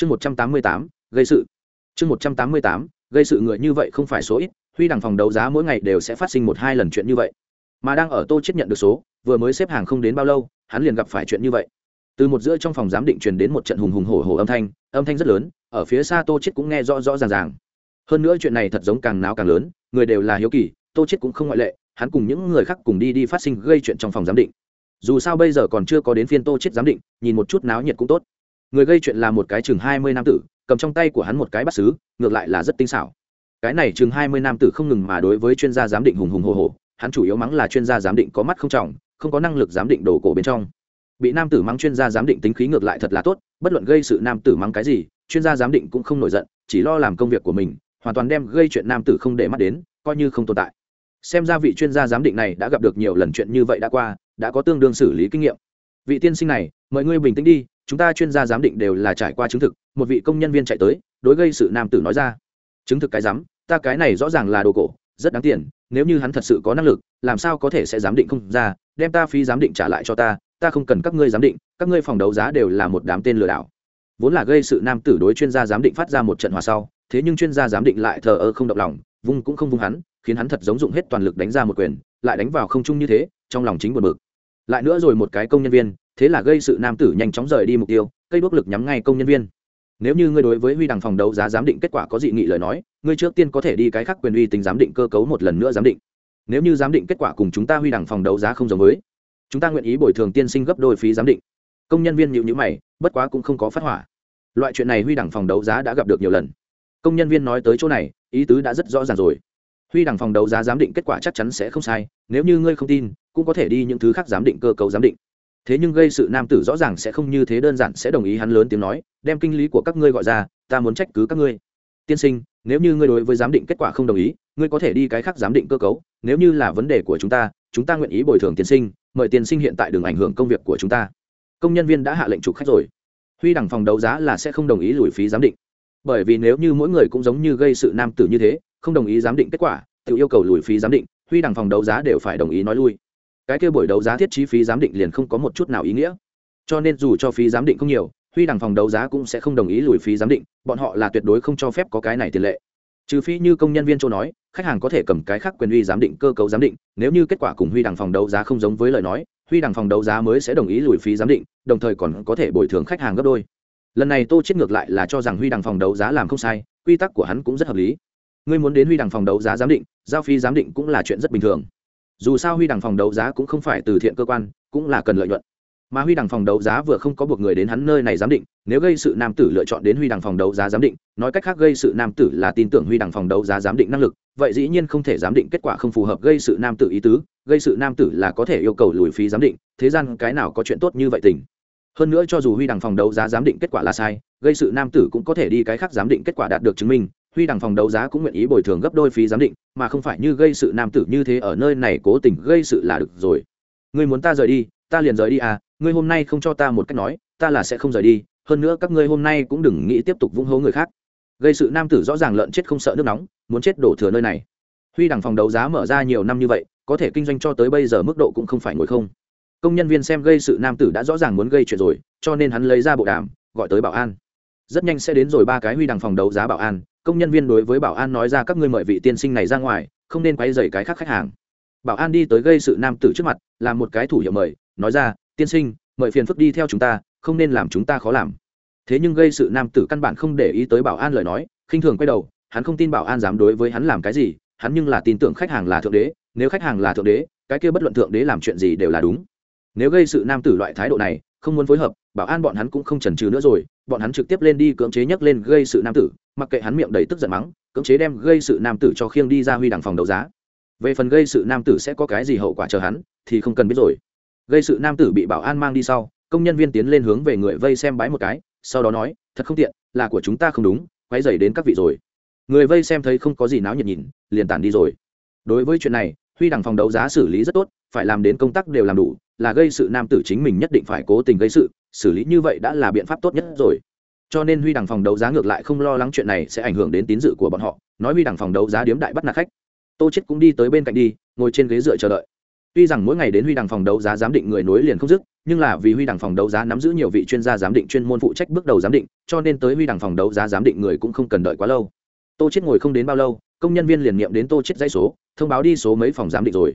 chương một trăm tám mươi tám, gây sự. Chương một trăm tám mươi tám, gây sự người như vậy không phải số ít, huy đằng phòng đấu giá mỗi ngày đều sẽ phát sinh một hai lần chuyện như vậy. Mà đang ở tô chết nhận được số, vừa mới xếp hàng không đến bao lâu, hắn liền gặp phải chuyện như vậy. Từ một giữa trong phòng giám định truyền đến một trận hùng hùng hổ hổ âm thanh âm thanh rất lớn, ở phía xa tô chết cũng nghe rõ rõ ràng ràng. Hơn nữa chuyện này thật giống càng náo càng lớn, người đều là hiếu kỳ, tô chết cũng không ngoại lệ, hắn cùng những người khác cùng đi đi phát sinh gây chuyện trong phòng giám định. Dù sao bây giờ còn chưa có đến phiên tô chết giám định, nhìn một chút náo nhiệt cũng tốt người gây chuyện là một cái chừng hai mươi nam tử, cầm trong tay của hắn một cái bát sứ ngược lại là rất tinh xảo. Cái này chừng hai mươi nam tử không ngừng mà đối với chuyên gia giám định hùng hùng hồ hồ, hắn chủ yếu mắng là chuyên gia giám định có mắt không trọng, không có năng lực giám định đồ cổ bên trong. Bị nam tử mắng chuyên gia giám định tính khí ngược lại thật là tốt, bất luận gây sự nam tử mắng cái gì, chuyên gia giám định cũng không nổi giận, chỉ lo làm công việc của mình, hoàn toàn đem gây chuyện nam tử không để mắt đến, coi như không tồn tại. Xem ra vị chuyên gia giám định này đã gặp được nhiều lần chuyện như vậy đã qua, đã có tương đương xử lý kinh nghiệm. Vị tiên sinh này, mời ngươi bình tĩnh đi chúng ta chuyên gia giám định đều là trải qua chứng thực, một vị công nhân viên chạy tới, đối gây sự nam tử nói ra, chứng thực cái giám, ta cái này rõ ràng là đồ cổ, rất đáng tiền, nếu như hắn thật sự có năng lực, làm sao có thể sẽ giám định không ra, đem ta phí giám định trả lại cho ta ta không cần các ngươi giám định, các ngươi phòng đấu giá đều là một đám tên lừa đảo. Vốn là gây sự nam tử đối chuyên gia giám định phát ra một trận hòa sau, thế nhưng chuyên gia giám định lại thờ ơ không động lòng, vung cũng không vung hắn, khiến hắn thật giống dụng hết toàn lực đánh ra một quyền, lại đánh vào không trung như thế, trong lòng chính buồn bực. Lại nữa rồi một cái công nhân viên thế là gây sự nam tử nhanh chóng rời đi mục tiêu, cây đuốc lực nhắm ngay công nhân viên. Nếu như ngươi đối với huy đằng phòng đấu giá giám định kết quả có dị nghị lời nói, ngươi trước tiên có thể đi cái khác quyền uy tính giám định cơ cấu một lần nữa giám định. Nếu như giám định kết quả cùng chúng ta huy đằng phòng đấu giá không giống với, chúng ta nguyện ý bồi thường tiên sinh gấp đôi phí giám định. Công nhân viên nhịu nhữ mày, bất quá cũng không có phát hỏa. Loại chuyện này huy đằng phòng đấu giá đã gặp được nhiều lần. Công nhân viên nói tới chỗ này, ý tứ đã rất rõ ràng rồi. Huy đằng phòng đấu giá giám định kết quả chắc chắn sẽ không sai, nếu như ngươi không tin, cũng có thể đi những thứ khác giám định cơ cấu giám định thế nhưng gây sự nam tử rõ ràng sẽ không như thế đơn giản sẽ đồng ý hắn lớn tiếng nói, đem kinh lý của các ngươi gọi ra, ta muốn trách cứ các ngươi. Tiên sinh, nếu như ngươi đối với giám định kết quả không đồng ý, ngươi có thể đi cái khác giám định cơ cấu, nếu như là vấn đề của chúng ta chúng ta nguyện ý bồi thường tiên sinh, mời tiên sinh hiện tại đừng ảnh hưởng công việc của chúng ta. Công nhân viên đã hạ lệnh trục khách rồi. Huy đẳng phòng đấu giá là sẽ không đồng ý lùi phí giám định. Bởi vì nếu như mỗi người cũng giống như gây sự nam tử như thế, không đồng ý giám định kết quả, tự yêu cầu lùi phí giám định, huy đẳng phòng đấu giá đều phải đồng ý nói lui cái kia buổi đấu giá thiết chi phí giám định liền không có một chút nào ý nghĩa. Cho nên dù cho phí giám định không nhiều, huy đằng phòng đấu giá cũng sẽ không đồng ý lùi phí giám định, bọn họ là tuyệt đối không cho phép có cái này tiền lệ. Trừ phí như công nhân viên châu nói, khách hàng có thể cầm cái khác quyền uy giám định, cơ cấu giám định, nếu như kết quả cùng huy đằng phòng đấu giá không giống với lời nói, huy đằng phòng đấu giá mới sẽ đồng ý lùi phí giám định, đồng thời còn có thể bồi thường khách hàng gấp đôi. Lần này tô chết ngược lại là cho rằng huy đằng phòng đấu giá làm không sai, quy tắc của hắn cũng rất hợp lý. Ngươi muốn đến huy đằng phòng đấu giá giám định, giao phí giám định cũng là chuyện rất bình thường dù sao huy đằng phòng đấu giá cũng không phải từ thiện cơ quan, cũng là cần lợi nhuận. Mà huy đằng phòng đấu giá vừa không có buộc người đến hắn nơi này giám định, nếu gây sự nam tử lựa chọn đến huy đằng phòng đấu giá giám định, nói cách khác gây sự nam tử là tin tưởng huy đằng phòng đấu giá giám định năng lực, vậy dĩ nhiên không thể giám định kết quả không phù hợp gây sự nam tử ý tứ, gây sự nam tử là có thể yêu cầu lùi phí giám định, thế gian cái nào có chuyện tốt như vậy tình. Hơn nữa cho dù huy đằng phòng đấu giá giám định kết quả là sai, gây sự nam tử cũng có thể đi cái khác giám định kết quả đạt được chứng minh huy đằng phòng đấu giá cũng nguyện ý bồi thường gấp đôi phí giám định, mà không phải như gây sự nam tử như thế ở nơi này cố tình gây sự là được rồi. Ngươi muốn ta rời đi, ta liền rời đi à ngươi hôm nay không cho ta một cách nói, ta là sẽ không rời đi, hơn nữa các ngươi hôm nay cũng đừng nghĩ tiếp tục vung hố người khác. Gây sự nam tử rõ ràng lợn chết không sợ nước nóng, muốn chết đổ thừa nơi này. Huy đằng phòng đấu giá mở ra nhiều năm như vậy, có thể kinh doanh cho tới bây giờ mức độ cũng không phải ngồi không. Công nhân viên xem gây sự nam tử đã rõ ràng muốn gây chuyện rồi, cho nên hắn lấy ra bộ đàm, gọi tới bảo an. Rất nhanh sẽ đến rồi ba cái huy đằng phòng đấu giá bảo an công nhân viên đối với bảo an nói ra các ngươi mời vị tiên sinh này ra ngoài, không nên quay dày cái khác khách hàng. Bảo an đi tới gây sự nam tử trước mặt làm một cái thủ hiệu mời, nói ra, tiên sinh, mời phiền phức đi theo chúng ta, không nên làm chúng ta khó làm. Thế nhưng gây sự nam tử căn bản không để ý tới bảo an lời nói, khinh thường quay đầu, hắn không tin bảo an dám đối với hắn làm cái gì, hắn nhưng là tin tưởng khách hàng là thượng đế, nếu khách hàng là thượng đế, cái kia bất luận thượng đế làm chuyện gì đều là đúng. Nếu gây sự nam tử loại thái độ này không muốn phối hợp, bảo an bọn hắn cũng không chần chừ nữa rồi, bọn hắn trực tiếp lên đi cưỡng chế nhấc lên gây sự nam tử, mặc kệ hắn miệng đầy tức giận mắng, cưỡng chế đem gây sự nam tử cho khiêng đi ra huy đằng phòng đấu giá. Về phần gây sự nam tử sẽ có cái gì hậu quả chờ hắn, thì không cần biết rồi. Gây sự nam tử bị bảo an mang đi sau, công nhân viên tiến lên hướng về người vây xem bái một cái, sau đó nói, thật không tiện, là của chúng ta không đúng quay dày đến các vị rồi. Người vây xem thấy không có gì náo nhiệt nhìn, liền tản đi rồi. Đối với chuyện này, huy đằng phòng đấu giá xử lý rất tốt phải làm đến công tác đều làm đủ, là gây sự nam tử chính mình nhất định phải cố tình gây sự, xử lý như vậy đã là biện pháp tốt nhất rồi. Cho nên huy đằng phòng đấu giá ngược lại không lo lắng chuyện này sẽ ảnh hưởng đến tín dự của bọn họ, nói huy đằng phòng đấu giá điếm đại bắt nạt khách. Tô chết cũng đi tới bên cạnh đi, ngồi trên ghế dựa chờ đợi. Tuy rằng mỗi ngày đến huy đằng phòng đấu giá giám định người nối liền không dứt, nhưng là vì huy đằng phòng đấu giá nắm giữ nhiều vị chuyên gia giám định chuyên môn phụ trách bước đầu giám định, cho nên tới huy đằng phòng đấu giá giám định người cũng không cần đợi quá lâu. Tô chết ngồi không đến bao lâu, công nhân viên liền nghiệm đến tô chết dãy số, thông báo đi số mấy phòng giám định rồi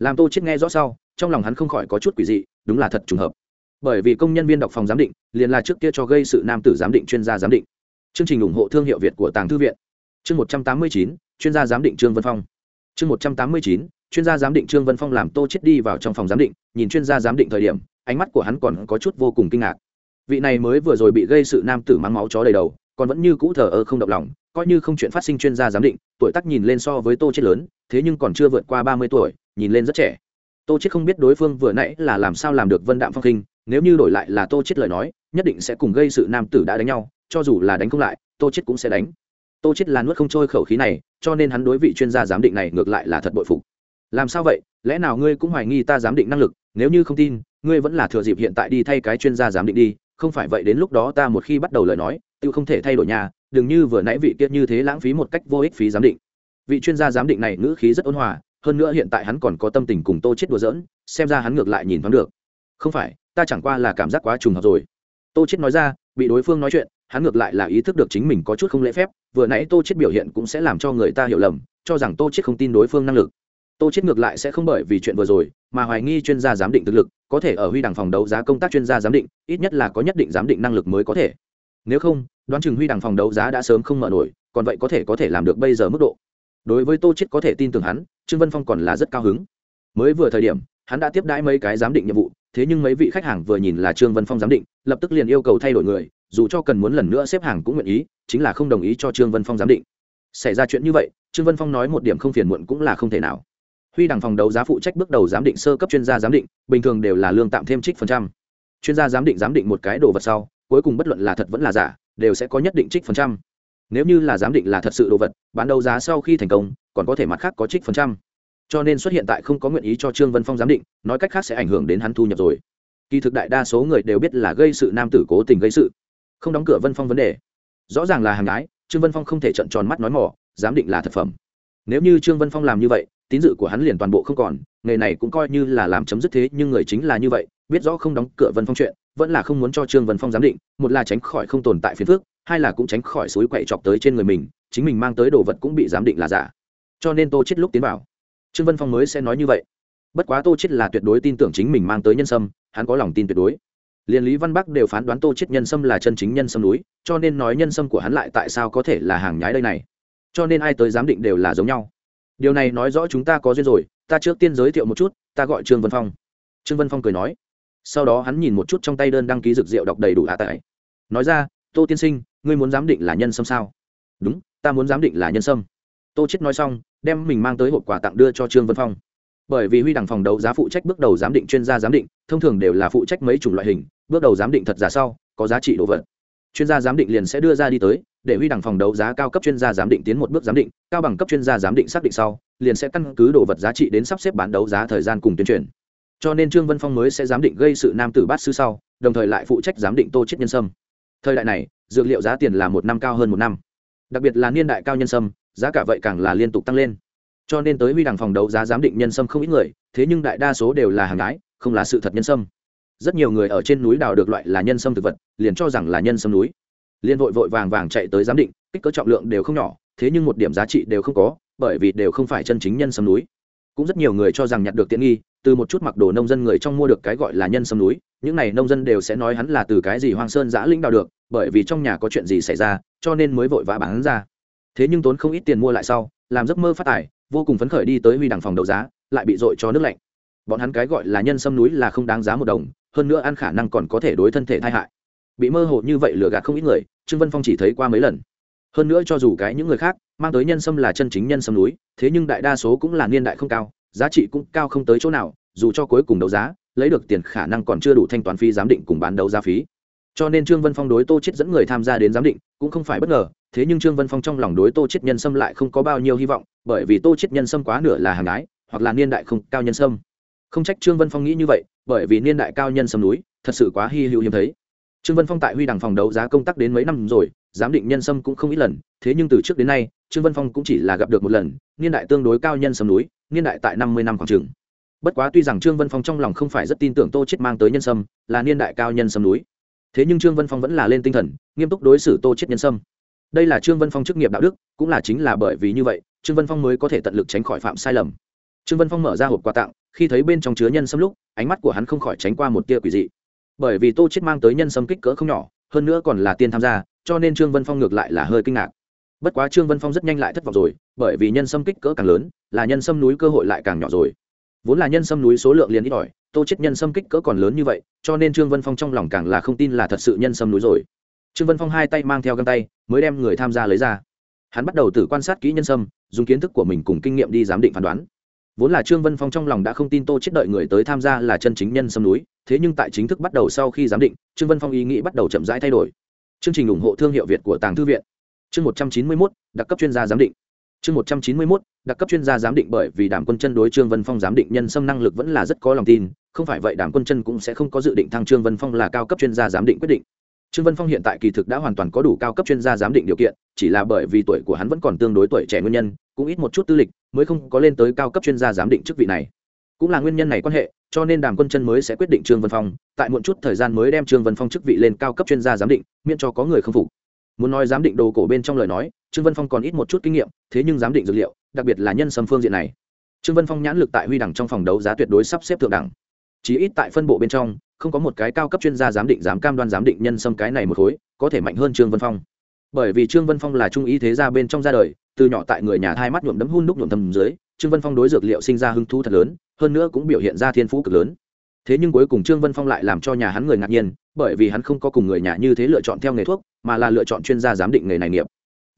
làm tô chết nghe rõ sau, trong lòng hắn không khỏi có chút quỷ dị, đúng là thật trùng hợp. Bởi vì công nhân viên đọc phòng giám định, liền là trước kia cho gây sự nam tử giám định chuyên gia giám định. Chương trình ủng hộ thương hiệu việt của tàng thư viện. Chương một trăm tám mươi chín, chuyên gia giám định trương vân phong. Chương một trăm tám mươi chín, chuyên gia giám định trương vân phong làm tô chết đi vào trong phòng giám định, nhìn chuyên gia giám định thời điểm, ánh mắt của hắn còn có chút vô cùng kinh ngạc. Vị này mới vừa rồi bị gây sự nam tử mang máu chó đầy đầu, còn vẫn như cũ thờ ơ không động lòng coi như không chuyện phát sinh chuyên gia giám định, tuổi tác nhìn lên so với tô chết lớn, thế nhưng còn chưa vượt qua ba mươi tuổi, nhìn lên rất trẻ. Tô chết không biết đối phương vừa nãy là làm sao làm được vân đạm phong khinh nếu như đổi lại là tô chết lời nói, nhất định sẽ cùng gây sự nam tử đã đánh nhau, cho dù là đánh không lại, tô chết cũng sẽ đánh. Tô chết là nuốt không trôi khẩu khí này, cho nên hắn đối vị chuyên gia giám định này ngược lại là thật bội phục. Làm sao vậy? Lẽ nào ngươi cũng hoài nghi ta giám định năng lực? Nếu như không tin, ngươi vẫn là thừa dịp hiện tại đi thay cái chuyên gia giám định đi, không phải vậy đến lúc đó ta một khi bắt đầu lời nói, tự không thể thay đổi nhà đừng như vừa nãy vị tiết như thế lãng phí một cách vô ích phí giám định. Vị chuyên gia giám định này ngữ khí rất ôn hòa, hơn nữa hiện tại hắn còn có tâm tình cùng tô chết đùa giỡn, xem ra hắn ngược lại nhìn thoáng được. Không phải, ta chẳng qua là cảm giác quá trùng hợp rồi. Tô chết nói ra, bị đối phương nói chuyện, hắn ngược lại là ý thức được chính mình có chút không lễ phép, vừa nãy tô chết biểu hiện cũng sẽ làm cho người ta hiểu lầm, cho rằng tô chết không tin đối phương năng lực. Tô chết ngược lại sẽ không bởi vì chuyện vừa rồi, mà hoài nghi chuyên gia giám định thực lực, có thể ở huy đằng phòng đấu giá công tác chuyên gia giám định, ít nhất là có nhất định giám định năng lực mới có thể. Nếu không đoán chừng huy đằng phòng đấu giá đã sớm không mở nổi, còn vậy có thể có thể làm được bây giờ mức độ. Đối với tô chết có thể tin tưởng hắn, trương vân phong còn là rất cao hứng. Mới vừa thời điểm, hắn đã tiếp đãi mấy cái giám định nhiệm vụ, thế nhưng mấy vị khách hàng vừa nhìn là trương vân phong giám định, lập tức liền yêu cầu thay đổi người, dù cho cần muốn lần nữa xếp hàng cũng nguyện ý, chính là không đồng ý cho trương vân phong giám định. Xảy ra chuyện như vậy, trương vân phong nói một điểm không phiền muộn cũng là không thể nào. Huy đằng phòng đấu giá phụ trách bước đầu giám định sơ cấp chuyên gia giám định, bình thường đều là lương tạm thêm trích phần trăm. Chuyên gia giám định giám định một cái đồ vật sau, cuối cùng bất luận là thật vẫn là giả đều sẽ có nhất định trích phần trăm. Nếu như là giám định là thật sự đồ vật, bán đấu giá sau khi thành công, còn có thể mặt khác có trích phần trăm. Cho nên xuất hiện tại không có nguyện ý cho trương vân phong giám định, nói cách khác sẽ ảnh hưởng đến hắn thu nhập rồi. Kỳ thực đại đa số người đều biết là gây sự nam tử cố tình gây sự. Không đóng cửa vân phong vấn đề. Rõ ràng là hàng gái trương vân phong không thể trận tròn mắt nói mỏ, giám định là thực phẩm. Nếu như trương vân phong làm như vậy tín dự của hắn liền toàn bộ không còn, nghề này cũng coi như là làm chấm dứt thế, nhưng người chính là như vậy, biết rõ không đóng cửa vân phong chuyện, vẫn là không muốn cho trương vân phong giám định, một là tránh khỏi không tồn tại phiền phước hai là cũng tránh khỏi suối quậy chọc tới trên người mình, chính mình mang tới đồ vật cũng bị giám định là giả. Cho nên tô chết lúc tiến vào, trương vân phong mới sẽ nói như vậy. Bất quá tô chết là tuyệt đối tin tưởng chính mình mang tới nhân sâm, hắn có lòng tin tuyệt đối. Liên lý văn bắc đều phán đoán tô chết nhân sâm là chân chính nhân sâm núi, cho nên nói nhân sâm của hắn lại tại sao có thể là hàng nhái đây này. Cho nên ai tới giám định đều là giống nhau điều này nói rõ chúng ta có duyên rồi, ta trước tiên giới thiệu một chút, ta gọi trương vân phong. Trương vân phong cười nói. Sau đó hắn nhìn một chút trong tay đơn đăng ký dược rượu đọc đầy đủ hạ tại. Nói ra, tô tiên sinh, ngươi muốn giám định là nhân sâm sao? Đúng, ta muốn giám định là nhân sâm. Tô chết nói xong, đem mình mang tới hộp quà tặng đưa cho trương vân phong. Bởi vì huy đằng phòng đấu giá phụ trách bước đầu giám định chuyên gia giám định, thông thường đều là phụ trách mấy chủng loại hình, bước đầu giám định thật giả sau, có giá trị đồ vật chuyên gia giám định liền sẽ đưa ra đi tới, để huy đằng phòng đấu giá cao cấp chuyên gia giám định tiến một bước giám định, cao bằng cấp chuyên gia giám định xác định sau, liền sẽ căn cứ đồ vật giá trị đến sắp xếp bán đấu giá thời gian cùng tuyên truyền. Cho nên trương vân phong mới sẽ giám định gây sự nam tử bát sư sau, đồng thời lại phụ trách giám định tô chết nhân sâm. Thời đại này, dược liệu giá tiền là một năm cao hơn một năm. Đặc biệt là niên đại cao nhân sâm, giá cả vậy càng là liên tục tăng lên. Cho nên tới huy đằng phòng đấu giá giám định nhân sâm không ít người, thế nhưng đại đa số đều là hàng ái không là sự thật nhân sâm rất nhiều người ở trên núi đào được loại là nhân sâm thực vật, liền cho rằng là nhân sâm núi. Liên vội vội vàng vàng chạy tới giám định, kích cỡ trọng lượng đều không nhỏ, thế nhưng một điểm giá trị đều không có, bởi vì đều không phải chân chính nhân sâm núi. Cũng rất nhiều người cho rằng nhặt được tiện nghi, từ một chút mặc đồ nông dân người trong mua được cái gọi là nhân sâm núi, những này nông dân đều sẽ nói hắn là từ cái gì hoang sơn giã linh đào được, bởi vì trong nhà có chuyện gì xảy ra, cho nên mới vội vã bán ra. Thế nhưng tốn không ít tiền mua lại sau, làm giấc mơ phát tài, vô cùng phấn khởi đi tới huy đằng phòng đấu giá, lại bị dội cho nước lạnh. Bọn hắn cái gọi là nhân sâm núi là không đáng giá một đồng hơn nữa ăn khả năng còn có thể đối thân thể tai hại. Bị mơ hồ như vậy lừa gạt không ít người, trương vân phong chỉ thấy qua mấy lần. Hơn nữa cho dù cái những người khác, mang tới nhân sâm là chân chính nhân sâm núi, thế nhưng đại đa số cũng là niên đại không cao, giá trị cũng cao không tới chỗ nào, dù cho cuối cùng đấu giá, lấy được tiền khả năng còn chưa đủ thanh toán phí giám định cùng bán đấu giá phí. Cho nên trương vân phong đối tô chết dẫn người tham gia đến giám định cũng không phải bất ngờ, thế nhưng trương vân phong trong lòng đối tô chết nhân sâm lại không có bao nhiêu hy vọng, bởi vì tô chết nhân sâm quá nửa là hàng ái, hoặc là niên đại không cao nhân sâm không trách trương vân phong nghĩ như vậy, bởi vì niên đại cao nhân sâm núi, thật sự quá hy hữu hiếm thấy. Trương vân phong tại huy đằng phòng đấu giá công tác đến mấy năm rồi, giám định nhân sâm cũng không ít lần, thế nhưng từ trước đến nay, trương vân phong cũng chỉ là gặp được một lần, niên đại tương đối cao nhân sâm núi, niên đại tại năm mươi năm khoảng trường bất quá tuy rằng trương vân phong trong lòng không phải rất tin tưởng tô chết mang tới nhân sâm, là niên đại cao nhân sâm núi, thế nhưng trương vân phong vẫn là lên tinh thần, nghiêm túc đối xử tô chết nhân sâm. Đây là trương vân phong chức nghiệp đạo đức, cũng là chính là bởi vì như vậy, trương vân phong mới có thể tận lực tránh khỏi phạm sai lầm. Trương vân phong mở ra hộp quà tặng khi thấy bên trong chứa nhân sâm lúc, ánh mắt của hắn không khỏi tránh qua một tia quỷ dị. Bởi vì tô chết mang tới nhân sâm kích cỡ không nhỏ, hơn nữa còn là tiên tham gia, cho nên trương vân phong ngược lại là hơi kinh ngạc. Bất quá trương vân phong rất nhanh lại thất vọng rồi, bởi vì nhân sâm kích cỡ càng lớn, là nhân sâm núi cơ hội lại càng nhỏ rồi. Vốn là nhân sâm núi số lượng liền ít ỏi, tô chết nhân sâm kích cỡ còn lớn như vậy, cho nên trương vân phong trong lòng càng là không tin là thật sự nhân sâm núi rồi. Trương vân phong hai tay mang theo găng tay, mới đem người tham gia lấy ra. Hắn bắt đầu tự quan sát kỹ nhân sâm, dùng kiến thức của mình cùng kinh nghiệm đi giám định phán đoán vốn là trương vân phong trong lòng đã không tin tô chết đợi người tới tham gia là chân chính nhân sâm núi, thế nhưng tại chính thức bắt đầu sau khi giám định, trương vân phong ý nghĩ bắt đầu chậm rãi thay đổi. Chương trình ủng hộ thương hiệu việt của tàng thư viện. Chương một trăm chín mươi mốt, đặc cấp chuyên gia giám định. Chương một trăm chín mươi mốt, đặc cấp chuyên gia giám định bởi vì đàm quân chân đối trương vân phong giám định nhân sâm năng lực vẫn là rất có lòng tin, không phải vậy đàm quân chân cũng sẽ không có dự định thăng trương vân phong là cao cấp chuyên gia giám định quyết định. Trương vân phong hiện tại kỳ thực đã hoàn toàn có đủ cao cấp chuyên gia giám định điều kiện, chỉ là bởi vì tuổi của hắn vẫn còn tương đối tuổi trẻ nguyên nhân, cũng ít một chút tư lịch mới không có lên tới cao cấp chuyên gia giám định chức vị này. Cũng là nguyên nhân này quan hệ, cho nên đàm quân chân mới sẽ quyết định trương vân phong, tại muộn chút thời gian mới đem trương vân phong chức vị lên cao cấp chuyên gia giám định, miễn cho có người không phục. Muốn nói giám định đồ cổ bên trong lời nói, trương vân phong còn ít một chút kinh nghiệm, thế nhưng giám định dược liệu, đặc biệt là nhân sâm phương diện này. Trương vân phong nhãn lực tại huy đẳng trong phòng đấu giá tuyệt đối sắp xếp thượng đẳng. Chỉ ít tại phân bộ bên trong, không có một cái cao cấp chuyên gia giám định dám cam đoan giám định nhân sâm cái này một khối, có thể mạnh hơn trương vân phong bởi vì trương vân phong là trung ý thế gia bên trong ra đời, từ nhỏ tại người nhà hai mắt nhuộm đấm hun đúc nhuộm thầm dưới, trương vân phong đối dược liệu sinh ra hứng thú thật lớn, hơn nữa cũng biểu hiện ra thiên phú cực lớn. Thế nhưng cuối cùng trương vân phong lại làm cho nhà hắn người ngạc nhiên, bởi vì hắn không có cùng người nhà như thế lựa chọn theo nghề thuốc, mà là lựa chọn chuyên gia giám định nghề này nghiệp.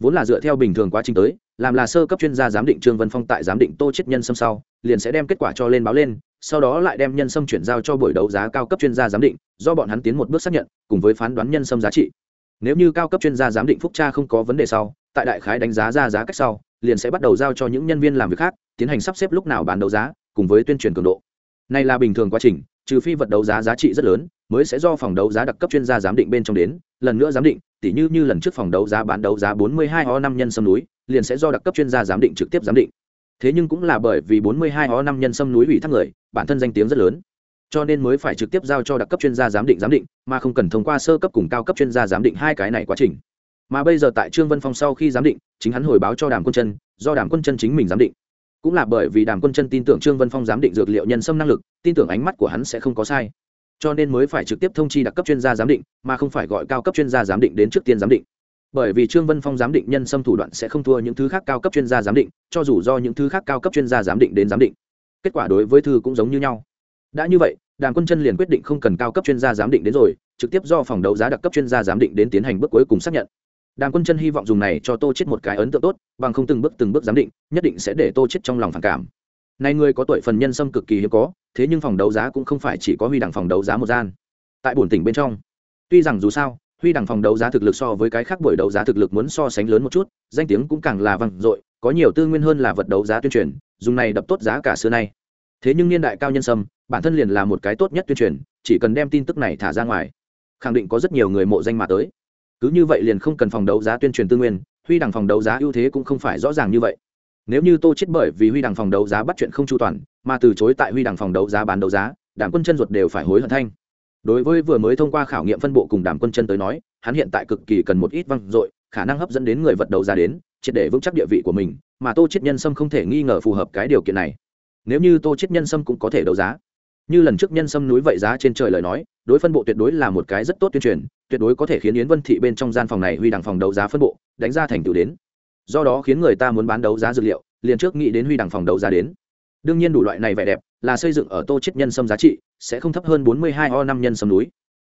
Vốn là dựa theo bình thường quá trình tới, làm là sơ cấp chuyên gia giám định trương vân phong tại giám định tô chết nhân sâm sau, liền sẽ đem kết quả cho lên báo lên, sau đó lại đem nhân sâm chuyển giao cho buổi đấu giá cao cấp chuyên gia giám định, do bọn hắn tiến một bước xác nhận, cùng với phán đoán nhân sâm giá trị nếu như cao cấp chuyên gia giám định phúc tra không có vấn đề sau, tại đại khái đánh giá ra giá cách sau, liền sẽ bắt đầu giao cho những nhân viên làm việc khác, tiến hành sắp xếp lúc nào bán đấu giá, cùng với tuyên truyền cường độ. Này là bình thường quá trình, trừ phi vật đấu giá giá trị rất lớn, mới sẽ do phòng đấu giá đặc cấp chuyên gia giám định bên trong đến, lần nữa giám định, tỉ như như lần trước phòng đấu giá bán đấu giá 42 ho năm nhân sâm núi, liền sẽ do đặc cấp chuyên gia giám định trực tiếp giám định. Thế nhưng cũng là bởi vì 42 ho năm nhân sâm núi ủy thác người, bản thân danh tiếng rất lớn cho nên mới phải trực tiếp giao cho đặc cấp chuyên gia giám định giám định, mà không cần thông qua sơ cấp cùng cao cấp chuyên gia giám định hai cái này quá trình. Mà bây giờ tại trương vân phong sau khi giám định, chính hắn hồi báo cho đàm quân chân do đàm quân chân chính mình giám định. Cũng là bởi vì đàm quân chân tin tưởng trương vân phong giám định dược liệu nhân sâm năng lực, tin tưởng ánh mắt của hắn sẽ không có sai. Cho nên mới phải trực tiếp thông chi đặc cấp chuyên gia giám định, mà không phải gọi cao cấp chuyên gia giám định đến trước tiên giám định. Bởi vì trương vân phong giám định nhân sâm thủ đoạn sẽ không thua những thứ khác cao cấp chuyên gia giám định, cho dù do những thứ khác cao cấp chuyên gia giám định đến giám định. Kết quả đối với thư cũng giống như nhau đã như vậy, đàm quân chân liền quyết định không cần cao cấp chuyên gia giám định đến rồi, trực tiếp do phòng đấu giá đặc cấp chuyên gia giám định đến tiến hành bước cuối cùng xác nhận. Đàm quân chân hy vọng dùng này cho tô chết một cái ấn tượng tốt, bằng không từng bước từng bước giám định, nhất định sẽ để tô chết trong lòng phản cảm. Này người có tuổi phần nhân sâm cực kỳ hiếm có, thế nhưng phòng đấu giá cũng không phải chỉ có huy đẳng phòng đấu giá một gian. Tại bổn tỉnh bên trong, tuy rằng dù sao, huy đẳng phòng đấu giá thực lực so với cái khác buổi đấu giá thực lực muốn so sánh lớn một chút, danh tiếng cũng càng là vang dội, có nhiều tư nguyên hơn là vật đấu giá tuyên truyền, dùng này đập tốt giá cả xưa nay thế nhưng niên đại cao nhân sâm, bản thân liền là một cái tốt nhất tuyên truyền, chỉ cần đem tin tức này thả ra ngoài, khẳng định có rất nhiều người mộ danh mà tới. Cứ như vậy liền không cần phòng đấu giá tuyên truyền tư nguyên, huy đẳng phòng đấu giá ưu thế cũng không phải rõ ràng như vậy. Nếu như tô chết bởi vì huy đẳng phòng đấu giá bắt chuyện không chu toàn, mà từ chối tại huy đẳng phòng đấu giá bán đấu giá đảm quân chân ruột đều phải hối hận thanh. Đối với vừa mới thông qua khảo nghiệm phân bộ cùng đảm quân chân tới nói, hắn hiện tại cực kỳ cần một ít văng dội, khả năng hấp dẫn đến người vật đấu giá đến, triệt để vững chắc địa vị của mình, mà tô chết nhân sâm không thể nghi ngờ phù hợp cái điều kiện này nếu như tô chết nhân sâm cũng có thể đấu giá. Như lần trước nhân sâm núi vậy giá trên trời lời nói, đối phân bộ tuyệt đối là một cái rất tốt tuyên truyền, tuyệt đối có thể khiến yến vân thị bên trong gian phòng này huy đằng phòng đấu giá phân bộ, đánh ra thành tựu đến. Do đó khiến người ta muốn bán đấu giá dược liệu, liền trước nghĩ đến huy đằng phòng đấu giá đến. Đương nhiên đủ loại này vẻ đẹp, là xây dựng ở tô chết nhân sâm giá trị, sẽ không thấp hơn bốn mươi hai o năm nhân sâm núi.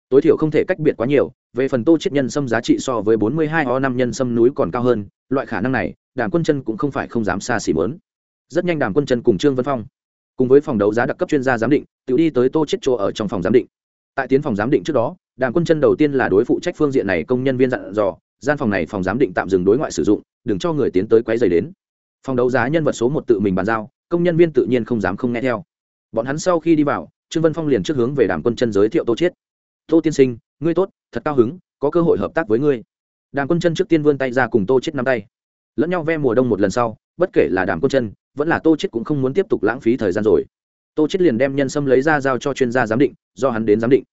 Tối thiểu không thể cách biệt quá nhiều, về phần tô chết nhân sâm giá trị so với bốn mươi hai o năm nhân sâm núi còn cao hơn, loại khả năng này, đảng quân chân cũng không phải không dám xa xỉ mớn rất nhanh đàm quân chân cùng trương vân phong cùng với phòng đấu giá đặc cấp chuyên gia giám định tự đi tới tô chết chỗ ở trong phòng giám định tại tiến phòng giám định trước đó đàm quân chân đầu tiên là đối phụ trách phương diện này công nhân viên dặn dò gian phòng này phòng giám định tạm dừng đối ngoại sử dụng đừng cho người tiến tới quấy rầy đến phòng đấu giá nhân vật số một tự mình bàn giao công nhân viên tự nhiên không dám không nghe theo bọn hắn sau khi đi vào trương vân phong liền trước hướng về đàm quân chân giới thiệu tô chiết tô tiên sinh ngươi tốt thật cao hứng có cơ hội hợp tác với ngươi đàm quân chân trước tiên vươn tay ra cùng tô chiết nắm tay lẫn nhau ve mùa đông một lần sau bất kể là đàm quân chân vẫn là tô chết cũng không muốn tiếp tục lãng phí thời gian rồi. Tô chết liền đem nhân sâm lấy ra giao cho chuyên gia giám định, do hắn đến giám định.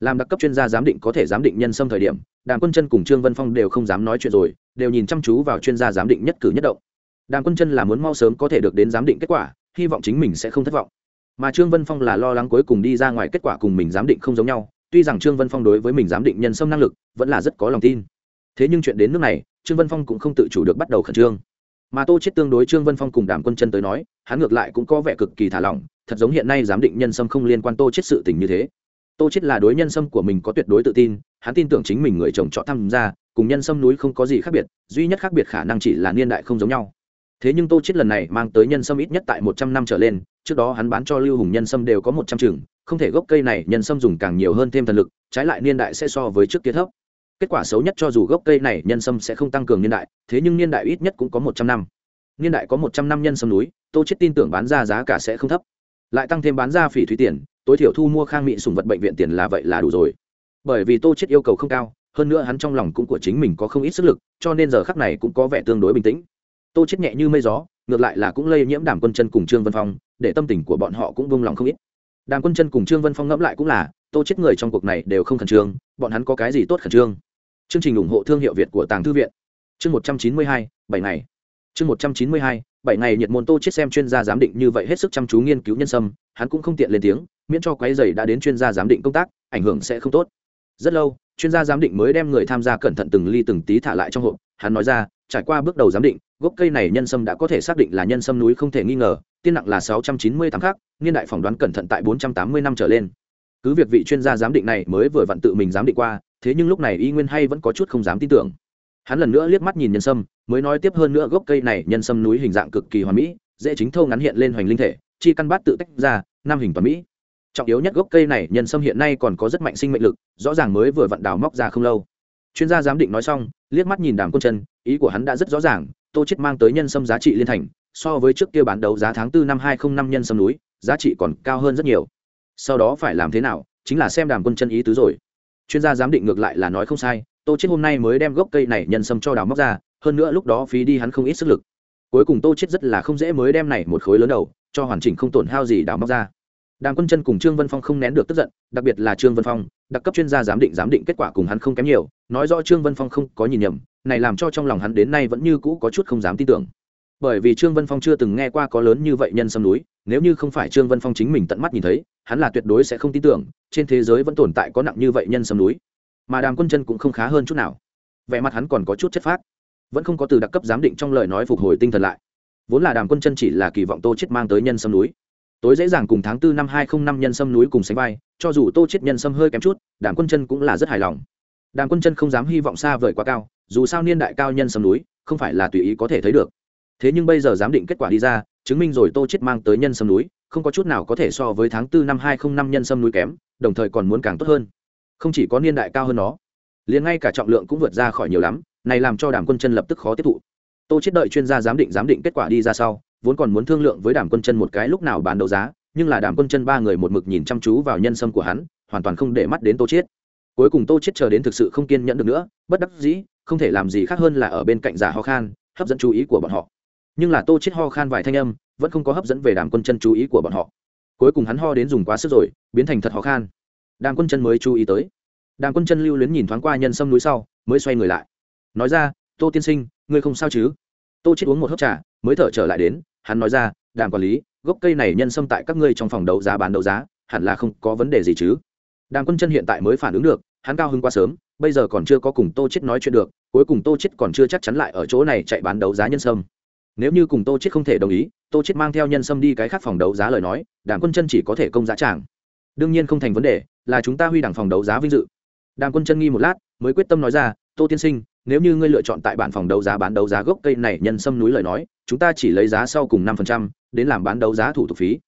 Làm đặc cấp chuyên gia giám định có thể giám định nhân sâm thời điểm, đàm quân chân cùng trương vân phong đều không dám nói chuyện rồi, đều nhìn chăm chú vào chuyên gia giám định nhất cử nhất động. Đàm quân chân là muốn mau sớm có thể được đến giám định kết quả, hy vọng chính mình sẽ không thất vọng. Mà trương vân phong là lo lắng cuối cùng đi ra ngoài kết quả cùng mình giám định không giống nhau, tuy rằng trương vân phong đối với mình giám định nhân sâm năng lực vẫn là rất có lòng tin. Thế nhưng chuyện đến nước này, trương vân phong cũng không tự chủ được bắt đầu khẩn trương mà tô chết tương đối trương vân phong cùng đàm quân chân tới nói, hắn ngược lại cũng có vẻ cực kỳ thả lỏng, thật giống hiện nay giám định nhân sâm không liên quan tô chết sự tình như thế. Tô chết là đối nhân sâm của mình có tuyệt đối tự tin, hắn tin tưởng chính mình người chồng chọn tham gia, cùng nhân sâm núi không có gì khác biệt, duy nhất khác biệt khả năng chỉ là niên đại không giống nhau. Thế nhưng tô chết lần này mang tới nhân sâm ít nhất tại một trăm năm trở lên, trước đó hắn bán cho lưu hùng nhân sâm đều có một trăm chừng, không thể gốc cây này nhân sâm dùng càng nhiều hơn thêm thần lực, trái lại niên đại sẽ so với trước kia thấp kết quả xấu nhất cho dù gốc cây này nhân sâm sẽ không tăng cường niên đại, thế nhưng niên đại ít nhất cũng có một trăm năm. Niên đại có một trăm năm nhân sâm núi, tô chết tin tưởng bán ra giá cả sẽ không thấp. Lại tăng thêm bán ra phỉ thúy tiền, tối thiểu thu mua khang mỹ sùng vật bệnh viện tiền là vậy là đủ rồi. Bởi vì tô chết yêu cầu không cao, hơn nữa hắn trong lòng cũng của chính mình có không ít sức lực, cho nên giờ khắc này cũng có vẻ tương đối bình tĩnh. Tô chết nhẹ như mây gió, ngược lại là cũng lây nhiễm đàm quân chân cùng trương vân phong, để tâm tình của bọn họ cũng buông lòng không ít. Đàm quân chân cùng trương vân phong ngẫm lại cũng là, tô chết người trong cuộc này đều không khẩn trương, bọn hắn có cái gì tốt khẩn trương? Chương trình ủng hộ thương hiệu việt của tàng thư viện. Chương một trăm chín mươi hai, bảy ngày. Chương một trăm chín mươi hai, bảy ngày nhiệt môn tô chết xem chuyên gia giám định như vậy hết sức chăm chú nghiên cứu nhân sâm, hắn cũng không tiện lên tiếng, miễn cho quái dày đã đến chuyên gia giám định công tác, ảnh hưởng sẽ không tốt. Rất lâu, chuyên gia giám định mới đem người tham gia cẩn thận từng ly từng tí thả lại trong hộp, hắn nói ra, trải qua bước đầu giám định, gốc cây này nhân sâm đã có thể xác định là nhân sâm núi không thể nghi ngờ, tiên nặng là sáu trăm chín mươi tám khác niên đại phỏng đoán cẩn thận tại bốn trăm tám mươi năm trở lên cứ việc vị chuyên gia giám định này mới vừa vặn tự mình giám định qua, thế nhưng lúc này y nguyên hay vẫn có chút không dám tin tưởng. Hắn lần nữa liếc mắt nhìn nhân sâm, mới nói tiếp hơn nữa gốc cây này nhân sâm núi hình dạng cực kỳ hoàn mỹ, dễ chính thâu ngắn hiện lên hoành linh thể, chi căn bát tự tách ra nam hình toàn mỹ. Trọng yếu nhất gốc cây này nhân sâm hiện nay còn có rất mạnh sinh mệnh lực, rõ ràng mới vừa vặn đào móc ra không lâu. Chuyên gia giám định nói xong, liếc mắt nhìn đàm quân chân, ý của hắn đã rất rõ ràng, tô chết mang tới nhân sâm giá trị liên thành, so với trước kia bán đấu giá tháng 4 năm 205 nhân sâm núi, giá trị còn cao hơn rất nhiều sau đó phải làm thế nào, chính là xem đàm quân chân ý tứ rồi. Chuyên gia giám định ngược lại là nói không sai, tô chết hôm nay mới đem gốc cây này nhân sâm cho đào móc ra, hơn nữa lúc đó phí đi hắn không ít sức lực. Cuối cùng tô chết rất là không dễ mới đem này một khối lớn đầu, cho hoàn chỉnh không tổn hao gì đào móc ra. Đàm quân chân cùng trương vân phong không nén được tức giận, đặc biệt là trương vân phong, đặc cấp chuyên gia giám định giám định kết quả cùng hắn không kém nhiều, nói rõ trương vân phong không có nhìn nhầm, này làm cho trong lòng hắn đến nay vẫn như cũ có chút không dám tin tưởng. Bởi vì trương vân phong chưa từng nghe qua có lớn như vậy nhân sâm núi, nếu như không phải trương vân phong chính mình tận mắt nhìn thấy hắn là tuyệt đối sẽ không tin tưởng trên thế giới vẫn tồn tại có nặng như vậy nhân sâm núi. Mà đàm quân chân cũng không khá hơn chút nào. Vẻ mặt hắn còn có chút chất phát, vẫn không có từ đặc cấp giám định trong lời nói phục hồi tinh thần lại. Vốn là đàm quân chân chỉ là kỳ vọng tô chết mang tới nhân sâm núi. Tối dễ dàng cùng tháng tư năm 205 nhân sâm núi cùng sánh vai cho dù tô chết nhân sâm hơi kém chút đàm quân chân cũng là rất hài lòng. Đàm quân chân không dám hy vọng xa vời quá cao dù sao niên đại cao nhân sâm núi không phải là tùy ý có thể thấy được. Thế nhưng bây giờ giám định kết quả đi ra chứng minh rồi tô chết mang tới nhân sâm núi không có chút nào có thể so với tháng 4 năm 205 nhân sâm núi kém, đồng thời còn muốn càng tốt hơn. Không chỉ có niên đại cao hơn nó, liền ngay cả trọng lượng cũng vượt ra khỏi nhiều lắm, này làm cho đàm quân chân lập tức khó tiếp thụ. Tô chết đợi chuyên gia giám định giám định kết quả đi ra sau, vốn còn muốn thương lượng với đàm quân chân một cái lúc nào bán đấu giá, nhưng là đàm quân chân ba người một mực nhìn chăm chú vào nhân sâm của hắn, hoàn toàn không để mắt đến tô chết. Cuối cùng tô chết chờ đến thực sự không kiên nhẫn được nữa, bất đắc dĩ, không thể làm gì khác hơn là ở bên cạnh giả ho khan, hấp dẫn chú ý của bọn họ. Nhưng là tô chết ho khan vài thanh âm vẫn không có hấp dẫn về đàm quân chân chú ý của bọn họ. Cuối cùng hắn ho đến dùng quá sức rồi, biến thành thật khó khăn. đàm quân chân mới chú ý tới. Đàm quân chân lưu luyến nhìn thoáng qua nhân sâm núi sau, mới xoay người lại. Nói ra, tô tiên sinh, ngươi không sao chứ? Tô chết uống một hớp trà, mới thở trở lại đến, hắn nói ra, đàm quản lý, gốc cây này nhân sâm tại các ngươi trong phòng đấu giá bán đấu giá, hẳn là không có vấn đề gì chứ? Đàm quân chân hiện tại mới phản ứng được, hắn cao hứng quá sớm, bây giờ còn chưa có cùng tô chết nói chuyện được, cuối cùng tô chết còn chưa chắc chắn lại ở chỗ này chạy bán đấu giá nhân sâm nếu như cùng tô chết không thể đồng ý, tô chết mang theo nhân sâm đi cái khác phòng đấu giá lời nói đàm quân chân chỉ có thể công giá tràng. Đương nhiên không thành vấn đề, là chúng ta huy đẳng phòng đấu giá vinh dự. Đàm quân chân nghi một lát, mới quyết tâm nói ra, tô tiên sinh, nếu như ngươi lựa chọn tại bản phòng đấu giá bán đấu giá gốc cây này nhân sâm núi lời nói, chúng ta chỉ lấy giá sau cùng năm phần trăm, đến làm bán đấu giá thủ tục phí.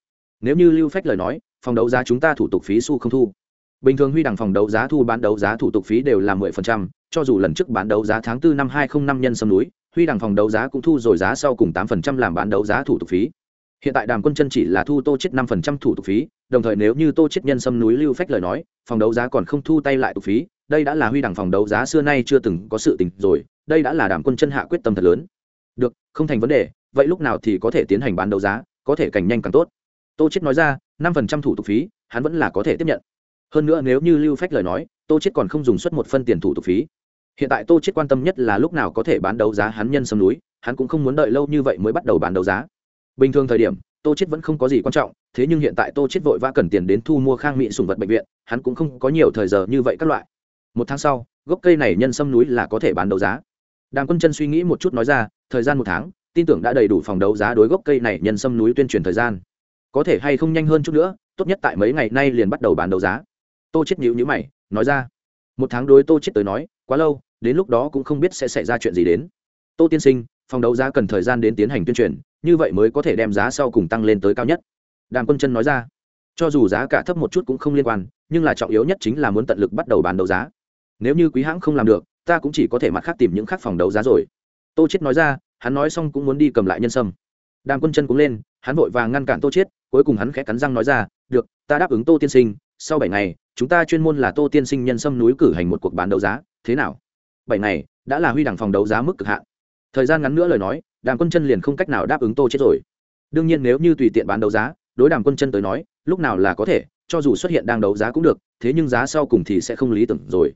Nếu như lưu phách lời nói, phòng đấu giá chúng ta thủ tục phí su không thu. Bình thường huy đẳng phòng đấu giá thu bán đấu giá thủ tục phí đều là mười phần trăm, cho dù lần trước bán đấu giá tháng 4 năm hai không năm nhân sâm núi huy đẳng phòng đấu giá cũng thu rồi giá sau cùng tám phần trăm làm bán đấu giá thủ tục phí. Hiện tại đàm quân chân chỉ là thu tô chết năm phần trăm thủ tục phí, đồng thời nếu như tô chết nhân xâm núi lưu phách lời nói, phòng đấu giá còn không thu tay lại tục phí, đây đã là huy đẳng phòng đấu giá xưa nay chưa từng có sự tình rồi, đây đã là đàm quân chân hạ quyết tâm thật lớn. Được, không thành vấn đề, vậy lúc nào thì có thể tiến hành bán đấu giá, có thể càng nhanh càng tốt. Tô chết nói ra, năm phần trăm thủ tục phí, hắn vẫn là có thể tiếp nhận. Hơn nữa nếu như lưu phách lời nói, tô chết còn không dùng suất một phân tiền thủ tục phí hiện tại tô chết quan tâm nhất là lúc nào có thể bán đấu giá hắn nhân sâm núi, hắn cũng không muốn đợi lâu như vậy mới bắt đầu bán đấu giá. Bình thường thời điểm, tô chết vẫn không có gì quan trọng, thế nhưng hiện tại tô chết vội vã cần tiền đến thu mua khang mỹ sùng vật bệnh viện, hắn cũng không có nhiều thời giờ như vậy các loại. Một tháng sau, gốc cây này nhân sâm núi là có thể bán đấu giá. Đàng quân chân suy nghĩ một chút nói ra, thời gian một tháng, tin tưởng đã đầy đủ phòng đấu giá đối gốc cây này nhân sâm núi tuyên truyền thời gian. Có thể hay không nhanh hơn chút nữa, tốt nhất tại mấy ngày nay liền bắt đầu bán đấu giá. Tô chết nhíu nhíu mày, nói ra. Một tháng đối tô chết tới nói quá lâu, đến lúc đó cũng không biết sẽ xảy ra chuyện gì đến. Tô tiên sinh, phòng đấu giá cần thời gian đến tiến hành tuyên truyền, như vậy mới có thể đem giá sau cùng tăng lên tới cao nhất. Đàm quân chân nói ra. Cho dù giá cả thấp một chút cũng không liên quan, nhưng là trọng yếu nhất chính là muốn tận lực bắt đầu bán đấu giá. Nếu như quý hãng không làm được, ta cũng chỉ có thể mặt khác tìm những khác phòng đấu giá rồi. Tô chết nói ra, hắn nói xong cũng muốn đi cầm lại nhân sâm. Đàm quân chân cũng lên, hắn vội vàng ngăn cản tô chết cuối cùng hắn khẽ cắn răng nói ra, được, ta đáp ứng tô tiên sinh, sau bảy ngày, chúng ta chuyên môn là tô tiên sinh nhân sâm núi cử hành một cuộc bán đấu giá thế nào? Bảy ngày, đã là huy đằng phòng đấu giá mức cực hạn. Thời gian ngắn nữa lời nói, đàm quân chân liền không cách nào đáp ứng tô chết rồi. Đương nhiên nếu như tùy tiện bán đấu giá, đối đàm quân chân tới nói, lúc nào là có thể, cho dù xuất hiện đang đấu giá cũng được, thế nhưng giá sau cùng thì sẽ không lý tưởng rồi.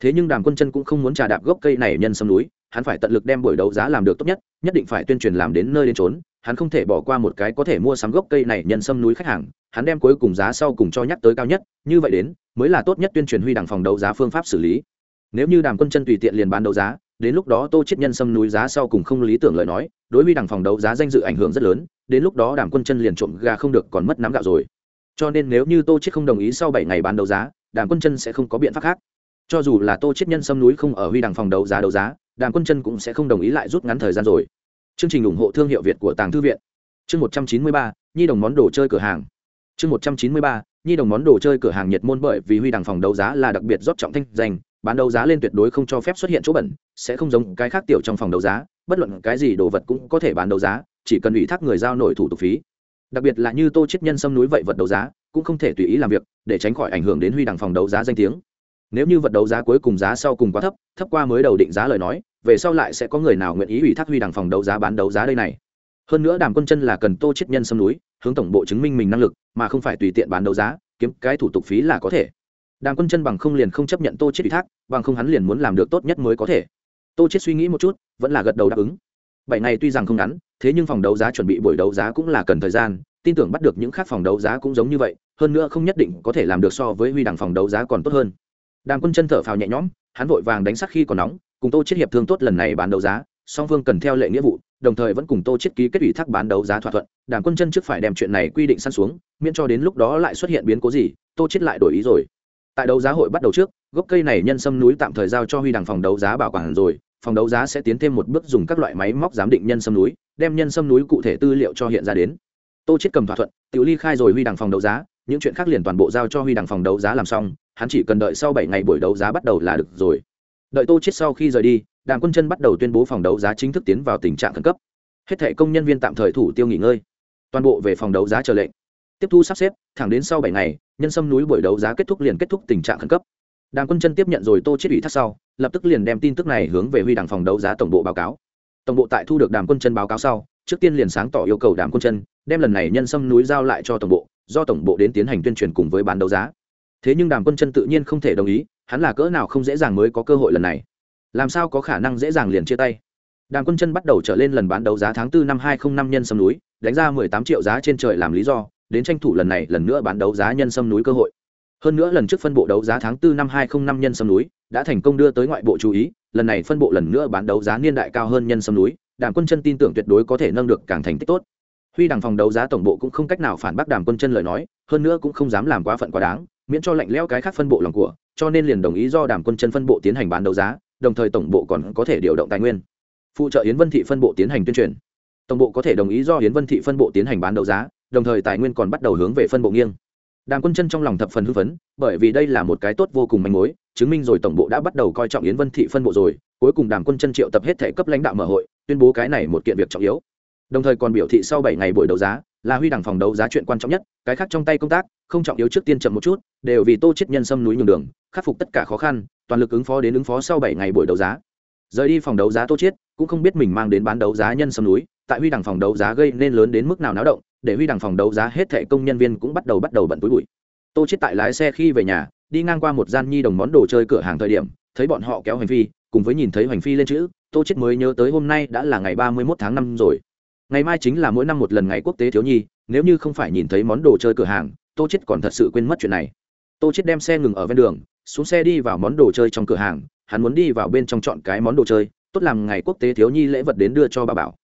Thế nhưng đàm quân chân cũng không muốn trà đạp gốc cây này nhân sâm núi, hắn phải tận lực đem buổi đấu giá làm được tốt nhất nhất định phải tuyên truyền làm đến nơi đến trốn hắn không thể bỏ qua một cái có thể mua sắm gốc cây này nhân sâm núi khách hàng, hắn đem cuối cùng giá sau cùng cho nhắc tới cao nhất, như vậy đến, mới là tốt nhất tuyên truyền huy đằng phòng đấu giá phương pháp xử lý nếu như đàm quân chân tùy tiện liền bán đấu giá, đến lúc đó tô chết nhân xâm núi giá sau cùng không lý tưởng lời nói, đối với đảng phòng đấu giá danh dự ảnh hưởng rất lớn, đến lúc đó đàm quân chân liền trộm gà không được còn mất nắm gạo rồi. Cho nên nếu như tô chết không đồng ý sau bảy ngày bán đấu giá, đàm quân chân sẽ không có biện pháp khác. Cho dù là tô chết nhân xâm núi không ở huy đảng phòng đấu giá đấu giá, đàm quân chân cũng sẽ không đồng ý lại rút ngắn thời gian rồi. Chương trình ủng hộ thương hiệu việt của tàng thư viện. Chương một trăm chín mươi ba, nhi đồng món đồ chơi cửa hàng. Chương một trăm chín mươi ba, nhi đồng món đồ chơi cửa hàng nhiệt môn bởi vì huy đảng phòng đấu giá là đặc biệt rót trọng thanh danh bán đấu giá lên tuyệt đối không cho phép xuất hiện chỗ bẩn, sẽ không giống cái khác tiểu trong phòng đấu giá, bất luận cái gì đồ vật cũng có thể bán đấu giá, chỉ cần ủy thác người giao nổi thủ tục phí. Đặc biệt là như tô chết nhân xâm núi vậy vật đấu giá, cũng không thể tùy ý làm việc, để tránh khỏi ảnh hưởng đến huy đằng phòng đấu giá danh tiếng. Nếu như vật đấu giá cuối cùng giá sau cùng quá thấp thấp qua mới đầu định giá lời nói, về sau lại sẽ có người nào nguyện ý ủy thác huy đằng phòng đấu giá bán đấu giá đây này. Hơn nữa đàm quân chân là cần tô chết nhân xâm núi, hướng tổng bộ chứng minh mình năng lực, mà không phải tùy tiện bán đấu giá, kiếm cái thủ tục phí là có thể đàm quân chân bằng không liền không chấp nhận tô chết ủy thác, bằng không hắn liền muốn làm được tốt nhất mới có thể. Tô chết suy nghĩ một chút, vẫn là gật đầu đáp ứng. Bảy ngày tuy rằng không ngắn, thế nhưng phòng đấu giá chuẩn bị buổi đấu giá cũng là cần thời gian, tin tưởng bắt được những khác phòng đấu giá cũng giống như vậy, hơn nữa không nhất định có thể làm được so với huy đẳng phòng đấu giá còn tốt hơn. Đàm quân chân thở phào nhẹ nhõm, hắn vội vàng đánh sắc khi còn nóng, cùng tô chết hiệp thương tốt lần này bán đấu giá, song phương cần theo lệ nghĩa vụ, đồng thời vẫn cùng tô chết ký kết ủy thác bán đấu giá thỏa thuận. Đàm quân chân trước phải đem chuyện này quy định săn xuống, miễn cho đến lúc đó lại xuất hiện biến cố gì, tô chết lại đổi ý rồi tại đấu giá hội bắt đầu trước, gốc cây này nhân sâm núi tạm thời giao cho huy đằng phòng đấu giá bảo quản rồi, phòng đấu giá sẽ tiến thêm một bước dùng các loại máy móc giám định nhân sâm núi, đem nhân sâm núi cụ thể tư liệu cho hiện ra đến. Tô chết cầm thỏa thuận tự ly khai rồi huy đằng phòng đấu giá, những chuyện khác liền toàn bộ giao cho huy đằng phòng đấu giá làm xong, hắn chỉ cần đợi sau bảy ngày buổi đấu giá bắt đầu là được rồi. Đợi tô chết sau khi rời đi đàng quân chân bắt đầu tuyên bố phòng đấu giá chính thức tiến vào tình trạng khẩn cấp. Hết thảy công nhân viên tạm thời thủ tiêu nghỉ ngơi. Toàn bộ về phòng đấu giá chờ lệnh tiếp thu sắp xếp, thẳng đến sau bảy ngày, nhân sâm núi buổi đấu giá kết thúc liền kết thúc tình trạng khẩn cấp. Đàm quân chân tiếp nhận rồi tô chết ủy thác sau, lập tức liền đem tin tức này hướng về huy đảng phòng đấu giá tổng bộ báo cáo. Tổng bộ tại thu được đàm quân chân báo cáo sau, trước tiên liền sáng tỏ yêu cầu đàm quân chân đem lần này nhân sâm núi giao lại cho tổng bộ, do tổng bộ đến tiến hành tuyên truyền cùng với bán đấu giá. Thế nhưng đàm quân chân tự nhiên không thể đồng ý, hắn là cỡ nào không dễ dàng mới có cơ hội lần này. Làm sao có khả năng dễ dàng liền chia tay? Đàm quân chân bắt đầu trở lên lần bán đấu giá tháng 4 năm hai không năm nhân sâm núi, đánh ra mười tám triệu giá trên trời làm lý do đến tranh thủ lần này lần nữa bán đấu giá nhân sâm núi cơ hội. Hơn nữa lần trước phân bộ đấu giá tháng 4 năm hai không năm nhân sâm núi đã thành công đưa tới ngoại bộ chú ý, lần này phân bộ lần nữa bán đấu giá niên đại cao hơn nhân sâm núi, đàm quân chân tin tưởng tuyệt đối có thể nâng được càng thành tích tốt. Huy đằng phòng đấu giá tổng bộ cũng không cách nào phản bác đàm quân chân lời nói, hơn nữa cũng không dám làm quá phận quá đáng, miễn cho lạnh lẽo cái khác phân bộ lòng của, cho nên liền đồng ý do đàm quân chân phân bộ tiến hành bán đấu giá, đồng thời tổng bộ còn có thể điều động tài nguyên. Phụ trợ yến vân thị phân bộ tiến hành tuyên truyền. Tổng bộ có thể đồng ý do yến vân thị phân bộ tiến hành bán đấu giá đồng thời tài nguyên còn bắt đầu hướng về phân bộ nghiêng. Đàng quân chân trong lòng thập phần hưng phấn, bởi vì đây là một cái tốt vô cùng manh mối, chứng minh rồi tổng bộ đã bắt đầu coi trọng yến vân thị phân bộ rồi, cuối cùng đàng quân chân triệu tập hết thể cấp lãnh đạo mở hội, tuyên bố cái này một kiện việc trọng yếu. Đồng thời còn biểu thị sau bảy ngày buổi đấu giá, là huy đảng phòng đấu giá chuyện quan trọng nhất, cái khác trong tay công tác, không trọng yếu trước tiên chậm một chút, đều vì tô chết nhân sâm núi nhường đường, khắc phục tất cả khó khăn, toàn lực ứng phó đến ứng phó sau bảy ngày buổi đấu giá. Rời đi phòng đấu giá tô chết, cũng không biết mình mang đến bán đấu giá nhân sâm núi, tại huy đảng phòng đấu giá gây nên lớn đến mức nào náo động để huy đằng phòng đấu giá hết thệ công nhân viên cũng bắt đầu bắt đầu bận túi bụi. Tô chết tại lái xe khi về nhà, đi ngang qua một gian nhi đồng món đồ chơi cửa hàng thời điểm, thấy bọn họ kéo hành phi, cùng với nhìn thấy hành phi lên chữ, tô chết mới nhớ tới hôm nay đã là ngày ba mươi 31 tháng năm rồi. Ngày mai chính là mỗi năm một lần ngày quốc tế thiếu nhi, nếu như không phải nhìn thấy món đồ chơi cửa hàng, tô chết còn thật sự quên mất chuyện này. Tô chết đem xe ngừng ở ven đường, xuống xe đi vào món đồ chơi trong cửa hàng, hắn muốn đi vào bên trong chọn cái món đồ chơi, tốt làm ngày quốc tế thiếu nhi lễ vật đến đưa cho bà bảo.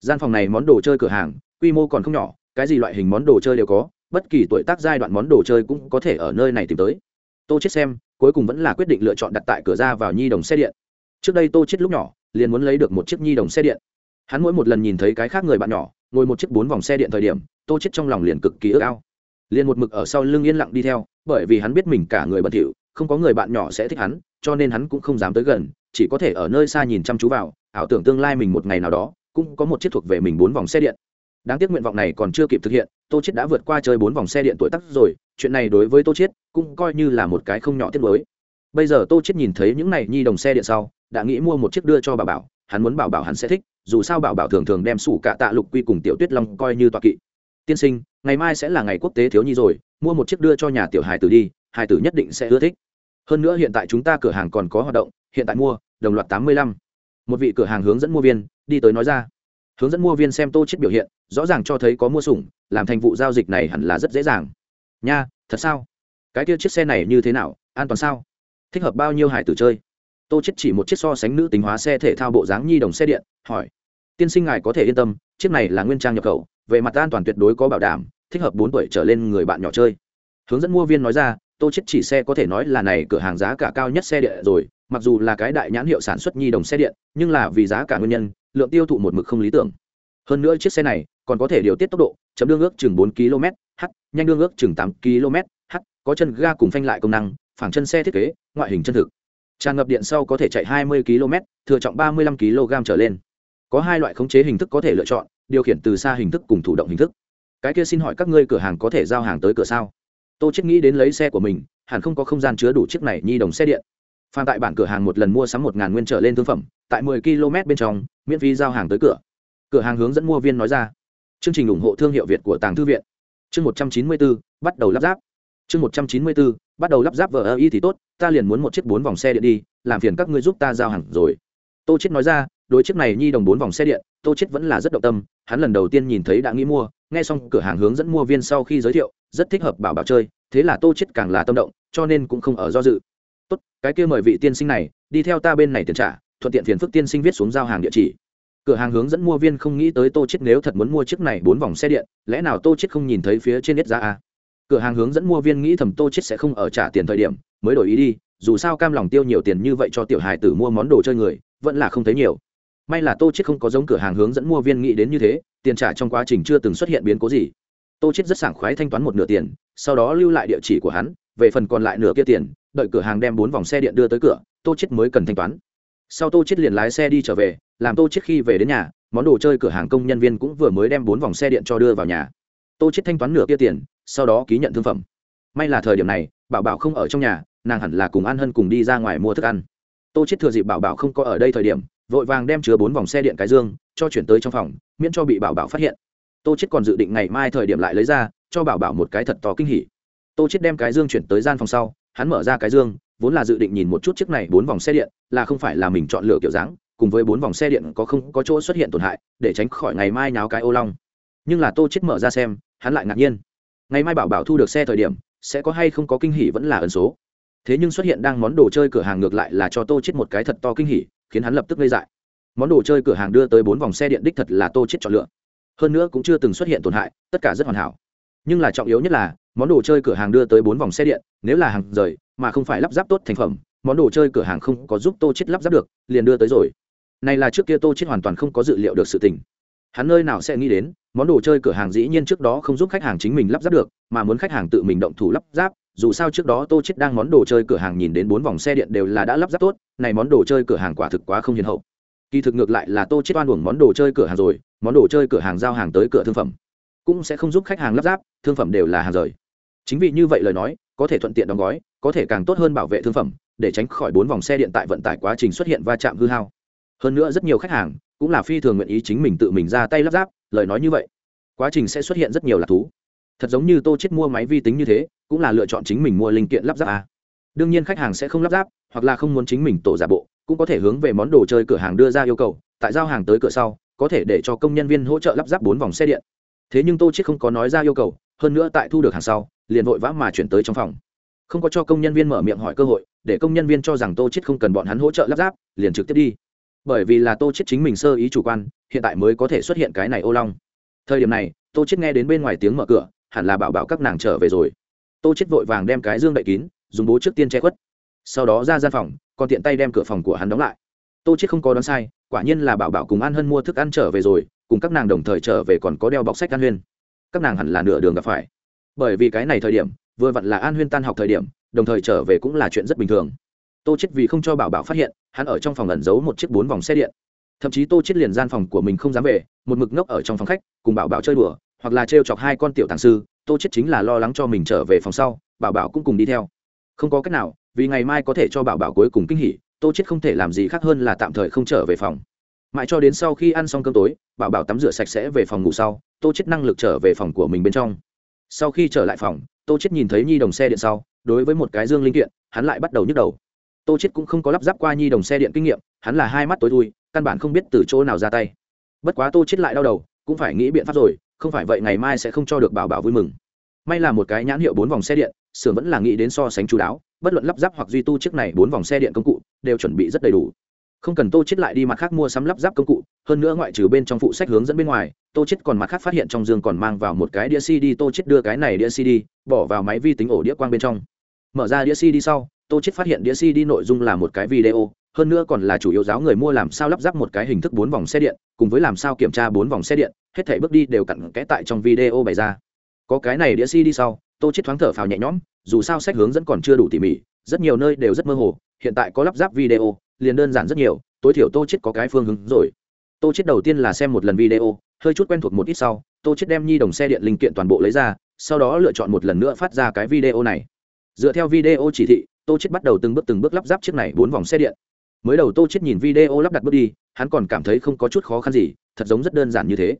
Gian phòng này món đồ chơi cửa hàng, quy mô còn không nhỏ cái gì loại hình món đồ chơi đều có, bất kỳ tuổi tác giai đoạn món đồ chơi cũng có thể ở nơi này tìm tới. Tô chết xem, cuối cùng vẫn là quyết định lựa chọn đặt tại cửa ra vào nhi đồng xe điện. Trước đây tô chết lúc nhỏ, liền muốn lấy được một chiếc nhi đồng xe điện. Hắn mỗi một lần nhìn thấy cái khác người bạn nhỏ, ngồi một chiếc bốn vòng xe điện thời điểm, tô chết trong lòng liền cực kỳ ước ao. Liền một mực ở sau lưng yên lặng đi theo, bởi vì hắn biết mình cả người bẩn thỉu, không có người bạn nhỏ sẽ thích hắn, cho nên hắn cũng không dám tới gần, chỉ có thể ở nơi xa nhìn chăm chú vào, ảo tưởng tương lai mình một ngày nào đó, cũng có một chiếc thuộc về mình bốn vòng xe điện đáng tiếc nguyện vọng này còn chưa kịp thực hiện, tô chết đã vượt qua chơi bốn vòng xe điện tuổi tác rồi, chuyện này đối với tô chết cũng coi như là một cái không nhỏ tiết mới bây giờ tô chết nhìn thấy những này nhi đồng xe điện sau, đã nghĩ mua một chiếc đưa cho bà bảo, hắn muốn bảo bảo hắn sẽ thích, dù sao bảo bảo thường thường đem sủ cả tạ lục quy cùng tiểu tuyết long coi như tọa kỵ. Tiên sinh, ngày mai sẽ là ngày quốc tế thiếu nhi rồi, mua một chiếc đưa cho nhà tiểu hài tử đi, hài tử nhất định sẽ ưa thích. Hơn nữa hiện tại chúng ta cửa hàng còn có hoạt động, hiện tại mua, đồng loạt tám mươi lăm. Một vị cửa hàng hướng dẫn mua viên, đi tới nói ra hướng dẫn mua viên xem tô chết biểu hiện, rõ ràng cho thấy có mua sủng, làm thành vụ giao dịch này hẳn là rất dễ dàng. Nha, thật sao? Cái kia chiếc xe này như thế nào, an toàn sao? Thích hợp bao nhiêu hải tử chơi? Tô chết chỉ một chiếc so sánh nữ tính hóa xe thể thao bộ dáng nhi đồng xe điện, hỏi. Tiên sinh ngài có thể yên tâm, chiếc này là nguyên trang nhập khẩu, về mặt an toàn tuyệt đối có bảo đảm, thích hợp bốn tuổi trở lên người bạn nhỏ chơi. Hướng dẫn mua viên nói ra, tô chết chỉ xe có thể nói là này cửa hàng giá cả cao nhất xe điện rồi, mặc dù là cái đại nhãn hiệu sản xuất nhi đồng xe điện, nhưng là vì giá cả nguyên nhân lượng tiêu thụ một mực không lý tưởng. Hơn nữa chiếc xe này còn có thể điều tiết tốc độ chấm đương ước chừng bốn km, h, nhanh đương ước chừng tám km, h, có chân ga cùng phanh lại công năng, phẳng chân xe thiết kế, ngoại hình chân thực. Tràn ngập điện sau có thể chạy 20 km, thừa trọng 35 kg trở lên. Có hai loại khống chế hình thức có thể lựa chọn, điều khiển từ xa hình thức cùng thủ động hình thức. Cái kia xin hỏi các ngươi cửa hàng có thể giao hàng tới cửa sao? Tô chết nghĩ đến lấy xe của mình, hẳn không có không gian chứa đủ chiếc này nhi đồng xe điện phan tại bản cửa hàng một lần mua sắm một ngàn nguyên trở lên thương phẩm tại 10 km bên trong miễn phí giao hàng tới cửa. Cửa hàng hướng dẫn mua viên nói ra. Chương trình ủng hộ thương hiệu việt của tàng thư viện. Chương 194, bắt đầu lắp ráp. Chương 194, bắt đầu lắp ráp vờ ơ y thì tốt ta liền muốn một chiếc bốn vòng xe điện đi làm phiền các ngươi giúp ta giao hàng rồi. Tô chết nói ra đối chiếc này nhi đồng bốn vòng xe điện tô chết vẫn là rất động tâm hắn lần đầu tiên nhìn thấy đã nghĩ mua nghe xong cửa hàng hướng dẫn mua viên sau khi giới thiệu rất thích hợp bảo bảo chơi thế là tô chết càng là tâm động cho nên cũng không ở do dự tốt, cái kia mời vị tiên sinh này, đi theo ta bên này tiền trả, thuận tiện phiền phức tiên sinh viết xuống giao hàng địa chỉ. Cửa hàng hướng dẫn mua viên không nghĩ tới tô chết nếu thật muốn mua chiếc này bốn vòng xe điện, lẽ nào tô chết không nhìn thấy phía trên nhất giá à? Cửa hàng hướng dẫn mua viên nghĩ thầm tô chết sẽ không ở trả tiền thời điểm, mới đổi ý đi, dù sao cam lòng tiêu nhiều tiền như vậy cho tiểu hài tử mua món đồ chơi người, vẫn là không thấy nhiều. May là tô chết không có giống cửa hàng hướng dẫn mua viên nghĩ đến như thế, tiền trả trong quá trình chưa từng xuất hiện biến cố gì. Tô chết rất sảng khoái thanh toán một nửa tiền, sau đó lưu lại địa chỉ của hắn, về phần còn lại nửa kia tiền đợi cửa hàng đem bốn vòng xe điện đưa tới cửa, tô chết mới cần thanh toán. Sau tô chết liền lái xe đi trở về, làm tô chết khi về đến nhà, món đồ chơi cửa hàng công nhân viên cũng vừa mới đem bốn vòng xe điện cho đưa vào nhà. Tô chết thanh toán nửa kia tiền, sau đó ký nhận thương phẩm. May là thời điểm này, bảo bảo không ở trong nhà, nàng hẳn là cùng an hân cùng đi ra ngoài mua thức ăn. Tô chết thừa dịp bảo bảo không có ở đây thời điểm, vội vàng đem chứa bốn vòng xe điện cái dương, cho chuyển tới trong phòng, miễn cho bị bảo bảo phát hiện. Tô chết còn dự định ngày mai thời điểm lại lấy ra, cho bảo bảo một cái thật to kinh hỉ. Tô chết đem cái dương chuyển tới gian phòng sau hắn mở ra cái dương, vốn là dự định nhìn một chút chiếc này bốn vòng xe điện, là không phải là mình chọn lựa kiểu dáng, cùng với bốn vòng xe điện có không, có chỗ xuất hiện tổn hại, để tránh khỏi ngày mai nháo cái ô long. Nhưng là tô chết mở ra xem, hắn lại ngạc nhiên. Ngày mai bảo bảo thu được xe thời điểm, sẽ có hay không có kinh hỉ vẫn là ẩn số. Thế nhưng xuất hiện đang món đồ chơi cửa hàng ngược lại là cho tô chết một cái thật to kinh hỉ, khiến hắn lập tức gây dại. Món đồ chơi cửa hàng đưa tới bốn vòng xe điện đích thật là tô chết chọn lựa. Hơn nữa cũng chưa từng xuất hiện tổn hại, tất cả rất hoàn hảo. Nhưng là trọng yếu nhất là món đồ chơi cửa hàng đưa tới bốn vòng xe điện, nếu là hàng rời, mà không phải lắp ráp tốt thành phẩm, món đồ chơi cửa hàng không có giúp tô chết lắp ráp được, liền đưa tới rồi. Này là trước kia tô chết hoàn toàn không có dự liệu được sự tình. Hắn nơi nào sẽ nghĩ đến, món đồ chơi cửa hàng dĩ nhiên trước đó không giúp khách hàng chính mình lắp ráp được, mà muốn khách hàng tự mình động thủ lắp ráp, dù sao trước đó tô chết đang món đồ chơi cửa hàng nhìn đến bốn vòng xe điện đều là đã lắp ráp tốt, này món đồ chơi cửa hàng quả thực quá không hiền hậu. Kỳ thực ngược lại là tô chết oan uổng món đồ chơi cửa hàng rồi, món đồ chơi cửa hàng giao hàng tới cửa thương phẩm, cũng sẽ không giúp khách hàng lắp ráp, thương phẩm đều là hàng rời chính vì như vậy lời nói, có thể thuận tiện đóng gói, có thể càng tốt hơn bảo vệ thương phẩm, để tránh khỏi bốn vòng xe điện tại vận tải quá trình xuất hiện va chạm hư hao. Hơn nữa rất nhiều khách hàng cũng là phi thường nguyện ý chính mình tự mình ra tay lắp ráp, lời nói như vậy, quá trình sẽ xuất hiện rất nhiều lạc thú. Thật giống như tô chết mua máy vi tính như thế, cũng là lựa chọn chính mình mua linh kiện lắp ráp à. Đương nhiên khách hàng sẽ không lắp ráp, hoặc là không muốn chính mình tổ giả bộ, cũng có thể hướng về món đồ chơi cửa hàng đưa ra yêu cầu, tại giao hàng tới cửa sau, có thể để cho công nhân viên hỗ trợ lắp ráp bốn vòng xe điện. Thế nhưng tô chết không có nói ra yêu cầu, hơn nữa tại thu được hàng sau liền vội vã mà chuyển tới trong phòng. Không có cho công nhân viên mở miệng hỏi cơ hội, để công nhân viên cho rằng tô chết không cần bọn hắn hỗ trợ lắp ráp, liền trực tiếp đi. Bởi vì là tô chết chính mình sơ ý chủ quan, hiện tại mới có thể xuất hiện cái này ô long. Thời điểm này, tô chết nghe đến bên ngoài tiếng mở cửa, hẳn là bảo bảo các nàng trở về rồi. Tô chết vội vàng đem cái dương đậy kín, dùng bố trước tiên che khuất. Sau đó ra gian phòng, còn tiện tay đem cửa phòng của hắn đóng lại. Tô chết không có đoán sai, quả nhiên là bảo bảo cùng an hân mua thức ăn trở về rồi, cùng các nàng đồng thời trở về còn có đeo bọc sách an huyên các nàng hẳn là nửa đường gặp phải bởi vì cái này thời điểm, vừa vặn là an huyên tan học thời điểm, đồng thời trở về cũng là chuyện rất bình thường. Tô chết vì không cho bảo bảo phát hiện, hắn ở trong phòng ẩn giấu một chiếc bốn vòng xe điện. Thậm chí tô chết liền gian phòng của mình không dám về, một mực ngốc ở trong phòng khách, cùng bảo bảo chơi đùa, hoặc là trêu chọc hai con tiểu tàng sư, tô chết chính là lo lắng cho mình trở về phòng sau, bảo bảo cũng cùng đi theo. Không có cách nào, vì ngày mai có thể cho bảo bảo cuối cùng kinh hỉ, tô chết không thể làm gì khác hơn là tạm thời không trở về phòng. Mãi cho đến sau khi ăn xong cơm tối, bảo bảo tắm rửa sạch sẽ về phòng ngủ sau, tô chết năng lực trở về phòng của mình bên trong sau khi trở lại phòng, tô chết nhìn thấy nhi đồng xe điện sau, đối với một cái dương linh kiện, hắn lại bắt đầu nhức đầu. Tô chết cũng không có lắp ráp qua nhi đồng xe điện kinh nghiệm, hắn là hai mắt tối thui, căn bản không biết từ chỗ nào ra tay. Bất quá tô chết lại đau đầu, cũng phải nghĩ biện pháp rồi, không phải vậy ngày mai sẽ không cho được bảo bảo vui mừng. May là một cái nhãn hiệu bốn vòng xe điện sưởng vẫn là nghĩ đến so sánh chú đáo, bất luận lắp ráp hoặc duy tu chiếc này bốn vòng xe điện công cụ, đều chuẩn bị rất đầy đủ không cần tô chết lại đi mặt khác mua sắm lắp ráp công cụ, hơn nữa ngoại trừ bên trong phụ sách hướng dẫn bên ngoài, tô chết còn mặt khác phát hiện trong dương còn mang vào một cái đĩa cd, tô chết đưa cái này đĩa cd, bỏ vào máy vi tính ổ đĩa quang bên trong. Mở ra đĩa cd sau, tô chết phát hiện đĩa cd nội dung là một cái video, hơn nữa còn là chủ yếu giáo người mua làm sao lắp ráp một cái hình thức bốn vòng xe điện, cùng với làm sao kiểm tra bốn vòng xe điện, hết thảy bước đi đều cặn kẽ tại trong video bày ra. Có cái này đĩa cd sau, tô chết thoáng thở phào nhẹ nhõm, dù sao sách hướng dẫn còn chưa đủ tỉ mỉ, rất nhiều nơi đều rất mơ hồ hiện tại có lắp ráp video, liền đơn giản rất nhiều, tối thiểu tô chết có cái phương hướng rồi. Tô chết đầu tiên là xem một lần video, hơi chút quen thuộc một ít sau, tô chết đem nhi đồng xe điện linh kiện toàn bộ lấy ra, sau đó lựa chọn một lần nữa phát ra cái video này. Dựa theo video chỉ thị, tô chết bắt đầu từng bước từng bước lắp ráp chiếc này bốn vòng xe điện. Mới đầu tô chết nhìn video lắp đặt bước đi, hắn còn cảm thấy không có chút khó khăn gì, thật giống rất đơn giản như thế.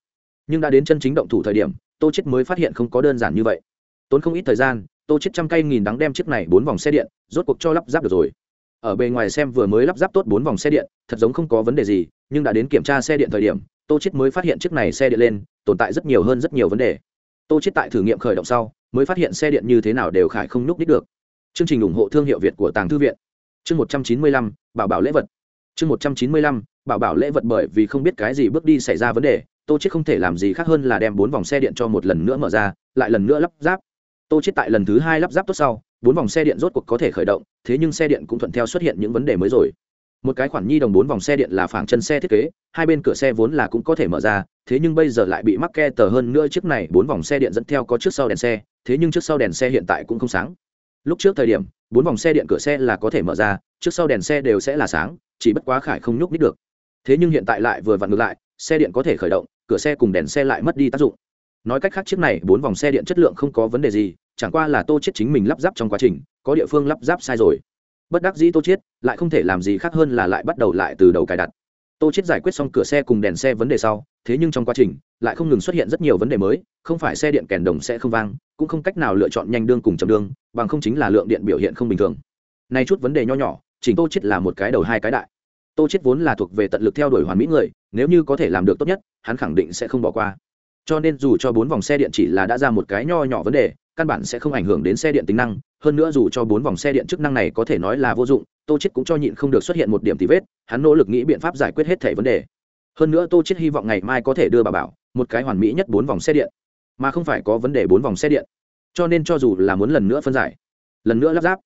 Nhưng đã đến chân chính động thủ thời điểm, tô chết mới phát hiện không có đơn giản như vậy. Tốn không ít thời gian, tô chết trăm cây nghìn đắng đem chiếc này bốn vòng xe điện, rốt cuộc cho lắp ráp được rồi ở bề ngoài xem vừa mới lắp ráp tốt bốn vòng xe điện, thật giống không có vấn đề gì, nhưng đã đến kiểm tra xe điện thời điểm, tô chết mới phát hiện chiếc này xe điện lên, tồn tại rất nhiều hơn rất nhiều vấn đề. Tô chết tại thử nghiệm khởi động sau, mới phát hiện xe điện như thế nào đều khải không núp đích được. Chương trình ủng hộ thương hiệu việt của tàng thư viện. Chương một trăm chín mươi lăm, bảo bảo lễ vật. Chương một trăm chín mươi lăm, bảo bảo lễ vật bởi vì không biết cái gì bước đi xảy ra vấn đề, tô chết không thể làm gì khác hơn là đem bốn vòng xe điện cho một lần nữa mở ra, lại lần nữa lắp ráp. Tô chết tại lần thứ hai lắp ráp tốt sau bốn vòng xe điện rốt cuộc có thể khởi động, thế nhưng xe điện cũng thuận theo xuất hiện những vấn đề mới rồi. Một cái khoản nhi đồng bốn vòng xe điện là phẳng chân xe thiết kế, hai bên cửa xe vốn là cũng có thể mở ra, thế nhưng bây giờ lại bị mắc ke tờ hơn nữa chiếc này bốn vòng xe điện dẫn theo có trước sau đèn xe, thế nhưng trước sau đèn xe hiện tại cũng không sáng. Lúc trước thời điểm, bốn vòng xe điện cửa xe là có thể mở ra, trước sau đèn xe đều sẽ là sáng, chỉ bất quá khải không nhúc nít được. Thế nhưng hiện tại lại vừa vặn ngược lại, xe điện có thể khởi động, cửa xe cùng đèn xe lại mất đi tác dụng. Nói cách khác chiếc này bốn vòng xe điện chất lượng không có vấn đề gì chẳng qua là tô chết chính mình lắp ráp trong quá trình, có địa phương lắp ráp sai rồi. Bất đắc dĩ tô chết, lại không thể làm gì khác hơn là lại bắt đầu lại từ đầu cài đặt. Tô chết giải quyết xong cửa xe cùng đèn xe vấn đề sau, thế nhưng trong quá trình, lại không ngừng xuất hiện rất nhiều vấn đề mới, không phải xe điện kèn đồng sẽ không vang, cũng không cách nào lựa chọn nhanh đương cùng chậm đương bằng không chính là lượng điện biểu hiện không bình thường. Nay chút vấn đề nho nhỏ, chỉnh tô chết là một cái đầu hai cái đại. Tô chết vốn là thuộc về tận lực theo đuổi hoàn mỹ người, nếu như có thể làm được tốt nhất, hắn khẳng định sẽ không bỏ qua. Cho nên dù cho bốn vòng xe điện chỉ là đã ra một cái nho nhỏ vấn đề căn bản sẽ không ảnh hưởng đến xe điện tính năng, hơn nữa dù cho bốn vòng xe điện chức năng này có thể nói là vô dụng, tô chết cũng cho nhịn không được xuất hiện một điểm tì vết, hắn nỗ lực nghĩ biện pháp giải quyết hết thể vấn đề. Hơn nữa tô chết hy vọng ngày mai có thể đưa bà bảo, một cái hoàn mỹ nhất bốn vòng xe điện, mà không phải có vấn đề bốn vòng xe điện. Cho nên cho dù là muốn lần nữa phân giải, lần nữa lắp ráp,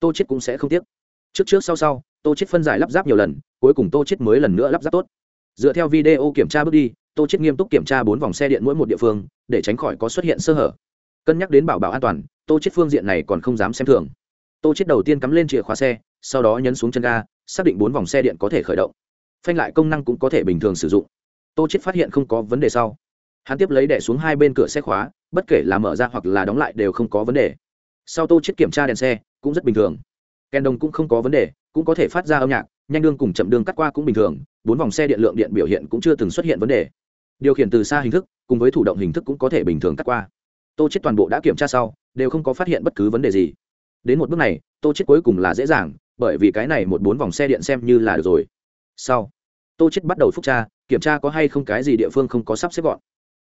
tô chết cũng sẽ không tiếc. Trước trước sau sau, tô chết phân giải lắp ráp nhiều lần, cuối cùng tô chết mới lần nữa lắp ráp tốt. Dựa theo video kiểm tra bước đi, tô chết nghiêm túc kiểm tra bốn vòng xe điện mỗi một địa phương, để tránh khỏi có xuất hiện sơ hở cân nhắc đến bảo bảo an toàn, tô chết phương diện này còn không dám xem thường. Tô chết đầu tiên cắm lên chìa khóa xe, sau đó nhấn xuống chân ga, xác định bốn vòng xe điện có thể khởi động. Phanh lại công năng cũng có thể bình thường sử dụng. Tô chết phát hiện không có vấn đề sau. Hắn tiếp lấy đẻ xuống hai bên cửa xe khóa, bất kể là mở ra hoặc là đóng lại đều không có vấn đề. Sau tô chết kiểm tra đèn xe, cũng rất bình thường. Kèn đồng cũng không có vấn đề, cũng có thể phát ra âm nhạc, nhanh đương cùng chậm đương cắt qua cũng bình thường, bốn vòng xe điện lượng điện biểu hiện cũng chưa từng xuất hiện vấn đề. Điều khiển từ xa hình thức, cùng với thủ động hình thức cũng có thể bình thường cắt qua tô chết toàn bộ đã kiểm tra sau, đều không có phát hiện bất cứ vấn đề gì. Đến một bước này, tô chết cuối cùng là dễ dàng, bởi vì cái này một bốn vòng xe điện xem như là được rồi. Sau, tô chết bắt đầu phúc tra, kiểm tra có hay không cái gì địa phương không có sắp xếp gọn.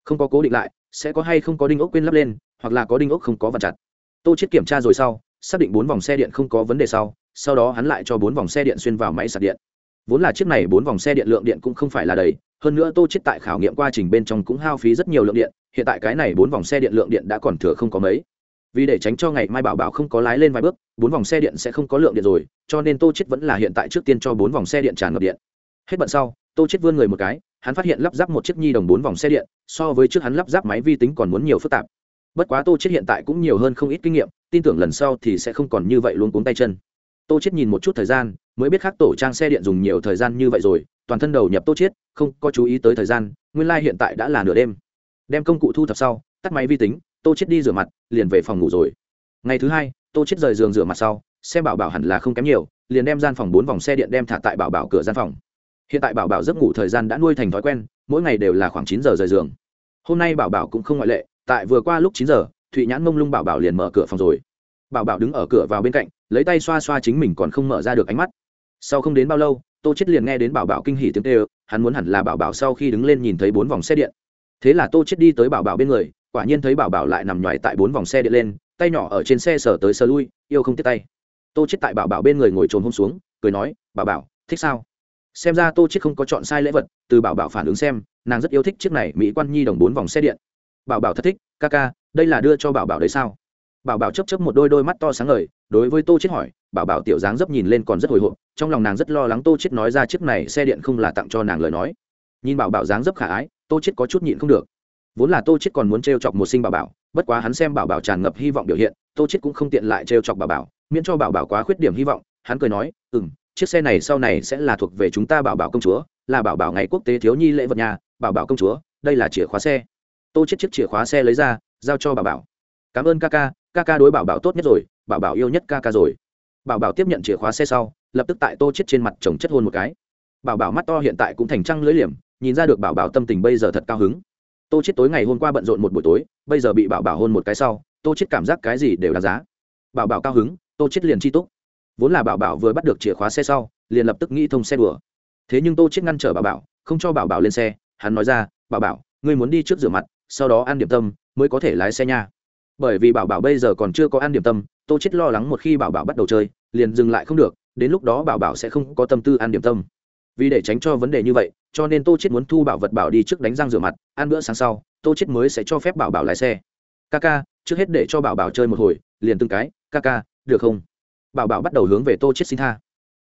Không có cố định lại, sẽ có hay không có đinh ốc quên lắp lên, hoặc là có đinh ốc không có vặn chặt. Tô chết kiểm tra rồi sau, xác định bốn vòng xe điện không có vấn đề sau sau đó hắn lại cho bốn vòng xe điện xuyên vào máy sạc điện vốn là chiếc này bốn vòng xe điện lượng điện cũng không phải là đầy, hơn nữa tô chết tại khảo nghiệm quá trình bên trong cũng hao phí rất nhiều lượng điện, hiện tại cái này bốn vòng xe điện lượng điện đã còn thừa không có mấy. Vì để tránh cho ngày mai bảo bảo không có lái lên vài bước, bốn vòng xe điện sẽ không có lượng điện rồi, cho nên tô chết vẫn là hiện tại trước tiên cho bốn vòng xe điện tràn ngập điện. Hết bận sau, tô chết vươn người một cái, hắn phát hiện lắp ráp một chiếc nhi đồng bốn vòng xe điện, so với trước hắn lắp ráp máy vi tính còn muốn nhiều phức tạp. Bất quá tô chết hiện tại cũng nhiều hơn không ít kinh nghiệm, tin tưởng lần sau thì sẽ không còn như vậy luôn cuống tay chân. Tô chết nhìn một chút thời gian mới biết khác tổ trang xe điện dùng nhiều thời gian như vậy rồi, toàn thân đầu nhập tô chết, không có chú ý tới thời gian, nguyên lai like hiện tại đã là nửa đêm. Đem công cụ thu thập sau, tắt máy vi tính, tô chết đi rửa mặt, liền về phòng ngủ rồi. Ngày thứ hai, tô chết rời giường rửa mặt sau xe bảo bảo hẳn là không kém nhiều, liền đem gian phòng bốn vòng xe điện đem thả tại bảo bảo cửa gian phòng. Hiện tại bảo bảo giấc ngủ thời gian đã nuôi thành thói quen, mỗi ngày đều là khoảng chín giờ rời giường. Hôm nay bảo bảo cũng không ngoại lệ, tại vừa qua lúc chín giờ, thụy nhãn mông lung bảo bảo liền mở cửa phòng rồi. Bảo bảo đứng ở cửa vào bên cạnh, lấy tay xoa xoa chính mình còn không mở ra được ánh mắt sau không đến bao lâu, tô chết liền nghe đến bảo bảo kinh hỉ tiếng kêu, hắn muốn hẳn là bảo bảo sau khi đứng lên nhìn thấy bốn vòng xe điện. Thế là tô chết đi tới bảo bảo bên người, quả nhiên thấy bảo bảo lại nằm nhoài tại bốn vòng xe điện lên, tay nhỏ ở trên xe sờ tới sờ lui, yêu không tiếp tay. Tô chết tại bảo bảo bên người ngồi trồn hôm xuống, cười nói, bảo bảo, thích sao? Xem ra tô chết không có chọn sai lễ vật, từ bảo bảo phản ứng xem, nàng rất yêu thích chiếc này mỹ quan nhi đồng bốn vòng xe điện. Bảo bảo thật thích, ca ca, đây là đưa cho bảo bảo đấy sao? Bảo bảo chấp chấp một đôi đôi mắt to sáng ngời, đối với tô chết hỏi bảo bảo tiểu dáng dấp nhìn lên còn rất hồi hộp, trong lòng nàng rất lo lắng tô chết nói ra chiếc này xe điện không là tặng cho nàng lời nói. Nhìn bảo bảo dáng dấp khả ái, tô chết có chút nhịn không được. Vốn là tô chết còn muốn trêu chọc một sinh bảo bảo, bất quá hắn xem bảo bảo tràn ngập hy vọng biểu hiện, tô chết cũng không tiện lại trêu chọc bảo bảo, miễn cho bảo bảo quá khuyết điểm hy vọng, hắn cười nói, ừm, chiếc xe này sau này sẽ là thuộc về chúng ta bảo bảo công chúa, là bảo bảo ngày quốc tế thiếu nhi lễ vật nhà, bảo bảo công chúa, đây là chìa khóa xe. Tô chết chiếc chìa khóa xe lấy ra, giao cho bảo bảo. Cảm ơn ca ca ca ca đối bảo bảo tốt nhất rồi, bảo bảo yêu nhất ca ca rồi bảo bảo tiếp nhận chìa khóa xe sau, lập tức tại tô chết trên mặt chồng chất hôn một cái. Bảo bảo mắt to hiện tại cũng thành trăng lưỡi liềm, nhìn ra được bảo bảo tâm tình bây giờ thật cao hứng. Tô chết tối ngày hôm qua bận rộn một buổi tối, bây giờ bị bảo bảo hôn một cái sau, tô chết cảm giác cái gì đều đáng giá. Bảo bảo cao hứng, tô chết liền chi túc. Vốn là bảo bảo vừa bắt được chìa khóa xe sau, liền lập tức nghĩ thông xe đùa. Thế nhưng tô chết ngăn trở bảo bảo, không cho bảo bảo lên xe, hắn nói ra, bảo bảo, ngươi muốn đi trước rửa mặt, sau đó ăn điểm tâm, mới có thể lái xe nha. Bởi vì bảo bảo bây giờ còn chưa có ăn điểm tâm tô chết lo lắng một khi bảo bảo bắt đầu chơi, liền dừng lại không được, đến lúc đó bảo bảo sẽ không có tâm tư ăn điểm tâm. Vì để tránh cho vấn đề như vậy, cho nên tô chết muốn thu bảo vật bảo đi trước đánh răng rửa mặt, ăn bữa sáng sau, tô chết mới sẽ cho phép bảo bảo lái xe. Ca ca, trước hết để cho bảo bảo chơi một hồi, liền từng cái, ca ca, được không? Bảo bảo bắt đầu hướng về tô chết xin tha.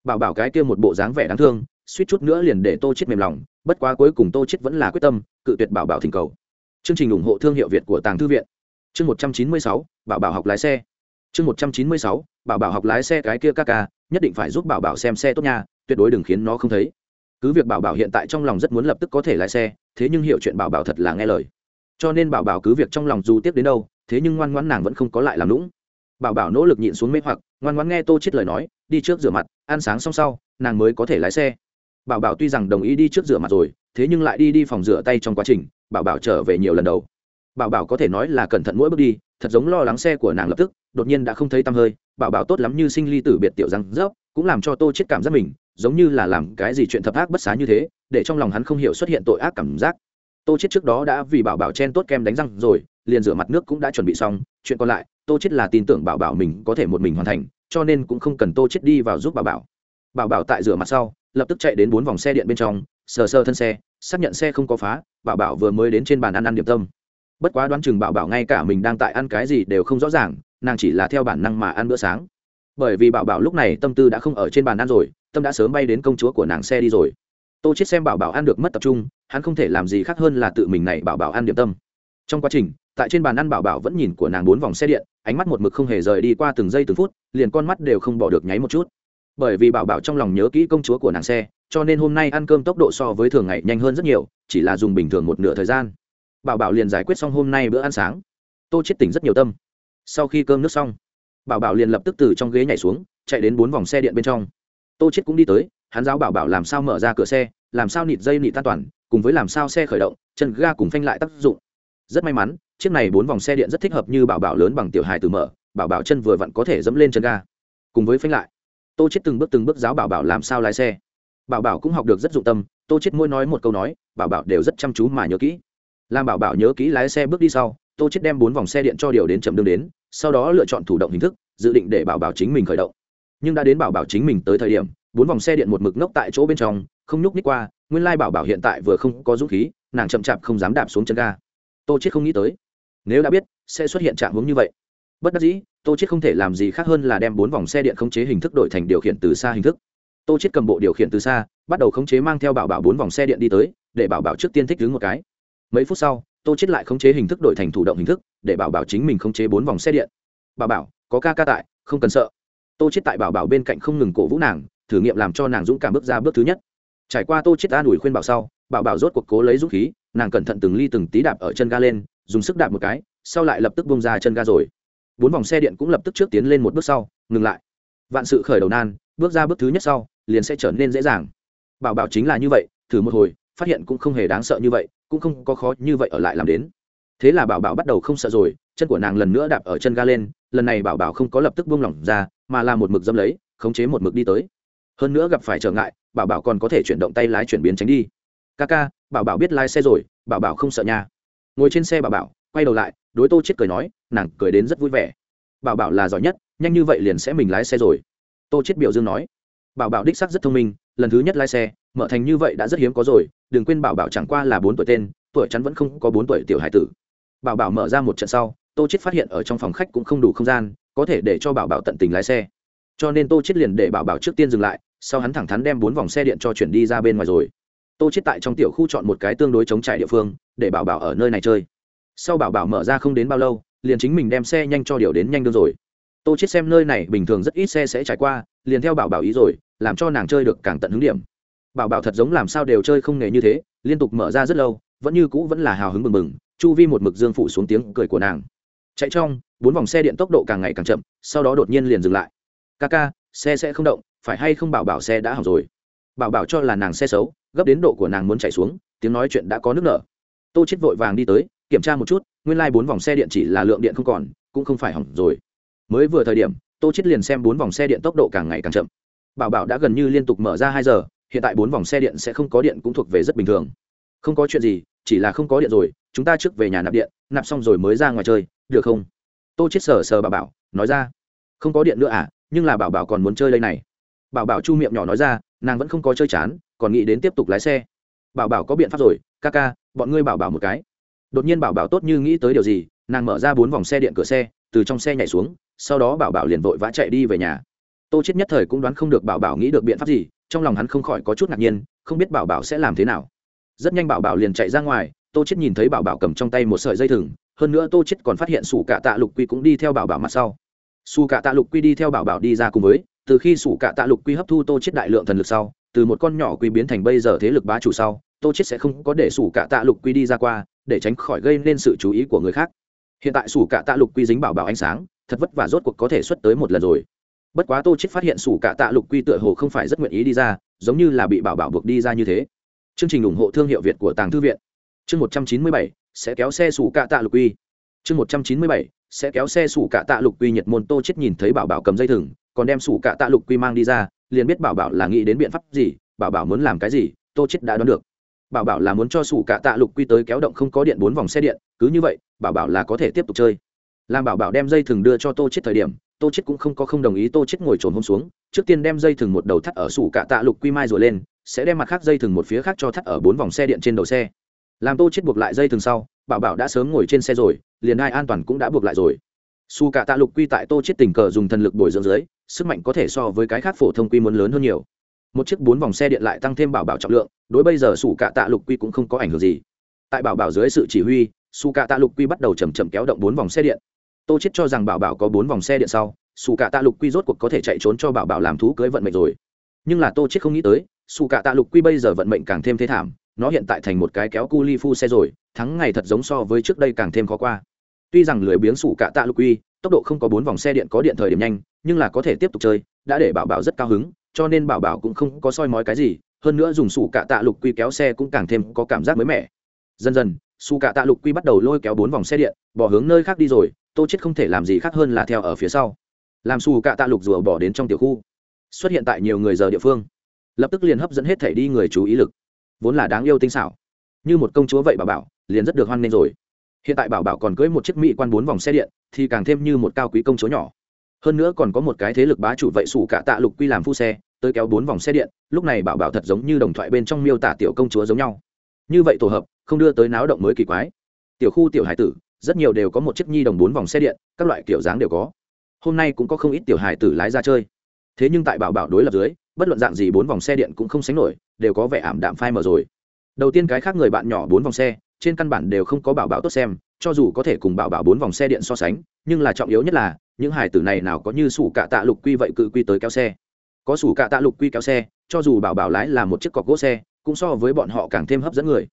Bảo bảo cái kia một bộ dáng vẻ đáng thương, suýt chút nữa liền để tô chết mềm lòng, bất quá cuối cùng tô chết vẫn là quyết tâm, cự tuyệt bảo bảo thỉnh cầu. Chương trình ủng hộ thương hiệu việt của tàng thư viện. Chương một trăm chín mươi sáu, bảo bảo học lái xe chương một trăm chín mươi sáu, bảo bảo học lái xe cái kia ca ca, nhất định phải giúp bảo bảo xem xe tốt nha, tuyệt đối đừng khiến nó không thấy. Cứ việc bảo bảo hiện tại trong lòng rất muốn lập tức có thể lái xe, thế nhưng hiểu chuyện bảo bảo thật là nghe lời. Cho nên bảo bảo cứ việc trong lòng dù tiếp đến đâu, thế nhưng ngoan ngoãn nàng vẫn không có lại làm lũng bảo bảo nỗ lực nhịn xuống mê hoặc, ngoan ngoãn nghe tô chết lời nói, đi trước rửa mặt, ăn sáng xong sau, nàng mới có thể lái xe. Bảo bảo tuy rằng đồng ý đi trước rửa mặt rồi, thế nhưng lại đi đi phòng rửa tay trong quá trình, bảo bảo trở về nhiều lần đầu. Bảo bảo có thể nói là cẩn thận mỗi bước đi thật giống lo lắng xe của nàng lập tức, đột nhiên đã không thấy tăm hơi, bảo bảo tốt lắm như sinh ly tử biệt tiểu răng rớp, cũng làm cho tô chết cảm giác mình, giống như là làm cái gì chuyện thập ác bất xá như thế, để trong lòng hắn không hiểu xuất hiện tội ác cảm giác. Tô chết trước đó đã vì bảo bảo chen tốt kem đánh răng rồi, liền rửa mặt nước cũng đã chuẩn bị xong, chuyện còn lại, tô chết là tin tưởng bảo bảo mình có thể một mình hoàn thành, cho nên cũng không cần tô chết đi vào giúp bảo bảo. Bảo bảo tại rửa mặt sau, lập tức chạy đến bốn vòng xe điện bên trong, sờ sờ thân xe, xác nhận xe không có phá, bảo bảo vừa mới đến trên bàn ăn ăn điểm tâm bất quá đoán chừng bảo bảo ngay cả mình đang tại ăn cái gì đều không rõ ràng, nàng chỉ là theo bản năng mà ăn bữa sáng. Bởi vì bảo bảo lúc này tâm tư đã không ở trên bàn ăn rồi, tâm đã sớm bay đến công chúa của nàng xe đi rồi. Tô chết xem bảo bảo ăn được mất tập trung, hắn không thể làm gì khác hơn là tự mình này bảo bảo ăn điểm tâm. Trong quá trình, tại trên bàn ăn bảo bảo vẫn nhìn của nàng bốn vòng xe điện, ánh mắt một mực không hề rời đi qua từng giây từng phút, liền con mắt đều không bỏ được nháy một chút. Bởi vì bảo bảo trong lòng nhớ kỹ công chúa của nàng xe, cho nên hôm nay ăn cơm tốc độ so với thường ngày nhanh hơn rất nhiều, chỉ là dùng bình thường một nửa thời gian bảo bảo liền giải quyết xong hôm nay bữa ăn sáng. Tô chết tỉnh rất nhiều tâm. Sau khi cơm nước xong, bảo bảo liền lập tức từ trong ghế nhảy xuống, chạy đến bốn vòng xe điện bên trong. Tô chết cũng đi tới, hắn giáo bảo bảo làm sao mở ra cửa xe, làm sao nịt dây nịt an toàn, cùng với làm sao xe khởi động, chân ga cùng phanh lại tác dụng. Rất may mắn, chiếc này bốn vòng xe điện rất thích hợp như bảo bảo lớn bằng tiểu hài từ mở, bảo bảo chân vừa vặn có thể dẫm lên chân ga. Cùng với phanh lại, tô chết từng bước từng bước giáo bảo bảo làm sao lái xe. Bảo bảo cũng học được rất dụng tâm, tô chết mỗi nói một câu nói, bảo bảo đều rất chăm chú mà nhớ kỹ làm bảo bảo nhớ kỹ lái xe bước đi sau, tô chết đem bốn vòng xe điện cho điều đến chậm đường đến, sau đó lựa chọn thủ động hình thức, dự định để bảo bảo chính mình khởi động. Nhưng đã đến bảo bảo chính mình tới thời điểm, bốn vòng xe điện một mực ngốc tại chỗ bên trong, không nhúc nhích qua, nguyên lai bảo bảo hiện tại vừa không có dũng khí, nàng chậm chạp không dám đạp xuống chân ga. Tô chết không nghĩ tới, nếu đã biết, sẽ xuất hiện trạng hướng như vậy. Bất đắc dĩ, tô chết không thể làm gì khác hơn là đem bốn vòng xe điện khống chế hình thức đổi thành điều khiển từ xa hình thức. Tô chết cầm bộ điều khiển từ xa, bắt đầu khống chế mang theo bảo bảo bốn vòng xe điện đi tới, để bảo bảo trước tiên thích đứng một cái mấy phút sau, tô chết lại khống chế hình thức đổi thành thủ động hình thức, để bảo bảo chính mình khống chế bốn vòng xe điện. Bảo bảo, có ca ca tại, không cần sợ. Tô chết tại bảo bảo bên cạnh không ngừng cổ vũ nàng, thử nghiệm làm cho nàng dũng cảm bước ra bước thứ nhất. Trải qua tô chết an ủi khuyên bảo sau, bảo bảo rốt cuộc cố lấy dũng khí, nàng cẩn thận từng ly từng tí đạp ở chân ga lên, dùng sức đạp một cái, sau lại lập tức bung ra chân ga rồi. Bốn vòng xe điện cũng lập tức trước tiến lên một bước sau, ngừng lại. Vạn sự khởi đầu nan, bước ra bước thứ nhất sau, liền sẽ trở nên dễ dàng. Bảo bảo chính là như vậy, thử một hồi phát hiện cũng không hề đáng sợ như vậy, cũng không có khó như vậy ở lại làm đến. Thế là bảo bảo bắt đầu không sợ rồi, chân của nàng lần nữa đạp ở chân ga lên, lần này bảo bảo không có lập tức buông lỏng ra, mà là một mực dâm lấy, khống chế một mực đi tới. Hơn nữa gặp phải trở ngại, bảo bảo còn có thể chuyển động tay lái chuyển biến tránh đi. Ca ca, bảo bảo biết lái xe rồi, bảo bảo không sợ nha. Ngồi trên xe bảo bảo, quay đầu lại, đối tô chết cười nói, nàng cười đến rất vui vẻ. Bảo bảo là giỏi nhất, nhanh như vậy liền sẽ mình lái xe rồi. Tô chết biểu dương nói. Bảo bảo đích xác rất thông minh, lần thứ nhất lái xe, mở thành như vậy đã rất hiếm có rồi đừng quên bảo bảo chẳng qua là bốn tuổi tên, tuổi chắn vẫn không có bốn tuổi tiểu hải tử. Bảo bảo mở ra một trận sau, tô chết phát hiện ở trong phòng khách cũng không đủ không gian, có thể để cho bảo bảo tận tình lái xe. Cho nên tô chết liền để bảo bảo trước tiên dừng lại, sau hắn thẳng thắn đem bốn vòng xe điện cho chuyển đi ra bên ngoài rồi. Tô chết tại trong tiểu khu chọn một cái tương đối chống trải địa phương, để bảo bảo ở nơi này chơi. Sau bảo bảo mở ra không đến bao lâu, liền chính mình đem xe nhanh cho điều đến nhanh đương rồi. Tô chết xem nơi này bình thường rất ít xe sẽ trải qua, liền theo bảo bảo ý rồi, làm cho nàng chơi được càng tận hứng điểm bảo bảo thật giống làm sao đều chơi không nghề như thế, liên tục mở ra rất lâu, vẫn như cũ vẫn là hào hứng bừng bừng, chu vi một mực dương phụ xuống tiếng cười của nàng. Chạy trong, bốn vòng xe điện tốc độ càng ngày càng chậm, sau đó đột nhiên liền dừng lại. Ca ca xe sẽ không động, phải hay không bảo bảo xe đã hỏng rồi? Bảo bảo cho là nàng xe xấu, gấp đến độ của nàng muốn chạy xuống, tiếng nói chuyện đã có nước nở. Tô chết vội vàng đi tới, kiểm tra một chút, nguyên lai bốn vòng xe điện chỉ là lượng điện không còn, cũng không phải hỏng rồi. Mới vừa thời điểm, tô chết liền xem bốn vòng xe điện tốc độ càng ngày càng chậm. Bảo bảo đã gần như liên tục mở ra hai giờ hiện tại bốn vòng xe điện sẽ không có điện cũng thuộc về rất bình thường. Không có chuyện gì, chỉ là không có điện rồi, chúng ta trước về nhà nạp điện, nạp xong rồi mới ra ngoài chơi, được không? Tô chết sờ sờ bảo bảo, nói ra. Không có điện nữa à nhưng là bảo bảo còn muốn chơi đây này. Bảo bảo chu miệng nhỏ nói ra, nàng vẫn không có chơi chán, còn nghĩ đến tiếp tục lái xe. Bảo bảo có biện pháp rồi, ca ca, bọn ngươi bảo bảo một cái. Đột nhiên bảo bảo tốt như nghĩ tới điều gì, nàng mở ra bốn vòng xe điện cửa xe, từ trong xe nhảy xuống, sau đó bảo bảo liền vội vã chạy đi về nhà. Tô chết nhất thời cũng đoán không được bảo bảo nghĩ được biện pháp gì trong lòng hắn không khỏi có chút ngạc nhiên, không biết bảo bảo sẽ làm thế nào. Rất nhanh bảo bảo liền chạy ra ngoài, tô chết nhìn thấy bảo bảo cầm trong tay một sợi dây thừng, hơn nữa tô chết còn phát hiện sủ Cả tạ lục quy cũng đi theo bảo bảo mặt sau. Sủ Cả tạ lục quy đi theo bảo bảo đi ra cùng với, từ khi sủ Cả tạ lục quy hấp thu tô chết đại lượng thần lực sau, từ một con nhỏ quy biến thành bây giờ thế lực bá chủ sau, tô chết sẽ không có để sủ Cả tạ lục quy đi ra qua, để tránh khỏi gây nên sự chú ý của người khác. Hiện tại sủ Cả tạ lục quy dính bảo bảo ánh sáng, thật vất vả rốt cuộc có thể xuất tới một lần rồi bất quá tô chết phát hiện sủ cạ tạ lục quy tựa hồ không phải rất nguyện ý đi ra, giống như là bị bảo bảo buộc đi ra như thế. Chương trình ủng hộ thương hiệu việt của tàng thư viện. Chương một trăm chín mươi bảy, sẽ kéo xe sủ cạ tạ lục quy. Chương một trăm chín mươi bảy, sẽ kéo xe sủ cạ tạ lục quy nhiệt môn tô chết nhìn thấy bảo bảo cầm dây thừng, còn đem sủ cạ tạ lục quy mang đi ra, liền biết bảo bảo là nghĩ đến biện pháp gì, bảo bảo muốn làm cái gì, tô chết đã đoán được. Bảo bảo là muốn cho sủ cạ tạ lục quy tới kéo động không có điện bốn vòng xe điện, cứ như vậy, bảo bảo là có thể tiếp tục chơi. Làm bảo bảo đem dây thừng đưa cho tô chết thời điểm tô chết cũng không có không đồng ý tô chết ngồi trồn hôm xuống, trước tiên đem dây thừng một đầu thắt ở sủ cạ tạ lục quy mai rồi lên, sẽ đem mặt khác dây thừng một phía khác cho thắt ở bốn vòng xe điện trên đầu xe. Làm tô chết buộc lại dây thừng sau, bảo bảo đã sớm ngồi trên xe rồi, liền ai an toàn cũng đã buộc lại rồi. Su cạ tạ lục quy tại tô chết tình cờ dùng thần lực bồi dưỡng dưới, sức mạnh có thể so với cái khác phổ thông quy muốn lớn hơn nhiều. Một chiếc bốn vòng xe điện lại tăng thêm bảo bảo trọng lượng, đối bây giờ su cạ tạ lục quy cũng không có ảnh hưởng gì. Tại bảo bảo dưới sự chỉ huy su cạ tạ lục quy bắt đầu chậm chậm kéo động bốn vòng xe điện tô chết cho rằng bảo bảo có bốn vòng xe điện sau su Cả tạ lục quy rốt cuộc có thể chạy trốn cho bảo bảo làm thú cưới vận mệnh rồi. Nhưng là tô chết không nghĩ tới su Cả tạ lục quy bây giờ vận mệnh càng thêm thế thảm, nó hiện tại thành một cái kéo cu li phu xe rồi, thắng ngày thật giống so với trước đây càng thêm khó qua. Tuy rằng lười biếng su Cả tạ lục quy, tốc độ không có bốn vòng xe điện có điện thời điểm nhanh, nhưng là có thể tiếp tục chơi, đã để bảo bảo rất cao hứng, cho nên bảo bảo cũng không có soi mói cái gì, hơn nữa dùng sủ Cả tạ lục quy kéo xe cũng càng thêm có cảm giác mới mẻ. Dần dần su Cả tạ lục quy bắt đầu lôi kéo bốn vòng xe điện, bỏ hướng nơi khác đi rồi tô chết không thể làm gì khác hơn là theo ở phía sau. Làm xù cạ tạ lục rùa bỏ đến trong tiểu khu. Xuất hiện tại nhiều người giờ địa phương. Lập tức liền hấp dẫn hết thể đi người chú ý lực. Vốn là đáng yêu tinh xảo. Như một công chúa vậy bảo bảo, liền rất được hoan nghênh rồi. Hiện tại bảo bảo còn cưới một chiếc mỹ quan bốn vòng xe điện, thì càng thêm như một cao quý công chúa nhỏ. Hơn nữa còn có một cái thế lực bá chủ vậy sủ cả tạ lục quy làm phu xe, tới kéo bốn vòng xe điện, lúc này bảo bảo thật giống như đồng thoại bên trong miêu tả tiểu công chúa giống nhau. Như vậy tổ hợp, không đưa tới náo động mới kỳ quái. Tiểu khu tiểu hải tử rất nhiều đều có một chiếc nhi đồng bốn vòng xe điện, các loại kiểu dáng đều có. Hôm nay cũng có không ít tiểu hải tử lái ra chơi. Thế nhưng tại bảo bảo đối lập dưới, bất luận dạng gì bốn vòng xe điện cũng không sánh nổi, đều có vẻ ảm đạm phai mờ rồi. Đầu tiên cái khác người bạn nhỏ bốn vòng xe, trên căn bản đều không có bảo bảo tốt xem, cho dù có thể cùng bảo bảo bốn vòng xe điện so sánh, nhưng là trọng yếu nhất là, những hải tử này nào có như sủ cạ tạ lục quy vậy cự quy tới kéo xe. Có sủ cạ tạ lục quy kéo xe, cho dù bảo bảo lái là một chiếc cọc gỗ xe, cũng so với bọn họ càng thêm hấp dẫn người.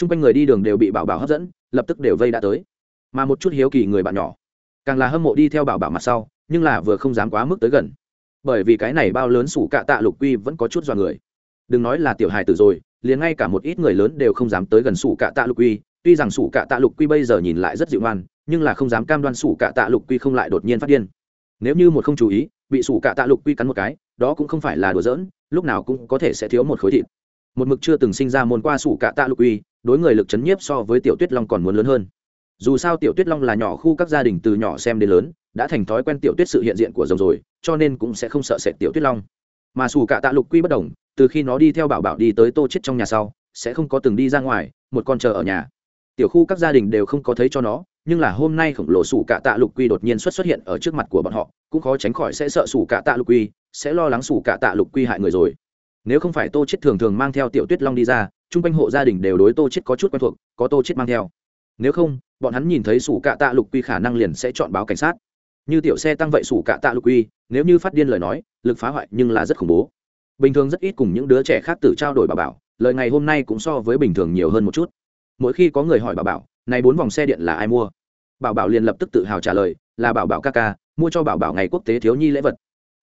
T r u n g quanh người đi đường đều bị bảo bảo hấp dẫn, lập tức đều vây đã tới mà một chút hiếu kỳ người bạn nhỏ. Càng là hâm mộ đi theo bảo bảo mặt sau, nhưng là vừa không dám quá mức tới gần. Bởi vì cái này bao lớn sủ cạ tạ lục quy vẫn có chút dọa người. Đừng nói là tiểu hài tử rồi, liền ngay cả một ít người lớn đều không dám tới gần sủ cạ tạ lục quy. Tuy rằng sủ cạ tạ lục quy bây giờ nhìn lại rất dịu ngoan, nhưng là không dám cam đoan sủ cạ tạ lục quy không lại đột nhiên phát điên. Nếu như một không chú ý, bị sủ cạ tạ lục quy cắn một cái, đó cũng không phải là đùa giỡn, lúc nào cũng có thể sẽ thiếu một khối thịt. Một mực chưa từng sinh ra môn qua sủ cạ tạ lục quy, đối người lực chấn nhiếp so với tiểu tuyết long còn muốn lớn hơn dù sao tiểu tuyết long là nhỏ khu các gia đình từ nhỏ xem đến lớn, đã thành thói quen tiểu tuyết sự hiện diện của rồng rồi, cho nên cũng sẽ không sợ sệt tiểu tuyết long. Mà sủ Cả tạ lục quy bất đồng, từ khi nó đi theo bảo bảo đi tới tô chết trong nhà sau, sẽ không có từng đi ra ngoài, một con chờ ở nhà. Tiểu khu các gia đình đều không có thấy cho nó, nhưng là hôm nay khổng lồ sủ Cả tạ lục quy đột nhiên xuất xuất hiện ở trước mặt của bọn họ, cũng khó tránh khỏi sẽ sợ sủ Cả tạ lục quy, sẽ lo lắng sủ Cả tạ lục quy hại người rồi. Nếu không phải tô chết thường thường mang theo tiểu tuyết long đi ra, chung quanh hộ gia đình đều đối tô chết có chút quen thuộc, có tô chết mang theo nếu không, bọn hắn nhìn thấy sủ cạ tạ lục quy khả năng liền sẽ chọn báo cảnh sát. Như tiểu xe tăng vậy sủ cạ tạ lục quy, nếu như phát điên lời nói, lực phá hoại nhưng là rất khủng bố. Bình thường rất ít cùng những đứa trẻ khác tự trao đổi bà bảo, lời ngày hôm nay cũng so với bình thường nhiều hơn một chút. Mỗi khi có người hỏi bà bảo, này bốn vòng xe điện là ai mua? Bảo bảo liền lập tức tự hào trả lời, là bảo bảo ca ca, mua cho bảo bảo ngày quốc tế thiếu nhi lễ vật.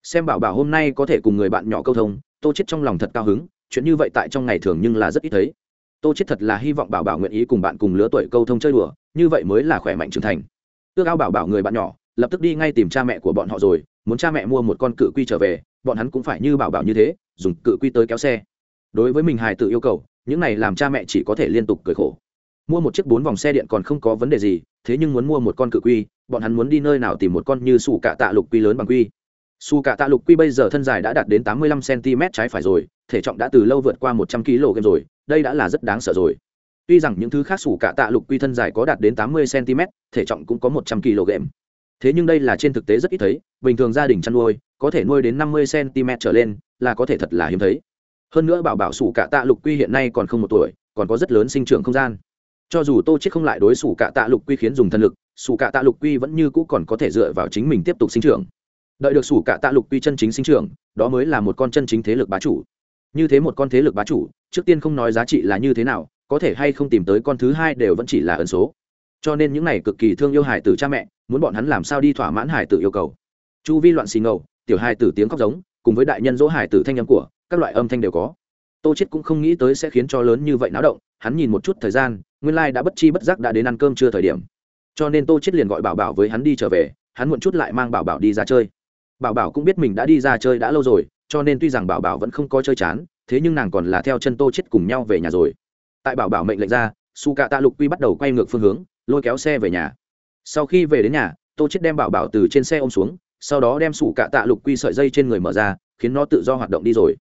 Xem bảo bảo hôm nay có thể cùng người bạn nhỏ câu thông, tô chết trong lòng thật cao hứng, chuyện như vậy tại trong ngày thường nhưng là rất ít thấy tô chết thật là hy vọng bảo bảo nguyện ý cùng bạn cùng lứa tuổi câu thông chơi đùa, như vậy mới là khỏe mạnh trưởng thành. Ước ao bảo bảo người bạn nhỏ, lập tức đi ngay tìm cha mẹ của bọn họ rồi, muốn cha mẹ mua một con cự quy trở về, bọn hắn cũng phải như bảo bảo như thế, dùng cự quy tới kéo xe. Đối với mình hài tự yêu cầu, những này làm cha mẹ chỉ có thể liên tục cười khổ. Mua một chiếc bốn vòng xe điện còn không có vấn đề gì, thế nhưng muốn mua một con cự quy, bọn hắn muốn đi nơi nào tìm một con như sủ cả tạ lục quy lớn bằng quy su cạ tạ lục quy bây giờ thân dài đã đạt đến tám mươi lăm cm trái phải rồi, thể trọng đã từ lâu vượt qua một trăm kg rồi, đây đã là rất đáng sợ rồi. Tuy rằng những thứ khác sủ cạ tạ lục quy thân dài có đạt đến tám mươi cm, thể trọng cũng có một trăm kg. Thế nhưng đây là trên thực tế rất ít thấy, bình thường gia đình chăn nuôi, có thể nuôi đến năm mươi cm trở lên, là có thể thật là hiếm thấy. Hơn nữa bảo bảo sủ cạ tạ lục quy hiện nay còn không một tuổi, còn có rất lớn sinh trưởng không gian. Cho dù tô chết không lại đối xù cạ tạ lục quy khiến dùng thân lực xù cạ tạ lục quy vẫn như cũ còn có thể dựa vào chính mình tiếp tục sinh trưởng đợi được sủ cạ tạ lục quy chân chính sinh trưởng, đó mới là một con chân chính thế lực bá chủ. Như thế một con thế lực bá chủ, trước tiên không nói giá trị là như thế nào, có thể hay không tìm tới con thứ hai đều vẫn chỉ là ẩn số. Cho nên những này cực kỳ thương yêu hải tử cha mẹ, muốn bọn hắn làm sao đi thỏa mãn hải tử yêu cầu. Chu vi loạn xì ngầu, tiểu hải tử tiếng khóc giống, cùng với đại nhân dỗ hải tử thanh âm của, các loại âm thanh đều có. Tô chết cũng không nghĩ tới sẽ khiến cho lớn như vậy náo động, hắn nhìn một chút thời gian, nguyên lai đã bất chi bất giác đã đến ăn cơm trưa thời điểm. Cho nên tô chết liền gọi bảo bảo với hắn đi trở về, hắn muộn chút lại mang bảo bảo đi ra chơi bảo bảo cũng biết mình đã đi ra chơi đã lâu rồi, cho nên tuy rằng bảo bảo vẫn không có chơi chán, thế nhưng nàng còn là theo chân tô chết cùng nhau về nhà rồi. Tại bảo bảo mệnh lệnh ra su cạ tạ lục quy bắt đầu quay ngược phương hướng, lôi kéo xe về nhà. Sau khi về đến nhà, tô chết đem bảo bảo từ trên xe ôm xuống, sau đó đem sủ cạ tạ lục quy sợi dây trên người mở ra, khiến nó tự do hoạt động đi rồi.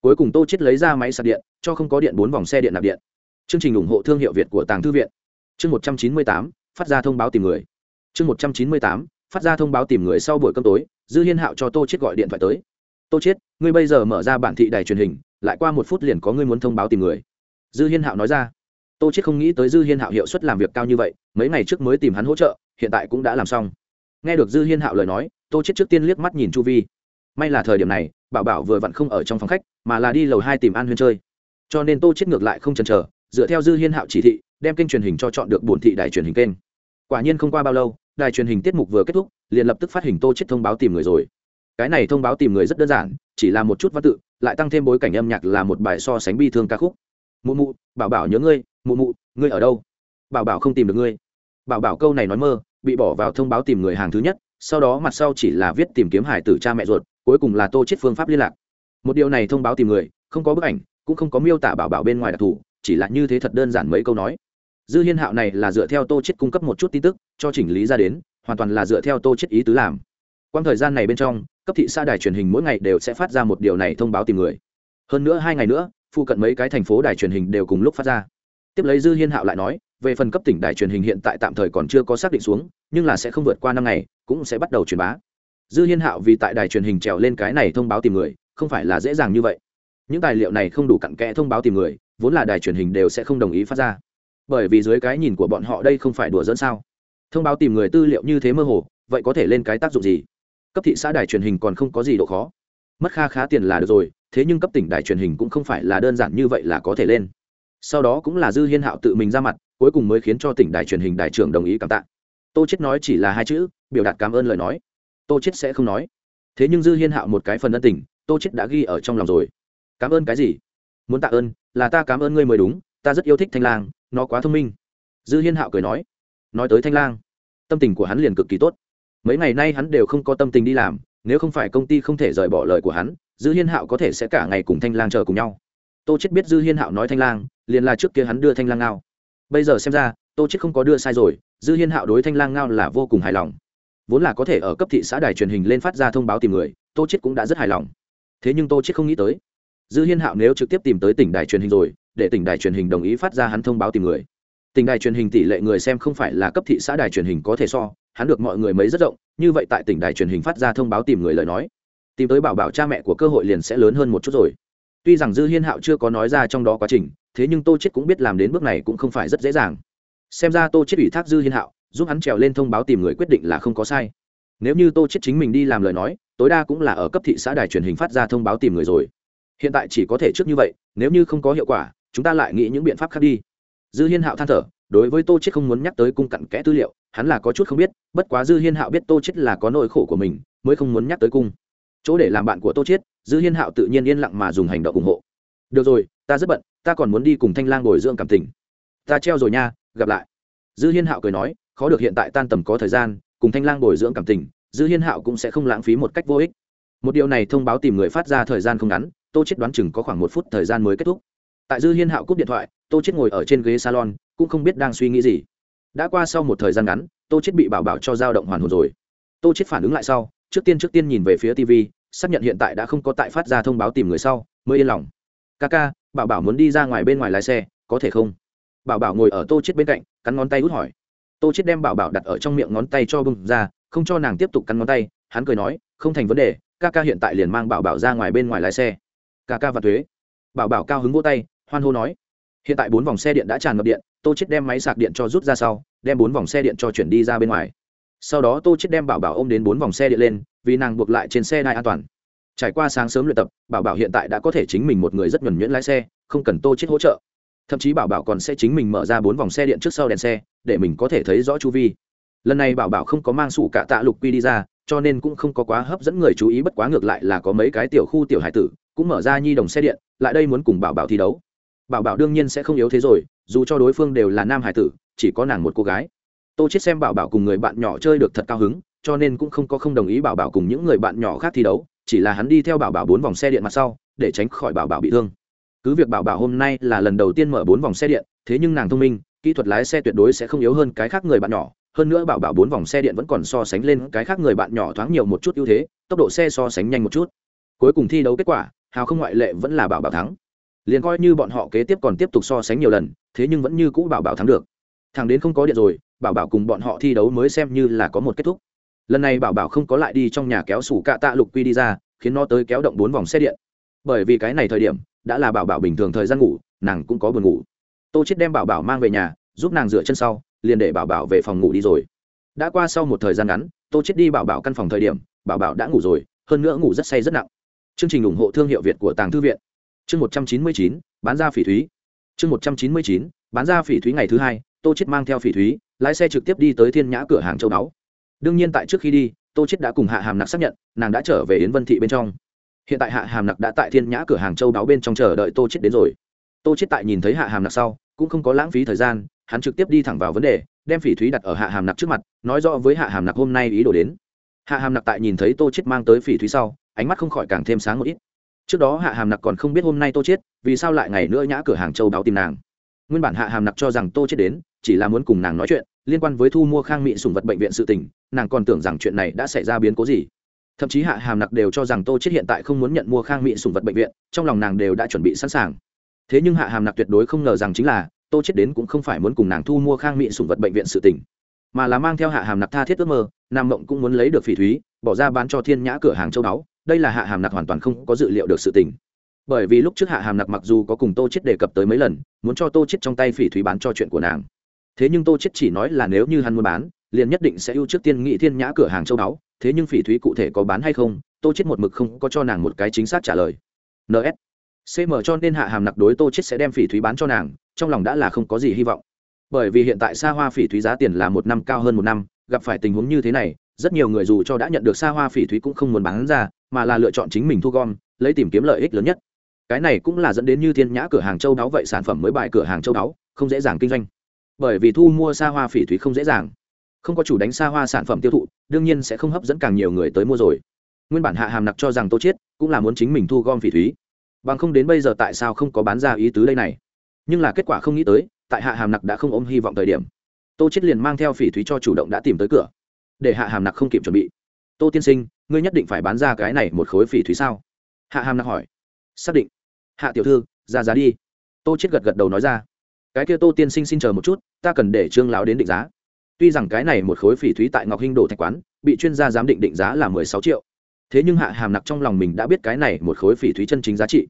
Cuối cùng tô chết lấy ra máy sạc điện, cho không có điện bốn vòng xe điện nạp điện. Chương trình ủng hộ thương hiệu việt của tàng thư viện. Chương một trăm chín mươi tám, phát ra thông báo tìm người. Chương một trăm chín mươi tám, phát ra thông báo tìm người sau buổi cơm tối dư hiên hạo cho tô chết gọi điện thoại tới. Tô chết, ngươi bây giờ mở ra bản thị đài truyền hình, lại qua một phút liền có ngươi muốn thông báo tìm người. Dư hiên hạo nói ra. Tô chết không nghĩ tới dư hiên hạo hiệu suất làm việc cao như vậy, mấy ngày trước mới tìm hắn hỗ trợ, hiện tại cũng đã làm xong. Nghe được dư hiên hạo lời nói, tô chết trước tiên liếc mắt nhìn chu vi. May là thời điểm này, bảo bảo vừa vặn không ở trong phòng khách, mà là đi lầu hai tìm an huyên chơi. Cho nên tô chết ngược lại không chần chờ, dựa theo dư hiên hạo chỉ thị, đem kênh truyền hình cho chọn được bổn thị đài truyền hình kênh. Quả nhiên không qua bao lâu, đài truyền hình tiết mục vừa kết thúc liền lập tức phát hình tô chết thông báo tìm người rồi. Cái này thông báo tìm người rất đơn giản, chỉ là một chút văn tự, lại tăng thêm bối cảnh âm nhạc là một bài so sánh bi thương ca khúc. Mụ mụ, bảo bảo nhớ ngươi, mụ mụ, ngươi ở đâu? Bảo bảo không tìm được ngươi. Bảo bảo câu này nói mơ, bị bỏ vào thông báo tìm người hàng thứ nhất, sau đó mặt sau chỉ là viết tìm kiếm hải tử cha mẹ ruột, cuối cùng là tô chết phương pháp liên lạc. Một điều này thông báo tìm người, không có bức ảnh, cũng không có miêu tả bảo bảo bên ngoài đặc thù, chỉ là như thế thật đơn giản mấy câu nói. Dư hiên hạo này là dựa theo tô chết cung cấp một chút tin tức, cho chỉnh lý ra đến hoàn toàn là dựa theo tô chết ý tứ làm. Quang thời gian này bên trong, cấp thị xã đài truyền hình mỗi ngày đều sẽ phát ra một điều này thông báo tìm người. Hơn nữa hai ngày nữa, phụ cận mấy cái thành phố đài truyền hình đều cùng lúc phát ra. Tiếp lấy dư hiên hạo lại nói, về phần cấp tỉnh đài truyền hình hiện tại tạm thời còn chưa có xác định xuống, nhưng là sẽ không vượt qua năm ngày, cũng sẽ bắt đầu truyền bá. Dư hiên hạo vì tại đài truyền hình trèo lên cái này thông báo tìm người, không phải là dễ dàng như vậy. Những tài liệu này không đủ cặn kẽ thông báo tìm người, vốn là đài truyền hình đều sẽ không đồng ý phát ra. Bởi vì dưới cái nhìn của bọn họ đây không phải đùa dẫn sao? Thông báo tìm người tư liệu như thế mơ hồ, vậy có thể lên cái tác dụng gì? Cấp thị xã đài truyền hình còn không có gì độ khó. Mất kha khá tiền là được rồi, thế nhưng cấp tỉnh đài truyền hình cũng không phải là đơn giản như vậy là có thể lên. Sau đó cũng là dư hiên hạo tự mình ra mặt, cuối cùng mới khiến cho tỉnh đài truyền hình đài trưởng đồng ý cảm tạ. Tô chết nói chỉ là hai chữ, biểu đạt cảm ơn lời nói. Tô chết sẽ không nói. Thế nhưng dư hiên hạo một cái phần ân tình, tô chết đã ghi ở trong lòng rồi. Cảm ơn cái gì? Muốn tạ ơn, là ta cảm ơn ngươi mới đúng, ta rất yêu thích thanh lang, nó quá thông minh. Dư hiên hạo cười nói nói tới thanh lang, tâm tình của hắn liền cực kỳ tốt. Mấy ngày nay hắn đều không có tâm tình đi làm, nếu không phải công ty không thể rời bỏ lời của hắn, dư hiên hạo có thể sẽ cả ngày cùng thanh lang chờ cùng nhau. Tô chết biết dư hiên hạo nói thanh lang, liền là trước kia hắn đưa thanh lang ngao. Bây giờ xem ra, tô chết không có đưa sai rồi, dư hiên hạo đối thanh lang ngao là vô cùng hài lòng. Vốn là có thể ở cấp thị xã đài truyền hình lên phát ra thông báo tìm người, tô chết cũng đã rất hài lòng. Thế nhưng tô chết không nghĩ tới, dư hiên hạo nếu trực tiếp tìm tới tỉnh đài truyền hình rồi, để tỉnh đài truyền hình đồng ý phát ra hắn thông báo tìm người tỉnh đài truyền hình tỷ lệ người xem không phải là cấp thị xã đài truyền hình có thể so, hắn được mọi người mấy rất rộng, như vậy tại tỉnh đài truyền hình phát ra thông báo tìm người lời nói. Tìm tới bảo bảo cha mẹ của cơ hội liền sẽ lớn hơn một chút rồi. Tuy rằng dư hiên hạo chưa có nói ra trong đó quá trình, thế nhưng tô chết cũng biết làm đến bước này cũng không phải rất dễ dàng. Xem ra tô chết ủy thác dư hiên hạo, giúp hắn trèo lên thông báo tìm người quyết định là không có sai. Nếu như tô chết chính mình đi làm lời nói, tối đa cũng là ở cấp thị xã đài truyền hình phát ra thông báo tìm người rồi. Hiện tại chỉ có thể trước như vậy, nếu như không có hiệu quả, chúng ta lại nghĩ những biện pháp khác đi dư hiên hạo than thở, đối với tô chết không muốn nhắc tới cung cặn kẽ tư liệu, hắn là có chút không biết, bất quá dư hiên hạo biết tô chết là có nỗi khổ của mình, mới không muốn nhắc tới cung. Chỗ để làm bạn của tô chết, dư hiên hạo tự nhiên yên lặng mà dùng hành động ủng hộ. Được rồi, ta rất bận, ta còn muốn đi cùng thanh lang bồi dưỡng cảm tình. Ta treo rồi nha, gặp lại. Dư hiên hạo cười nói, khó được hiện tại tan tầm có thời gian, cùng thanh lang bồi dưỡng cảm tình, dư hiên hạo cũng sẽ không lãng phí một cách vô ích. Một điều này thông báo tìm người phát ra thời gian không ngắn, tô chết đoán chừng có khoảng một phút thời gian mới kết thúc tại dư hiên hạo cúp điện thoại, tô chết ngồi ở trên ghế salon, cũng không biết đang suy nghĩ gì. Đã qua sau một thời gian ngắn, tô chết bị bảo bảo cho dao động hoàn hồn rồi. Tô chết phản ứng lại sau, trước tiên trước tiên nhìn về phía tv xác nhận hiện tại đã không có tại phát ra thông báo tìm người sau, mới yên lòng. Ca ca, bảo bảo muốn đi ra ngoài bên ngoài lái xe, có thể không? Bảo bảo ngồi ở tô chết bên cạnh, cắn ngón tay út hỏi. Tô chết đem bảo bảo đặt ở trong miệng ngón tay cho bưng ra, không cho nàng tiếp tục cắn ngón tay, hắn cười nói, không thành vấn đề, ca ca hiện tại liền mang bảo bảo ra ngoài bên ngoài lái xe. Ca ca và thuế. Bảo bảo cao hứng vỗ tay hoan hô nói. Hiện tại bốn vòng xe điện đã tràn ngập điện, tô chết đem máy sạc điện cho rút ra sau, đem bốn vòng xe điện cho chuyển đi ra bên ngoài. Sau đó tô chết đem bảo bảo ôm đến bốn vòng xe điện lên, vì nàng buộc lại trên xe đai an toàn. Trải qua sáng sớm luyện tập, bảo bảo hiện tại đã có thể chính mình một người rất nhuẩn nhuyễn lái xe, không cần tô chết hỗ trợ. Thậm chí bảo bảo còn sẽ chính mình mở ra bốn vòng xe điện trước sau đèn xe, để mình có thể thấy rõ chu vi. Lần này bảo bảo không có mang sủ cả tạ lục quy đi ra, cho nên cũng không có quá hấp dẫn người chú ý, bất quá ngược lại là có mấy cái tiểu khu tiểu hải tử, cũng mở ra nhi đồng xe điện, lại đây muốn cùng bảo bảo thi đấu bảo bảo đương nhiên sẽ không yếu thế rồi, dù cho đối phương đều là nam hải tử, chỉ có nàng một cô gái. Tô chết xem bảo bảo cùng người bạn nhỏ chơi được thật cao hứng, cho nên cũng không có không đồng ý bảo bảo cùng những người bạn nhỏ khác thi đấu, chỉ là hắn đi theo bảo bảo bốn vòng xe điện mặt sau, để tránh khỏi bảo bảo bị thương. Cứ việc bảo bảo hôm nay là lần đầu tiên mở bốn vòng xe điện, thế nhưng nàng thông minh, kỹ thuật lái xe tuyệt đối sẽ không yếu hơn cái khác người bạn nhỏ. Hơn nữa bảo bảo bốn vòng xe điện vẫn còn so sánh lên cái khác người bạn nhỏ thoáng nhiều một chút ưu thế, tốc độ xe so sánh nhanh một chút. Cuối cùng thi đấu kết quả, hào không ngoại lệ vẫn là bảo bảo thắng liền coi như bọn họ kế tiếp còn tiếp tục so sánh nhiều lần, thế nhưng vẫn như cũ bảo bảo thắng được. Thằng đến không có điện rồi, bảo bảo cùng bọn họ thi đấu mới xem như là có một kết thúc. Lần này bảo bảo không có lại đi trong nhà kéo sủ cạ tạ lục quy đi ra, khiến nó tới kéo động bốn vòng xe điện. Bởi vì cái này thời điểm, đã là bảo bảo bình thường thời gian ngủ, nàng cũng có buồn ngủ. Tô chết đem bảo bảo mang về nhà, giúp nàng rửa chân sau, liền để bảo bảo về phòng ngủ đi rồi. Đã qua sau một thời gian ngắn, tô chết đi bảo bảo căn phòng thời điểm, bảo bảo đã ngủ rồi, hơn nữa ngủ rất say rất nặng. Chương trình ủng hộ thương hiệu việt của tàng thư viện chương một trăm chín mươi chín, bán ra phỉ thúy. Chương một trăm chín mươi chín, bán ra phỉ thúy ngày thứ hai, tô chết mang theo phỉ thúy, lái xe trực tiếp đi tới thiên nhã cửa hàng châu báu. Đương nhiên tại trước khi đi, tô chết đã cùng hạ hàm nặc xác nhận, nàng đã trở về yến vân thị bên trong. Hiện tại hạ hàm nặc đã tại thiên nhã cửa hàng châu báu bên trong chờ đợi tô chết đến rồi. Tô chết tại nhìn thấy hạ hàm nặc sau, cũng không có lãng phí thời gian, hắn trực tiếp đi thẳng vào vấn đề, đem phỉ thúy đặt ở hạ hàm nặc trước mặt, nói rõ với hạ hàm nặc hôm nay ý đồ đến. Hạ hàm nặc tại nhìn thấy tô chết mang tới phỉ thúy sau, ánh mắt không khỏi càng thêm sáng một ít trước đó hạ hàm nặc còn không biết hôm nay tô chết, vì sao lại ngày nữa nhã cửa hàng châu báo tìm nàng. Nguyên bản hạ hàm nặc cho rằng tô chết đến, chỉ là muốn cùng nàng nói chuyện, liên quan với thu mua khang mỹ sủng vật bệnh viện sự tình, nàng còn tưởng rằng chuyện này đã xảy ra biến cố gì. Thậm chí hạ hàm nặc đều cho rằng tô chết hiện tại không muốn nhận mua khang mỹ sủng vật bệnh viện, trong lòng nàng đều đã chuẩn bị sẵn sàng. Thế nhưng hạ hàm nặc tuyệt đối không ngờ rằng chính là, tô chết đến cũng không phải muốn cùng nàng thu mua khang mỹ sủng vật bệnh viện sự tình mà là mang theo hạ hàm nặc tha thiết ước mơ, nam mộng cũng muốn lấy được phỉ thúy, bỏ ra bán cho thiên nhã cửa hàng châu báu, đây là hạ hàm nặc hoàn toàn không có dự liệu được sự tình. Bởi vì lúc trước hạ hàm nặc mặc dù có cùng tô chết đề cập tới mấy lần, muốn cho tô chết trong tay phỉ thúy bán cho chuyện của nàng. Thế nhưng tô chết chỉ nói là nếu như hắn muốn bán, liền nhất định sẽ ưu trước tiên nghị thiên nhã cửa hàng châu báu, thế nhưng phỉ thúy cụ thể có bán hay không, tô chết một mực không có cho nàng một cái chính xác trả lời. Ns cm cho nên hạ hàm nặc đối tô chết sẽ đem phỉ thúy bán cho nàng, trong lòng đã là không có gì hy vọng bởi vì hiện tại xa hoa phỉ thúy giá tiền là một năm cao hơn một năm, gặp phải tình huống như thế này, rất nhiều người dù cho đã nhận được xa hoa phỉ thúy cũng không muốn bán ra, mà là lựa chọn chính mình thu gom, lấy tìm kiếm lợi ích lớn nhất. Cái này cũng là dẫn đến như thiên nhã cửa hàng châu đáo vậy sản phẩm mới bài cửa hàng châu đáo, không dễ dàng kinh doanh. Bởi vì thu mua xa hoa phỉ thúy không dễ dàng. Không có chủ đánh xa hoa sản phẩm tiêu thụ, đương nhiên sẽ không hấp dẫn càng nhiều người tới mua rồi. Nguyên bản hạ hàm nặc cho rằng tô chiết cũng là muốn chính mình thu gom phỉ thúy. Bằng không đến bây giờ tại sao không có bán ra ý tứ đây này? Nhưng là kết quả không nghĩ tới tại hạ hàm nặc đã không ôm hy vọng thời điểm. Tô chết liền mang theo phỉ thúy cho chủ động đã tìm tới cửa. Để hạ hàm nặc không kịp chuẩn bị. Tô tiên sinh, ngươi nhất định phải bán ra cái này một khối phỉ thúy sao? Hạ hàm nặc hỏi. Xác định. Hạ tiểu thư, ra giá đi. Tô chết gật gật đầu nói ra. Cái kia tô tiên sinh xin chờ một chút, ta cần để trương lão đến định giá. Tuy rằng cái này một khối phỉ thúy tại ngọc hinh đổ thạch quán, bị chuyên gia giám định định giá là mười sáu triệu. Thế nhưng hạ hàm nặc trong lòng mình đã biết cái này một khối phỉ thúy chân chính giá trị.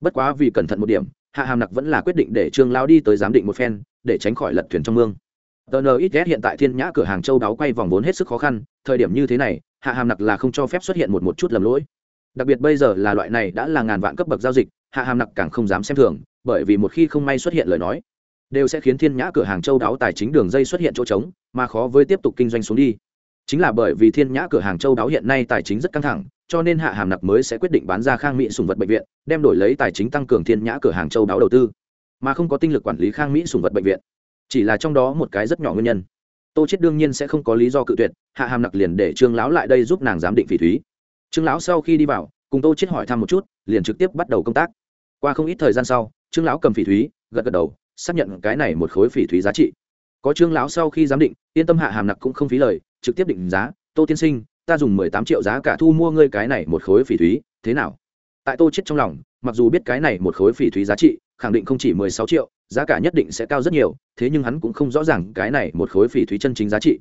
Bất quá vì cẩn thận một điểm hạ hàm nặc vẫn là quyết định để trương lão đi tới giám định một phen, để tránh khỏi lật thuyền trong mương. Tnxs hiện tại thiên nhã cửa hàng châu đáo quay vòng vốn hết sức khó khăn, thời điểm như thế này, hạ hàm nặc là không cho phép xuất hiện một một chút lầm lỗi. Đặc biệt bây giờ là loại này đã là ngàn vạn cấp bậc giao dịch, hạ hàm nặc càng không dám xem thường, bởi vì một khi không may xuất hiện lời nói, đều sẽ khiến thiên nhã cửa hàng châu đáo tài chính đường dây xuất hiện chỗ trống, mà khó với tiếp tục kinh doanh xuống đi. Chính là bởi vì thiên nhã cửa hàng châu đáo hiện nay tài chính rất căng thẳng cho nên hạ hàm nặc mới sẽ quyết định bán ra khang mỹ sùng vật bệnh viện, đem đổi lấy tài chính tăng cường thiên nhã cửa hàng châu đáo đầu tư. Mà không có tinh lực quản lý khang mỹ sùng vật bệnh viện. Chỉ là trong đó một cái rất nhỏ nguyên nhân. Tô chết đương nhiên sẽ không có lý do cự tuyệt, hạ hàm nặc liền để trương lão lại đây giúp nàng giám định phỉ thúy. Trương lão sau khi đi vào, cùng tô chết hỏi thăm một chút, liền trực tiếp bắt đầu công tác. Qua không ít thời gian sau, trương lão cầm phỉ thúy, gật gật đầu, xác nhận cái này một khối phỉ thúy giá trị. Có trương lão sau khi giám định, yên tâm hạ hàm nặc cũng không phí lời, trực tiếp định giá, tô tiên sinh ta dùng mười tám triệu giá cả thu mua ngươi cái này một khối phỉ thúy, thế nào? Tại tô chết trong lòng, mặc dù biết cái này một khối phỉ thúy giá trị, khẳng định không chỉ mười sáu triệu, giá cả nhất định sẽ cao rất nhiều, thế nhưng hắn cũng không rõ ràng cái này một khối phỉ thúy chân chính giá trị.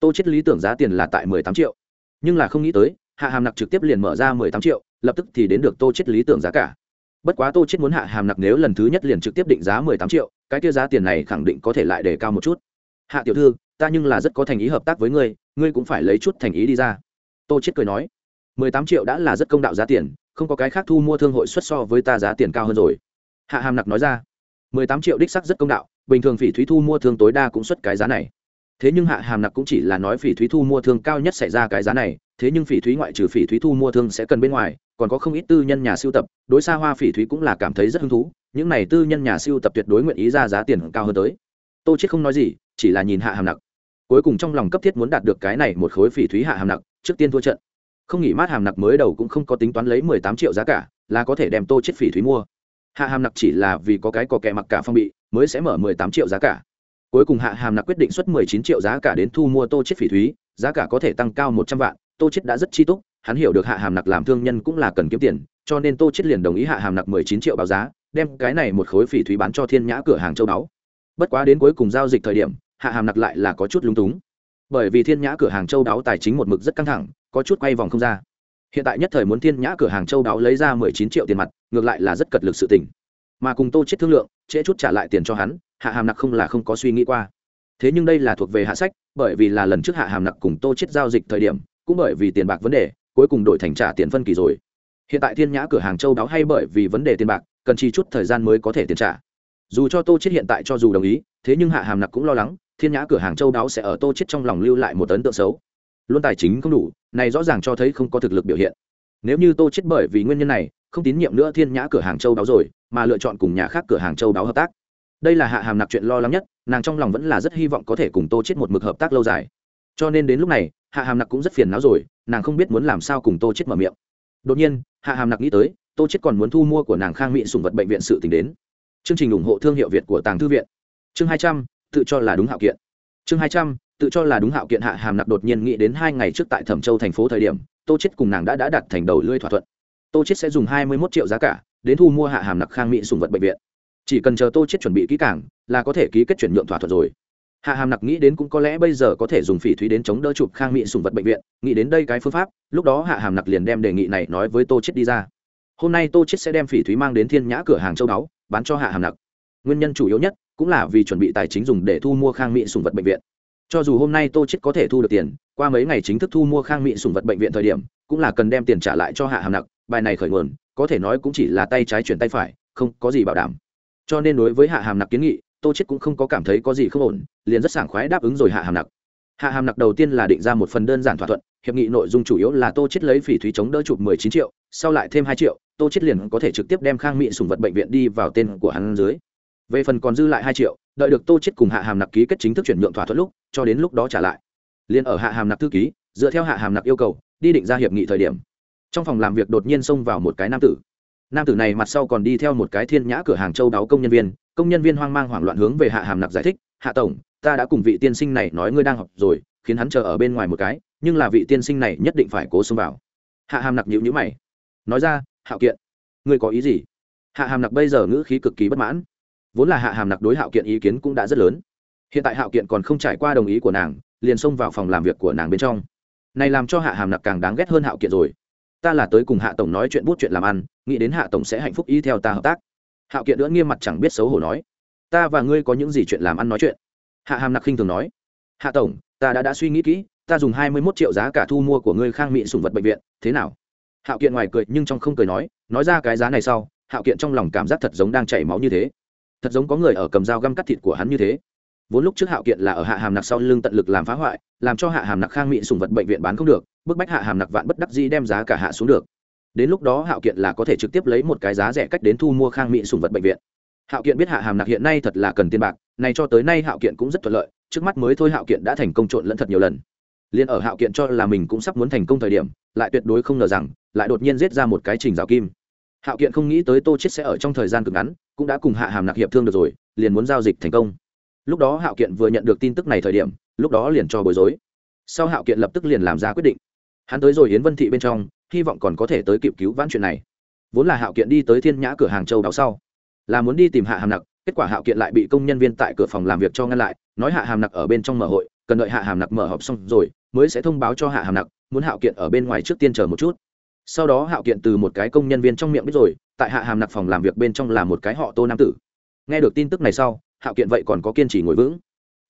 Tô chết lý tưởng giá tiền là tại mười tám triệu. Nhưng là không nghĩ tới, hạ hàm nặc trực tiếp liền mở ra mười tám triệu, lập tức thì đến được tô chết lý tưởng giá cả. Bất quá tô chết muốn hạ hàm nặc nếu lần thứ nhất liền trực tiếp định giá mười tám triệu, cái kia giá tiền này khẳng định có thể lại để cao một chút. Hạ tiểu thư, ta nhưng là rất có thành ý hợp tác với ngươi ngươi cũng phải lấy chút thành ý đi ra tô chết cười nói, mười tám triệu đã là rất công đạo giá tiền, không có cái khác thu mua thương hội xuất so với ta giá tiền cao hơn rồi. Hạ hàm nặc nói ra, mười tám triệu đích sắc rất công đạo, bình thường phỉ thúy thu mua thương tối đa cũng xuất cái giá này. Thế nhưng hạ hàm nặc cũng chỉ là nói phỉ thúy thu mua thương cao nhất xảy ra cái giá này, thế nhưng phỉ thúy ngoại trừ phỉ thúy thu mua thương sẽ cần bên ngoài, còn có không ít tư nhân nhà siêu tập, đối xa hoa phỉ thúy cũng là cảm thấy rất hứng thú, những này tư nhân nhà siêu tập tuyệt đối nguyện ý ra giá tiền cao hơn tới. Tô chết không nói gì, chỉ là nhìn hạ hàm nặc. Cuối cùng trong lòng cấp thiết muốn đạt được cái này một khối phỉ thúy hạ hàm nặc trước tiên thua trận. Không nghỉ mát hàm nặc mới đầu cũng không có tính toán lấy mười tám triệu giá cả, là có thể đem tô chết phỉ thúy mua. Hạ hàm nặc chỉ là vì có cái có kẻ mặc cả phong bị, mới sẽ mở mười tám triệu giá cả. Cuối cùng hạ hàm nặc quyết định xuất mười chín triệu giá cả đến thu mua tô chết phỉ thúy, giá cả có thể tăng cao một trăm vạn, tô chết đã rất chi túc, hắn hiểu được hạ hàm nặc làm thương nhân cũng là cần kiếm tiền, cho nên tô chết liền đồng ý hạ hàm nặc mười chín triệu báo giá, đem cái này một khối phỉ thúy bán cho thiên nhã cửa hàng châu báu. Bất quá đến cuối cùng giao dịch thời điểm, hạ hàm nặc lại là có chút lúng túng bởi vì thiên nhã cửa hàng châu đáo tài chính một mực rất căng thẳng, có chút quay vòng không ra. Hiện tại nhất thời muốn thiên nhã cửa hàng châu đáo lấy ra mười chín triệu tiền mặt, ngược lại là rất cật lực sự tỉnh mà cùng tô chết thương lượng, trễ chút trả lại tiền cho hắn, hạ hàm nặc không là không có suy nghĩ qua. Thế nhưng đây là thuộc về hạ sách, bởi vì là lần trước hạ hàm nặc cùng tô chết giao dịch thời điểm, cũng bởi vì tiền bạc vấn đề, cuối cùng đổi thành trả tiền phân kỳ rồi. Hiện tại thiên nhã cửa hàng châu đáo hay bởi vì vấn đề tiền bạc, cần chi chút thời gian mới có thể tiền trả. Dù cho tô chết hiện tại cho dù đồng ý, thế nhưng hạ hàm nặc cũng lo lắng thiên nhã cửa hàng châu đáo sẽ ở tô chết trong lòng lưu lại một ấn tượng xấu. Luôn tài chính không đủ, này rõ ràng cho thấy không có thực lực biểu hiện. Nếu như tô chết bởi vì nguyên nhân này, không tín nhiệm nữa thiên nhã cửa hàng châu đáo rồi, mà lựa chọn cùng nhà khác cửa hàng châu đáo hợp tác. Đây là hạ hàm nặc chuyện lo lắng nhất, nàng trong lòng vẫn là rất hy vọng có thể cùng tô chết một mực hợp tác lâu dài. Cho nên đến lúc này, hạ hàm nặc cũng rất phiền não rồi, nàng không biết muốn làm sao cùng tô chết mở miệng. Đột nhiên, hạ hàm nặc nghĩ tới, tô chết còn muốn thu mua của nàng khang mỹ sùng vật bệnh viện sự t đến. Chương trình ủng hộ thương hiệu việt của tàng thư viện. Chương hai trăm tự cho là đúng hạo kiện. Chương hai trăm, tự cho là đúng hạo kiện hạ hàm nặc đột nhiên nghĩ đến hai ngày trước tại thẩm châu thành phố thời điểm, tô chết cùng nàng đã đã đặt thành đầu lưỡi thỏa thuận. Tô chết sẽ dùng hai mươi mốt triệu giá cả, đến thu mua hạ hàm nặc khang mỹ sùng vật bệnh viện. Chỉ cần chờ tô chết chuẩn bị kỹ càng, là có thể ký kết chuyển nhượng thỏa thuận rồi. Hạ hàm nặc nghĩ đến cũng có lẽ bây giờ có thể dùng phỉ thúy đến chống đỡ chụp khang mỹ sùng vật bệnh viện, nghĩ đến đây cái phương pháp, lúc đó hạ hàm nặc liền đem đề nghị này nói với tô chết đi ra. Hôm nay tô chết sẽ đem phỉ thúy mang đến thiên nhã cửa hàng châu đáo bán cho hạ hàm nặc. Nguyên nhân chủ yếu nhất cũng là vì chuẩn bị tài chính dùng để thu mua khang mỹ sùng vật bệnh viện. Cho dù hôm nay tô chết có thể thu được tiền, qua mấy ngày chính thức thu mua khang mỹ sùng vật bệnh viện thời điểm, cũng là cần đem tiền trả lại cho hạ hàm nặc, bài này khởi nguồn, có thể nói cũng chỉ là tay trái chuyển tay phải, không có gì bảo đảm. Cho nên đối với hạ hàm nặc kiến nghị, tô chết cũng không có cảm thấy có gì không ổn, liền rất sảng khoái đáp ứng rồi hạ hàm nặc. Hạ hàm nặc đầu tiên là định ra một phần đơn giản thỏa thuận, hiệp nghị nội dung chủ yếu là tô chết lấy phỉ thúy chống đỡ chụp 19 triệu, sau lại thêm 2 triệu, tô chết liền có thể trực tiếp đem khang mỹ sùng vật bệnh viện đi vào tên của hắn dưới về phần còn dư lại hai triệu, đợi được tô chết cùng hạ hàm nặc ký kết chính thức chuyển nhượng thỏa thuận lúc, cho đến lúc đó trả lại. Liền ở hạ hàm nặc thư ký, dựa theo hạ hàm nặc yêu cầu, đi định ra hiệp nghị thời điểm. Trong phòng làm việc đột nhiên xông vào một cái nam tử. Nam tử này mặt sau còn đi theo một cái thiên nhã cửa hàng châu đáo công nhân viên. Công nhân viên hoang mang hoảng loạn hướng về hạ hàm nặc giải thích, hạ tổng, ta đã cùng vị tiên sinh này nói ngươi đang học rồi, khiến hắn chờ ở bên ngoài một cái, nhưng là vị tiên sinh này nhất định phải cố xông vào. Hạ hàm nặc nhịu nhữ mày, nói ra, hạo kiện, ngươi có ý gì? Hạ hàm nặc bây giờ ngữ khí cực kỳ bất mãn vốn là hạ hàm nặc đối hạo kiện ý kiến cũng đã rất lớn. Hiện tại hạo kiện còn không trải qua đồng ý của nàng, liền xông vào phòng làm việc của nàng bên trong. Này làm cho hạ hàm nặc càng đáng ghét hơn hạo kiện rồi. Ta là tới cùng hạ tổng nói chuyện bút chuyện làm ăn, nghĩ đến hạ tổng sẽ hạnh phúc y theo ta hợp tác. Hạo kiện nữa nghiêm mặt chẳng biết xấu hổ nói. Ta và ngươi có những gì chuyện làm ăn nói chuyện? Hạ hàm nặc khinh thường nói. Hạ tổng, ta đã đã suy nghĩ kỹ, ta dùng hai mươi mốt triệu giá cả thu mua của ngươi khang mỹ sùng vật bệnh viện, thế nào? Hạo kiện ngoài cười nhưng trong không cười nói nói ra cái giá này sau, hạo kiện trong lòng cảm giác thật giống đang chảy máu như thế thật giống có người ở cầm dao găm cắt thịt của hắn như thế. Vốn lúc trước hạo kiện là ở hạ hàm nặc sau lưng tận lực làm phá hoại, làm cho hạ hàm nặc khang mỹ sùng vật bệnh viện bán không được, bức bách hạ hàm nặc vạn bất đắc dĩ đem giá cả hạ xuống được. Đến lúc đó hạo kiện là có thể trực tiếp lấy một cái giá rẻ cách đến thu mua khang mỹ sùng vật bệnh viện. Hạo kiện biết hạ hàm nặc hiện nay thật là cần tiền bạc, này cho tới nay hạo kiện cũng rất thuận lợi, trước mắt mới thôi hạo kiện đã thành công trộn lẫn thật nhiều lần. Liền ở hạo kiện cho là mình cũng sắp muốn thành công thời điểm, lại tuyệt đối không ngờ rằng, lại đột nhiên giết ra một cái trình rào kim hạo kiện không nghĩ tới tô chết sẽ ở trong thời gian cực ngắn, cũng đã cùng hạ hàm nặc hiệp thương được rồi, liền muốn giao dịch thành công. Lúc đó hạo kiện vừa nhận được tin tức này thời điểm, lúc đó liền cho bối rối. Sau hạo kiện lập tức liền làm ra quyết định. Hắn tới rồi yến vân thị bên trong, hy vọng còn có thể tới kịp cứu vãn chuyện này. Vốn là hạo kiện đi tới thiên nhã cửa hàng châu đào sau, là muốn đi tìm hạ hàm nặc, kết quả hạo kiện lại bị công nhân viên tại cửa phòng làm việc cho ngăn lại, nói hạ hàm nặc ở bên trong mở hội, cần đợi hạ hàm nặc mở họp xong rồi, mới sẽ thông báo cho hạ hàm nặc, muốn hạo kiện ở bên ngoài trước tiên chờ một chút sau đó hạo kiện từ một cái công nhân viên trong miệng biết rồi, tại hạ hàm nặc phòng làm việc bên trong là một cái họ tô nam tử. Nghe được tin tức này sau, hạo kiện vậy còn có kiên trì ngồi vững.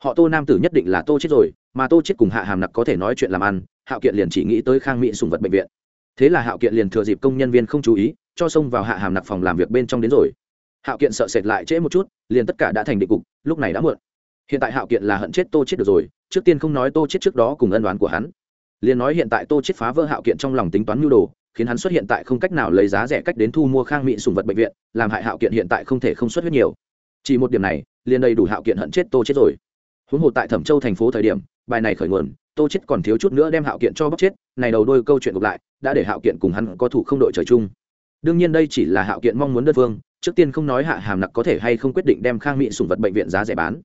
Họ tô nam tử nhất định là tô chết rồi, mà tô chết cùng hạ hàm nặc có thể nói chuyện làm ăn, hạo kiện liền chỉ nghĩ tới khang mỹ sùng vật bệnh viện. Thế là hạo kiện liền thừa dịp công nhân viên không chú ý, cho xông vào hạ hàm nặc phòng làm việc bên trong đến rồi. Hạo kiện sợ sệt lại trễ một chút, liền tất cả đã thành định cục, lúc này đã muộn. Hiện tại hạo kiện là hận chết tô chết được rồi, trước tiên không nói tô chết trước đó cùng ân đoán của hắn. Liền nói hiện tại tô chết phá vỡ hạo kiện trong lòng tính toán nhu đồ khiến hắn xuất hiện tại không cách nào lấy giá rẻ cách đến thu mua khang mỹ sùng vật bệnh viện, làm hại hạo kiện hiện tại không thể không xuất huyết nhiều. Chỉ một điểm này, liền đầy đủ hạo kiện hận chết tô chết rồi. Huống hồ tại thẩm châu thành phố thời điểm, bài này khởi nguồn, tô chết còn thiếu chút nữa đem hạo kiện cho bóc chết, này đầu đôi câu chuyện ngược lại, đã để hạo kiện cùng hắn có thủ không đội trời chung. Đương nhiên đây chỉ là hạo kiện mong muốn đơn phương, trước tiên không nói hạ hàm nặc có thể hay không quyết định đem khang mỹ sùng vật bệnh viện giá rẻ bán.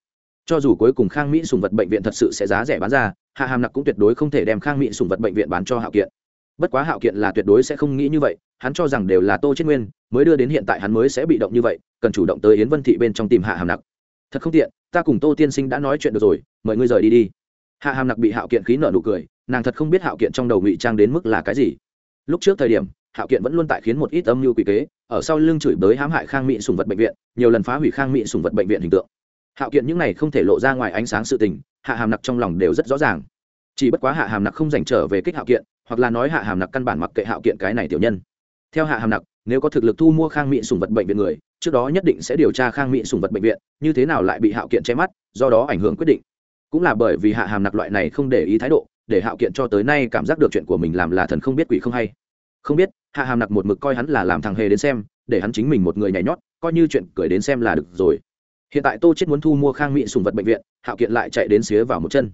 Cho dù cuối cùng khang mỹ sùng vật bệnh viện thật sự sẽ giá rẻ bán ra, hạ hàm nặc cũng tuyệt đối không thể đem khang mỹ sùng vật bệnh viện bán cho hạo kiện bất quá hạo kiện là tuyệt đối sẽ không nghĩ như vậy, hắn cho rằng đều là tô chết nguyên, mới đưa đến hiện tại hắn mới sẽ bị động như vậy, cần chủ động tới yến vân thị bên trong tìm hạ hàm nặc. Thật không tiện, ta cùng tô tiên sinh đã nói chuyện được rồi, mời ngươi rời đi đi. Hạ hàm nặc bị hạo kiện khí nợ nụ cười, nàng thật không biết hạo kiện trong đầu ngụy trang đến mức là cái gì. Lúc trước thời điểm, hạo kiện vẫn luôn tại khiến một ít âm mưu quỷ kế, ở sau lưng chửi bới hãm hại khang mỹ sùng vật bệnh viện, nhiều lần phá hủy khang mỹ sùng vật bệnh viện hình tượng. Hạo kiện những này không thể lộ ra ngoài ánh sáng sự tình, hạ hàm nặc trong lòng đều rất rõ ràng. Chỉ bất quá hạ hàm nặc không dành trở về kích hạo kiện hoặc là nói hạ hàm nặc căn bản mặc kệ hạo kiện cái này tiểu nhân. Theo hạ hàm nặc, nếu có thực lực thu mua khang mỹ sùng vật bệnh viện người, trước đó nhất định sẽ điều tra khang mỹ sùng vật bệnh viện, như thế nào lại bị hạo kiện che mắt, do đó ảnh hưởng quyết định. Cũng là bởi vì hạ hàm nặc loại này không để ý thái độ, để hạo kiện cho tới nay cảm giác được chuyện của mình làm là thần không biết quỷ không hay. Không biết, hạ hàm nặc một mực coi hắn là làm thằng hề đến xem, để hắn chính mình một người nhảy nhót, coi như chuyện cười đến xem là được rồi. Hiện tại tô chết muốn thu mua khang mỹ sùng vật bệnh viện hạo kiện lại chạy đến xía vào một chân.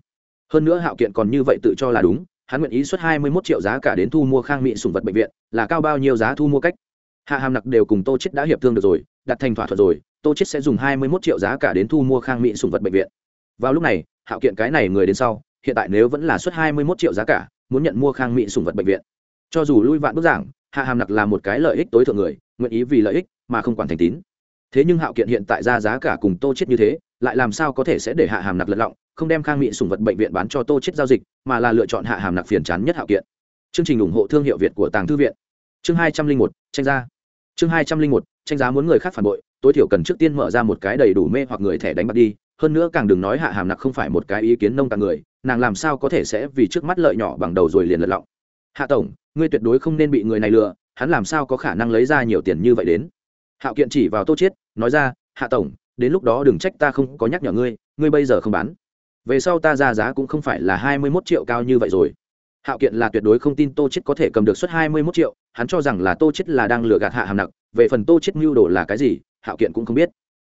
Hơn nữa hạo kiện còn như vậy tự cho là đúng hắn nguyện ý xuất hai mươi 21 triệu giá cả đến thu mua khang mỹ sủng vật bệnh viện, là cao bao nhiêu giá thu mua cách? Hạ hàm nặc đều cùng tô Chiết đã hiệp thương được rồi, đặt thành thỏa thuận rồi, tô Chiết sẽ dùng hai mươi 21 triệu giá cả đến thu mua khang mỹ sủng vật bệnh viện. Vào lúc này, hạo kiện cái này người đến sau, hiện tại nếu vẫn là xuất hai mươi 21 triệu giá cả, muốn nhận mua khang mỹ sủng vật bệnh viện. Cho dù lui vạn bước giảng, hạ hàm nặc là một cái lợi ích tối thượng người, nguyện ý vì lợi ích mà không quản thành tín. Thế nhưng hạo kiện hiện tại ra giá cả cùng tô Chiết như thế, lại làm sao có thể sẽ để hạ hàm nặc lật lọng không đem khang mỹ sùng vật bệnh viện bán cho tô chết giao dịch, mà là lựa chọn hạ hàm nặc phiền chán nhất hạo kiện. Chương trình ủng hộ thương hiệu việt của tàng thư viện. Chương hai trăm linh một, tranh giá. Chương hai trăm linh một, tranh giá muốn người khác phản bội, tối thiểu cần trước tiên mở ra một cái đầy đủ mê hoặc người thẻ đánh bạc đi, hơn nữa càng đừng nói hạ hàm nặc không phải một cái ý kiến nông tàng người, nàng làm sao có thể sẽ vì trước mắt lợi nhỏ bằng đầu rồi liền lật lọng. Hạ tổng, ngươi tuyệt đối không nên bị người này lừa, hắn làm sao có khả năng lấy ra nhiều tiền như vậy đến? Hạo kiện chỉ vào tô chiết nói ra, hạ tổng, đến lúc đó đừng trách ta không có nhắc nhở ngươi ngươi bây giờ không bán về sau ta ra giá cũng không phải là hai mươi 21 triệu cao như vậy rồi. Hạo kiện là tuyệt đối không tin tô chiết có thể cầm được suất hai mươi 21 triệu, hắn cho rằng là tô chiết là đang lừa gạt hạ hàm nặc, về phần tô chiết mưu đồ là cái gì, hạo kiện cũng không biết.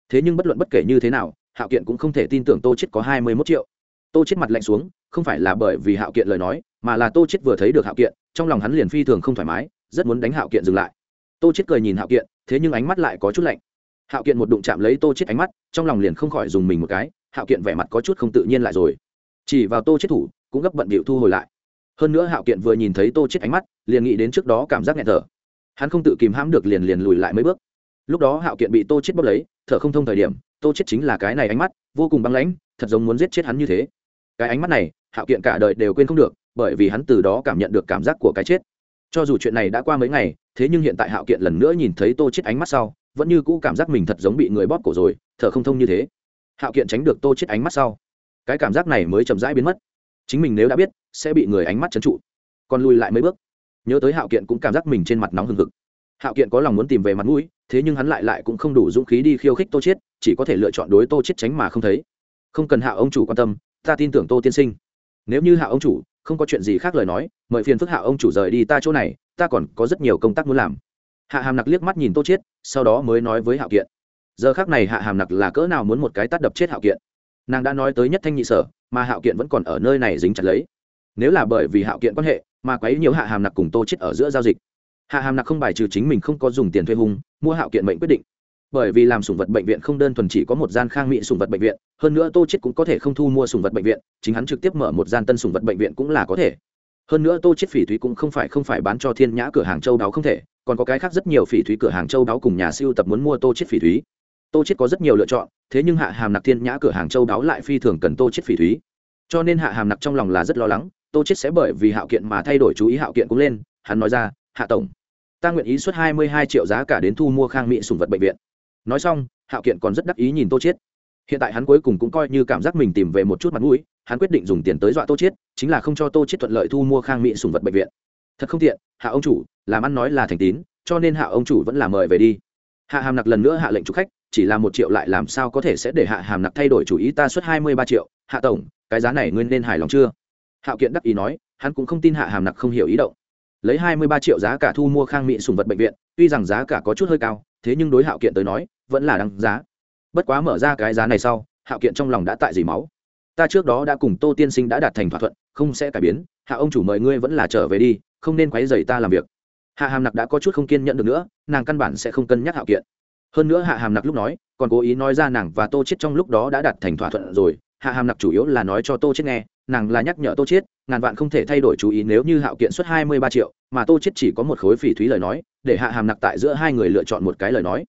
Thế nhưng bất luận bất kể như thế nào, hạo kiện cũng không thể tin tưởng tô chiết có hai mươi 21 triệu. Tô chiết mặt lạnh xuống, không phải là bởi vì hạo kiện lời nói, mà là tô chiết vừa thấy được hạo kiện, trong lòng hắn liền phi thường không thoải mái, rất muốn đánh hạo kiện dừng lại. Tô chiết cười nhìn hạo kiện, thế nhưng ánh mắt lại có chút lạnh hạo kiện một đụng chạm lấy tô chết ánh mắt, trong lòng liền không khỏi dùng mình một cái, hạo kiện vẻ mặt có chút không tự nhiên lại rồi. Chỉ vào tô chết thủ, cũng gấp bận bịu thu hồi lại. Hơn nữa hạo kiện vừa nhìn thấy tô chết ánh mắt, liền nghĩ đến trước đó cảm giác nghẹt thở. Hắn không tự kìm hãm được liền liền lùi lại mấy bước. Lúc đó hạo kiện bị tô chết bóp lấy, thở không thông thời điểm, tô chết chính là cái này ánh mắt, vô cùng băng lãnh, thật giống muốn giết chết hắn như thế. Cái ánh mắt này, hạo kiện cả đời đều quên không được, bởi vì hắn từ đó cảm nhận được cảm giác của cái chết. Cho dù chuyện này đã qua mấy ngày, thế nhưng hiện tại hạo kiện lần nữa nhìn thấy tô chết ánh mắt sau vẫn như cũ cảm giác mình thật giống bị người bóp cổ rồi, thở không thông như thế. Hạo kiện tránh được tô chết ánh mắt sau. Cái cảm giác này mới chậm rãi biến mất. Chính mình nếu đã biết, sẽ bị người ánh mắt trấn trụ. Còn lùi lại mấy bước. Nhớ tới hạo kiện cũng cảm giác mình trên mặt nóng hừng hực. Hạo kiện có lòng muốn tìm về mặt mũi, thế nhưng hắn lại lại cũng không đủ dũng khí đi khiêu khích tô chết chỉ có thể lựa chọn đối tô chết tránh mà không thấy. Không cần hạo ông chủ quan tâm, ta tin tưởng tô tiên sinh. Nếu như hạo ông chủ không có chuyện gì khác lời nói, mời phiền phức hạo ông chủ rời đi ta chỗ này, ta còn có rất nhiều công tác muốn làm hạ hàm nặc liếc mắt nhìn tô chiết, sau đó mới nói với hạo kiện. Giờ khác này hạ hàm nặc là cỡ nào muốn một cái tát đập chết hạo kiện? Nàng đã nói tới nhất thanh nhị sở, mà hạo kiện vẫn còn ở nơi này dính chặt lấy. Nếu là bởi vì hạo kiện quan hệ, mà quấy nhiều hạ hàm nặc cùng tô chiết ở giữa giao dịch. Hạ hàm nặc không bài trừ chính mình không có dùng tiền thuê hung, mua hạo kiện mệnh quyết định. Bởi vì làm sủng vật bệnh viện không đơn thuần chỉ có một gian khang mỹ sủng vật bệnh viện, hơn nữa tô chiết cũng có thể không thu mua sủng vật bệnh viện, chính hắn trực tiếp mở một gian tân sủng vật bệnh viện cũng là có thể hơn nữa tô chiết phỉ thúy cũng không phải không phải bán cho thiên nhã cửa hàng châu đáo không thể, còn có cái khác rất nhiều phỉ thúy cửa hàng châu đáo cùng nhà siêu tập muốn mua tô chiết phỉ thúy. Tô chiết có rất nhiều lựa chọn, thế nhưng hạ hàm nặc thiên nhã cửa hàng châu đáo lại phi thường cần tô chiết phỉ thúy. Cho nên hạ hàm nặc trong lòng là rất lo lắng, tô chiết sẽ bởi vì hạo kiện mà thay đổi chú ý hạo kiện cũng lên, hắn nói ra, hạ tổng, ta nguyện ý xuất hai mươi hai triệu giá cả đến thu mua khang mỹ sủng vật bệnh viện. Nói xong, hạo kiện còn rất đắc ý nhìn tô chiết hiện tại hắn cuối cùng cũng coi như cảm giác mình tìm về một chút mặt mũi hắn quyết định dùng tiền tới dọa tô chiết, chính là không cho tô chiết thuận lợi thu mua khang mỹ sủng vật bệnh viện. Thật không tiện, hạ ông chủ, làm ăn nói là thành tín, cho nên hạ ông chủ vẫn là mời về đi. Hạ hàm nặc lần nữa hạ lệnh chủ khách, chỉ là một triệu lại làm sao có thể sẽ để hạ hàm nặc thay đổi chủ ý ta xuất hai mươi ba triệu, hạ tổng, cái giá này nguyên nên hài lòng chưa? Hạo kiện đắc ý nói, hắn cũng không tin hạ hàm nặc không hiểu ý động. Lấy hai mươi ba triệu giá cả thu mua khang mỹ sùng vật bệnh viện, tuy rằng giá cả có chút hơi cao, thế nhưng đối hạo kiện tới nói, vẫn là đăng giá. Bất quá mở ra cái giá này sau hạo kiện trong lòng đã tại dì máu ta trước đó đã cùng tô tiên sinh đã đạt thành thỏa thuận, không sẽ cải biến. Hạ ông chủ mời ngươi vẫn là trở về đi, không nên quấy dày ta làm việc. Hạ hàm nặc đã có chút không kiên nhẫn được nữa, nàng căn bản sẽ không cân nhắc hạo kiện. Hơn nữa hạ hàm nặc lúc nói, còn cố ý nói ra nàng và tô chết trong lúc đó đã đạt thành thỏa thuận rồi. Hạ hàm nặc chủ yếu là nói cho tô chết nghe, nàng là nhắc nhở tô chết ngàn vạn không thể thay đổi chú ý nếu như hạo kiện xuất hai mươi ba triệu, mà tô chết chỉ có một khối phỉ thúy lời nói, để hạ hàm nặc tại giữa hai người lựa chọn một cái lời nói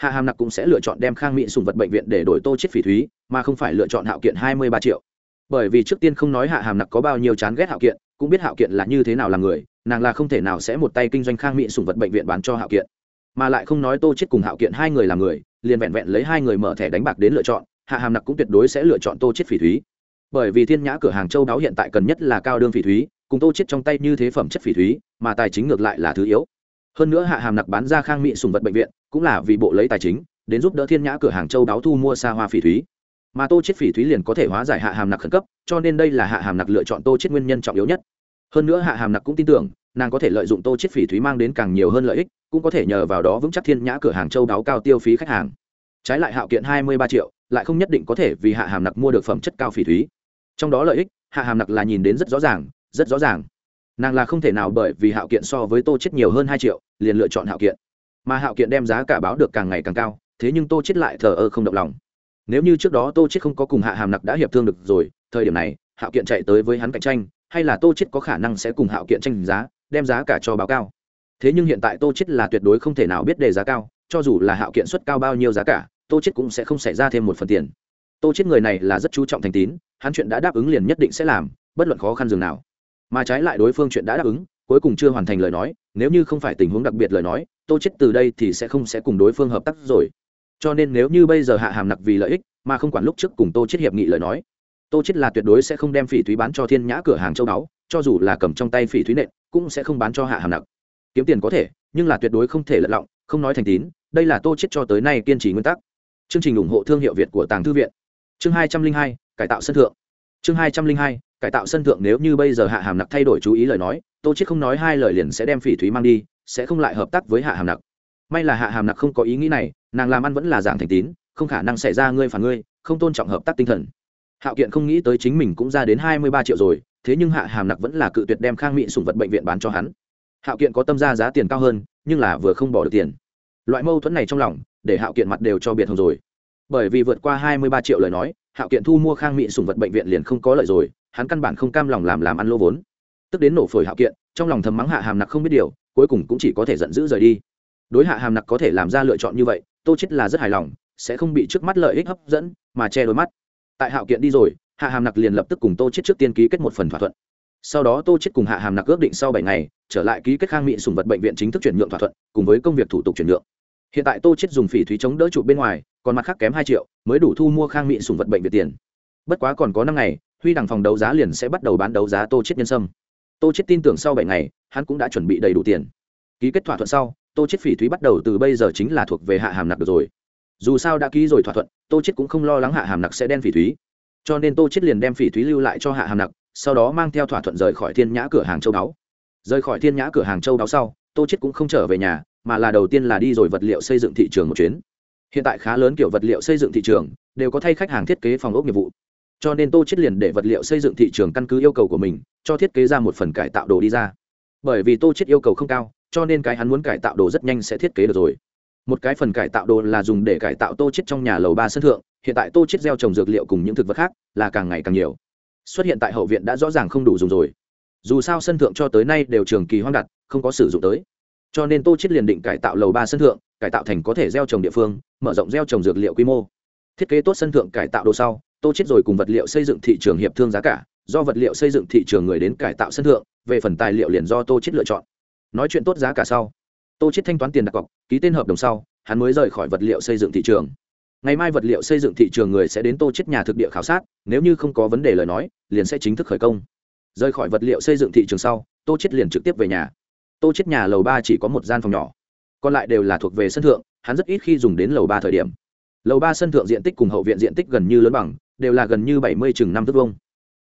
hạ hàm nặc cũng sẽ lựa chọn đem khang mỹ sùng vật bệnh viện để đổi tô chết phỉ thúy, mà không phải lựa chọn hạo kiện hai mươi ba triệu. Bởi vì trước tiên không nói hạ hàm nặc có bao nhiêu chán ghét hạo kiện, cũng biết hạo kiện là như thế nào là người, nàng là không thể nào sẽ một tay kinh doanh khang mỹ sùng vật bệnh viện bán cho hạo kiện. Mà lại không nói tô chết cùng hạo kiện hai người là người, liền vẹn vẹn lấy hai người mở thẻ đánh bạc đến lựa chọn, hạ hàm nặc cũng tuyệt đối sẽ lựa chọn tô chết phỉ thúy. Bởi vì thiên nhã cửa hàng châu đáo hiện tại cần nhất là cao đương phỉ thúy, cùng tô chết trong tay như thế phẩm chất phỉ thúy, mà tài chính ngược lại là thứ yếu. Hơn nữa hạ hàm nặc bán ra khang mỹ sùng vật bệnh viện cũng là vì bộ lấy tài chính, đến giúp đỡ thiên nhã cửa hàng châu đáo thu mua xa hoa phỉ thúy. Mà tô chết phỉ thúy liền có thể hóa giải hạ hàm nặc khẩn cấp, cho nên đây là hạ hàm nặc lựa chọn tô chết nguyên nhân trọng yếu nhất. Hơn nữa hạ hàm nặc cũng tin tưởng, nàng có thể lợi dụng tô chết phỉ thúy mang đến càng nhiều hơn lợi ích, cũng có thể nhờ vào đó vững chắc thiên nhã cửa hàng châu đáo cao tiêu phí khách hàng. Trái lại hạo kiện hai mươi ba triệu, lại không nhất định có thể vì hạ hàm nặc mua được phẩm chất cao phỉ thúy. Trong đó lợi ích, hạ hàm nặc là nhìn đến rất rõ ràng, rất rõ ràng. Nàng là không thể nào bởi vì hạo kiện so với tô chết nhiều hơn hai triệu, liền lựa chọn hạo kiện mà hạo kiện đem giá cả báo được càng ngày càng cao, thế nhưng tô chết lại thờ ơ không động lòng. Nếu như trước đó tô chết không có cùng hạ hàm nặc đã hiệp thương được rồi, thời điểm này, hạo kiện chạy tới với hắn cạnh tranh, hay là tô chết có khả năng sẽ cùng hạo kiện tranh giá, đem giá cả cho báo cao? Thế nhưng hiện tại tô chết là tuyệt đối không thể nào biết đề giá cao, cho dù là hạo kiện xuất cao bao nhiêu giá cả, tô chết cũng sẽ không xảy ra thêm một phần tiền. Tô chết người này là rất chú trọng thành tín, hắn chuyện đã đáp ứng liền nhất định sẽ làm, bất luận khó khăn dường nào. Mà trái lại đối phương chuyện đã đáp ứng, cuối cùng chưa hoàn thành lời nói nếu như không phải tình huống đặc biệt lời nói, tô chết từ đây thì sẽ không sẽ cùng đối phương hợp tác rồi. Cho nên nếu như bây giờ hạ hàm nặc vì lợi ích, mà không quản lúc trước cùng tô chết hiệp nghị lời nói, tô chết là tuyệt đối sẽ không đem phỉ thúy bán cho thiên nhã cửa hàng châu đáo cho dù là cầm trong tay phỉ thúy nện, cũng sẽ không bán cho hạ hàm nặc. Kiếm tiền có thể, nhưng là tuyệt đối không thể lật lọng, không nói thành tín, đây là tô chết cho tới nay kiên trì nguyên tắc. Chương trình ủng hộ thương hiệu việt của tàng thư viện. Chương hai trăm linh hai, cải tạo sân thượng. Chương hai trăm linh hai cải tạo sân thượng nếu như bây giờ hạ hàm nặc thay đổi chú ý lời nói, tô chết không nói hai lời liền sẽ đem phỉ thúy mang đi, sẽ không lại hợp tác với hạ hàm nặc. May là hạ hàm nặc không có ý nghĩ này, nàng làm ăn vẫn là giảng thành tín, không khả năng xảy ra ngươi phản ngươi, không tôn trọng hợp tác tinh thần. Hạo kiện không nghĩ tới chính mình cũng ra đến hai mươi ba triệu rồi, thế nhưng hạ hàm nặc vẫn là cự tuyệt đem khang mỹ sùng vật bệnh viện bán cho hắn. Hạo kiện có tâm ra giá tiền cao hơn, nhưng là vừa không bỏ được tiền. Loại mâu thuẫn này trong lòng, để hạo kiện mặt đều cho biệt hồng rồi. Bởi vì vượt qua hai mươi ba triệu lời nói, hạo kiện thu mua khang mỹ sùng vật bệnh viện liền không có lợi rồi hắn căn bản không cam lòng làm làm ăn lô vốn. Tức đến nổ phổi hạo kiện, trong lòng thầm mắng hạ hàm nặc không biết điều, cuối cùng cũng chỉ có thể giận dữ rời đi. Đối hạ hàm nặc có thể làm ra lựa chọn như vậy, tô chết là rất hài lòng, sẽ không bị trước mắt lợi ích hấp dẫn mà che đôi mắt. Tại hạo kiện đi rồi, hạ hàm nặc liền lập tức cùng tô chết trước tiên ký kết một phần thỏa thuận. Sau đó tô chết cùng hạ hàm nặc ước định sau bảy ngày, trở lại ký kết khang mỹ sùng vật bệnh viện chính thức chuyển nhượng thỏa thuận, cùng với công việc thủ tục chuyển nhượng. Hiện tại tô chết dùng phỉ thúy chống đỡ trụ bên ngoài, còn mặt khác kém hai triệu, mới đủ thu mua khang mỹ sùng vật bệnh viện tiền. Bất quá còn có năm ngày huy đằng phòng đấu giá liền sẽ bắt đầu bán đấu giá tô chết nhân sâm. Tô chết tin tưởng sau bảy ngày, hắn cũng đã chuẩn bị đầy đủ tiền. Ký kết thỏa thuận sau, tô chết phỉ thúy bắt đầu từ bây giờ chính là thuộc về hạ hàm nặc được rồi. Dù sao đã ký rồi thỏa thuận, tô chết cũng không lo lắng hạ hàm nặc sẽ đen phỉ thúy. Cho nên tô chết liền đem phỉ thúy lưu lại cho hạ hàm nặc, sau đó mang theo thỏa thuận rời khỏi thiên nhã cửa hàng châu đáo. Rời khỏi thiên nhã cửa hàng châu đáo sau, tô chết cũng không trở về nhà, mà là đầu tiên là đi rồi vật liệu xây dựng thị trường một chuyến. Hiện tại khá lớn kiểu vật liệu xây dựng thị trường, đều có thay khách hàng thiết kế phòng ốc nghiệp vụ cho nên tô chết liền để vật liệu xây dựng thị trường căn cứ yêu cầu của mình, cho thiết kế ra một phần cải tạo đồ đi ra. Bởi vì tô chết yêu cầu không cao, cho nên cái hắn muốn cải tạo đồ rất nhanh sẽ thiết kế được rồi. Một cái phần cải tạo đồ là dùng để cải tạo tô chết trong nhà lầu ba sân thượng, hiện tại tô chết gieo trồng dược liệu cùng những thực vật khác là càng ngày càng nhiều. Xuất hiện tại hậu viện đã rõ ràng không đủ dùng rồi. Dù sao sân thượng cho tới nay đều trường kỳ hoang đặt, không có sử dụng tới. Cho nên tô chết liền định cải tạo lầu ba sân thượng, cải tạo thành có thể gieo trồng địa phương, mở rộng gieo trồng dược liệu quy mô. Thiết kế tốt sân thượng cải tạo đồ sau tô chết rồi cùng vật liệu xây dựng thị trường hiệp thương giá cả, do vật liệu xây dựng thị trường người đến cải tạo sân thượng, về phần tài liệu liền do tô chết lựa chọn. Nói chuyện tốt giá cả sau. Tô chết thanh toán tiền đặt cọc, ký tên hợp đồng sau, hắn mới rời khỏi vật liệu xây dựng thị trường. Ngày mai vật liệu xây dựng thị trường người sẽ đến tô chết nhà thực địa khảo sát, nếu như không có vấn đề lời nói, liền sẽ chính thức khởi công. Rời khỏi vật liệu xây dựng thị trường sau, tô chết liền trực tiếp về nhà. Tô chết nhà lầu ba chỉ có một gian phòng nhỏ, còn lại đều là thuộc về sân thượng, hắn rất ít khi dùng đến lầu ba thời điểm. Lầu ba sân thượng diện tích cùng hậu viện diện tích gần như lớn bằng đều là gần như bảy mươi chừng năm thước vông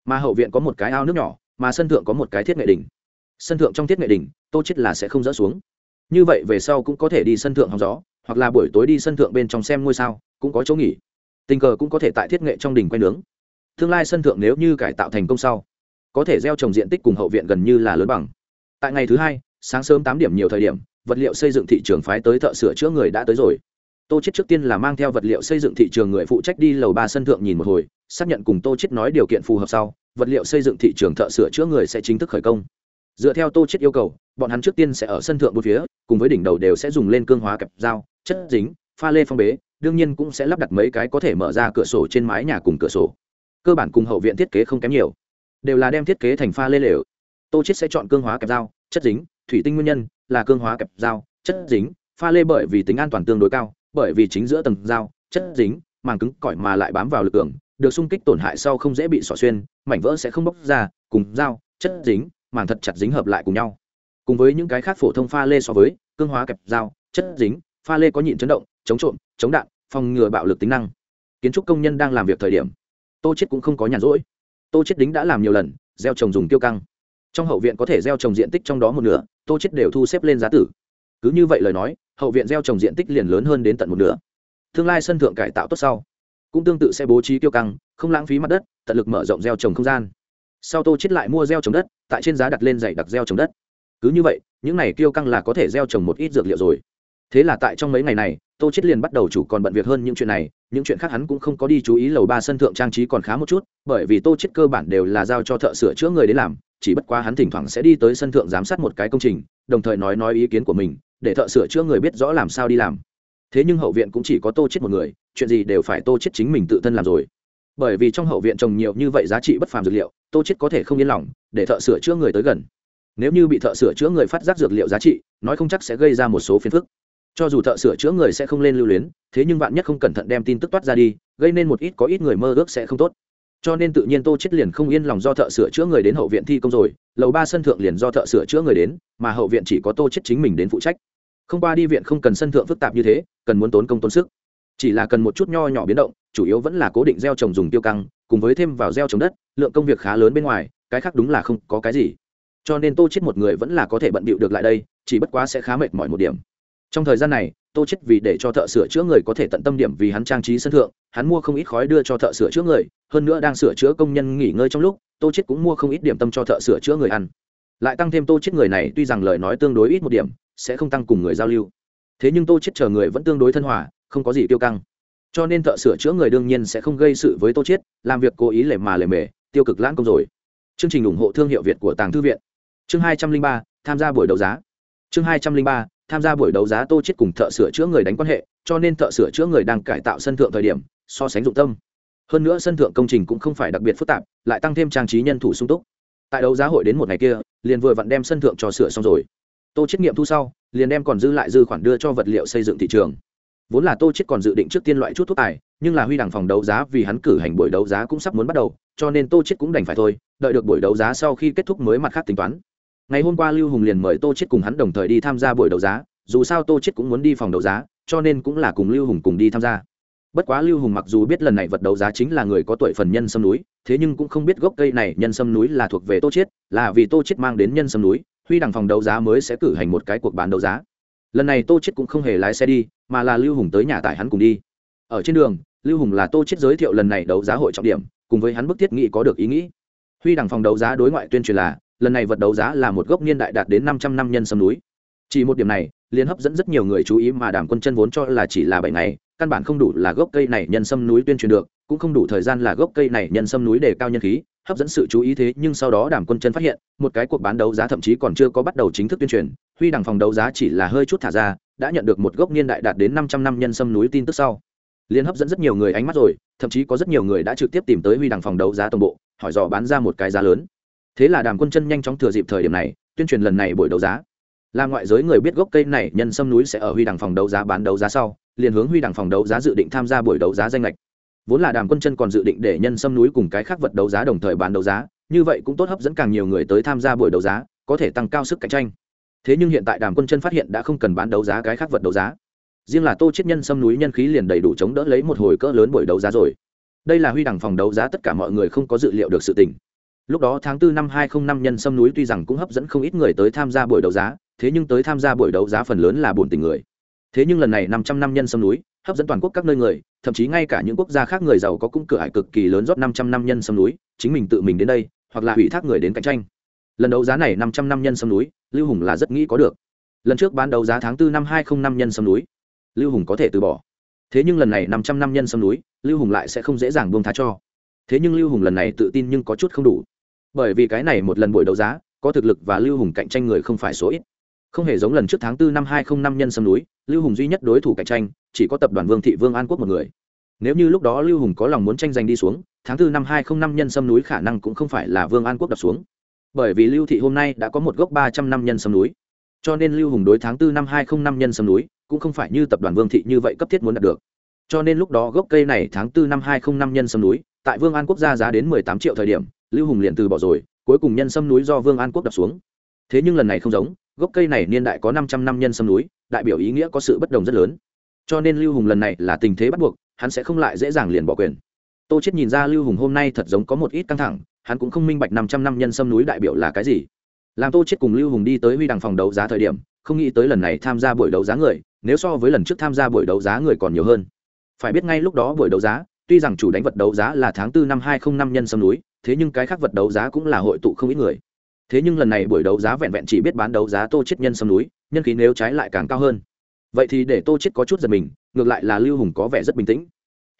mà hậu viện có một cái ao nước nhỏ, mà sân thượng có một cái thiết nghệ đỉnh. Sân thượng trong thiết nghệ đỉnh, tô chết là sẽ không dỡ xuống. Như vậy về sau cũng có thể đi sân thượng hóng gió, hoặc là buổi tối đi sân thượng bên trong xem ngôi sao, cũng có chỗ nghỉ. Tình cờ cũng có thể tại thiết nghệ trong đỉnh quay nướng. Tương lai sân thượng nếu như cải tạo thành công sau, có thể gieo trồng diện tích cùng hậu viện gần như là lớn bằng. Tại ngày thứ hai, sáng sớm tám điểm nhiều thời điểm, vật liệu xây dựng thị trường phái tới thợ sửa chữa người đã tới rồi tô chết trước tiên là mang theo vật liệu xây dựng thị trường người phụ trách đi lầu ba sân thượng nhìn một hồi, xác nhận cùng tô chết nói điều kiện phù hợp sau, vật liệu xây dựng thị trường thợ sửa chữa người sẽ chính thức khởi công. Dựa theo tô chết yêu cầu, bọn hắn trước tiên sẽ ở sân thượng bốn phía, cùng với đỉnh đầu đều sẽ dùng lên cương hóa kẹp dao, chất dính, pha lê phong bế, đương nhiên cũng sẽ lắp đặt mấy cái có thể mở ra cửa sổ trên mái nhà cùng cửa sổ. Cơ bản cùng hậu viện thiết kế không kém nhiều, đều là đem thiết kế thành pha lê lều. Tô chết sẽ chọn cương hóa kẹp dao, chất dính, thủy tinh nguyên nhân là cương hóa kẹp dao, chất dính, pha lê bởi vì tính an toàn tương đối cao bởi vì chính giữa tầng dao chất dính màng cứng cỏi mà lại bám vào lực lượng được xung kích tổn hại sau không dễ bị xỏ xuyên mảnh vỡ sẽ không bóc ra cùng dao chất dính màng thật chặt dính hợp lại cùng nhau. Cùng với những cái khác phổ thông pha lê so với cương hóa kẹp dao chất dính pha lê có nhịn chấn động chống trộm chống đạn phòng ngừa bạo lực tính năng. Kiến trúc công nhân đang làm việc thời điểm tô chết cũng không có nhàn rỗi. Tô chết đính đã làm nhiều lần gieo trồng dùng tiêu căng. Trong hậu viện có thể gieo trồng diện tích trong đó một nửa tô chết đều thu xếp lên giá tử. Cứ như vậy lời nói hậu viện gieo trồng diện tích liền lớn hơn đến tận một nửa. Tương lai sân thượng cải tạo tốt sau, cũng tương tự sẽ bố trí tiêu căng, không lãng phí mặt đất, tận lực mở rộng gieo trồng không gian. Sau tô chết lại mua gieo trồng đất, tại trên giá đặt lên dày đặc gieo trồng đất. Cứ như vậy, những này tiêu căng là có thể gieo trồng một ít dược liệu rồi. Thế là tại trong mấy ngày này, tô chết liền bắt đầu chủ còn bận việc hơn những chuyện này, những chuyện khác hắn cũng không có đi chú ý lầu ba sân thượng trang trí còn khá một chút, bởi vì tô chết cơ bản đều là giao cho thợ sửa chữa người đến làm, chỉ bất quá hắn thỉnh thoảng sẽ đi tới sân thượng giám sát một cái công trình, đồng thời nói nói ý kiến của mình để thợ sửa chữa người biết rõ làm sao đi làm. Thế nhưng hậu viện cũng chỉ có tô chết một người, chuyện gì đều phải tô chết chính mình tự thân làm rồi. Bởi vì trong hậu viện trồng nhiều như vậy giá trị bất phàm dược liệu, tô chết có thể không yên lòng, để thợ sửa chữa người tới gần. Nếu như bị thợ sửa chữa người phát giác dược liệu giá trị, nói không chắc sẽ gây ra một số phiền phức. Cho dù thợ sửa chữa người sẽ không lên lưu luyến, thế nhưng bạn nhất không cẩn thận đem tin tức toát ra đi, gây nên một ít có ít người mơ ước sẽ không tốt. Cho nên tự nhiên tô chết liền không yên lòng do thợ sửa chữa người đến hậu viện thi công rồi, lầu ba sân thượng liền do thợ sửa chữa người đến, mà hậu viện chỉ có tô chết chính mình đến phụ trách không qua đi viện không cần sân thượng phức tạp như thế, cần muốn tốn công tốn sức. Chỉ là cần một chút nho nhỏ biến động, chủ yếu vẫn là cố định gieo trồng dùng tiêu căng, cùng với thêm vào gieo trồng đất, lượng công việc khá lớn bên ngoài, cái khác đúng là không có cái gì. Cho nên tô chết một người vẫn là có thể bận bịu được lại đây, chỉ bất quá sẽ khá mệt mỏi một điểm. Trong thời gian này, tô chết vì để cho thợ sửa chữa người có thể tận tâm điểm vì hắn trang trí sân thượng, hắn mua không ít khói đưa cho thợ sửa chữa người, hơn nữa đang sửa chữa công nhân nghỉ ngơi trong lúc, tô chết cũng mua không ít điểm tâm cho thợ sửa chữa người ăn. Lại tăng thêm tô chết người này, tuy rằng lời nói tương đối ít một điểm sẽ không tăng cùng người giao lưu. Thế nhưng tô chết chờ người vẫn tương đối thân hòa, không có gì tiêu căng. Cho nên thợ sửa chữa người đương nhiên sẽ không gây sự với tô chết làm việc cố ý lề mà lề mề, tiêu cực lãng công rồi. Chương trình ủng hộ thương hiệu việt của tàng thư viện. Chương hai trăm linh ba, tham gia buổi đấu giá. Chương hai trăm linh ba, tham gia buổi đấu giá tô chết cùng thợ sửa chữa người đánh quan hệ, cho nên thợ sửa chữa người đang cải tạo sân thượng thời điểm, so sánh dụng tâm. Hơn nữa sân thượng công trình cũng không phải đặc biệt phức tạp, lại tăng thêm trang trí nhân thủ sung túc. Tại đấu giá hội đến một ngày kia, liền vừa vặn đem sân thượng cho sửa xong rồi tô chết nghiệm thu sau, liền đem còn dư lại dư khoản đưa cho vật liệu xây dựng thị trường. Vốn là tô chết còn dự định trước tiên loại chút thuốc tài, nhưng là huy đằng phòng đấu giá vì hắn cử hành buổi đấu giá cũng sắp muốn bắt đầu, cho nên tô chết cũng đành phải thôi, đợi được buổi đấu giá sau khi kết thúc mới mặt khác tính toán. Ngày hôm qua lưu hùng liền mời tô chết cùng hắn đồng thời đi tham gia buổi đấu giá, dù sao tô chết cũng muốn đi phòng đấu giá, cho nên cũng là cùng lưu hùng cùng đi tham gia. Bất quá lưu hùng mặc dù biết lần này vật đấu giá chính là người có tuổi phần nhân sâm núi, thế nhưng cũng không biết gốc cây này nhân sâm núi là thuộc về tô chết là vì tô chết mang đến nhân sâm núi huy đằng phòng đấu giá mới sẽ cử hành một cái cuộc bán đấu giá. Lần này tô chết cũng không hề lái xe đi, mà là lưu hùng tới nhà tải hắn cùng đi. Ở trên đường, lưu hùng là tô chết giới thiệu lần này đấu giá hội trọng điểm, cùng với hắn bức thiết nghị có được ý nghĩ. Huy đằng phòng đấu giá đối ngoại tuyên truyền là, lần này vật đấu giá là một gốc niên đại đạt đến năm trăm năm nhân sâm núi. Chỉ một điểm này, liền hấp dẫn rất nhiều người chú ý mà đàm quân chân vốn cho là chỉ là bảy ngày, căn bản không đủ là gốc cây này nhân sâm núi tuyên truyền được, cũng không đủ thời gian là gốc cây này nhân sâm núi để cao nhân khí hấp dẫn sự chú ý thế nhưng sau đó đàm quân chân phát hiện, một cái cuộc bán đấu giá thậm chí còn chưa có bắt đầu chính thức tuyên truyền, huy đằng phòng đấu giá chỉ là hơi chút thả ra, đã nhận được một gốc niên đại đạt đến năm trăm năm nhân sâm núi tin tức sau. Liên hấp dẫn rất nhiều người ánh mắt rồi, thậm chí có rất nhiều người đã trực tiếp tìm tới huy đằng phòng đấu giá toàn bộ, hỏi dò bán ra một cái giá lớn. Thế là đàm quân chân nhanh chóng thừa dịp thời điểm này, tuyên truyền lần này buổi đấu giá. Là ngoại giới người biết gốc cây này nhân sâm núi sẽ ở huy đằng phòng đấu giá bán đấu giá sau, liền hướng huy đằng phòng đấu giá dự định tham gia buổi đấu giá danh lệch vốn là đàm quân chân còn dự định để nhân sâm núi cùng cái khác vật đấu giá đồng thời bán đấu giá, như vậy cũng tốt hấp dẫn càng nhiều người tới tham gia buổi đấu giá, có thể tăng cao sức cạnh tranh. Thế nhưng hiện tại đàm quân chân phát hiện đã không cần bán đấu giá cái khác vật đấu giá. Riêng là tô chết nhân sâm núi nhân khí liền đầy đủ chống đỡ lấy một hồi cỡ lớn buổi đấu giá rồi. Đây là huy đẳng phòng đấu giá tất cả mọi người không có dự liệu được sự tình. Lúc đó tháng 4 năm 2005 nhân sâm núi tuy rằng cũng hấp dẫn không ít người tới tham gia buổi đấu giá, thế nhưng tới tham gia buổi đấu giá phần lớn là buồn tình người. Thế nhưng lần này 500 năm nhân sâm núi hấp dẫn toàn quốc các nơi người, thậm chí ngay cả những quốc gia khác người giàu có cũng cửa ải cực kỳ lớn rót 500 năm nhân sâm núi, chính mình tự mình đến đây, hoặc là ủy thác người đến cạnh tranh. Lần đấu giá này 500 năm nhân sâm núi, lưu hùng là rất nghĩ có được. Lần trước bán đấu giá tháng 4 năm 2005 nhân sâm núi, lưu hùng có thể từ bỏ. Thế nhưng lần này 500 năm nhân sâm núi, lưu hùng lại sẽ không dễ dàng buông tha cho. Thế nhưng lưu hùng lần này tự tin nhưng có chút không đủ. Bởi vì cái này một lần buổi đấu giá, có thực lực và lưu hùng cạnh tranh người không phải số ít không hề giống lần trước tháng 4 năm 2005 nhân sâm núi, lưu hùng duy nhất đối thủ cạnh tranh, chỉ có tập đoàn vương thị vương an quốc một người. Nếu như lúc đó lưu hùng có lòng muốn tranh giành đi xuống, tháng 4 năm 2005 nhân sâm núi khả năng cũng không phải là vương an quốc đập xuống. Bởi vì lưu thị hôm nay đã có một gốc 300 năm nhân sâm núi. Cho nên lưu hùng đối tháng 4 năm 2005 nhân sâm núi cũng không phải như tập đoàn vương thị như vậy cấp thiết muốn đạt được. Cho nên lúc đó gốc cây này tháng 4 năm 2005 nhân sâm núi, tại vương an quốc gia giá đến 18 triệu thời điểm, lưu hùng liền từ bỏ rồi, cuối cùng nhân sâm núi do vương an quốc đập xuống. Thế nhưng lần này không giống gốc cây này niên đại có 500 năm nhân sâm núi, đại biểu ý nghĩa có sự bất đồng rất lớn. Cho nên lưu hùng lần này là tình thế bắt buộc, hắn sẽ không lại dễ dàng liền bỏ quyền. Tô chiết nhìn ra lưu hùng hôm nay thật giống có một ít căng thẳng, hắn cũng không minh bạch 500 năm nhân sâm núi đại biểu là cái gì. Làm tô chiết cùng lưu hùng đi tới huy đằng phòng đấu giá thời điểm, không nghĩ tới lần này tham gia buổi đấu giá người, nếu so với lần trước tham gia buổi đấu giá người còn nhiều hơn. Phải biết ngay lúc đó buổi đấu giá, tuy rằng chủ đánh vật đấu giá là tháng 4 năm 205 nhân sâm núi, thế nhưng cái khác vật đấu giá cũng là hội tụ không ít người thế nhưng lần này buổi đấu giá vẹn vẹn chỉ biết bán đấu giá tô chết nhân sâm núi, nhân khí nếu trái lại càng cao hơn. Vậy thì để tô chết có chút giật mình, ngược lại là lưu hùng có vẻ rất bình tĩnh.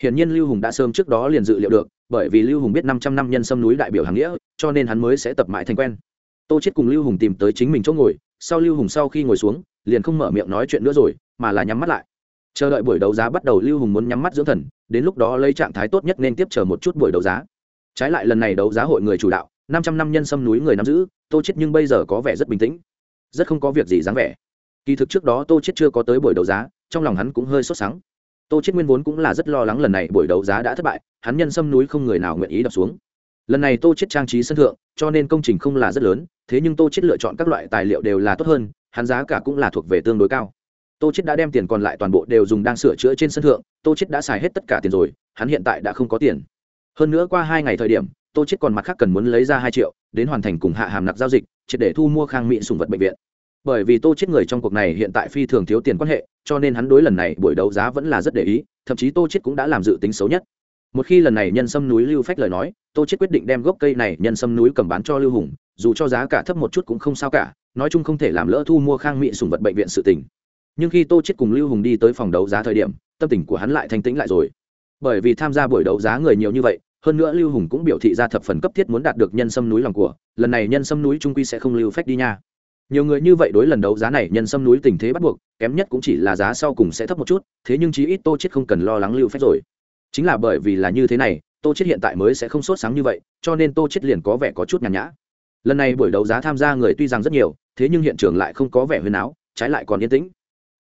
Hiển nhiên lưu hùng đã sớm trước đó liền dự liệu được, bởi vì lưu hùng biết 500 năm nhân sâm núi đại biểu hàng nghĩa, cho nên hắn mới sẽ tập mãi thành quen. Tô chết cùng lưu hùng tìm tới chính mình chỗ ngồi, sau lưu hùng sau khi ngồi xuống, liền không mở miệng nói chuyện nữa rồi, mà là nhắm mắt lại. Chờ đợi buổi đấu giá bắt đầu lưu hùng muốn nhắm mắt dưỡng thần, đến lúc đó lấy trạng thái tốt nhất nên tiếp chờ một chút buổi đấu giá. Trái lại lần này đấu giá hội người chủ đạo năm trăm năm nhân sâm núi người nắm giữ, tô chết nhưng bây giờ có vẻ rất bình tĩnh. Rất không có việc gì dáng vẻ. Kỳ thực trước đó tô chết chưa có tới buổi đấu giá, trong lòng hắn cũng hơi sốt sắng. Tô chết nguyên vốn cũng là rất lo lắng lần này buổi đấu giá đã thất bại, hắn nhân sâm núi không người nào nguyện ý đập xuống. Lần này tô chết trang trí sân thượng, cho nên công trình không là rất lớn, thế nhưng tô chết lựa chọn các loại tài liệu đều là tốt hơn, hắn giá cả cũng là thuộc về tương đối cao. Tô chết đã đem tiền còn lại toàn bộ đều dùng đang sửa chữa trên sân thượng, tô chết đã xài hết tất cả tiền rồi, hắn hiện tại đã không có tiền. Hơn nữa qua hai ngày thời điểm tô chết còn mặt khác cần muốn lấy ra hai triệu, đến hoàn thành cùng hạ hàm nặc giao dịch, triệt để thu mua khang mỹ sùng vật bệnh viện. Bởi vì tô chết người trong cuộc này hiện tại phi thường thiếu tiền quan hệ, cho nên hắn đối lần này buổi đấu giá vẫn là rất để ý, thậm chí tô chết cũng đã làm dự tính xấu nhất. Một khi lần này nhân sâm núi lưu phách lời nói, tô chết quyết định đem gốc cây này nhân sâm núi cầm bán cho lưu hùng, dù cho giá cả thấp một chút cũng không sao cả, nói chung không thể làm lỡ thu mua khang mỹ sùng vật bệnh viện sự tình. Nhưng khi tô chết cùng lưu hùng đi tới phòng đấu giá thời điểm, tâm tình của hắn lại thanh tĩnh lại rồi. Bởi vì tham gia buổi đấu giá người nhiều như vậy hơn nữa lưu hùng cũng biểu thị ra thập phần cấp thiết muốn đạt được nhân sâm núi lòng của, lần này nhân sâm núi trung quy sẽ không lưu phách đi nha. Nhiều người như vậy đối lần đấu giá này nhân sâm núi tình thế bắt buộc, kém nhất cũng chỉ là giá sau cùng sẽ thấp một chút, thế nhưng chí ít tô chết không cần lo lắng lưu phách rồi. Chính là bởi vì là như thế này, tô chết hiện tại mới sẽ không sốt sáng như vậy, cho nên tô chết liền có vẻ có chút nhàn nhã. Lần này buổi đấu giá tham gia người tuy rằng rất nhiều, thế nhưng hiện trường lại không có vẻ huyền áo, trái lại còn yên tĩnh.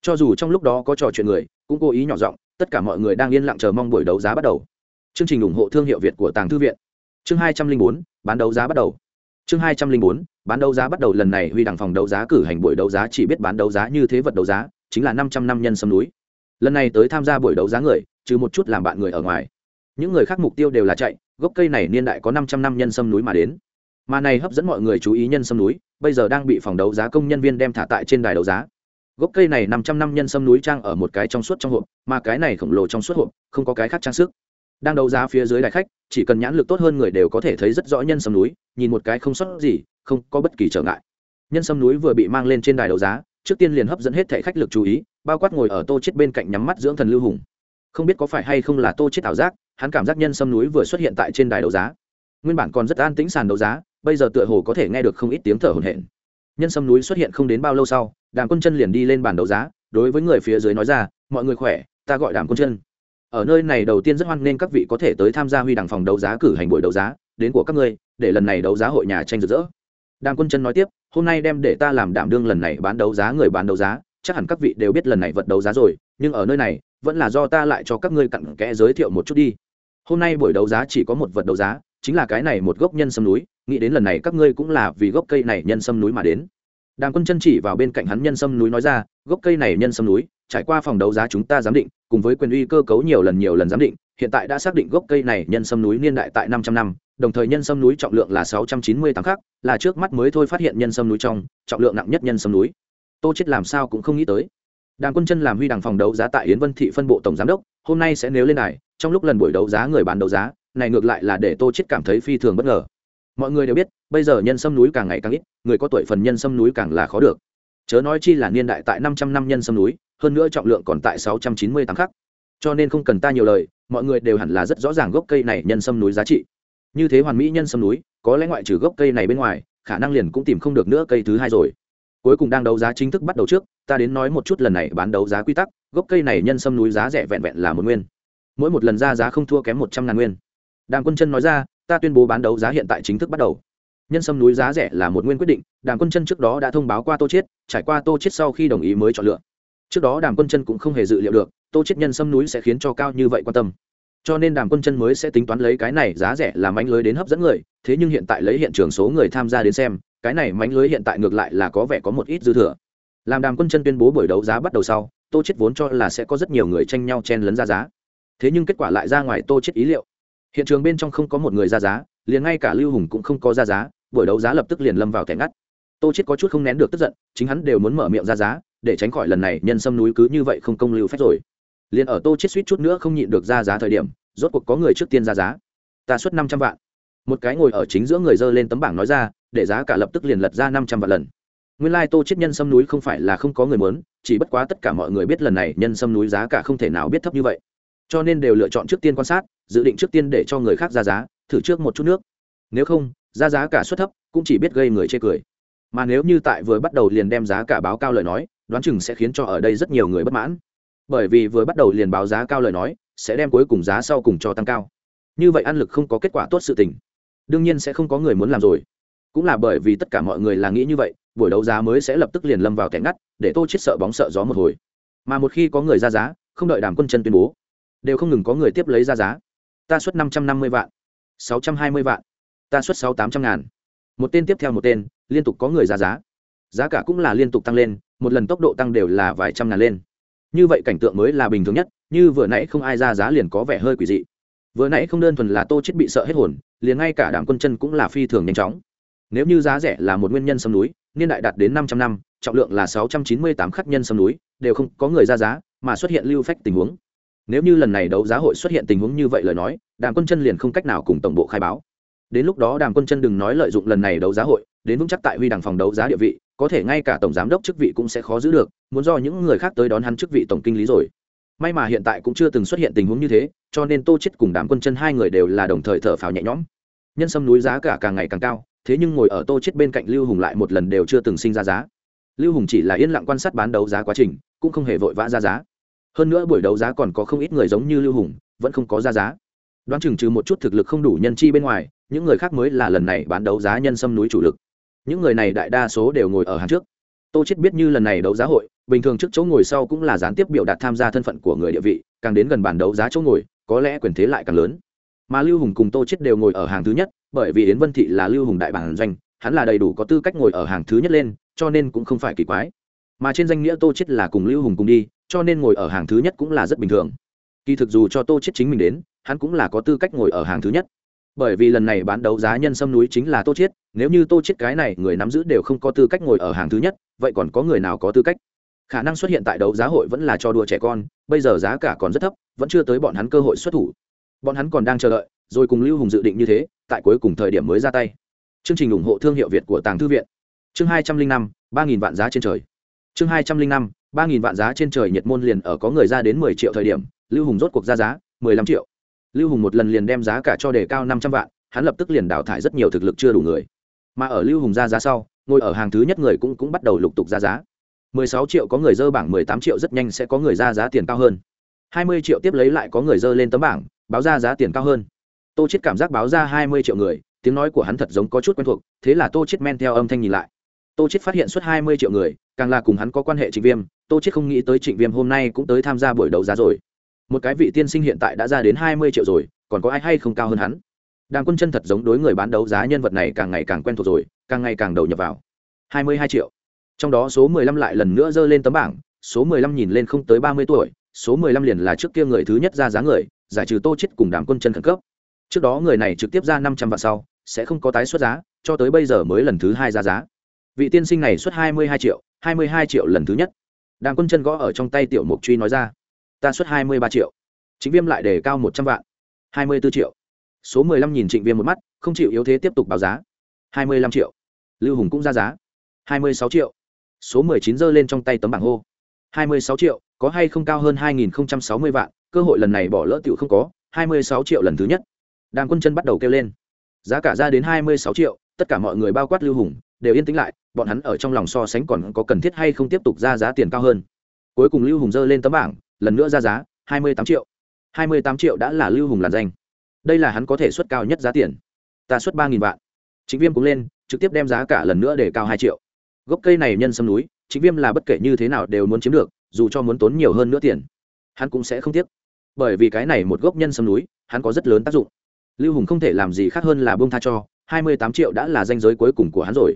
Cho dù trong lúc đó có trò chuyện người, cũng cố ý nhỏ giọng, tất cả mọi người đang yên lặng chờ mong buổi đấu giá bắt đầu chương trình ủng hộ thương hiệu việt của tàng thư viện. Chương hai trăm linh bốn, bán đấu giá bắt đầu. Chương hai trăm linh bốn, bán đấu giá bắt đầu. Lần này huy đằng phòng đấu giá cử hành buổi đấu giá chỉ biết bán đấu giá như thế vật đấu giá, chính là năm trăm năm nhân sâm núi. Lần này tới tham gia buổi đấu giá người, trừ một chút làm bạn người ở ngoài. Những người khác mục tiêu đều là chạy, gốc cây này niên đại có năm trăm năm nhân sâm núi mà đến. Mà này hấp dẫn mọi người chú ý nhân sâm núi, bây giờ đang bị phòng đấu giá công nhân viên đem thả tại trên đài đấu giá. Gốc cây này năm trăm năm nhân sâm núi trang ở một cái trong suốt trong hộp, mà cái này khổng lồ trong suốt hộp, không có cái khác trang sức đang đấu giá phía dưới đại khách, chỉ cần nhãn lực tốt hơn người đều có thể thấy rất rõ nhân sâm núi, nhìn một cái không sót gì, không có bất kỳ trở ngại. Nhân sâm núi vừa bị mang lên trên đài đấu giá, trước tiên liền hấp dẫn hết thảy khách lực chú ý, bao quát ngồi ở tô chết bên cạnh nhắm mắt dưỡng thần lưu hùng. Không biết có phải hay không là tô chết ảo giác, hắn cảm giác nhân sâm núi vừa xuất hiện tại trên đài đấu giá. Nguyên bản còn rất an tĩnh sàn đấu giá, bây giờ tựa hồ có thể nghe được không ít tiếng thở hổn hển. Nhân sâm núi xuất hiện không đến bao lâu sau, đàm quân chân liền đi lên bàn đấu giá, đối với người phía dưới nói ra, mọi người khỏe, ta gọi đàm quân chân ở nơi này đầu tiên rất hoan nghênh các vị có thể tới tham gia huy đằng phòng đấu giá cử hành buổi đấu giá, đến của các ngươi, để lần này đấu giá hội nhà tranh rực rỡ. Đàng quân chân nói tiếp, hôm nay đem để ta làm đảm đương lần này bán đấu giá, người bán đấu giá, chắc hẳn các vị đều biết lần này vật đấu giá rồi, nhưng ở nơi này, vẫn là do ta lại cho các ngươi cặn kẽ giới thiệu một chút đi. Hôm nay buổi đấu giá chỉ có một vật đấu giá, chính là cái này một gốc nhân sâm núi, nghĩ đến lần này các ngươi cũng là vì gốc cây này nhân sâm núi mà đến. Đàng quân chân chỉ vào bên cạnh hắn nhân sâm núi nói ra, gốc cây này nhân sâm núi, trải qua phòng đấu giá chúng ta giám định cùng với quyền uy cơ cấu nhiều lần nhiều lần giám định, hiện tại đã xác định gốc cây này nhân sâm núi niên đại tại năm trăm năm, đồng thời nhân sâm núi trọng lượng là sáu trăm chín mươi tám khắc, là trước mắt mới thôi phát hiện nhân sâm núi trong, trọng lượng nặng nhất nhân sâm núi. Tô chết làm sao cũng không nghĩ tới. Đàng quân chân làm huy đằng phòng đấu giá tại yến vân thị phân bộ tổng giám đốc, hôm nay sẽ nếu lên đài, trong lúc lần buổi đấu giá người bán đấu giá, này ngược lại là để tô chết cảm thấy phi thường bất ngờ. Mọi người đều biết, bây giờ nhân sâm núi càng ngày càng ít, người có tuổi phần nhân sâm núi càng là khó được. Chớ nói chi là niên đại tại năm trăm năm nhân sâm núi hơn nữa trọng lượng còn tại sáu trăm chín mươi tám khắc. Cho nên không cần ta nhiều lời, mọi người đều hẳn là rất rõ ràng gốc cây này nhân sâm núi giá trị. Như thế hoàn mỹ nhân sâm núi, có lẽ ngoại trừ gốc cây này bên ngoài, khả năng liền cũng tìm không được nữa cây thứ hai rồi. Cuối cùng đang đấu giá chính thức bắt đầu trước, ta đến nói một chút lần này bán đấu giá quy tắc, gốc cây này nhân sâm núi giá rẻ vẹn vẹn là một nguyên. Mỗi một lần ra giá không thua kém một trăm ngàn nguyên. Đàng quân chân nói ra, ta tuyên bố bán đấu giá hiện tại chính thức bắt đầu. Nhân sâm núi giá rẻ là một nguyên quyết định, đàm quân chân trước đó đã thông báo qua tô chiết, trải qua tô chiết sau khi đồng ý mới chọn lựa trước đó đàm quân chân cũng không hề dự liệu được, tô chiết nhân xâm núi sẽ khiến cho cao như vậy quan tâm. Cho nên đàm quân chân mới sẽ tính toán lấy cái này giá rẻ làm mánh lưới đến hấp dẫn người, thế nhưng hiện tại lấy hiện trường số người tham gia đến xem, cái này mánh lưới hiện tại ngược lại là có vẻ có một ít dư thừa. Làm đàm quân chân tuyên bố buổi đấu giá bắt đầu sau, tô chết vốn cho là sẽ có rất nhiều người tranh nhau chen lấn ra giá. Thế nhưng kết quả lại ra ngoài tô chết ý liệu. Hiện trường bên trong không có một người ra giá, liền ngay cả lưu hùng cũng không có ra giá, buổi đấu giá lập tức liền lâm vào thẻ ngắt. Tô chết có chút không nén được tức giận, chính hắn đều muốn mở miệng ra giá để tránh khỏi lần này nhân sâm núi cứ như vậy không công lưu phép rồi. Liền ở tô chết suýt chút nữa không nhịn được ra giá thời điểm, rốt cuộc có người trước tiên ra giá. Ta xuất năm trăm vạn. Một cái ngồi ở chính giữa người dơ lên tấm bảng nói ra, để giá cả lập tức liền lật ra năm trăm vạn lần. Nguyên lai tô chết nhân sâm núi không phải là không có người muốn, chỉ bất quá tất cả mọi người biết lần này nhân sâm núi giá cả không thể nào biết thấp như vậy. Cho nên đều lựa chọn trước tiên quan sát, dự định trước tiên để cho người khác ra giá, thử trước một chút nước. Nếu không, ra giá cả suất thấp, cũng chỉ biết gây người chê cười. Mà nếu như tại vừa bắt đầu liền đem giá cả báo cao lời nói đoán chừng sẽ khiến cho ở đây rất nhiều người bất mãn. Bởi vì vừa bắt đầu liền báo giá cao lời nói, sẽ đem cuối cùng giá sau cùng cho tăng cao. Như vậy ăn lực không có kết quả tốt sự tình. Đương nhiên sẽ không có người muốn làm rồi. Cũng là bởi vì tất cả mọi người là nghĩ như vậy, buổi đấu giá mới sẽ lập tức liền lâm vào kẻ ngắt, để tô chết sợ bóng sợ gió một hồi. Mà một khi có người ra giá, không đợi đàm quân chân tuyên bố, đều không ngừng có người tiếp lấy ra giá. Ta xuất năm trăm năm mươi vạn, sáu trăm hai mươi vạn, ta xuất sáu tám trăm ngàn. Một tên tiếp theo một tên, liên tục có người ra giá giá cả cũng là liên tục tăng lên, một lần tốc độ tăng đều là vài trăm ngàn lên. Như vậy cảnh tượng mới là bình thường nhất, như vừa nãy không ai ra giá liền có vẻ hơi quỷ dị. Vừa nãy không đơn thuần là tô chết bị sợ hết hồn, liền ngay cả đảng quân chân cũng là phi thường nhanh chóng. Nếu như giá rẻ là một nguyên nhân sâm núi, niên đại đạt đến năm trăm năm, trọng lượng là sáu trăm chín mươi tám khắc nhân sâm núi, đều không có người ra giá, mà xuất hiện lưu phách tình huống. Nếu như lần này đấu giá hội xuất hiện tình huống như vậy lời nói, đảng quân chân liền không cách nào cùng tổng bộ khai báo. Đến lúc đó đảng quân chân đừng nói lợi dụng lần này đấu giá hội đến vững chắc tại huy đằng phòng đấu giá địa vị, có thể ngay cả tổng giám đốc chức vị cũng sẽ khó giữ được, muốn do những người khác tới đón hắn chức vị tổng kinh lý rồi. May mà hiện tại cũng chưa từng xuất hiện tình huống như thế, cho nên tô chết cùng đám quân chân hai người đều là đồng thời thở phào nhẹ nhõm. Nhân sâm núi giá cả càng ngày càng cao, thế nhưng ngồi ở tô chết bên cạnh lưu hùng lại một lần đều chưa từng sinh ra giá. Lưu hùng chỉ là yên lặng quan sát bán đấu giá quá trình, cũng không hề vội vã ra giá. Hơn nữa buổi đấu giá còn có không ít người giống như lưu hùng, vẫn không có ra giá. Đoán chừng trừ một chút thực lực không đủ nhân chi bên ngoài, những người khác mới là lần này bán đấu giá nhân sâm núi chủ lực những người này đại đa số đều ngồi ở hàng trước. Tô chết biết như lần này đấu giá hội, bình thường trước chỗ ngồi sau cũng là gián tiếp biểu đạt tham gia thân phận của người địa vị, càng đến gần bàn đấu giá chỗ ngồi, có lẽ quyền thế lại càng lớn. Mà lưu hùng cùng tô chết đều ngồi ở hàng thứ nhất, bởi vì yến vân thị là lưu hùng đại bản doanh, hắn là đầy đủ có tư cách ngồi ở hàng thứ nhất lên, cho nên cũng không phải kỳ quái. Mà trên danh nghĩa tô chết là cùng lưu hùng cùng đi, cho nên ngồi ở hàng thứ nhất cũng là rất bình thường. Kỳ thực dù cho tô chết chính mình đến, hắn cũng là có tư cách ngồi ở hàng thứ nhất. Bởi vì lần này bán đấu giá nhân sâm núi chính là tô chiết nếu như tô chết cái này, người nắm giữ đều không có tư cách ngồi ở hàng thứ nhất, vậy còn có người nào có tư cách? Khả năng xuất hiện tại đấu giá hội vẫn là cho đùa trẻ con, bây giờ giá cả còn rất thấp, vẫn chưa tới bọn hắn cơ hội xuất thủ. Bọn hắn còn đang chờ đợi, rồi cùng lưu hùng dự định như thế, tại cuối cùng thời điểm mới ra tay. Chương trình ủng hộ thương hiệu việt của tàng thư viện. Chương hai trăm linh năm, ba nghìn vạn giá trên trời. Chương hai trăm linh năm, ba nghìn vạn giá trên trời nhiệt môn liền ở có người ra đến mười triệu thời điểm, lưu hùng rốt cuộc ra giá, mười lăm triệu. Lưu hùng một lần liền đem giá cả cho đề cao năm trăm vạn, hắn lập tức liền đào thải rất nhiều thực lực chưa đủ người mà ở lưu hùng ra giá sau, ngồi ở hàng thứ nhất người cũng cũng bắt đầu lục tục ra giá. mười sáu triệu có người dơ bảng, mười tám triệu rất nhanh sẽ có người ra giá tiền cao hơn. hai mươi triệu tiếp lấy lại có người dơ lên tấm bảng, báo ra giá tiền cao hơn. Tô chết cảm giác báo ra hai mươi triệu người, tiếng nói của hắn thật giống có chút quen thuộc, thế là tô chết men theo âm thanh nhìn lại. Tô chết phát hiện suốt hai mươi triệu người, càng là cùng hắn có quan hệ trịnh viêm, tô chết không nghĩ tới trịnh viêm hôm nay cũng tới tham gia buổi đấu giá rồi. Một cái vị tiên sinh hiện tại đã ra đến hai mươi triệu rồi, còn có ai hay không cao hơn hắn? Đàng quân chân thật giống đối người bán đấu giá nhân vật này càng ngày càng quen thuộc rồi, càng ngày càng đầu nhập vào. Hai mươi hai triệu. Trong đó số mười lăm lại lần nữa dơ lên tấm bảng, số mười lăm nhìn lên không tới ba mươi tuổi, số mười lăm liền là trước kia người thứ nhất ra giá người, giải trừ tô chết cùng đàng quân chân khẩn cấp. Trước đó người này trực tiếp ra năm trăm vạn sau, sẽ không có tái xuất giá, cho tới bây giờ mới lần thứ hai ra giá. Vị tiên sinh này xuất hai mươi hai triệu, hai mươi hai triệu lần thứ nhất. Đàng quân chân gõ ở trong tay tiểu mục truy nói ra, ta xuất hai mươi ba triệu, chính viêm lại đề cao một trăm vạn, hai mươi b ố triệu số mười lăm nhìn trịnh viêm một mắt, không chịu yếu thế tiếp tục báo giá. hai mươi lăm triệu. Lưu hùng cũng ra giá. hai mươi sáu triệu. Số mười chín giơ lên trong tay tấm bảng hô. hai mươi sáu triệu, có hay không cao hơn hai nghìn sáu mươi vạn, cơ hội lần này bỏ lỡ tiểu không có, hai mươi sáu triệu lần thứ nhất. Đàm quân chân bắt đầu kêu lên. Giá cả ra đến hai mươi sáu triệu, tất cả mọi người bao quát lưu hùng, đều yên tĩnh lại, bọn hắn ở trong lòng so sánh còn có cần thiết hay không tiếp tục ra giá tiền cao hơn. Cuối cùng lưu hùng dơ lên tấm bảng, lần nữa ra giá, hai mươi tám triệu. hai mươi tám triệu đã là lưu hùng làn danh đây là hắn có thể xuất cao nhất giá tiền. Ta xuất ba nghìn vạn. Chính viêm cũng lên, trực tiếp đem giá cả lần nữa để cao hai triệu. Gốc cây này nhân sâm núi chính viêm là bất kể như thế nào đều muốn chiếm được, dù cho muốn tốn nhiều hơn nữa tiền, hắn cũng sẽ không tiếc. Bởi vì cái này một gốc nhân sâm núi, hắn có rất lớn tác dụng. Lưu hùng không thể làm gì khác hơn là bông tha cho, hai mươi tám triệu đã là danh giới cuối cùng của hắn rồi.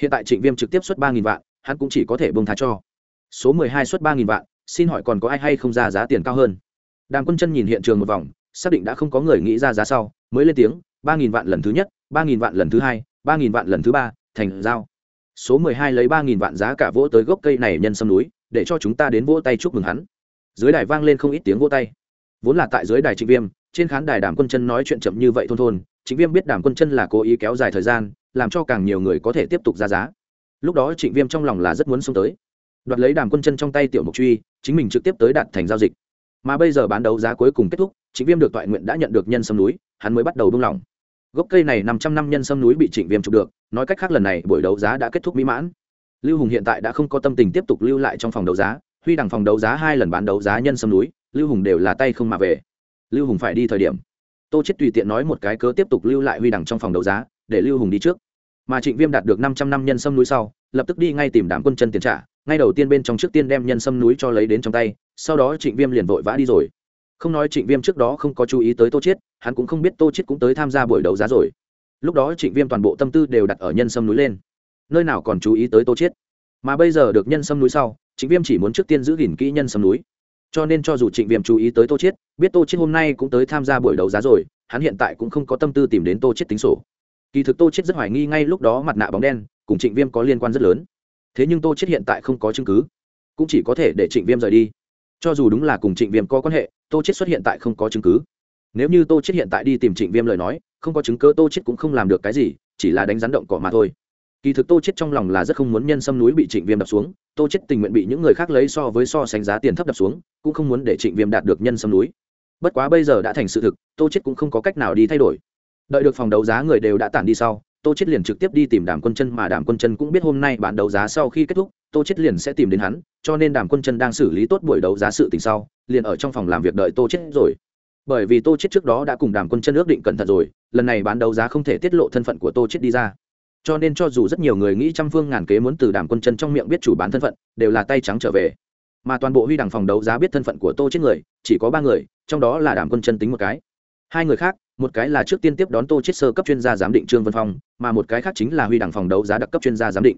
Hiện tại trịnh viêm trực tiếp xuất ba nghìn vạn, hắn cũng chỉ có thể bông tha cho. Số mười hai xuất ba nghìn vạn, xin hỏi còn có ai hay không ra giá tiền cao hơn? Đàng quân chân nhìn hiện trường một vòng xác định đã không có người nghĩ ra giá sau, mới lên tiếng, ba nghìn vạn lần thứ nhất, ba nghìn vạn lần thứ hai, ba nghìn vạn lần thứ ba, thành giao. Số mười hai lấy ba nghìn vạn giá cả vỗ tới gốc cây này nhân sâm núi, để cho chúng ta đến vỗ tay chúc mừng hắn. Dưới đài vang lên không ít tiếng vỗ tay. Vốn là tại dưới đài trịnh viêm, trên khán đài đàm quân chân nói chuyện chậm như vậy thôn thôn, trịnh viêm biết đàm quân chân là cố ý kéo dài thời gian, làm cho càng nhiều người có thể tiếp tục ra giá. Lúc đó trịnh viêm trong lòng là rất muốn xông tới. Đoạt lấy đàm quân chân trong tay tiểu mục truy, chính mình trực tiếp tới đạt thành giao dịch. Mà bây giờ bán đấu giá cuối cùng kết thúc trịnh viêm được toại nguyện đã nhận được nhân sâm núi, hắn mới bắt đầu buông lỏng. Gốc cây này năm trăm năm nhân sâm núi bị trịnh viêm chụp được, nói cách khác lần này buổi đấu giá đã kết thúc mỹ mãn. Lưu hùng hiện tại đã không có tâm tình tiếp tục lưu lại trong phòng đấu giá, huy đằng phòng đấu giá hai lần bán đấu giá nhân sâm núi, lưu hùng đều là tay không mà về. Lưu hùng phải đi thời điểm. Tô chết tùy tiện nói một cái cớ tiếp tục lưu lại huy đằng trong phòng đấu giá, để lưu hùng đi trước. Mà trịnh viêm đạt được năm trăm năm nhân sâm núi sau, lập tức đi ngay tìm đám quân chân tiền trả, ngay đầu tiên bên trong trước tiên đem nhân sâm núi cho lấy đến trong tay, sau đó trịnh viêm liền vội vã đi rồi không nói trịnh viêm trước đó không có chú ý tới tô chiết, hắn cũng không biết tô chiết cũng tới tham gia buổi đấu giá rồi. Lúc đó trịnh viêm toàn bộ tâm tư đều đặt ở nhân sâm núi lên. Nơi nào còn chú ý tới tô chiết? Mà bây giờ được nhân sâm núi sau, trịnh viêm chỉ muốn trước tiên giữ gìn kỹ nhân sâm núi. Cho nên cho dù trịnh viêm chú ý tới tô chiết, biết tô chiết hôm nay cũng tới tham gia buổi đấu giá rồi, hắn hiện tại cũng không có tâm tư tìm đến tô chiết tính sổ. Kỳ thực tô chiết rất hoài nghi ngay lúc đó mặt nạ bóng đen cùng trịnh viêm có liên quan rất lớn. Thế nhưng tô chiết hiện tại không có chứng cứ, cũng chỉ có thể để trịnh viêm rời đi. Cho dù đúng là cùng trịnh viêm có quan hệ tô chết xuất hiện tại không có chứng cứ. Nếu như tô chết hiện tại đi tìm trịnh viêm lời nói, không có chứng cứ tô chết cũng không làm được cái gì, chỉ là đánh rắn động cỏ mà thôi. Kỳ thực tô chết trong lòng là rất không muốn nhân sâm núi bị trịnh viêm đập xuống, tô chết tình nguyện bị những người khác lấy so với so sánh giá tiền thấp đập xuống, cũng không muốn để trịnh viêm đạt được nhân sâm núi. Bất quá bây giờ đã thành sự thực, tô chết cũng không có cách nào đi thay đổi. Đợi được phòng đấu giá người đều đã tản đi sau, tô chết liền trực tiếp đi tìm đàm quân chân mà đàm quân chân cũng biết hôm nay bán đấu giá sau khi kết thúc, tô chết liền sẽ tìm đến hắn cho nên đàm quân chân đang xử lý tốt buổi đấu giá sự tình sau, liền ở trong phòng làm việc đợi tô chết rồi. Bởi vì tô chết trước đó đã cùng đàm quân chân ước định cẩn thận rồi, lần này bán đấu giá không thể tiết lộ thân phận của tô chết đi ra. Cho nên cho dù rất nhiều người nghĩ trăm phương ngàn kế muốn từ đàm quân chân trong miệng biết chủ bán thân phận, đều là tay trắng trở về. Mà toàn bộ huy đằng phòng đấu giá biết thân phận của tô chết người, chỉ có ba người, trong đó là đàm quân chân tính một cái. Hai người khác, một cái là trước tiên tiếp đón tô chết sơ cấp chuyên gia giám định trương vân phong, mà một cái khác chính là huy đằng phòng đấu giá đặc cấp chuyên gia giám định.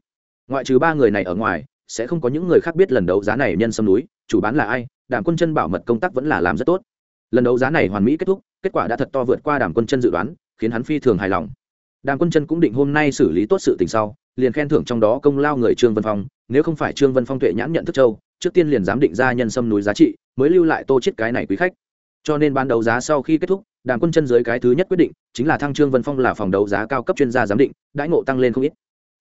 Ngoại trừ ba người này ở ngoài sẽ không có những người khác biết lần đấu giá này nhân sâm núi, chủ bán là ai, đảng quân chân bảo mật công tác vẫn là làm rất tốt. Lần đấu giá này hoàn mỹ kết thúc, kết quả đã thật to vượt qua đảng quân chân dự đoán, khiến hắn phi thường hài lòng. Đảng quân chân cũng định hôm nay xử lý tốt sự tình sau, liền khen thưởng trong đó công lao người trương vân phong, nếu không phải trương vân phong tuệ nhãn nhận thức châu, trước tiên liền dám định ra nhân sâm núi giá trị, mới lưu lại tô chết cái này quý khách. Cho nên ban đấu giá sau khi kết thúc, đảng quân chân dưới cái thứ nhất quyết định, chính là thăng trương vân phong là phòng đấu giá cao cấp chuyên gia giám định, đãi ngộ tăng lên không ít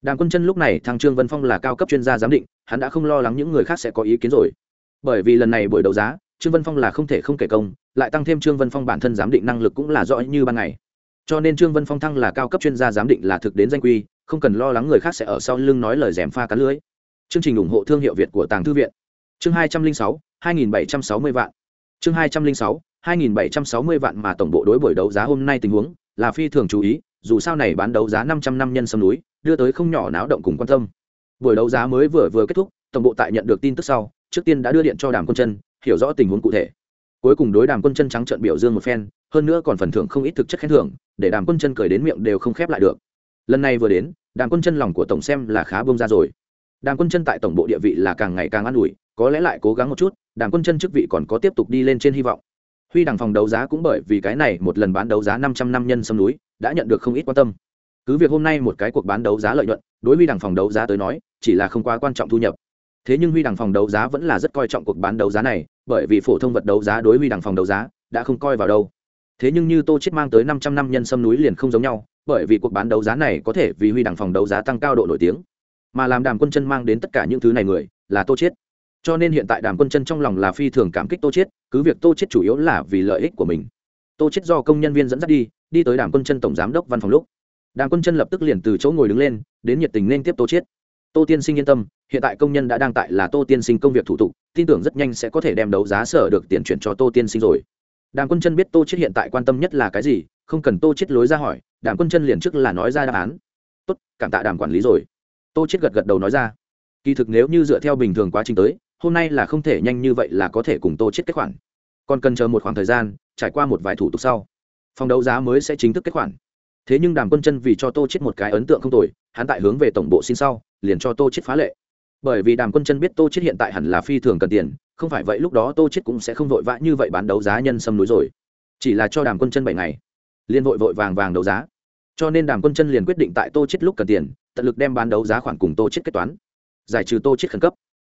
đàm quân chân lúc này thằng trương vân phong là cao cấp chuyên gia giám định, hắn đã không lo lắng những người khác sẽ có ý kiến rồi. Bởi vì lần này buổi đấu giá, trương vân phong là không thể không kể công, lại tăng thêm trương vân phong bản thân giám định năng lực cũng là rõ như ban ngày. Cho nên trương vân phong thăng là cao cấp chuyên gia giám định là thực đến danh quy, không cần lo lắng người khác sẽ ở sau lưng nói lời dèm pha cá lưới. Chương trình ủng hộ thương hiệu việt của tàng thư viện. Chương hai trăm linh sáu, hai nghìn bảy trăm sáu mươi vạn. Chương hai trăm linh sáu, hai nghìn bảy trăm sáu mươi vạn mà tổng bộ đối buổi đấu giá hôm nay tình huống là phi thường chú ý dù sao này bán đấu giá năm trăm năm nhân sâm núi, đưa tới không nhỏ náo động cùng quan tâm. Buổi đấu giá mới vừa vừa kết thúc, tổng bộ tại nhận được tin tức sau, trước tiên đã đưa điện cho đàm quân chân hiểu rõ tình huống cụ thể. Cuối cùng đối đàm quân chân trắng trợn biểu dương một phen, hơn nữa còn phần thưởng không ít thực chất khen thưởng, để đàm quân chân cười đến miệng đều không khép lại được. Lần này vừa đến, đàm quân chân lòng của tổng xem là khá bông ra rồi. Đàm quân chân tại tổng bộ địa vị là càng ngày càng an ủi, có lẽ lại cố gắng một chút, đàm quân chân chức vị còn có tiếp tục đi lên trên hy vọng. Huy đằng phòng đấu giá cũng bởi vì cái này một lần bán đấu giá năm trăm năm nhân sâm núi đã nhận được không ít quan tâm. Cứ việc hôm nay một cái cuộc bán đấu giá lợi nhuận, đối huy đằng phòng đấu giá tới nói, chỉ là không quá quan trọng thu nhập. Thế nhưng huy đằng phòng đấu giá vẫn là rất coi trọng cuộc bán đấu giá này, bởi vì phổ thông vật đấu giá đối huy đằng phòng đấu giá đã không coi vào đâu. Thế nhưng như tô chết mang tới năm trăm năm nhân sâm núi liền không giống nhau, bởi vì cuộc bán đấu giá này có thể vì huy đằng phòng đấu giá tăng cao độ nổi tiếng. Mà làm đàm quân chân mang đến tất cả những thứ này người là tô chết cho nên hiện tại đàm quân chân trong lòng là phi thường cảm kích tô chết cứ việc tô chết chủ yếu là vì lợi ích của mình. Tô chết do công nhân viên dẫn dắt đi đi tới đàm quân chân tổng giám đốc văn phòng lúc, đàm quân chân lập tức liền từ chỗ ngồi đứng lên, đến nhiệt tình nên tiếp tô chiết. Tô tiên sinh yên tâm, hiện tại công nhân đã đang tại là tô tiên sinh công việc thủ tục, tin tưởng rất nhanh sẽ có thể đem đấu giá sở được tiền chuyển cho tô tiên sinh rồi. Đàm quân chân biết tô chiết hiện tại quan tâm nhất là cái gì, không cần tô chiết lối ra hỏi, đàm quân chân liền trước là nói ra đáp án. Tốt, cảm tạ đàm quản lý rồi. Tô chiết gật gật đầu nói ra. Kỳ thực nếu như dựa theo bình thường quá trình tới, hôm nay là không thể nhanh như vậy là có thể cùng tô chiết kết khoản. Còn cần chờ một khoảng thời gian, trải qua một vài thủ tục sau phòng đấu giá mới sẽ chính thức kết khoản. Thế nhưng đàm quân chân vì cho tô chết một cái ấn tượng không tồi, hắn tại hướng về tổng bộ xin sau, liền cho tô chết phá lệ. Bởi vì đàm quân chân biết tô chết hiện tại hẳn là phi thường cần tiền, không phải vậy lúc đó tô chết cũng sẽ không vội vã như vậy bán đấu giá nhân sâm núi rồi. Chỉ là cho đàm quân chân bảy ngày liên vội vội vàng vàng đấu giá. Cho nên đàm quân chân liền quyết định tại tô chết lúc cần tiền, tận lực đem bán đấu giá khoản cùng tô chết kết toán. Giải trừ tô chết khẩn cấp.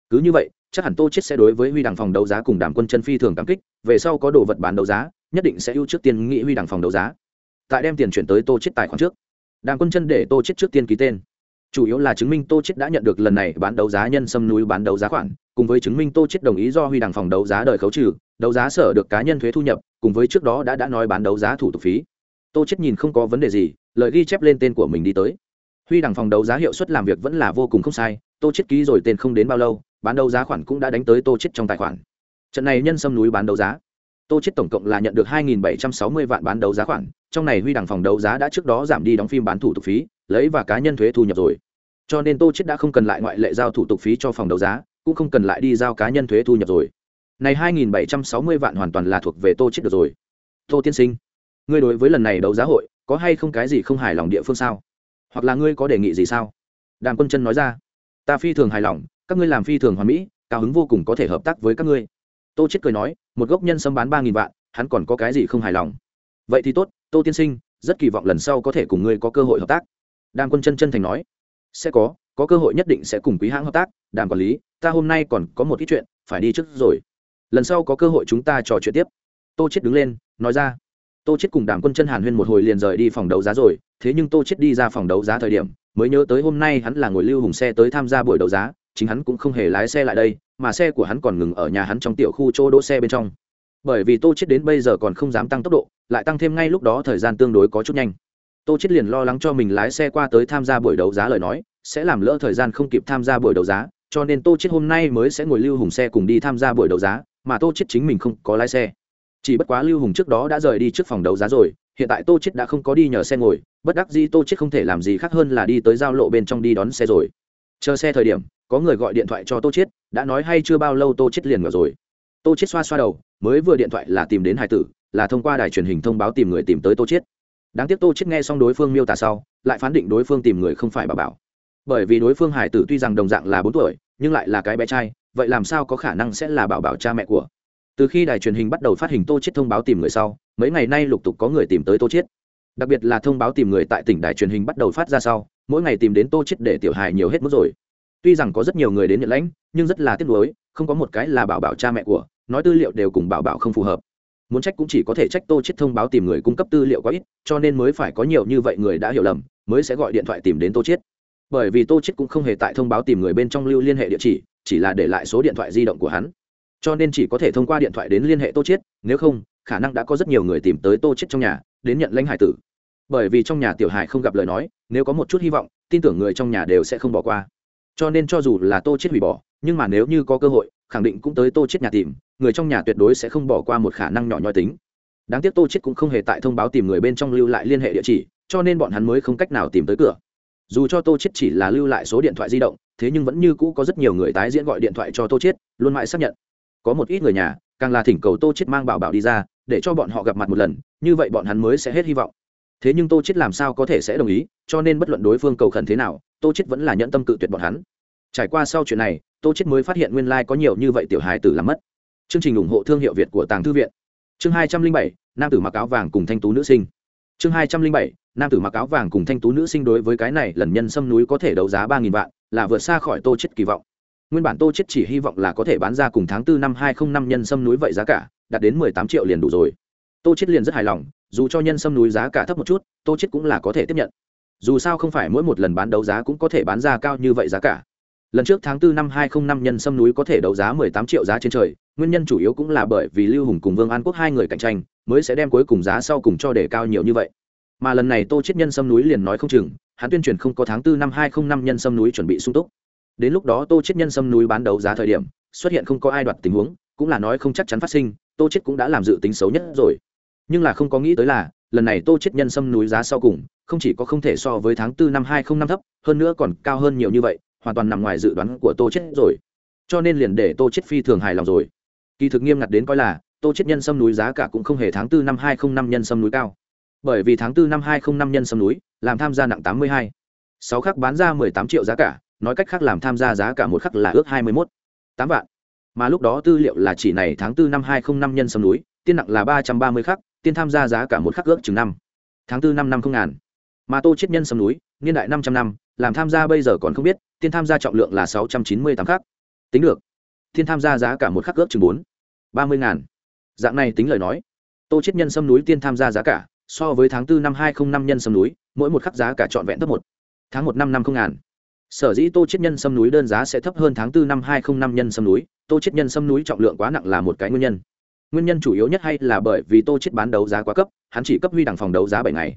Cứ như vậy, chắc hẳn tô chết sẽ đối với huy đằng phòng đấu giá cùng đàm quân chân phi thường cảm kích, về sau có đồ vật bán đấu giá nhất định sẽ ưu trước tiên nghị huy đằng phòng đấu giá. Tại đem tiền chuyển tới tô chết tài khoản trước. Đàng quân chân để tô chết trước tiên ký tên. Chủ yếu là chứng minh tô chết đã nhận được lần này bán đấu giá nhân sâm núi bán đấu giá khoản, cùng với chứng minh tô chết đồng ý do huy đằng phòng đấu giá đời khấu trừ, đấu giá sở được cá nhân thuế thu nhập, cùng với trước đó đã đã nói bán đấu giá thủ tục phí. Tô chết nhìn không có vấn đề gì, lời ghi chép lên tên của mình đi tới. Huy đằng phòng đấu giá hiệu suất làm việc vẫn là vô cùng không sai, tô chết ký rồi tên không đến bao lâu, bán đấu giá khoản cũng đã đánh tới tô chết trong tài khoản. Trận này nhân sâm núi bán đấu giá tô chết tổng cộng là nhận được 2.760 vạn bán đấu giá khoản, trong này huy đằng phòng đấu giá đã trước đó giảm đi đóng phim bán thủ tục phí, lấy và cá nhân thuế thu nhập rồi. Cho nên tô chết đã không cần lại ngoại lệ giao thủ tục phí cho phòng đấu giá, cũng không cần lại đi giao cá nhân thuế thu nhập rồi. Này 2.760 vạn hoàn toàn là thuộc về tô chết được rồi. Tô tiên sinh, ngươi đối với lần này đấu giá hội, có hay không cái gì không hài lòng địa phương sao? Hoặc là ngươi có đề nghị gì sao? Đàm quân chân nói ra. Ta phi thường hài lòng, các ngươi làm phi thường hoàn mỹ, cao hứng vô cùng có thể hợp tác với các ngươi tô chết cười nói, một gốc nhân sâm bán ba nghìn vạn, hắn còn có cái gì không hài lòng? Vậy thì tốt, tô tiên sinh, rất kỳ vọng lần sau có thể cùng ngươi có cơ hội hợp tác. Đàm quân chân chân thành nói, sẽ có có cơ hội nhất định sẽ cùng quý hãng hợp tác, đàm quản lý, ta hôm nay còn có một ít chuyện, phải đi trước rồi. Lần sau có cơ hội chúng ta trò chuyện tiếp. Tô chết đứng lên, nói ra, tô chết cùng đàm quân chân hàn huyên một hồi liền rời đi phòng đấu giá rồi, thế nhưng tô chết đi ra phòng đấu giá thời điểm, mới nhớ tới hôm nay hắn là ngồi lưu hùng xe tới tham gia buổi đấu giá chính hắn cũng không hề lái xe lại đây, mà xe của hắn còn ngừng ở nhà hắn trong tiểu khu chỗ đỗ xe bên trong. Bởi vì tô chết đến bây giờ còn không dám tăng tốc độ, lại tăng thêm ngay lúc đó thời gian tương đối có chút nhanh. Tô chết liền lo lắng cho mình lái xe qua tới tham gia buổi đấu giá lời nói, sẽ làm lỡ thời gian không kịp tham gia buổi đấu giá, cho nên tô chết hôm nay mới sẽ ngồi lưu hùng xe cùng đi tham gia buổi đấu giá, mà tô chết chính mình không có lái xe. Chỉ bất quá lưu hùng trước đó đã rời đi trước phòng đấu giá rồi, hiện tại tô chết đã không có đi nhờ xe ngồi, bất đắc dĩ tô chết không thể làm gì khác hơn là đi tới giao lộ bên trong đi đón xe rồi. Chờ xe thời điểm có người gọi điện thoại cho tô chết đã nói hay chưa bao lâu tô chết liền ngờ rồi. Tô chết xoa xoa đầu, mới vừa điện thoại là tìm đến hải tử, là thông qua đài truyền hình thông báo tìm người tìm tới tô chết đáng tiếc tô chết nghe xong đối phương miêu tả sau, lại phán định đối phương tìm người không phải bà bảo. Bởi vì đối phương hải tử tuy rằng đồng dạng là bốn tuổi, nhưng lại là cái bé trai, vậy làm sao có khả năng sẽ là bảo bảo cha mẹ của? Từ khi đài truyền hình bắt đầu phát hình tô chết thông báo tìm người sau, mấy ngày nay lục tục có người tìm tới tô chết đặc biệt là thông báo tìm người tại tỉnh đài truyền hình bắt đầu phát ra sau, mỗi ngày tìm đến tô chết để tiểu hài nhiều hết mức rồi tuy rằng có rất nhiều người đến nhận lãnh, nhưng rất là tiếc nuối, không có một cái là bảo bảo cha mẹ của, nói tư liệu đều cùng bảo bảo không phù hợp. Muốn trách cũng chỉ có thể trách tô chết thông báo tìm người cung cấp tư liệu quá ít, cho nên mới phải có nhiều như vậy người đã hiểu lầm, mới sẽ gọi điện thoại tìm đến tô chết bởi vì tô chết cũng không hề tại thông báo tìm người bên trong lưu liên hệ địa chỉ chỉ là để lại số điện thoại di động của hắn. Cho nên chỉ có thể thông qua điện thoại đến liên hệ tô chết nếu không, khả năng đã có rất nhiều người tìm tới tô chết trong nhà, đến nhận lãnh hải tử. Bởi vì trong nhà tiểu hải không gặp lời nói, nếu có một chút hy vọng, tin tưởng người trong nhà đều sẽ không bỏ qua cho nên cho dù là tô chết hủy bỏ, nhưng mà nếu như có cơ hội, khẳng định cũng tới tô chết nhà tìm, người trong nhà tuyệt đối sẽ không bỏ qua một khả năng nhỏ nhoi tính. Đáng tiếc tô chết cũng không hề tại thông báo tìm người bên trong lưu lại liên hệ địa chỉ, cho nên bọn hắn mới không cách nào tìm tới cửa. Dù cho tô chết chỉ là lưu lại số điện thoại di động, thế nhưng vẫn như cũ có rất nhiều người tái diễn gọi điện thoại cho tô chết, luôn mãi xác nhận. Có một ít người nhà, càng là thỉnh cầu tô chết mang bảo bảo đi ra, để cho bọn họ gặp mặt một lần, như vậy bọn hắn mới sẽ hết hy vọng. Thế nhưng tô chết làm sao có thể sẽ đồng ý, cho nên bất luận đối phương cầu khẩn thế nào tô chết vẫn là nhẫn tâm cự tuyệt bọn hắn. Trải qua sau chuyện này, tô chết mới phát hiện nguyên lai like có nhiều như vậy tiểu hài tử làm mất. Chương trình ủng hộ thương hiệu việt của tàng thư viện. Chương hai trăm linh bảy, nam tử mặc áo vàng cùng thanh tú nữ sinh. Chương hai trăm linh bảy, nam tử mặc áo vàng cùng thanh tú nữ sinh đối với cái này lần nhân xâm núi có thể đấu giá ba nghìn vạn, là vượt xa khỏi tô chết kỳ vọng. Nguyên bản tô chết chỉ hy vọng là có thể bán ra cùng tháng tư năm hai không năm nhân sâm núi vậy giá cả, đạt đến mười tám triệu liền đủ rồi. Tô chết liền rất hài lòng, dù cho nhân sâm núi giá cả thấp một chút, tô chết cũng là có thể tiếp nhận dù sao không phải mỗi một lần bán đấu giá cũng có thể bán ra cao như vậy giá cả. Lần trước tháng tư năm hai không năm nhân sâm núi có thể đấu giá mười tám triệu giá trên trời, nguyên nhân chủ yếu cũng là bởi vì lưu hùng cùng vương an quốc hai người cạnh tranh, mới sẽ đem cuối cùng giá sau cùng cho để cao nhiều như vậy. Mà lần này tô chết nhân sâm núi liền nói không chừng, hắn tuyên truyền không có tháng tư năm hai không năm nhân sâm núi chuẩn bị sung túc. Đến lúc đó tô chết nhân sâm núi bán đấu giá thời điểm, xuất hiện không có ai đoạt tình huống, cũng là nói không chắc chắn phát sinh, tô chết cũng đã làm dự tính xấu nhất rồi. Nhưng là không có nghĩ tới là lần này tô chết nhân sâm núi giá sau cùng, không chỉ có không thể so với tháng tư năm hai không năm thấp, hơn nữa còn cao hơn nhiều như vậy, hoàn toàn nằm ngoài dự đoán của tô chết rồi. Cho nên liền để tô chết phi thường hài lòng rồi. Kỳ thực nghiêm ngặt đến coi là, tô chết nhân sâm núi giá cả cũng không hề tháng tư năm hai không năm nhân sâm núi cao. Bởi vì tháng tư năm hai không năm nhân sâm núi, làm tham gia nặng tám mươi hai. Sáu khắc bán ra mười tám triệu giá cả, nói cách khác làm tham gia giá cả một khắc là ước hai mươi mốt. Tám vạn. Mà lúc đó tư liệu là chỉ này tháng tư năm hai không năm nhân sâm núi, tiên nặng là ba trăm ba mươi khắc tiên tham gia giá cả một khắc ước chừng năm. Tháng tư năm năm không ngàn. Mà tô chết nhân sâm núi, niên đại năm trăm năm, làm tham gia bây giờ còn không biết, tiên tham gia trọng lượng là sáu trăm chín mươi tám khắc. Tính được. Tiên tham gia giá cả một khắc ước chừng bốn, ba mươi ngàn. Dạng này tính lời nói. Tô chết nhân sâm núi tiên tham gia giá cả, so với tháng tư năm hai không năm nhân sâm núi, mỗi một khắc giá cả trọn vẹn thấp một. Tháng một năm năm không ngàn. Sở dĩ tô chết nhân sâm núi đơn giá sẽ thấp hơn tháng tư năm hai không năm nhân sâm núi, tô chết nhân sâm núi trọng lượng quá nặng là một cái nguyên nhân nguyên nhân chủ yếu nhất hay là bởi vì tô chết bán đấu giá quá cấp, hắn chỉ cấp huy đẳng phòng đấu giá bảy ngày.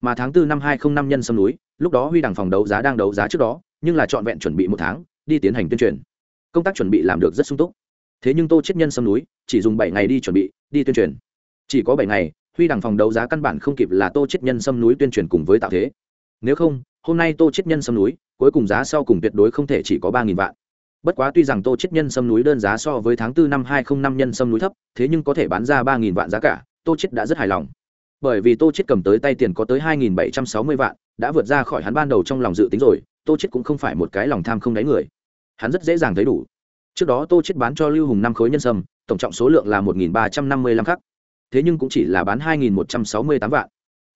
Mà tháng 4 năm hai không năm nhân sâm núi, lúc đó huy đẳng phòng đấu giá đang đấu giá trước đó, nhưng là trọn vẹn chuẩn bị một tháng, đi tiến hành tuyên truyền. Công tác chuẩn bị làm được rất sung túc. Thế nhưng tô chết nhân sâm núi, chỉ dùng bảy ngày đi chuẩn bị, đi tuyên truyền. Chỉ có bảy ngày, huy đẳng phòng đấu giá căn bản không kịp là tô chết nhân sâm núi tuyên truyền cùng với tạo thế. Nếu không, hôm nay tô chết nhân sâm núi, cuối cùng giá sau cùng tuyệt đối không thể chỉ có ba nghìn vạn bất quá tuy rằng tô chết nhân sâm núi đơn giá so với tháng 4 năm hai không năm nhân sâm núi thấp, thế nhưng có thể bán ra 3.000 vạn giá cả, tô chết đã rất hài lòng. Bởi vì tô chết cầm tới tay tiền có tới hai nghìn bảy trăm sáu mươi vạn, đã vượt ra khỏi hắn ban đầu trong lòng dự tính rồi, tô chết cũng không phải một cái lòng tham không đáy người. Hắn rất dễ dàng thấy đủ. Trước đó tô chết bán cho lưu hùng năm khối nhân sâm, tổng trọng số lượng là một nghìn ba trăm năm mươi lăm khắc. Thế nhưng cũng chỉ là bán hai nghìn một trăm sáu mươi tám vạn.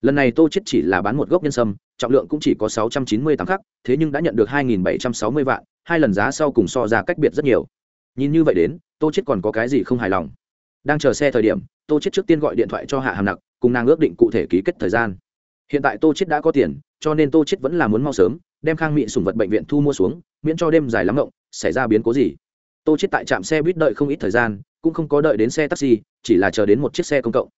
Lần này tô chết chỉ là bán một gốc nhân sâm, trọng lượng cũng chỉ có sáu trăm chín mươi tám khắc, thế nhưng đã nhận được hai nghìn bảy trăm sáu mươi vạn hai lần giá sau cùng so ra cách biệt rất nhiều. Nhìn như vậy đến, tô chết còn có cái gì không hài lòng? Đang chờ xe thời điểm, tô chết trước tiên gọi điện thoại cho hạ hàm nặc, cùng nàng ước định cụ thể ký kết thời gian. Hiện tại tô chết đã có tiền, cho nên tô chết vẫn là muốn mau sớm, đem khang mỹ sủng vật bệnh viện thu mua xuống, miễn cho đêm dài lắm ngộng, xảy ra biến cố gì. Tô chết tại trạm xe buýt đợi không ít thời gian, cũng không có đợi đến xe taxi, chỉ là chờ đến một chiếc xe công cộng.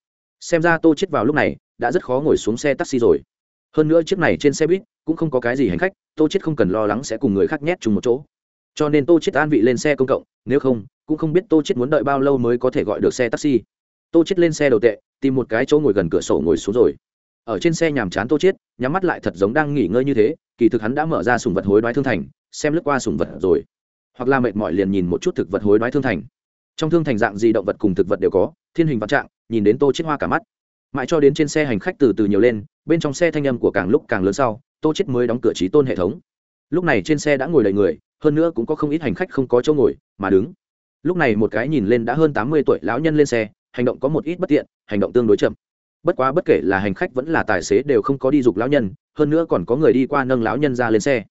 Xem ra tô chết vào lúc này, đã rất khó ngồi xuống xe taxi rồi. Hơn nữa chiếc này trên xe buýt cũng không có cái gì hành khách, tô chết không cần lo lắng sẽ cùng người khác nhét chung một chỗ. Cho nên tô chết an vị lên xe công cộng, nếu không, cũng không biết tô chết muốn đợi bao lâu mới có thể gọi được xe taxi. Tô chết lên xe đầu tệ, tìm một cái chỗ ngồi gần cửa sổ ngồi xuống rồi. Ở trên xe nhàm chán tô chết nhắm mắt lại thật giống đang nghỉ ngơi như thế, kỳ thực hắn đã mở ra sùng vật hối đoái thương thành, xem lướt qua sùng vật rồi. Hoặc là mệt mỏi liền nhìn một chút thực vật hối đoái thương thành. Trong thương thành dạng gì động vật cùng thực vật đều có, thiên hình vạn trạng, nhìn đến tô chết hoa cả mắt mãi cho đến trên xe hành khách từ từ nhiều lên, bên trong xe thanh âm của càng lúc càng lớn sau, tô chết mới đóng cửa trí tôn hệ thống. Lúc này trên xe đã ngồi đầy người, hơn nữa cũng có không ít hành khách không có chỗ ngồi, mà đứng. Lúc này một cái nhìn lên đã hơn tám mươi tuổi lão nhân lên xe, hành động có một ít bất tiện, hành động tương đối chậm. Bất quá bất kể là hành khách vẫn là tài xế đều không có đi dục lão nhân, hơn nữa còn có người đi qua nâng lão nhân ra lên xe.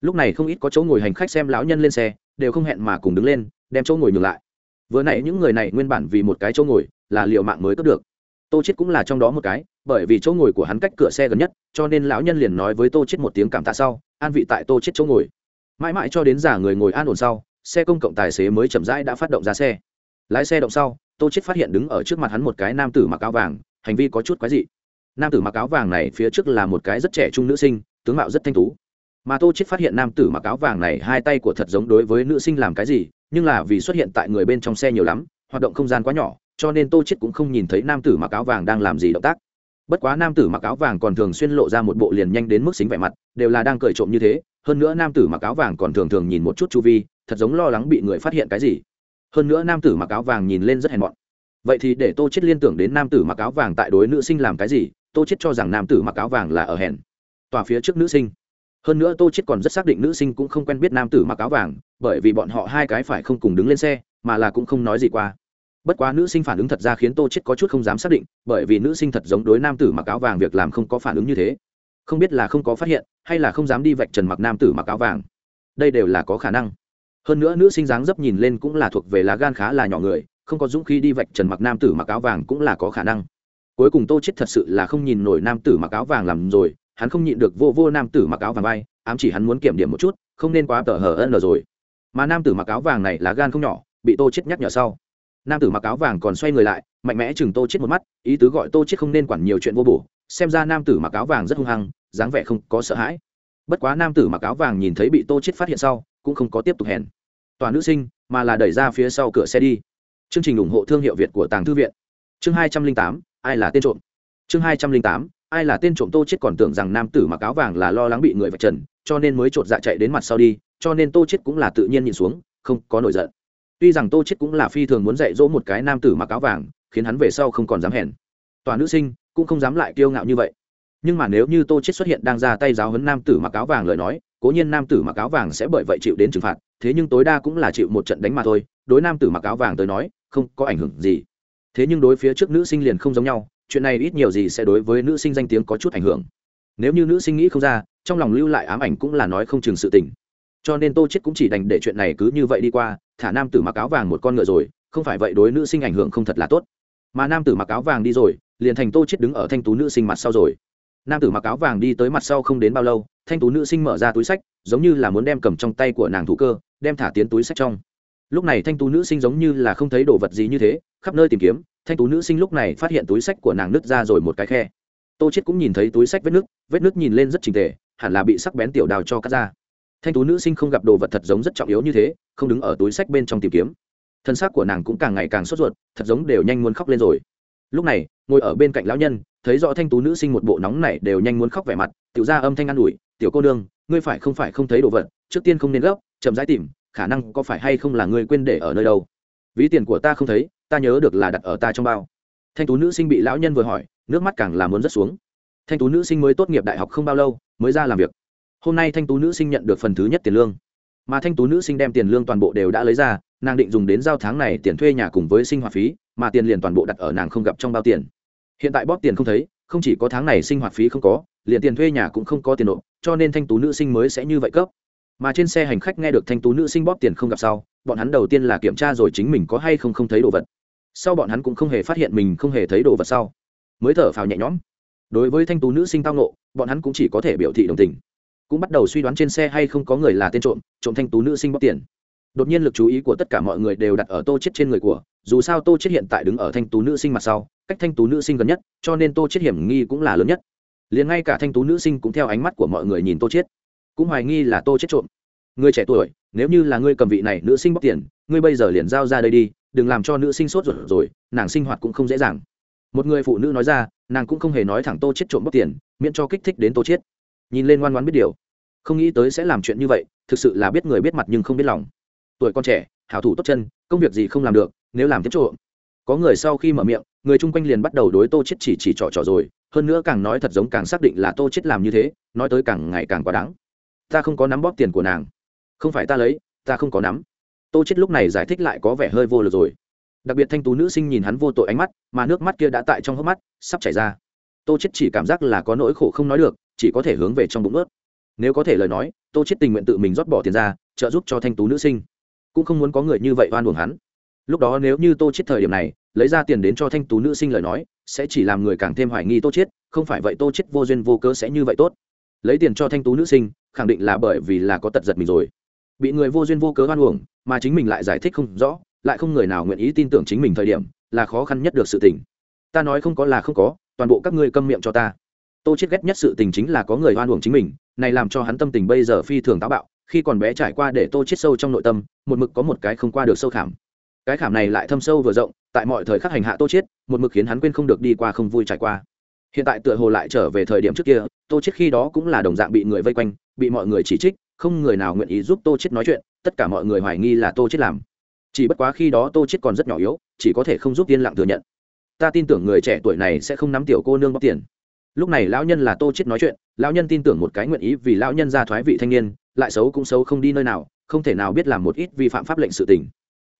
Lúc này không ít có chỗ ngồi hành khách xem lão nhân lên xe, đều không hẹn mà cùng đứng lên, đem chỗ ngồi nhường lại. Vừa nãy những người này nguyên bản vì một cái chỗ ngồi là liệu mạng mới cướp được tô chết cũng là trong đó một cái, bởi vì chỗ ngồi của hắn cách cửa xe gần nhất, cho nên lão nhân liền nói với tô chết một tiếng cảm tạ sau, an vị tại tô chết chỗ ngồi. Mãi mãi cho đến giả người ngồi an ổn sau, xe công cộng tài xế mới chậm rãi đã phát động ra xe. Lái xe động sau, tô chết phát hiện đứng ở trước mặt hắn một cái nam tử mặc áo vàng, hành vi có chút quái dị. Nam tử mặc áo vàng này phía trước là một cái rất trẻ trung nữ sinh, tướng mạo rất thanh tú. Mà tô chết phát hiện nam tử mặc áo vàng này hai tay của thật giống đối với nữ sinh làm cái gì, nhưng là vì xuất hiện tại người bên trong xe nhiều lắm, hoạt động không gian quá nhỏ cho nên tô chết cũng không nhìn thấy nam tử mặc áo vàng đang làm gì động tác. Bất quá nam tử mặc áo vàng còn thường xuyên lộ ra một bộ liền nhanh đến mức xính vẻ mặt, đều là đang cười trộm như thế, hơn nữa nam tử mặc áo vàng còn thường thường nhìn một chút chu vi, thật giống lo lắng bị người phát hiện cái gì. Hơn nữa nam tử mặc áo vàng nhìn lên rất hèn mọn. Vậy thì để tô chết liên tưởng đến nam tử mặc áo vàng tại đối nữ sinh làm cái gì, tô chết cho rằng nam tử mặc áo vàng là ở hèn. Tòa phía trước nữ sinh. Hơn nữa tô chết còn rất xác định nữ sinh cũng không quen biết nam tử mặc áo vàng, bởi vì bọn họ hai cái phải không cùng đứng lên xe, mà là cũng không nói gì qua bất quá nữ sinh phản ứng thật ra khiến tô chết có chút không dám xác định, bởi vì nữ sinh thật giống đối nam tử mặc áo vàng việc làm không có phản ứng như thế. Không biết là không có phát hiện, hay là không dám đi vạch trần mặc nam tử mặc áo vàng. Đây đều là có khả năng. Hơn nữa nữ sinh dáng dấp nhìn lên cũng là thuộc về lá gan khá là nhỏ người, không có dũng khí đi vạch trần mặc nam tử mặc áo vàng cũng là có khả năng. Cuối cùng tô chết thật sự là không nhìn nổi nam tử mặc áo vàng làm rồi, hắn không nhịn được vô vô nam tử mặc áo vàng vai, ám chỉ hắn muốn kiểm điểm một chút, không nên quá tờ hờ ân rồi. Mà nam tử mặc áo vàng này là gan không nhỏ, bị tô chết nhắc nhở sau nam tử mặc áo vàng còn xoay người lại, mạnh mẽ chừng tô chết một mắt, ý tứ gọi tô chết không nên quản nhiều chuyện vô bổ, xem ra nam tử mặc áo vàng rất hung hăng, dáng vẻ không có sợ hãi. Bất quá nam tử mặc áo vàng nhìn thấy bị tô chết phát hiện sau, cũng không có tiếp tục hèn. Tòa nữ sinh, mà là đẩy ra phía sau cửa xe đi. Chương trình ủng hộ thương hiệu việt của tàng thư viện. Chương hai trăm linh tám, ai là tên trộm? Chương hai trăm linh tám, ai là tên trộm? Tô chết còn tưởng rằng nam tử mặc áo vàng là lo lắng bị người vạch trần, cho nên mới trột dạ chạy đến mặt sau đi, cho nên tô chết cũng là tự nhiên nhìn xuống, không có nổi giận tuy rằng tô chết cũng là phi thường muốn dạy dỗ một cái nam tử mặc áo vàng, khiến hắn về sau không còn dám hèn. Tòa nữ sinh cũng không dám lại kiêu ngạo như vậy. Nhưng mà nếu như tô chết xuất hiện đang ra tay giáo huấn nam tử mặc áo vàng lời nói, cố nhiên nam tử mặc áo vàng sẽ bởi vậy chịu đến trừng phạt, thế nhưng tối đa cũng là chịu một trận đánh mà thôi, đối nam tử mặc áo vàng tới nói, không có ảnh hưởng gì. Thế nhưng đối phía trước nữ sinh liền không giống nhau, chuyện này ít nhiều gì sẽ đối với nữ sinh danh tiếng có chút ảnh hưởng. Nếu như nữ sinh nghĩ không ra, trong lòng lưu lại ám ảnh cũng là nói không chừng sự tình cho nên tô chết cũng chỉ đành để chuyện này cứ như vậy đi qua, thả nam tử mặc áo vàng một con ngựa rồi, không phải vậy đối nữ sinh ảnh hưởng không thật là tốt. Mà nam tử mặc áo vàng đi rồi, liền thành tô chết đứng ở thanh tú nữ sinh mặt sau rồi. Nam tử mặc áo vàng đi tới mặt sau không đến bao lâu, thanh tú nữ sinh mở ra túi sách, giống như là muốn đem cầm trong tay của nàng thủ cơ, đem thả tiến túi sách trong. Lúc này thanh tú nữ sinh giống như là không thấy đồ vật gì như thế, khắp nơi tìm kiếm, thanh tú nữ sinh lúc này phát hiện túi sách của nàng nứt ra rồi một cái khe. Tô chết cũng nhìn thấy túi sách vết nước vết nước nhìn lên rất trình tề, hẳn là bị sắc bén tiểu đào cho cắt ra thanh tú nữ sinh không gặp đồ vật thật giống rất trọng yếu như thế, không đứng ở túi sách bên trong tìm kiếm. Thân xác của nàng cũng càng ngày càng sốt ruột, thật giống đều nhanh muốn khóc lên rồi. Lúc này, ngồi ở bên cạnh lão nhân, thấy rõ thanh tú nữ sinh một bộ nóng này đều nhanh muốn khóc vẻ mặt, tiểu ra âm thanh an ủi, tiểu cô nương, ngươi phải không phải không thấy đồ vật, trước tiên không nên gấp, chậm rãi tìm, khả năng có phải hay không là ngươi quên để ở nơi đâu. Ví tiền của ta không thấy, ta nhớ được là đặt ở ta trong bao. Thanh tú nữ sinh bị lão nhân vừa hỏi, nước mắt càng là muốn rớt xuống. Thanh tú nữ sinh mới tốt nghiệp đại học không bao lâu, mới ra làm việc hôm nay thanh tú nữ sinh nhận được phần thứ nhất tiền lương. Mà thanh tú nữ sinh đem tiền lương toàn bộ đều đã lấy ra, nàng định dùng đến giao tháng này tiền thuê nhà cùng với sinh hoạt phí, mà tiền liền toàn bộ đặt ở nàng không gặp trong bao tiền. Hiện tại bóp tiền không thấy, không chỉ có tháng này sinh hoạt phí không có, liền tiền thuê nhà cũng không có tiền nộp, cho nên thanh tú nữ sinh mới sẽ như vậy cấp. Mà trên xe hành khách nghe được thanh tú nữ sinh bóp tiền không gặp sau, bọn hắn đầu tiên là kiểm tra rồi chính mình có hay không không thấy đồ vật. Sau bọn hắn cũng không hề phát hiện mình không hề thấy đồ vật sau. Mới thở phào nhẹ nhõm. Đối với thanh tú nữ sinh tao nộ bọn hắn cũng chỉ có thể biểu thị đồng tình cũng bắt đầu suy đoán trên xe hay không có người là tên trộm trộm thanh tú nữ sinh bóc tiền. Đột nhiên lực chú ý của tất cả mọi người đều đặt ở tô chết trên người của, dù sao tô chết hiện tại đứng ở thanh tú nữ sinh mặt sau, cách thanh tú nữ sinh gần nhất, cho nên tô chết hiểm nghi cũng là lớn nhất. Liền ngay cả thanh tú nữ sinh cũng theo ánh mắt của mọi người nhìn tô chết cũng hoài nghi là tô chết trộm. Người trẻ tuổi, nếu như là ngươi cầm vị này nữ sinh bóc tiền, ngươi bây giờ liền giao ra đây đi, đừng làm cho nữ sinh sốt ruột rồi, nàng sinh hoạt cũng không dễ dàng. Một người phụ nữ nói ra, nàng cũng không hề nói thẳng tô chết trộm bóc tiền, miễn cho kích thích đến tô chết nhìn lên ngoan ngoãn biết điều không nghĩ tới sẽ làm chuyện như vậy, thực sự là biết người biết mặt nhưng không biết lòng. Tuổi con trẻ, hảo thủ tốt chân, công việc gì không làm được, nếu làm tiếp trộm có người sau khi mở miệng, người chung quanh liền bắt đầu đối tô chết chỉ chỉ trỏ trỏ rồi, hơn nữa càng nói thật giống càng xác định là tô chết làm như thế, nói tới càng ngày càng quá đáng. Ta không có nắm bóp tiền của nàng. Không phải ta lấy, ta không có nắm. Tô chết lúc này giải thích lại có vẻ hơi vô lực rồi. Đặc biệt thanh tú nữ sinh nhìn hắn vô tội ánh mắt, mà nước mắt kia đã tại trong hốc mắt, sắp chảy ra. Tô chết chỉ cảm giác là có nỗi khổ không nói được, chỉ có thể hướng về trong bụng ướt nếu có thể lời nói, tô chết tình nguyện tự mình rót bỏ tiền ra, trợ giúp cho thanh tú nữ sinh. Cũng không muốn có người như vậy oan uổng hắn. Lúc đó nếu như tô chết thời điểm này, lấy ra tiền đến cho thanh tú nữ sinh lời nói, sẽ chỉ làm người càng thêm hoài nghi tô chết không phải vậy tô chết vô duyên vô cớ sẽ như vậy tốt. Lấy tiền cho thanh tú nữ sinh, khẳng định là bởi vì là có tật giật mình rồi. Bị người vô duyên vô cớ oan uổng, mà chính mình lại giải thích không rõ, lại không người nào nguyện ý tin tưởng chính mình thời điểm, là khó khăn nhất được sự tình. Ta nói không có là không có, toàn bộ các ngươi câm miệng cho ta tô chết ghét nhất sự tình chính là có người hoan uổng chính mình, này làm cho hắn tâm tình bây giờ phi thường táo bạo, khi còn bé trải qua để tô chết sâu trong nội tâm, một mực có một cái không qua được sâu khảm cái khảm này lại thâm sâu vừa rộng, tại mọi thời khắc hành hạ tô chết, một mực khiến hắn quên không được đi qua không vui trải qua. Hiện tại tựa hồ lại trở về thời điểm trước kia, tô chết khi đó cũng là đồng dạng bị người vây quanh, bị mọi người chỉ trích, không người nào nguyện ý giúp tô chết nói chuyện, tất cả mọi người hoài nghi là tô chết làm. Chỉ bất quá khi đó tô chết còn rất nhỏ yếu, chỉ có thể không giúp yên lặng thừa nhận. Ta tin tưởng người trẻ tuổi này sẽ không nắm tiểu cô nương bóc tiền lúc này lão nhân là tô chết nói chuyện, lão nhân tin tưởng một cái nguyện ý vì lão nhân ra thoái vị thanh niên, lại xấu cũng xấu không đi nơi nào, không thể nào biết làm một ít vi phạm pháp lệnh sự tình.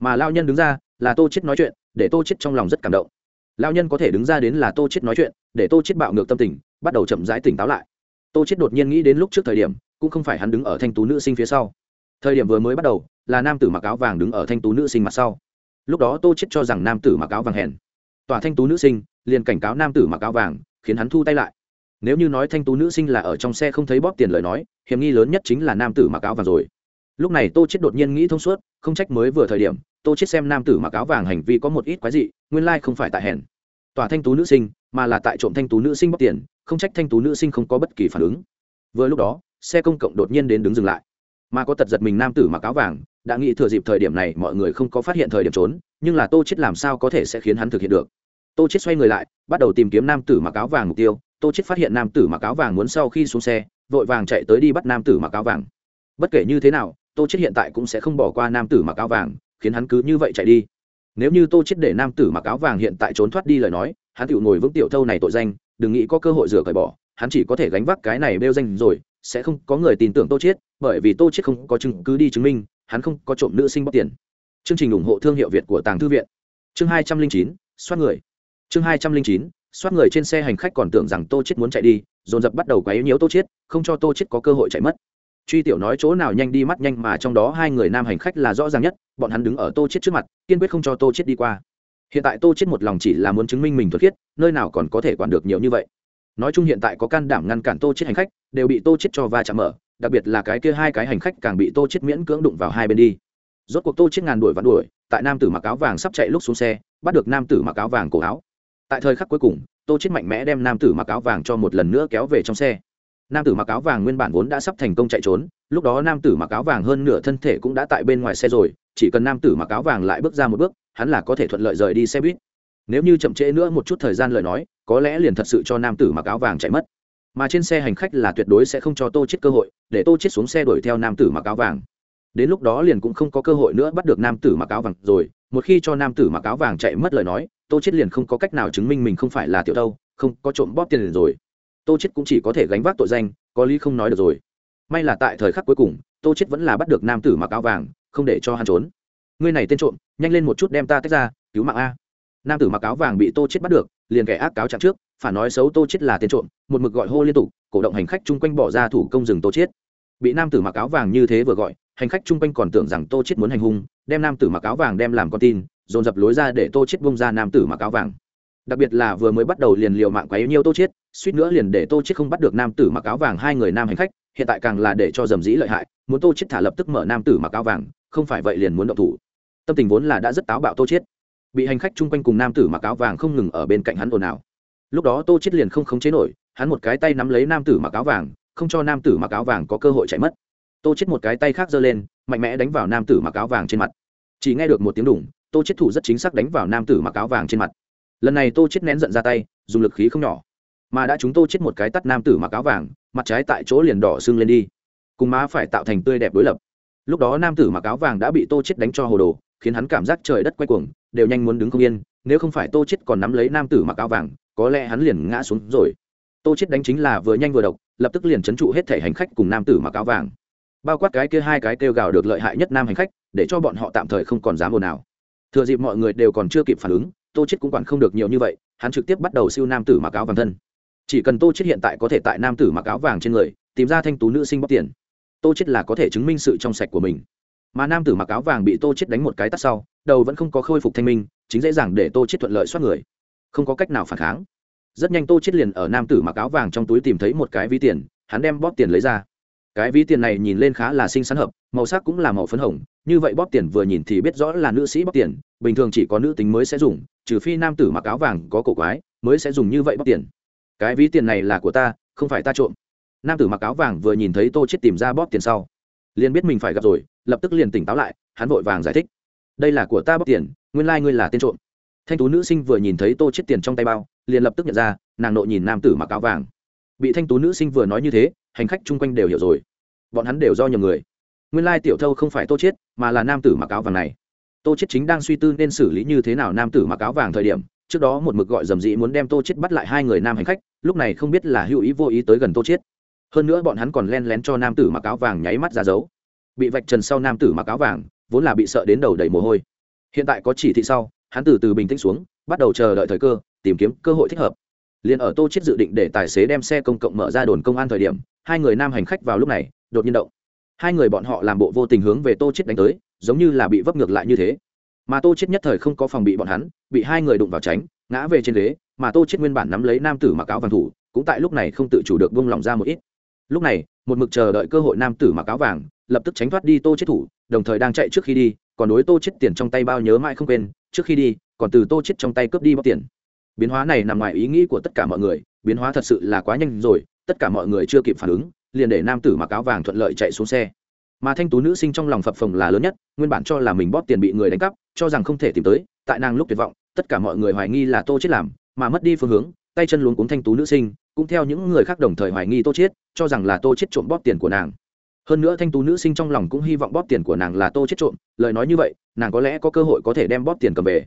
Mà lão nhân đứng ra, là tô chết nói chuyện, để tô chết trong lòng rất cảm động. Lão nhân có thể đứng ra đến là tô chết nói chuyện, để tô chết bạo ngược tâm tình, bắt đầu chậm rãi tỉnh táo lại. Tô chết đột nhiên nghĩ đến lúc trước thời điểm, cũng không phải hắn đứng ở thanh tú nữ sinh phía sau. Thời điểm vừa mới bắt đầu, là nam tử mặc áo vàng đứng ở thanh tú nữ sinh mặt sau. Lúc đó tô chết cho rằng nam tử mặc áo vàng hèn. Tòa thanh tú nữ sinh, liền cảnh cáo nam tử mặc áo vàng khiến hắn thu tay lại. Nếu như nói thanh tú nữ sinh là ở trong xe không thấy bóp tiền lời nói, hiểm nghi lớn nhất chính là nam tử mặc áo vàng rồi. Lúc này tô chết đột nhiên nghĩ thông suốt, không trách mới vừa thời điểm, tô chết xem nam tử mặc áo vàng hành vi có một ít quái dị, nguyên lai không phải tại hèn. Tòa thanh tú nữ sinh, mà là tại trộm thanh tú nữ sinh bóp tiền, không trách thanh tú nữ sinh không có bất kỳ phản ứng. Vừa lúc đó, xe công cộng đột nhiên đến đứng dừng lại. Mà có tật giật mình nam tử mặc áo vàng, đã nghĩ thừa dịp thời điểm này mọi người không có phát hiện thời điểm trốn, nhưng là tô chết làm sao có thể sẽ khiến hắn thực hiện được? Tô chết xoay người lại, bắt đầu tìm kiếm nam tử mặc áo vàng mục tiêu. Tô chết phát hiện nam tử mặc áo vàng muốn sau khi xuống xe, vội vàng chạy tới đi bắt nam tử mặc áo vàng. Bất kể như thế nào, tô chết hiện tại cũng sẽ không bỏ qua nam tử mặc áo vàng, khiến hắn cứ như vậy chạy đi. Nếu như tô chết để nam tử mặc áo vàng hiện tại trốn thoát đi lời nói, hắn tự ngồi vững tiểu thâu này tội danh, đừng nghĩ có cơ hội rửa cởi bỏ, hắn chỉ có thể gánh vác cái này bêu danh rồi, sẽ không có người tin tưởng tô chết bởi vì tô chết không có chứng cứ đi chứng minh, hắn không có trộm nữ sinh bóc tiền. Chương trình ủng hộ thương hiệu việt của tàng thư viện. Chương hai trăm linh chín, xoát người chương hai trăm linh chín, soát người trên xe hành khách còn tưởng rằng tô chết muốn chạy đi, dồn dập bắt đầu quấy nhiễu tô chết không cho tô chết có cơ hội chạy mất. Truy tiểu nói chỗ nào nhanh đi mắt nhanh mà trong đó hai người nam hành khách là rõ ràng nhất, bọn hắn đứng ở tô chết trước mặt, kiên quyết không cho tô chết đi qua. Hiện tại tô chết một lòng chỉ là muốn chứng minh mình thuật khiết, nơi nào còn có thể quản được nhiều như vậy. Nói chung hiện tại có can đảm ngăn cản tô chết hành khách, đều bị tô chết cho va chạm mở, đặc biệt là cái kia hai cái hành khách càng bị tô chết miễn cưỡng đụng vào hai bên đi. Rốt cuộc tô chết ngàn đuổi vặn đuổi, tại nam tử mặc áo vàng sắp chạy lúc xuống xe, bắt được nam tử mặc áo vàng cổ áo tại thời khắc cuối cùng, tô chết mạnh mẽ đem nam tử mặc áo vàng cho một lần nữa kéo về trong xe. Nam tử mặc áo vàng nguyên bản vốn đã sắp thành công chạy trốn, lúc đó nam tử mặc áo vàng hơn nửa thân thể cũng đã tại bên ngoài xe rồi, chỉ cần nam tử mặc áo vàng lại bước ra một bước, hắn là có thể thuận lợi rời đi xe buýt. Nếu như chậm trễ nữa một chút thời gian lời nói, có lẽ liền thật sự cho nam tử mặc áo vàng chạy mất. Mà trên xe hành khách là tuyệt đối sẽ không cho tô chết cơ hội, để tô chết xuống xe đuổi theo nam tử mặc áo vàng. Đến lúc đó liền cũng không có cơ hội nữa bắt được nam tử mặc áo vàng rồi, một khi cho nam tử mặc áo vàng chạy mất lời nói tô chết liền không có cách nào chứng minh mình không phải là tiểu đâu không có trộm bóp tiền liền rồi. Tô chết cũng chỉ có thể gánh vác tội danh, có lý không nói được rồi. May là tại thời khắc cuối cùng, tô chết vẫn là bắt được nam tử mặc áo vàng, không để cho hắn trốn. Ngươi này tên trộm, nhanh lên một chút đem ta tách ra, cứu mạng a. Nam tử mặc áo vàng bị tô chết bắt được, liền kẻ ác cáo trạng trước, phản nói xấu tô chết là tên trộm, một mực gọi hô liên tục, cổ động hành khách chung quanh bỏ ra thủ công dừng tô chết bị nam tử mặc áo vàng như thế vừa gọi, hành khách chung quanh còn tưởng rằng tô chết muốn hành hung, đem nam tử mặc áo vàng đem làm con tin dồn dập lối ra để tô chết bung ra nam tử mặc áo vàng. Đặc biệt là vừa mới bắt đầu liền liều mạng quấy nhiêu tô chết, suýt nữa liền để tô chết không bắt được nam tử mặc áo vàng hai người nam hành khách, hiện tại càng là để cho dầm dĩ lợi hại, muốn tô chết thả lập tức mở nam tử mặc áo vàng, không phải vậy liền muốn động thủ. Tâm tình vốn là đã rất táo bạo tô chết. Bị hành khách chung quanh cùng nam tử mặc áo vàng không ngừng ở bên cạnh hắn ồn ào. Lúc đó tô chết liền không khống chế nổi, hắn một cái tay nắm lấy nam tử mặc áo vàng, không cho nam tử mặc áo vàng có cơ hội chạy mất. Tô chết một cái tay khác giơ lên, mạnh mẽ đánh vào nam tử mặc áo vàng trên mặt. Chỉ nghe được một tiếng đủng tô chết thủ rất chính xác đánh vào nam tử mặc áo vàng trên mặt. Lần này tô chết nén giận ra tay, dùng lực khí không nhỏ, mà đã chúng tô chết một cái tắt nam tử mặc áo vàng, mặt trái tại chỗ liền đỏ sưng lên đi, cùng má phải tạo thành tươi đẹp đối lập. Lúc đó nam tử mặc áo vàng đã bị tô chết đánh cho hồ đồ, khiến hắn cảm giác trời đất quay cuồng, đều nhanh muốn đứng không yên, nếu không phải tô chết còn nắm lấy nam tử mặc áo vàng, có lẽ hắn liền ngã xuống rồi. Tô chết đánh chính là vừa nhanh vừa độc, lập tức liền chấn trụ hết thể hành khách cùng nam tử mặc áo vàng. Bao quát cái kia hai cái kêu gào được lợi hại nhất nam hành khách, để cho bọn họ tạm thời không còn dám ồn nào thừa dịp mọi người đều còn chưa kịp phản ứng, tô chết cũng quản không được nhiều như vậy, hắn trực tiếp bắt đầu siêu nam tử mặc áo vàng thân. Chỉ cần tô chết hiện tại có thể tại nam tử mặc áo vàng trên người, tìm ra thanh tú nữ sinh bóc tiền, tô chết là có thể chứng minh sự trong sạch của mình. Mà nam tử mặc áo vàng bị tô chết đánh một cái tắt sau, đầu vẫn không có khôi phục thanh minh, chính dễ dàng để tô chết thuận lợi xoát người. Không có cách nào phản kháng. Rất nhanh tô chết liền ở nam tử mặc áo vàng trong túi tìm thấy một cái ví tiền, hắn đem bóp tiền lấy ra. Cái ví tiền này nhìn lên khá là xinh xắn hợp, màu sắc cũng là màu phấn hồng như vậy bóp tiền vừa nhìn thì biết rõ là nữ sĩ bóp tiền, bình thường chỉ có nữ tính mới sẽ dùng, trừ phi nam tử mặc áo vàng có cổ quái, mới sẽ dùng như vậy bóp tiền. Cái ví tiền này là của ta, không phải ta trộm. Nam tử mặc áo vàng vừa nhìn thấy tô chết tìm ra bóp tiền sau, liền biết mình phải gặp rồi, lập tức liền tỉnh táo lại, hắn vội vàng giải thích. Đây là của ta bóp tiền, nguyên lai、like、ngươi là tên trộm. Thanh tú nữ sinh vừa nhìn thấy tô chết tiền trong tay bao, liền lập tức nhận ra, nàng nộ nhìn nam tử mặc áo vàng. Bị thanh tú nữ sinh vừa nói như thế, hành khách chung quanh đều hiểu rồi. Bọn hắn đều do nhầm người nguyên lai tiểu thâu không phải tô chết mà là nam tử mặc áo vàng này. Tô chết chính đang suy tư nên xử lý như thế nào nam tử mặc áo vàng thời điểm, trước đó một mực gọi dầm dĩ muốn đem tô chết bắt lại hai người nam hành khách, lúc này không biết là hữu ý vô ý tới gần tô chết hơn nữa bọn hắn còn len lén cho nam tử mặc áo vàng nháy mắt ra dấu. Bị vạch trần sau nam tử mặc áo vàng, vốn là bị sợ đến đầu đầy mồ hôi. Hiện tại có chỉ thị sau, hắn từ từ bình tĩnh xuống, bắt đầu chờ đợi thời cơ, tìm kiếm cơ hội thích hợp. Liền ở tô chết dự định để tài xế đem xe công cộng mở ra đồn công an thời điểm, hai người nam hành khách vào lúc này, đột nhiên động hai người bọn họ làm bộ vô tình hướng về tô chết đánh tới, giống như là bị vấp ngược lại như thế. Mà tô chết nhất thời không có phòng bị bọn hắn, bị hai người đụng vào tránh, ngã về trên ghế, mà tô chết nguyên bản nắm lấy nam tử mặc áo vàng thủ, cũng tại lúc này không tự chủ được buông lỏng ra một ít. Lúc này, một mực chờ đợi cơ hội nam tử mặc áo vàng, lập tức tránh thoát đi tô chết thủ, đồng thời đang chạy trước khi đi, còn đối tô chết tiền trong tay bao nhớ mãi không quên, trước khi đi, còn từ tô chết trong tay cướp đi bao tiền. Biến hóa này nằm ngoài ý nghĩ của tất cả mọi người, biến hóa thật sự là quá nhanh rồi, tất cả mọi người chưa kịp phản ứng liền để nam tử mặc áo vàng thuận lợi chạy xuống xe. Mà thanh tú nữ sinh trong lòng phập phồng là lớn nhất, nguyên bản cho là mình bóp tiền bị người đánh cắp, cho rằng không thể tìm tới, tại nàng lúc tuyệt vọng, tất cả mọi người hoài nghi là tô chết làm, mà mất đi phương hướng, tay chân luống cuống thanh tú nữ sinh, cũng theo những người khác đồng thời hoài nghi tô chết, cho rằng là tô chết trộm bóp tiền của nàng. Hơn nữa thanh tú nữ sinh trong lòng cũng hy vọng bóp tiền của nàng là tô chết trộm, lời nói như vậy, nàng có lẽ có cơ hội có thể đem bóp tiền cầm về.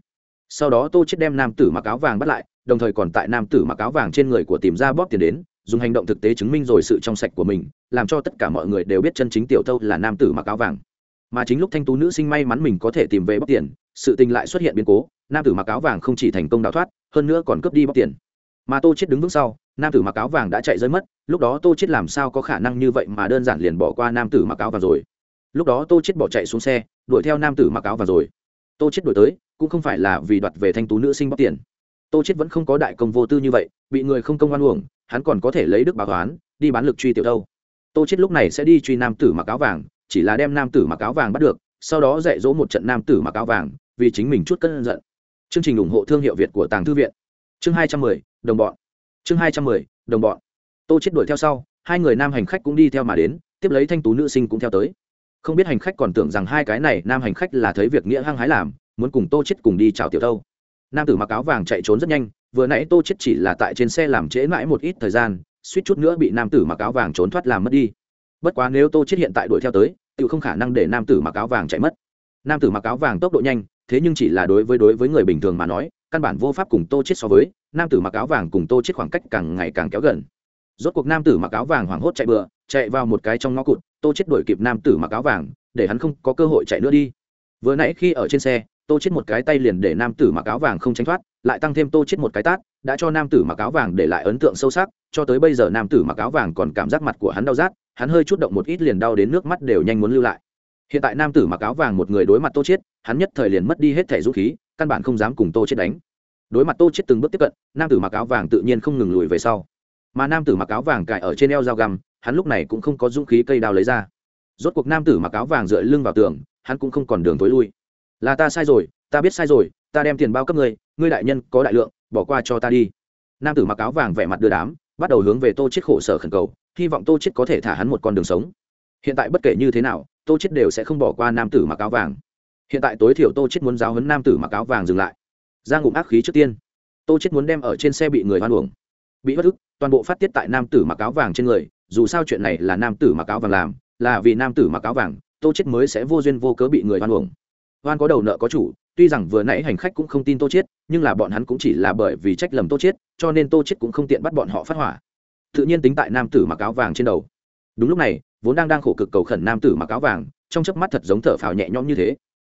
Sau đó tô chết đem nam tử mặc áo vàng bắt lại, đồng thời còn tại nam tử mặc áo vàng trên người của tìm ra bóp tiền đến dùng hành động thực tế chứng minh rồi sự trong sạch của mình, làm cho tất cả mọi người đều biết chân chính tiểu thâu là nam tử mặc áo vàng. Mà chính lúc thanh tú nữ sinh may mắn mình có thể tìm về bóc tiền, sự tình lại xuất hiện biến cố, nam tử mặc áo vàng không chỉ thành công đào thoát, hơn nữa còn cướp đi bóc tiền. Mà tô chết đứng vững sau, nam tử mặc áo vàng đã chạy rơi mất, lúc đó tô chết làm sao có khả năng như vậy mà đơn giản liền bỏ qua nam tử mặc áo vàng rồi. Lúc đó tô chết bỏ chạy xuống xe, đuổi theo nam tử mặc áo vàng rồi. Tô chết đuổi tới, cũng không phải là vì đoạt về thanh tú nữ sinh bóc tiền. Tô chết vẫn không có đại công vô tư như vậy, bị người không công an uổng hắn còn có thể lấy đức báo toán đi bán lực truy tiểu đâu. Tô chết lúc này sẽ đi truy nam tử mặc áo vàng, chỉ là đem nam tử mặc áo vàng bắt được, sau đó dạy dỗ một trận nam tử mặc áo vàng, vì chính mình chút cân giận. Chương trình ủng hộ thương hiệu việt của tàng thư viện. Chương hai trăm mười, đồng bọn. Chương hai trăm mười, đồng bọn. Tô chết đuổi theo sau, hai người nam hành khách cũng đi theo mà đến, tiếp lấy thanh tú nữ sinh cũng theo tới. Không biết hành khách còn tưởng rằng hai cái này nam hành khách là thấy việc nghĩa hăng hái làm, muốn cùng tô chết cùng đi chào tiểu thâu nam tử mặc áo vàng chạy trốn rất nhanh, vừa nãy tô chết chỉ là tại trên xe làm trễ mãi một ít thời gian, suýt chút nữa bị nam tử mặc áo vàng trốn thoát làm mất đi. Bất quá nếu tô chết hiện tại đuổi theo tới tự không khả năng để nam tử mặc áo vàng chạy mất. Nam tử mặc áo vàng tốc độ nhanh, thế nhưng chỉ là đối với đối với người bình thường mà nói, căn bản vô pháp cùng tô chết so với, nam tử mặc áo vàng cùng tô chết khoảng cách càng ngày càng kéo gần. Rốt cuộc nam tử mặc áo vàng hoảng hốt chạy bựa chạy vào một cái trong ngõ cụt, tô chết đuổi kịp nam tử mặc áo vàng, để hắn không có cơ hội chạy nữa đi. Vừa nãy khi ở trên xe tô chết một cái tay liền để nam tử mặc áo vàng không tránh thoát, lại tăng thêm tô chết một cái tát, đã cho nam tử mặc áo vàng để lại ấn tượng sâu sắc, cho tới bây giờ nam tử mặc áo vàng còn cảm giác mặt của hắn đau rát, hắn hơi chút động một ít liền đau đến nước mắt đều nhanh muốn lưu lại. Hiện tại nam tử mặc áo vàng một người đối mặt tô chết, hắn nhất thời liền mất đi hết thể dũng khí, căn bản không dám cùng tô chết đánh. Đối mặt tô chết từng bước tiếp cận, nam tử mặc áo vàng tự nhiên không ngừng lùi về sau. Mà nam tử mặc áo vàng cài ở trên eo dao găm, hắn lúc này cũng không có dũng khí cây đao lấy ra. Rốt cuộc nam tử mặc áo vàng dựa lưng vào tường, hắn cũng không còn đường tối lui là ta sai rồi, ta biết sai rồi, ta đem tiền bao cấp ngươi ngươi đại nhân có đại lượng, bỏ qua cho ta đi. Nam tử mặc áo vàng vẻ mặt đưa đám, bắt đầu hướng về tô chết khổ sở khẩn cầu, hy vọng tô chết có thể thả hắn một con đường sống. Hiện tại bất kể như thế nào, tô chết đều sẽ không bỏ qua nam tử mặc áo vàng. Hiện tại tối thiểu tô chết muốn giáo huấn nam tử mặc áo vàng dừng lại. Ra ngụm ác khí trước tiên. Tô chết muốn đem ở trên xe bị người hoan uổng. Bị bất ức, toàn bộ phát tiết tại nam tử mặc áo vàng trên người, dù sao chuyện này là nam tử mặc áo vàng làm, là vì nam tử mặc áo vàng, tô chết mới sẽ vô duyên vô cớ bị người hoan uổng oan có đầu nợ có chủ, tuy rằng vừa nãy hành khách cũng không tin tô chết nhưng là bọn hắn cũng chỉ là bởi vì trách lầm tô chết cho nên tô chết cũng không tiện bắt bọn họ phát hỏa. Tự nhiên tính tại nam tử mặc áo vàng trên đầu. Đúng lúc này, vốn đang đang khổ cực cầu khẩn nam tử mặc áo vàng, trong chớp mắt thật giống thở phào nhẹ nhõm như thế.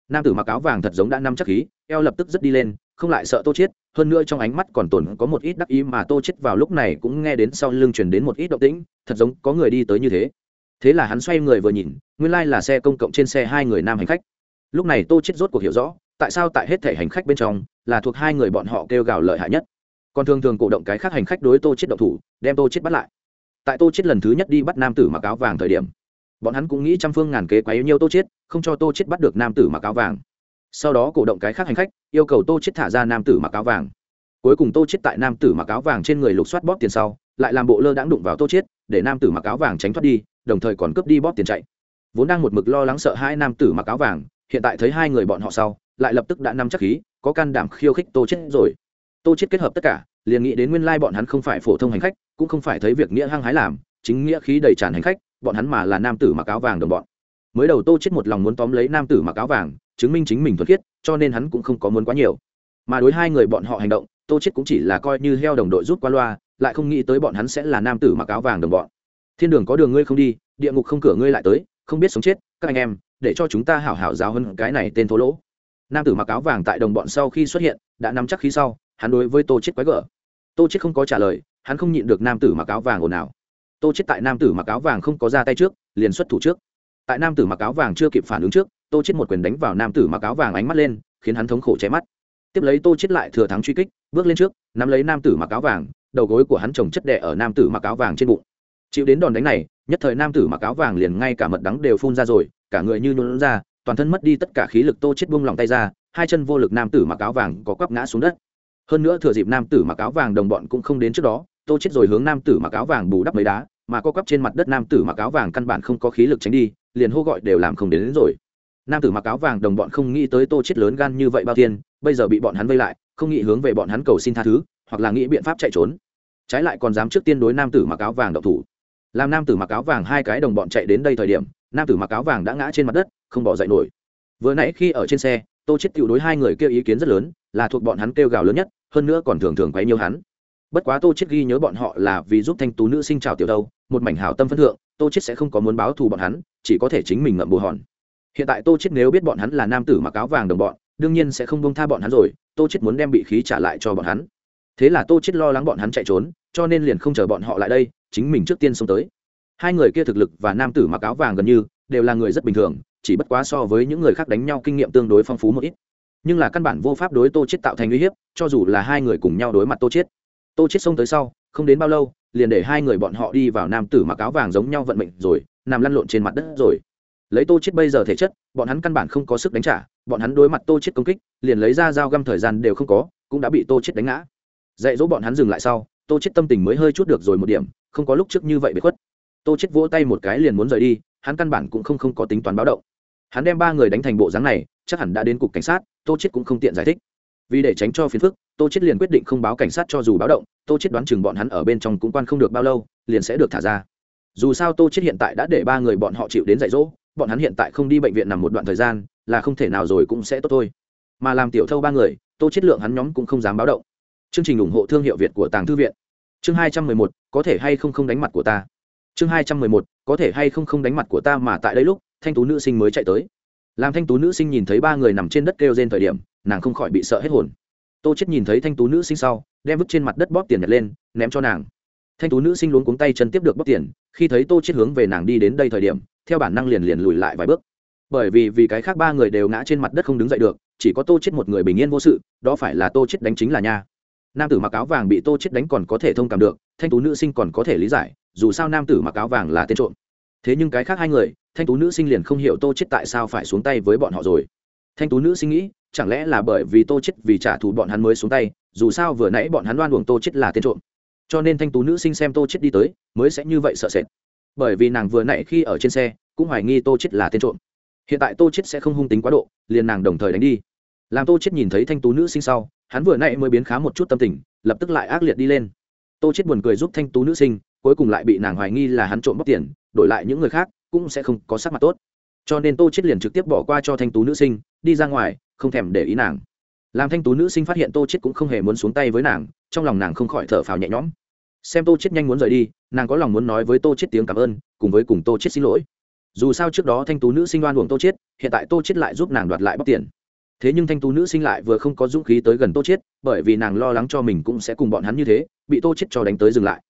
Nam tử mặc áo vàng thật giống đã nắm chắc khí, eo lập tức rất đi lên, không lại sợ tô chết hơn nữa trong ánh mắt còn tồn có một ít đắc ý mà tô chết vào lúc này cũng nghe đến sau lưng truyền đến một ít động tĩnh, thật giống có người đi tới như thế. Thế là hắn xoay người vừa nhìn, nguyên lai là xe công cộng trên xe hai người nam hành khách lúc này tô chết rốt cuộc hiểu rõ, tại sao tại hết thể hành khách bên trong là thuộc hai người bọn họ kêu gào lợi hại nhất. Còn thường thường cổ động cái khác hành khách đối tô chết động thủ, đem tô chết bắt lại. Tại tô chết lần thứ nhất đi bắt nam tử mặc áo vàng thời điểm, bọn hắn cũng nghĩ trăm phương ngàn kế quá yêu nhiêu tô chết không cho tô chết bắt được nam tử mặc áo vàng. Sau đó cổ động cái khác hành khách yêu cầu tô chết thả ra nam tử mặc áo vàng. Cuối cùng tô chết tại nam tử mặc áo vàng trên người lục soát bóp tiền sau, lại làm bộ lơ đãng đụng vào tô chết để nam tử mặc áo vàng tránh thoát đi, đồng thời còn cướp đi bóp tiền chạy. Vốn đang một mực lo lắng sợ hai nam tử mặc áo vàng hiện tại thấy hai người bọn họ sau, lại lập tức đã nắm chắc khí, có can đảm khiêu khích tô chết rồi. Tô chết kết hợp tất cả, liền nghĩ đến nguyên lai bọn hắn không phải phổ thông hành khách, cũng không phải thấy việc nghĩa hăng hái làm, chính nghĩa khí đầy tràn hành khách, bọn hắn mà là nam tử mặc áo vàng đồng bọn. Mới đầu tô chết một lòng muốn tóm lấy nam tử mặc áo vàng, chứng minh chính mình thuần khiết, cho nên hắn cũng không có muốn quá nhiều. Mà đối hai người bọn họ hành động, tô chết cũng chỉ là coi như heo đồng đội rút qua loa, lại không nghĩ tới bọn hắn sẽ là nam tử mặc áo vàng đồng bọn. Thiên đường có đường ngươi không đi, địa ngục không cửa ngươi lại tới, không biết sống chết, các anh em để cho chúng ta hảo hảo giáo hơn cái này tên thô lỗ. Nam tử mặc áo vàng tại đồng bọn sau khi xuất hiện, đã nắm chắc khí sau, hắn đối với tô chết quái gở. Tô chết không có trả lời, hắn không nhịn được nam tử mặc áo vàng ồn ào. Tô chết tại nam tử mặc áo vàng không có ra tay trước, liền xuất thủ trước. Tại nam tử mặc áo vàng chưa kịp phản ứng trước, tô chết một quyền đánh vào nam tử mặc áo vàng ánh mắt lên, khiến hắn thống khổ cháy mắt. Tiếp lấy tô chết lại thừa thắng truy kích, bước lên trước, nắm lấy nam tử mặc áo vàng, đầu gối của hắn chồng chất đè ở nam tử mặc áo vàng trên bụng. Chịu đến đòn đánh này, nhất thời nam tử mặc áo vàng liền ngay cả mật đắng đều phun ra rồi cả người như nhún ra toàn thân mất đi tất cả khí lực tô chết buông lòng tay ra hai chân vô lực nam tử mặc áo vàng có quắp ngã xuống đất. Hơn nữa thừa dịp nam tử mặc áo vàng đồng bọn cũng không đến trước đó tô chết rồi hướng nam tử mặc áo vàng bù đắp mấy đá mà có quắp trên mặt đất nam tử mặc áo vàng căn bản không có khí lực tránh đi liền hô gọi đều làm không đến, đến rồi. Nam tử mặc áo vàng đồng bọn không nghĩ tới tô chết lớn gan như vậy bao tiên bây giờ bị bọn hắn vây lại không nghĩ hướng về bọn hắn cầu xin tha thứ hoặc là nghĩ biện pháp chạy trốn. Trái lại còn dám trước tiên đối nam tử mặc áo vàng độc thủ. Làm nam tử mặc áo vàng hai cái đồng bọn chạy đến đây thời điểm nam tử mặc áo vàng đã ngã trên mặt đất, không bỏ dậy nổi. Vừa nãy khi ở trên xe, tô chết tiểu đối hai người kêu ý kiến rất lớn, là thuộc bọn hắn kêu gào lớn nhất, hơn nữa còn thường thường quấy nhiều hắn. Bất quá tô chết ghi nhớ bọn họ là vì giúp thanh tú nữ sinh chào tiểu đâu, một mảnh hảo tâm phân thượng, tô chết sẽ không có muốn báo thù bọn hắn, chỉ có thể chính mình ngậm bù hòn. Hiện tại tô chết nếu biết bọn hắn là nam tử mặc áo vàng đồng bọn, đương nhiên sẽ không bông tha bọn hắn rồi, tô chết muốn đem bị khí trả lại cho bọn hắn. Thế là tô chết lo lắng bọn hắn chạy trốn, cho nên liền không chờ bọn họ lại đây, chính mình trước tiên xông tới hai người kia thực lực và nam tử mặc áo vàng gần như đều là người rất bình thường, chỉ bất quá so với những người khác đánh nhau kinh nghiệm tương đối phong phú một ít. Nhưng là căn bản vô pháp đối tô chết tạo thành uy hiếp, cho dù là hai người cùng nhau đối mặt tô chết tô chết xông tới sau, không đến bao lâu, liền để hai người bọn họ đi vào nam tử mặc áo vàng giống nhau vận mệnh rồi, nằm lăn lộn trên mặt đất rồi. Lấy tô chết bây giờ thể chất, bọn hắn căn bản không có sức đánh trả, bọn hắn đối mặt tô chết công kích, liền lấy ra dao găm thời gian đều không có, cũng đã bị tô chết đánh ngã. Dạy dỗ bọn hắn dừng lại sau, tô chết tâm tình mới hơi chút được rồi một điểm, không có lúc trước như vậy bị khuất tô chết vỗ tay một cái liền muốn rời đi, hắn căn bản cũng không không có tính toán báo động. Hắn đem ba người đánh thành bộ dáng này, chắc hẳn đã đến cục cảnh sát, tô chết cũng không tiện giải thích. Vì để tránh cho phiền phức, tô chết liền quyết định không báo cảnh sát cho dù báo động, tô chết đoán chừng bọn hắn ở bên trong cũng quan không được bao lâu, liền sẽ được thả ra. Dù sao tô chết hiện tại đã để ba người bọn họ chịu đến dạy dỗ, bọn hắn hiện tại không đi bệnh viện nằm một đoạn thời gian, là không thể nào rồi cũng sẽ tốt thôi. Mà làm tiểu thâu ba người, tô chết lượng hắn nhóm cũng không dám báo động. Chương trình ủng hộ thương hiệu việt của tàng thư viện. Chương hai trăm mười một, có thể hay không không đánh mặt của ta? Chương hai trăm mười một, có thể hay không không đánh mặt của ta mà tại đây lúc, thanh tú nữ sinh mới chạy tới. Làm thanh tú nữ sinh nhìn thấy ba người nằm trên đất kêu trên thời điểm, nàng không khỏi bị sợ hết hồn. Tô chết nhìn thấy thanh tú nữ sinh sau, đem vứt trên mặt đất bóp tiền nhặt lên, ném cho nàng. Thanh tú nữ sinh luống cuống tay chân tiếp được bóp tiền, khi thấy tô chết hướng về nàng đi đến đây thời điểm, theo bản năng liền liền lùi lại vài bước. Bởi vì vì cái khác ba người đều ngã trên mặt đất không đứng dậy được, chỉ có tô chết một người bình yên vô sự, đó phải là tô chết đánh chính là nha. Nam tử mặc áo vàng bị tô chết đánh còn có thể thông cảm được, thanh tú nữ sinh còn có thể lý giải dù sao nam tử mặc áo vàng là tên trộm. Thế nhưng cái khác hai người, thanh tú nữ sinh liền không hiểu tô chết tại sao phải xuống tay với bọn họ rồi. Thanh tú nữ sinh nghĩ, chẳng lẽ là bởi vì tô chết vì trả thù bọn hắn mới xuống tay, dù sao vừa nãy bọn hắn đoan buồng tô chết là tên trộm. Cho nên thanh tú nữ sinh xem tô chết đi tới, mới sẽ như vậy sợ sệt. Bởi vì nàng vừa nãy khi ở trên xe, cũng hoài nghi tô chết là tên trộm. Hiện tại tô chết sẽ không hung tính quá độ, liền nàng đồng thời đánh đi. Làm tô chết nhìn thấy thanh tú nữ sinh sau, hắn vừa nãy mới biến khá một chút tâm tình, lập tức lại ác liệt đi lên. Tô chết buồn cười giúp thanh tú nữ sinh cuối cùng lại bị nàng hoài nghi là hắn trộm bóc tiền, đổi lại những người khác cũng sẽ không có sắc mặt tốt. Cho nên tô chết liền trực tiếp bỏ qua cho thanh tú nữ sinh, đi ra ngoài, không thèm để ý nàng. Làm thanh tú nữ sinh phát hiện tô chết cũng không hề muốn xuống tay với nàng, trong lòng nàng không khỏi thở phào nhẹ nhõm. Xem tô chết nhanh muốn rời đi, nàng có lòng muốn nói với tô chết tiếng cảm ơn, cùng với cùng tô chết xin lỗi. Dù sao trước đó thanh tú nữ sinh oan uổng tô chết hiện tại tô chết lại giúp nàng đoạt lại bóc tiền. Thế nhưng thanh tú nữ sinh lại vừa không có dũng khí tới gần tô chết bởi vì nàng lo lắng cho mình cũng sẽ cùng bọn hắn như thế, bị tô chết cho đánh tới dừng lại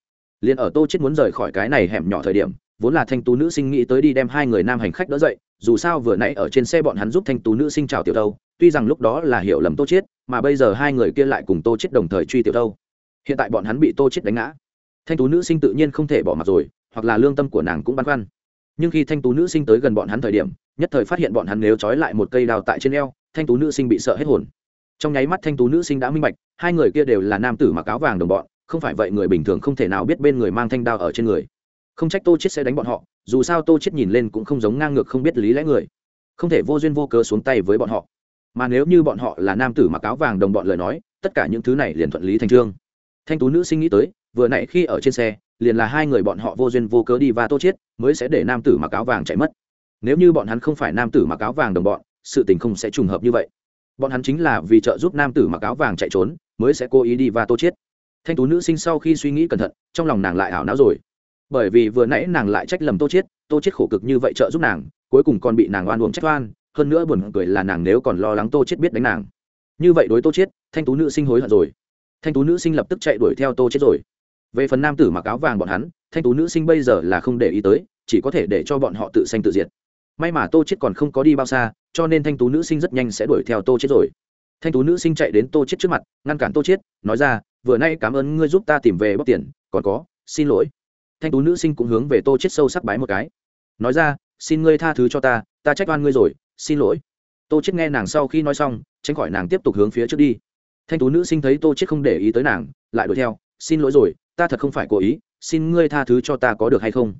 liền ở tô chết muốn rời khỏi cái này hẻm nhỏ thời điểm, vốn là thanh tú nữ sinh nghĩ tới đi đem hai người nam hành khách đỡ dậy, dù sao vừa nãy ở trên xe bọn hắn giúp thanh tú nữ sinh chào tiểu thâu, tuy rằng lúc đó là hiểu lầm tô chết mà bây giờ hai người kia lại cùng tô chết đồng thời truy tiểu thâu. Hiện tại bọn hắn bị tô chết đánh ngã. Thanh tú nữ sinh tự nhiên không thể bỏ mặt rồi, hoặc là lương tâm của nàng cũng băn khoăn. Nhưng khi thanh tú nữ sinh tới gần bọn hắn thời điểm, nhất thời phát hiện bọn hắn nếu trói lại một cây đào tại trên eo, thanh tú nữ sinh bị sợ hết hồn. Trong nháy mắt thanh tú nữ sinh đã minh bạch, hai người kia đều là nam tử mặc áo vàng đồng bọn không phải vậy người bình thường không thể nào biết bên người mang thanh đao ở trên người. Không trách tô chết sẽ đánh bọn họ, dù sao tô chết nhìn lên cũng không giống ngang ngược không biết lý lẽ người. Không thể vô duyên vô cớ xuống tay với bọn họ. Mà nếu như bọn họ là nam tử mặc áo vàng đồng bọn lời nói, tất cả những thứ này liền thuận lý thành trương. Thanh tú nữ sinh nghĩ tới, vừa nãy khi ở trên xe, liền là hai người bọn họ vô duyên vô cớ đi và tô chết mới sẽ để nam tử mặc áo vàng chạy mất. Nếu như bọn hắn không phải nam tử mặc áo vàng đồng bọn, sự tình không sẽ trùng hợp như vậy. Bọn hắn chính là vì trợ giúp nam tử mặc áo vàng chạy trốn, mới sẽ cố ý đi và tô chết thanh tú nữ sinh sau khi suy nghĩ cẩn thận, trong lòng nàng lại ảo não rồi. Bởi vì vừa nãy nàng lại trách lầm tô chết tô chết khổ cực như vậy trợ giúp nàng, cuối cùng còn bị nàng oan uổng trách oan, hơn nữa buồn cười là nàng nếu còn lo lắng tô chết biết đánh nàng. Như vậy đối tô chết thanh tú nữ sinh hối hận rồi. Thanh tú nữ sinh lập tức chạy đuổi theo tô chết rồi. Về phần nam tử mặc áo vàng bọn hắn, thanh tú nữ sinh bây giờ là không để ý tới, chỉ có thể để cho bọn họ tự sanh tự diệt. May mà tô chết còn không có đi bao xa, cho nên thanh tú nữ sinh rất nhanh sẽ đuổi theo tô chết rồi. Thanh tú nữ sinh chạy đến tô chết trước mặt, ngăn cản tô chết nói ra vừa nay cảm ơn ngươi giúp ta tìm về bóc tiền, còn có, xin lỗi. Thanh tú nữ sinh cũng hướng về tô chết sâu sắc bái một cái. Nói ra, xin ngươi tha thứ cho ta ta trách oan ngươi rồi, xin lỗi. Tô chết nghe nàng sau khi nói xong, tránh khỏi nàng tiếp tục hướng phía trước đi. Thanh tú nữ sinh thấy tô chết không để ý tới nàng, lại đuổi theo, xin lỗi rồi, ta thật không phải cố ý, xin ngươi tha thứ cho ta có được hay không?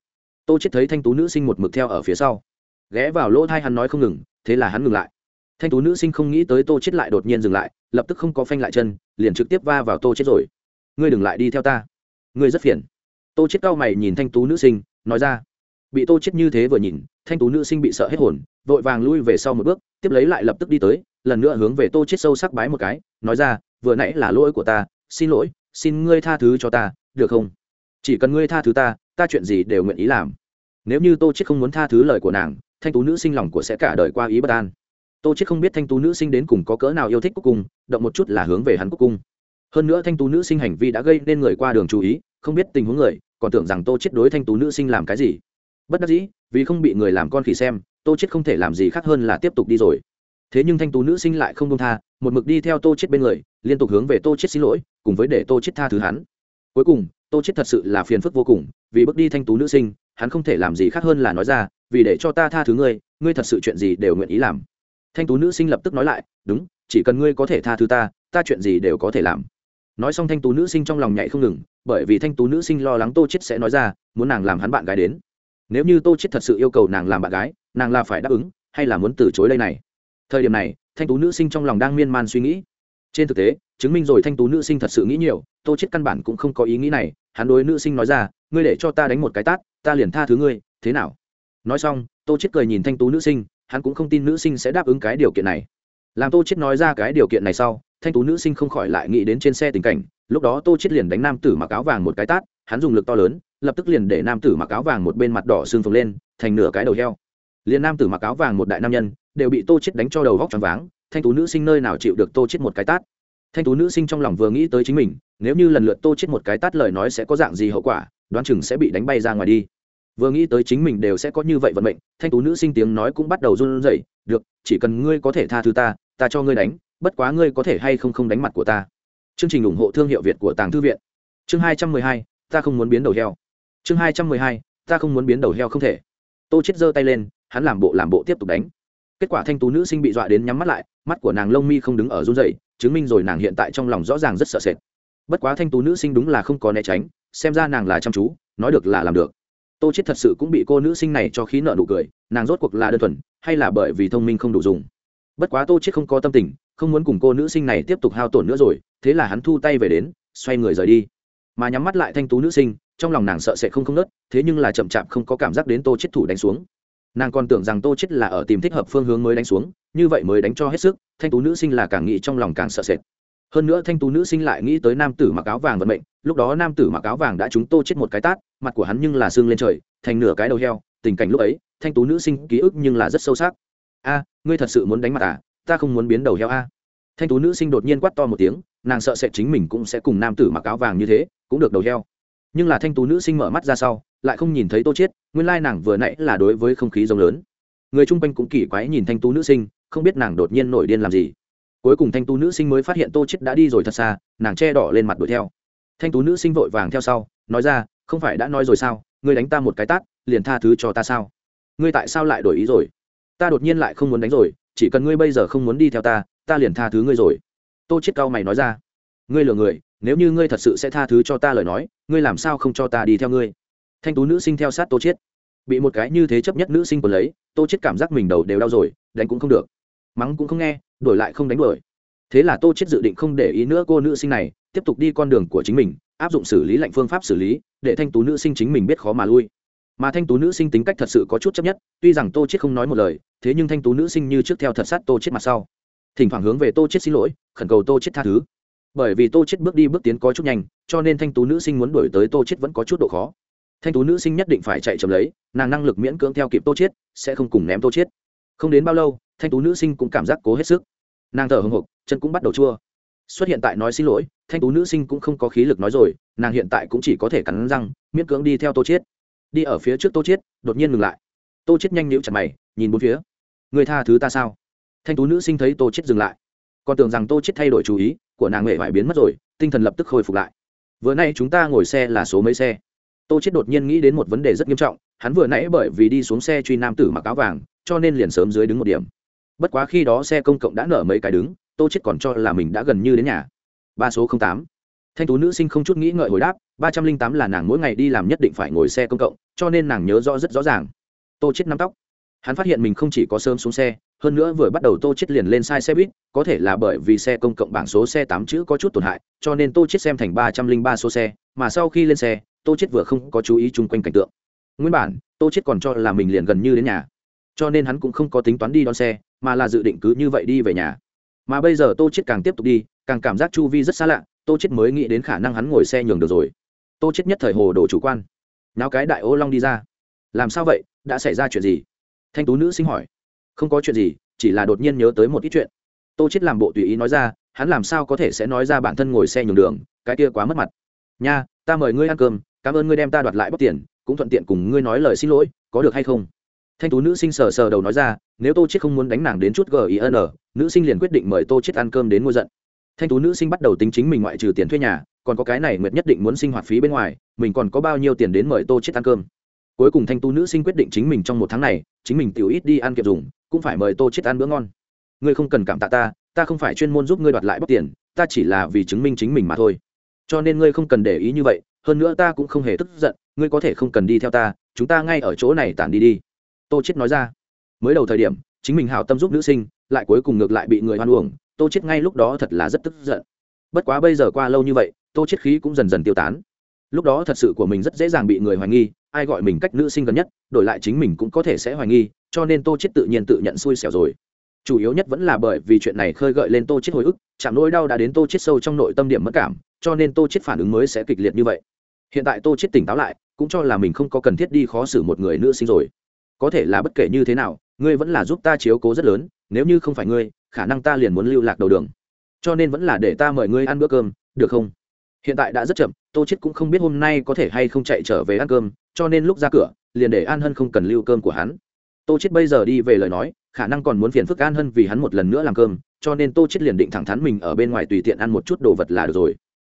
Tô chết thấy thanh tú nữ sinh một mực theo ở phía sau. Ghé vào lỗ thai hắn nói không ngừng, thế là hắn ngừng lại. Thanh tú nữ sinh không nghĩ tới tô chết lại đột nhiên dừng lại lập tức không có phanh lại chân, liền trực tiếp va vào tô chết rồi. Ngươi đừng lại đi theo ta. Ngươi rất phiền. Tô chết cao mày nhìn thanh tú nữ sinh, nói ra. Bị tô chết như thế vừa nhìn, thanh tú nữ sinh bị sợ hết hồn, vội vàng lui về sau một bước, tiếp lấy lại lập tức đi tới, lần nữa hướng về tô chết sâu sắc bái một cái, nói ra, vừa nãy là lỗi của ta, xin lỗi, xin ngươi tha thứ cho ta, được không? Chỉ cần ngươi tha thứ ta ta chuyện gì đều nguyện ý làm. Nếu như tô chết không muốn tha thứ lời của nàng, thanh tú nữ sinh lòng của sẽ cả đời qua ý bất an tô chết không biết thanh tú nữ sinh đến cùng có cỡ nào yêu thích cúc cung, động một chút là hướng về hắn cúc cung. Hơn nữa thanh tú nữ sinh hành vi đã gây nên người qua đường chú ý, không biết tình huống người, còn tưởng rằng tô chết đối thanh tú nữ sinh làm cái gì. Bất đắc dĩ, vì không bị người làm con khỉ xem, tô chết không thể làm gì khác hơn là tiếp tục đi rồi. Thế nhưng thanh tú nữ sinh lại không đông tha, một mực đi theo tô chết bên người, liên tục hướng về tô chết xin lỗi, cùng với để tô chết tha thứ hắn. Cuối cùng, tô chết thật sự là phiền phức vô cùng, vì bước đi thanh tú nữ sinh, hắn không thể làm gì khác hơn là nói ra, vì để cho ta tha thứ ngươi ngươi thật sự chuyện gì đều nguyện ý làm thanh tú nữ sinh lập tức nói lại, đúng, chỉ cần ngươi có thể tha thứ ta ta chuyện gì đều có thể làm. Nói xong thanh tú nữ sinh trong lòng nhảy không ngừng, bởi vì thanh tú nữ sinh lo lắng tô chết sẽ nói ra, muốn nàng làm hắn bạn gái đến. Nếu như tô chết thật sự yêu cầu nàng làm bạn gái, nàng là phải đáp ứng, hay là muốn từ chối đây này? Thời điểm này, thanh tú nữ sinh trong lòng đang miên man suy nghĩ. Trên thực tế, chứng minh rồi thanh tú nữ sinh thật sự nghĩ nhiều, tô chết căn bản cũng không có ý nghĩ này, hắn đối nữ sinh nói ra, ngươi để cho ta đánh một cái tát, ta liền tha thứ ngươi, thế nào? Nói xong, tô chết cười nhìn thanh tú nữ sinh hắn cũng không tin nữ sinh sẽ đáp ứng cái điều kiện này. Làm tô chết nói ra cái điều kiện này sau, thanh tú nữ sinh không khỏi lại nghĩ đến trên xe tình cảnh. Lúc đó tô chết liền đánh nam tử mặc áo vàng một cái tát, hắn dùng lực to lớn, lập tức liền để nam tử mặc áo vàng một bên mặt đỏ xương phồng lên, thành nửa cái đầu heo. Liền nam tử mặc áo vàng một đại nam nhân, đều bị tô chết đánh cho đầu vóc choáng váng, thanh tú nữ sinh nơi nào chịu được tô chết một cái tát. Thanh tú nữ sinh trong lòng vừa nghĩ tới chính mình, nếu như lần lượt tô chết một cái tát lời nói sẽ có dạng gì hậu quả, đoán chừng sẽ bị đánh bay ra ngoài đi vừa nghĩ tới chính mình đều sẽ có như vậy vận mệnh, thanh tú nữ sinh tiếng nói cũng bắt đầu run rẩy, được, chỉ cần ngươi có thể tha thứ ta ta cho ngươi đánh, bất quá ngươi có thể hay không không đánh mặt của ta. Chương trình ủng hộ thương hiệu việt của tàng thư viện. Chương hai trăm mười hai, ta không muốn biến đầu heo. Chương hai trăm mười hai, ta không muốn biến đầu heo không thể. Tô chết giơ tay lên, hắn làm bộ làm bộ tiếp tục đánh. Kết quả thanh tú nữ sinh bị dọa đến nhắm mắt lại, mắt của nàng lông mi không đứng ở run dậy chứng minh rồi nàng hiện tại trong lòng rõ ràng rất sợ sệt. Bất quá thanh tú nữ sinh đúng là không có né tránh, xem ra nàng là chăm chú, nói được là làm được tô chết thật sự cũng bị cô nữ sinh này cho khí nợ nụ cười, nàng rốt cuộc là đơn thuần, hay là bởi vì thông minh không đủ dùng? Bất quá tô chết không có tâm tình, không muốn cùng cô nữ sinh này tiếp tục hao tổn nữa rồi, thế là hắn thu tay về đến, xoay người rời đi. Mà nhắm mắt lại thanh tú nữ sinh, trong lòng nàng sợ sẽ không không nớt, thế nhưng là chậm chạp không có cảm giác đến tô chết thủ đánh xuống. Nàng còn tưởng rằng tô chết là ở tìm thích hợp phương hướng mới đánh xuống, như vậy mới đánh cho hết sức, thanh tú nữ sinh là càng nghĩ trong lòng càng sợ sệt. Hơn nữa thanh tú nữ sinh lại nghĩ tới nam tử mặc áo vàng vận mệnh, lúc đó nam tử mặc áo vàng đã chúng tô chết một cái tát mặt của hắn nhưng là xương lên trời, thành nửa cái đầu heo, tình cảnh lúc ấy, thanh tú nữ sinh ký ức nhưng là rất sâu sắc. A, ngươi thật sự muốn đánh mặt à? Ta không muốn biến đầu heo a. Thanh tú nữ sinh đột nhiên quát to một tiếng, nàng sợ sẽ chính mình cũng sẽ cùng nam tử mặc áo vàng như thế, cũng được đầu heo. Nhưng là thanh tú nữ sinh mở mắt ra sau, lại không nhìn thấy tô chết nguyên lai nàng vừa nãy là đối với không khí rộng lớn. Người chung quanh cũng kỳ quái nhìn thanh tú nữ sinh, không biết nàng đột nhiên nổi điên làm gì. Cuối cùng thanh tú nữ sinh mới phát hiện tô chết đã đi rồi thật xa, nàng che đỏ lên mặt đuổi theo. Thanh tú nữ sinh vội vàng theo sau, nói ra không phải đã nói rồi sao? Ngươi đánh ta một cái tát, liền tha thứ cho ta sao? Ngươi tại sao lại đổi ý rồi? Ta đột nhiên lại không muốn đánh rồi, chỉ cần ngươi bây giờ không muốn đi theo ta ta liền tha thứ ngươi rồi. Tô chết cao mày nói ra. Ngươi lừa người, nếu như ngươi thật sự sẽ tha thứ cho ta lời nói, ngươi làm sao không cho ta đi theo ngươi? Thanh tú nữ sinh theo sát tô chết bị một cái như thế chấp nhất nữ sinh còn lấy, tô chết cảm giác mình đầu đều đau rồi, đánh cũng không được. Mắng cũng không nghe, đổi lại không đánh đuổi. Thế là tô chết dự định không để ý nữa cô nữ sinh này, tiếp tục đi con đường của chính mình áp dụng xử lý lệnh phương pháp xử lý, để thanh tú nữ sinh chính mình biết khó mà lui. Mà thanh tú nữ sinh tính cách thật sự có chút chấp nhất, tuy rằng tô chết không nói một lời, thế nhưng thanh tú nữ sinh như trước theo thật sát tô chết mặt sau. Thỉnh thoảng hướng về tô chết xin lỗi, khẩn cầu tô chết tha thứ. Bởi vì tô chết bước đi bước tiến có chút nhanh, cho nên thanh tú nữ sinh muốn đuổi tới tô chết vẫn có chút độ khó. Thanh tú nữ sinh nhất định phải chạy chậm lấy, nàng năng lực miễn cưỡng theo kịp tô chết sẽ không cùng ném tô chết không đến bao lâu, thanh tú nữ sinh cũng cảm giác cố hết sức. Nàng thở hồng hộc chân cũng bắt đầu chua xuất hiện tại nói xin lỗi, thanh tú nữ sinh cũng không có khí lực nói rồi, nàng hiện tại cũng chỉ có thể cắn răng, miễn cưỡng đi theo tô chết đi ở phía trước tô chết đột nhiên ngừng lại. Tô chết nhanh nhíu chặt mày, nhìn bốn phía. Người tha thứ ta sao? Thanh tú nữ sinh thấy tô chết dừng lại. Còn tưởng rằng tô chết thay đổi chú ý, của nàng nghệ vải biến mất rồi, tinh thần lập tức khôi phục lại. Vừa nay chúng ta ngồi xe là số mấy xe? Tô chết đột nhiên nghĩ đến một vấn đề rất nghiêm trọng, hắn vừa nãy bởi vì đi xuống xe truy nam tử mặc áo vàng, cho nên liền sớm dưới đứng một điểm. Bất quá khi đó xe công cộng đã nở mấy cái đứng tô chết còn cho là mình đã gần như đến nhà. Ba số không tám. Thanh tú nữ sinh không chút nghĩ ngợi hồi đáp, ba trăm linh tám là nàng mỗi ngày đi làm nhất định phải ngồi xe công cộng, cho nên nàng nhớ rõ rất rõ ràng. Tô chết nắm tóc. Hắn phát hiện mình không chỉ có sớm xuống xe, hơn nữa vừa bắt đầu tô chết liền lên sai xe buýt, có thể là bởi vì xe công cộng bảng số xe tám chữ có chút tổn hại, cho nên tô chết xem thành ba trăm linh ba số xe, mà sau khi lên xe, tô chết vừa không có chú ý chung quanh cảnh tượng. Nguyên bản, tô chết còn cho là mình liền gần như đến nhà, cho nên hắn cũng không có tính toán đi đón xe, mà là dự định cứ như vậy đi về nhà mà bây giờ tô chết càng tiếp tục đi, càng cảm giác chu vi rất xa lạ, tô chết mới nghĩ đến khả năng hắn ngồi xe nhường được rồi. Tô chết nhất thời hồ đồ chủ quan. Náo cái đại ô long đi ra. Làm sao vậy? Đã xảy ra chuyện gì? Thanh tú nữ sinh hỏi. Không có chuyện gì, chỉ là đột nhiên nhớ tới một ít chuyện. Tô chết làm bộ tùy ý nói ra, hắn làm sao có thể sẽ nói ra bản thân ngồi xe nhường đường, cái kia quá mất mặt. Nha, ta mời ngươi ăn cơm, cảm ơn ngươi đem ta đoạt lại bóc tiền, cũng thuận tiện cùng ngươi nói lời xin lỗi, có được hay không? Thanh tú nữ sinh sờ sờ đầu nói ra, nếu tô chết không muốn đánh nàng đến chút gin nữ sinh liền quyết định mời tô chết ăn cơm đến mua giận. Thanh tú nữ sinh bắt đầu tính chính mình ngoại trừ tiền thuê nhà, còn có cái này nguyệt nhất định muốn sinh hoạt phí bên ngoài, mình còn có bao nhiêu tiền đến mời tô chết ăn cơm? Cuối cùng thanh tú nữ sinh quyết định chính mình trong một tháng này, chính mình tiểu ít đi ăn kiệp dùng, cũng phải mời tô chết ăn bữa ngon. Ngươi không cần cảm tạ ta ta không phải chuyên môn giúp ngươi đoạt lại bóc tiền, ta chỉ là vì chứng minh chính mình mà thôi. Cho nên ngươi không cần để ý như vậy, hơn nữa ta cũng không hề tức giận, ngươi có thể không cần đi theo ta, chúng ta ngay ở chỗ này tản đi đi tô chết nói ra. Mới đầu thời điểm, chính mình hào tâm giúp nữ sinh, lại cuối cùng ngược lại bị người hoan uổng, tô chết ngay lúc đó thật là rất tức giận. Bất quá bây giờ qua lâu như vậy, tô chết khí cũng dần dần tiêu tán. Lúc đó thật sự của mình rất dễ dàng bị người hoài nghi, ai gọi mình cách nữ sinh gần nhất, đổi lại chính mình cũng có thể sẽ hoài nghi, cho nên tô chết tự nhiên tự nhận xui xẻo rồi. Chủ yếu nhất vẫn là bởi vì chuyện này khơi gợi lên tô chết hồi ức, chạm nỗi đau đã đến tô chết sâu trong nội tâm điểm mất cảm, cho nên tô chết phản ứng mới sẽ kịch liệt như vậy. Hiện tại tô chết tỉnh táo lại, cũng cho là mình không có cần thiết đi khó xử một người nữ sinh rồi có thể là bất kể như thế nào, ngươi vẫn là giúp ta chiếu cố rất lớn, nếu như không phải ngươi, khả năng ta liền muốn lưu lạc đầu đường. Cho nên vẫn là để ta mời ngươi ăn bữa cơm, được không? Hiện tại đã rất chậm, tô chết cũng không biết hôm nay có thể hay không chạy trở về ăn cơm, cho nên lúc ra cửa, liền để an hân không cần lưu cơm của hắn. Tô chết bây giờ đi về lời nói, khả năng còn muốn phiền phức an hân vì hắn một lần nữa làm cơm, cho nên tô chết liền định thẳng thắn mình ở bên ngoài tùy tiện ăn một chút đồ vật là được rồi.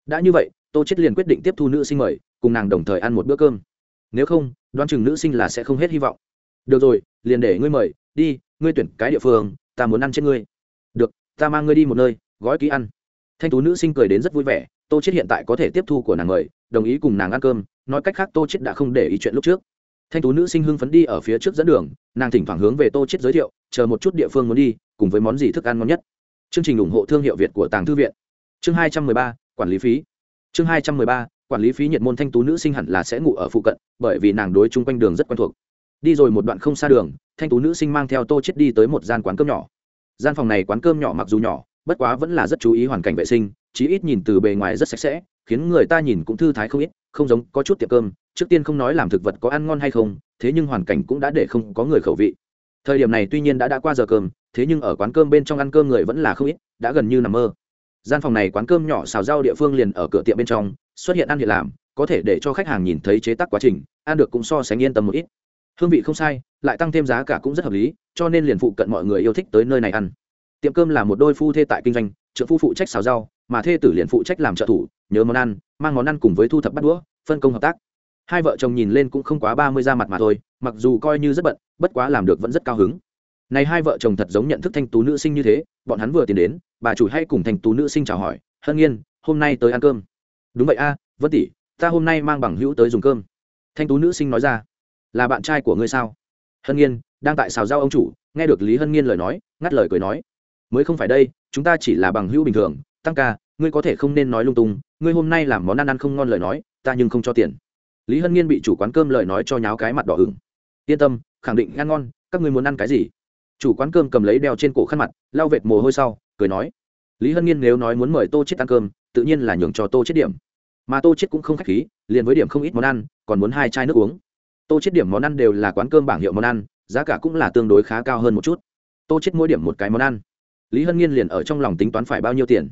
Đã như vậy, tô chết liền quyết định tiếp thu nữ sinh mời, cùng nàng đồng thời ăn một bữa cơm. Nếu không, đoán chừng nữ sinh là sẽ không hết hy vọng được rồi, liền để ngươi mời. Đi, ngươi tuyển cái địa phương, ta muốn ăn trên ngươi. Được, ta mang ngươi đi một nơi, gói ký ăn. Thanh tú nữ sinh cười đến rất vui vẻ. Tô chết hiện tại có thể tiếp thu của nàng mời, đồng ý cùng nàng ăn cơm. Nói cách khác, tô chết đã không để ý chuyện lúc trước. Thanh tú nữ sinh hưng phấn đi ở phía trước dẫn đường. Nàng thỉnh thoảng hướng về tô chết giới thiệu, chờ một chút địa phương muốn đi, cùng với món gì thức ăn ngon nhất. Chương trình ủng hộ thương hiệu việt của tàng thư viện. Chương hai trăm mười ba, quản lý phí. Chương hai trăm mười ba, quản lý phí nhiệt môn thanh tú nữ sinh hẳn là sẽ ngủ ở phụ cận, bởi vì nàng đối chung quanh đường rất quen thuộc đi rồi một đoạn không xa đường, thanh tú nữ sinh mang theo tô chết đi tới một gian quán cơm nhỏ. Gian phòng này quán cơm nhỏ mặc dù nhỏ, bất quá vẫn là rất chú ý hoàn cảnh vệ sinh, chí ít nhìn từ bề ngoài rất sạch sẽ, khiến người ta nhìn cũng thư thái không ít, không giống có chút tiệm cơm, trước tiên không nói làm thực vật có ăn ngon hay không, thế nhưng hoàn cảnh cũng đã để không có người khẩu vị. Thời điểm này tuy nhiên đã đã qua giờ cơm, thế nhưng ở quán cơm bên trong ăn cơm người vẫn là không ít, đã gần như nằm mơ. Gian phòng này quán cơm nhỏ xào rau địa phương liền ở cửa tiệm bên trong, xuất hiện ăn hiện làm, có thể để cho khách hàng nhìn thấy chế tác quá trình, ăn được cũng so sánh yên tâm một ít hương vị không sai, lại tăng thêm giá cả cũng rất hợp lý, cho nên liền phụ cận mọi người yêu thích tới nơi này ăn. Tiệm cơm là một đôi phu thê tại kinh doanh trợ phu phụ trách xào rau, mà thê tử liền phụ trách làm trợ thủ, nhớ món ăn, mang món ăn cùng với thu thập bắt đũa, phân công hợp tác. Hai vợ chồng nhìn lên cũng không quá ba mươi ra mặt mà thôi, mặc dù coi như rất bận, bất quá làm được vẫn rất cao hứng. Này hai vợ chồng thật giống nhận thức thanh tú nữ sinh như thế, bọn hắn vừa tiến đến, bà chủ hay cùng thanh tú nữ sinh chào hỏi, hân nhiên hôm nay tới ăn cơm. Đúng vậy a, vân tỷ, ta hôm nay mang bằng hữu tới dùng cơm. Thanh tú nữ sinh nói ra là bạn trai của ngươi sao? Hân nhiên đang tại xào giao ông chủ, nghe được lý hân nhiên lời nói, ngắt lời cười nói. Mới không phải đây, chúng ta chỉ là bằng hữu bình thường. Tăng ca, ngươi có thể không nên nói lung tung, ngươi hôm nay làm món ăn ăn không ngon lời nói, ta nhưng không cho tiền. Lý hân nhiên bị chủ quán cơm lời nói cho nháo cái mặt đỏ hửng yên tâm, khẳng định ăn ngon, các ngươi muốn ăn cái gì? Chủ quán cơm cầm lấy đeo trên cổ khăn mặt, lau vệt mồ hôi sau, cười nói. Lý hân nhiên nếu nói muốn mời tô chết ăn cơm, tự nhiên là nhường cho tô chết điểm. Mà tô chết cũng không khách khí, liền với điểm không ít món ăn, còn muốn hai chai nước uống tô chết điểm món ăn đều là quán cơm bảng hiệu món ăn, giá cả cũng là tương đối khá cao hơn một chút. Tô chết mỗi điểm một cái món ăn. Lý hân nhiên liền ở trong lòng tính toán phải bao nhiêu tiền.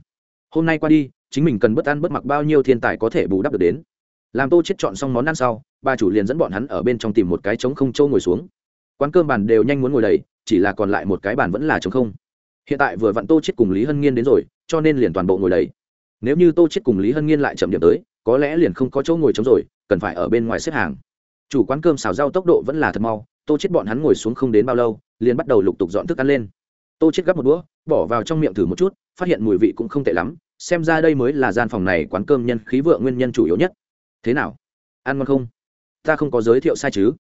Hôm nay qua đi, chính mình cần bất ăn bất mặc bao nhiêu thiên tài có thể bù đắp được đến. Làm tô chết chọn xong món ăn sau, bà chủ liền dẫn bọn hắn ở bên trong tìm một cái trống không châu ngồi xuống. Quán cơm bàn đều nhanh muốn ngồi đầy, chỉ là còn lại một cái bàn vẫn là trống không. Hiện tại vừa vặn tô chết cùng lý hân nghiên đến rồi, cho nên liền toàn bộ ngồi đầy. Nếu như tô chết cùng lý hân nghiên lại chậm điểm tới, có lẽ liền không có chỗ ngồi trống rồi, cần phải ở bên ngoài xếp hàng chủ quán cơm xào rau tốc độ vẫn là thật mau, tô chết bọn hắn ngồi xuống không đến bao lâu, liền bắt đầu lục tục dọn thức ăn lên. Tô chết gắp một đũa, bỏ vào trong miệng thử một chút, phát hiện mùi vị cũng không tệ lắm, xem ra đây mới là gian phòng này quán cơm nhân khí vượng nguyên nhân chủ yếu nhất. Thế nào? Ăn ngon không? Ta không có giới thiệu sai chứ?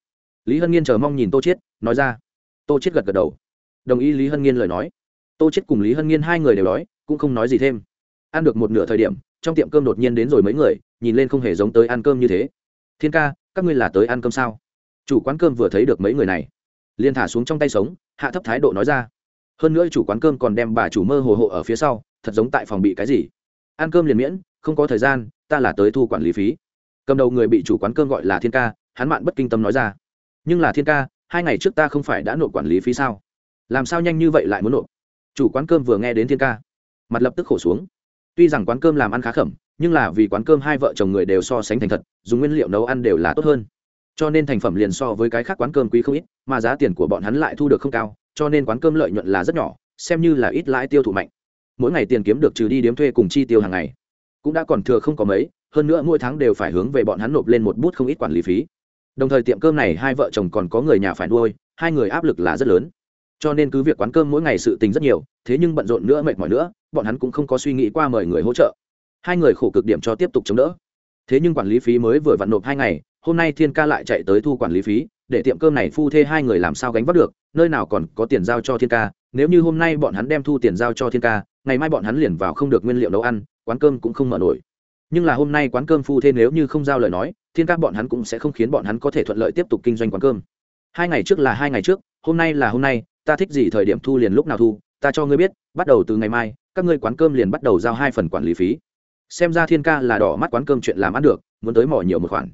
Lý hân nghiên chờ mong nhìn tô chết, nói ra. Tô chết gật gật đầu. Đồng ý lý hân nghiên lời nói. Tô chết cùng lý hân nghiên hai người đều đói, cũng không nói gì thêm. Ăn được một nửa thời điểm, trong tiệm cơm đột nhiên đến rồi mấy người, nhìn lên không hề giống tới ăn cơm như thế. Thiên ca các ngươi là tới ăn cơm sao? Chủ quán cơm vừa thấy được mấy người này, liền thả xuống trong tay sống, hạ thấp thái độ nói ra. Hơn nữa chủ quán cơm còn đem bà chủ mơ hồ hộ ở phía sau, thật giống tại phòng bị cái gì. Ăn cơm liền miễn, không có thời gian, ta là tới thu quản lý phí. Cầm đầu người bị chủ quán cơm gọi là thiên ca, hắn mạn bất kinh tâm nói ra. Nhưng là thiên ca, hai ngày trước ta không phải đã nộp quản lý phí sao? Làm sao nhanh như vậy lại muốn nộp? Chủ quán cơm vừa nghe đến thiên ca, mặt lập tức khổ xuống. Tuy rằng quán cơm làm ăn khá khẩm nhưng là vì quán cơm hai vợ chồng người đều so sánh thành thật, dùng nguyên liệu nấu ăn đều là tốt hơn. Cho nên thành phẩm liền so với cái khác quán cơm quý không ít, mà giá tiền của bọn hắn lại thu được không cao, cho nên quán cơm lợi nhuận là rất nhỏ, xem như là ít lãi tiêu thụ mạnh. Mỗi ngày tiền kiếm được trừ đi điếm thuê cùng chi tiêu hàng ngày. Cũng đã còn thừa không có mấy, hơn nữa mỗi tháng đều phải hướng về bọn hắn nộp lên một bút không ít quản lý phí. Đồng thời tiệm cơm này hai vợ chồng còn có người nhà phải nuôi, hai người áp lực là rất lớn. Cho nên cứ việc quán cơm mỗi ngày sự tình rất nhiều, thế nhưng bận rộn nữa mệt mỏi nữa, bọn hắn cũng không có suy nghĩ qua mời người hỗ trợ hai người khổ cực điểm cho tiếp tục chống đỡ. Thế nhưng quản lý phí mới vừa vặn nộp hai ngày, hôm nay thiên ca lại chạy tới thu quản lý phí, để tiệm cơm này phu thê hai người làm sao gánh vác được, nơi nào còn có tiền giao cho thiên ca, nếu như hôm nay bọn hắn đem thu tiền giao cho thiên ca, ngày mai bọn hắn liền vào không được nguyên liệu nấu ăn, quán cơm cũng không mở nổi. Nhưng là hôm nay quán cơm phu thê nếu như không giao lời nói, thiên ca bọn hắn cũng sẽ không khiến bọn hắn có thể thuận lợi tiếp tục kinh doanh quán cơm. Hai ngày trước là hai ngày trước, hôm nay là hôm nay, ta thích gì thời điểm thu liền lúc nào thu, ta cho ngươi biết, bắt đầu từ ngày mai, các ngươi quán cơm liền bắt đầu giao hai phần quản lý phí xem ra thiên ca là đỏ mắt quán cơm chuyện làm ăn được, muốn tới mỏ nhiều một khoản.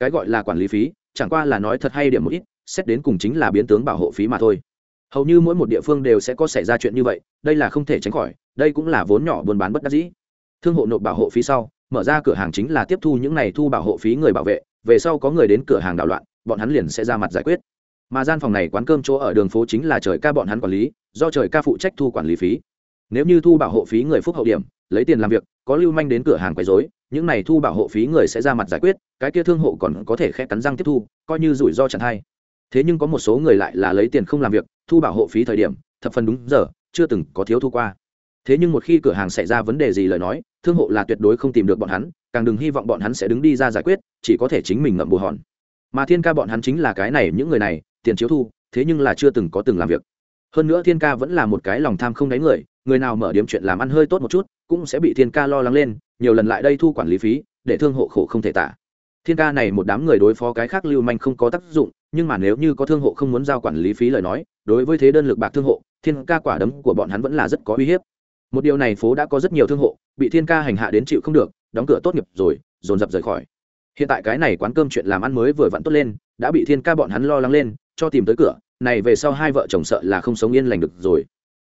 Cái gọi là quản lý phí, chẳng qua là nói thật hay điểm một ít, xét đến cùng chính là biến tướng bảo hộ phí mà thôi. Hầu như mỗi một địa phương đều sẽ có xảy ra chuyện như vậy, đây là không thể tránh khỏi, đây cũng là vốn nhỏ buôn bán bất đắc dĩ. Thương hộ nộp bảo hộ phí sau, mở ra cửa hàng chính là tiếp thu những này thu bảo hộ phí người bảo vệ, về sau có người đến cửa hàng đảo loạn, bọn hắn liền sẽ ra mặt giải quyết. Mà gian phòng này quán cơm chỗ ở đường phố chính là trời ca bọn hắn quản lý, do trời ca phụ trách thu quản lý phí nếu như thu bảo hộ phí người phúc hậu điểm, lấy tiền làm việc, có lưu manh đến cửa hàng quấy rối, những này thu bảo hộ phí người sẽ ra mặt giải quyết, cái kia thương hộ còn có thể khẽ cắn răng tiếp thu, coi như rủi ro chẳng hay. Thế nhưng có một số người lại là lấy tiền không làm việc, thu bảo hộ phí thời điểm, thập phần đúng giờ, chưa từng có thiếu thu qua. Thế nhưng một khi cửa hàng xảy ra vấn đề gì lời nói, thương hộ là tuyệt đối không tìm được bọn hắn, càng đừng hy vọng bọn hắn sẽ đứng đi ra giải quyết, chỉ có thể chính mình ngậm bù hòn. Mà thiên ca bọn hắn chính là cái này, những người này, tiền chiếu thu, thế nhưng là chưa từng có từng làm việc. Hơn nữa thiên ca vẫn là một cái lòng tham không đáy người người nào mở điểm chuyện làm ăn hơi tốt một chút, cũng sẽ bị thiên ca lo lắng lên, nhiều lần lại đây thu quản lý phí, để thương hộ khổ không thể tả. Thiên ca này một đám người đối phó cái khác lưu manh không có tác dụng, nhưng mà nếu như có thương hộ không muốn giao quản lý phí lời nói, đối với thế đơn lực bạc thương hộ, thiên ca quả đấm của bọn hắn vẫn là rất có uy hiếp. Một điều này phố đã có rất nhiều thương hộ, bị thiên ca hành hạ đến chịu không được, đóng cửa tốt nghiệp rồi, dồn dập rời khỏi. Hiện tại cái này quán cơm chuyện làm ăn mới vừa vặn tốt lên, đã bị thiên ca bọn hắn lo lắng lên, cho tìm tới cửa, này về sau hai vợ chồng sợ là không sống yên lành được rồi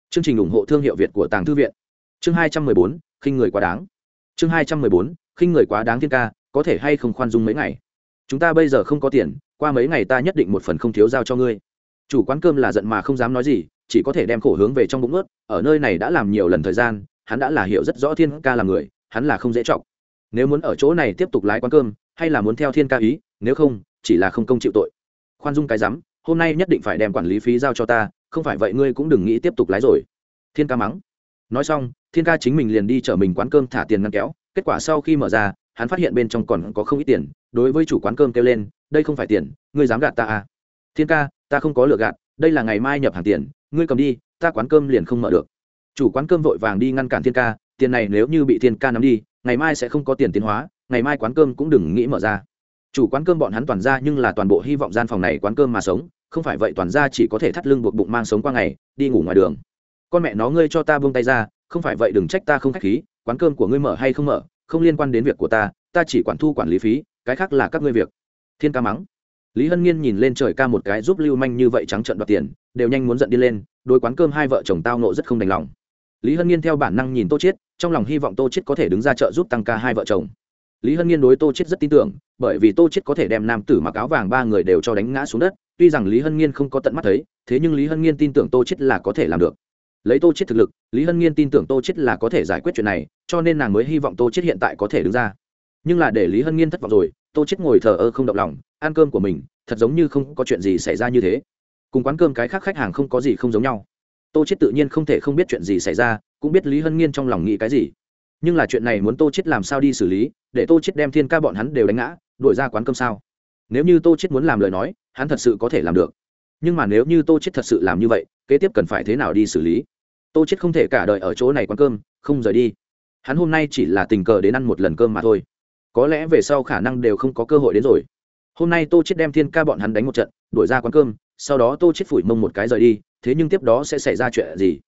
chương trình ủng hộ thương hiệu việt của tàng thư viện. Chương hai trăm mười bốn, khinh người quá đáng. Chương hai trăm mười bốn, khinh người quá đáng thiên ca, có thể hay không khoan dung mấy ngày? Chúng ta bây giờ không có tiền, qua mấy ngày ta nhất định một phần không thiếu giao cho ngươi. Chủ quán cơm là giận mà không dám nói gì, chỉ có thể đem khổ hướng về trong bụng ướt, ở nơi này đã làm nhiều lần thời gian, hắn đã là hiểu rất rõ thiên ca là người, hắn là không dễ trọng nếu muốn ở chỗ này tiếp tục lái quán cơm, hay là muốn theo thiên ca ý, nếu không, chỉ là không công chịu tội. Khoan dung cái rắm, hôm nay nhất định phải đem quản lý phí giao cho ta không phải vậy ngươi cũng đừng nghĩ tiếp tục lái rồi. Thiên ca mắng. Nói xong, thiên ca chính mình liền đi chở mình quán cơm thả tiền ngăn kéo. Kết quả sau khi mở ra, hắn phát hiện bên trong còn có không ít tiền. Đối với chủ quán cơm kêu lên, đây không phải tiền, ngươi dám gạt ta à? Thiên ca, ta không có lựa gạt, đây là ngày mai nhập hàng tiền, ngươi cầm đi, ta quán cơm liền không mở được. Chủ quán cơm vội vàng đi ngăn cản thiên ca, tiền này nếu như bị thiên ca nắm đi, ngày mai sẽ không có tiền tiến hóa, ngày mai quán cơm cũng đừng nghĩ mở ra. Chủ quán cơm bọn hắn toàn ra nhưng là toàn bộ hy vọng gian phòng này quán cơm mà sống không phải vậy toàn ra chỉ có thể thắt lưng buộc bụng mang sống qua ngày, đi ngủ ngoài đường. Con mẹ nó ngươi cho ta buông tay ra, không phải vậy đừng trách ta không khách khí, quán cơm của ngươi mở hay không mở, không liên quan đến việc của ta ta chỉ quản thu quản lý phí, cái khác là các ngươi việc. Thiên ca mắng. Lý hân nhiên nhìn lên trời ca một cái giúp lưu manh như vậy trắng trợn đoạt tiền, đều nhanh muốn giận đi lên, đôi quán cơm hai vợ chồng tao nộ rất không đành lòng. Lý hân nhiên theo bản năng nhìn tô chiết, trong lòng hy vọng tô chiết có thể đứng ra trợ giúp tăng ca hai vợ chồng. Lý hân nhiên đối tô chiết rất tin tưởng, bởi vì tô chiết có thể đem nam tử mặc áo vàng ba người đều cho đánh ngã xuống đất tuy rằng lý hân nhiên không có tận mắt thấy, thế nhưng lý hân nhiên tin tưởng tô chiết là có thể làm được. Lấy tô chiết thực lực, lý hân nhiên tin tưởng tô chiết là có thể giải quyết chuyện này, cho nên nàng mới hy vọng tô chiết hiện tại có thể đứng ra. Nhưng là để lý hân nhiên thất vọng rồi, tô chiết ngồi thờ ơ không động lòng, ăn cơm của mình, thật giống như không có chuyện gì xảy ra như thế. Cùng quán cơm cái khác khách hàng không có gì không giống nhau. Tô chết tự nhiên không thể không biết chuyện gì xảy ra, cũng biết lý hân nhiên trong lòng nghĩ cái gì. Nhưng là chuyện này muốn tô chết làm sao đi xử lý, để tô chết đem thiên ca bọn hắn đều đánh ngã, đuổi ra quán cơm sao? Nếu như tô chết muốn làm lời nói hắn thật sự có thể làm được. Nhưng mà nếu như tô chết thật sự làm như vậy, kế tiếp cần phải thế nào đi xử lý? Tô chết không thể cả đời ở chỗ này quán cơm, không rời đi. Hắn hôm nay chỉ là tình cờ đến ăn một lần cơm mà thôi. Có lẽ về sau khả năng đều không có cơ hội đến rồi. Hôm nay tô chết đem thiên ca bọn hắn đánh một trận, đuổi ra quán cơm, sau đó tô chết phủi mông một cái rời đi, thế nhưng tiếp đó sẽ xảy ra chuyện gì?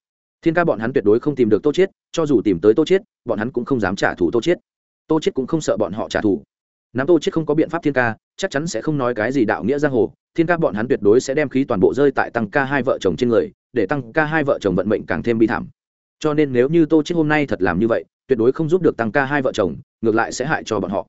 Thiên ca bọn hắn tuyệt đối không tìm được tô chết cho dù tìm tới tô chết bọn hắn cũng không dám trả thù tô chết tô chết cũng không sợ bọn họ trả thù. Nắm tô chết không có biện pháp thiên ca chắc chắn sẽ không nói cái gì đạo nghĩa giang hồ, thiên ca bọn hắn tuyệt đối sẽ đem khí toàn bộ rơi tại tăng ca hai vợ chồng trên người, để tăng ca hai vợ chồng vận mệnh càng thêm bi thảm. Cho nên nếu như tô chết hôm nay thật làm như vậy, tuyệt đối không giúp được tăng ca hai vợ chồng, ngược lại sẽ hại cho bọn họ.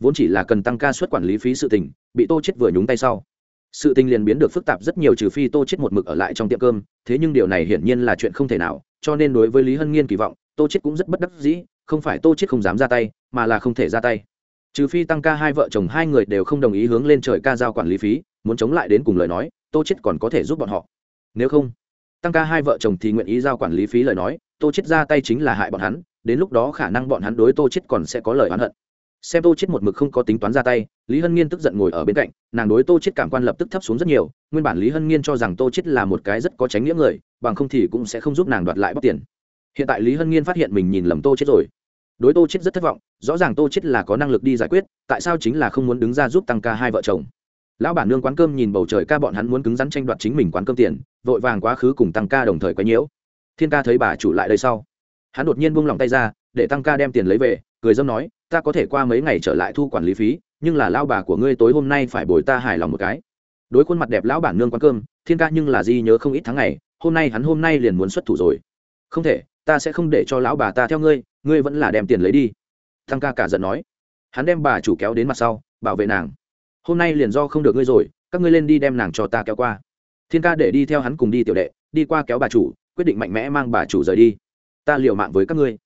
Vốn chỉ là cần tăng ca suất quản lý phí sự tình, bị tô chết vừa nhúng tay sau. Sự tình liền biến được phức tạp rất nhiều trừ phi tô chết một mực ở lại trong tiệm cơm, thế nhưng điều này hiển nhiên là chuyện không thể nào, cho nên đối với lý hân nghiên kỳ vọng, tô chết cũng rất bất đắc dĩ, không phải tô chết không dám ra tay, mà là không thể ra tay trừ phi tăng ca hai vợ chồng hai người đều không đồng ý hướng lên trời ca giao quản lý phí, muốn chống lại đến cùng lời nói, tô chết còn có thể giúp bọn họ. Nếu không, tăng ca hai vợ chồng thì nguyện ý giao quản lý phí lời nói, tô chết ra tay chính là hại bọn hắn, đến lúc đó khả năng bọn hắn đối tô chết còn sẽ có lời oán hận. Xem tô chết một mực không có tính toán ra tay, lý hân nghiên tức giận ngồi ở bên cạnh, nàng đối tô chết cảm quan lập tức thấp xuống rất nhiều, nguyên bản lý hân nghiên cho rằng tô chết là một cái rất có tránh nghĩa người, bằng không thì cũng sẽ không giúp nàng đoạt lại bóc tiền. Hiện tại lý hân nghiên phát hiện mình nhìn lầm tô chết rồi đối tô chết rất thất vọng, rõ ràng tô chết là có năng lực đi giải quyết, tại sao chính là không muốn đứng ra giúp tăng ca hai vợ chồng? Lão bản nương quán cơm nhìn bầu trời ca bọn hắn muốn cứng rắn tranh đoạt chính mình quán cơm tiền, vội vàng quá khứ cùng tăng ca đồng thời quấy nhiễu. Thiên ca thấy bà chủ lại đây sau, hắn đột nhiên buông lòng tay ra, để tăng ca đem tiền lấy về, cười dâm nói, ta có thể qua mấy ngày trở lại thu quản lý phí, nhưng là lao bà của ngươi tối hôm nay phải bồi ta hài lòng một cái. Đối khuôn mặt đẹp lão bản nương quán cơm, thiên ca nhưng là di nhớ không ít tháng ngày, hôm nay hắn hôm nay liền muốn xuất thủ rồi. Không thể, ta sẽ không để cho lão bà ta theo ngươi ngươi vẫn là đem tiền lấy đi. Thăng ca cả giận nói. Hắn đem bà chủ kéo đến mặt sau, bảo vệ nàng. Hôm nay liền do không được ngươi rồi, các ngươi lên đi đem nàng cho ta kéo qua. Thiên ca để đi theo hắn cùng đi tiểu đệ, đi qua kéo bà chủ, quyết định mạnh mẽ mang bà chủ rời đi. Ta liều mạng với các ngươi.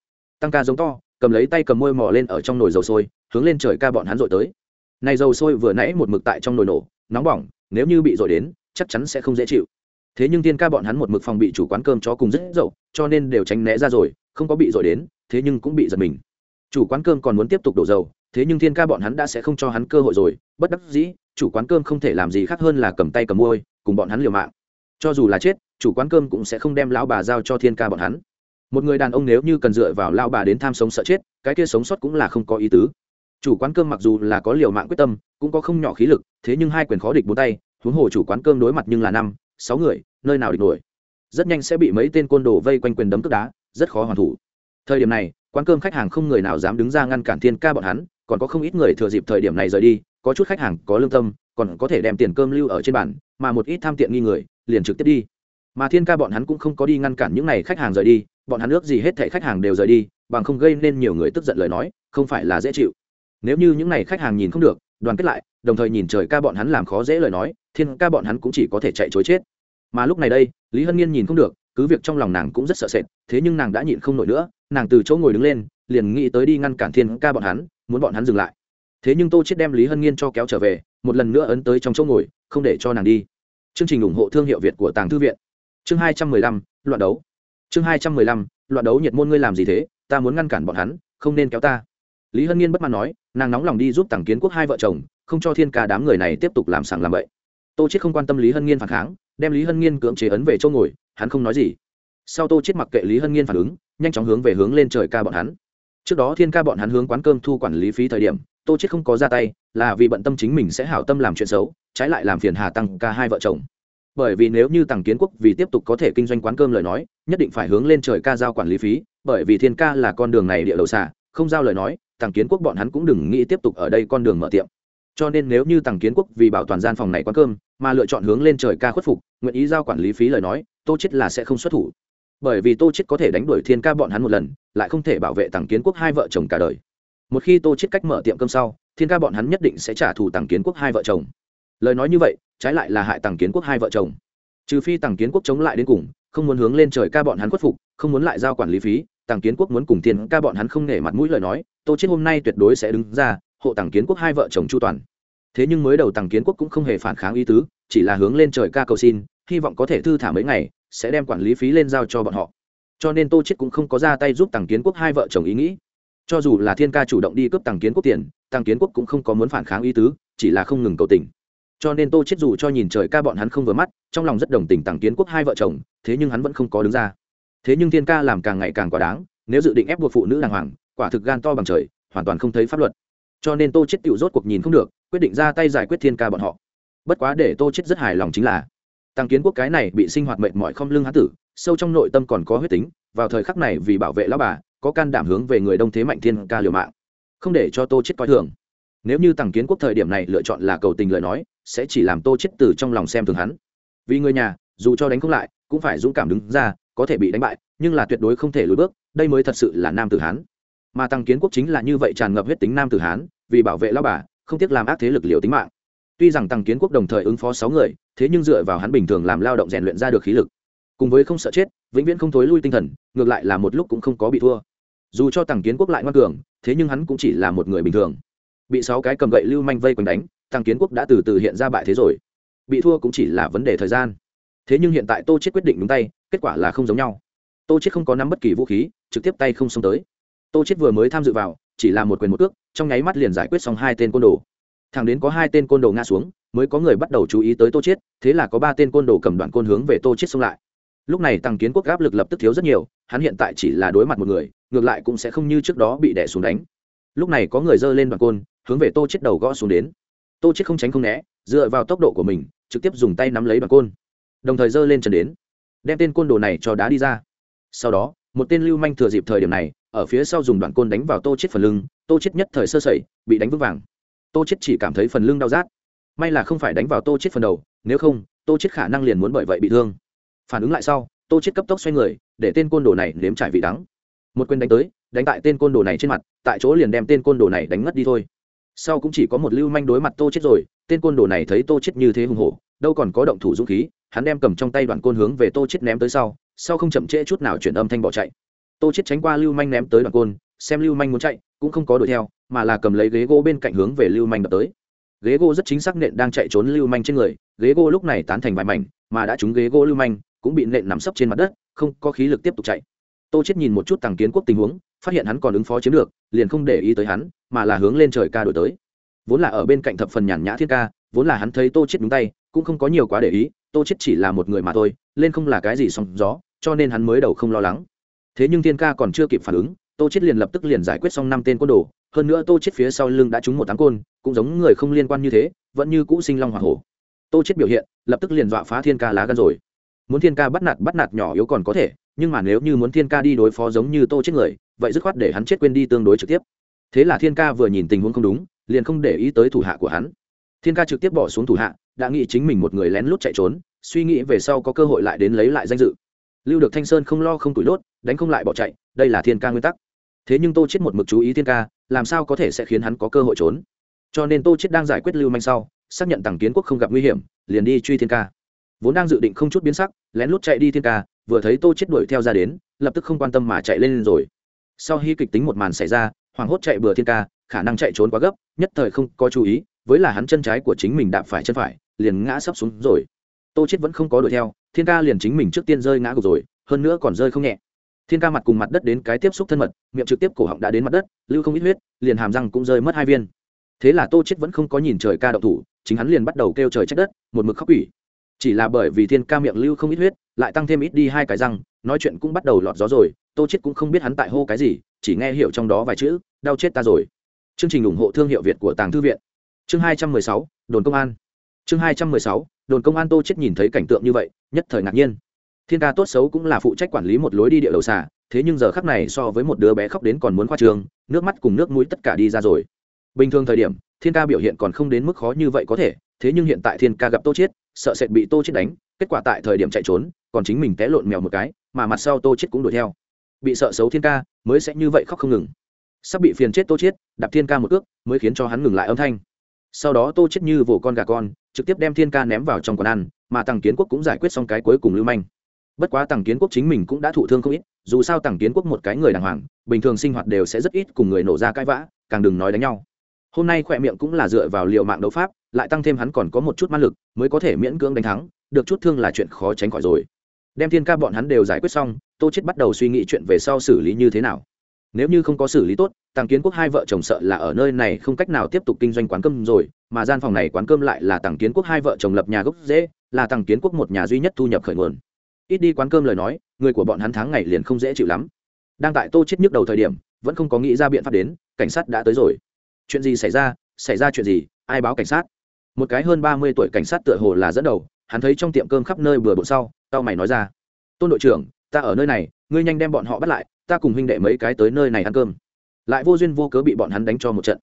Tăng ca giống to, cầm lấy tay cầm môi mò lên ở trong nồi dầu sôi, hướng lên trời ca bọn hắn dội tới. Này dầu sôi vừa nãy một mực tại trong nồi nổ, nóng bỏng, nếu như bị dội đến, chắc chắn sẽ không dễ chịu. Thế nhưng tiên ca bọn hắn một mực phòng bị chủ quán cơm chó cùng rất dậu, cho nên đều tránh né ra rồi, không có bị dội đến thế nhưng cũng bị giật mình. Chủ quán cơm còn muốn tiếp tục đổ dầu, thế nhưng thiên ca bọn hắn đã sẽ không cho hắn cơ hội rồi, bất đắc dĩ, chủ quán cơm không thể làm gì khác hơn là cầm tay cầm môi, cùng bọn hắn liều mạng. Cho dù là chết, chủ quán cơm cũng sẽ không đem lão bà giao cho thiên ca bọn hắn. Một người đàn ông nếu như cần dựa vào lao bà đến tham sống sợ chết, cái kia sống sót cũng là không có ý tứ. Chủ quán cơm mặc dù là có liều mạng quyết tâm, cũng có không nhỏ khí lực, thế nhưng hai quyền khó địch bốn tay, huống hồ chủ quán cơm đối mặt nhưng là năm, sáu người, nơi nào địch nổi. Rất nhanh sẽ bị mấy tên côn đồ vây quanh quyền đấm cướp đá, rất khó hoàn thủ thời điểm này, quán cơm khách hàng không người nào dám đứng ra ngăn cản thiên ca bọn hắn, còn có không ít người thừa dịp thời điểm này rời đi, có chút khách hàng có lương tâm, còn có thể đem tiền cơm lưu ở trên bàn, mà một ít tham tiện nghi người, liền trực tiếp đi. Mà thiên ca bọn hắn cũng không có đi ngăn cản những n à y khách hàng rời đi, bọn hắn ước gì hết thảy khách hàng đều rời đi, bằng không gây nên nhiều người tức giận lời nói, không phải là dễ chịu. Nếu như những n à y khách hàng nhìn không được, đoàn kết lại, đồng thời nhìn trời ca bọn hắn làm khó dễ lời nói, thiên ca bọn hắn cũng chỉ có thể chạy chối chết. Mà lúc này đây, lý hân nhiên nhìn không được, cứ việc trong lòng nàng cũng rất sợ sệt, thế nhưng nàng đã nhịn không nổi nữa nàng từ chỗ ngồi đứng lên, liền nghĩ tới đi ngăn cản thiên ca bọn hắn, muốn bọn hắn dừng lại. Thế nhưng tô chết đem lý hân nghiên cho kéo trở về, một lần nữa ấn tới trong chỗ ngồi, không để cho nàng đi. Chương trình ủng hộ thương hiệu việt của tàng thư viện. Chương hai trăm mười lăm, loạn đấu. Chương hai trăm mười lăm, loạn đấu nhiệt môn ngươi làm gì thế? Ta muốn ngăn cản bọn hắn, không nên kéo ta. Lý hân nghiên bất mãn nói, nàng nóng lòng đi giúp tàng kiến quốc hai vợ chồng, không cho thiên ca đám người này tiếp tục làm sàng làm bậy. Tô chết không quan tâm lý hân nghiên phản kháng, đem lý hân nghiên cưỡng chế ấn về chỗ ngồi, hắn không nói gì. Sau tô chết mặc kệ lý hân nghiên phản ứng nhanh chóng hướng về hướng lên trời ca bọn hắn. Trước đó thiên ca bọn hắn hướng quán cơm thu quản lý phí thời điểm, tô chết không có ra tay, là vì bận tâm chính mình sẽ hảo tâm làm chuyện xấu, trái lại làm phiền hà tăng ca hai vợ chồng. Bởi vì nếu như tàng kiến quốc vì tiếp tục có thể kinh doanh quán cơm lời nói, nhất định phải hướng lên trời ca giao quản lý phí, bởi vì thiên ca là con đường này địa đầu xả không giao lời nói tàng kiến quốc bọn hắn cũng đừng nghĩ tiếp tục ở đây con đường mở tiệm. Cho nên nếu như tàng kiến quốc vì bảo toàn gian phòng này quán cơm, mà lựa chọn hướng lên trời ca khuất phục, nguyện ý giao quản lý phí lời nói, tô chết là sẽ không xuất thủ bởi vì tô chết có thể đánh đuổi thiên ca bọn hắn một lần, lại không thể bảo vệ tàng kiến quốc hai vợ chồng cả đời. Một khi tô chết cách mở tiệm cơm sau, thiên ca bọn hắn nhất định sẽ trả thù tàng kiến quốc hai vợ chồng. Lời nói như vậy, trái lại là hại tàng kiến quốc hai vợ chồng. Trừ phi tàng kiến quốc chống lại đến cùng, không muốn hướng lên trời ca bọn hắn khuất phục, không muốn lại giao quản lý phí tàng kiến quốc muốn cùng thiên ca bọn hắn không nể mặt mũi lời nói, tô chết hôm nay tuyệt đối sẽ đứng ra, hộ tàng kiến quốc hai vợ chồng chu toàn. Thế nhưng mới đầu tàng kiến quốc cũng không hề phản kháng ý tứ, chỉ là hướng lên trời ca cầu xin, hy vọng có thể thư thả mấy ngày sẽ đem quản lý phí lên giao cho bọn họ. Cho nên tô chết cũng không có ra tay giúp tàng kiến quốc hai vợ chồng ý nghĩ. Cho dù là thiên ca chủ động đi cướp tàng kiến quốc tiền tàng kiến quốc cũng không có muốn phản kháng ý tứ, chỉ là không ngừng cầu tình. Cho nên tô chết dù cho nhìn trời ca bọn hắn không vừa mắt, trong lòng rất đồng tình tàng kiến quốc hai vợ chồng, thế nhưng hắn vẫn không có đứng ra. Thế nhưng thiên ca làm càng ngày càng quá đáng, nếu dự định ép buộc phụ nữ đàng hoàng, quả thực gan to bằng trời, hoàn toàn không thấy pháp luật. Cho nên tô chết tiểu rốt cuộc nhìn không được, quyết định ra tay giải quyết thiên ca bọn họ. Bất quá để tô chết rất hài lòng chính là tăng kiến quốc cái này bị sinh hoạt mệt mỏi không lưng hán tử, sâu trong nội tâm còn có huyết tính, vào thời khắc này vì bảo vệ lão bà, có can đảm hướng về người đông thế mạnh thiên ca liều mạng. Không để cho tô chết coi thường. Nếu như tăng kiến quốc thời điểm này lựa chọn là cầu tình lời nói, sẽ chỉ làm tô chết từ trong lòng xem thường hắn. Vì người nhà, dù cho đánh không lại, cũng phải dũng cảm đứng ra, có thể bị đánh bại, nhưng là tuyệt đối không thể lùi bước, đây mới thật sự là nam tử hán. Mà tăng kiến quốc chính là như vậy tràn ngập huyết tính nam tử hán, vì bảo vệ lão bà, không tiếc làm ác thế lực liều tính mạng. Tuy rằng tăng kiến quốc đồng thời ứng phó sáu người thế nhưng dựa vào hắn bình thường làm lao động rèn luyện ra được khí lực. Cùng với không sợ chết, vĩnh viễn không thối lui tinh thần, ngược lại là một lúc cũng không có bị thua. Dù cho tăng kiến quốc lại ngoan cường, thế nhưng hắn cũng chỉ là một người bình thường. Bị sáu cái cầm gậy lưu manh vây quanh đánh tăng kiến quốc đã từ từ hiện ra bại thế rồi. Bị thua cũng chỉ là vấn đề thời gian. Thế nhưng hiện tại tô chết quyết định đúng tay, kết quả là không giống nhau. Tô chết không có nắm bất kỳ vũ khí, trực tiếp tay không xông tới. Tô chết vừa mới tham dự vào, chỉ là một quyền một cước, trong nháy mắt liền giải quyết xong hai tên côn đồ thẳng đến có hai tên côn đồ ngã xuống, mới có người bắt đầu chú ý tới tô chết thế là có ba tên côn đồ cầm đoạn côn hướng về tô chết xông lại. Lúc này tăng kiến quốc áp lực lập tức thiếu rất nhiều, hắn hiện tại chỉ là đối mặt một người, ngược lại cũng sẽ không như trước đó bị đè xuống đánh. Lúc này có người giơ lên đoạn côn, hướng về tô chết đầu gõ xuống đến. Tô chết không tránh không né, dựa vào tốc độ của mình, trực tiếp dùng tay nắm lấy đoạn côn. Đồng thời giơ lên chân đến, đem tên côn đồ này cho đá đi ra. Sau đó, một tên lưu manh thừa dịp thời điểm này, ở phía sau dùng đoạn côn đánh vào tô chết phần lưng, tô chết nhất thời sơ sẩy, bị đánh vững vàng tô chết chỉ cảm thấy phần lưng đau rát. May là không phải đánh vào tô chết phần đầu, nếu không, tô chết khả năng liền muốn bởi vậy bị thương. Phản ứng lại sau, tô chết cấp tốc xoay người, để tên côn đồ này nếm trải vị đắng. Một quyền đánh tới, đánh tại tên côn đồ này trên mặt, tại chỗ liền đem tên côn đồ này đánh ngất đi thôi. Sau cũng chỉ có một lưu manh đối mặt tô chết rồi, tên côn đồ này thấy tô chết như thế hùng hổ, đâu còn có động thủ dũng khí, hắn đem cầm trong tay đoạn côn hướng về tô chết ném tới sau sau không chậm trễ chút nào chuyển âm thanh bỏ chạy. Tô chết tránh qua lưu manh ném tới đoạn côn xem lưu manh muốn chạy, cũng không có đuổi theo, mà là cầm lấy ghế gỗ bên cạnh hướng về lưu manh đập tới. Ghế gỗ rất chính xác nện đang chạy trốn lưu manh trên người, ghế gỗ lúc này tán thành vài mảnh, mà đã trúng ghế gỗ lưu manh, cũng bị nện nằm sấp trên mặt đất, không có khí lực tiếp tục chạy. Tô chết nhìn một chút tàng kiến quốc tình huống, phát hiện hắn còn ứng phó chiếm được, liền không để ý tới hắn, mà là hướng lên trời ca đổi tới. Vốn là ở bên cạnh thập phần nhàn nhã thiên ca, vốn là hắn thấy tô chết đúng tay, cũng không có nhiều quá để ý, tô chết chỉ là một người mà thôi, lên không là cái gì sóng gió, cho nên hắn mới đầu không lo lắng. Thế nhưng thiên ca còn chưa kịp phản ứng tô chết liền lập tức liền giải quyết xong năm tên côn đồ, hơn nữa tô chết phía sau lưng đã trúng một tám côn, cũng giống người không liên quan như thế, vẫn như cũ sinh long hỏa hổ. Tô chết biểu hiện, lập tức liền dọa phá thiên ca lá gan rồi. Muốn thiên ca bắt nạt bắt nạt nhỏ yếu còn có thể, nhưng mà nếu như muốn thiên ca đi đối phó giống như tô chết người, vậy dứt khoát để hắn chết quên đi tương đối trực tiếp. Thế là thiên ca vừa nhìn tình huống không đúng, liền không để ý tới thủ hạ của hắn. Thiên ca trực tiếp bỏ xuống thủ hạ, đã nghĩ chính mình một người lén lút chạy trốn, suy nghĩ về sau có cơ hội lại đến lấy lại danh dự. Lưu được thanh sơn không lo không tủi đốt, đánh không lại bỏ chạy, đây là thiên ca nguyên tắc thế nhưng tô chết một mực chú ý thiên ca, làm sao có thể sẽ khiến hắn có cơ hội trốn? Cho nên tô chết đang giải quyết lưu manh sau, xác nhận tàng kiến quốc không gặp nguy hiểm, liền đi truy thiên ca. Vốn đang dự định không chút biến sắc, lén lút chạy đi thiên ca, vừa thấy tô chết đuổi theo ra đến, lập tức không quan tâm mà chạy lên rồi. Sau khi kịch tính một màn xảy ra, hoàng hốt chạy bừa thiên ca, khả năng chạy trốn quá gấp, nhất thời không có chú ý, với là hắn chân trái của chính mình đạp phải chân phải, liền ngã sấp xuống rồi. Tô chết vẫn không có đuổi theo, thiên ca liền chính mình trước tiên rơi ngã gục rồi, hơn nữa còn rơi không nhẹ thiên ca mặt cùng mặt đất đến cái tiếp xúc thân mật, miệng trực tiếp cổ họng đã đến mặt đất, lưu không ít huyết, liền hàm răng cũng rơi mất hai viên. Thế là tô chết vẫn không có nhìn trời ca động thủ, chính hắn liền bắt đầu kêu trời trách đất, một mực khóc ủy chỉ là bởi vì thiên ca miệng lưu không ít huyết, lại tăng thêm ít đi hai cái răng, nói chuyện cũng bắt đầu lọt gió rồi, tô chết cũng không biết hắn tại hô cái gì, chỉ nghe hiểu trong đó vài chữ, đau chết ta rồi. Chương trình ủng hộ thương hiệu việt của tàng thư viện. Chương hai trăm mười sáu, đồn công an. Chương hai trăm mười sáu, đồn công an tô chết nhìn thấy cảnh tượng như vậy, nhất thời ngạc nhiên thiên ca tốt xấu cũng là phụ trách quản lý một lối đi địa đầu xà, thế nhưng giờ khắc này so với một đứa bé khóc đến còn muốn khoa trường nước mắt cùng nước mũi tất cả đi ra rồi. Bình thường thời điểm, thiên ca biểu hiện còn không đến mức khó như vậy có thể, thế nhưng hiện tại thiên ca gặp tô chết sợ sệt bị tô chết đánh, kết quả tại thời điểm chạy trốn, còn chính mình té lộn mèo một cái, mà mặt sau tô chết cũng đuổi theo. Bị sợ xấu thiên ca, mới sẽ như vậy khóc không ngừng. Sắp bị phiền chết tô chết đạp thiên ca một cước, mới khiến cho hắn ngừng lại âm thanh. Sau đó tô chết như vồ con gà con, trực tiếp đem thiên ca ném vào trong quán ăn, mà tằng kiến quốc cũng giải quyết xong cái cuối cùng lưu manh bất quá tàng kiến quốc chính mình cũng đã thụ thương không ít, dù sao tàng kiến quốc một cái người đàng hoàng, bình thường sinh hoạt đều sẽ rất ít cùng người nổ ra cãi vã, càng đừng nói đánh nhau. Hôm nay khỏe miệng cũng là dựa vào liệu mạng đấu pháp, lại tăng thêm hắn còn có một chút ma lực, mới có thể miễn cưỡng đánh thắng, được chút thương là chuyện khó tránh khỏi rồi. Đem thiên ca bọn hắn đều giải quyết xong, tô chết bắt đầu suy nghĩ chuyện về sau xử lý như thế nào. Nếu như không có xử lý tốt tàng kiến quốc hai vợ chồng sợ là ở nơi này không cách nào tiếp tục kinh doanh quán cơm rồi, mà gian phòng này quán cơm lại là tàng kiến quốc hai vợ chồng lập nhà gốc dễ, là tàng kiến quốc một nhà duy nhất thu nhập khởi nguồn ít đi quán cơm lời nói, người của bọn hắn tháng ngày liền không dễ chịu lắm. Đang tại tô chết nhức đầu thời điểm, vẫn không có nghĩ ra biện pháp đến, cảnh sát đã tới rồi. Chuyện gì xảy ra? Xảy ra chuyện gì? Ai báo cảnh sát? Một cái hơn ba mươi tuổi cảnh sát tựa hồ là dẫn đầu, hắn thấy trong tiệm cơm khắp nơi bừa bộn sau tao mày nói ra. Tôn đội trưởng, ta ở nơi này, ngươi nhanh đem bọn họ bắt lại, ta cùng huynh đệ mấy cái tới nơi này ăn cơm. Lại vô duyên vô cớ bị bọn hắn đánh cho một trận.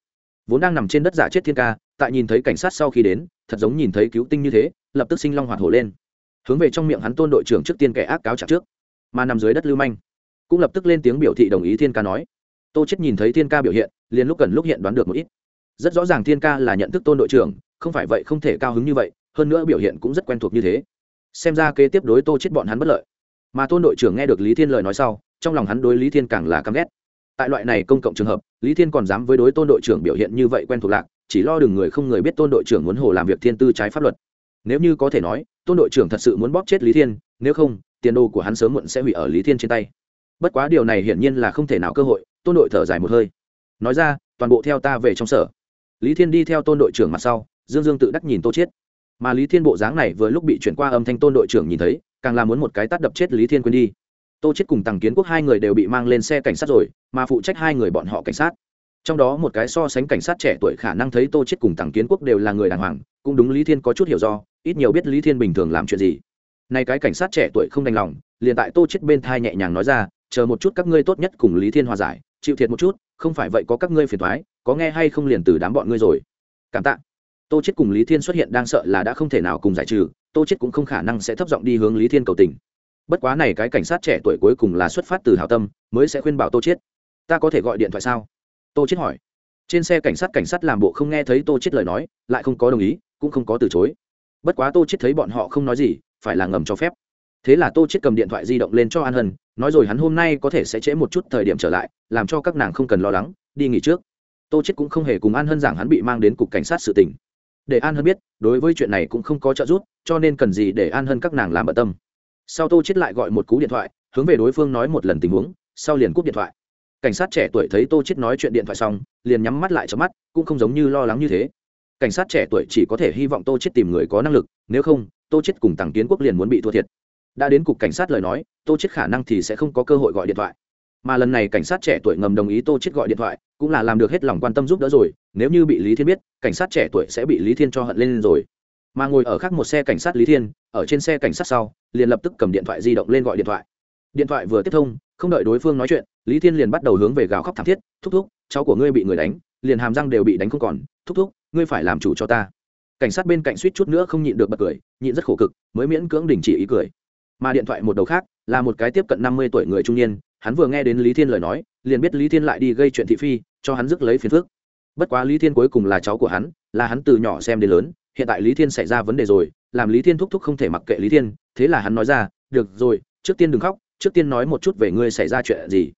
Vốn đang nằm trên đất giả chết thiên ca, tại nhìn thấy cảnh sát sau khi đến, thật giống nhìn thấy cứu tinh như thế, lập tức sinh long hoạt hổ lên hướng về trong miệng hắn tôn đội trưởng trước tiên kẻ ác cáo trả trước, mà nằm dưới đất lưu manh, cũng lập tức lên tiếng biểu thị đồng ý thiên ca nói. Tô chết nhìn thấy thiên ca biểu hiện, liền lúc cần lúc hiện đoán được một ít. Rất rõ ràng thiên ca là nhận thức tôn đội trưởng, không phải vậy không thể cao hứng như vậy, hơn nữa biểu hiện cũng rất quen thuộc như thế. Xem ra kế tiếp đối tô chết bọn hắn bất lợi. Mà tôn đội trưởng nghe được lý thiên lời nói sau, trong lòng hắn đối lý thiên càng là căm ghét. Tại loại này công cộng trường hợp, lý thiên còn dám với đối tôn đội trưởng biểu hiện như vậy quen thuộc lạc, chỉ lo đừng người không người biết tôn đội trưởng muốn hồ làm việc thiên tư trái pháp luật nếu như có thể nói, tôn đội trưởng thật sự muốn bóp chết lý thiên, nếu không, tiền đồ của hắn sớm muộn sẽ hủy ở lý thiên trên tay. Bất quá điều này hiển nhiên là không thể nào cơ hội, tôn đội thở dài một hơi. Nói ra, toàn bộ theo ta về trong sở. Lý thiên đi theo tôn đội trưởng mặt sau, dương dương tự đắc nhìn tô chiết. Mà lý thiên bộ dáng này vừa lúc bị chuyển qua âm thanh tôn đội trưởng nhìn thấy, càng là muốn một cái tát đập chết lý thiên quên đi. Tô chết cùng tằng kiến quốc hai người đều bị mang lên xe cảnh sát rồi, mà phụ trách hai người bọn họ cảnh sát. Trong đó một cái so sánh cảnh sát trẻ tuổi khả năng thấy tô chết cùng tằng kiến quốc đều là người đàng hoàng, cũng đúng lý thiên có chút hiểu do ít nhiều biết lý thiên bình thường làm chuyện gì. Nay cái cảnh sát trẻ tuổi không đành lòng, liền tại tô chết bên thai nhẹ nhàng nói ra, chờ một chút các ngươi tốt nhất cùng lý thiên hòa giải, chịu thiệt một chút, không phải vậy có các ngươi phiền thoái có nghe hay không liền từ đám bọn ngươi rồi. Cảm tạ. Tô chết cùng lý thiên xuất hiện đang sợ là đã không thể nào cùng giải trừ, tô chết cũng không khả năng sẽ thấp giọng đi hướng lý thiên cầu tình. Bất quá này cái cảnh sát trẻ tuổi cuối cùng là xuất phát từ hảo tâm, mới sẽ khuyên bảo tô chết. Ta có thể gọi điện thoại sao? Tô chết hỏi. Trên xe cảnh sát cảnh sát làm bộ không nghe thấy tô chết lời nói, lại không có đồng ý, cũng không có từ chối bất quá tô chết thấy bọn họ không nói gì, phải là ngầm cho phép. Thế là tô chết cầm điện thoại di động lên cho an hân, nói rồi hắn hôm nay có thể sẽ trễ một chút thời điểm trở lại, làm cho các nàng không cần lo lắng, đi nghỉ trước. Tô chết cũng không hề cùng an hân giảng hắn bị mang đến cục cảnh sát sự tình. Để an hân biết, đối với chuyện này cũng không có trợ giúp, cho nên cần gì để an hân các nàng làm bận tâm. Sau tô chết lại gọi một cú điện thoại, hướng về đối phương nói một lần tình huống, sau liền cúp điện thoại. Cảnh sát trẻ tuổi thấy tô chết nói chuyện điện thoại xong, liền nhắm mắt lại cho mắt, cũng không giống như lo lắng như thế cảnh sát trẻ tuổi chỉ có thể hy vọng tô chết tìm người có năng lực, nếu không, tô chết cùng tàng kiến quốc liền muốn bị thua thiệt. Đã đến cục cảnh sát lời nói, tô chết khả năng thì sẽ không có cơ hội gọi điện thoại. Mà lần này cảnh sát trẻ tuổi ngầm đồng ý tô chết gọi điện thoại, cũng là làm được hết lòng quan tâm giúp đỡ rồi, nếu như bị lý thiên biết, cảnh sát trẻ tuổi sẽ bị lý thiên cho hận lên rồi. Mà ngồi ở khác một xe cảnh sát lý thiên, ở trên xe cảnh sát sau, liền lập tức cầm điện thoại di động lên gọi điện thoại. Điện thoại vừa tiếp thông, không đợi đối phương nói chuyện, lý thiên liền bắt đầu hướng về gào khóc thảm thiết, thúc thúc, cháu của ngươi bị người đánh, liền hàm răng đều bị đánh không còn, thúc thúc ngươi phải làm chủ cho ta. Cảnh sát bên cạnh suýt chút nữa không nhịn được bật cười, nhịn rất khổ cực, mới miễn cưỡng đình chỉ ý cười. Mà điện thoại một đầu khác, là một cái tiếp cận năm mươi tuổi người trung niên, hắn vừa nghe đến lý thiên lời nói, liền biết lý thiên lại đi gây chuyện thị phi, cho hắn rước lấy phiền phước bất quá lý thiên cuối cùng là cháu của hắn, là hắn từ nhỏ xem đến lớn, hiện tại lý thiên xảy ra vấn đề rồi, làm lý thiên thúc thúc không thể mặc kệ lý thiên, thế là hắn nói ra, được rồi, trước tiên đừng khóc, trước tiên nói một chút về ngươi xảy ra chuyện gì.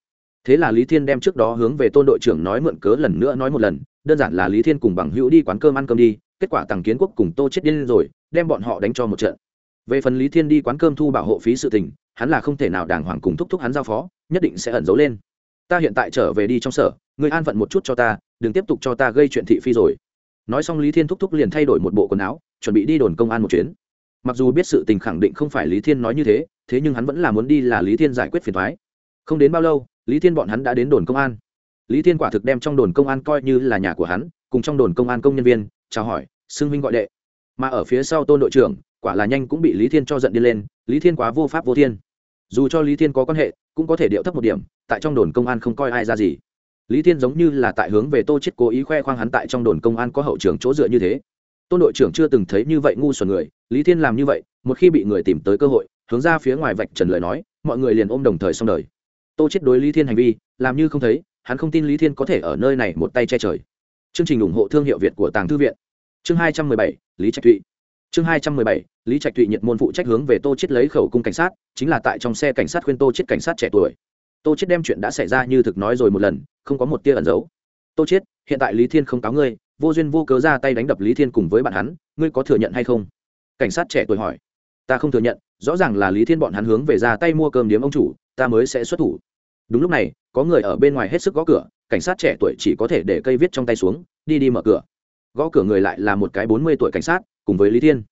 Thế là lý thiên đem trước đó hướng về tôn đội trưởng nói mượn cớ lần nữa nói một lần đơn giản là lý thiên cùng bằng hữu đi quán cơm ăn cơm đi, kết quả tàng kiến quốc cùng tô chết điên rồi, đem bọn họ đánh cho một trận. Về phần lý thiên đi quán cơm thu bảo hộ phí sự tình, hắn là không thể nào đàng hoàng cùng thúc thúc hắn giao phó, nhất định sẽ ẩn giấu lên. Ta hiện tại trở về đi trong sở người an phận một chút cho ta, đừng tiếp tục cho ta gây chuyện thị phi rồi. Nói xong lý thiên thúc thúc liền thay đổi một bộ quần áo, chuẩn bị đi đồn công an một chuyến. Mặc dù biết sự tình khẳng định không phải lý thiên nói như thế thế nhưng hắn vẫn là muốn đi là lý thiên giải quyết phiền thoái không đến bao lâu, lý thiên bọn hắn đã đến đồn công an lý thiên quả thực đem trong đồn công an coi như là nhà của hắn, cùng trong đồn công an công nhân viên, chào hỏi, xưng huynh gọi đệ. Mà ở phía sau tôn đội trưởng, quả là nhanh cũng bị lý thiên cho giận đi lên, lý thiên quá vô pháp vô thiên. Dù cho lý thiên có quan hệ, cũng có thể điệu thấp một điểm, tại trong đồn công an không coi ai ra gì. Lý thiên giống như là tại hướng về tô chết cố ý khoe khoang hắn tại trong đồn công an có hậu trường chỗ dựa như thế. Tôn đội trưởng chưa từng thấy như vậy ngu xuẩn người, lý thiên làm như vậy, một khi bị người tìm tới cơ hội, hướng ra phía ngoài vạch trần lời nói, mọi người liền ôm đồng thời xong đời. Tô chết đối lý thiên hành vi, làm như không thấy hắn không tin lý thiên có thể ở nơi này một tay che trời. Chương trình ủng hộ thương hiệu việt của tàng thư viện. Chương hai trăm mười bảy, lý trạch thụy. Chương hai trăm mười bảy, lý trạch thụy nhiệt môn phụ trách hướng về tô chết lấy khẩu cung cảnh sát, chính là tại trong xe cảnh sát khuyên tô chết cảnh sát trẻ tuổi. Tô chết đem chuyện đã xảy ra như thực nói rồi một lần, không có một tia ẩn giấu. Tô chết hiện tại lý thiên không cáo ngươi, vô duyên vô cớ ra tay đánh đập lý thiên cùng với bạn hắn, ngươi có thừa nhận hay không? Cảnh sát trẻ tuổi hỏi. Ta không thừa nhận, rõ ràng là lý thiên bọn hắn hướng về ra tay mua cơm điếm ông chủ, ta mới sẽ xuất thủ đúng lúc này, có người ở bên ngoài hết sức gõ cửa, cảnh sát trẻ tuổi chỉ có thể để cây viết trong tay xuống, đi đi mở cửa. Gõ cửa người lại là một cái bốn mươi tuổi cảnh sát, cùng với lý thiên.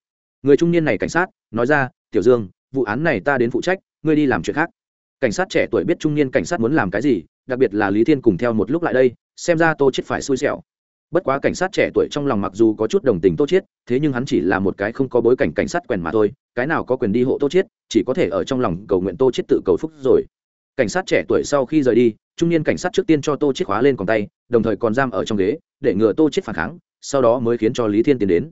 Người trung niên này cảnh sát, nói ra, tiểu dương, vụ án này ta đến phụ trách, ngươi đi làm chuyện khác. Cảnh sát trẻ tuổi biết trung niên cảnh sát muốn làm cái gì, đặc biệt là lý thiên cùng theo một lúc lại đây, xem ra tô chết phải xui xẻo. Bất quá cảnh sát trẻ tuổi trong lòng mặc dù có chút đồng tình tô chết thế nhưng hắn chỉ là một cái không có bối cảnh cảnh sát quèn mà thôi, cái nào có quyền đi hộ tô chết chỉ có thể ở trong lòng cầu nguyện tô chết tự cầu phúc rồi cảnh sát trẻ tuổi sau khi rời đi, trung niên cảnh sát trước tiên cho tô chết khóa lên còn tay, đồng thời còn giam ở trong ghế, để ngừa tô chết phản kháng, sau đó mới khiến cho lý thiên tiến đến.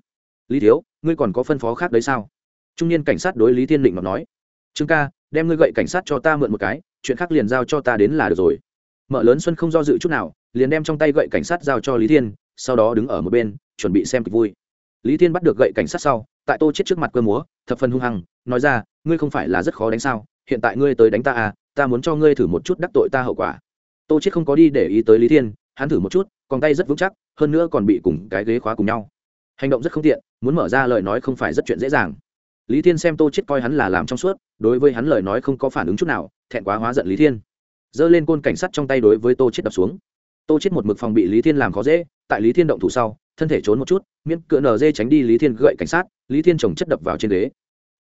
Lý thiếu, ngươi còn có phân phó khác đấy sao? Trung niên cảnh sát đối lý thiên định mà nói. Trương ca, đem ngươi gậy cảnh sát cho ta mượn một cái, chuyện khác liền giao cho ta đến là được rồi. Mợ lớn xuân không do dự chút nào, liền đem trong tay gậy cảnh sát giao cho lý thiên, sau đó đứng ở một bên, chuẩn bị xem kịch vui. Lý thiên bắt được gậy cảnh sát sau, tại tô chết trước mặt cơ múa, thập phần hung hăng, nói ra, ngươi không phải là rất khó đánh sao, hiện tại ngươi tới đánh ta à ta muốn cho ngươi thử một chút đắc tội ta hậu quả. Tô chết không có đi để ý tới lý thiên, hắn thử một chút, còn tay rất vững chắc, hơn nữa còn bị cùng cái ghế khóa cùng nhau. Hành động rất không tiện, muốn mở ra lời nói không phải rất chuyện dễ dàng. Lý thiên xem tô chết coi hắn là làm trong suốt, đối với hắn lời nói không có phản ứng chút nào, thẹn quá hóa giận lý thiên. Giơ lên côn cảnh sát trong tay đối với tô chết đập xuống. Tô chết một mực phòng bị lý thiên làm khó dễ, tại lý thiên động thủ sau, thân thể trốn một chút, miễn cựa nở dê tránh đi lý thiên gậy cảnh sát, lý thiên chồng chất đập vào trên ghế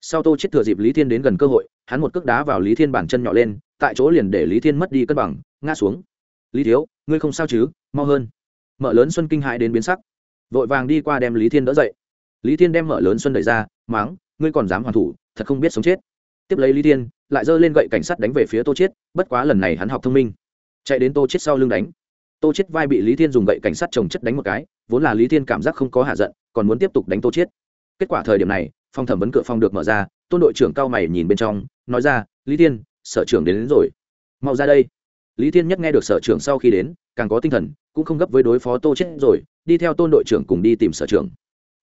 sau tô chết thừa dịp lý thiên đến gần cơ hội, hắn một cước đá vào lý thiên bàn chân nhỏ lên, tại chỗ liền để lý thiên mất đi cân bằng, ngã xuống. Lý thiếu, ngươi không sao chứ, mau hơn. Mở lớn xuân kinh hãi đến biến sắc. Vội vàng đi qua đem lý thiên đỡ dậy. Lý thiên đem mở lớn xuân đẩy ra, máng, ngươi còn dám hoàn thủ, thật không biết sống chết. Tiếp lấy lý thiên, lại giơ lên gậy cảnh sát đánh về phía tô chết bất quá lần này hắn học thông minh. Chạy đến tô chết sau lưng đánh. Tô chết vai bị lý thiên dùng gậy cảnh sát trồng chất đánh một cái, vốn là lý thiên cảm giác không có hạ giận, còn muốn tiếp tục đánh tô chết kết quả thời điểm này phòng thẩm vấn cửa phòng được mở ra tôn đội trưởng cao mày nhìn bên trong nói ra lý thiên sở trưởng đến, đến rồi. Mau ra đây. Lý thiên nhất nghe được sở trưởng sau khi đến càng có tinh thần cũng không gấp với đối phó tô chết rồi đi theo tôn đội trưởng cùng đi tìm sở trưởng.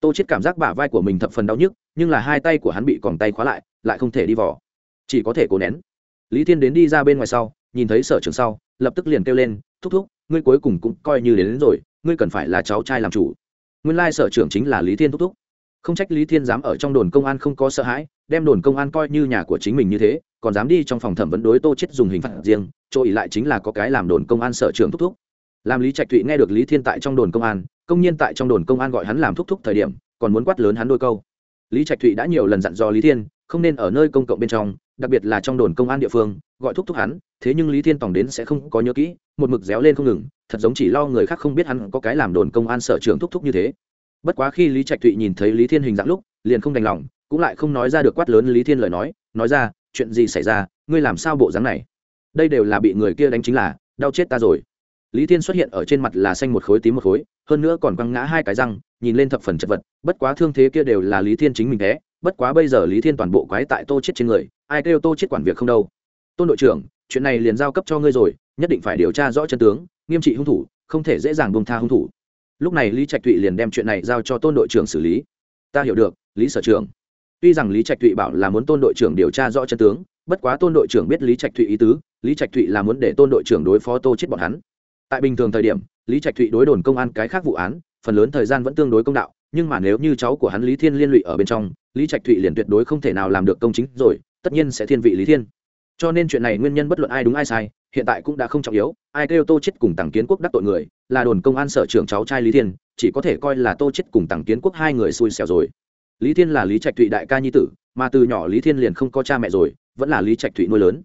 Tô chết cảm giác bả vai của mình thập phần đau nhức nhưng là hai tay của hắn bị còng tay khóa lại lại không thể đi vỏ chỉ có thể cố nén. Lý thiên đến đi ra bên ngoài sau nhìn thấy sở trưởng sau lập tức liền kêu lên thúc thúc ngươi cuối cùng cũng coi như đến, đến rồi ngươi cần phải là cháu trai làm chủ. Nguyên lai sở trưởng chính là lý thiên thúc thúc không trách lý thiên dám ở trong đồn công an không có sợ hãi, đem đồn công an coi như nhà của chính mình như thế, còn dám đi trong phòng thẩm vấn đối tô chết dùng hình phạt riêng, chỗ ý lại chính là có cái làm đồn công an sở trưởng thúc thúc. Làm lý trạch thụy nghe được lý thiên tại trong đồn công an, công nhiên tại trong đồn công an gọi hắn làm thúc thúc thời điểm, còn muốn quát lớn hắn đôi câu. Lý trạch thụy đã nhiều lần dặn dò lý thiên, không nên ở nơi công cộng bên trong, đặc biệt là trong đồn công an địa phương, gọi thúc thúc hắn, thế nhưng lý thiên tòng đến sẽ không có nhớ kỹ, một mực réo lên không ngừng, thật giống chỉ lo người khác không biết hắn có cái làm đồn công an sở trường thúc thúc như thế bất quá khi lý trạch thụy nhìn thấy lý thiên hình dạng lúc, liền không đành lòng, cũng lại không nói ra được quát lớn lý thiên lời nói nói ra, chuyện gì xảy ra? Ngươi làm sao bộ dáng này? Đây đều là bị người kia đánh chính là, đau chết ta rồi. Lý thiên xuất hiện ở trên mặt là xanh một khối tím một khối, hơn nữa còn quăng ngã hai cái răng, nhìn lên thập phần chật vật, bất quá thương thế kia đều là lý thiên chính mình té bất quá bây giờ lý thiên toàn bộ quái tại tô chết trên người, ai kêu tô chết quản việc không đâu. Tôn đội trưởng, chuyện này liền giao cấp cho ngươi rồi, nhất định phải điều tra rõ chân tướng, nghiêm trị hung thủ, không thể dễ dàng buông tha hung thủ lúc này lý trạch thụy liền đem chuyện này giao cho tôn đội trưởng xử lý. Ta hiểu được, lý sở trưởng tuy rằng lý trạch thụy bảo là muốn tôn đội trưởng điều tra rõ chân tướng, bất quá tôn đội trưởng biết lý trạch thụy ý tứ, lý trạch thụy là muốn để tôn đội trưởng đối phó tô chết bọn hắn. Tại bình thường thời điểm, lý trạch thụy đối đồn công an cái khác vụ án, phần lớn thời gian vẫn tương đối công đạo, nhưng mà nếu như cháu của hắn lý thiên liên lụy ở bên trong, lý trạch thụy liền tuyệt đối không thể nào làm được công chính rồi, tất nhiên sẽ thiên vị lý thiên. Cho nên chuyện này nguyên nhân bất luận ai đúng ai sai, hiện tại cũng đã không trọng yếu, ai kêu tô chết cùng tàng kiến quốc đắc tội người là đồn công an sở trưởng cháu trai lý thiên, chỉ có thể coi là tô chết cùng tặng kiến quốc hai người xui xẻo rồi. Lý thiên là lý trạch thụy đại ca nhi tử, mà từ nhỏ lý thiên liền không có cha mẹ rồi, vẫn là lý trạch thụy nuôi lớn.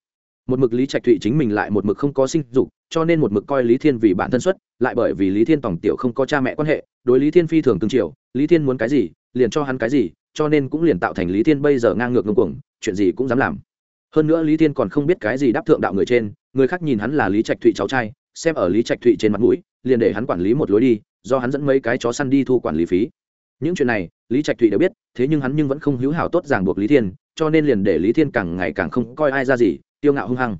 Một mực lý trạch thụy chính mình lại một mực không có sinh dục, cho nên một mực coi lý thiên vì bản thân xuất, lại bởi vì lý thiên tổng tiểu không có cha mẹ quan hệ, đối lý thiên phi thường tương triều lý thiên muốn cái gì, liền cho hắn cái gì, cho nên cũng liền tạo thành lý thiên bây giờ ngang ngược ngông cuồng, chuyện gì cũng dám làm. Hơn nữa lý thiên còn không biết cái gì đáp thượng đạo người trên, người khác nhìn hắn là lý trạch thụy cháu trai, xem ở lý trạch thụy trên mặt mũi liền để hắn quản lý một lối đi, do hắn dẫn mấy cái chó săn đi thu quản lý phí. Những chuyện này, lý trạch thụy đều biết, thế nhưng hắn nhưng vẫn không hữu hảo tốt ràng buộc lý thiên, cho nên liền để lý thiên càng ngày càng không coi ai ra gì, tiêu ngạo hung hăng.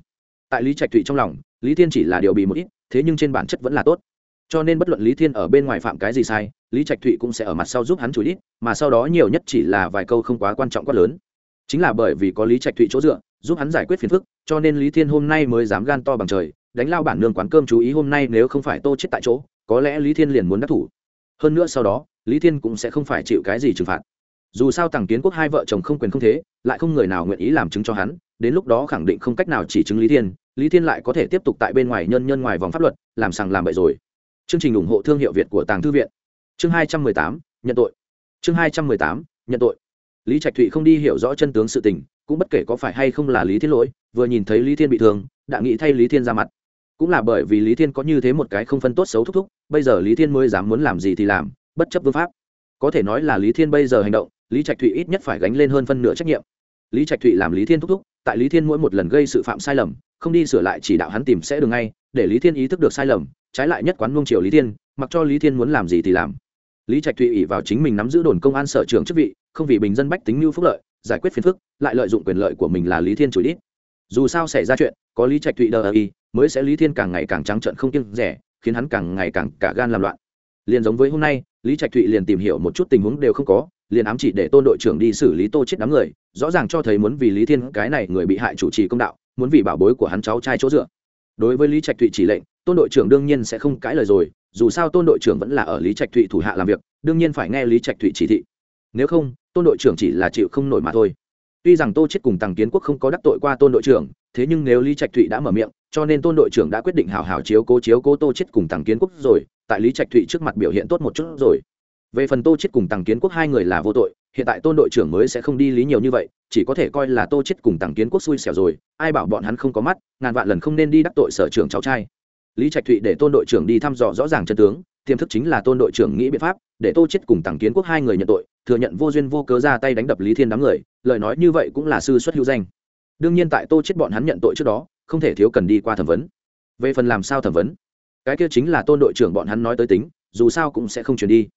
Tại lý trạch thụy trong lòng, lý thiên chỉ là điều bị một ít, thế nhưng trên bản chất vẫn là tốt. Cho nên bất luận lý thiên ở bên ngoài phạm cái gì sai, lý trạch thụy cũng sẽ ở mặt sau giúp hắn chú ít mà sau đó nhiều nhất chỉ là vài câu không quá quan trọng quá lớn. Chính là bởi vì có lý trạch thụy chỗ dựa, giúp hắn giải quyết phiền phức, cho nên lý thiên hôm nay mới dám gan to bằng trời đánh lao bản nương quán cơm chú ý hôm nay nếu không phải tô chết tại chỗ, có lẽ lý thiên liền muốn đắc thủ. Hơn nữa sau đó, lý thiên cũng sẽ không phải chịu cái gì trừng phạt. Dù sao tàng kiến quốc hai vợ chồng không quyền không thế, lại không người nào nguyện ý làm chứng cho hắn, đến lúc đó khẳng định không cách nào chỉ chứng lý thiên lý thiên lại có thể tiếp tục tại bên ngoài nhân nhân ngoài vòng pháp luật, làm sằng làm bậy rồi. Chương trình ủng hộ thương hiệu việt của tàng thư viện. Chương hai trăm mười tám, nhận tội. Chương hai trăm mười tám, nhận tội. Lý trạch thụy không đi hiểu rõ chân tướng sự tình, cũng bất kể có phải hay không là lý thiên lỗi, vừa nhìn thấy lý thiên bị thương, đã nghĩ thay lý thiên ra mặt cũng là bởi vì lý thiên có như thế một cái không phân tốt xấu thúc thúc, bây giờ lý thiên mới dám muốn làm gì thì làm, bất chấp vương pháp. Có thể nói là lý thiên bây giờ hành động, lý trạch thụy ít nhất phải gánh lên hơn phân nửa trách nhiệm. Lý trạch thụy làm lý thiên thúc thúc, tại lý thiên mỗi một lần gây sự phạm sai lầm, không đi sửa lại chỉ đạo hắn tìm sẽ được ngay, để lý thiên ý thức được sai lầm, trái lại nhất quán nung triều lý thiên, mặc cho lý thiên muốn làm gì thì làm. Lý trạch thụy ỉ vào chính mình nắm giữ đồn công an sở trường chức vị, không vì bình dân bách tính mưu phúc lợi, giải quyết phiền phức, lại lợi dụng quyền lợi của mình là lý thiên chủ đít dù sao xảy ra chuyện có lý trạch thụy đờ ơ y, mới sẽ lý thiên càng ngày càng trắng trợn không kiêng rẻ, khiến hắn càng ngày càng cả gan làm loạn. Liền giống với hôm nay, lý trạch thụy liền tìm hiểu một chút tình huống đều không có, liền ám chỉ để tôn đội trưởng đi xử lý tô chết đám người, rõ ràng cho thấy muốn vì lý thiên cái này người bị hại chủ trì công đạo, muốn vì bảo bối của hắn cháu trai chỗ dựa. Đối với lý trạch thụy chỉ lệnh, tôn đội trưởng đương nhiên sẽ không cãi lời rồi, dù sao tôn đội trưởng vẫn là ở lý trạch thụy thủ hạ làm việc, đương nhiên phải nghe lý trạch thụy chỉ thị. Nếu không, tôn đội trưởng chỉ là chịu không nổi mà thôi tuy rằng tô chết cùng tàng kiến quốc không có đắc tội qua tôn đội trưởng, thế nhưng nếu lý trạch thụy đã mở miệng, cho nên tôn đội trưởng đã quyết định hào hào chiếu cố chiếu cố tô chết cùng tàng kiến quốc rồi, tại lý trạch thụy trước mặt biểu hiện tốt một chút rồi. Về phần tô chết cùng tàng kiến quốc hai người là vô tội, hiện tại tôn đội trưởng mới sẽ không đi lý nhiều như vậy, chỉ có thể coi là tô chết cùng tàng kiến quốc xui xẻo rồi, ai bảo bọn hắn không có mắt, ngàn vạn lần không nên đi đắc tội sở trưởng cháu trai. Lý trạch thụy để tôn đội trưởng đi thăm dò rõ ràng chân tướng tiềm thức chính là tôn đội trưởng nghĩ biện pháp, để tô chết cùng tàng kiến quốc hai người nhận tội, thừa nhận vô duyên vô cớ ra tay đánh đập lý thiên đám người, lời nói như vậy cũng là sư xuất hữu danh. Đương nhiên tại tô chết bọn hắn nhận tội trước đó, không thể thiếu cần đi qua thẩm vấn. Về phần làm sao thẩm vấn? Cái kia chính là tôn đội trưởng bọn hắn nói tới tính, dù sao cũng sẽ không chuyển đi.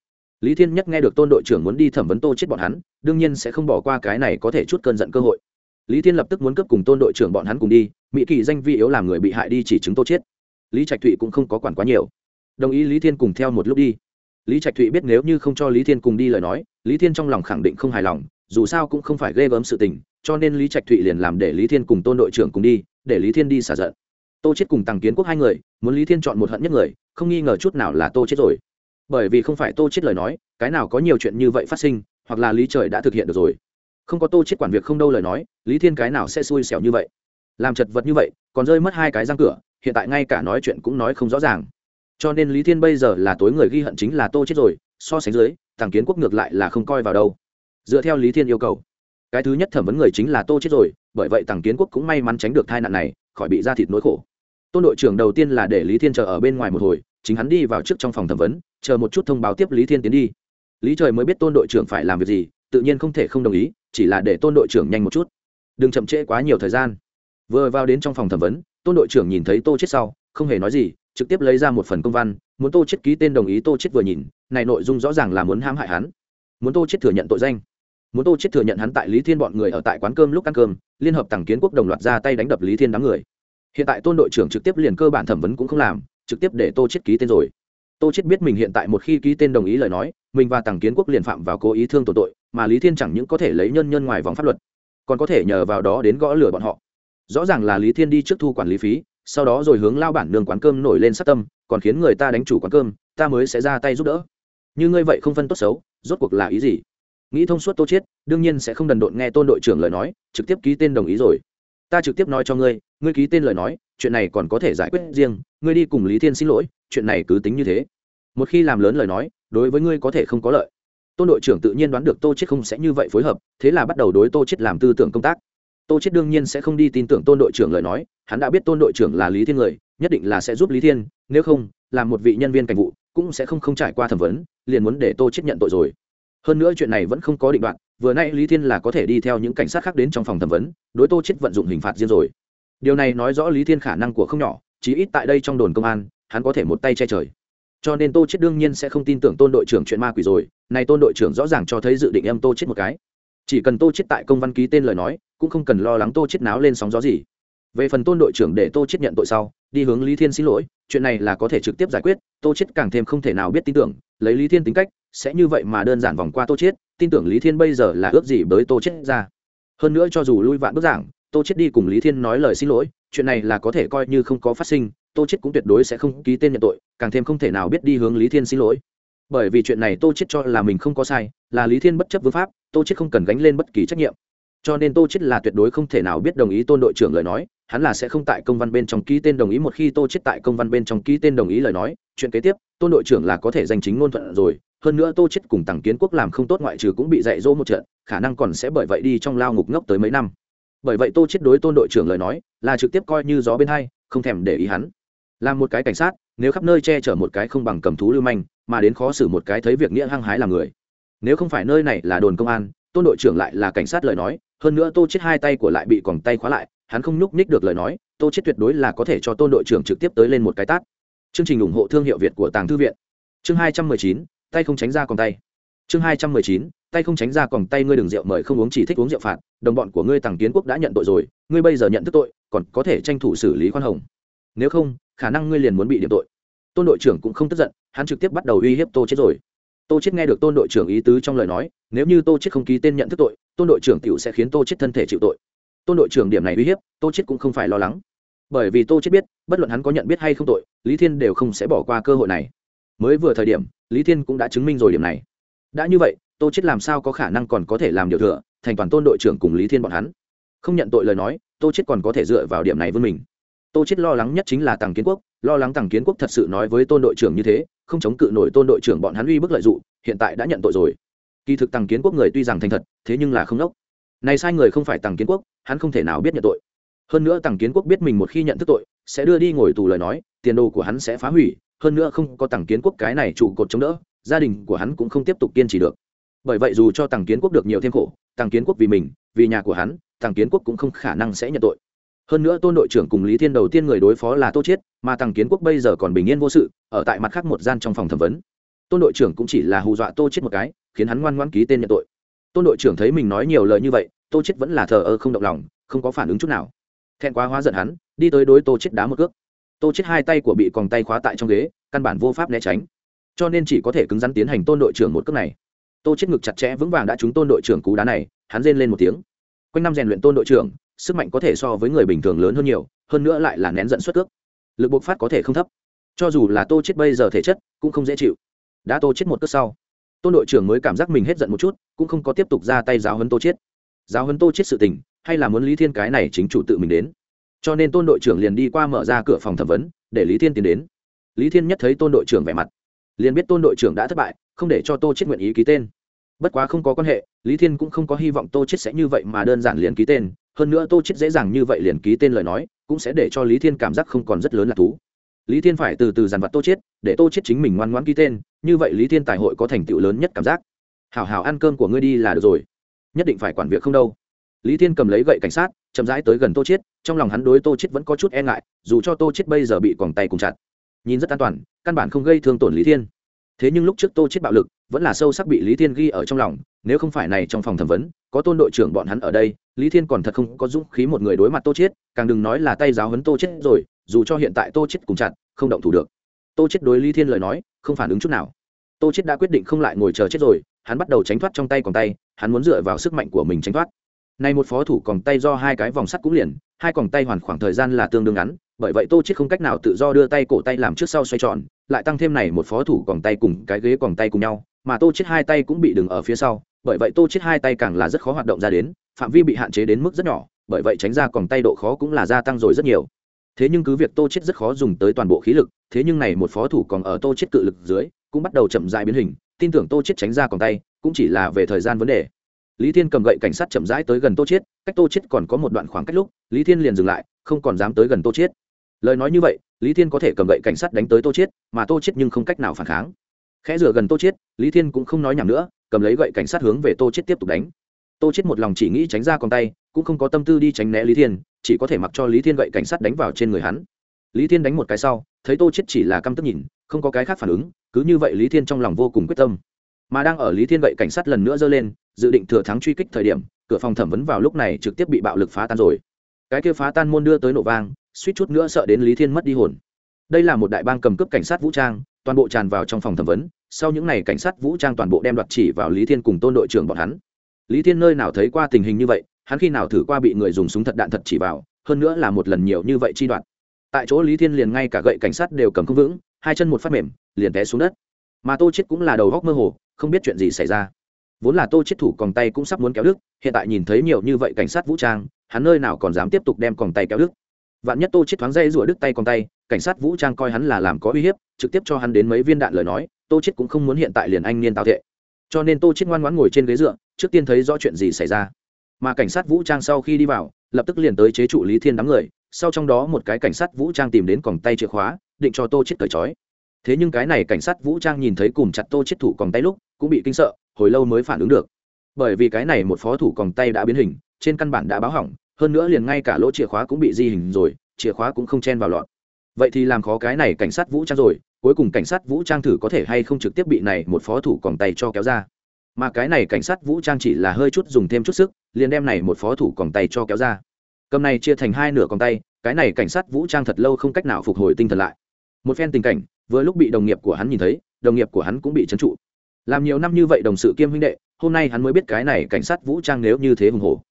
Lý thiên nhất nghe được tôn đội trưởng muốn đi thẩm vấn tô chết bọn hắn, đương nhiên sẽ không bỏ qua cái này có thể chút cơn giận cơ hội. Lý thiên lập tức muốn cấp cùng tôn đội trưởng bọn hắn cùng đi, mỹ kỳ danh vi yếu làm người bị hại đi chỉ chứng tô chết lý trạch thụy cũng không có quản quá nhiều đồng ý lý thiên cùng theo một lúc đi. Lý trạch thụy biết nếu như không cho lý thiên cùng đi lời nói, lý thiên trong lòng khẳng định không hài lòng, dù sao cũng không phải ghê gớm sự tình, cho nên lý trạch thụy liền làm để lý thiên cùng tôn đội trưởng cùng đi, để lý thiên đi xả giận. Tô chết cùng tăng kiến quốc hai người, muốn lý thiên chọn một hận nhất người, không nghi ngờ chút nào là tô chết rồi. Bởi vì không phải tô chết lời nói, cái nào có nhiều chuyện như vậy phát sinh, hoặc là lý trời đã thực hiện được rồi. Không có tô chết quản việc không đâu lời nói, lý thiên cái nào sẽ xui xẻo như vậy? Làm chật vật như vậy, còn rơi mất hai cái răng cửa, hiện tại ngay cả nói chuyện cũng nói không rõ ràng cho nên lý thiên bây giờ là tối người ghi hận chính là tô chết rồi, so sánh dưới, thằng kiến quốc ngược lại là không coi vào đâu. Dựa theo lý thiên yêu cầu, cái thứ nhất thẩm vấn người chính là tô chết rồi, bởi vậy thằng kiến quốc cũng may mắn tránh được tai nạn này, khỏi bị ra thịt nỗi khổ. Tôn đội trưởng đầu tiên là để lý thiên chờ ở bên ngoài một hồi, chính hắn đi vào trước trong phòng thẩm vấn, chờ một chút thông báo tiếp lý thiên tiến đi. Lý trời mới biết tôn đội trưởng phải làm việc gì, tự nhiên không thể không đồng ý, chỉ là để tôn đội trưởng nhanh một chút. Đừng chậm trễ quá nhiều thời gian. Vừa vào đến trong phòng thẩm vấn, tôn đội trưởng nhìn thấy tô chết sau, không hề nói gì trực tiếp lấy ra một phần công văn, muốn tô chết ký tên đồng ý tô chết vừa nhìn, này nội dung rõ ràng là muốn hãm hại hắn. Muốn tô chết thừa nhận tội danh. Muốn tô chết thừa nhận hắn tại lý thiên bọn người ở tại quán cơm lúc ăn cơm, liên hợp tàng kiến quốc đồng loạt ra tay đánh đập lý thiên đám người. Hiện tại tôn đội trưởng trực tiếp liền cơ bản thẩm vấn cũng không làm, trực tiếp để tô chết ký tên rồi. Tô chết biết mình hiện tại một khi ký tên đồng ý lời nói, mình và tàng kiến quốc liền phạm vào cố ý thương tổn tội, mà lý thiên chẳng những có thể lấy nhân nhân ngoài vòng pháp luật, còn có thể nhờ vào đó đến gõ lửa bọn họ. Rõ ràng là lý thiên đi trước thu quản lý phí sau đó rồi hướng lao bản nương quán cơm nổi lên sát tâm, còn khiến người ta đánh chủ quán cơm, ta mới sẽ ra tay giúp đỡ. Như ngươi vậy không phân tốt xấu, rốt cuộc là ý gì? Nghĩ thông suốt tô chết đương nhiên sẽ không đần độn nghe tôn đội trưởng lời nói, trực tiếp ký tên đồng ý rồi. Ta trực tiếp nói cho ngươi ngươi ký tên lời nói, chuyện này còn có thể giải quyết riêng, ngươi đi cùng lý thiên xin lỗi, chuyện này cứ tính như thế. Một khi làm lớn lời nói, đối với ngươi có thể không có lợi. Tôn đội trưởng tự nhiên đoán được tô chết không sẽ như vậy phối hợp, thế là bắt đầu đối tô chết làm tư tưởng công tác tô chết đương nhiên sẽ không đi tin tưởng tôn đội trưởng lời nói, hắn đã biết tôn đội trưởng là lý thiên người, nhất định là sẽ giúp lý thiên, nếu không, làm một vị nhân viên cảnh vụ, cũng sẽ không không trải qua thẩm vấn, liền muốn để tô chết nhận tội rồi. Hơn nữa chuyện này vẫn không có định đoạn, vừa nay lý thiên là có thể đi theo những cảnh sát khác đến trong phòng thẩm vấn, đối tô chết vận dụng hình phạt riêng rồi. Điều này nói rõ lý thiên khả năng của không nhỏ, chí ít tại đây trong đồn công an, hắn có thể một tay che trời. Cho nên tô chết đương nhiên sẽ không tin tưởng tôn đội trưởng chuyện ma quỷ rồi này tôn đội trưởng rõ ràng cho thấy dự định em tô chết một cái chỉ cần tô chết tại công văn ký tên lời nói, cũng không cần lo lắng tô chết náo lên sóng gió gì. Về phần tôn đội trưởng để tô chết nhận tội sau, đi hướng lý thiên xin lỗi, chuyện này là có thể trực tiếp giải quyết, tô chết càng thêm không thể nào biết tin tưởng, lấy lý thiên tính cách, sẽ như vậy mà đơn giản vòng qua tô chết tin tưởng lý thiên bây giờ là ước gì với tô chết ra. Hơn nữa cho dù lui vạn bước giảng, tô chết đi cùng lý thiên nói lời xin lỗi, chuyện này là có thể coi như không có phát sinh, tô chết cũng tuyệt đối sẽ không ký tên nhận tội, càng thêm không thể nào biết đi hướng lý thiên xin lỗi. Bởi vì chuyện này tô chết cho là mình không có sai, là lý thiên bất chấp vương pháp tô chết không cần gánh lên bất kỳ trách nhiệm. Cho nên tô chết là tuyệt đối không thể nào biết đồng ý tôn đội trưởng lời nói hắn là sẽ không tại công văn bên trong ký tên đồng ý một khi tô chết tại công văn bên trong ký tên đồng ý lời nói. Chuyện kế tiếp tôn đội trưởng là có thể danh chính ngôn thuận rồi hơn nữa tô chết cùng tàng kiến quốc làm không tốt ngoại trừ cũng bị dạy dỗ một trận khả năng còn sẽ bởi vậy đi trong lao ngục ngốc tới mấy năm. Bởi vậy tô chết đối tôn đội trưởng lời nói là trực tiếp coi như gió bên hay, không thèm để ý hắn. Làm một cái cảnh sát nếu khắp nơi che chở một cái không bằng cầm thú lưu manh mà đến khó xử một cái thấy việc nghĩa hăng hái làm người nếu không phải nơi này là đồn công an, tôn đội trưởng lại là cảnh sát lời nói, hơn nữa tô chết hai tay của lại bị còng tay khóa lại, hắn không nhúc nhích được lời nói, tô chết tuyệt đối là có thể cho tôn đội trưởng trực tiếp tới lên một cái tát. Chương trình ủng hộ thương hiệu việt của tàng thư viện. Chương hai trăm mười chín, tay không tránh ra còng tay. Chương hai trăm mười chín, tay không tránh ra còng tay ngươi đừng rượu mời không uống chỉ thích uống rượu phạt, đồng bọn của ngươi tàng kiến quốc đã nhận tội rồi, ngươi bây giờ nhận thức tội, còn có thể tranh thủ xử lý khoan hồng. Nếu không, khả năng ngươi liền muốn bị điểm tội. Tôn đội trưởng cũng không tức giận, hắn trực tiếp bắt đầu uy hiếp tô chết rồi tô chết nghe được tôn đội trưởng ý tứ trong lời nói, nếu như tô chết không ký tên nhận thức tội, tôn đội trưởng tiểu sẽ khiến tô chết thân thể chịu tội. Tôn đội trưởng điểm này uy hiếp, tô chết cũng không phải lo lắng. Bởi vì tô chết biết, bất luận hắn có nhận biết hay không tội, lý thiên đều không sẽ bỏ qua cơ hội này. Mới vừa thời điểm, lý thiên cũng đã chứng minh rồi điểm này. Đã như vậy, tô chết làm sao có khả năng còn có thể làm điều thừa, thành toàn tôn đội trưởng cùng lý thiên bọn hắn. Không nhận tội lời nói, tô chết còn có thể dựa vào điểm này vươn mình tô chết lo lắng nhất chính là tàng kiến quốc, lo lắng tàng kiến quốc thật sự nói với tôn đội trưởng như thế, không chống cự nổi tôn đội trưởng bọn hắn uy bức lợi dụng hiện tại đã nhận tội rồi. Kỳ thực tàng kiến quốc người tuy rằng thành thật, thế nhưng là không đốc. Này sai người không phải tàng kiến quốc, hắn không thể nào biết nhận tội. Hơn nữa tàng kiến quốc biết mình một khi nhận thức tội, sẽ đưa đi ngồi tù lời nói, tiền đồ của hắn sẽ phá hủy, hơn nữa không có tàng kiến quốc cái này trụ cột chống đỡ, gia đình của hắn cũng không tiếp tục kiên trì được. Bởi vậy dù cho tàng kiến quốc được nhiều thêm khổ tàng kiến quốc vì mình, vì nhà của hắn tàng kiến quốc cũng không khả năng sẽ nhận tội hơn nữa tôn đội trưởng cùng lý thiên đầu tiên người đối phó là tô chiết, mà thằng kiến quốc bây giờ còn bình yên vô sự, ở tại mặt khác một gian trong phòng thẩm vấn. Tôn đội trưởng cũng chỉ là hù dọa tô chiết một cái, khiến hắn ngoan ngoãn ký tên nhận tội. Tôn đội trưởng thấy mình nói nhiều lời như vậy, tô chiết vẫn là thờ ơ không động lòng, không có phản ứng chút nào. Thẹn quá hóa giận hắn, đi tới đối tô chiết đá một cước. Tô chiết hai tay của bị còng tay khóa tại trong ghế, căn bản vô pháp né tránh. Cho nên chỉ có thể cứng rắn tiến hành tôn đội trưởng một cước này. Tô chiết ngực chặt chẽ vững vàng đã trúng tôn đội trưởng cú đá này, hắn rên lên một tiếng. Quanh năm rèn luyện tôn đội trưởng sức mạnh có thể so với người bình thường lớn hơn nhiều, hơn nữa lại là nén giận xuất cước. Lực bộc phát có thể không thấp. Cho dù là tô chết bây giờ thể chất, cũng không dễ chịu. Đã tô chết một cước sau, tôn đội trưởng mới cảm giác mình hết giận một chút, cũng không có tiếp tục ra tay giáo huấn tô chết. Giáo huấn tô chết sự tình, hay là muốn lý thiên cái này chính chủ tự mình đến. Cho nên tôn đội trưởng liền đi qua mở ra cửa phòng thẩm vấn, để lý thiên tiến đến. Lý thiên nhất thấy tôn đội trưởng vẻ mặt, liền biết tôn đội trưởng đã thất bại, không để cho tô chết nguyện ý ký tên. Bất quá không có quan hệ, lý thiên cũng không có hy vọng tô chết sẽ như vậy mà đơn giản liền ký tên hơn nữa tô chết dễ dàng như vậy liền ký tên lời nói, cũng sẽ để cho lý thiên cảm giác không còn rất lớn là thú. Lý thiên phải từ từ dàn vặt tô chết để tô chết chính mình ngoan ngoãn ký tên, như vậy lý thiên tài hội có thành tựu lớn nhất cảm giác. Hảo hảo ăn cơm của ngươi đi là được rồi. Nhất định phải quản việc không đâu. Lý thiên cầm lấy gậy cảnh sát, chậm rãi tới gần tô chết trong lòng hắn đối tô chết vẫn có chút e ngại, dù cho tô chết bây giờ bị quòng tay cùng chặt, nhìn rất an toàn, căn bản không gây thương tổn lý thiên thế nhưng lúc trước tô chết bạo lực, vẫn là sâu sắc bị lý thiên ghi ở trong lòng, nếu không phải này trong phòng thẩm vấn, có tôn đội trưởng bọn hắn ở đây, lý thiên còn thật không có dũng khí một người đối mặt tô chết càng đừng nói là tay giáo hấn tô chết rồi, dù cho hiện tại tô chết cùng chặt, không động thủ được. Tô chết đối lý thiên lời nói, không phản ứng chút nào. Tô chết đã quyết định không lại ngồi chờ chết rồi, hắn bắt đầu tránh thoát trong tay còn tay, hắn muốn dựa vào sức mạnh của mình tránh thoát. Nay một phó thủ còn tay do hai cái vòng sắt cũng liền, hai còn tay hoàn khoảng thời gian là tương đương ngắn, bởi vậy tô chết không cách nào tự do đưa tay cổ tay làm trước sau xoay tròn lại tăng thêm này một phó thủ còn tay cùng cái ghế còn tay cùng nhau, mà tô chết hai tay cũng bị đừng ở phía sau, bởi vậy tô chết hai tay càng là rất khó hoạt động ra đến, phạm vi bị hạn chế đến mức rất nhỏ, bởi vậy tránh ra còn tay độ khó cũng là gia tăng rồi rất nhiều. Thế nhưng cứ việc tô chết rất khó dùng tới toàn bộ khí lực, thế nhưng này một phó thủ còn ở tô chết cự lực dưới, cũng bắt đầu chậm rãi biến hình, tin tưởng tô chết tránh ra còn tay, cũng chỉ là về thời gian vấn đề. Lý thiên cầm gậy cảnh sát chậm rãi tới gần tô chết cách tô chết còn có một đoạn khoảng cách lúc, lý thiên liền dừng lại, không còn dám tới gần tô chết lời nói như vậy lý thiên có thể cầm gậy cảnh sát đánh tới tô Chiết, mà tô Chiết nhưng không cách nào phản kháng. Khẽ rửa gần tô Chiết, lý thiên cũng không nói nhảm nữa cầm lấy gậy cảnh sát hướng về tô Chiết tiếp tục đánh. Tô Chiết một lòng chỉ nghĩ tránh ra con tay cũng không có tâm tư đi tránh né lý thiên chỉ có thể mặc cho lý thiên gậy cảnh sát đánh vào trên người hắn. Lý thiên đánh một cái sau thấy tô Chiết chỉ là căm tức nhìn không có cái khác phản ứng cứ như vậy lý thiên trong lòng vô cùng quyết tâm. Mà đang ở lý thiên gậy cảnh sát lần nữa giơ lên dự định thừa thắng truy kích thời điểm cửa phòng thẩm vấn vào lúc này trực tiếp bị bạo lực phá tan rồi. Cái kia phá tan môn đưa tới nổ vang suýt chút nữa sợ đến lý thiên mất đi hồn. Đây là một đại bang cầm cướp cảnh sát vũ trang, toàn bộ tràn vào trong phòng thẩm vấn, sau những ngày cảnh sát vũ trang toàn bộ đem đoạt chỉ vào lý thiên cùng tôn đội trưởng bọn hắn. Lý thiên nơi nào thấy qua tình hình như vậy, hắn khi nào thử qua bị người dùng súng thật đạn thật chỉ vào, hơn nữa là một lần nhiều như vậy chi đoạn tại chỗ lý thiên liền ngay cả gậy cảnh sát đều cầm không vững, hai chân một phát mềm, liền té xuống đất. Mà tô chết cũng là đầu góc mơ hồ, không biết chuyện gì xảy ra. Vốn là tô chết thủ còn tay cũng sắp muốn kéo đứt, hiện tại nhìn thấy nhiều như vậy cảnh sát vũ trang, hắn nơi nào còn dám tiếp tục đem còn tay kéo đứt vạn nhất tô chết thoáng dây rủa đứt tay còn tay, cảnh sát vũ trang coi hắn là làm có uy hiếp, trực tiếp cho hắn đến mấy viên đạn lời nói, tô chết cũng không muốn hiện tại liền anh niên tào thệ. Cho nên tô chết ngoan ngoãn ngồi trên ghế dựa, trước tiên thấy rõ chuyện gì xảy ra. Mà cảnh sát vũ trang sau khi đi vào, lập tức liền tới chế trụ lý thiên đám người, sau trong đó một cái cảnh sát vũ trang tìm đến còng tay chìa khóa, định cho tô chết cởi trói. Thế nhưng cái này cảnh sát vũ trang nhìn thấy cùng chặt tô chết thủ còng tay lúc, cũng bị kinh sợ, hồi lâu mới phản ứng được. Bởi vì cái này một phó thủ còng tay đã biến hình, trên căn bản đã báo hỏng hơn nữa liền ngay cả lỗ chìa khóa cũng bị di hình rồi, chìa khóa cũng không chen vào lọt. Vậy thì làm khó cái này cảnh sát vũ trang rồi, cuối cùng cảnh sát vũ trang thử có thể hay không trực tiếp bị này một phó thủ còng tay cho kéo ra. Mà cái này cảnh sát vũ trang chỉ là hơi chút dùng thêm chút sức, liền đem này một phó thủ còng tay cho kéo ra. Cầm này chia thành hai nửa còng tay, cái này cảnh sát vũ trang thật lâu không cách nào phục hồi tinh thần lại. Một phen tình cảnh, vừa lúc bị đồng nghiệp của hắn nhìn thấy, đồng nghiệp của hắn cũng bị trấn trụ. Làm nhiều năm như vậy đồng sự kiêm huynh đệ, hôm nay hắn mới biết cái này cảnh sát vũ trang nếu như thế hùng hổ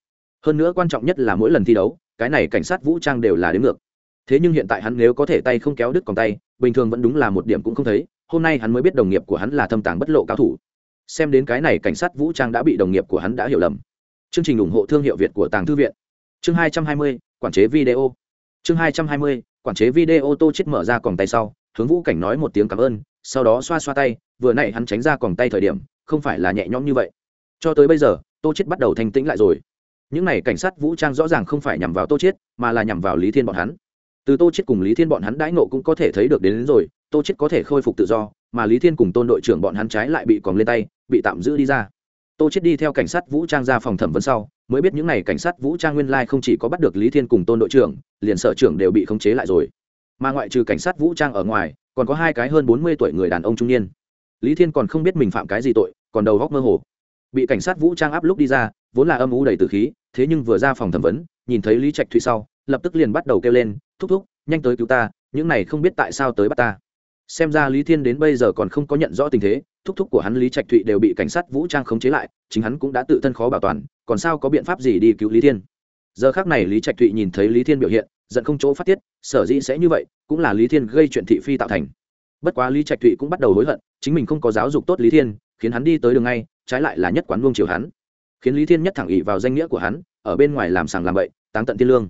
hơn nữa quan trọng nhất là mỗi lần thi đấu, cái này cảnh sát vũ trang đều là đến ngược. Thế nhưng hiện tại hắn nếu có thể tay không kéo đứt còn tay, bình thường vẫn đúng là một điểm cũng không thấy, hôm nay hắn mới biết đồng nghiệp của hắn là thâm tàng bất lộ cao thủ. Xem đến cái này cảnh sát vũ trang đã bị đồng nghiệp của hắn đã hiểu lầm. Chương trình ủng hộ thương hiệu việt của tàng thư viện. Chương hai trăm hai mươi, quản chế video. Chương hai trăm hai mươi, quản chế video tô chết mở ra còng tay sau, hướng vũ cảnh nói một tiếng cảm ơn, sau đó xoa xoa tay, vừa nãy hắn tránh ra còng tay thời điểm, không phải là nhẹ nhõm như vậy. Cho tới bây giờ, tô chết bắt đầu thanh tĩnh lại rồi những này cảnh sát vũ trang rõ ràng không phải nhằm vào tô chết mà là nhằm vào lý thiên bọn hắn. Từ tô chết cùng lý thiên bọn hắn đãi nộ cũng có thể thấy được đến, đến rồi tô chết có thể khôi phục tự do mà lý thiên cùng tôn đội trưởng bọn hắn trái lại bị còn lên tay bị tạm giữ đi ra. Tô chết đi theo cảnh sát vũ trang ra phòng thẩm vấn sau mới biết những n à y cảnh sát vũ trang nguyên lai không chỉ có bắt được lý thiên cùng tôn đội trưởng liền sở trưởng đều bị khống chế lại rồi. Mà ngoại trừ cảnh sát vũ trang ở ngoài còn có hai cái hơn bốn mươi tuổi người đàn ông trung niên. Lý thiên còn không biết mình phạm cái gì tội còn đầu góc mơ hồ. Bị cảnh sát vũ trang áp lúc đi ra vốn là âm u đầy tử khí, thế nhưng vừa ra phòng thẩm vấn, nhìn thấy lý trạch thụy sau, lập tức liền bắt đầu kêu lên, thúc thúc, nhanh tới cứu ta, những này không biết tại sao tới bắt ta. Xem ra lý thiên đến bây giờ còn không có nhận rõ tình thế, thúc thúc của hắn lý trạch thụy đều bị cảnh sát vũ trang khống chế lại, chính hắn cũng đã tự thân khó bảo toàn, còn sao có biện pháp gì đi cứu lý thiên? Giờ khác này lý trạch thụy nhìn thấy lý thiên biểu hiện, giận không chỗ phát tiết, sở dĩ sẽ như vậy, cũng là lý thiên gây chuyện thị phi tạo thành. Bất quá lý trạch thụy cũng bắt đầu hối hận, chính mình không có giáo dục tốt lý thiên, khiến hắn đi tới đường ngay, trái lại là nhất quán luông chiều hắn khiến lý thiên nhất thẳng ỉ vào danh nghĩa của hắn, ở bên ngoài làm sàng làm bậy, táng tận thiên lương.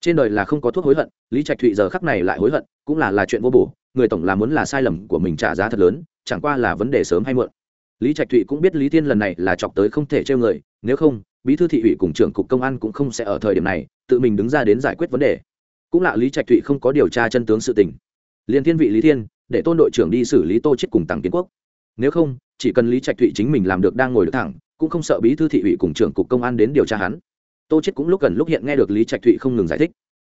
Trên đời là không có thuốc hối hận, lý trạch thụy giờ khắc này lại hối hận, cũng là là chuyện vô bổ, người tổng là muốn là sai lầm của mình trả giá thật lớn, chẳng qua là vấn đề sớm hay muộn. Lý trạch thụy cũng biết lý thiên lần này là chọc tới không thể trêu người, nếu không, bí thư thị ủy cùng trưởng cục công an cũng không sẽ ở thời điểm này, tự mình đứng ra đến giải quyết vấn đề. Cũng là lý trạch thụy không có điều tra chân tướng sự tình. Liên thiên vị lý thiên, để tôn đội trưởng đi xử lý tô chết cùng tăng kiến quốc. Nếu không, chỉ cần lý trạch thụy chính mình làm được đang ngồi được thẳng cũng không sợ bí thư thị ủy cùng trưởng cục công an đến điều tra hắn. Tô chết cũng lúc gần lúc hiện nghe được lý trạch thụy không ngừng giải thích.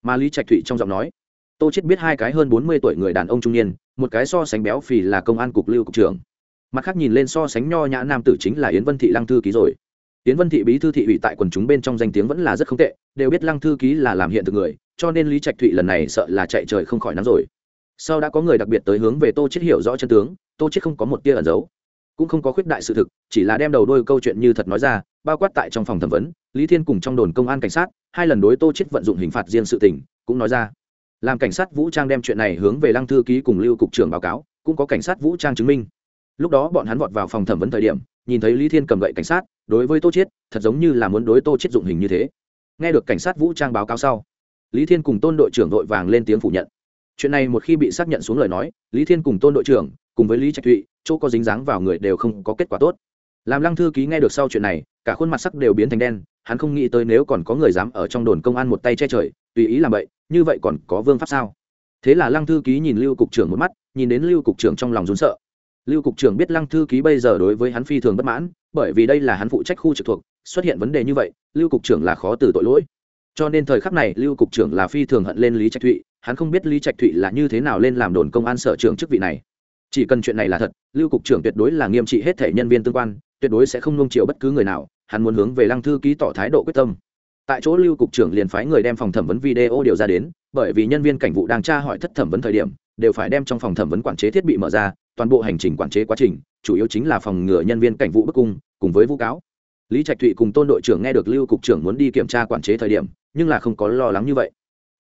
Mà lý trạch thụy trong giọng nói, tô chết biết hai cái hơn bốn mươi tuổi người đàn ông trung niên, một cái so sánh béo phì là công an cục lưu cục trưởng. Mặt khác nhìn lên so sánh nho nhã nam tử chính là yến vân thị lăng thư ký rồi. Yến vân thị bí thư thị ủy tại quần chúng bên trong danh tiếng vẫn là rất không tệ, đều biết lăng thư ký là làm hiện thực người, cho nên lý trạch thụy lần này sợ là chạy trời không khỏi nắng rồi. Sau đã có người đặc biệt tới hướng về tô chết hiểu rõ chân tướng, tô chết không có một tia ẩn giấu cũng không có khuyết đại sự thực chỉ là đem đầu đôi câu chuyện như thật nói ra bao quát tại trong phòng thẩm vấn lý thiên cùng trong đồn công an cảnh sát hai lần đối tô chết vận dụng hình phạt riêng sự tình cũng nói ra. Làm cảnh sát vũ trang đem chuyện này hướng về lăng thư ký cùng lưu cục trưởng báo cáo cũng có cảnh sát vũ trang chứng minh. Lúc đó bọn hắn vọt vào phòng thẩm vấn thời điểm nhìn thấy lý thiên cầm gậy cảnh sát đối với tô Chết, thật giống như là muốn đối tô Chết dụng hình như thế. Nghe được cảnh sát vũ trang báo cáo sau lý thiên cùng tôn đội trưởng đội vàng lên tiếng phủ nhận. Chuyện này một khi bị xác nhận xuống lời nói lý thiên cùng tôn đội trưởng cùng với lý trạch thụy, chỗ có dính dáng vào người đều không có kết quả tốt. Làm lăng thư ký nghe được sau chuyện này, cả khuôn mặt sắc đều biến thành đen, hắn không nghĩ tới nếu còn có người dám ở trong đồn công an một tay che trời, tùy ý làm vậy, như vậy còn có vương pháp sao? Thế là lăng thư ký nhìn lưu cục trưởng một mắt, nhìn đến lưu cục trưởng trong lòng rún sợ. Lưu cục trưởng biết lăng thư ký bây giờ đối với hắn phi thường bất mãn, bởi vì đây là hắn phụ trách khu trực thuộc, xuất hiện vấn đề như vậy, lưu cục trưởng là khó từ tội lỗi. Cho nên thời khắc này, lưu cục trưởng là phi thường hận lên lý trạch thụy, hắn không biết lý trạch thụy là như thế nào lên làm đồn công an sở trưởng chức vị này chỉ cần chuyện này là thật, lưu cục trưởng tuyệt đối là nghiêm trị hết thể nhân viên tương quan, tuyệt đối sẽ không nung chiều bất cứ người nào, hắn muốn hướng về lăng thư ký tỏ thái độ quyết tâm. Tại chỗ lưu cục trưởng liền phái người đem phòng thẩm vấn video điều ra đến, bởi vì nhân viên cảnh vụ đang tra hỏi thất thẩm vấn thời điểm, đều phải đem trong phòng thẩm vấn quản chế thiết bị mở ra, toàn bộ hành trình quản chế quá trình, chủ yếu chính là phòng ngừa nhân viên cảnh vụ bức cung, cùng với vu cáo. Lý trạch thụy cùng tôn đội trưởng nghe được lưu cục trưởng muốn đi kiểm tra quản chế thời điểm, nhưng là không có lo lắng như vậy.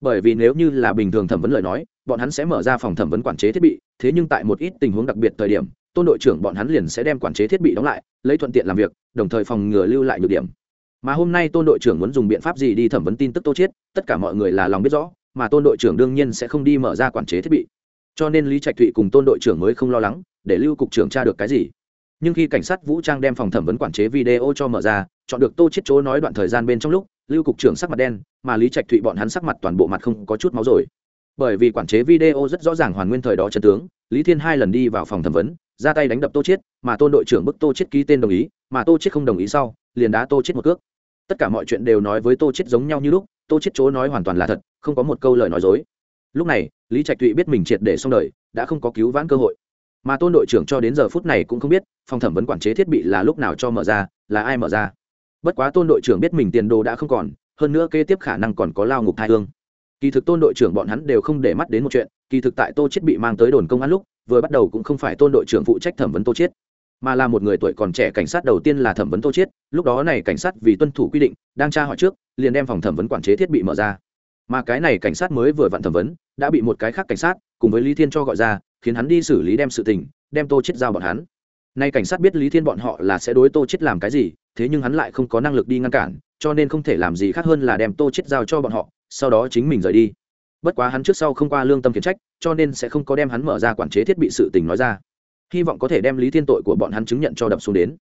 Bởi vì nếu như là bình thường thẩm vấn lời nói, bọn hắn sẽ mở ra phòng thẩm vấn quản chế thiết bị thế nhưng tại một ít tình huống đặc biệt thời điểm, tôn đội trưởng bọn hắn liền sẽ đem quản chế thiết bị đóng lại, lấy thuận tiện làm việc, đồng thời phòng ngừa lưu lại nhược điểm. Mà hôm nay tôn đội trưởng muốn dùng biện pháp gì đi thẩm vấn tin tức tô chiết, tất cả mọi người là lòng biết rõ, mà tôn đội trưởng đương nhiên sẽ không đi mở ra quản chế thiết bị. Cho nên lý trạch thụy cùng tôn đội trưởng mới không lo lắng, để lưu cục trưởng tra được cái gì. Nhưng khi cảnh sát vũ trang đem phòng thẩm vấn quản chế video cho mở ra, chọn được tô chiết chỗ nói đoạn thời gian bên trong lúc, lưu cục trưởng sắc mặt đen, mà lý trạch thụy bọn hắn sắc mặt toàn bộ mặt không có chút máu rồi bởi vì quản chế video rất rõ ràng hoàn nguyên thời đó chân tướng, lý thiên hai lần đi vào phòng thẩm vấn, ra tay đánh đập tô chiết, mà tôn đội trưởng bức tô chiết ký tên đồng ý, mà tô chiết không đồng ý sau, liền đá tô chiết một cước. Tất cả mọi chuyện đều nói với tô chiết giống nhau như lúc, tô chiết chỗ nói hoàn toàn là thật, không có một câu lời nói dối. Lúc này, lý trạch thụy biết mình triệt để xong đời, đã không có cứu vãn cơ hội. Mà tôn đội trưởng cho đến giờ phút này cũng không biết, phòng thẩm vấn quản chế thiết bị là lúc nào cho mở ra, là ai mở ra. Bất quá tôn đội trưởng biết mình tiền đồ đã không còn, hơn nữa kế tiếp khả năng còn có lao ngục thai hương kỳ thực tôn đội trưởng bọn hắn đều không để mắt đến một chuyện, kỳ thực tại tô chết bị mang tới đồn công an lúc, vừa bắt đầu cũng không phải tôn đội trưởng phụ trách thẩm vấn tô chết mà là một người tuổi còn trẻ cảnh sát đầu tiên là thẩm vấn tô chiết, lúc đó này cảnh sát vì tuân thủ quy định, đang tra hỏi trước, liền đem phòng thẩm vấn quản chế thiết bị mở ra. Mà cái này cảnh sát mới vừa vặn thẩm vấn, đã bị một cái khác cảnh sát, cùng với lý thiên cho gọi ra, khiến hắn đi xử lý đem sự tình, đem tô chiết giao bọn hắn. Nay cảnh sát biết lý thiên bọn họ là sẽ đối tô chiết làm cái gì, thế nhưng hắn lại không có năng lực đi ngăn cản, cho nên không thể làm gì khác hơn là đem tô chiết giao cho bọn họ sau đó chính mình rời đi. Bất quá hắn trước sau không qua lương tâm khiển trách cho nên sẽ không có đem hắn mở ra quản chế thiết bị sự tình nói ra. Hy vọng có thể đem lý thiên tội của bọn hắn chứng nhận cho đập xuống đến.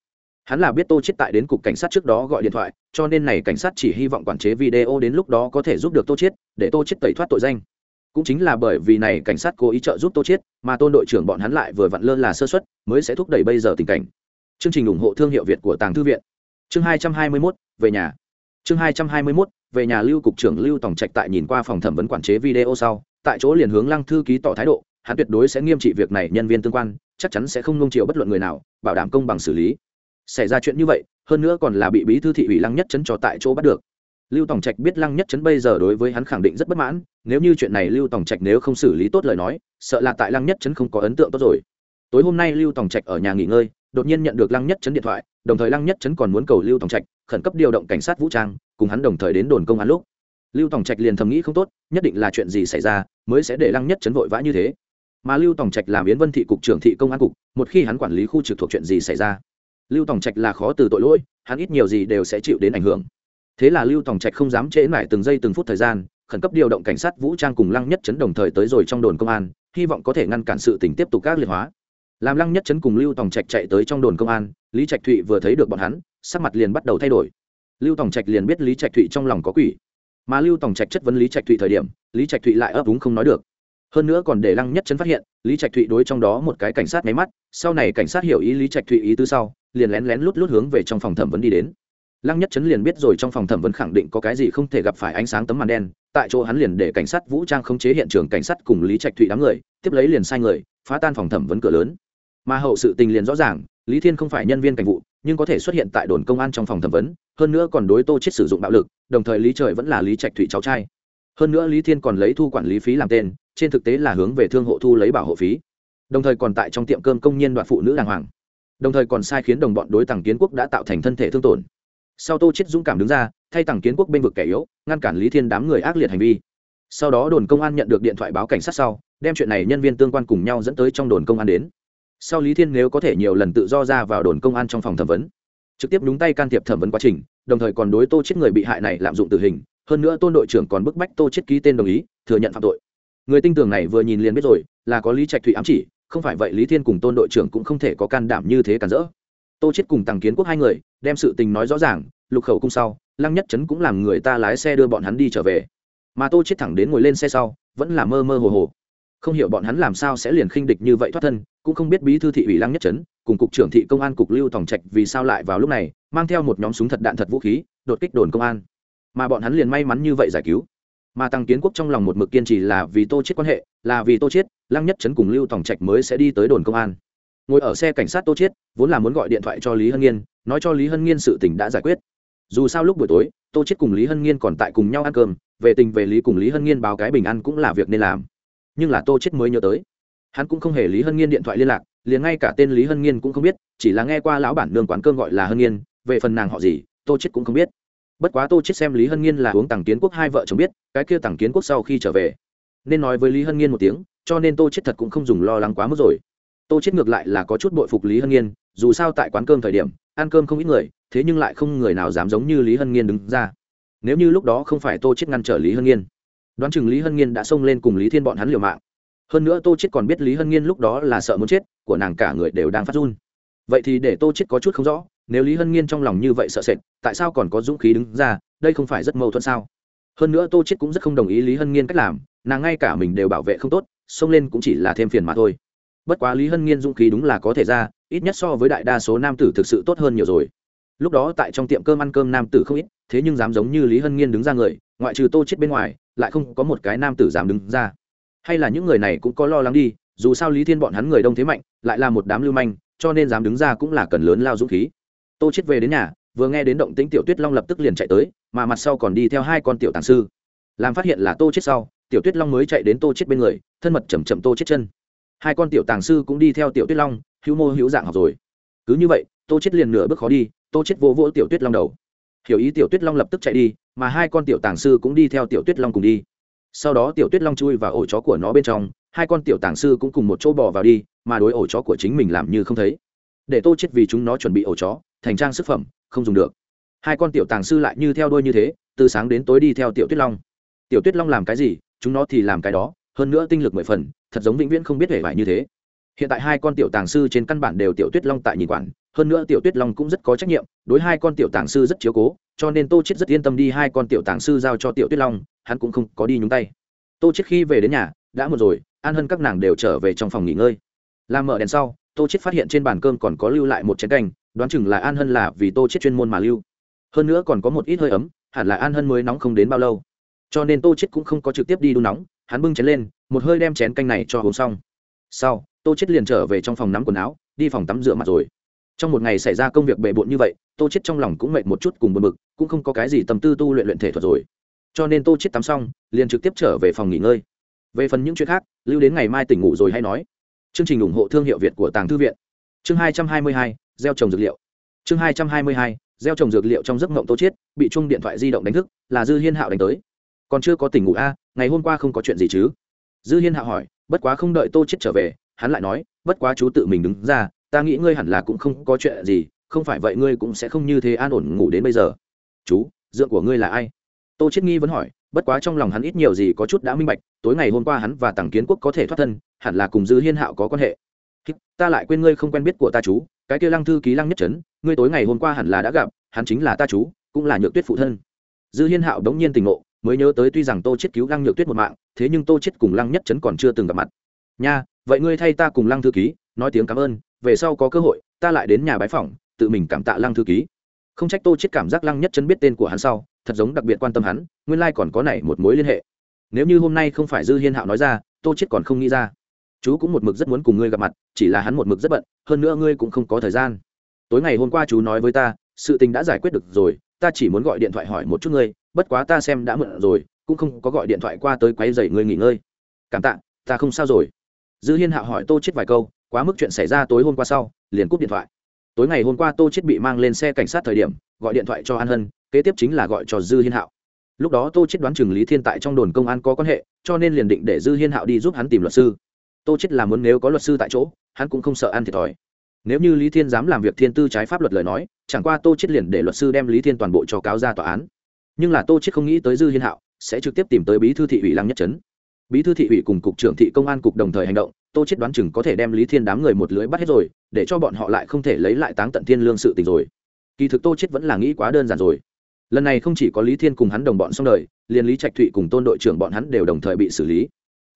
Hắn là biết tô chết tại đến cục cảnh sát trước đó gọi điện thoại cho nên này cảnh sát chỉ hy vọng quản chế video đến lúc đó có thể giúp được tô chết để tô chết tẩy thoát tội danh. Cũng chính là bởi vì này cảnh sát cố ý trợ giúp tô chết mà tôn đội trưởng bọn hắn lại vừa vặn lơ là sơ suất mới sẽ thúc đẩy bây giờ tình cảnh. Chương trình ủng hộ thương hiệu việt của tàng thư viện. Chương 221, về nhà. Chương 221, về nhà lưu cục trưởng lưu tổng trạch tại nhìn qua phòng thẩm vấn quản chế video sau, tại chỗ liền hướng lăng thư ký tỏ thái độ, hắn tuyệt đối sẽ nghiêm trị việc này nhân viên tương quan, chắc chắn sẽ không nung chiều bất luận người nào, bảo đảm công bằng xử lý. Xảy ra chuyện như vậy, hơn nữa còn là bị bí thư thị ủy lăng nhất chấn cho tại chỗ bắt được. Lưu tòng trạch biết lăng nhất chấn bây giờ đối với hắn khẳng định rất bất mãn, nếu như chuyện này lưu tòng trạch nếu không xử lý tốt lời nói, sợ là tại lăng nhất chấn không có ấn tượng tốt rồi. Tối hôm nay lưu tòng trạch ở nhà nghỉ ngơi, đột nhiên nhận được lăng nhất chấn điện thoại, đồng thời lăng nhất chấn còn muốn cầu lưu tòng trạch khẩn cấp điều động cảnh sát vũ trang cùng hắn đồng thời đến đồn công an lúc. Lưu tòng trạch liền thầm nghĩ không tốt, nhất định là chuyện gì xảy ra, mới sẽ để lăng nhất chấn vội vã như thế. Mà lưu tòng trạch làm yến vân thị cục trưởng thị công an cục, một khi hắn quản lý khu trực thuộc chuyện gì xảy ra, lưu tòng trạch là khó từ tội lỗi, hắn ít nhiều gì đều sẽ chịu đến ảnh hưởng. Thế là lưu tòng trạch không dám trễ mãi từng giây từng phút thời gian, khẩn cấp điều động cảnh sát vũ trang cùng lăng nhất chấn đồng thời tới rồi trong đồn công an, hy vọng có thể ngăn cản sự tình tiếp tục các liệt hóa. Làm lăng nhất chấn cùng lưu tòng trạch chạy tới trong đồn công an, lý trạch thụy vừa thấy được bọn hắn, sắc mặt liền bắt đầu thay đổi lưu tòng trạch liền biết lý trạch thụy trong lòng có quỷ. Mà lưu tòng trạch chất vấn lý trạch thụy thời điểm, lý trạch thụy lại ấp úng không nói được. Hơn nữa còn để lăng nhất chấn phát hiện, lý trạch thụy đối trong đó một cái cảnh sát máy mắt, sau này cảnh sát hiểu ý lý trạch thụy ý tư sau, liền lén lén lút lút hướng về trong phòng thẩm vấn đi đến. Lăng nhất chấn liền biết rồi trong phòng thẩm vấn khẳng định có cái gì không thể gặp phải ánh sáng tấm màn đen, tại chỗ hắn liền để cảnh sát vũ trang khống chế hiện trường cảnh sát cùng lý trạch thụy đám người, tiếp lấy liền sai người, phá tan phòng thẩm vấn cửa lớn. Mà hậu sự tình liền rõ ràng, lý thiên không phải nhân viên cảnh vụ nhưng có thể xuất hiện tại đồn công an trong phòng thẩm vấn, hơn nữa còn đối tô chết sử dụng bạo lực, đồng thời lý trời vẫn là lý trạch thủy cháu trai. Hơn nữa lý thiên còn lấy thu quản lý phí làm tên, trên thực tế là hướng về thương hộ thu lấy bảo hộ phí. Đồng thời còn tại trong tiệm cơm công nhân đoạt phụ nữ đàng hoàng. Đồng thời còn sai khiến đồng bọn đối tàng kiến quốc đã tạo thành thân thể thương tổn. Sau tô chết dũng cảm đứng ra, thay tàng kiến quốc bên vực kẻ yếu, ngăn cản lý thiên đám người ác liệt hành vi. Sau đó đồn công an nhận được điện thoại báo cảnh sát sau, đem chuyện này nhân viên tương quan cùng nhau dẫn tới trong đồn công an đến sau lý thiên nếu có thể nhiều lần tự do ra vào đồn công an trong phòng thẩm vấn, trực tiếp đúng tay can thiệp thẩm vấn quá trình, đồng thời còn đối tô chết người bị hại này lạm dụng tử hình, hơn nữa tôn đội trưởng còn bức bách tô chết ký tên đồng ý, thừa nhận phạm tội. Người tinh tường này vừa nhìn liền biết rồi, là có lý trạch thụy ám chỉ, không phải vậy lý thiên cùng tôn đội trưởng cũng không thể có can đảm như thế cản rỡ. Tô chết cùng tàng kiến quốc hai người, đem sự tình nói rõ ràng, lục khẩu cung sau, lăng nhất trấn cũng làm người ta lái xe đưa bọn hắn đi trở về. Mà tô chết thẳng đến ngồi lên xe sau, vẫn là mơ mơ hồ hồ không hiểu bọn hắn làm sao sẽ liền khinh địch như vậy thoát thân, cũng không biết bí thư thị ủy lăng nhất trấn, cùng cục trưởng thị công an cục lưu tòng trạch vì sao lại vào lúc này, mang theo một nhóm súng thật đạn thật vũ khí, đột kích đồn công an. Mà bọn hắn liền may mắn như vậy giải cứu. Mà tăng kiến quốc trong lòng một mực kiên trì là vì tô chết quan hệ, là vì tô chết, lăng nhất trấn cùng lưu tòng trạch mới sẽ đi tới đồn công an. Ngồi ở xe cảnh sát tô chết, vốn là muốn gọi điện thoại cho lý hân nghiên, nói cho lý hân nghiên sự tình đã giải quyết. Dù sao lúc buổi tối, tô chết cùng lý hân nghiên còn tại cùng nhau ăn cơm, về tình về lý cùng lý hân nghiên báo cái bình ăn cũng là việc nên làm nhưng là tô chết mới nhớ tới. Hắn cũng không hề lý hân nghiên điện thoại liên lạc, liền ngay cả tên lý hân nghiên cũng không biết, chỉ là nghe qua lão bản đường quán cơm gọi là hân nghiên, về phần nàng họ gì, tô chết cũng không biết. Bất quá tô chết xem lý hân nghiên là uống tàng kiến quốc hai vợ chồng biết, cái kia tàng kiến quốc sau khi trở về, nên nói với lý hân nghiên một tiếng, cho nên tô chết thật cũng không dùng lo lắng quá mức rồi. Tô chết ngược lại là có chút bội phục lý hân nghiên, dù sao tại quán cơm thời điểm, ăn cơm không ít người, thế nhưng lại không người nào dám giống như lý hân nghiên đứng ra. Nếu như lúc đó không phải tô chết ngăn trở lý hân nghiên đoán chừng lý hân nghiên đã xông lên cùng lý thiên bọn hắn liều mạng. Hơn nữa tô chết còn biết lý hân nghiên lúc đó là sợ muốn chết, của nàng cả người đều đang phát run. Vậy thì để tô chết có chút không rõ, nếu lý hân nghiên trong lòng như vậy sợ sệt, tại sao còn có dũng khí đứng ra, đây không phải rất mâu thuẫn sao? Hơn nữa tô chết cũng rất không đồng ý lý hân nghiên cách làm, nàng ngay cả mình đều bảo vệ không tốt, xông lên cũng chỉ là thêm phiền mà thôi. Bất quá lý hân nghiên dũng khí đúng là có thể ra, ít nhất so với đại đa số nam tử thực sự tốt hơn nhiều rồi. Lúc đó tại trong tiệm cơm ăn cơm nam tử không ít, thế nhưng dám giống như lý hân nghiên đứng ra người ngoại trừ tô chết bên ngoài, lại không có một cái nam tử dám đứng ra. Hay là những người này cũng có lo lắng đi, dù sao lý thiên bọn hắn người đông thế mạnh, lại là một đám lưu manh, cho nên dám đứng ra cũng là cần lớn lao dũng khí. Tô chết về đến nhà, vừa nghe đến động tĩnh tiểu tuyết long lập tức liền chạy tới, mà mặt sau còn đi theo hai con tiểu tàng sư. Làm phát hiện là tô chết sau, tiểu tuyết long mới chạy đến tô chết bên người, thân mật chầm chậm tô chết chân. Hai con tiểu tàng sư cũng đi theo tiểu tuyết long, hữu mô hữu dạng học rồi. Cứ như vậy, tô chết liền nửa bước khó đi, tô chết vô vỗ tiểu tuyết long đầu. Hiểu ý tiểu tuyết long lập tức chạy đi mà hai con tiểu tàng sư cũng đi theo tiểu tuyết long cùng đi. Sau đó tiểu tuyết long chui vào ổ chó của nó bên trong, hai con tiểu tàng sư cũng cùng một chỗ bò vào đi, mà đối ổ chó của chính mình làm như không thấy. Để tô chết vì chúng nó chuẩn bị ổ chó, thành trang sức phẩm, không dùng được. Hai con tiểu tàng sư lại như theo đuôi như thế, từ sáng đến tối đi theo tiểu tuyết long. Tiểu tuyết long làm cái gì, chúng nó thì làm cái đó, hơn nữa tinh lực mười phần, thật giống vĩnh viễn không biết hề vải như thế hiện tại hai con tiểu tàng sư trên căn bản đều tiểu tuyết long tại nhìn quản, hơn nữa tiểu tuyết long cũng rất có trách nhiệm, đối hai con tiểu tàng sư rất chiếu cố, cho nên tô chết rất yên tâm đi hai con tiểu tàng sư giao cho tiểu tuyết long, hắn cũng không có đi nhúng tay. Tô chết khi về đến nhà, đã một rồi, an hân các nàng đều trở về trong phòng nghỉ ngơi. Làm mở đèn sau, tô chết phát hiện trên bàn cơm còn có lưu lại một chén canh, đoán chừng là an hân là vì tô chết chuyên môn mà lưu. Hơn nữa còn có một ít hơi ấm, hẳn là an hân mới nóng không đến bao lâu. Cho nên tô chết cũng không có trực tiếp đi đun nóng, hắn bưng chén lên, một hơi đem chén canh này cho uống xong. Sau tô chết liền trở về trong phòng nắm quần áo, đi phòng tắm rửa mặt rồi. Trong một ngày xảy ra công việc bề bộn như vậy, tô chết trong lòng cũng mệt một chút cùng buồn bực, cũng không có cái gì tâm tư tu luyện luyện thể thuật rồi. Cho nên tô chết tắm xong, liền trực tiếp trở về phòng nghỉ ngơi. Về phần những chuyện khác, lưu đến ngày mai tỉnh ngủ rồi hay nói. Chương trình ủng hộ thương hiệu việt của tàng thư viện. Chương hai trăm hai mươi hai, gieo trồng dược liệu. Chương hai trăm hai mươi hai, gieo trồng dược liệu trong giấc mộng tô chết bị chung điện thoại di động đánh thức, là dư hiên hạo đánh tới. Còn chưa có tỉnh ngủ a, ngày hôm qua không có chuyện gì chứ? Dư hiên hạo hỏi, bất quá không đợi tô chết trở về hắn lại nói, bất quá chú tự mình đứng ra, ta nghĩ ngươi hẳn là cũng không có chuyện gì, không phải vậy ngươi cũng sẽ không như thế an ổn ngủ đến bây giờ. Chú, dượng của ngươi là ai? Tô chết nghi vẫn hỏi, bất quá trong lòng hắn ít nhiều gì có chút đã minh bạch, tối ngày hôm qua hắn và tàng kiến quốc có thể thoát thân, hẳn là cùng dư hiên hạo có quan hệ. Ta lại quên ngươi không quen biết của ta chú, cái kia lăng thư ký lăng nhất trấn, ngươi tối ngày hôm qua hẳn là đã gặp, hắn chính là ta chú, cũng là nhược tuyết phụ thân. Dư hiên hạo đống nhiên tình ngộ, mới nhớ tới tuy rằng tô chết cứu lăng nhược tuyết một mạng, thế nhưng tô chết cùng lăng nhất trấn còn chưa từng gặp mặt. Nha vậy ngươi thay ta cùng lăng thư ký, nói tiếng cảm ơn, về sau có cơ hội, ta lại đến nhà bái phỏng, tự mình cảm tạ lăng thư ký. Không trách tô chết cảm giác lăng nhất chân biết tên của hắn sau, thật giống đặc biệt quan tâm hắn, nguyên lai còn có này một mối liên hệ. Nếu như hôm nay không phải dư hiên hạo nói ra, tô chết còn không nghĩ ra. Chú cũng một mực rất muốn cùng ngươi gặp mặt, chỉ là hắn một mực rất bận, hơn nữa ngươi cũng không có thời gian. Tối ngày hôm qua chú nói với ta, sự tình đã giải quyết được rồi, ta chỉ muốn gọi điện thoại hỏi một chút ngươi, bất quá ta xem đã mượn rồi, cũng không có gọi điện thoại qua tới quấy rầy ngươi nghỉ ngơi. Cảm tạ, ta không sao rồi dư hiên hạo hỏi tô chết vài câu, quá mức chuyện xảy ra tối hôm qua sau, liền cúp điện thoại. Tối ngày hôm qua tô chết bị mang lên xe cảnh sát thời điểm, gọi điện thoại cho an hân, kế tiếp chính là gọi cho dư hiên hạo. Lúc đó tô chết đoán chừng lý thiên tại trong đồn công an có quan hệ, cho nên liền định để dư hiên hạo đi giúp hắn tìm luật sư. Tô chết là muốn nếu có luật sư tại chỗ, hắn cũng không sợ ăn thiệt thòi. Nếu như lý thiên dám làm việc thiên tư trái pháp luật lời nói, chẳng qua tô chết liền để luật sư đem lý thiên toàn bộ cho cáo ra tòa án. Nhưng là tô chết không nghĩ tới dư hiên hạo sẽ trực tiếp tìm tới bí thư thị ủy lăng nhất trấn bí thư thị ủy cùng cục trưởng thị công an cục đồng thời hành động, tô chết đoán chừng có thể đem lý thiên đám người một lưới bắt hết rồi, để cho bọn họ lại không thể lấy lại táng tận thiên lương sự tình rồi. Kỳ thực tô chết vẫn là nghĩ quá đơn giản rồi. Lần này không chỉ có lý thiên cùng hắn đồng bọn xong đời, liền lý trạch thụy cùng tôn đội trưởng bọn hắn đều đồng thời bị xử lý.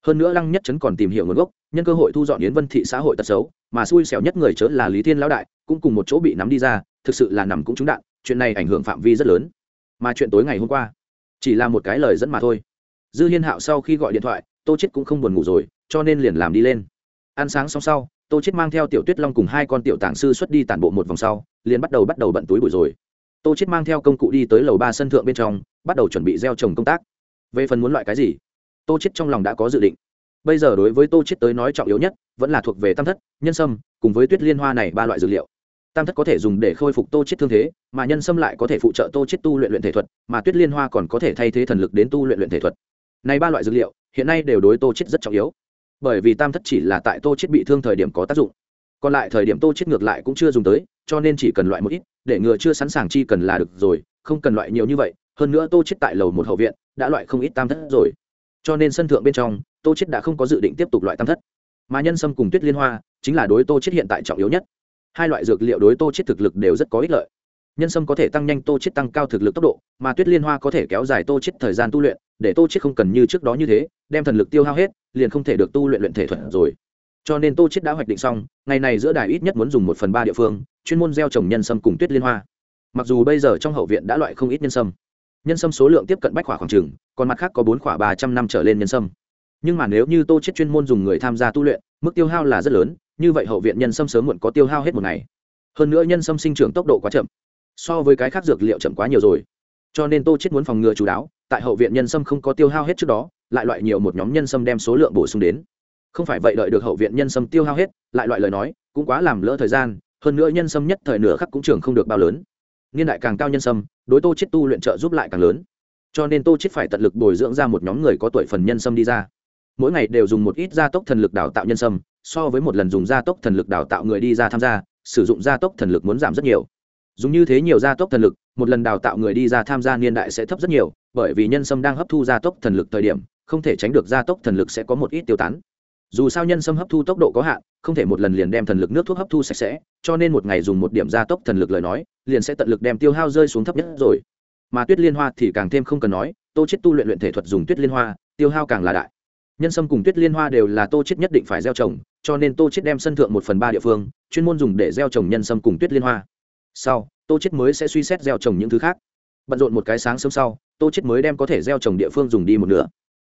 Hơn nữa lăng nhất trấn còn tìm hiểu nguồn gốc, nhân cơ hội thu dọn yến vân thị xã hội tật xấu, mà xui xẻo nhất người chớ là lý thiên lão đại, cũng cùng một chỗ bị nắm đi ra, thực sự là nằm cũng trúng đạn, chuyện này ảnh hưởng phạm vi rất lớn. Mà chuyện tối ngày hôm qua, chỉ là một cái lời dẫn mà thôi dư hiên hạo sau khi gọi điện thoại, tô chết cũng không buồn ngủ rồi, cho nên liền làm đi lên. Ăn sáng xong sau, tô chết mang theo tiểu tuyết long cùng hai con tiểu tàng sư xuất đi tản bộ một vòng sau, liền bắt đầu bắt đầu bận túi bụi rồi. Tô chết mang theo công cụ đi tới lầu ba sân thượng bên trong, bắt đầu chuẩn bị gieo trồng công tác. Về phần muốn loại cái gì? Tô chết trong lòng đã có dự định. Bây giờ đối với tô chết tới nói trọng yếu nhất, vẫn là thuộc về tam thất, nhân sâm, cùng với tuyết liên hoa này ba loại dược liệu. Tam thất có thể dùng để khôi phục tô chết thương thế, mà nhân sâm lại có thể phụ trợ tô chết tu luyện luyện thể thuật, mà tuyết liên hoa còn có thể thay thế thần lực đến tu luyện luyện thể thuật này ba loại dược liệu, hiện nay đều đối tô chết rất trọng yếu. Bởi vì tam thất chỉ là tại tô chết bị thương thời điểm có tác dụng. Còn lại thời điểm tô chết ngược lại cũng chưa dùng tới, cho nên chỉ cần loại một ít, để ngừa chưa sẵn sàng chi cần là được rồi, không cần loại nhiều như vậy. Hơn nữa tô chết tại lầu một hậu viện, đã loại không ít tam thất rồi. Cho nên sân thượng bên trong, tô chết đã không có dự định tiếp tục loại tam thất. Mà nhân sâm cùng tuyết liên hoa, chính là đối tô chết hiện tại trọng yếu nhất. Hai loại dược liệu đối tô chết thực lực đều rất có ích lợi nhân sâm có thể tăng nhanh tô chết tăng cao thực lực tốc độ, mà tuyết liên hoa có thể kéo dài tô chết thời gian tu luyện, để tô chết không cần như trước đó như thế, đem thần lực tiêu hao hết, liền không thể được tu luyện luyện thể thuật rồi. Cho nên tô chết đã hoạch định xong, ngày này giữa đài ít nhất muốn dùng một phần ba địa phương, chuyên môn gieo trồng nhân sâm cùng tuyết liên hoa. Mặc dù bây giờ trong hậu viện đã loại không ít nhân sâm nhân sâm số lượng tiếp cận bách khỏa khoảng trường còn mặt khác có bốn khỏa ba trăm năm trở lên nhân sâm. Nhưng mà nếu như tô chết chuyên môn dùng người tham gia tu luyện, mức tiêu hao là rất lớn, như vậy hậu viện nhân sâm sớm muộn có tiêu hao hết một ngày. Hơn nữa nhân sâm sinh trưởng tốc độ quá chậm so với cái khác dược liệu chậm quá nhiều rồi. Cho nên tô chết muốn phòng ngừa chú đáo, tại hậu viện nhân sâm không có tiêu hao hết trước đó, lại loại nhiều một nhóm nhân sâm đem số lượng bổ sung đến. Không phải vậy đợi được hậu viện nhân sâm tiêu hao hết, lại loại lời nói, cũng quá làm lỡ thời gian, hơn nữa nhân sâm nhất thời nửa khắc cũng trường không được bao lớn. Niên đại càng cao nhân sâm, đối tô chết tu luyện trợ giúp lại càng lớn. Cho nên tô chết phải tận lực bồi dưỡng ra một nhóm người có tuổi phần nhân sâm đi ra. Mỗi ngày đều dùng một ít gia tốc thần lực đào tạo nhân sâm, so với một lần dùng gia tốc thần lực đào tạo người đi ra tham gia, sử dụng gia tốc thần lực muốn giảm rất nhiều dùng như thế nhiều gia tốc thần lực, một lần đào tạo người đi ra tham gia niên đại sẽ thấp rất nhiều, bởi vì nhân sâm đang hấp thu gia tốc thần lực thời điểm, không thể tránh được gia tốc thần lực sẽ có một ít tiêu tán. Dù sao nhân sâm hấp thu tốc độ có hạn, không thể một lần liền đem thần lực nước thuốc hấp thu sạch sẽ, cho nên một ngày dùng một điểm gia tốc thần lực lời nói, liền sẽ tận lực đem tiêu hao rơi xuống thấp nhất rồi. Mà tuyết liên hoa thì càng thêm không cần nói, tô chết tu luyện luyện thể thuật dùng tuyết liên hoa, tiêu hao càng là đại. Nhân sâm cùng tuyết liên hoa đều là tô chết nhất định phải gieo trồng, cho nên tô chết đem sân thượng một phần ba địa phương, chuyên môn dùng để gieo trồng nhân sâm cùng tuyết liên hoa sau, tô chết mới sẽ suy xét gieo trồng những thứ khác. Bận rộn một cái sáng sớm sau, tô chết mới đem có thể gieo trồng địa phương dùng đi một nửa.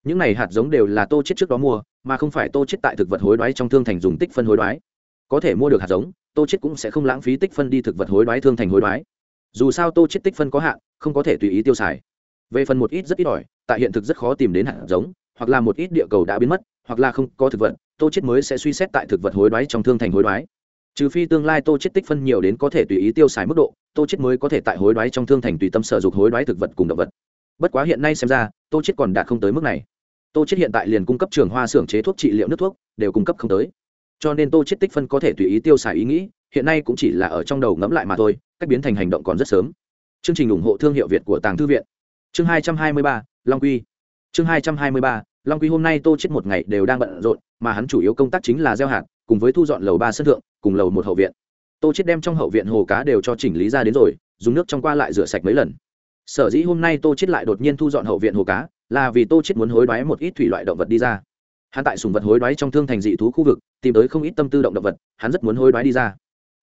Những này hạt giống đều là tô chết trước đó mua, mà không phải tô chết tại thực vật hối đoái trong thương thành dùng tích phân hối đoái. Có thể mua được hạt giống, tô chết cũng sẽ không lãng phí tích phân đi thực vật hối đoái thương thành hối đoái. Dù sao tô chết tích phân có hạn, không có thể tùy ý tiêu xài. Về phần một ít rất ít ỏi, tại hiện thực rất khó tìm đến hạt giống, hoặc là một ít địa cầu đã biến mất, hoặc là không có thực vật, tô chết mới sẽ suy xét tại thực vật hối đoái trong thương thành hối đoái trừ phi tương lai tô chết tích phân nhiều đến có thể tùy ý tiêu xài mức độ, tô chết mới có thể tại hối đoái trong thương thành tùy tâm sở dục hối đoái thực vật cùng động vật. Bất quá hiện nay xem ra, tô chết còn đạt không tới mức này. Tô chết hiện tại liền cung cấp trường hoa xưởng chế thuốc trị liệu nước thuốc, đều cung cấp không tới. Cho nên tô chết tích phân có thể tùy ý tiêu xài ý nghĩ, hiện nay cũng chỉ là ở trong đầu ngẫm lại mà thôi, cách biến thành hành động còn rất sớm. Chương trình ủng hộ thương hiệu việt của tàng thư viện. Chương hai trăm hai mươi ba, long quy. Chương hai trăm hai mươi ba, long quy hôm nay tô chết một ngày đều đang bận rộn, mà hắn chủ yếu công tác chính là gieo hạt cùng với thu dọn lầu ba sân thượng, cùng lầu một hậu viện. Tô chết đem trong hậu viện hồ cá đều cho chỉnh lý ra đến rồi, dùng nước trong qua lại rửa sạch mấy lần. Sở dĩ hôm nay tô chết lại đột nhiên thu dọn hậu viện hồ cá, là vì tô chết muốn hối đoái một ít thủy loại động vật đi ra. Hắn tại sùng vật hối đoái trong thương thành dị thú khu vực, tìm tới không ít tâm tư động động vật, hắn rất muốn hối đoái đi ra.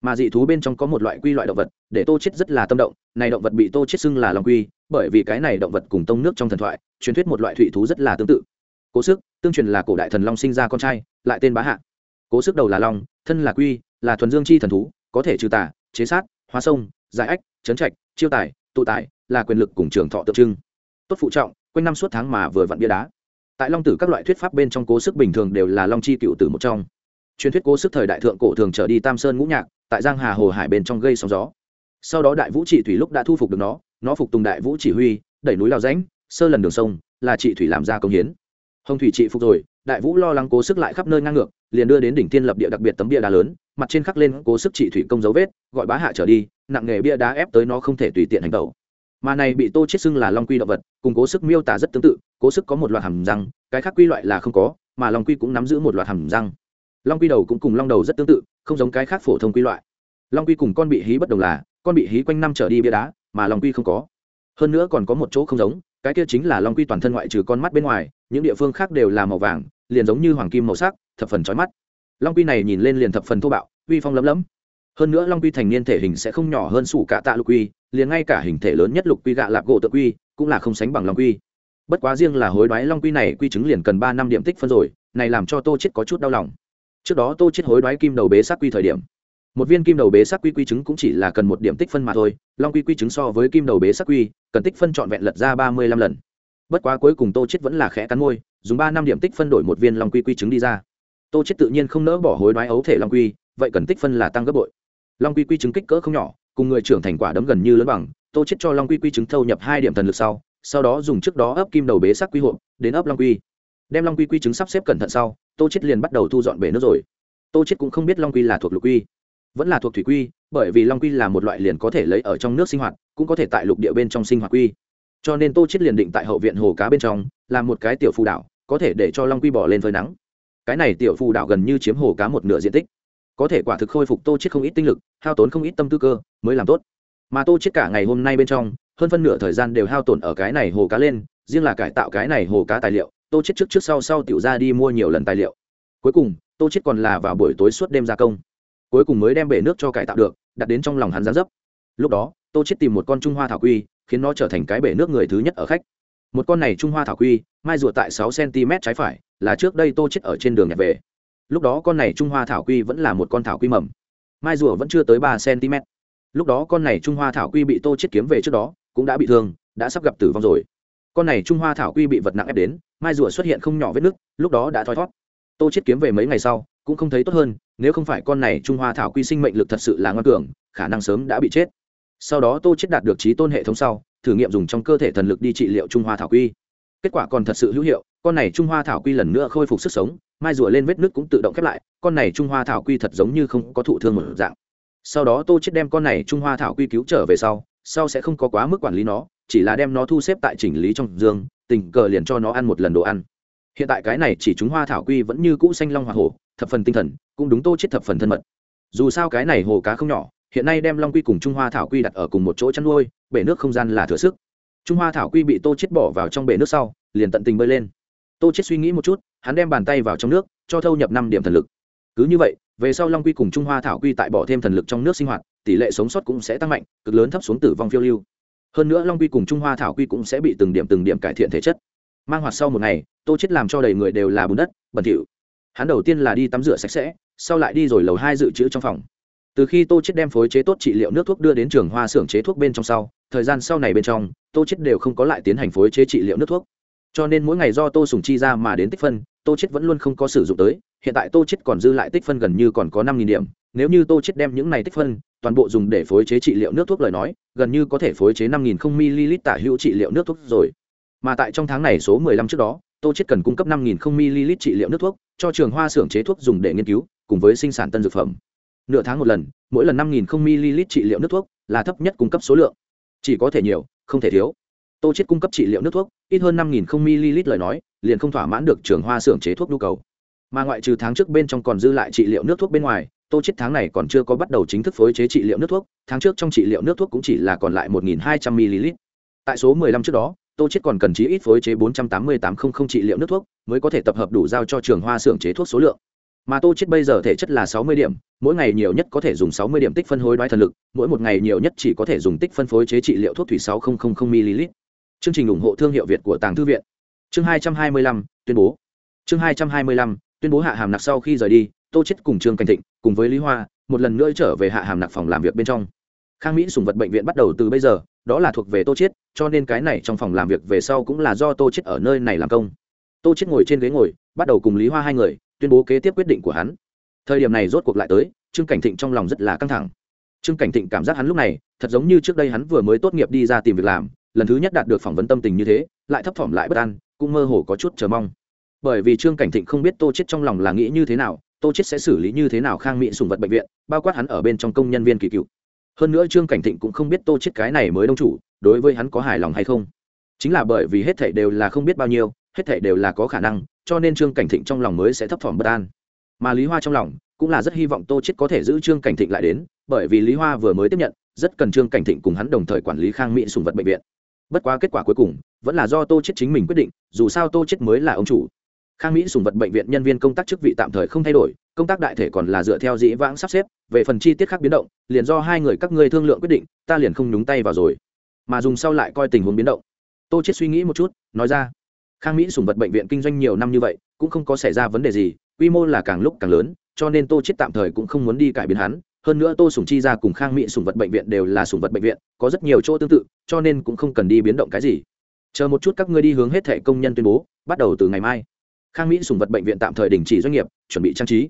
Mà dị thú bên trong có một loại quy loại động vật, để tô chết rất là tâm động, này động vật bị tô chết xưng là long quy, bởi vì cái này động vật cùng tông nước trong thần thoại, truyền thuyết một loại thủy thú rất là tương tự. Cố sức tương truyền là cổ đại thần long sinh ra con trai, lại tên bá hạ cố sức đầu là long, thân là quy, là thuần dương chi thần thú, có thể trừ tà, chế sát, hóa sông, giải ách, chấn trạch, chiêu tài, tụ tài, là quyền lực cùng trường thọ tượng trưng. Tốt phụ trọng, quanh năm suốt tháng mà vừa vặn bia đá. Tại long tử các loại thuyết pháp bên trong cố sức bình thường đều là long chi cựu tử một trong. Truyền thuyết cố sức thời đại thượng cổ thường trở đi tam sơn ngũ nhạc, tại giang hà hồ hải bên trong gây sóng gió. Sau đó đại vũ trị thủy lúc đã thu phục được nó nó phục tùng đại vũ chỉ huy, đẩy núi lao rãnh, sơ lần đường sông, là trị thủy làm ra công hiến. Hồng thủy trị phục rồi, đại vũ lo lắng cố sức lại khắp nơi ngang ngược liền đưa đến đỉnh tiên lập địa đặc biệt tấm bia đá lớn, mặt trên khắc lên cố sức trị thủy công dấu vết, gọi bá hạ trở đi, nặng nghề bia đá ép tới nó không thể tùy tiện hành tẩu. Mà này bị tô chết xưng là long quy động vật, cùng cố sức miêu tả rất tương tự, cố sức có một loạt hàm răng, cái khác quy loại là không có, mà long quy cũng nắm giữ một loạt hàm răng. Long quy đầu cũng cùng long đầu rất tương tự, không giống cái khác phổ thông quy loại. Long quy cùng con bị hí bất đồng là, con bị hí quanh năm trở đi bia đá, mà long quy không có. Hơn nữa còn có một chỗ không giống, cái kia chính là long quy toàn thân ngoại trừ con mắt bên ngoài, những địa phương khác đều là màu vàng liền giống như hoàng kim màu sắc, thập phần chói mắt. Long quy này nhìn lên liền thập phần thô bạo, uy phong lấm lấm. Hơn nữa long quy thành niên thể hình sẽ không nhỏ hơn sủ cả tạ lục quy, liền ngay cả hình thể lớn nhất lục quy gạ lạp gỗ tự quy, cũng là không sánh bằng long quy. Bất quá riêng là hối đoái long quy này quy chứng liền cần ba năm điểm tích phân rồi, này làm cho tô chết có chút đau lòng. Trước đó tô chết hối đoái kim đầu bế sắc quy thời điểm, một viên kim đầu bế sắc quy quy chứng cũng chỉ là cần một điểm tích phân mà thôi, long quy quy chứng so với kim đầu bế sắc quy, cần tích phân trọn vẹn lật ra ba mươi lăm lần bất quá cuối cùng tô chết vẫn là khẽ cắn môi, dùng ba năm điểm tích phân đổi một viên long quy quy trứng đi ra. Tô chết tự nhiên không nỡ bỏ hối đoái ấu thể long quy, vậy cần tích phân là tăng gấp bội. Long quy quy trứng kích cỡ không nhỏ, cùng người trưởng thành quả đấm gần như lớn bằng, tô chết cho long quy quy trứng thâu nhập hai điểm thần lực sau sau đó dùng trước đó ấp kim đầu bế sắc quy hộp, đến ấp long quy. Đem long quy quy trứng sắp xếp cẩn thận sau, tô chết liền bắt đầu thu dọn bể nước rồi. Tô chết cũng không biết long quy là thuộc lục quy, vẫn là thuộc thủy quy, bởi vì long quy là một loại liền có thể lấy ở trong nước sinh hoạt, cũng có thể tại lục địa bên trong sinh hoạt quy cho nên tô chết liền định tại hậu viện hồ cá bên trong, làm một cái tiểu phù đảo, có thể để cho long quy bỏ lên phơi nắng. Cái này tiểu phù đảo gần như chiếm hồ cá một nửa diện tích. Có thể quả thực khôi phục tô chết không ít tinh lực, hao tốn không ít tâm tư cơ, mới làm tốt. Mà tô chết cả ngày hôm nay bên trong, hơn phân nửa thời gian đều hao tổn ở cái này hồ cá lên, riêng là cải tạo cái này hồ cá tài liệu, tô chết trước trước sau sau tiểu ra đi mua nhiều lần tài liệu. Cuối cùng, tô chết còn là vào buổi tối suốt đêm gia công. Cuối cùng mới đem bể nước cho cải tạo được, đặt đến trong lòng hắn gián dấp. Lúc đó, tô chết tìm một con trung hoa thảo quy khiến nó trở thành cái bể nước người thứ nhất ở khách. Một con này trung hoa thảo quy, mai ruột tại sáu cm trái phải, là trước đây tô chết ở trên đường nhặt về. Lúc đó con này trung hoa thảo quy vẫn là một con thảo quy mầm. Mai rùa vẫn chưa tới ba cm. Lúc đó con này trung hoa thảo quy bị tô chết kiếm về trước đó, cũng đã bị thương, đã sắp gặp tử vong rồi. Con này trung hoa thảo quy bị vật nặng ép đến, mai rùa xuất hiện không nhỏ vết nứt, lúc đó đã thoi thoát. tô chết kiếm về mấy ngày sau, cũng không thấy tốt hơn, nếu không phải con này trung hoa thảo quy sinh mệnh lực thật sự là ngoan cường, khả năng sớm đã bị chết sau đó tô chết đạt được trí tôn hệ thống sau, thử nghiệm dùng trong cơ thể thần lực đi trị liệu trung hoa thảo quy. Kết quả còn thật sự hữu hiệu, con này trung hoa thảo quy lần nữa khôi phục sức sống, mai rùa lên vết nước cũng tự động khép lại, con này trung hoa thảo quy thật giống như không có thụ thương một dạng. Sau đó tô chết đem con này trung hoa thảo quy cứu trở về sau sau sẽ không có quá mức quản lý nó, chỉ là đem nó thu xếp tại chỉnh lý trong giường, tình cờ liền cho nó ăn một lần đồ ăn. Hiện tại cái này chỉ chúng hoa thảo quy vẫn như cũ xanh long hoa hổ, thập phần tinh thần, cũng đúng tô chết thập phần thân mật. Dù sao cái này hồ cá không nhỏ hiện nay đem long quy cùng trung hoa thảo quy đặt ở cùng một chỗ chăn nuôi, bể nước không gian là thừa sức. Trung hoa thảo quy bị tô chết bỏ vào trong bể nước sau, liền tận tình bơi lên. Tô chết suy nghĩ một chút, hắn đem bàn tay vào trong nước, cho thâu nhập năm điểm thần lực. Cứ như vậy, về sau long quy cùng trung hoa thảo quy tại bỏ thêm thần lực trong nước sinh hoạt, tỷ lệ sống sót cũng sẽ tăng mạnh, cực lớn thấp xuống tử vong phiêu lưu. Hơn nữa long quy cùng trung hoa thảo quy cũng sẽ bị từng điểm từng điểm cải thiện thể chất. Mang hoạt sau một ngày, tô chết làm cho đầy người đều là bùn đất, bẩn thỉu. Hắn đầu tiên là đi tắm rửa sạch sẽ, sau lại đi rồi lầu hai dự trữ trong phòng từ khi tô chết đem phối chế tốt trị liệu nước thuốc đưa đến trường hoa xưởng chế thuốc bên trong sau, thời gian sau này bên trong, tô chết đều không có lại tiến hành phối chế trị liệu nước thuốc. Cho nên mỗi ngày do tô sùng chi ra mà đến tích phân, tô chết vẫn luôn không có sử dụng tới. Hiện tại tô chết còn dư lại tích phân gần như còn có năm điểm. Nếu như tô chết đem những này tích phân toàn bộ dùng để phối chế trị liệu nước thuốc lời nói, gần như có thể phối chế năm nghìn không ml tả hữu trị liệu nước thuốc rồi. Mà tại trong tháng này số 15 trước đó, tô chết cần cung cấp năm nghìn không ml trị liệu nước thuốc cho trường hoa xưởng chế thuốc dùng để nghiên cứu, cùng với sinh sản tân dược phẩm nửa tháng một lần, mỗi lần năm nghìn không ml trị liệu nước thuốc là thấp nhất cung cấp số lượng. Chỉ có thể nhiều, không thể thiếu. Tô chết cung cấp trị liệu nước thuốc, ít hơn năm nghìn không ml lời nói, liền không thỏa mãn được trường hoa xưởng chế thuốc nhu cầu. Mà ngoại trừ tháng trước bên trong còn dư lại trị liệu nước thuốc bên ngoài, tô chết tháng này còn chưa có bắt đầu chính thức phối chế trị liệu nước thuốc, tháng trước trong trị liệu nước thuốc cũng chỉ là còn lại một nghìn hai trăm ml tại số mười lăm trước đó, tô chết còn cần chí ít phối chế bốn trăm tám mươi tám không không trị liệu nước thuốc mới có thể tập hợp đủ giao cho trường hoa xưởng chế thuốc số lượng mà tô chết bây giờ thể chất là sáu mươi điểm, mỗi ngày nhiều nhất có thể dùng sáu mươi điểm tích phân hối đoái thần lực, mỗi một ngày nhiều nhất chỉ có thể dùng tích phân phối chế trị liệu thuốc thủy sáu ml. Chương trình ủng hộ thương hiệu việt của tàng thư viện. Chương hai trăm hai mươi lăm, tuyên bố. Chương hai trăm hai mươi lăm, tuyên bố hạ hàm nặc sau khi rời đi, tô chết cùng trương cảnh thịnh, cùng với lý hoa, một lần nữa trở về hạ hàm nặc phòng làm việc bên trong. Khang mỹ sùng vật bệnh viện bắt đầu từ bây giờ, đó là thuộc về tô chết, cho nên cái này trong phòng làm việc về sau cũng là do tô chết ở nơi này làm công. Tô chết ngồi trên ghế ngồi, bắt đầu cùng lý hoa hai người tuyên bố kế tiếp quyết định của hắn. Thời điểm này rốt cuộc lại tới, trương cảnh thịnh trong lòng rất là căng thẳng. Trương cảnh thịnh cảm giác hắn lúc này, thật giống như trước đây hắn vừa mới tốt nghiệp đi ra tìm việc làm, lần thứ nhất đạt được phỏng vấn tâm tình như thế, lại thấp thỏm lại bất an, cũng mơ hồ có chút chờ mong. Bởi vì trương cảnh thịnh không biết tô chết trong lòng là nghĩ như thế nào, tô chết sẽ xử lý như thế nào khang mỹ sùng vật bệnh viện, bao quát hắn ở bên trong công nhân viên kỳ cựu. Hơn nữa trương cảnh thịnh cũng không biết tô chết cái này mới đông chủ, đối với hắn có hài lòng hay không. Chính là bởi vì hết thảy đều là không biết bao nhiêu hết thảy đều là có khả năng, cho nên trương cảnh thịnh trong lòng mới sẽ thấp thỏm bất an. Mà lý hoa trong lòng cũng là rất hy vọng tô chết có thể giữ trương cảnh thịnh lại đến, bởi vì lý hoa vừa mới tiếp nhận, rất cần trương cảnh thịnh cùng hắn đồng thời quản lý khang mỹ sùng vật bệnh viện. Bất quá kết quả cuối cùng vẫn là do tô chết chính mình quyết định, dù sao tô chết mới là ông chủ. Khang mỹ sùng vật bệnh viện nhân viên công tác chức vị tạm thời không thay đổi, công tác đại thể còn là dựa theo dĩ vãng sắp xếp, về phần chi tiết khác biến động, liền do hai người các ngươi thương lượng quyết định, ta liền không nhúng tay vào rồi. Mà dùng sau lại coi tình huống biến động. Tô chết suy nghĩ một chút, nói ra khang mỹ sùng vật bệnh viện kinh doanh nhiều năm như vậy, cũng không có xảy ra vấn đề gì, quy mô là càng lúc càng lớn, cho nên tô chết tạm thời cũng không muốn đi cải biến hắn. Hơn nữa tô sùng chi ra cùng khang mỹ sùng vật bệnh viện đều là sùng vật bệnh viện, có rất nhiều chỗ tương tự, cho nên cũng không cần đi biến động cái gì. Chờ một chút các ngươi đi hướng hết thẻ công nhân tuyên bố, bắt đầu từ ngày mai. Khang mỹ sùng vật bệnh viện tạm thời đình chỉ doanh nghiệp, chuẩn bị trang trí.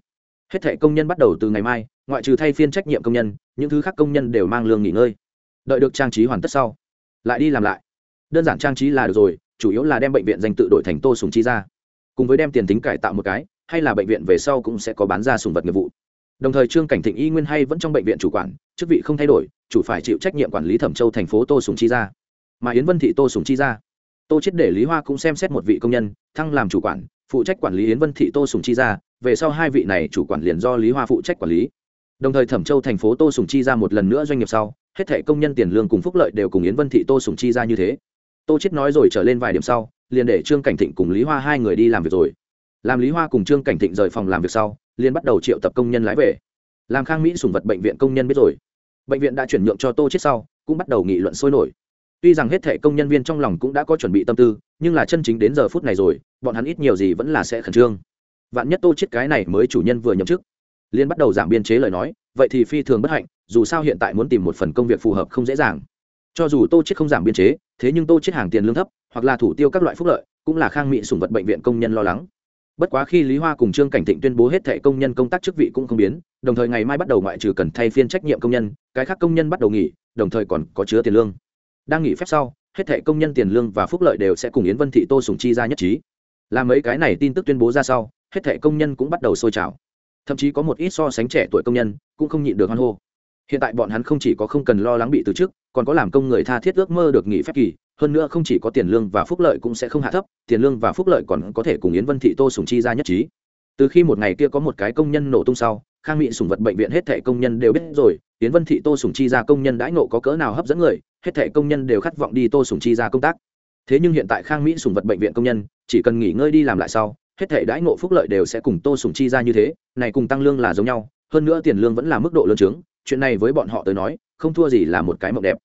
Hết thẻ công nhân bắt đầu từ ngày mai, ngoại trừ thay phiên trách nhiệm công nhân, những thứ khác công nhân đều mang lương nghỉ ngơi. Đợi được trang trí hoàn tất sau, lại đi làm lại. Đơn giản trang trí là được rồi chủ yếu là đem bệnh viện danh tự đổi thành tô sùng chi ra cùng với đem tiền tính cải tạo một cái, hay là bệnh viện về sau cũng sẽ có bán ra sùng vật nghiệp vụ. Đồng thời trương cảnh thịnh y nguyên hay vẫn trong bệnh viện chủ quản, chức vị không thay đổi, chủ phải chịu trách nhiệm quản lý thẩm châu thành phố tô sùng chi ra mà yến vân thị tô sùng chi ra tô chết để lý hoa cũng xem xét một vị công nhân, thăng làm chủ quản, phụ trách quản lý yến vân thị tô sùng chi ra về sau hai vị này chủ quản liền do lý hoa phụ trách quản lý. Đồng thời thẩm châu thành phố tô sùng chi ra một lần nữa doanh nghiệp sau, hết thẻ công nhân tiền lương cùng phúc lợi đều cùng yến vân thị tô sùng chi ra như thế tô chết nói rồi trở lên vài điểm sau, liền để trương cảnh thịnh cùng lý hoa hai người đi làm việc rồi. Làm lý hoa cùng trương cảnh thịnh rời phòng làm việc sau, liền bắt đầu triệu tập công nhân lái về. Làm khang mỹ sùng vật bệnh viện công nhân biết rồi. Bệnh viện đã chuyển nhượng cho tô chết sau, cũng bắt đầu nghị luận sôi nổi. Tuy rằng hết thệ công nhân viên trong lòng cũng đã có chuẩn bị tâm tư, nhưng là chân chính đến giờ phút này rồi, bọn hắn ít nhiều gì vẫn là sẽ khẩn trương. Vạn nhất tô chết cái này mới chủ nhân vừa nhậm chức liên bắt đầu giảm biên chế lời nói, vậy thì phi thường bất hạnh, dù sao hiện tại muốn tìm một phần công việc phù hợp không dễ dàng cho dù tô chết không giảm biên chế, thế nhưng tô chết hàng tiền lương thấp, hoặc là thủ tiêu các loại phúc lợi, cũng là khang mỹ sủng vật bệnh viện công nhân lo lắng. Bất quá khi lý hoa cùng trương cảnh thịnh tuyên bố hết thẻ công nhân công tác chức vị cũng không biến, đồng thời ngày mai bắt đầu ngoại trừ cần thay phiên trách nhiệm công nhân, cái khác công nhân bắt đầu nghỉ, đồng thời còn có chứa tiền lương. Đang nghỉ phép sau, hết thẻ công nhân tiền lương và phúc lợi đều sẽ cùng yến vân thị tô sùng chi ra nhất trí. Làm mấy cái này tin tức tuyên bố ra sau, hết thẻ công nhân cũng bắt đầu sôi trào. Thậm chí có một ít so sánh trẻ tuổi công nhân cũng không nhịn được hoan hô hiện tại bọn hắn không chỉ có không cần lo lắng bị từ chức, còn có làm công người tha thiết ước mơ được nghỉ phép kỳ, hơn nữa không chỉ có tiền lương và phúc lợi cũng sẽ không hạ thấp, tiền lương và phúc lợi còn có thể cùng yến vân thị tô sùng chi ra nhất trí. Từ khi một ngày kia có một cái công nhân nổ tung sau, khang mỹ sùng vật bệnh viện hết thẻ công nhân đều biết rồi, yến vân thị tô sùng chi ra công nhân đãi nộ có cỡ nào hấp dẫn người, hết thẻ công nhân đều khát vọng đi tô sùng chi ra công tác. Thế nhưng hiện tại khang mỹ sùng vật bệnh viện công nhân, chỉ cần nghỉ ngơi đi làm lại sau, hết thẻ đãi nộ phúc lợi đều sẽ cùng tô sùng chi ra như thế, này cùng tăng lương là giống nhau, hơn nữa tiền lương vẫn là mức độ lớn trướng chuyện này với bọn họ tới nói, không thua gì là một cái mộng đẹp.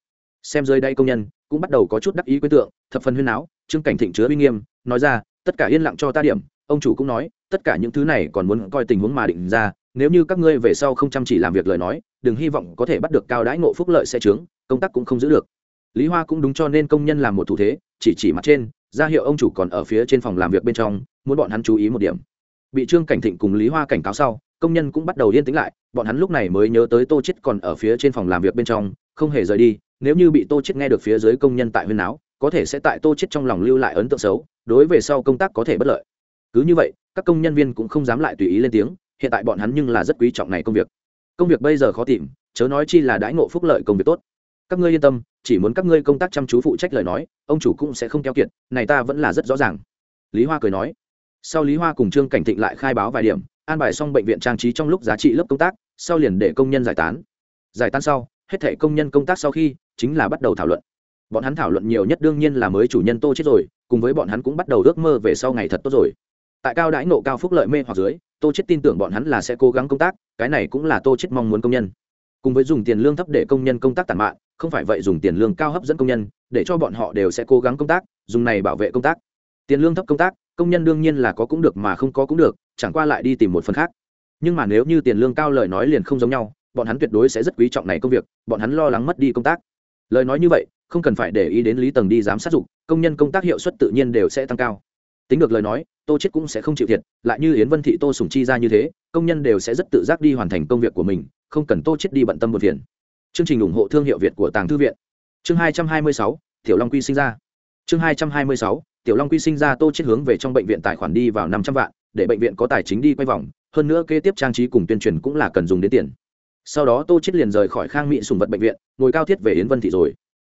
Xem dưới đây công nhân, cũng bắt đầu có chút đắc ý quế tượng, thập phần huyên áo trương cảnh thịnh chứa uy nghiêm, nói ra, tất cả yên lặng cho ta điểm. Ông chủ cũng nói, tất cả những thứ này còn muốn coi tình huống mà định ra, nếu như các ngươi về sau không chăm chỉ làm việc lời nói, đừng hy vọng có thể bắt được cao đãi ngộ phúc lợi sẽ trướng công tác cũng không giữ được. Lý hoa cũng đúng cho nên công nhân làm một thủ thế, chỉ chỉ mặt trên, ra hiệu ông chủ còn ở phía trên phòng làm việc bên trong, muốn bọn hắn chú ý một điểm. Bị trương cảnh thịnh cùng lý hoa cảnh cáo sau công nhân cũng bắt đầu yên tĩnh lại, bọn hắn lúc này mới nhớ tới tô chết còn ở phía trên phòng làm việc bên trong, không hề rời đi, nếu như bị tô chết nghe được phía dưới công nhân tại huyên áo có thể sẽ tại tô chết trong lòng lưu lại ấn tượng xấu, đối về sau công tác có thể bất lợi. Cứ như vậy, các công nhân viên cũng không dám lại tùy ý lên tiếng, hiện tại bọn hắn nhưng là rất quý trọng này công việc. Công việc bây giờ khó tìm, chớ nói chi là đãi ngộ phúc lợi công việc tốt. Các ngươi yên tâm, chỉ muốn các ngươi công tác chăm chú phụ trách lời nói, ông chủ cũng sẽ không keo kiệt, này ta vẫn là rất rõ ràng. Lý hoa cười nói. Sau lý hoa cùng trương cảnh thịnh lại khai báo vài điểm an bài xong bệnh viện trang trí trong lúc giá trị lớp công tác, sau liền để công nhân giải tán. Giải tán sau, hết thể công nhân công tác sau khi, chính là bắt đầu thảo luận. Bọn hắn thảo luận nhiều nhất đương nhiên là mới chủ nhân tô chết rồi, cùng với bọn hắn cũng bắt đầu ước mơ về sau ngày thật tốt rồi. Tại cao đãi nộ cao phúc lợi mê hoặc dưới, tô chết tin tưởng bọn hắn là sẽ cố gắng công tác, cái này cũng là tô chết mong muốn công nhân. Cùng với dùng tiền lương thấp để công nhân công tác tàn mạn, không phải vậy dùng tiền lương cao hấp dẫn công nhân, để cho bọn họ đều sẽ cố gắng công tác, dùng này bảo vệ công tác tiền lương thấp công tác công nhân đương nhiên là có cũng được mà không có cũng được chẳng qua lại đi tìm một phần khác. Nhưng mà nếu như tiền lương cao lời nói liền không giống nhau bọn hắn tuyệt đối sẽ rất quý trọng này công việc bọn hắn lo lắng mất đi công tác. Lời nói như vậy không cần phải để ý đến lý tầng đi giám sát dục công nhân công tác hiệu suất tự nhiên đều sẽ tăng cao. Tính được lời nói tô chết cũng sẽ không chịu thiệt lại như yến vân thị tô sùng chi ra như thế công nhân đều sẽ rất tự giác đi hoàn thành công việc của mình không cần tô chết đi bận tâm một phiền. Chương trình ủng hộ thương hiệu việt của tàng thư viện. Chương 226, t i ể u long quy sinh ra. Chương 226, tiểu long quy sinh ra tô chết hướng về trong bệnh viện tài khoản đi vào năm trăm vạn, để bệnh viện có tài chính đi quay vòng, hơn nữa kế tiếp trang trí cùng tuyên truyền cũng là cần dùng đến tiền. Sau đó tô chết liền rời khỏi khang mỹ sùng vật bệnh viện, ngồi cao thiết về yến vân thị rồi.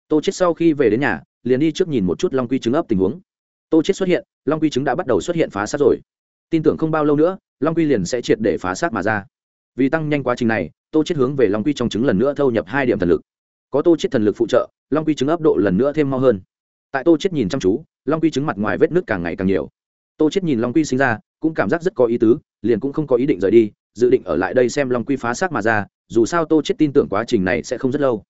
Tô chết sau khi về đến nhà, liền đi trước nhìn một chút long quy trứng ấp tình huống. Tô chết xuất hiện, long quy trứng đã bắt đầu xuất hiện phá sát rồi. Tin tưởng không bao lâu nữa, long quy liền sẽ triệt để phá sát mà ra. Vì tăng nhanh quá trình này, tô chết hướng về long quy trong trứng lần nữa thâu nhập hai điểm thần lực. Có tô chết thần lực phụ trợ, long quy trứng ấp độ lần nữa thêm mau hơn. Tại tô chết nhìn chăm chú long quy trứng mặt ngoài vết nước càng ngày càng nhiều. Tô chết nhìn long quy sinh ra, cũng cảm giác rất có ý tứ, liền cũng không có ý định rời đi, dự định ở lại đây xem long quy phá xác mà ra, dù sao tô chết tin tưởng quá trình này sẽ không rất lâu.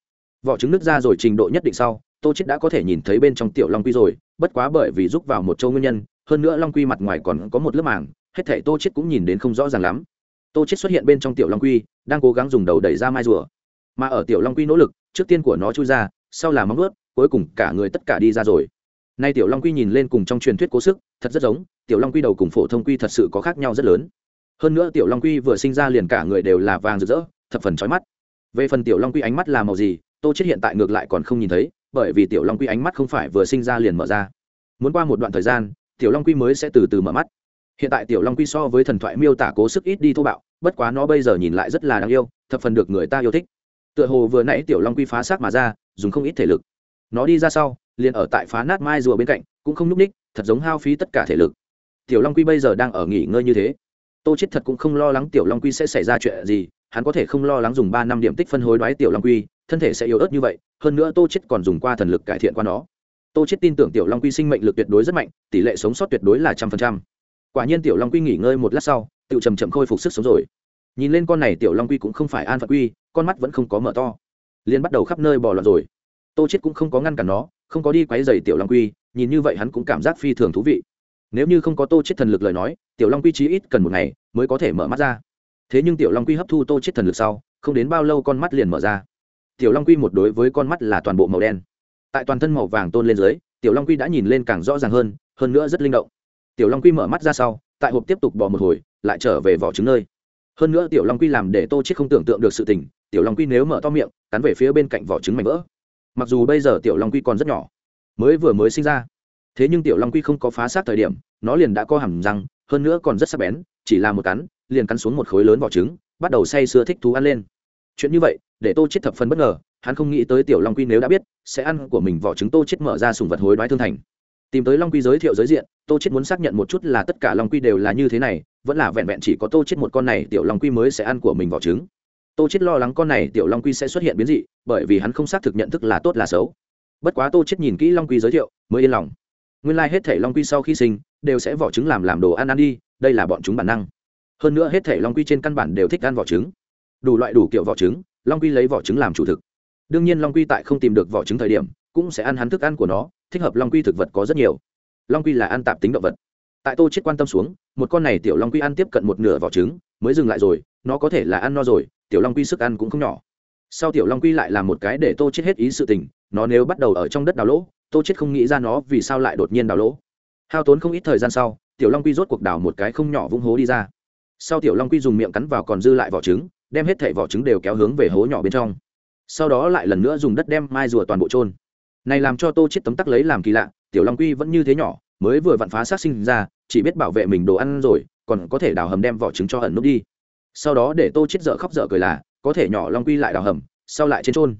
Vỏ trứng nước ra rồi trình độ nhất định sau, tô chết đã có thể nhìn thấy bên trong tiểu long quy rồi, bất quá bởi vì rút vào một châu nguyên nhân, hơn nữa long quy mặt ngoài còn có một lớp màng, hết thể tô chết cũng nhìn đến không rõ ràng lắm. Tô chết xuất hiện bên trong tiểu long quy, đang cố gắng dùng đầu đẩy ra mai rùa. Mà ở tiểu long quy nỗ lực, trước tiên của nó chui ra, sau là móng ướt cuối cùng cả người tất cả đi ra rồi nay tiểu long quy nhìn lên cùng trong truyền thuyết cố sức, thật rất giống, tiểu long quy đầu cùng phổ thông quy thật sự có khác nhau rất lớn. Hơn nữa tiểu long quy vừa sinh ra liền cả người đều là vàng rực rỡ, thập phần trói mắt. Về phần tiểu long quy ánh mắt là màu gì, tô chết hiện tại ngược lại còn không nhìn thấy, bởi vì tiểu long quy ánh mắt không phải vừa sinh ra liền mở ra. Muốn qua một đoạn thời gian, tiểu long quy mới sẽ từ từ mở mắt. Hiện tại tiểu long quy so với thần thoại miêu tả cố sức ít đi thô bạo, bất quá nó bây giờ nhìn lại rất là đáng yêu, thập phần được người ta yêu thích. Tựa hồ vừa nãy tiểu long quy phá xác mà ra, dùng không ít thể lực. Nó đi ra sau liền ở tại phá nát mai rùa bên cạnh, cũng không nhúc ních thật giống hao phí tất cả thể lực. Tiểu long quy bây giờ đang ở nghỉ ngơi như thế. Tô chết thật cũng không lo lắng tiểu long quy sẽ xảy ra chuyện gì, hắn có thể không lo lắng dùng ba năm điểm tích phân hối đoái tiểu long quy, thân thể sẽ yếu ớt như vậy, hơn nữa tô chết còn dùng qua thần lực cải thiện qua nó. Tô chết tin tưởng tiểu long quy sinh mệnh lực tuyệt đối rất mạnh, tỷ lệ sống sót tuyệt đối là trăm phần trăm. Quả nhiên tiểu long quy nghỉ ngơi một lát sau, tự chầm chậm khôi phục sức sống rồi. Nhìn lên con này tiểu long quy cũng không phải an phận quy, con mắt vẫn không có mở to. Liền bắt đầu khắp nơi bò loạn rồi. Tô chết cũng không có ngăn cản nó không có đi quấy rầy tiểu long quy, nhìn như vậy hắn cũng cảm giác phi thường thú vị. Nếu như không có tô chết thần lực lời nói, tiểu long quy chí ít cần một ngày mới có thể mở mắt ra. Thế nhưng tiểu long quy hấp thu tô chết thần lực sau, không đến bao lâu con mắt liền mở ra. Tiểu long quy một đối với con mắt là toàn bộ màu đen. Tại toàn thân màu vàng tôn lên dưới, tiểu long quy đã nhìn lên càng rõ ràng hơn hơn nữa rất linh động. Tiểu long quy mở mắt ra sau, tại hộp tiếp tục bỏ một hồi, lại trở về vỏ trứng nơi. Hơn nữa tiểu long quy làm để tô chết không tưởng tượng được sự tình, tiểu long quy nếu mở to miệng, cắn về phía bên cạnh vỏ trứng mảnh vỡ mặc dù bây giờ tiểu long quy còn rất nhỏ, mới vừa mới sinh ra, thế nhưng tiểu long quy không có phá sát thời điểm, nó liền đã có hàm răng, hơn nữa còn rất sắc bén, chỉ là một cắn, liền cắn xuống một khối lớn vỏ trứng, bắt đầu say sưa thích thú ăn lên. Chuyện như vậy, để tô chết thập phần bất ngờ, hắn không nghĩ tới tiểu long quy nếu đã biết, sẽ ăn của mình vỏ trứng tô chết mở ra sùng vật hối đoái thương thành. Tìm tới long quy giới thiệu giới diện, tô chết muốn xác nhận một chút là tất cả long quy đều là như thế này, vẫn là vẹn vẹn chỉ có tô chết một con này, tiểu long quy mới sẽ ăn của mình vỏ trứng tô chết lo lắng con này tiểu long quy sẽ xuất hiện biến dị, bởi vì hắn không xác thực nhận thức là tốt là xấu. Bất quá tô chết nhìn kỹ long quy giới thiệu, mới yên lòng. Nguyên lai like hết thể long quy sau khi sinh, đều sẽ vỏ trứng làm làm đồ ăn ăn đi, đây là bọn chúng bản năng. Hơn nữa hết thể long quy trên căn bản đều thích ăn vỏ trứng. Đủ loại đủ kiểu vỏ trứng, long quy lấy vỏ trứng làm chủ thực. Đương nhiên long quy tại không tìm được vỏ trứng thời điểm, cũng sẽ ăn hắn thức ăn của nó, thích hợp long quy thực vật có rất nhiều. Long quy là ăn tạp tính động vật. Tại tô chết quan tâm xuống, một con này tiểu long quy ăn tiếp cận một nửa vỏ trứng, mới dừng lại rồi, nó có thể là ăn no rồi tiểu long quy sức ăn cũng không nhỏ. Sau tiểu long quy lại là một cái để tô chết hết ý sự tình, nó nếu bắt đầu ở trong đất đào lỗ, tô chết không nghĩ ra nó vì sao lại đột nhiên đào lỗ. Hao tốn không ít thời gian sau, tiểu long quy rốt cuộc đào một cái không nhỏ vung hố đi ra. Sau tiểu long quy dùng miệng cắn vào còn dư lại vỏ trứng, đem hết thảy vỏ trứng đều kéo hướng về hố nhỏ bên trong. Sau đó lại lần nữa dùng đất đem mai rùa toàn bộ trôn này làm cho tô chết tấm tắc lấy làm kỳ lạ, tiểu long quy vẫn như thế nhỏ, mới vừa vặn phá sát sinh ra, chỉ biết bảo vệ mình đồ ăn rồi, còn có thể đào hầm đem vỏ trứng cho ẩn nút đi sau đó để tô chết dở khóc dở cười là, có thể nhỏ long quy lại đào hầm, sau lại trên trôn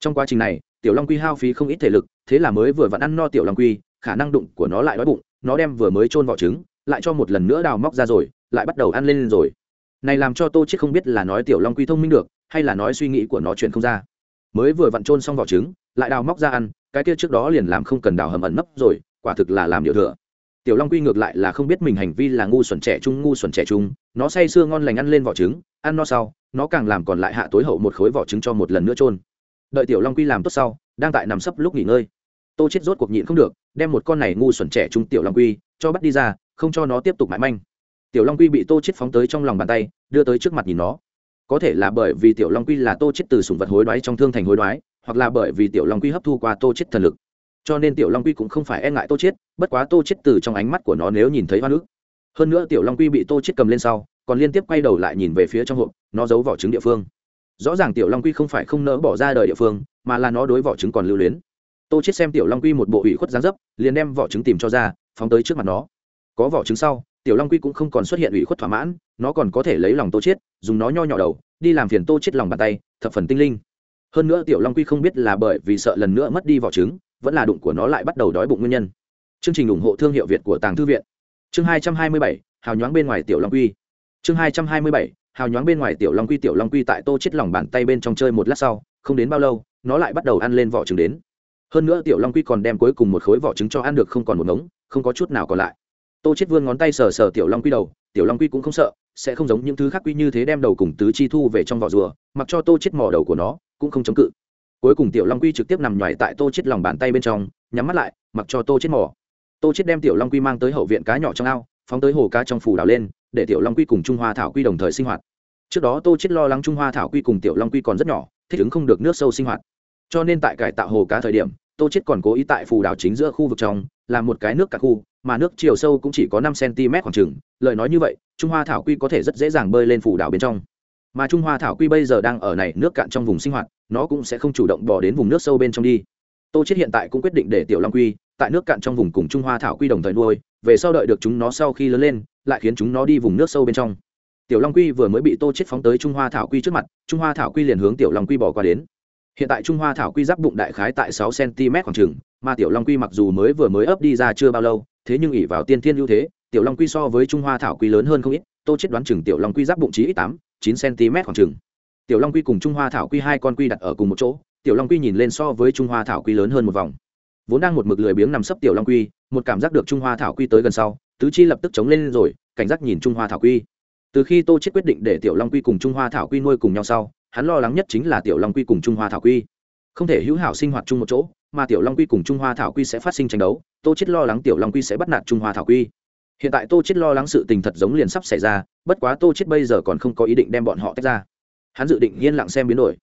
trong quá trình này, tiểu long quy hao phí không ít thể lực, thế là mới vừa vặn ăn no tiểu long quy, khả năng đụng của nó lại đói bụng, nó đem vừa mới trôn vỏ trứng, lại cho một lần nữa đào móc ra rồi, lại bắt đầu ăn lên rồi. Này làm cho tô chết không biết là nói tiểu long quy thông minh được, hay là nói suy nghĩ của nó chuyện không ra. Mới vừa vặn trôn xong vỏ trứng, lại đào móc ra ăn, cái kia trước đó liền làm không cần đào hầm ẩn nấp rồi, quả thực là làm điều thừa tiểu long quy ngược lại là không biết mình hành vi là ngu xuẩn trẻ trung, ngu xuẩn trẻ trung. Nó say sưa ngon lành ăn lên vỏ trứng, ăn no sau, nó càng làm còn lại hạ tối hậu một khối vỏ trứng cho một lần nữa trôn đợi tiểu long quy làm tốt sau, đang tại nằm sấp lúc nghỉ ngơi. Tô chết rốt cuộc nhịn không được, đem một con này ngu xuẩn trẻ trung tiểu long quy cho bắt đi ra, không cho nó tiếp tục mãi manh. Tiểu long quy bị tô chết phóng tới trong lòng bàn tay, đưa tới trước mặt nhìn nó. Có thể là bởi vì tiểu long quy là tô chết từ sủng vật hối đoái trong thương thành hối đoái, hoặc là bởi vì tiểu long quy hấp thu qua tô chết thần lực cho nên tiểu long quy cũng không phải e ngại tô chết bất quá tô chết từ trong ánh mắt của nó nếu nhìn thấy hoa nước hơn nữa tiểu long quy bị tô chết cầm lên sau, còn liên tiếp quay đầu lại nhìn về phía trong hộp, nó giấu vỏ trứng địa phương. Rõ ràng tiểu long quy không phải không nỡ bỏ ra đời địa phương, mà là nó đối vỏ trứng còn lưu luyến. Tô chết xem tiểu long quy một bộ ủy khuất dáng dấp, liền đem vỏ trứng tìm cho ra, phóng tới trước mặt nó. Có vỏ trứng sau, tiểu long quy cũng không còn xuất hiện ủy khuất thỏa mãn, nó còn có thể lấy lòng tô chết dùng nó nho nhỏ đầu, đi làm phiền tô chết lòng bàn tay, thập phần tinh linh. Hơn nữa tiểu long quy không biết là bởi vì sợ lần nữa mất đi vỏ trứng vẫn là đụng của nó lại bắt đầu đói bụng nguyên nhân. Chương trình ủng hộ thương hiệu việt của tàng thư viện. Chương hai trăm hai mươi bảy, hào nhoáng bên ngoài tiểu long quy. Chương hai trăm hai mươi bảy, hào nhoáng bên ngoài tiểu long quy, tiểu long quy tại tô chết lòng bàn tay bên trong chơi một lát sau, không đến bao lâu, nó lại bắt đầu ăn lên vỏ trứng đến. Hơn nữa tiểu long quy còn đem cuối cùng một khối vỏ trứng cho ăn được không còn một ngống, không có chút nào còn lại. Tô chết vươn ngón tay sờ sờ tiểu long quy đầu, tiểu long quy cũng không sợ, sẽ không giống những thứ khác quy như thế đem đầu cùng tứ chi thu về trong vỏ rùa, mặc cho tô chết mò đầu của nó, cũng không chống cự cuối cùng tiểu long quy trực tiếp nằm nhoài tại tô chết lòng bàn tay bên trong, nhắm mắt lại, mặc cho tô chết mò. Tô chết đem tiểu long quy mang tới hậu viện cá nhỏ trong ao, phóng tới hồ cá trong phủ đào lên, để tiểu long quy cùng trung hoa thảo quy đồng thời sinh hoạt. Trước đó tô chết lo lắng trung hoa thảo quy cùng tiểu long quy còn rất nhỏ, thích ứng không được nước sâu sinh hoạt. Cho nên tại cải tạo hồ cá thời điểm, tô chết còn cố ý tại phù đảo chính giữa khu vực trong, làm một cái nước cả khu, mà nước chiều sâu cũng chỉ có năm cm khoảng chừng. Lời nói như vậy, trung hoa thảo quy có thể rất dễ dàng bơi lên phù đảo bên trong mà trung hoa thảo quy bây giờ đang ở này nước cạn trong vùng sinh hoạt, nó cũng sẽ không chủ động bỏ đến vùng nước sâu bên trong đi. Tô chết hiện tại cũng quyết định để tiểu long quy tại nước cạn trong vùng cùng trung hoa thảo quy đồng thời nuôi, về sau đợi được chúng nó sau khi lớn lên, lại khiến chúng nó đi vùng nước sâu bên trong. Tiểu long quy vừa mới bị tô chết phóng tới trung hoa thảo quy trước mặt, trung hoa thảo quy liền hướng tiểu long quy bỏ qua đến. Hiện tại trung hoa thảo quy giáp bụng đại khái tại sáu cm khoảng trừng mà tiểu long quy mặc dù mới vừa mới ấp đi ra chưa bao lâu, thế nhưng ỉ vào tiên thiên ưu thế, tiểu long quy so với trung hoa thảo quy lớn hơn không ít, tô chết đoán chừng tiểu long quy giáp bụng chí ít tám chín cm khoảng chừng. Tiểu long quy cùng trung hoa thảo quy hai con quy đặt ở cùng một chỗ, tiểu long quy nhìn lên so với trung hoa thảo quy lớn hơn một vòng. Vốn đang một mực lười biếng nằm sấp tiểu long quy, một cảm giác được trung hoa thảo quy tới gần sau, tứ chi lập tức chống lên rồi, cảnh giác nhìn trung hoa thảo quy. Từ khi tô chết quyết định để tiểu long quy cùng trung hoa thảo quy nuôi cùng nhau sau, hắn lo lắng nhất chính là tiểu long quy cùng trung hoa thảo quy. Không thể hữu hảo sinh hoạt chung một chỗ, mà tiểu long quy cùng trung hoa thảo quy sẽ phát sinh tranh đấu, tô chết lo lắng tiểu long quy sẽ bắt nạt trung hoa thảo quy hiện tại tô chết lo lắng sự tình thật giống liền sắp xảy ra, bất quá tô chết bây giờ còn không có ý định đem bọn họ tách ra. Hắn dự định yên lặng xem biến đổi.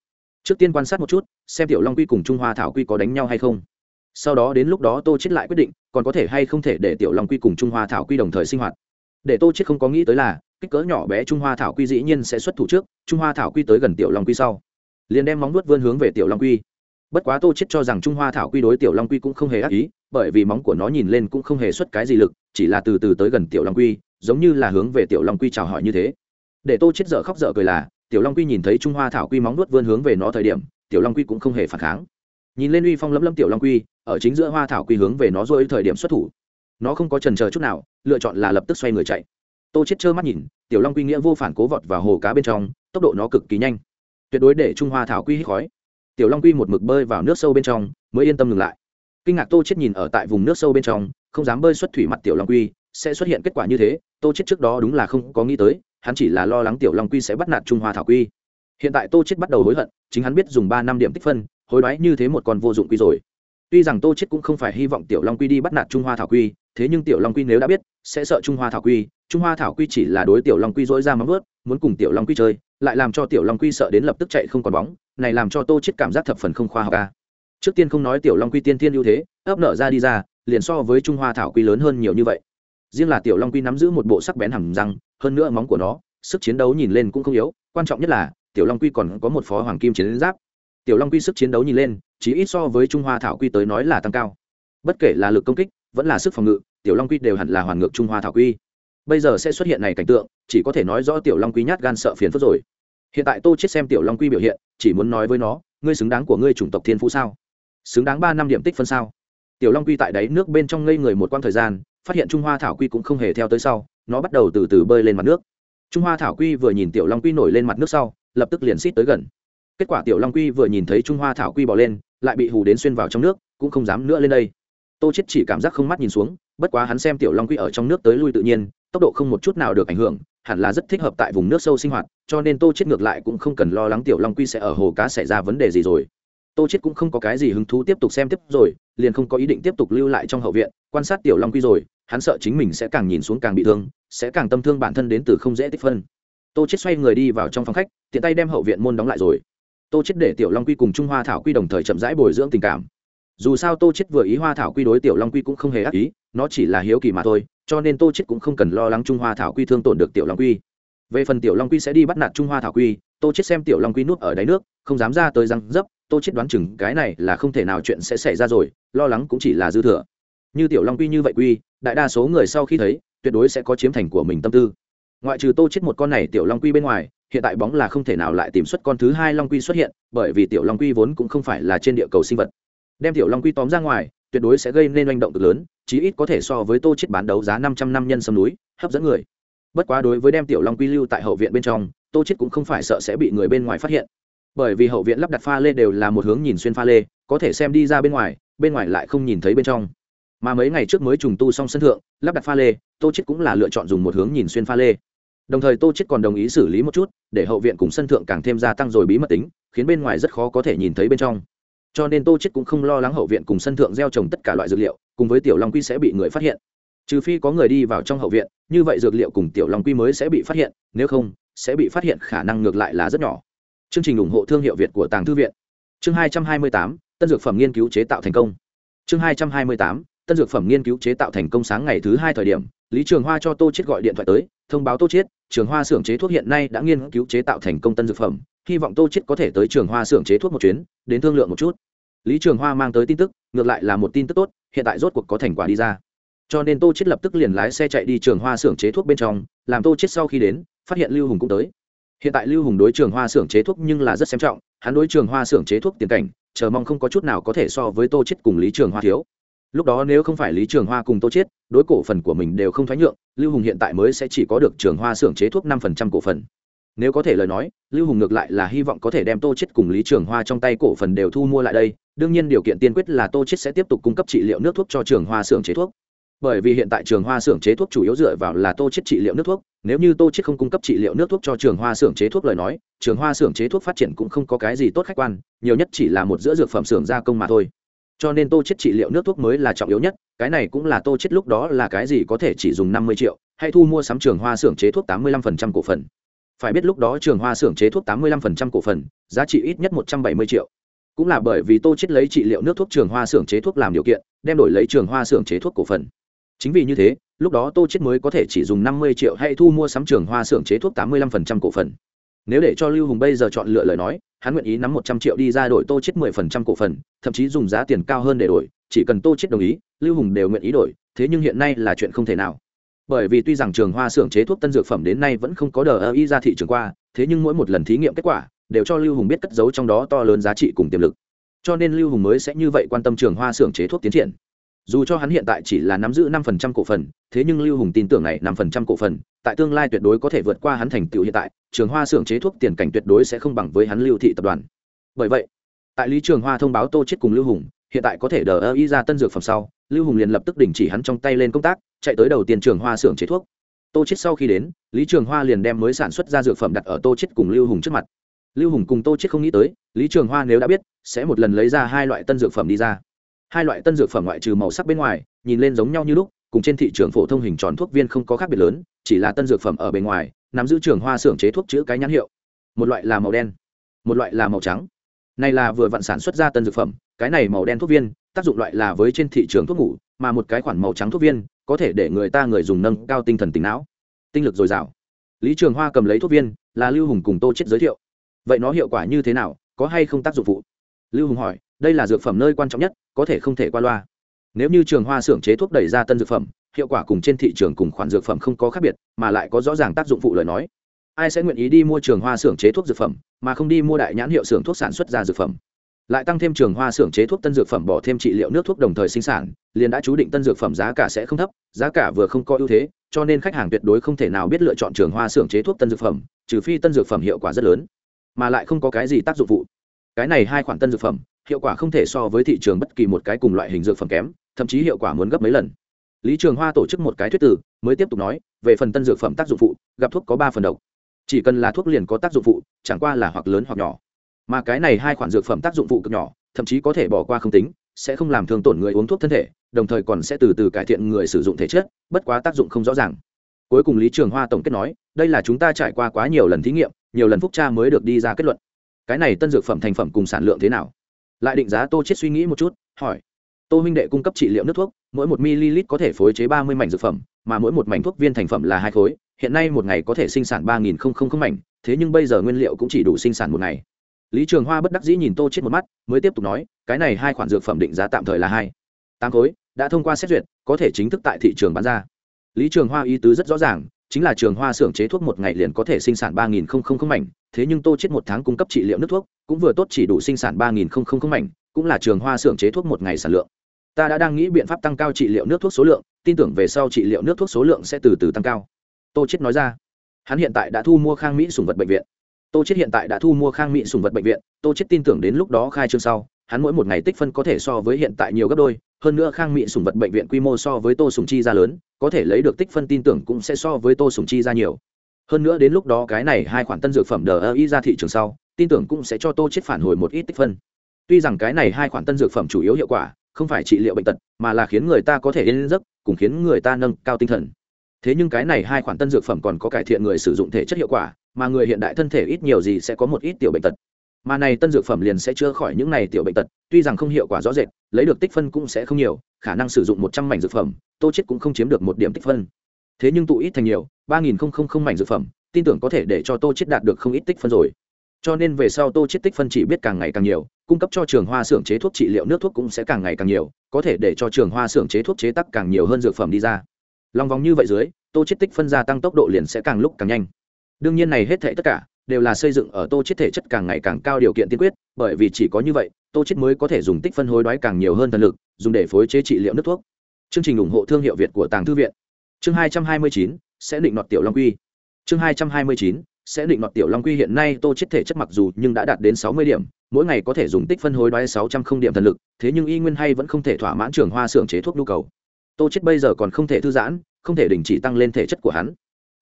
Trước tiên quan sát một chút, xem tiểu long quy cùng trung hoa thảo quy có đánh nhau hay không. Sau đó đến lúc đó tô chết lại quyết định, còn có thể hay không thể để tiểu long quy cùng trung hoa thảo quy đồng thời sinh hoạt. Để tô chết không có nghĩ tới là, kích cỡ nhỏ bé trung hoa thảo quy dĩ nhiên sẽ xuất thủ trước, trung hoa thảo quy tới gần tiểu long quy sau. Liền đem móng nuốt vươn hướng về tiểu long quy bất quá tô chết cho rằng trung hoa thảo quy đối tiểu long quy cũng không hề ác ý, bởi vì móng của nó nhìn lên cũng không hề xuất cái gì lực, chỉ là từ từ tới gần tiểu long quy, giống như là hướng về tiểu long quy chào hỏi như thế. Để tô chết dở khóc dở cười là, tiểu long quy nhìn thấy trung hoa thảo quy móng nuốt vươn hướng về nó thời điểm, tiểu long quy cũng không hề phản kháng. Nhìn lên uy phong lấm lấm tiểu long quy, ở chính giữa hoa thảo quy hướng về nó rồi thời điểm xuất thủ. Nó không có chần chờ chút nào, lựa chọn là lập tức xoay người chạy. Tô chết trơ mắt nhìn, tiểu long quy nghĩa vô phản cố vọt vào hồ cá bên trong, tốc độ nó cực kỳ nhanh. Tuyệt đối để trung hoa thảo quy hít khói tiểu long quy một mực bơi vào nước sâu bên trong, mới yên tâm ngừng lại. Kinh ngạc tô chết nhìn ở tại vùng nước sâu bên trong, không dám bơi xuất thủy mặt tiểu long quy, sẽ xuất hiện kết quả như thế, tô chết trước đó đúng là không có nghĩ tới, hắn chỉ là lo lắng tiểu long quy sẽ bắt nạt trung hoa thảo quy. Hiện tại tô chết bắt đầu hối hận, chính hắn biết dùng ba năm điểm tích phân, hối đoái như thế một con vô dụng quy rồi. Tuy rằng tô chết cũng không phải hy vọng tiểu long quy đi bắt nạt trung hoa thảo quy, thế nhưng tiểu long quy nếu đã biết, sẽ sợ trung hoa thảo quy trung hoa thảo quy chỉ là đối tiểu long quy dỗi ra móng vớt muốn cùng tiểu long quy chơi, lại làm cho tiểu long quy sợ đến lập tức chạy không còn bóng, này làm cho tô chết cảm giác thập phần không khoa học ca trước tiên không nói tiểu long quy tiên tiên ưu thế, ấp nở ra đi ra, liền so với trung hoa thảo quy lớn hơn nhiều như vậy. Riêng là tiểu long quy nắm giữ một bộ sắc bén hầm răng, hơn nữa móng của nó, sức chiến đấu nhìn lên cũng không yếu, quan trọng nhất là, tiểu long quy còn có một phó hoàng kim chiến giáp. Tiểu long quy sức chiến đấu nhìn lên chỉ ít so với trung hoa thảo quy tới nói là tăng cao. Bất kể là lực công kích, vẫn là sức phòng ngự, tiểu long quy đều hẳn là hoàn ngược trung hoa thảo quy bây giờ sẽ xuất hiện này cảnh tượng, chỉ có thể nói rõ tiểu long quy nhát gan sợ phiền phức rồi. Hiện tại tô chết xem tiểu long quy biểu hiện, chỉ muốn nói với nó, ngươi xứng đáng của ngươi chủng tộc thiên phú sao? Xứng đáng ba năm điểm tích phân sao? Tiểu long quy tại đáy nước bên trong ngây người một quãng thời gian, phát hiện trung hoa thảo quy cũng không hề theo tới sau, nó bắt đầu từ từ bơi lên mặt nước. Trung hoa thảo quy vừa nhìn tiểu long quy nổi lên mặt nước sau, lập tức liền xít tới gần. Kết quả tiểu long quy vừa nhìn thấy trung hoa thảo quy bỏ lên, lại bị hù đến xuyên vào trong nước, cũng không dám nữa lên đây. Tô chết chỉ cảm giác không mắt nhìn xuống, bất quá hắn xem tiểu long quy ở trong nước tới lui tự nhiên tốc độ không một chút nào được ảnh hưởng, hẳn là rất thích hợp tại vùng nước sâu sinh hoạt, cho nên tô chết ngược lại cũng không cần lo lắng tiểu long quy sẽ ở hồ cá xảy ra vấn đề gì rồi. Tô chết cũng không có cái gì hứng thú tiếp tục xem tiếp rồi, liền không có ý định tiếp tục lưu lại trong hậu viện, quan sát tiểu long quy rồi, hắn sợ chính mình sẽ càng nhìn xuống càng bị thương, sẽ càng tâm thương bản thân đến từ không dễ tích phân. Tô chết xoay người đi vào trong phòng khách, tiện tay đem hậu viện môn đóng lại rồi. Tô chết để tiểu long quy cùng trung hoa thảo quy đồng thời chậm rãi bồi dưỡng tình cảm. Dù sao tô chết vừa ý hoa thảo quy đối tiểu long quy cũng không hề ác ý, nó chỉ là hiếu kỳ mà thôi cho nên tô chết cũng không cần lo lắng trung hoa thảo quy thương tổn được tiểu long quy. Về phần tiểu long quy sẽ đi bắt nạt trung hoa thảo quy, tô chết xem tiểu long quy nuốt ở đáy nước, không dám ra tới răng dấp, tô chết đoán chừng cái này là không thể nào chuyện sẽ xảy ra rồi, lo lắng cũng chỉ là dư thừa. Như tiểu long quy như vậy quy, đại đa số người sau khi thấy, tuyệt đối sẽ có chiếm thành của mình tâm tư. Ngoại trừ tô chết một con này tiểu long quy bên ngoài, hiện tại bóng là không thể nào lại tìm xuất con thứ hai long quy xuất hiện, bởi vì tiểu long quy vốn cũng không phải là trên địa cầu sinh vật. Đem tiểu long quy tóm ra ngoài tuyệt đối sẽ gây nên manh động cực lớn, chí ít có thể so với tô chết bán đấu giá năm trăm năm nhân sâm núi, hấp dẫn người. Bất quá đối với đem tiểu long quy lưu tại hậu viện bên trong, tô chết cũng không phải sợ sẽ bị người bên ngoài phát hiện. Bởi vì hậu viện lắp đặt pha lê đều là một hướng nhìn xuyên pha lê, có thể xem đi ra bên ngoài bên ngoài lại không nhìn thấy bên trong. Mà mấy ngày trước mới trùng tu xong sân thượng, lắp đặt pha lê, tô chết cũng là lựa chọn dùng một hướng nhìn xuyên pha lê. Đồng thời tô chết còn đồng ý xử lý một chút, để hậu viện cùng sân thượng càng thêm gia tăng rồi bí mật tính, khiến bên ngoài rất khó có thể nhìn thấy bên trong cho nên tô chết cũng không lo lắng hậu viện cùng sân thượng gieo trồng tất cả loại dược liệu cùng với tiểu long quy sẽ bị người phát hiện. Trừ phi có người đi vào trong hậu viện như vậy dược liệu cùng tiểu long quy mới sẽ bị phát hiện nếu không sẽ bị phát hiện khả năng ngược lại là rất nhỏ. Chương trình ủng hộ thương hiệu việt của tàng thư viện. Chương 228, tân dược phẩm nghiên cứu chế tạo thành công. Chương 228, tân dược phẩm nghiên cứu chế tạo thành công sáng ngày thứ hai thời điểm lý trường hoa cho tô chết gọi điện thoại tới thông báo tô chết trường hoa xưởng chế thuốc hiện nay đã nghiên cứu chế tạo thành công tân dược phẩm hy vọng tô chết có thể tới trường hoa xưởng chế thuốc một chuyến đến thương lượng một chút lý trường hoa mang tới tin tức, ngược lại là một tin tức tốt, hiện tại rốt cuộc có thành quả đi ra. Cho nên tô chết lập tức liền lái xe chạy đi trường hoa xưởng chế thuốc bên trong, làm tô chết sau khi đến, phát hiện lưu hùng cũng tới. Hiện tại lưu hùng đối trường hoa xưởng chế thuốc nhưng là rất xem trọng, hắn đối trường hoa xưởng chế thuốc tiền cảnh, chờ mong không có chút nào có thể so với tô chết cùng lý trường hoa thiếu. Lúc đó nếu không phải lý trường hoa cùng tô chết đối cổ phần của mình đều không thoái nhượng, lưu hùng hiện tại mới sẽ chỉ có được trường hoa xưởng chế thuốc năm phần trăm cổ phần nếu có thể lời nói, lưu hùng ngược lại là hy vọng có thể đem tô chết cùng lý trường hoa trong tay cổ phần đều thu mua lại đây. Đương nhiên điều kiện tiên quyết là tô chết sẽ tiếp tục cung cấp trị liệu nước thuốc cho trường hoa xưởng chế thuốc. Bởi vì hiện tại trường hoa xưởng chế thuốc chủ yếu dựa vào là tô chết trị liệu nước thuốc, nếu như tô chết không cung cấp trị liệu nước thuốc cho trường hoa xưởng chế thuốc lời nói, trường hoa xưởng chế thuốc phát triển cũng không có cái gì tốt khách quan, nhiều nhất chỉ là một giữa dược phẩm xưởng gia công mà thôi. Cho nên tô chết trị liệu nước thuốc mới là trọng yếu nhất, cái này cũng là tô chết lúc đó là cái gì có thể chỉ dùng năm mươi triệu, hay thu mua sắm trường hoa xưởng chế thuốc tám mươi lăm phần trăm cổ phần phải biết lúc đó trường hoa xưởng chế thuốc tám mươi lăm phần trăm cổ phần, giá trị ít nhất một trăm bảy mươi triệu. Cũng là bởi vì tô chết lấy trị liệu nước thuốc trường hoa xưởng chế thuốc làm điều kiện, đem đổi lấy trường hoa xưởng chế thuốc cổ phần. Chính vì như thế, lúc đó tô chết mới có thể chỉ dùng năm mươi triệu hay thu mua sắm trường hoa xưởng chế thuốc tám mươi lăm phần trăm cổ phần. Nếu để cho lưu hùng bây giờ chọn lựa lời nói, hắn nguyện ý nắm một trăm triệu đi ra đổi tô chết mười phần trăm cổ phần, thậm chí dùng giá tiền cao hơn để đổi, chỉ cần tô chết đồng ý, lưu hùng đều nguyện ý đổi, thế nhưng hiện nay là chuyện không thể nào bởi vì tuy rằng trường hoa xưởng chế thuốc tân dược phẩm đến nay vẫn không có đờ ơ y ra thị trường qua, thế nhưng mỗi một lần thí nghiệm kết quả đều cho lưu hùng biết cất giấu trong đó to lớn giá trị cùng tiềm lực. Cho nên lưu hùng mới sẽ như vậy quan tâm trường hoa xưởng chế thuốc tiến triển. Dù cho hắn hiện tại chỉ là nắm giữ năm phần trăm cổ phần, thế nhưng lưu hùng tin tưởng này năm phần trăm cổ phần, tại tương lai tuyệt đối có thể vượt qua hắn thành tựu hiện tại, trường hoa xưởng chế thuốc tiền cảnh tuyệt đối sẽ không bằng với hắn lưu thị tập đoàn. Bởi vậy, tại lý trường hoa thông báo tô chết cùng lưu hùng, hiện tại có thể đờ ơ y ra tân dược phẩm sau lưu hùng liền lập tức đình chỉ hắn trong tay lên công tác, chạy tới đầu tiên trường hoa xưởng chế thuốc. Tô chết sau khi đến, lý trường hoa liền đem mới sản xuất ra dược phẩm đặt ở tô chết cùng lưu hùng trước mặt. Lưu hùng cùng tô chết không nghĩ tới, lý trường hoa nếu đã biết, sẽ một lần lấy ra hai loại tân dược phẩm đi ra. Hai loại tân dược phẩm ngoại trừ màu sắc bên ngoài, nhìn lên giống nhau như lúc, cùng trên thị trường phổ thông hình tròn thuốc viên không có khác biệt lớn, chỉ là tân dược phẩm ở bên ngoài, nắm giữ trường hoa xưởng chế thuốc chữ cái nhãn hiệu. Một loại là màu đen, một loại là màu trắng. Này là vừa vặn sản xuất ra tân dược phẩm, cái này màu đen thuốc viên tác dụng loại là với trên thị trường thuốc ngủ, mà một cái khoản màu trắng thuốc viên có thể để người ta người dùng nâng cao tinh thần tỉnh não. Tinh lực dồi dào. Lý trường hoa cầm lấy thuốc viên, là lưu hùng cùng tô chết giới thiệu. Vậy nó hiệu quả như thế nào, có hay không tác dụng phụ? Lưu hùng hỏi, đây là dược phẩm nơi quan trọng nhất, có thể không thể qua loa. Nếu như trường hoa xưởng chế thuốc đẩy ra tân dược phẩm, hiệu quả cùng trên thị trường cùng khoản dược phẩm không có khác biệt, mà lại có rõ ràng tác dụng phụ lời nói. Ai sẽ nguyện ý đi mua trường hoa xưởng chế thuốc dược phẩm, mà không đi mua đại nhãn hiệu xưởng thuốc sản xuất ra dược phẩm? Lại tăng thêm trường hoa xưởng chế thuốc tân dược phẩm bỏ thêm trị liệu nước thuốc đồng thời sinh sản, liền đã chú định tân dược phẩm giá cả sẽ không thấp, giá cả vừa không có ưu thế, cho nên khách hàng tuyệt đối không thể nào biết lựa chọn trường hoa xưởng chế thuốc tân dược phẩm, trừ phi tân dược phẩm hiệu quả rất lớn, mà lại không có cái gì tác dụng phụ. Cái này hai khoản tân dược phẩm, hiệu quả không thể so với thị trường bất kỳ một cái cùng loại hình dược phẩm kém, thậm chí hiệu quả muốn gấp mấy lần. Lý trường hoa tổ chức một cái thuyết tử mới tiếp tục nói, về phần tân dược phẩm tác dụng phụ, gặp thuốc có ba phần độc. Chỉ cần là thuốc liền có tác dụng phụ, chẳng qua là hoặc lớn hoặc nhỏ mà cái này hai khoản dược phẩm tác dụng phụ cực nhỏ, thậm chí có thể bỏ qua không tính, sẽ không làm thương tổn người uống thuốc thân thể, đồng thời còn sẽ từ từ cải thiện người sử dụng thể chất, bất quá tác dụng không rõ ràng. Cuối cùng lý trường hoa tổng kết nói, đây là chúng ta trải qua quá nhiều lần thí nghiệm, nhiều lần phúc tra mới được đi ra kết luận. Cái này tân dược phẩm thành phẩm cùng sản lượng thế nào? Lại định giá tô chết suy nghĩ một chút, hỏi. Tô huynh đệ cung cấp trị liệu nước thuốc, mỗi một ml có thể phối chế ba mươi mảnh dược phẩm, mà mỗi một mảnh thuốc viên thành phẩm là hai khối, hiện nay một ngày có thể sinh sản ba nghìn mảnh, thế nhưng bây giờ nguyên liệu cũng chỉ đủ sinh sản một ngày lý trường hoa bất đắc dĩ nhìn tô chết một mắt, mới tiếp tục nói, cái này hai khoản dược phẩm định giá tạm thời là hai. Tám khối, đã thông qua xét duyệt, có thể chính thức tại thị trường bán ra. Lý trường hoa ý tứ rất rõ ràng, chính là trường hoa xưởng chế thuốc một ngày liền có thể sinh sản ba nghìn không không không mảnh, thế nhưng tô chết một tháng cung cấp trị liệu nước thuốc, cũng vừa tốt chỉ đủ sinh sản ba nghìn không không không mảnh, cũng là trường hoa xưởng chế thuốc một ngày sản lượng. Ta đã đang nghĩ biện pháp tăng cao trị liệu nước thuốc số lượng, tin tưởng về sau trị liệu nước thuốc số lượng sẽ từ từ tăng cao. Tô chết nói ra, hắn hiện tại đã thu mua khang mỹ sùng vật bệnh viện tô chết hiện tại đã thu mua khang mỹ sùng vật bệnh viện, tô chết tin tưởng đến lúc đó khai trương sau, hắn mỗi một ngày tích phân có thể so với hiện tại nhiều gấp đôi, hơn nữa khang mỹ sùng vật bệnh viện quy mô so với tô sùng chi ra lớn, có thể lấy được tích phân tin tưởng cũng sẽ so với tô sùng chi ra nhiều. Hơn nữa đến lúc đó cái này hai khoản tân dược phẩm đờ ơ y ra thị trường sau, tin tưởng cũng sẽ cho tô chết phản hồi một ít tích phân. Tuy rằng cái này hai khoản tân dược phẩm chủ yếu hiệu quả, không phải trị liệu bệnh tật, mà là khiến người ta có thể yên giấc, cùng khiến người ta nâng cao tinh thần. Thế nhưng cái này hai khoản tân dược phẩm còn có cải thiện người sử dụng thể chất hiệu quả mà người hiện đại thân thể ít nhiều gì sẽ có một ít tiểu bệnh tật. Mà này tân dược phẩm liền sẽ chữa khỏi những này tiểu bệnh tật, tuy rằng không hiệu quả rõ rệt, lấy được tích phân cũng sẽ không nhiều, khả năng sử dụng một trăm mảnh dược phẩm, tô chết cũng không chiếm được một điểm tích phân. Thế nhưng tụ ít thành nhiều, ba nghìn không không không mảnh dược phẩm, tin tưởng có thể để cho tô chết đạt được không ít tích phân rồi. Cho nên về sau tô chết tích phân chỉ biết càng ngày càng nhiều, cung cấp cho trường hoa xưởng chế thuốc trị liệu nước thuốc cũng sẽ càng ngày càng nhiều, có thể để cho trường hoa xưởng chế thuốc chế tắc càng nhiều hơn dược phẩm đi ra. Lòng vòng như vậy dưới, tô chết tích phân gia tăng tốc độ liền sẽ càng lúc càng nhanh đương nhiên này hết thảy tất cả, đều là xây dựng ở tô chết thể chất càng ngày càng cao điều kiện tiên quyết, bởi vì chỉ có như vậy, tô chết mới có thể dùng tích phân hối đoái càng nhiều hơn thần lực, dùng để phối chế trị liệu nước thuốc. Chương trình ủng hộ thương hiệu việt của tàng thư viện. Chương hai trăm hai mươi chín, sẽ định nọt tiểu long quy. Chương hai trăm hai mươi chín, sẽ định nọt tiểu long quy hiện nay tô chết thể chất mặc dù nhưng đã đạt đến sáu mươi điểm, mỗi ngày có thể dùng tích phân hối đoái sáu trăm không điểm thần lực, thế nhưng y nguyên hay vẫn không thể thỏa mãn trường hoa xưởng chế thuốc nhu cầu. Tô chết bây giờ còn không thể thư giãn, không thể đình chỉ tăng lên thể chất của hắn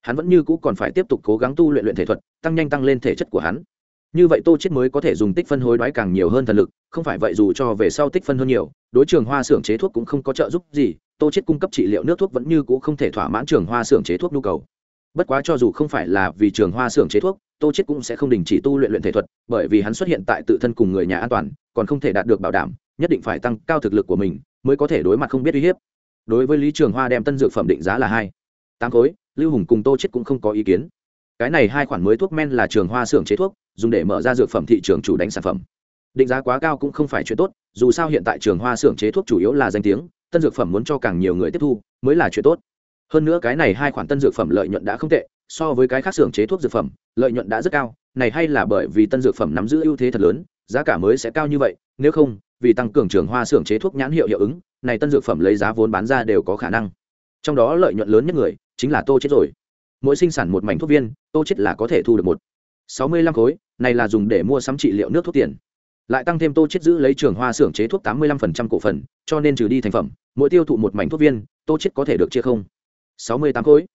hắn vẫn như cũ còn phải tiếp tục cố gắng tu luyện luyện thể thuật, tăng nhanh tăng lên thể chất của hắn. Như vậy tô chết mới có thể dùng tích phân hối đoái càng nhiều hơn thần lực, không phải vậy dù cho về sau tích phân hơn nhiều, đối trường hoa xưởng chế thuốc cũng không có trợ giúp gì, tô chết cung cấp trị liệu nước thuốc vẫn như cũ không thể thỏa mãn trường hoa xưởng chế thuốc nhu cầu. Bất quá cho dù không phải là vì trường hoa xưởng chế thuốc, tô chết cũng sẽ không đình chỉ tu luyện luyện thể thuật, bởi vì hắn xuất hiện tại tự thân cùng người nhà an toàn, còn không thể đạt được bảo đảm, nhất định phải tăng cao thực lực của mình, mới có thể đối mặt không biết uy hiếp. Đối với lý trường hoa đem tân dược phẩm định giá là hai, tám khối lưu hùng cùng tô chết cũng không có ý kiến. Cái này hai khoản mới thuốc men là trường hoa xưởng chế thuốc, dùng để mở ra dược phẩm thị trường chủ đánh sản phẩm. Định giá quá cao cũng không phải chuyện tốt, dù sao hiện tại trường hoa xưởng chế thuốc chủ yếu là danh tiếng, tân dược phẩm muốn cho càng nhiều người tiếp thu mới là chuyện tốt. Hơn nữa cái này hai khoản tân dược phẩm lợi nhuận đã không tệ, so với cái khác xưởng chế thuốc dược phẩm, lợi nhuận đã rất cao, này hay là bởi vì tân dược phẩm nắm giữ ưu thế thật lớn, giá cả mới sẽ cao như vậy, nếu không, vì tăng cường trường hoa xưởng chế thuốc nhãn hiệu hiệu ứng, này tân dược phẩm lấy giá vốn bán ra đều có khả năng. Trong đó lợi nhuận lớn nhất người chính là tô chết rồi. Mỗi sinh sản một mảnh thuốc viên, tô chết là có thể thu được một. Sáu mươi lăm khối, này là dùng để mua sắm trị liệu nước thuốc tiền. Lại tăng thêm tô chết giữ lấy trường hoa xưởng chế thuốc tám mươi lăm phần trăm cổ phần, cho nên trừ đi thành phẩm, mỗi tiêu thụ một mảnh thuốc viên, tô chết có thể được chia không. Sáu mươi tám khối.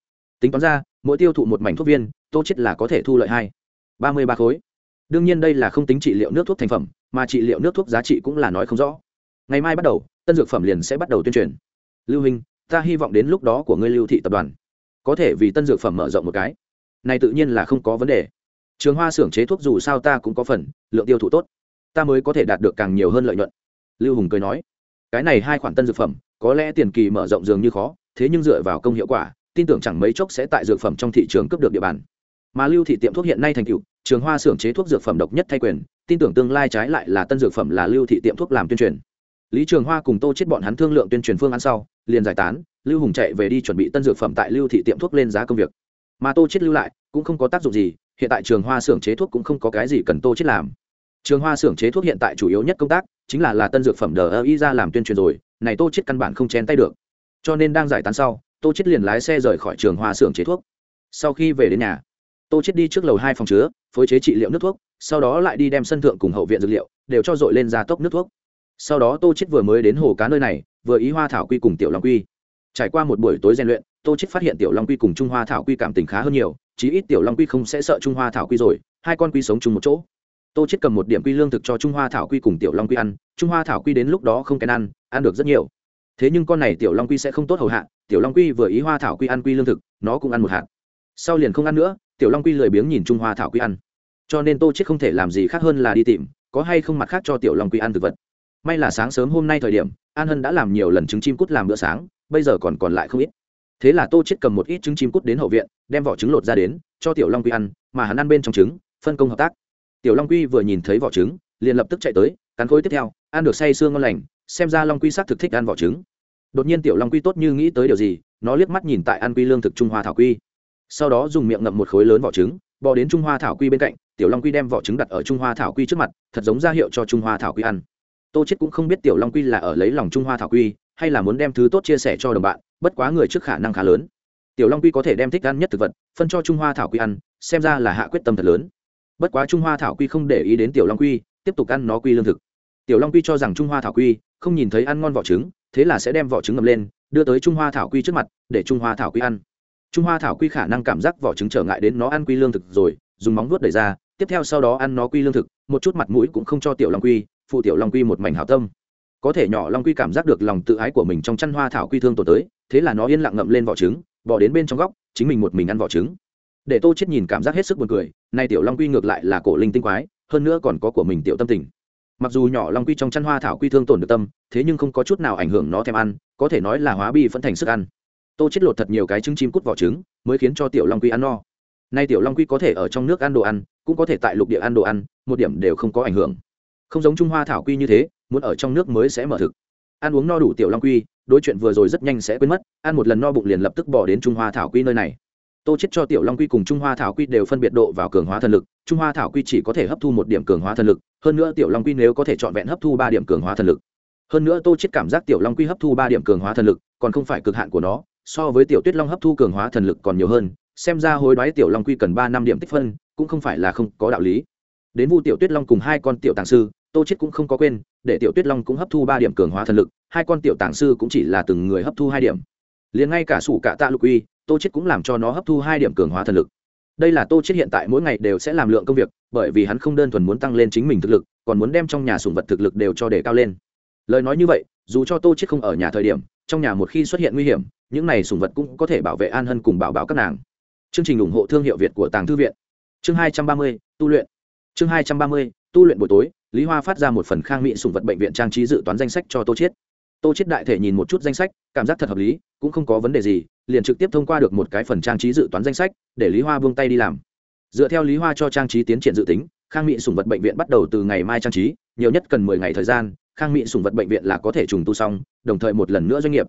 Tính toán ra, mỗi tiêu thụ một mảnh thuốc viên, tô chết là có thể thu lợi hai. Ba mươi ba khối. Đương nhiên đây là không tính trị liệu nước thuốc thành phẩm, mà trị liệu nước thuốc giá trị cũng là nói không rõ. Ngày mai bắt đầu, tân dược phẩm liền sẽ bắt đầu tuyên truyền. Lưu hình, ta hy vọng đến lúc đó của ngươi lưu thị tập đoàn có thể vì tân dược phẩm mở rộng một cái. Này tự nhiên là không có vấn đề. Trường hoa xưởng chế thuốc dù sao ta cũng có phần, lượng tiêu thụ tốt. Ta mới có thể đạt được càng nhiều hơn lợi nhuận. Lưu hùng cười nói. Cái này hai khoản tân dược phẩm, có lẽ tiền kỳ mở rộng dường như khó, thế nhưng dựa vào công hiệu quả, tin tưởng chẳng mấy chốc sẽ tại dược phẩm trong thị trường cướp được địa bàn. Mà lưu thị tiệm thuốc hiện nay thành cựu trường hoa xưởng chế thuốc dược phẩm độc nhất thay quyền, tin tưởng tương lai trái lại là tân dược phẩm là lưu thị tiệm thuốc làm tuyên truyền. Lý trường hoa cùng tô chết bọn hắn thương lượng tuyên truyền phương án sau, liền giải tán lưu hùng chạy về đi chuẩn bị tân dược phẩm tại lưu thị tiệm thuốc lên giá công việc. Mà tô chết lưu lại, cũng không có tác dụng gì, hiện tại trường hoa xưởng chế thuốc cũng không có cái gì cần tô chết làm. Trường hoa xưởng chế thuốc hiện tại chủ yếu nhất công tác, chính là là tân dược phẩm đờ ơ y ra làm tuyên truyền rồi, này tô chết căn bản không chen tay được. Cho nên đang giải tán sau, tô chết liền lái xe rời khỏi trường hoa xưởng chế thuốc. Sau khi về đến nhà, tô chết đi trước lầu hai phòng chứa, phối chế trị liệu nước thuốc, sau đó lại đi đem sân thượng cùng hậu viện dược liệu, đều cho dội lên ra tốc nước thuốc. Sau đó tô chết vừa mới đến hồ cá nơi này, vừa ý hoa thảo quy cùng tiểu long quy trải qua một buổi tối rèn luyện, tô chết phát hiện tiểu long quy cùng trung hoa thảo quy cảm tình khá hơn nhiều, chí ít tiểu long quy không sẽ sợ trung hoa thảo quy rồi, hai con quy sống chung một chỗ. Tô chết cầm một điểm quy lương thực cho trung hoa thảo quy cùng tiểu long quy ăn, trung hoa thảo quy đến lúc đó không kén ăn ăn được rất nhiều. Thế nhưng con này tiểu long quy sẽ không tốt hầu hạ, tiểu long quy vừa ý hoa thảo quy ăn quy lương thực, nó cũng ăn một hạt. Sau liền không ăn nữa, tiểu long quy lười biếng nhìn trung hoa thảo quy ăn. Cho nên tô chết không thể làm gì khác hơn là đi tìm, có hay không mặt khác cho tiểu long quy ăn thực vật. May là sáng sớm hôm nay thời điểm, an hân đã làm nhiều lần trứng chim cút làm bữa sáng bây giờ còn còn lại không ít. Thế là tô chết cầm một ít trứng chim cút đến hậu viện, đem vỏ trứng lột ra đến, cho tiểu long quy ăn, mà hắn ăn bên trong trứng, phân công hợp tác. Tiểu long quy vừa nhìn thấy vỏ trứng, liền lập tức chạy tới, cắn khối tiếp theo, ăn được say sương ngon lành, xem ra long quy xác thực thích ăn vỏ trứng. Đột nhiên tiểu long quy tốt như nghĩ tới điều gì, nó liếc mắt nhìn tại ăn quy lương thực trung hoa thảo quy. Sau đó dùng miệng ngậm một khối lớn vỏ trứng, bò đến trung hoa thảo quy bên cạnh, tiểu long quy đem vỏ trứng đặt ở trung hoa thảo quy trước mặt, thật giống ra hiệu cho trung hoa thảo quy ăn. Tô chết cũng không biết tiểu long quy là ở lấy lòng trung hoa thảo quy hay là muốn đem thứ tốt chia sẻ cho đồng bạn, bất quá người trước khả năng khá lớn. Tiểu long quy có thể đem thích ăn nhất thực vật, phân cho trung hoa thảo quy ăn, xem ra là hạ quyết tâm thật lớn. Bất quá trung hoa thảo quy không để ý đến tiểu long quy, tiếp tục ăn nó quy lương thực. Tiểu long quy cho rằng trung hoa thảo quy, không nhìn thấy ăn ngon vỏ trứng, thế là sẽ đem vỏ trứng ngầm lên, đưa tới trung hoa thảo quy trước mặt, để trung hoa thảo quy ăn. Trung hoa thảo quy khả năng cảm giác vỏ trứng trở ngại đến nó ăn quy lương thực rồi, dùng móng vuốt đẩy ra, tiếp theo sau đó ăn nó quy lương thực, một chút mặt mũi cũng không cho tiểu long quy, phụ tiểu long quy một mảnh hảo tâm có thể nhỏ long quy cảm giác được lòng tự ái của mình trong chăn hoa thảo quy thương tổn tới, thế là nó yên lặng ngậm lên vỏ trứng, bỏ đến bên trong góc, chính mình một mình ăn vỏ trứng. Để tô chết nhìn cảm giác hết sức buồn cười, nay tiểu long quy ngược lại là cổ linh tinh quái, hơn nữa còn có của mình tiểu tâm tình. Mặc dù nhỏ long quy trong chăn hoa thảo quy thương tổn được tâm, thế nhưng không có chút nào ảnh hưởng nó thèm ăn, có thể nói là hóa bi vẫn thành sức ăn. Tô chết lột thật nhiều cái trứng chim cút vỏ trứng, mới khiến cho tiểu long quy ăn no. Nay tiểu long quy có thể ở trong nước ăn đồ ăn, cũng có thể tại lục địa ăn đồ ăn, một điểm đều không có ảnh hưởng. Không giống trung hoa thảo quy như thế muốn ở trong nước mới sẽ mở thực. Ăn uống no đủ tiểu long quy, đối chuyện vừa rồi rất nhanh sẽ quên mất, ăn một lần no bụng liền lập tức bỏ đến trung hoa thảo quy nơi này. Tô chết cho tiểu long quy cùng trung hoa thảo quy đều phân biệt độ vào cường hóa thần lực, trung hoa thảo quy chỉ có thể hấp thu một điểm cường hóa thần lực, hơn nữa tiểu long quy nếu có thể trọn vẹn hấp thu ba điểm cường hóa thần lực. Hơn nữa tô chết cảm giác tiểu long quy hấp thu ba điểm cường hóa thần lực, còn không phải cực hạn của nó, so với tiểu tuyết long hấp thu cường hóa thần lực còn nhiều hơn, xem ra hối đoái tiểu long quy cần ba năm điểm tích phân, cũng không phải là không có đạo lý. Đến vu tiểu tuyết long cùng hai con tiểu tàng sư tô chết cũng không có quên, để tiểu tuyết long cũng hấp thu ba điểm cường hóa thần lực, hai con tiểu tàng sư cũng chỉ là từng người hấp thu hai điểm. Liền ngay cả sủ cả tạ lục uy, tô chết cũng làm cho nó hấp thu hai điểm cường hóa thần lực. Đây là tô chết hiện tại mỗi ngày đều sẽ làm lượng công việc, bởi vì hắn không đơn thuần muốn tăng lên chính mình thực lực, còn muốn đem trong nhà sủng vật thực lực đều cho để cao lên. Lời nói như vậy, dù cho tô chết không ở nhà thời điểm, trong nhà một khi xuất hiện nguy hiểm, những này sủng vật cũng có thể bảo vệ an hân cùng bảo bảo các nàng. Chương trình ủng hộ thương hiệu việt của tàng thư viện. Chương hai trăm ba mươi, tu luyện. Chương hai trăm ba mươi, tu luyện buổi tối lý hoa phát ra một phần khang mỹ sùng vật bệnh viện trang trí dự toán danh sách cho tô chiết. Tô Chiết đại thể nhìn một chút danh sách, cảm giác thật hợp lý, cũng không có vấn đề gì, liền trực tiếp thông qua được một cái phần trang trí dự toán danh sách, để lý hoa buông tay đi làm. Dựa theo lý hoa cho trang trí tiến triển dự tính, khang mỹ sùng vật bệnh viện bắt đầu từ ngày mai trang trí, nhiều nhất cần mười ngày thời gian, khang mỹ sùng vật bệnh viện là có thể trùng tu xong, đồng thời một lần nữa doanh nghiệp.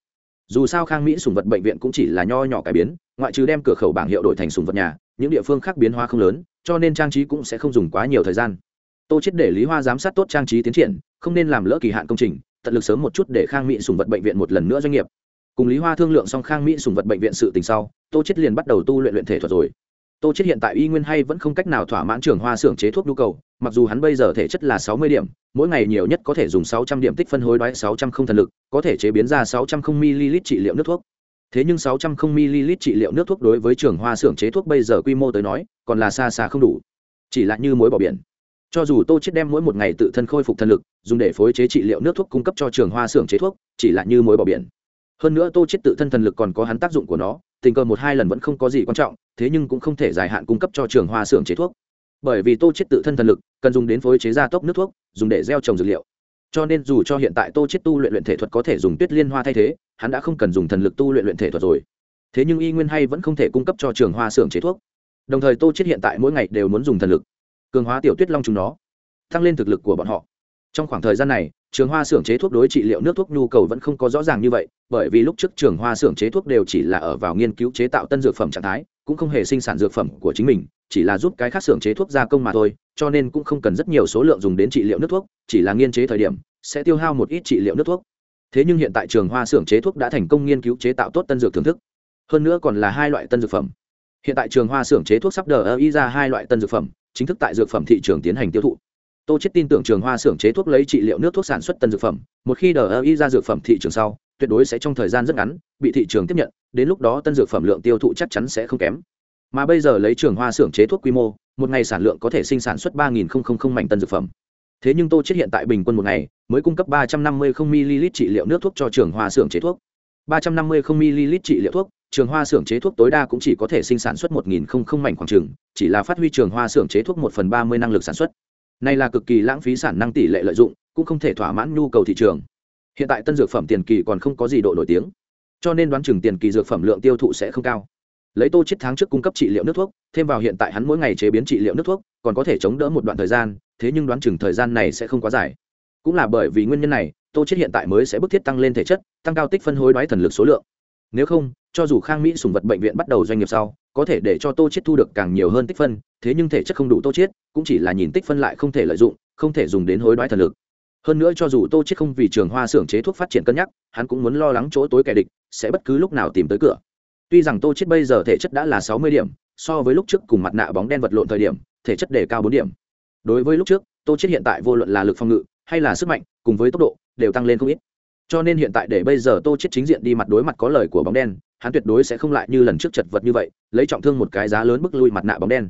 Dù sao khang mỹ sùng vật bệnh viện cũng chỉ là nho nhỏ cải biến, ngoại trừ đem cửa khẩu bảng hiệu đổi thành sùng vật nhà, những địa phương khác biến hóa không lớn, cho nên trang trí cũng sẽ không dùng quá nhiều thời gian tô chết để lý hoa giám sát tốt trang trí tiến triển, không nên làm lỡ kỳ hạn công trình, tận lực sớm một chút để khang mỹ Sùng vật bệnh viện một lần nữa doanh nghiệp. Cùng lý hoa thương lượng xong khang mỹ Sùng vật bệnh viện sự tình sau, tô chết liền bắt đầu tu luyện luyện thể thuật rồi. Tô chết hiện tại y nguyên hay vẫn không cách nào thỏa mãn trường hoa xưởng chế thuốc nhu cầu, mặc dù hắn bây giờ thể chất là sáu mươi điểm, mỗi ngày nhiều nhất có thể dùng sáu trăm điểm tích phân hối đoái sáu trăm không thần lực, có thể chế biến ra sáu trăm không ml trị liệu nước thuốc. Thế nhưng sáu trăm không ml trị liệu nước thuốc đối với trường hoa xưởng chế thuốc bây giờ quy mô tới nói, còn là xa xa không đủ. Chỉ là như muối bỏ biển cho dù tô chết đem mỗi một ngày tự thân khôi phục thần lực, dùng để phối chế trị liệu nước thuốc cung cấp cho trường hoa xưởng chế thuốc, chỉ là như mối bỏ biển. Hơn nữa tô chết tự thân thần lực còn có hắn tác dụng của nó, tình cờ một hai lần vẫn không có gì quan trọng, thế nhưng cũng không thể dài hạn cung cấp cho trường hoa xưởng chế thuốc. Bởi vì tô chết tự thân thần lực, cần dùng đến phối chế gia tốc nước thuốc, dùng để gieo trồng dược liệu. Cho nên dù cho hiện tại tô chết tu luyện luyện thể thuật có thể dùng tuyết liên hoa thay thế, hắn đã không cần dùng thần lực tu luyện luyện thể thuật rồi. Thế nhưng y nguyên hay vẫn không thể cung cấp cho trường hoa xưởng chế thuốc. Đồng thời tô chết hiện tại mỗi ngày đều muốn dùng thần lực cường hóa tiểu tuyết long chúng nó, tăng lên thực lực của bọn họ. Trong khoảng thời gian này, trường hoa xưởng chế thuốc đối trị liệu nước thuốc nhu cầu vẫn không có rõ ràng như vậy, bởi vì lúc trước trường hoa xưởng chế thuốc đều chỉ là ở vào nghiên cứu chế tạo tân dược phẩm trạng thái, cũng không hề sinh sản dược phẩm của chính mình, chỉ là giúp cái khác xưởng chế thuốc gia công mà thôi, cho nên cũng không cần rất nhiều số lượng dùng đến trị liệu nước thuốc, chỉ là nghiên chế thời điểm, sẽ tiêu hao một ít trị liệu nước thuốc. Thế nhưng hiện tại trường hoa xưởng chế thuốc đã thành công nghiên cứu chế tạo tốt tân dược thưởng thức, hơn nữa còn là hai loại tân dược phẩm. Hiện tại trường hoa xưởng chế thuốc sắp đờ ơ y ra hai loại tân dược phẩm chính thức tại dược phẩm thị trường tiến hành tiêu thụ. Tô chết tin tưởng trường hoa xưởng chế thuốc lấy trị liệu nước thuốc sản xuất tân dược phẩm, một khi đờ y ra dược phẩm thị trường sau, tuyệt đối sẽ trong thời gian rất ngắn bị thị trường tiếp nhận, đến lúc đó tân dược phẩm lượng tiêu thụ chắc chắn sẽ không kém. Mà bây giờ lấy trường hoa xưởng chế thuốc quy mô, một ngày sản lượng có thể sinh sản xuất ba nghìn mảnh tân dược phẩm. Thế nhưng tô chết hiện tại bình quân một ngày mới cung cấp ba trăm năm mươi ml trị liệu nước thuốc cho trường hoa xưởng chế thuốc. ba trăm năm mươi ml trị liệu thuốc trường hoa xưởng chế thuốc tối đa cũng chỉ có thể sinh sản xuất một nghìn mảnh khoảng trường, chỉ là phát huy trường hoa xưởng chế thuốc một phần ba mươi năng lực sản xuất. Này là cực kỳ lãng phí sản năng tỷ lệ lợi dụng, cũng không thể thỏa mãn nhu cầu thị trường. Hiện tại tân dược phẩm tiền kỳ còn không có gì độ nổi tiếng, cho nên đoán chừng tiền kỳ dược phẩm lượng tiêu thụ sẽ không cao. Lấy tô chết tháng trước cung cấp trị liệu nước thuốc, thêm vào hiện tại hắn mỗi ngày chế biến trị liệu nước thuốc, còn có thể chống đỡ một đoạn thời gian, thế nhưng đoán chừng thời gian này sẽ không quá dài. Cũng là bởi vì nguyên nhân này, tô chết hiện tại mới sẽ bức thiết tăng lên thể chất, tăng cao tích phân hối đoái thần lực số lượng. Nếu không cho dù khang mỹ sùng vật bệnh viện bắt đầu doanh nghiệp sau, có thể để cho tô chết thu được càng nhiều hơn tích phân, thế nhưng thể chất không đủ tô chết cũng chỉ là nhìn tích phân lại không thể lợi dụng, không thể dùng đến hối đoái thần lực. Hơn nữa cho dù tô chết không vì trường hoa xưởng chế thuốc phát triển cân nhắc, hắn cũng muốn lo lắng chỗ tối kẻ địch, sẽ bất cứ lúc nào tìm tới cửa. Tuy rằng tô chết bây giờ thể chất đã là sáu mươi điểm, so với lúc trước cùng mặt nạ bóng đen vật lộn thời điểm, thể chất đề cao bốn điểm. Đối với lúc trước, tô chết hiện tại vô luận là lực phòng ngự, hay là sức mạnh, cùng với tốc độ, đều tăng lên không ít. Cho nên hiện tại để bây giờ tô chết chính diện đi mặt đối mặt có lời của bóng đen hắn tuyệt đối sẽ không lại như lần trước chật vật như vậy, lấy trọng thương một cái giá lớn bức lui mặt nạ bóng đen.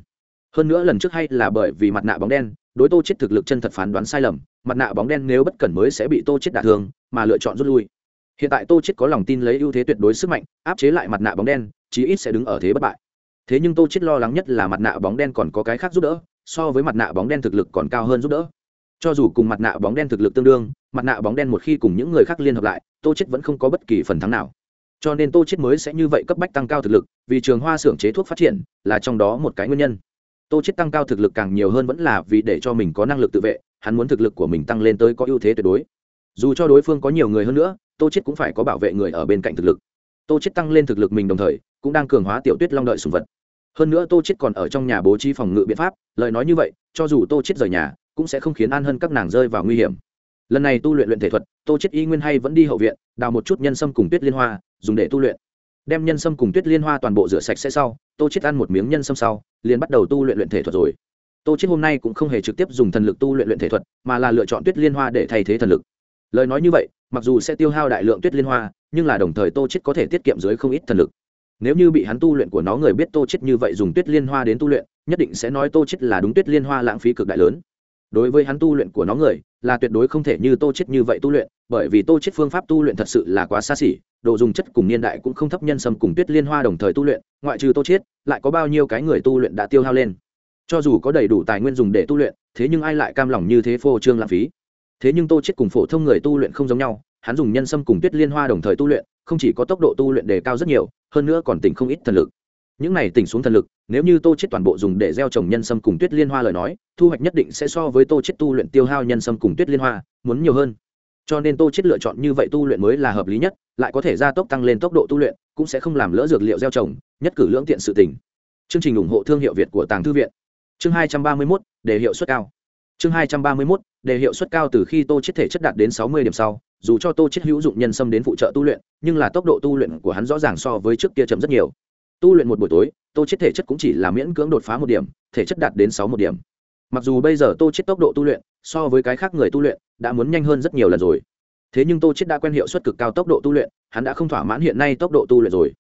Hơn nữa lần trước hay là bởi vì mặt nạ bóng đen, đối tô chết thực lực chân thật phán đoán sai lầm, mặt nạ bóng đen nếu bất cẩn mới sẽ bị tô chết đả thương, mà lựa chọn rút lui. Hiện tại tô chết có lòng tin lấy ưu thế tuyệt đối sức mạnh, áp chế lại mặt nạ bóng đen, chí ít sẽ đứng ở thế bất bại. Thế nhưng tô chết lo lắng nhất là mặt nạ bóng đen còn có cái khác giúp đỡ, so với mặt nạ bóng đen thực lực còn cao hơn giúp đỡ. Cho dù cùng mặt nạ bóng đen thực lực tương đương, mặt nạ bóng đen một khi cùng những người khác liên hợp lại, tô chết vẫn không có bất kỳ phần thắng nào cho nên tô chết mới sẽ như vậy cấp bách tăng cao thực lực, vì trường hoa xưởng chế thuốc phát triển là trong đó một cái nguyên nhân. Tô chết tăng cao thực lực càng nhiều hơn vẫn là vì để cho mình có năng lực tự vệ, hắn muốn thực lực của mình tăng lên tới có ưu thế tuyệt đối. Dù cho đối phương có nhiều người hơn nữa, tô chết cũng phải có bảo vệ người ở bên cạnh thực lực. Tô chết tăng lên thực lực mình đồng thời, cũng đang cường hóa tiểu tuyết long đợi sùng vật. Hơn nữa tô chết còn ở trong nhà bố trí phòng ngự biện pháp, lời nói như vậy, cho dù tô chết rời nhà, cũng sẽ không khiến an hơn các nàng rơi vào nguy hiểm. Lần này tu luyện luyện thể thuật, tô chết y nguyên hay vẫn đi hậu viện, đào một chút nhân sâm cùng tuyết liên hoa dùng để tu luyện. Đem nhân sâm cùng tuyết liên hoa toàn bộ rửa sạch sẽ sau, tô chết ăn một miếng nhân sâm sau, liền bắt đầu tu luyện luyện thể thuật rồi. Tô chết hôm nay cũng không hề trực tiếp dùng thần lực tu luyện luyện thể thuật, mà là lựa chọn tuyết liên hoa để thay thế thần lực. Lời nói như vậy, mặc dù sẽ tiêu hao đại lượng tuyết liên hoa, nhưng là đồng thời tô chết có thể tiết kiệm dưới không ít thần lực. Nếu như bị hắn tu luyện của nó người biết tô chết như vậy dùng tuyết liên hoa đến tu luyện, nhất định sẽ nói tô chết là đúng tuyết liên hoa lãng phí cực đại lớn. Đối với hắn tu luyện của nó người, là tuyệt đối không thể như tô chết như vậy tu luyện bởi vì tô chết phương pháp tu luyện thật sự là quá xa xỉ độ dùng chất cùng niên đại cũng không thấp nhân sâm cùng tuyết liên hoa đồng thời tu luyện, ngoại trừ tô chết, lại có bao nhiêu cái người tu luyện đã tiêu hao lên. Cho dù có đầy đủ tài nguyên dùng để tu luyện, thế nhưng ai lại cam lòng như thế phô trương lãng phí? Thế nhưng tô chết cùng phổ thông người tu luyện không giống nhau, hắn dùng nhân sâm cùng tuyết liên hoa đồng thời tu luyện, không chỉ có tốc độ tu luyện đề cao rất nhiều, hơn nữa còn tỉnh không ít thần lực. Những này tỉnh xuống thần lực, nếu như tô chết toàn bộ dùng để gieo trồng nhân sâm cùng tuyết liên hoa lời nói, thu hoạch nhất định sẽ so với tô chết tu luyện tiêu hao nhân sâm cùng tuyết liên hoa, muốn nhiều hơn cho nên tô chết lựa chọn như vậy tu luyện mới là hợp lý nhất lại có thể gia tốc tăng lên tốc độ tu luyện cũng sẽ không làm lỡ dược liệu gieo trồng nhất cử lưỡng tiện sự tình. chương trình ủng hộ thương hiệu việt của tàng thư viện. Chương 231, đề hiệu suất cao. Chương 231, đề hiệu suất cao từ khi tô chết thể chất đạt đến 60 điểm sau dù cho tô chết hữu dụng nhân sâm đến phụ trợ tu luyện nhưng là tốc độ tu luyện của hắn rõ ràng so với trước kia chậm rất nhiều. Tu luyện một buổi tối tô chết thể chất cũng chỉ là miễn cưỡng đột phá một điểm thể chất đạt đến sáu một điểm. Mặc dù bây giờ tô chết tốc độ tu luyện so với cái khác người tu luyện đã muốn nhanh hơn rất nhiều lần rồi. Thế nhưng tô chết đã quen hiệu suất cực cao tốc độ tu luyện, hắn đã không thỏa mãn hiện nay tốc độ tu luyện rồi.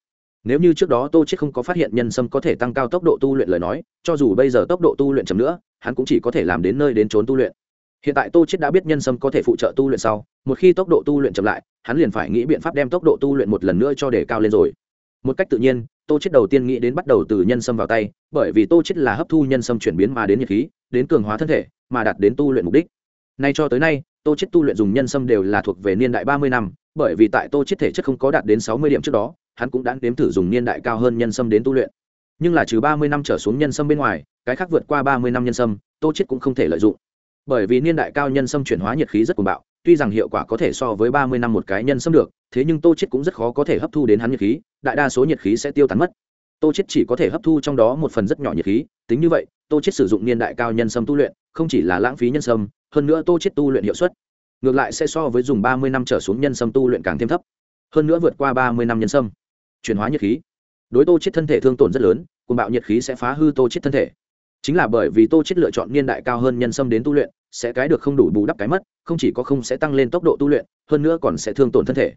Nếu như trước đó tô chết không có phát hiện nhân sâm có thể tăng cao tốc độ tu luyện lời nói, cho dù bây giờ tốc độ tu luyện chậm nữa, hắn cũng chỉ có thể làm đến nơi đến trốn tu luyện. Hiện tại tô chết đã biết nhân sâm có thể phụ trợ tu luyện sau, một khi tốc độ tu luyện chậm lại, hắn liền phải nghĩ biện pháp đem tốc độ tu luyện một lần nữa cho để cao lên rồi. Một cách tự nhiên, tô chết đầu tiên nghĩ đến bắt đầu từ nhân sâm vào tay, bởi vì tô chết là hấp thu nhân sâm chuyển biến mà đến nhiệt khí, đến cường hóa thân thể, mà đạt đến tu luyện mục đích. Nay cho tới nay tô chết tu luyện dùng nhân sâm đều là thuộc về niên đại ba mươi năm, bởi vì tại tô chết thể chất không có đạt đến sáu mươi điểm trước đó, hắn cũng đã nếm thử dùng niên đại cao hơn nhân sâm đến tu luyện. Nhưng là trừ ba mươi năm trở xuống nhân sâm bên ngoài, cái khác vượt qua ba mươi năm nhân sâm, tô chết cũng không thể lợi dụng. Bởi vì niên đại cao nhân sâm chuyển hóa nhiệt khí rất cuồng bạo, tuy rằng hiệu quả có thể so với ba mươi năm một cái nhân sâm được, thế nhưng tô chết cũng rất khó có thể hấp thu đến hắn nhiệt khí, đại đa số nhiệt khí sẽ tiêu tán mất. Tô chết chỉ có thể hấp thu trong đó một phần rất nhỏ nhiệt khí, tính như vậy, tô chết sử dụng niên đại cao nhân sâm tu luyện, không chỉ là lãng phí nhân sâm hơn nữa tô chết tu luyện hiệu suất, ngược lại sẽ so với dùng ba mươi năm trở xuống nhân sâm tu luyện càng thêm thấp, hơn nữa vượt qua ba mươi năm nhân sâm. Chuyển hóa nhiệt khí. Đối tô chết thân thể thương tổn rất lớn cùng bạo nhiệt khí sẽ phá hư tô chết thân thể. Chính là bởi vì tô chết lựa chọn niên đại cao hơn nhân sâm đến tu luyện, sẽ cái được không đủ bù đắp cái mất, không chỉ có không sẽ tăng lên tốc độ tu luyện, hơn nữa còn sẽ thương tổn thân thể.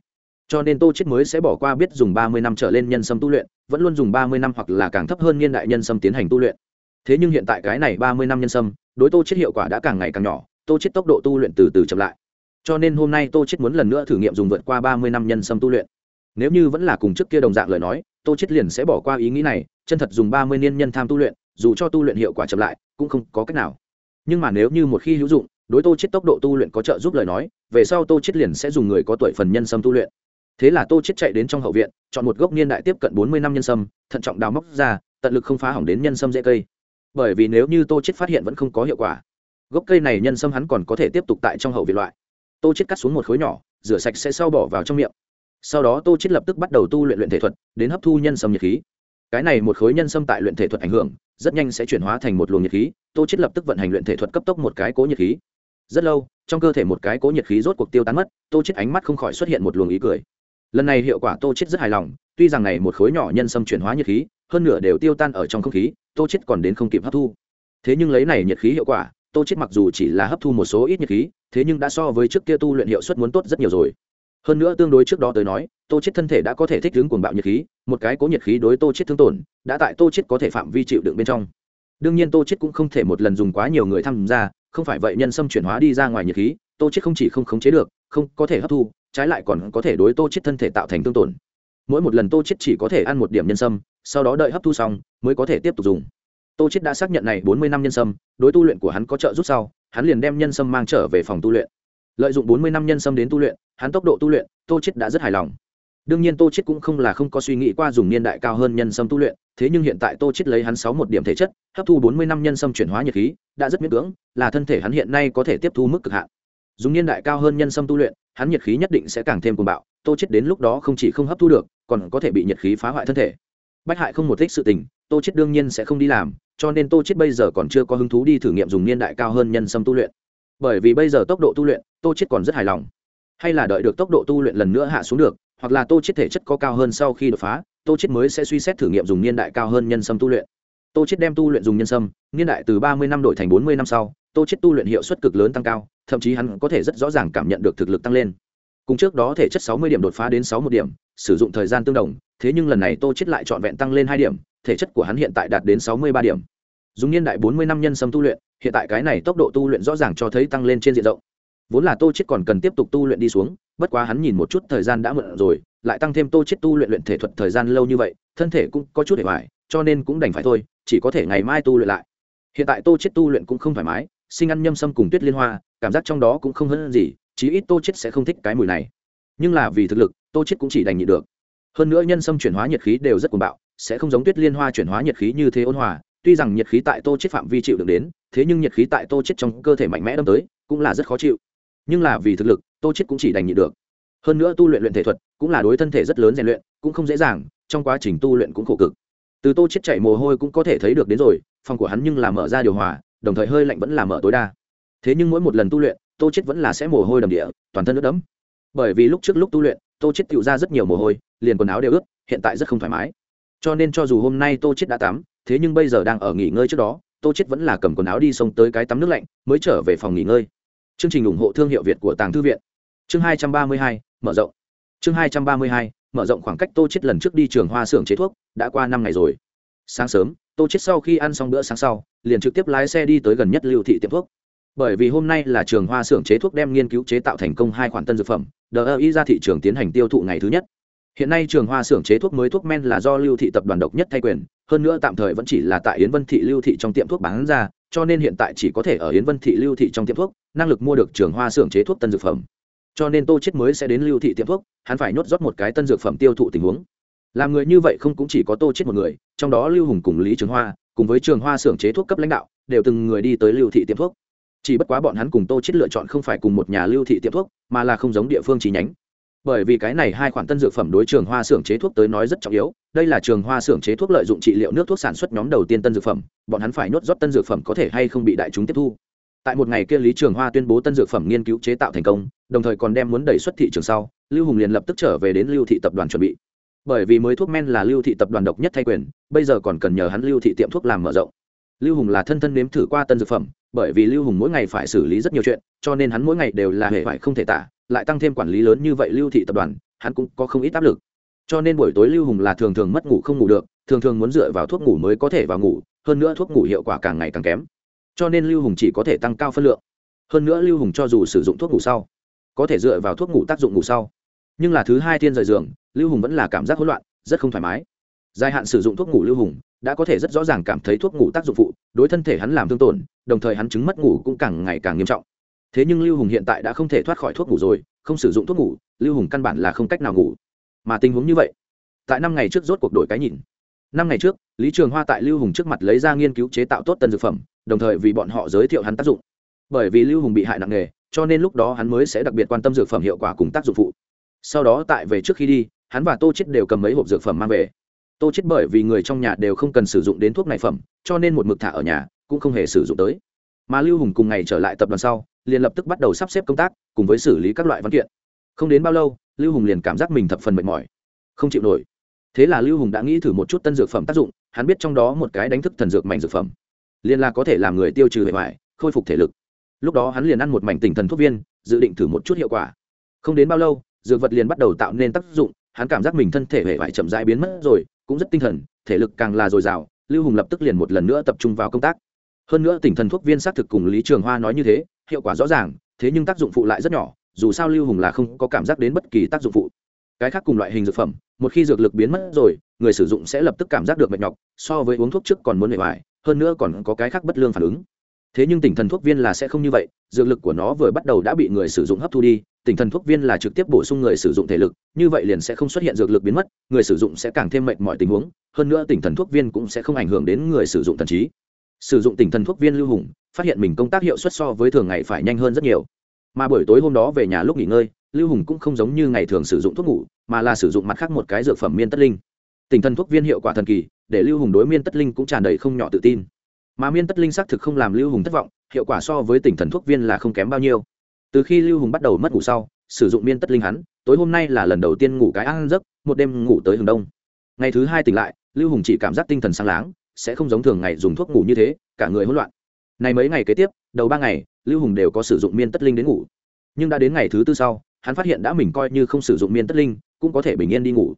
Cho nên tô chết mới sẽ bỏ qua biết dùng ba mươi năm trở lên nhân sâm tu luyện, vẫn luôn dùng ba mươi năm hoặc là càng thấp hơn niên đại nhân sâm tiến hành tu luyện. Thế nhưng hiện tại cái này ba mươi năm nhân sâm, đối tô chết hiệu quả đã càng ngày càng nhỏ tô chết tốc độ tu luyện từ từ chậm lại. Cho nên hôm nay tô chết muốn lần nữa thử nghiệm dùng vượt qua ba mươi năm nhân sâm tu luyện. Nếu như vẫn là cùng trước kia đồng dạng lời nói, tô chết liền sẽ bỏ qua ý nghĩ này, chân thật dùng ba mươi niên nhân tham tu luyện, dù cho tu luyện hiệu quả chậm lại, cũng không có cách nào. Nhưng mà nếu như một khi hữu dụng, đối tô chết tốc độ tu luyện có trợ giúp lời nói, về sau tô chết liền sẽ dùng người có tuổi phần nhân sâm tu luyện. Thế là tô chết chạy đến trong hậu viện, chọn một gốc niên đại tiếp cận bốn mươi năm nhân sâm, thận trọng đào móc ra, tận lực không phá hỏng đến nhân sâm dễ cây. Bởi vì nếu như tô chết phát hiện vẫn không có hiệu quả gốc cây này nhân sâm hắn còn có thể tiếp tục tại trong hậu viện loại. Tô chết cắt xuống một khối nhỏ, rửa sạch sẽ sau bỏ vào trong miệng. Sau đó tô chết lập tức bắt đầu tu luyện luyện thể thuật, đến hấp thu nhân sâm nhiệt khí. Cái này một khối nhân sâm tại luyện thể thuật ảnh hưởng, rất nhanh sẽ chuyển hóa thành một luồng nhiệt khí. Tô chết lập tức vận hành luyện thể thuật cấp tốc một cái cố nhiệt khí. Rất lâu, trong cơ thể một cái cố nhiệt khí rốt cuộc tiêu tán mất, tô chết ánh mắt không khỏi xuất hiện một luồng ý cười. Lần này hiệu quả tô chết rất hài lòng, tuy rằng này một khối nhỏ nhân sâm chuyển hóa nhiệt khí, hơn nửa đều tiêu tan ở trong không khí, tô chết còn đến không kịp hấp thu. Thế nhưng lấy này nhiệt khí hiệu quả tô chết mặc dù chỉ là hấp thu một số ít nhiệt khí, thế nhưng đã so với trước kia tu luyện hiệu suất muốn tốt rất nhiều rồi. Hơn nữa tương đối trước đó tới nói, tô chết thân thể đã có thể thích ứng cuồng bạo nhiệt khí, một cái cố nhiệt khí đối tô chết thương tổn, đã tại tô chết có thể phạm vi chịu đựng bên trong. Đương nhiên tô chết cũng không thể một lần dùng quá nhiều người tham gia, không phải vậy nhân sâm chuyển hóa đi ra ngoài nhiệt khí, tô chết không chỉ không khống chế được, không có thể hấp thu, trái lại còn có thể đối tô chết thân thể tạo thành thương tổn. Mỗi một lần tô chết chỉ có thể ăn một điểm nhân sâm sau đó đợi hấp thu xong, mới có thể tiếp tục dùng tô chết đã xác nhận này bốn mươi năm nhân sâm, đối tu luyện của hắn có trợ giúp sau, hắn liền đem nhân sâm mang trở về phòng tu luyện. Lợi dụng bốn mươi năm nhân sâm đến tu luyện, hắn tốc độ tu luyện, tô chết đã rất hài lòng. Đương nhiên tô chết cũng không là không có suy nghĩ qua dùng niên đại cao hơn nhân sâm tu luyện, thế nhưng hiện tại tô chết lấy hắn sáu một điểm thể chất, hấp thu bốn mươi năm nhân sâm chuyển hóa nhiệt khí, đã rất miễn cưỡng, là thân thể hắn hiện nay có thể tiếp thu mức cực hạn. Dùng niên đại cao hơn nhân sâm tu luyện, hắn nhiệt khí nhất định sẽ càng thêm cuồng bạo, tô chết đến lúc đó không chỉ không hấp thu được, còn có thể bị nhiệt khí phá hoại thân thể. Bách hại không một thích sự tình tô chết đương nhiên sẽ không đi làm, cho nên tô chết bây giờ còn chưa có hứng thú đi thử nghiệm dùng niên đại cao hơn nhân sâm tu luyện. Bởi vì bây giờ tốc độ tu luyện, tô chết còn rất hài lòng. Hay là đợi được tốc độ tu luyện lần nữa hạ xuống được, hoặc là tô chết thể chất có cao hơn sau khi đột phá, tô chết mới sẽ suy xét thử nghiệm dùng niên đại cao hơn nhân sâm tu luyện. Tô chết đem tu luyện dùng nhân sâm, niên đại từ ba mươi năm đổi thành bốn mươi năm sau, tô chết tu luyện hiệu suất cực lớn tăng cao, thậm chí hắn có thể rất rõ ràng cảm nhận được thực lực tăng lên. Cùng trước đó thể chất sáu mươi điểm đột phá đến sáu một điểm, sử dụng thời gian tương đồng, thế nhưng lần này tô chết lại trọn vẹn tăng lên hai điểm thể chất của hắn hiện tại đạt đến sáu mươi ba điểm. Dùng niên đại bốn mươi năm nhân sâm tu luyện, hiện tại cái này tốc độ tu luyện rõ ràng cho thấy tăng lên trên diện rộng. Vốn là tô chết còn cần tiếp tục tu luyện đi xuống, bất quá hắn nhìn một chút thời gian đã mượn rồi, lại tăng thêm tô chết tu luyện luyện thể thuật thời gian lâu như vậy, thân thể cũng có chút để hoài, cho nên cũng đành phải thôi, chỉ có thể ngày mai tu luyện lại. Hiện tại tô chết tu luyện cũng không thoải mái, sinh ăn nhâm sâm cùng tuyết liên hoa, cảm giác trong đó cũng không hơn gì, chí ít tô chết sẽ không thích cái mùi này. Nhưng là vì thực lực, tô chết cũng chỉ đành nhịn được. Hơn nữa nhân sâm chuyển hóa nhiệt khí đều rất cuồng bạo sẽ không giống tuyết liên hoa chuyển hóa nhiệt khí như thế ôn hòa, tuy rằng nhiệt khí tại tô chết phạm vi chịu được đến, thế nhưng nhiệt khí tại tô chết trong cơ thể mạnh mẽ đâm tới, cũng là rất khó chịu. Nhưng là vì thực lực, tô chết cũng chỉ đành nhịn được. Hơn nữa tu luyện luyện thể thuật, cũng là đối thân thể rất lớn rèn luyện, cũng không dễ dàng, trong quá trình tu luyện cũng khổ cực. Từ tô chết chảy mồ hôi cũng có thể thấy được đến rồi, phòng của hắn nhưng là mở ra điều hòa, đồng thời hơi lạnh vẫn là mở tối đa. Thế nhưng mỗi một lần tu luyện, tô chết vẫn là sẽ mồ hôi đầm địa, toàn thân ướt đẫm. Bởi vì lúc trước lúc tu luyện, tô chết tựu ra rất nhiều mồ hôi, liền quần áo đều ướt, hiện tại rất không thoải mái cho nên cho dù hôm nay tô chết đã tắm thế nhưng bây giờ đang ở nghỉ ngơi trước đó tô chết vẫn là cầm quần áo đi xông tới cái tắm nước lạnh mới trở về phòng nghỉ ngơi. Chương trình ủng hộ thương hiệu việt của tàng thư viện. Chương 232, mở rộng. Chương 232, mở rộng khoảng cách tô chết lần trước đi trường hoa xưởng chế thuốc đã qua năm ngày rồi. Sáng sớm tô chết sau khi ăn xong bữa sáng sau liền trực tiếp lái xe đi tới gần nhất lưu thị tiệm thuốc. Bởi vì hôm nay là trường hoa xưởng chế thuốc đem nghiên cứu chế tạo thành công hai khoản tân dược phẩm đờ y ra thị trường tiến hành tiêu thụ ngày thứ nhất hiện nay trường hoa xưởng chế thuốc mới thuốc men là do lưu thị tập đoàn độc nhất thay quyền, hơn nữa tạm thời vẫn chỉ là tại yến vân thị lưu thị trong tiệm thuốc bán ra, cho nên hiện tại chỉ có thể ở yến vân thị lưu thị trong tiệm thuốc, năng lực mua được trường hoa xưởng chế thuốc tân dược phẩm. Cho nên tô chết mới sẽ đến lưu thị tiệm thuốc, hắn phải nhốt rót một cái tân dược phẩm tiêu thụ tình huống. Làm người như vậy không cũng chỉ có tô chết một người, trong đó lưu hùng cùng lý trường hoa, cùng với trường hoa xưởng chế thuốc cấp lãnh đạo, đều từng người đi tới lưu thị tiệm thuốc. Chỉ bất quá bọn hắn cùng tô chết lựa chọn không phải cùng một nhà lưu thị tiệm thuốc, mà là không giống địa phương chi nhánh bởi vì cái này hai khoản tân dược phẩm đối trường hoa xưởng chế thuốc tới nói rất trọng yếu, đây là trường hoa xưởng chế thuốc lợi dụng trị liệu nước thuốc sản xuất nhóm đầu tiên tân dược phẩm, bọn hắn phải nhốt rót tân dược phẩm có thể hay không bị đại chúng tiếp thu. Tại một ngày kia lý trường hoa tuyên bố tân dược phẩm nghiên cứu chế tạo thành công, đồng thời còn đem muốn đẩy xuất thị trường sau, lưu hùng liền lập tức trở về đến lưu thị tập đoàn chuẩn bị. Bởi vì mới thuốc men là lưu thị tập đoàn độc nhất thay quyền, bây giờ còn cần nhờ hắn lưu thị tiệm thuốc làm mở rộng. Lưu hùng là thân thân nếm thử qua tân dược phẩm, bởi vì lưu hùng mỗi ngày phải xử lý rất nhiều chuyện, cho nên hắn mỗi ngày đều là hệ phải không thể tả lại tăng thêm quản lý lớn như vậy lưu thị tập đoàn, hắn cũng có không ít áp lực. Cho nên buổi tối lưu hùng là thường thường mất ngủ không ngủ được, thường thường muốn dựa vào thuốc ngủ mới có thể vào ngủ, hơn nữa thuốc ngủ hiệu quả càng ngày càng kém. Cho nên lưu hùng chỉ có thể tăng cao phân lượng. Hơn nữa lưu hùng cho dù sử dụng thuốc ngủ sau, có thể dựa vào thuốc ngủ tác dụng ngủ sau. Nhưng là thứ hai thiên rời giường, lưu hùng vẫn là cảm giác hỗn loạn, rất không thoải mái. Dài hạn sử dụng thuốc ngủ lưu hùng đã có thể rất rõ ràng cảm thấy thuốc ngủ tác dụng phụ, đối thân thể hắn làm thương tổn, đồng thời hắn chứng mất ngủ cũng càng ngày càng nghiêm trọng thế nhưng lưu hùng hiện tại đã không thể thoát khỏi thuốc ngủ rồi, không sử dụng thuốc ngủ, lưu hùng căn bản là không cách nào ngủ. Mà tình huống như vậy, tại năm ngày trước rốt cuộc đổi cái nhìn. Năm ngày trước, lý trường hoa tại lưu hùng trước mặt lấy ra nghiên cứu chế tạo tốt tân dược phẩm, đồng thời vì bọn họ giới thiệu hắn tác dụng. Bởi vì lưu hùng bị hại nặng nề, cho nên lúc đó hắn mới sẽ đặc biệt quan tâm dược phẩm hiệu quả cùng tác dụng phụ. Sau đó tại về trước khi đi, hắn và tô chết đều cầm mấy hộp dược phẩm mang về. Tô chết bởi vì người trong nhà đều không cần sử dụng đến thuốc này phẩm, cho nên một mực thả ở nhà, cũng không hề sử dụng tới mà lưu hùng cùng ngày trở lại tập đoàn sau, liền lập tức bắt đầu sắp xếp công tác, cùng với xử lý các loại văn kiện. Không đến bao lâu, lưu hùng liền cảm giác mình thập phần mệt mỏi, không chịu nổi. Thế là lưu hùng đã nghĩ thử một chút tân dược phẩm tác dụng, hắn biết trong đó một cái đánh thức thần dược mảnh dược phẩm, liền là có thể làm người tiêu trừ hệ hoại khôi phục thể lực. Lúc đó hắn liền ăn một mảnh tỉnh thần thuốc viên, dự định thử một chút hiệu quả. Không đến bao lâu, dược vật liền bắt đầu tạo nên tác dụng, hắn cảm giác mình thân thể hệ hoại chậm rãi biến mất rồi, cũng rất tinh thần, thể lực càng là dồi dào, lưu hùng lập tức liền một lần nữa tập trung vào công tác hơn nữa tỉnh thần thuốc viên xác thực cùng lý trường hoa nói như thế, hiệu quả rõ ràng, thế nhưng tác dụng phụ lại rất nhỏ, dù sao lưu hùng là không có cảm giác đến bất kỳ tác dụng phụ. Cái khác cùng loại hình dược phẩm, một khi dược lực biến mất rồi, người sử dụng sẽ lập tức cảm giác được mệt nhọc, so với uống thuốc trước còn muốn mệt mỏi, hơn nữa còn có cái khác bất lương phản ứng. Thế nhưng tỉnh thần thuốc viên là sẽ không như vậy, dược lực của nó vừa bắt đầu đã bị người sử dụng hấp thu đi, tỉnh thần thuốc viên là trực tiếp bổ sung người sử dụng thể lực, như vậy liền sẽ không xuất hiện dược lực biến mất, người sử dụng sẽ càng thêm mệt mọi tình huống, hơn nữa tỉnh thần thuốc viên cũng sẽ không ảnh hưởng đến người sử dụng thần trí sử dụng tỉnh thần thuốc viên lưu hùng, phát hiện mình công tác hiệu suất so với thường ngày phải nhanh hơn rất nhiều. Mà buổi tối hôm đó về nhà lúc nghỉ ngơi, lưu hùng cũng không giống như ngày thường sử dụng thuốc ngủ, mà là sử dụng mặt khác một cái dược phẩm miên tất linh. Tỉnh thần thuốc viên hiệu quả thần kỳ, để lưu hùng đối miên tất linh cũng tràn đầy không nhỏ tự tin. Mà miên tất linh xác thực không làm lưu hùng thất vọng, hiệu quả so với tỉnh thần thuốc viên là không kém bao nhiêu. Từ khi lưu hùng bắt đầu mất ngủ sau, sử dụng miên tất linh hắn, tối hôm nay là lần đầu tiên ngủ cái ăn giấc, một đêm ngủ tới hừng đông. Ngày thứ hai tỉnh lại, lưu hùng chỉ cảm giác tinh thần sáng láng sẽ không giống thường ngày dùng thuốc ngủ như thế, cả người hỗn loạn. Này mấy ngày kế tiếp, đầu ba ngày, lưu hùng đều có sử dụng miên tất linh đến ngủ. Nhưng đã đến ngày thứ tư sau, hắn phát hiện đã mình coi như không sử dụng miên tất linh, cũng có thể bình yên đi ngủ.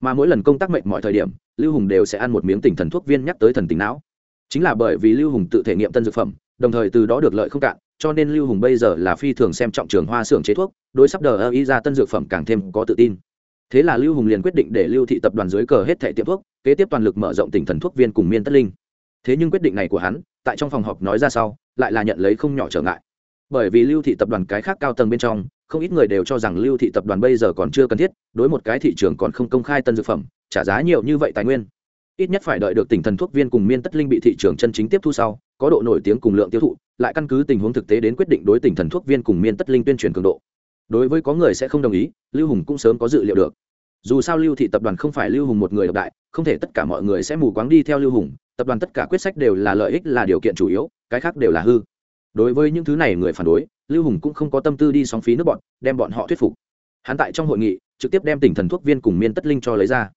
Mà mỗi lần công tác mệnh mọi thời điểm, lưu hùng đều sẽ ăn một miếng tỉnh thần thuốc viên nhắc tới thần tính não. Chính là bởi vì lưu hùng tự thể nghiệm tân dược phẩm, đồng thời từ đó được lợi không cạn, cho nên lưu hùng bây giờ là phi thường xem trọng trường hoa xưởng chế thuốc, đối sắp đờ ơ ý ra tân dược phẩm càng thêm có tự tin thế là lưu hùng liền quyết định để lưu thị tập đoàn dưới cờ hết thẻ tiệm thuốc, kế tiếp toàn lực mở rộng tỉnh thần thuốc viên cùng miên tất linh. Thế nhưng quyết định này của hắn, tại trong phòng họp nói ra sau, lại là nhận lấy không nhỏ trở ngại. Bởi vì lưu thị tập đoàn cái khác cao tầng bên trong, không ít người đều cho rằng lưu thị tập đoàn bây giờ còn chưa cần thiết, đối một cái thị trường còn không công khai tân dược phẩm, trả giá nhiều như vậy tài nguyên. Ít nhất phải đợi được tỉnh thần thuốc viên cùng miên tất linh bị thị trường chân chính tiếp thu sau, có độ nổi tiếng cùng lượng tiêu thụ, lại căn cứ tình huống thực tế đến quyết định đối tỉnh thần thuốc viên cùng miên tất linh tuyên truyền cường độ đối với có người sẽ không đồng ý, lưu hùng cũng sớm có dự liệu được. Dù sao lưu thị tập đoàn không phải lưu hùng một người độc đại, không thể tất cả mọi người sẽ mù quáng đi theo lưu hùng, tập đoàn tất cả quyết sách đều là lợi ích là điều kiện chủ yếu, cái khác đều là hư. Đối với những thứ này người phản đối, lưu hùng cũng không có tâm tư đi sóng phí nước bọn, đem bọn họ thuyết phục. Hắn tại trong hội nghị, trực tiếp đem tỉnh thần thuốc viên cùng miên tất linh cho lấy ra.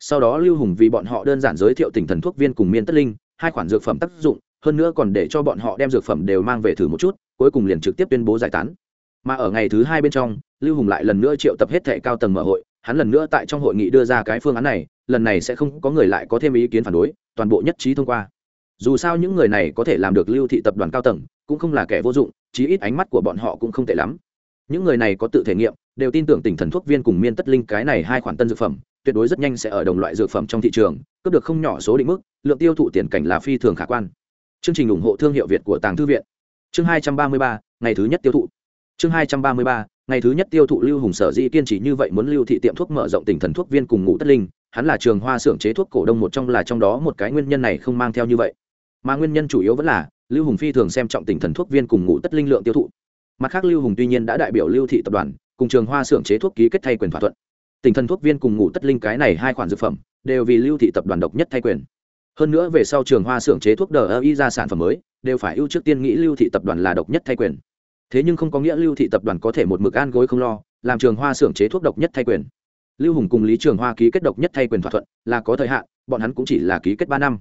Sau đó lưu hùng vì bọn họ đơn giản giới thiệu tỉnh thần thuốc viên cùng miên tất linh, hai khoản dược phẩm tác dụng, hơn nữa còn để cho bọn họ đem dược phẩm đều mang về thử một chút, cuối cùng liền trực tiếp tuyên bố giải tán mà ở ngày thứ hai bên trong, lưu hùng lại lần nữa triệu tập hết thệ cao tầng mở hội, hắn lần nữa tại trong hội nghị đưa ra cái phương án này, lần này sẽ không có người lại có thêm ý kiến phản đối, toàn bộ nhất trí thông qua. Dù sao những người này có thể làm được lưu thị tập đoàn cao tầng, cũng không là kẻ vô dụng, chí ít ánh mắt của bọn họ cũng không tệ lắm. Những người này có tự thể nghiệm, đều tin tưởng tỉnh thần thuốc viên cùng miên tất linh cái này hai khoản tân dược phẩm, tuyệt đối rất nhanh sẽ ở đồng loại dược phẩm trong thị trường, cướp được không nhỏ số định mức, lượng tiêu thụ tiền cảnh là phi thường khả quan. Chương trình ủng hộ thương hiệu việt của tàng thư viện. Chương hai trăm ba mươi ba, ngày thứ nhất tiêu thụ chương hai trăm ba mươi ba, ngày thứ nhất tiêu thụ lưu hùng sở dĩ kiên trì như vậy muốn lưu thị tiệm thuốc mở rộng tỉnh thần thuốc viên cùng ngũ tất linh, hắn là trường hoa xưởng chế thuốc cổ đông một trong là trong đó một cái nguyên nhân này không mang theo như vậy. Mà nguyên nhân chủ yếu vẫn là, lưu hùng phi thường xem trọng tỉnh thần thuốc viên cùng ngũ tất linh lượng tiêu thụ. Mặt khác lưu hùng tuy nhiên đã đại biểu lưu thị tập đoàn, cùng trường hoa xưởng chế thuốc ký kết thay quyền thỏa thuận. Tỉnh thần thuốc viên cùng ngũ tất linh cái này hai khoản dược phẩm, đều vì lưu thị tập đoàn độc nhất thay quyền. Hơn nữa về sau trường hoa xưởng chế thuốc đờ ơ y ra sản phẩm mới, đều phải ưu trước tiên nghĩ lưu thị tập đoàn là độc nhất thay quyền thế nhưng không có nghĩa lưu thị tập đoàn có thể một mực an gối không lo, làm trường hoa xưởng chế thuốc độc nhất thay quyền. Lưu hùng cùng lý trường hoa ký kết độc nhất thay quyền thỏa thuận, là có thời hạn, bọn hắn cũng chỉ là ký kết ba năm.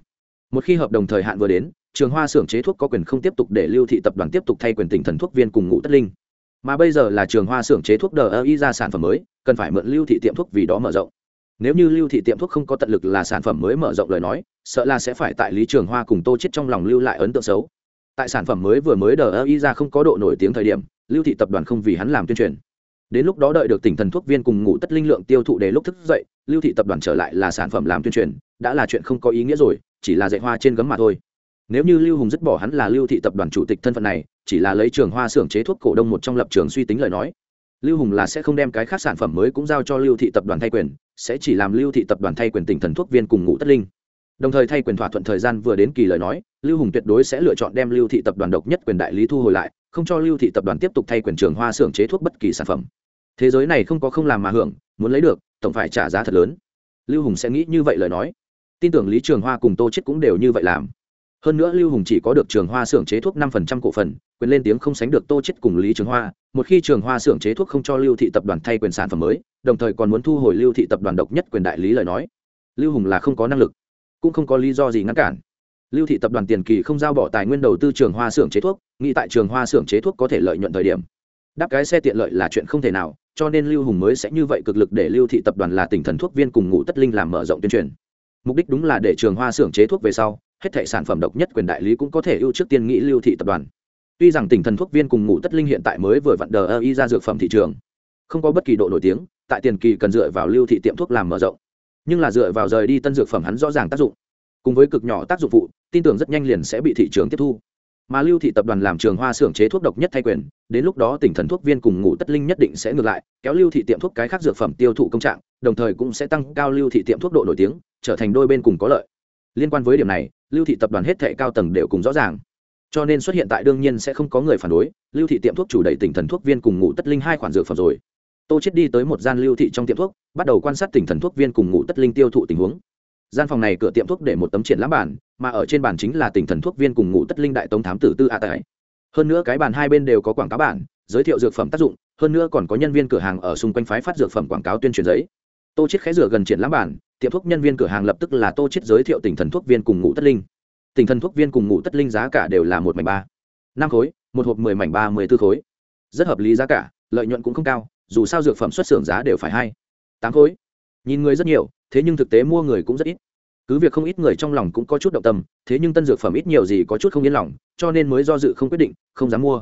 Một khi hợp đồng thời hạn vừa đến, trường hoa xưởng chế thuốc có quyền không tiếp tục để lưu thị tập đoàn tiếp tục thay quyền tỉnh thần thuốc viên cùng ngũ tất linh. Mà bây giờ là trường hoa xưởng chế thuốc đờ ơ y ra sản phẩm mới, cần phải mượn lưu thị tiệm thuốc vì đó mở rộng. Nếu như lưu thị tiệm thuốc không có tận lực là sản phẩm mới mở rộng lời nói, sợ là sẽ phải tại lý trường hoa cùng tô chết trong lòng lưu lại ấn tượng xấu tại sản phẩm mới vừa mới đờ ơ y ra không có độ nổi tiếng thời điểm, lưu thị tập đoàn không vì hắn làm tuyên truyền. Đến lúc đó đợi được tỉnh thần thuốc viên cùng ngủ tất linh lượng tiêu thụ để lúc thức dậy, lưu thị tập đoàn trở lại là sản phẩm làm tuyên truyền, đã là chuyện không có ý nghĩa rồi, chỉ là dạy hoa trên gấm mà thôi. Nếu như lưu hùng dứt bỏ hắn là lưu thị tập đoàn chủ tịch thân phận này, chỉ là lấy trường hoa xưởng chế thuốc cổ đông một trong lập trường suy tính lời nói, lưu hùng là sẽ không đem cái khác sản phẩm mới cũng giao cho lưu thị tập đoàn thay quyền, sẽ chỉ làm lưu thị tập đoàn thay quyền tỉnh thần thuốc viên cùng ngủ tất linh đồng thời thay quyền thỏa thuận thời gian vừa đến kỳ lời nói, lưu hùng tuyệt đối sẽ lựa chọn đem lưu thị tập đoàn độc nhất quyền đại lý thu hồi lại, không cho lưu thị tập đoàn tiếp tục thay quyền trường hoa xưởng chế thuốc bất kỳ sản phẩm. Thế giới này không có không làm mà hưởng, muốn lấy được, tổng phải trả giá thật lớn. Lưu hùng sẽ nghĩ như vậy lời nói. Tin tưởng lý trường hoa cùng tô chết cũng đều như vậy làm. Hơn nữa lưu hùng chỉ có được trường hoa xưởng chế thuốc năm phần trăm cổ phần, quyền lên tiếng không sánh được tô chết cùng lý trường hoa, một khi trường hoa xưởng chế thuốc không cho lưu thị tập đoàn thay quyền sản phẩm mới, đồng thời còn muốn thu hồi lưu thị tập đoàn độc nhất quyền đại lý lời nói. Lưu hùng là không có năng lực cũng không có lý do gì ngăn cản. Lưu thị tập đoàn tiền kỳ không giao bỏ tài nguyên đầu tư trường hoa xưởng chế thuốc, nghĩ tại trường hoa xưởng chế thuốc có thể lợi nhuận thời điểm. Đáp cái xe tiện lợi là chuyện không thể nào, cho nên lưu hùng mới sẽ như vậy cực lực để lưu thị tập đoàn là tỉnh thần thuốc viên cùng ngụ tất linh làm mở rộng tuyên truyền. Mục đích đúng là để trường hoa xưởng chế thuốc về sau, hết thảy sản phẩm độc nhất quyền đại lý cũng có thể ưu trước tiên nghĩ lưu thị tập đoàn. Tuy rằng tỉnh thần thuốc viên cùng ngụ tất linh hiện tại mới vừa vặn đờ ơ y ra dược phẩm thị trường, không có bất kỳ độ nổi tiếng, tại tiền kỳ cần dựa vào lưu thị tiệm thuốc làm mở rộng nhưng là dựa vào rời đi tân dược phẩm hắn rõ ràng tác dụng. Cùng với cực nhỏ tác dụng phụ, tin tưởng rất nhanh liền sẽ bị thị trường tiếp thu. Mà lưu thị tập đoàn làm trường hoa xưởng chế thuốc độc nhất thay quyền, đến lúc đó tỉnh thần thuốc viên cùng ngủ tất linh nhất định sẽ ngược lại, kéo lưu thị tiệm thuốc cái khác dược phẩm tiêu thụ công trạng, đồng thời cũng sẽ tăng cao lưu thị tiệm thuốc độ nổi tiếng, trở thành đôi bên cùng có lợi. Liên quan với điểm này, lưu thị tập đoàn hết thệ cao tầng đều cùng rõ ràng. Cho nên xuất hiện tại đương nhiên sẽ không có người phản đối, lưu thị tiệm thuốc chủ đẩy tỉnh thần thuốc viên cùng ngủ tất linh hai khoản dược phẩm rồi tô chết đi tới một gian lưu thị trong tiệm thuốc, bắt đầu quan sát tỉnh thần thuốc viên cùng ngủ tất linh tiêu thụ tình huống. Gian phòng này cửa tiệm thuốc để một tấm triển lãm bản mà ở trên bàn chính là tỉnh thần thuốc viên cùng ngủ tất linh đại tống thám tử tư a tại. Hơn nữa cái bàn hai bên đều có quảng cáo bản, giới thiệu dược phẩm tác dụng, hơn nữa còn có nhân viên cửa hàng ở xung quanh phái phát dược phẩm quảng cáo tuyên truyền giấy. Tô chết khẽ rửa gần triển lãm bản tiệm thuốc nhân viên cửa hàng lập tức là tô chết giới thiệu tỉnh thần thuốc viên cùng ngủ tất linh. Tỉnh thần thuốc viên cùng ngủ tất linh giá cả đều là một mảnh ba. Năm khối, một hộp mười mảnh ba mười tư khối. Rất hợp lý giá cả, lợi nhuận cũng không cao dù sao dược phẩm xuất xưởng giá đều phải hai, tám khối. Nhìn người rất nhiều, thế nhưng thực tế mua người cũng rất ít. Cứ việc không ít người trong lòng cũng có chút động tâm, thế nhưng tân dược phẩm ít nhiều gì có chút không yên lòng, cho nên mới do dự không quyết định, không dám mua.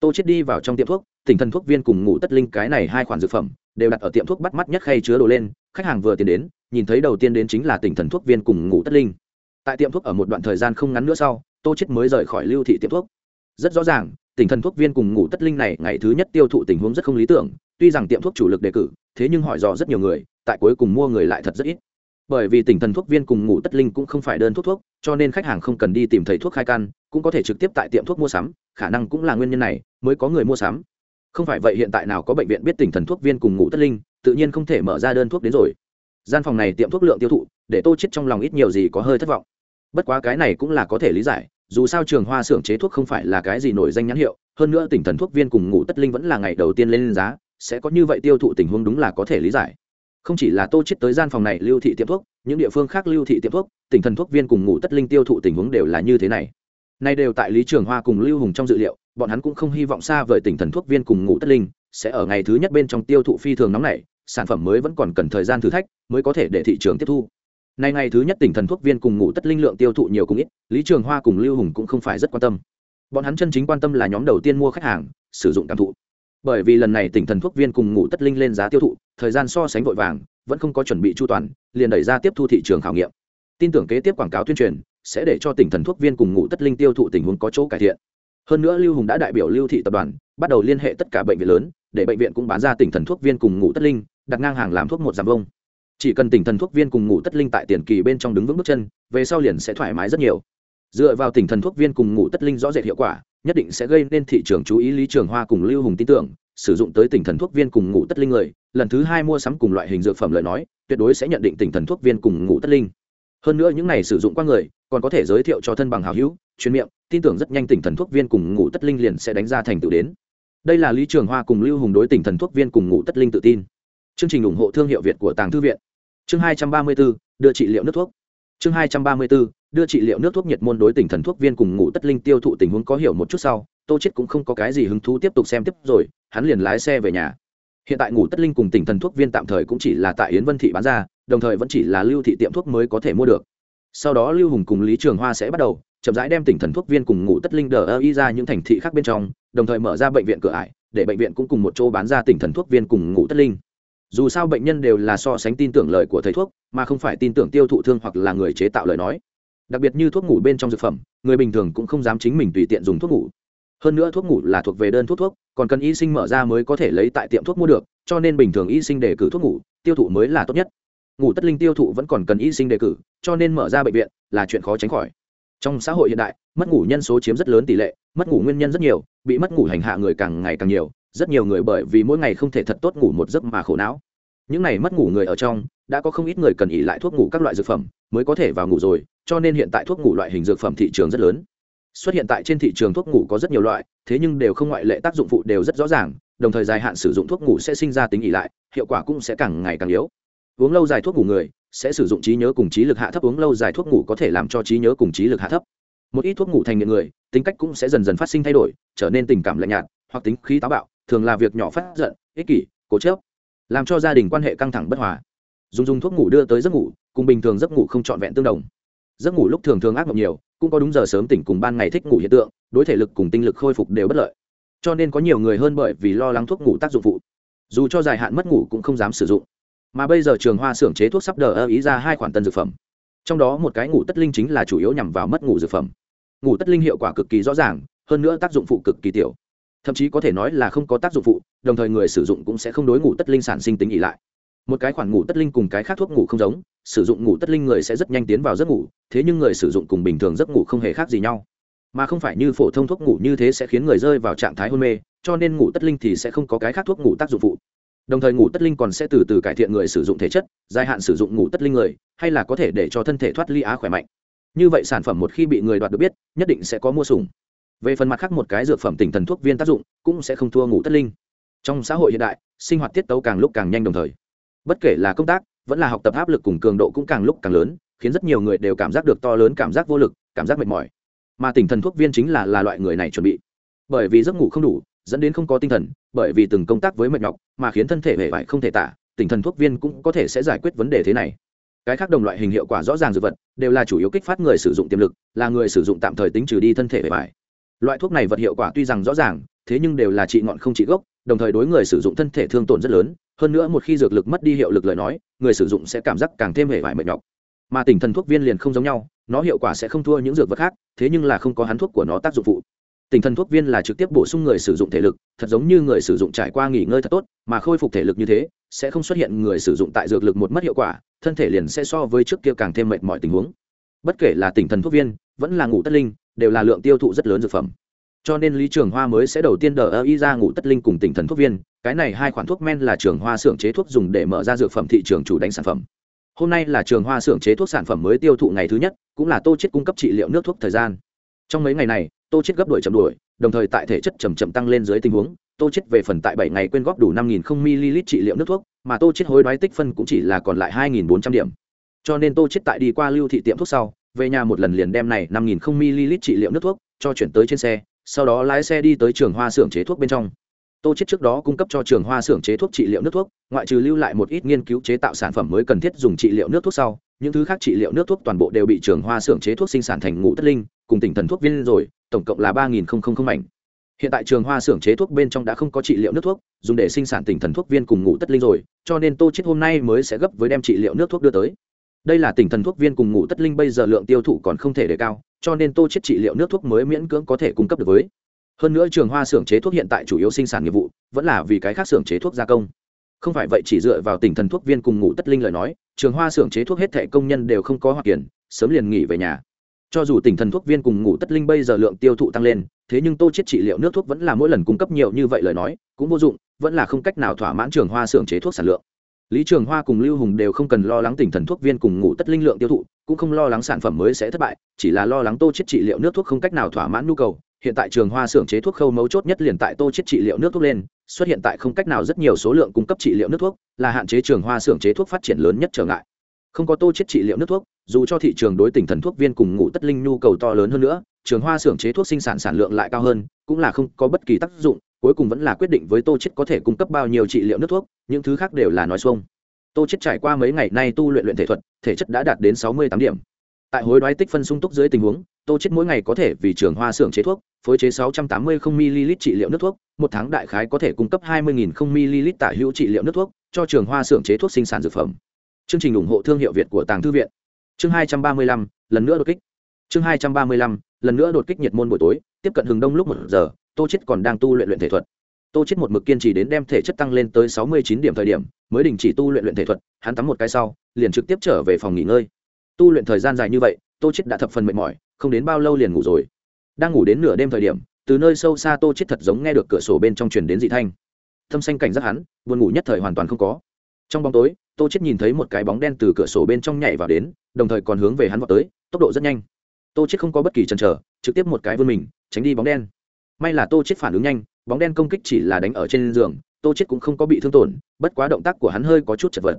Tô chết đi vào trong tiệm thuốc, tỉnh thần thuốc viên cùng ngủ tất linh cái này hai khoản dược phẩm, đều đặt ở tiệm thuốc bắt mắt nhất khay chứa đồ lên, khách hàng vừa tiến đến, nhìn thấy đầu tiên đến chính là tỉnh thần thuốc viên cùng ngủ tất linh. Tại tiệm thuốc ở một đoạn thời gian không ngắn nữa sau, tô chết mới rời khỏi lưu thị tiệm thuốc. Rất rõ ràng, tỉnh thần thuốc viên cùng ngủ tất linh này ngày thứ nhất tiêu thụ tình huống rất không lý tưởng tuy rằng tiệm thuốc chủ lực đề cử, thế nhưng hỏi dò rất nhiều người, tại cuối cùng mua người lại thật rất ít. Bởi vì tỉnh thần thuốc viên cùng ngủ tất linh cũng không phải đơn thuốc thuốc, cho nên khách hàng không cần đi tìm thầy thuốc khai căn cũng có thể trực tiếp tại tiệm thuốc mua sắm, khả năng cũng là nguyên nhân này mới có người mua sắm. Không phải vậy hiện tại nào có bệnh viện biết tỉnh thần thuốc viên cùng ngủ tất linh, tự nhiên không thể mở ra đơn thuốc đến rồi. Gian phòng này tiệm thuốc lượng tiêu thụ, để tô chết trong lòng ít nhiều gì có hơi thất vọng. Bất quá cái này cũng là có thể lý giải, dù sao trường hoa xưởng chế thuốc không phải là cái gì nổi danh nhãn hiệu, hơn nữa tỉnh thần thuốc viên cùng ngủ tất linh vẫn là ngày đầu tiên lên giá sẽ có như vậy tiêu thụ tình huống đúng là có thể lý giải. Không chỉ là tô chết tới gian phòng này lưu thị tiệm thuốc, những địa phương khác lưu thị tiệm thuốc, tỉnh thần thuốc viên cùng ngủ tất linh tiêu thụ tình huống đều là như thế này. Nay đều tại lý trường hoa cùng lưu hùng trong dự liệu, bọn hắn cũng không hy vọng xa vời tỉnh thần thuốc viên cùng ngủ tất linh sẽ ở ngày thứ nhất bên trong tiêu thụ phi thường nóng này sản phẩm mới vẫn còn cần thời gian thử thách mới có thể để thị trường tiếp thu. Nay ngày thứ nhất tỉnh thần thuốc viên cùng ngủ tất linh lượng tiêu thụ nhiều cũng ít, lý trường hoa cùng lưu hùng cũng không phải rất quan tâm. Bọn hắn chân chính quan tâm là nhóm đầu tiên mua khách hàng, sử dụng cảm thụ bởi vì lần này tỉnh thần thuốc viên cùng ngủ tất linh lên giá tiêu thụ, thời gian so sánh vội vàng, vẫn không có chuẩn bị chu toàn, liền đẩy ra tiếp thu thị trường khảo nghiệm. Tin tưởng kế tiếp quảng cáo tuyên truyền, sẽ để cho tỉnh thần thuốc viên cùng ngủ tất linh tiêu thụ tình huống có chỗ cải thiện. Hơn nữa lưu hùng đã đại biểu lưu thị tập đoàn, bắt đầu liên hệ tất cả bệnh viện lớn, để bệnh viện cũng bán ra tỉnh thần thuốc viên cùng ngủ tất linh, đặt ngang hàng làm thuốc một giảm vông. Chỉ cần tỉnh thần thuốc viên cùng ngủ tất linh tại tiền kỳ bên trong đứng vững bước chân, về sau liền sẽ thoải mái rất nhiều. Dựa vào tỉnh thần thuốc viên cùng ngủ tất linh rõ rệt hiệu quả nhất định sẽ gây nên thị trường chú ý lý trường hoa cùng lưu hùng tin tưởng, sử dụng tới tỉnh thần thuốc viên cùng ngủ tất linh người. Lần thứ hai mua sắm cùng loại hình dược phẩm lời nói, tuyệt đối sẽ nhận định tỉnh thần thuốc viên cùng ngủ tất linh. Hơn nữa những này sử dụng qua người, còn có thể giới thiệu cho thân bằng hào hữu, chuyên miệng, tin tưởng rất nhanh tỉnh thần thuốc viên cùng ngủ tất linh liền sẽ đánh ra thành tựu đến. Đây là lý trường hoa cùng lưu hùng đối tỉnh thần thuốc viên cùng ngủ tất linh tự tin. Chương trình ủng hộ thương hiệu việt của tàng thư viện. Chương hai trăm ba mươi bốn, đưa trị liệu nước thuốc chương hai trăm ba mươi 234, đưa trị liệu nước thuốc nhiệt môn đối tỉnh thần thuốc viên cùng ngủ tất linh tiêu thụ tình huống có hiểu một chút sau tô chết cũng không có cái gì hứng thú tiếp tục xem tiếp rồi hắn liền lái xe về nhà. Hiện tại ngủ tất linh cùng tỉnh thần thuốc viên tạm thời cũng chỉ là tại yến vân thị bán ra đồng thời vẫn chỉ là lưu thị tiệm thuốc mới có thể mua được. Sau đó lưu hùng cùng lý trường hoa sẽ bắt đầu chậm rãi đem tỉnh thần thuốc viên cùng ngủ tất linh đờ ơ y ra những thành thị khác bên trong đồng thời mở ra bệnh viện cửa ải để bệnh viện cũng cùng một chỗ bán ra tỉnh thần thuốc viên cùng ngủ tất linh dù sao bệnh nhân đều là so sánh tin tưởng lời của thầy thuốc, mà không phải tin tưởng tiêu thụ thương hoặc là người chế tạo lời nói. Đặc biệt như thuốc ngủ bên trong dược phẩm, người bình thường cũng không dám chính mình tùy tiện dùng thuốc ngủ. Hơn nữa thuốc ngủ là thuộc về đơn thuốc thuốc, còn cần y sinh mở ra mới có thể lấy tại tiệm thuốc mua được, cho nên bình thường y sinh đề cử thuốc ngủ, tiêu thụ mới là tốt nhất. Ngủ tất linh tiêu thụ vẫn còn cần y sinh đề cử, cho nên mở ra bệnh viện là chuyện khó tránh khỏi. Trong xã hội hiện đại, mất ngủ nhân số chiếm rất lớn tỷ lệ, mất ngủ nguyên nhân rất nhiều, bị mất ngủ hành hạ người càng ngày càng nhiều rất nhiều người bởi vì mỗi ngày không thể thật tốt ngủ một giấc mà khổ não. Những này mất ngủ người ở trong, đã có không ít người cần ỉ lại thuốc ngủ các loại dược phẩm mới có thể vào ngủ rồi, cho nên hiện tại thuốc ngủ loại hình dược phẩm thị trường rất lớn. Xuất hiện tại trên thị trường thuốc ngủ có rất nhiều loại, thế nhưng đều không ngoại lệ tác dụng phụ đều rất rõ ràng, đồng thời dài hạn sử dụng thuốc ngủ sẽ sinh ra tính ỉ lại, hiệu quả cũng sẽ càng ngày càng yếu. Uống lâu dài thuốc ngủ người sẽ sử dụng trí nhớ cùng trí lực hạ thấp, uống lâu dài thuốc ngủ có thể làm cho trí nhớ cùng trí lực hạ thấp. Một ít thuốc ngủ thành nghiện người, tính cách cũng sẽ dần dần phát sinh thay đổi, trở nên tình cảm lạnh nhạt hoặc tính khí táo bạo thường là việc nhỏ phát giận, ích kỷ, cố chớp làm cho gia đình quan hệ căng thẳng bất hòa. Dùng dùng thuốc ngủ đưa tới giấc ngủ, cùng bình thường giấc ngủ không trọn vẹn tương đồng. Giấc ngủ lúc thường thường ác mộng nhiều, cũng có đúng giờ sớm tỉnh cùng ban ngày thích ngủ hiện tượng, đối thể lực cùng tinh lực khôi phục đều bất lợi. Cho nên có nhiều người hơn bởi vì lo lắng thuốc ngủ tác dụng phụ. Dù cho dài hạn mất ngủ cũng không dám sử dụng. Mà bây giờ trường hoa xưởng chế thuốc sắp đờ ơ ý ra hai khoản tân dược phẩm. Trong đó một cái ngủ tất linh chính là chủ yếu nhằm vào mất ngủ dược phẩm. Ngủ tất linh hiệu quả cực kỳ rõ ràng, hơn nữa tác dụng phụ cực kỳ tiểu thậm chí có thể nói là không có tác dụng phụ, đồng thời người sử dụng cũng sẽ không đối ngủ tất linh sản sinh tính ỉ lại. Một cái khoản ngủ tất linh cùng cái khác thuốc ngủ không giống, sử dụng ngủ tất linh người sẽ rất nhanh tiến vào giấc ngủ, thế nhưng người sử dụng cùng bình thường giấc ngủ không hề khác gì nhau. Mà không phải như phổ thông thuốc ngủ như thế sẽ khiến người rơi vào trạng thái hôn mê, cho nên ngủ tất linh thì sẽ không có cái khác thuốc ngủ tác dụng phụ. Đồng thời ngủ tất linh còn sẽ từ từ cải thiện người sử dụng thể chất, dài hạn sử dụng ngủ tất linh người, hay là có thể để cho thân thể thoát ly á khỏe mạnh. Như vậy sản phẩm một khi bị người đoạt được biết, nhất định sẽ có mua sùng về phần mặt khác một cái dược phẩm tỉnh thần thuốc viên tác dụng, cũng sẽ không thua ngủ tất linh. Trong xã hội hiện đại, sinh hoạt tiết tấu càng lúc càng nhanh đồng thời. Bất kể là công tác, vẫn là học tập áp lực cùng cường độ cũng càng lúc càng lớn, khiến rất nhiều người đều cảm giác được to lớn cảm giác vô lực, cảm giác mệt mỏi. Mà tỉnh thần thuốc viên chính là là loại người này chuẩn bị. Bởi vì giấc ngủ không đủ, dẫn đến không có tinh thần, bởi vì từng công tác với mệt nhọc, mà khiến thân thể hề vải không thể tả, tỉnh thần thuốc viên cũng có thể sẽ giải quyết vấn đề thế này. Cái khác đồng loại hình hiệu quả rõ ràng dược vật, đều là chủ yếu kích phát người sử dụng tiềm lực, là người sử dụng tạm thời tính trừ đi thân thể hề vải loại thuốc này vật hiệu quả tuy rằng rõ ràng, thế nhưng đều là trị ngọn không trị gốc, đồng thời đối người sử dụng thân thể thương tổn rất lớn. Hơn nữa một khi dược lực mất đi hiệu lực lời nói, người sử dụng sẽ cảm giác càng thêm hề vải mệt nhọc. Mà tỉnh thần thuốc viên liền không giống nhau, nó hiệu quả sẽ không thua những dược vật khác, thế nhưng là không có hắn thuốc của nó tác dụng phụ. Tinh thần thuốc viên là trực tiếp bổ sung người sử dụng thể lực, thật giống như người sử dụng trải qua nghỉ ngơi thật tốt, mà khôi phục thể lực như thế, sẽ không xuất hiện người sử dụng tại dược lực một mất hiệu quả, thân thể liền sẽ so với trước kia càng thêm mệt mọi tình huống. Bất kể là tinh thần thuốc viên vẫn là ngủ tất linh, đều là lượng tiêu thụ rất lớn dược phẩm. Cho nên lý trường hoa mới sẽ đầu tiên đờ ơ y ra ngủ tất linh cùng tỉnh thần thuốc viên, cái này hai khoản thuốc men là trường hoa xưởng chế thuốc dùng để mở ra dược phẩm thị trường chủ đánh sản phẩm. Hôm nay là trường hoa xưởng chế thuốc sản phẩm mới tiêu thụ ngày thứ nhất, cũng là tô chết cung cấp trị liệu nước thuốc thời gian. Trong mấy ngày này, tô chết gấp đuổi chậm đuổi, đồng thời tại thể chất chậm chậm tăng lên dưới tình huống, tô chết về phần tại bảy ngày quên góp đủ năm nghìn không ml trị liệu nước thuốc, mà tô chết hối đoái tích phân cũng chỉ là còn lại hai nghìn bốn trăm điểm. Cho nên tô chết tại đi qua lưu thị tiệm thuốc sau về nhà một lần liền đem này năm nghìn không ml trị liệu nước thuốc cho chuyển tới trên xe, sau đó lái xe đi tới trường hoa xưởng chế thuốc bên trong. Tô chết trước đó cung cấp cho trường hoa xưởng chế thuốc trị liệu nước thuốc, ngoại trừ lưu lại một ít nghiên cứu chế tạo sản phẩm mới cần thiết dùng trị liệu nước thuốc sau, những thứ khác trị liệu nước thuốc toàn bộ đều bị trường hoa xưởng chế thuốc sinh sản thành ngũ tất linh, cùng tỉnh thần thuốc viên rồi, tổng cộng là ba nghìn không không không mảnh hiện tại trường hoa xưởng chế thuốc bên trong đã không có trị liệu nước thuốc, dùng để sinh sản tỉnh thần thuốc viên cùng ngũ tất linh rồi, cho nên tô chết hôm nay mới sẽ gấp với đem trị liệu nước thuốc đưa tới đây là tỉnh thần thuốc viên cùng ngủ tất linh bây giờ lượng tiêu thụ còn không thể đề cao, cho nên tô chết trị liệu nước thuốc mới miễn cưỡng có thể cung cấp được với. Hơn nữa trường hoa xưởng chế thuốc hiện tại chủ yếu sinh sản nghiệp vụ, vẫn là vì cái khác xưởng chế thuốc gia công. Không phải vậy chỉ dựa vào tỉnh thần thuốc viên cùng ngủ tất linh lời nói, trường hoa xưởng chế thuốc hết thẻ công nhân đều không có hoặc kiển sớm liền nghỉ về nhà. Cho dù tỉnh thần thuốc viên cùng ngủ tất linh bây giờ lượng tiêu thụ tăng lên, thế nhưng tô chết trị liệu nước thuốc vẫn là mỗi lần cung cấp nhiều như vậy lời nói, cũng vô dụng, vẫn là không cách nào thỏa mãn trường hoa xưởng chế thuốc sản lượng lý trường hoa cùng lưu hùng đều không cần lo lắng tỉnh thần thuốc viên cùng ngủ tất linh lượng tiêu thụ, cũng không lo lắng sản phẩm mới sẽ thất bại, chỉ là lo lắng tô chết trị liệu nước thuốc không cách nào thỏa mãn nhu cầu. Hiện tại trường hoa xưởng chế thuốc khâu mấu chốt nhất liền tại tô chết trị liệu nước thuốc lên, xuất hiện tại không cách nào rất nhiều số lượng cung cấp trị liệu nước thuốc, là hạn chế trường hoa xưởng chế thuốc phát triển lớn nhất trở ngại. Không có tô chết trị liệu nước thuốc, dù cho thị trường đối tỉnh thần thuốc viên cùng ngủ tất linh nhu cầu to lớn hơn nữa, trường hoa xưởng chế thuốc sinh sản sản lượng lại cao hơn, cũng là không có bất kỳ tác dụng cuối cùng vẫn là quyết định với tô chết có thể cung cấp bao nhiêu trị liệu nước thuốc những thứ khác đều là nói xuông. Tô chết trải qua mấy ngày nay tu luyện luyện thể thuật thể chất đã đạt đến sáu mươi tám điểm. Tại hối đoái tích phân sung túc dưới tình huống tô chết mỗi ngày có thể vì trường hoa xưởng chế thuốc phối chế 680 ml trị liệu nước thuốc một tháng đại khái có thể cung cấp 20.000 ml tả hữu trị liệu nước thuốc cho trường hoa xưởng chế thuốc sinh sản dược phẩm. Chương trình ủng hộ thương hiệu việt của tàng thư viện. Chương 235, lần nữa đột kích. Chương 235, lần nữa đột kích nhiệt môn buổi tối tiếp cận hừng đông lúc một giờ tô chết còn đang tu luyện luyện thể thuật. Tô chết một mực kiên trì đến đem thể chất tăng lên tới 69 điểm thời điểm, mới đình chỉ tu luyện luyện thể thuật, hắn tắm một cái sau, liền trực tiếp trở về phòng nghỉ ngơi. Tu luyện thời gian dài như vậy, tô chết đã thập phần mệt mỏi, không đến bao lâu liền ngủ rồi. Đang ngủ đến nửa đêm thời điểm, từ nơi sâu xa tô chết thật giống nghe được cửa sổ bên trong truyền đến dị thanh. Thâm xanh cảnh giác hắn, buồn ngủ nhất thời hoàn toàn không có. Trong bóng tối, tô chết nhìn thấy một cái bóng đen từ cửa sổ bên trong nhảy vào đến, đồng thời còn hướng về hắn vào tới, tốc độ rất nhanh. Tô chết không có bất kỳ chần chờ, trực tiếp một cái vươn mình, tránh đi bóng đen may là tô chết phản ứng nhanh, bóng đen công kích chỉ là đánh ở trên giường, tô chết cũng không có bị thương tổn, bất quá động tác của hắn hơi có chút chật vật.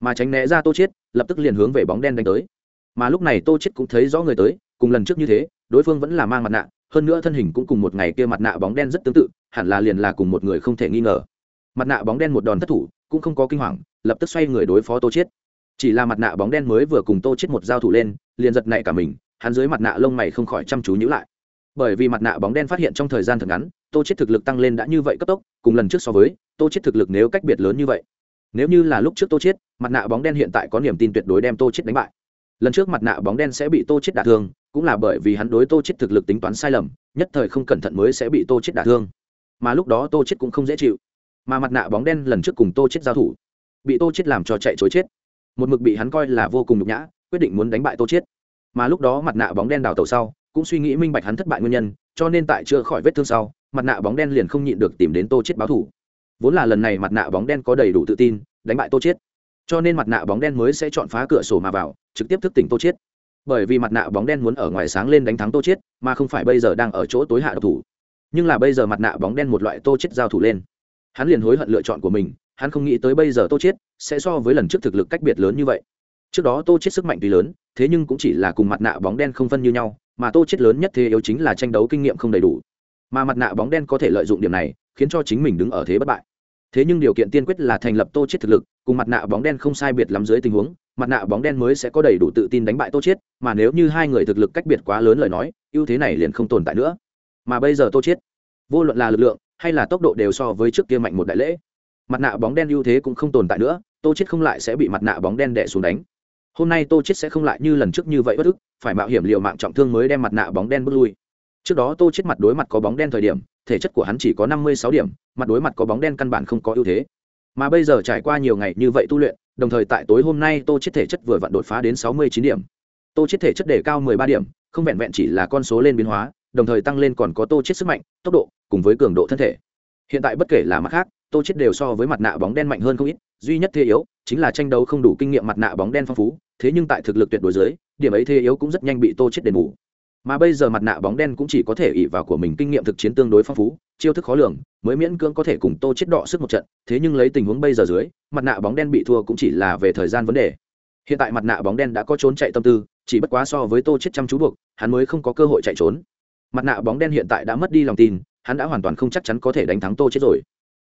Mà tránh né ra tô chết lập tức liền hướng về bóng đen đánh tới. Mà lúc này tô chết cũng thấy rõ người tới, cùng lần trước như thế, đối phương vẫn là mang mặt nạ, hơn nữa thân hình cũng cùng một ngày kia mặt nạ bóng đen rất tương tự, hẳn là liền là cùng một người không thể nghi ngờ. Mặt nạ bóng đen một đòn thất thủ, cũng không có kinh hoàng, lập tức xoay người đối phó tô chết chỉ là mặt nạ bóng đen mới vừa cùng tô chết một giao thủ lên, liền giật nảy cả mình, hắn dưới mặt nạ lông mày không khỏi chăm chú nhíu lại bởi vì mặt nạ bóng đen phát hiện trong thời gian thật ngắn, tô chết thực lực tăng lên đã như vậy cấp tốc, cùng lần trước so với, tô chết thực lực nếu cách biệt lớn như vậy. Nếu như là lúc trước tô chết, mặt nạ bóng đen hiện tại có niềm tin tuyệt đối đem tô chết đánh bại. Lần trước mặt nạ bóng đen sẽ bị tô chết đả thương, cũng là bởi vì hắn đối tô chết thực lực tính toán sai lầm, nhất thời không cẩn thận mới sẽ bị tô chết đả thương. Mà lúc đó tô chết cũng không dễ chịu. Mà mặt nạ bóng đen lần trước cùng tô chết giao thủ, bị tô chết làm cho chạy chối chết. Một mực bị hắn coi là vô cùng nhục nhã, quyết định muốn đánh bại tô chết. Mà lúc đó mặt nạ bóng đen đào tàu sau cũng suy nghĩ minh bạch hắn thất bại nguyên nhân, cho nên tại chưa khỏi vết thương sau, mặt nạ bóng đen liền không nhịn được tìm đến tô chết báo thủ. Vốn là lần này mặt nạ bóng đen có đầy đủ tự tin, đánh bại tô chết cho nên mặt nạ bóng đen mới sẽ chọn phá cửa sổ mà vào, trực tiếp thức tỉnh tô chết bởi vì mặt nạ bóng đen muốn ở ngoài sáng lên đánh thắng tô chết mà không phải bây giờ đang ở chỗ tối hạ độc thủ. Nhưng là bây giờ mặt nạ bóng đen một loại tô chết giao thủ lên. Hắn liền hối hận lựa chọn của mình, hắn không nghĩ tới bây giờ tô chết sẽ so với lần trước thực lực cách biệt lớn như vậy. Trước đó tô chết sức mạnh tuy lớn, thế nhưng cũng chỉ là cùng mặt nạ bóng đen không phân như nhau mà tô chết lớn nhất thế yếu chính là tranh đấu kinh nghiệm không đầy đủ. Mà mặt nạ bóng đen có thể lợi dụng điểm này, khiến cho chính mình đứng ở thế bất bại. Thế nhưng điều kiện tiên quyết là thành lập tô chết thực lực, cùng mặt nạ bóng đen không sai biệt lắm dưới tình huống, mặt nạ bóng đen mới sẽ có đầy đủ tự tin đánh bại tô chết, mà nếu như hai người thực lực cách biệt quá lớn lời nói, ưu thế này liền không tồn tại nữa. Mà bây giờ tô chết, vô luận là lực lượng, hay là tốc độ đều so với trước kia mạnh một đại lễ. Mặt nạ bóng đen ưu thế cũng không tồn tại nữa, tô chết không lại sẽ bị mặt nạ bóng đen đè xuống đánh hôm nay tô chết sẽ không lại như lần trước như vậy bất ức, phải mạo hiểm liều mạng trọng thương mới đem mặt nạ bóng đen bước lui. Trước đó tô chết mặt đối mặt có bóng đen thời điểm, thể chất của hắn chỉ có năm mươi sáu điểm, mặt đối mặt có bóng đen căn bản không có ưu thế. Mà bây giờ trải qua nhiều ngày như vậy tu luyện, đồng thời tại tối hôm nay tô chết thể chất vừa vặn đột phá đến sáu mươi chín điểm. Tô chết thể chất đề cao mười ba điểm, không vẹn vẹn chỉ là con số lên biến hóa, đồng thời tăng lên còn có tô chết sức mạnh, tốc độ, cùng với cường độ thân thể. Hiện tại bất kể là mặt khác tô chết đều so với mặt nạ bóng đen mạnh hơn không ít, duy nhất thế yếu chính là tranh đấu không đủ kinh nghiệm mặt nạ bóng đen phong phú, thế nhưng tại thực lực tuyệt đối dưới, điểm ấy thế yếu cũng rất nhanh bị tô chết đền bù. Mà bây giờ mặt nạ bóng đen cũng chỉ có thể ỷ vào của mình kinh nghiệm thực chiến tương đối phong phú, chiêu thức khó lường, mới miễn cưỡng có thể cùng tô chết đọ sức một trận, thế nhưng lấy tình huống bây giờ dưới, mặt nạ bóng đen bị thua cũng chỉ là về thời gian vấn đề. Hiện tại mặt nạ bóng đen đã có trốn chạy tâm tư, chỉ bất quá so với tô chết chăm chú buộc, hắn mới không có cơ hội chạy trốn. Mặt nạ bóng đen hiện tại đã mất đi lòng tin, hắn đã hoàn toàn không chắc chắn có thể đánh thắng tô chết rồi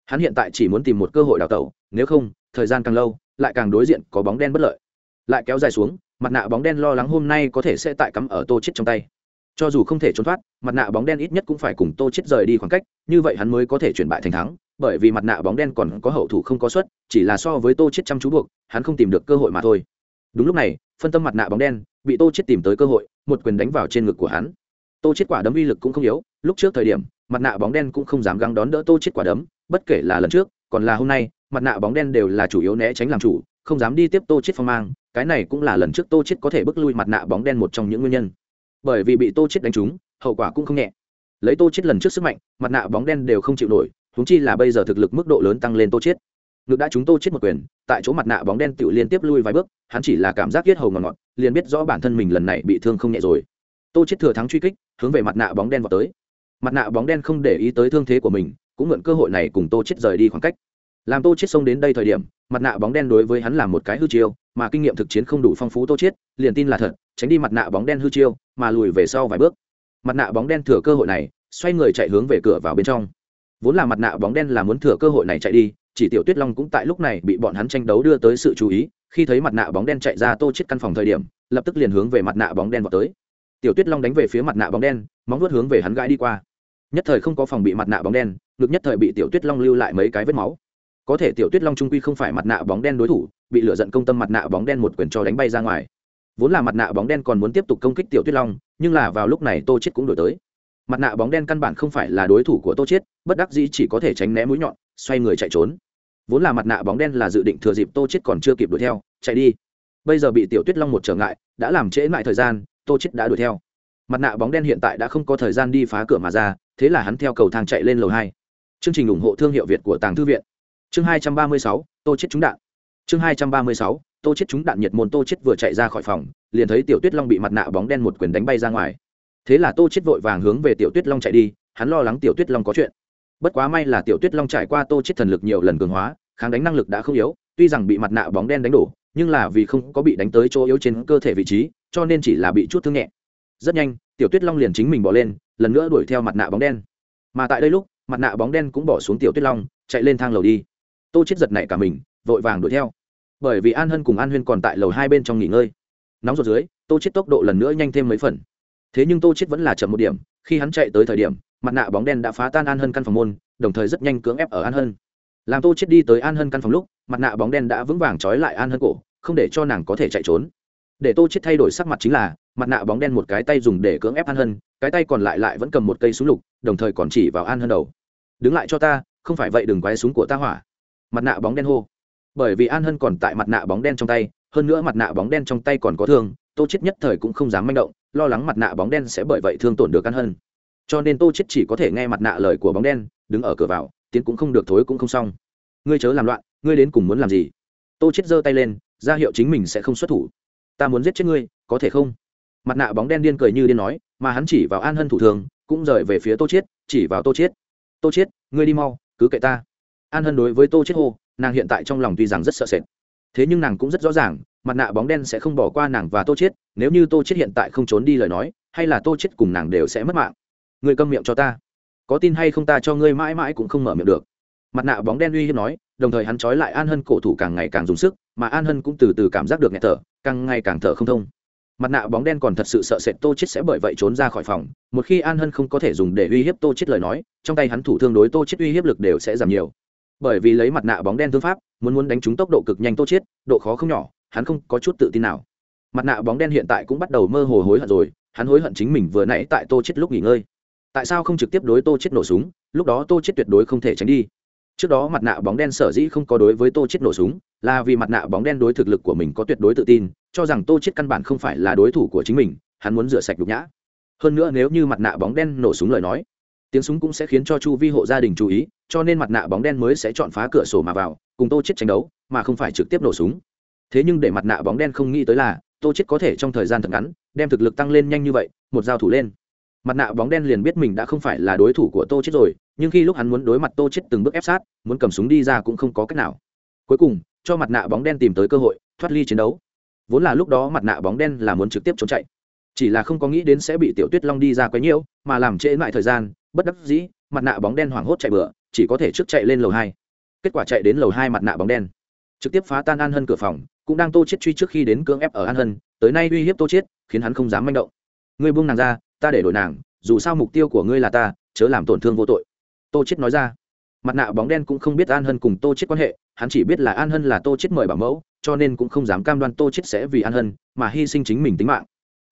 hắn hiện tại chỉ muốn tìm một cơ hội đào tẩu, nếu không, thời gian càng lâu, lại càng đối diện có bóng đen bất lợi. Lại kéo dài xuống, mặt nạ bóng đen lo lắng hôm nay có thể sẽ tại cắm ở tô chết trong tay. Cho dù không thể trốn thoát, mặt nạ bóng đen ít nhất cũng phải cùng tô chết rời đi khoảng cách, như vậy hắn mới có thể chuyển bại thành thắng, bởi vì mặt nạ bóng đen còn có hậu thủ không có suất, chỉ là so với tô chết chăm chú buộc, hắn không tìm được cơ hội mà thôi. Đúng lúc này, phân tâm mặt nạ bóng đen, bị tô chết tìm tới cơ hội, một quyền đánh vào trên ngực của hắn. Tô chết quả đấm uy lực cũng không yếu, lúc trước thời điểm, mặt nạ bóng đen cũng không dám gắng đón đỡ tô chết quả đấm bất kể là lần trước, còn là hôm nay, mặt nạ bóng đen đều là chủ yếu né tránh làm chủ, không dám đi tiếp tô chết phong mang, cái này cũng là lần trước tô chết có thể bước lui mặt nạ bóng đen một trong những nguyên nhân. Bởi vì bị tô chết đánh trúng, hậu quả cũng không nhẹ. Lấy tô chết lần trước sức mạnh, mặt nạ bóng đen đều không chịu nổi húng chi là bây giờ thực lực mức độ lớn tăng lên tô chết ngược đã chúng tô chết một quyền, tại chỗ mặt nạ bóng đen tự liên tiếp lui vài bước, hắn chỉ là cảm giác yết hầu ngọt ngọt, liền biết rõ bản thân mình lần này bị thương không nhẹ rồi. Tô chết thừa thắng truy kích, hướng về mặt nạ bóng đen vào tới. Mặt nạ bóng đen không để ý tới thương thế của mình cũng mượn cơ hội này cùng tô chết rời đi khoảng cách. Làm tô chết xông đến đây thời điểm, mặt nạ bóng đen đối với hắn là một cái hư chiêu, mà kinh nghiệm thực chiến không đủ phong phú tô chết liền tin là thật, tránh đi mặt nạ bóng đen hư chiêu, mà lùi về sau vài bước. Mặt nạ bóng đen thừa cơ hội này, xoay người chạy hướng về cửa vào bên trong. Vốn là mặt nạ bóng đen là muốn thừa cơ hội này chạy đi, chỉ tiểu tuyết long cũng tại lúc này bị bọn hắn tranh đấu đưa tới sự chú ý, khi thấy mặt nạ bóng đen chạy ra tô chết căn phòng thời điểm, lập tức liền hướng về mặt nạ bóng đen vào tới. Tiểu tuyết long đánh về phía mặt nạ bóng đen, móng vuốt hướng về hắn gãi đi qua nhất thời không có phòng bị mặt nạ bóng đen, ngực nhất thời bị tiểu tuyết long lưu lại mấy cái vết máu. Có thể tiểu tuyết long trung quy không phải mặt nạ bóng đen đối thủ, bị lửa giận công tâm mặt nạ bóng đen một quyền cho đánh bay ra ngoài. Vốn là mặt nạ bóng đen còn muốn tiếp tục công kích tiểu tuyết long, nhưng là vào lúc này tô chết cũng đổi tới. Mặt nạ bóng đen căn bản không phải là đối thủ của tô chết bất đắc dĩ chỉ có thể tránh né mũi nhọn, xoay người chạy trốn. Vốn là mặt nạ bóng đen là dự định thừa dịp tô chết còn chưa kịp đuổi theo, chạy đi. Bây giờ bị tiểu tuyết long một trở ngại, đã làm trễ lại thời gian, tô chết đã đuổi theo mặt nạ bóng đen hiện tại đã không có thời gian đi phá cửa mà ra, thế là hắn theo cầu thang chạy lên lầu hai. Chương trình ủng hộ thương hiệu việt của tàng thư viện. Chương hai trăm ba mươi sáu, tô chết trúng đạn. Chương hai trăm ba mươi sáu, tô chết trúng đạn nhiệt môn tô chết vừa chạy ra khỏi phòng, liền thấy tiểu tuyết long bị mặt nạ bóng đen một quyền đánh bay ra ngoài. Thế là tô chết vội vàng hướng về tiểu tuyết long chạy đi, hắn lo lắng tiểu tuyết long có chuyện. Bất quá may là tiểu tuyết long trải qua tô chết thần lực nhiều lần cường hóa, kháng đánh năng lực đã không yếu, tuy rằng bị mặt nạ bóng đen đánh đổ, nhưng là vì không có bị đánh tới chỗ yếu trên cơ thể vị trí, cho nên chỉ là bị chút thương nhẹ rất nhanh, tiểu tuyết long liền chính mình bỏ lên, lần nữa đuổi theo mặt nạ bóng đen. Mà tại đây lúc, mặt nạ bóng đen cũng bỏ xuống tiểu tuyết long, chạy lên thang lầu đi. Tô chết giật nảy cả mình, vội vàng đuổi theo. Bởi vì an hân cùng an huyên còn tại lầu hai bên trong nghỉ ngơi. Nóng ruột dưới, tô chết tốc độ lần nữa nhanh thêm mấy phần. Thế nhưng tô chết vẫn là chậm một điểm, khi hắn chạy tới thời điểm, mặt nạ bóng đen đã phá tan an hân căn phòng môn, đồng thời rất nhanh cưỡng ép ở an hân. Làm tô chết đi tới an hân căn phòng lúc, mặt nạ bóng đen đã vững vàng trói lại an hân cổ, không để cho nàng có thể chạy trốn. Để tô chết thay đổi sắc mặt chính là mặt nạ bóng đen một cái tay dùng để cưỡng ép an hân, cái tay còn lại lại vẫn cầm một cây súng lục, đồng thời còn chỉ vào an hân đầu. Đứng lại cho ta, không phải vậy đừng quay súng của ta hỏa. Mặt nạ bóng đen hô. Bởi vì an hân còn tại mặt nạ bóng đen trong tay, hơn nữa mặt nạ bóng đen trong tay còn có thương, tô chết nhất thời cũng không dám manh động, lo lắng mặt nạ bóng đen sẽ bởi vậy thương tổn được an hân. Cho nên tô chết chỉ có thể nghe mặt nạ lời của bóng đen, đứng ở cửa vào, tiến cũng không được thối cũng không xong. Ngươi chớ làm loạn, ngươi đến cùng muốn làm gì? Tô chết giơ tay lên, ra hiệu chính mình sẽ không xuất thủ. Ta muốn giết chết ngươi, có thể không? Mặt nạ bóng đen điên cười như điên nói, mà hắn chỉ vào an hân thủ thường, cũng rời về phía tô chiết, chỉ vào tô chiết. Tô chiết, ngươi đi mau, cứ kệ ta. An hân đối với tô chiết hô, nàng hiện tại trong lòng tuy rằng rất sợ sệt, thế nhưng nàng cũng rất rõ ràng, mặt nạ bóng đen sẽ không bỏ qua nàng và tô chiết, nếu như tô chiết hiện tại không trốn đi lời nói, hay là tô chiết cùng nàng đều sẽ mất mạng. Ngươi câm miệng cho ta. Có tin hay không ta cho ngươi mãi mãi cũng không mở miệng được. Mặt nạ bóng đen uy hiếp nói, đồng thời hắn trói lại an hân cổ thủ càng ngày càng dùng sức, mà an hân cũng từ từ cảm giác được nghẹt thở, càng ngày càng thở không thông mặt nạ bóng đen còn thật sự sợ sệt tô chết sẽ bởi vậy trốn ra khỏi phòng. Một khi an hân không có thể dùng để uy hiếp tô chết lời nói, trong tay hắn thủ thương đối tô chết uy hiếp lực đều sẽ giảm nhiều. Bởi vì lấy mặt nạ bóng đen thương pháp, muốn muốn đánh trúng tốc độ cực nhanh tô chết độ khó không nhỏ, hắn không có chút tự tin nào. Mặt nạ bóng đen hiện tại cũng bắt đầu mơ hồ hối hận rồi, hắn hối hận chính mình vừa nãy tại tô chết lúc nghỉ ngơi. Tại sao không trực tiếp đối tô chết nổ súng, lúc đó tô chết tuyệt đối không thể tránh đi trước đó mặt nạ bóng đen sở dĩ không có đối với tô chết nổ súng, là vì mặt nạ bóng đen đối thực lực của mình có tuyệt đối tự tin, cho rằng tô chết căn bản không phải là đối thủ của chính mình, hắn muốn rửa sạch nhục nhã. Hơn nữa nếu như mặt nạ bóng đen nổ súng lời nói, tiếng súng cũng sẽ khiến cho chu vi hộ gia đình chú ý, cho nên mặt nạ bóng đen mới sẽ chọn phá cửa sổ mà vào, cùng tô chết tranh đấu, mà không phải trực tiếp nổ súng. Thế nhưng để mặt nạ bóng đen không nghĩ tới là, tô chết có thể trong thời gian thật ngắn, đem thực lực tăng lên nhanh như vậy, một giao thủ lên. Mặt nạ bóng đen liền biết mình đã không phải là đối thủ của tô chết rồi nhưng khi lúc hắn muốn đối mặt tô chết từng bước ép sát, muốn cầm súng đi ra cũng không có cách nào. Cuối cùng, cho mặt nạ bóng đen tìm tới cơ hội, thoát ly chiến đấu. Vốn là lúc đó mặt nạ bóng đen là muốn trực tiếp trốn chạy. Chỉ là không có nghĩ đến sẽ bị tiểu tuyết long đi ra quấy nhiễu, mà làm trễ lại thời gian, bất đắc dĩ, mặt nạ bóng đen hoảng hốt chạy bựa chỉ có thể trước chạy lên lầu hai. Kết quả chạy đến lầu hai mặt nạ bóng đen. Trực tiếp phá tan an hân cửa phòng, cũng đang tô chết truy trước khi đến cưỡng ép ở an hân, tới nay uy hiếp tô chết khiến hắn không dám manh động. Ngươi buông nàng ra, ta để đổi nàng, dù sao mục tiêu của ngươi là ta, chớ làm tổn thương vô tội tô chết nói ra. Mặt nạ bóng đen cũng không biết an hân cùng tô chết quan hệ, hắn chỉ biết là an hân là tô chết mời bảo mẫu, cho nên cũng không dám cam đoan tô chết sẽ vì an hân mà hy sinh chính mình tính mạng.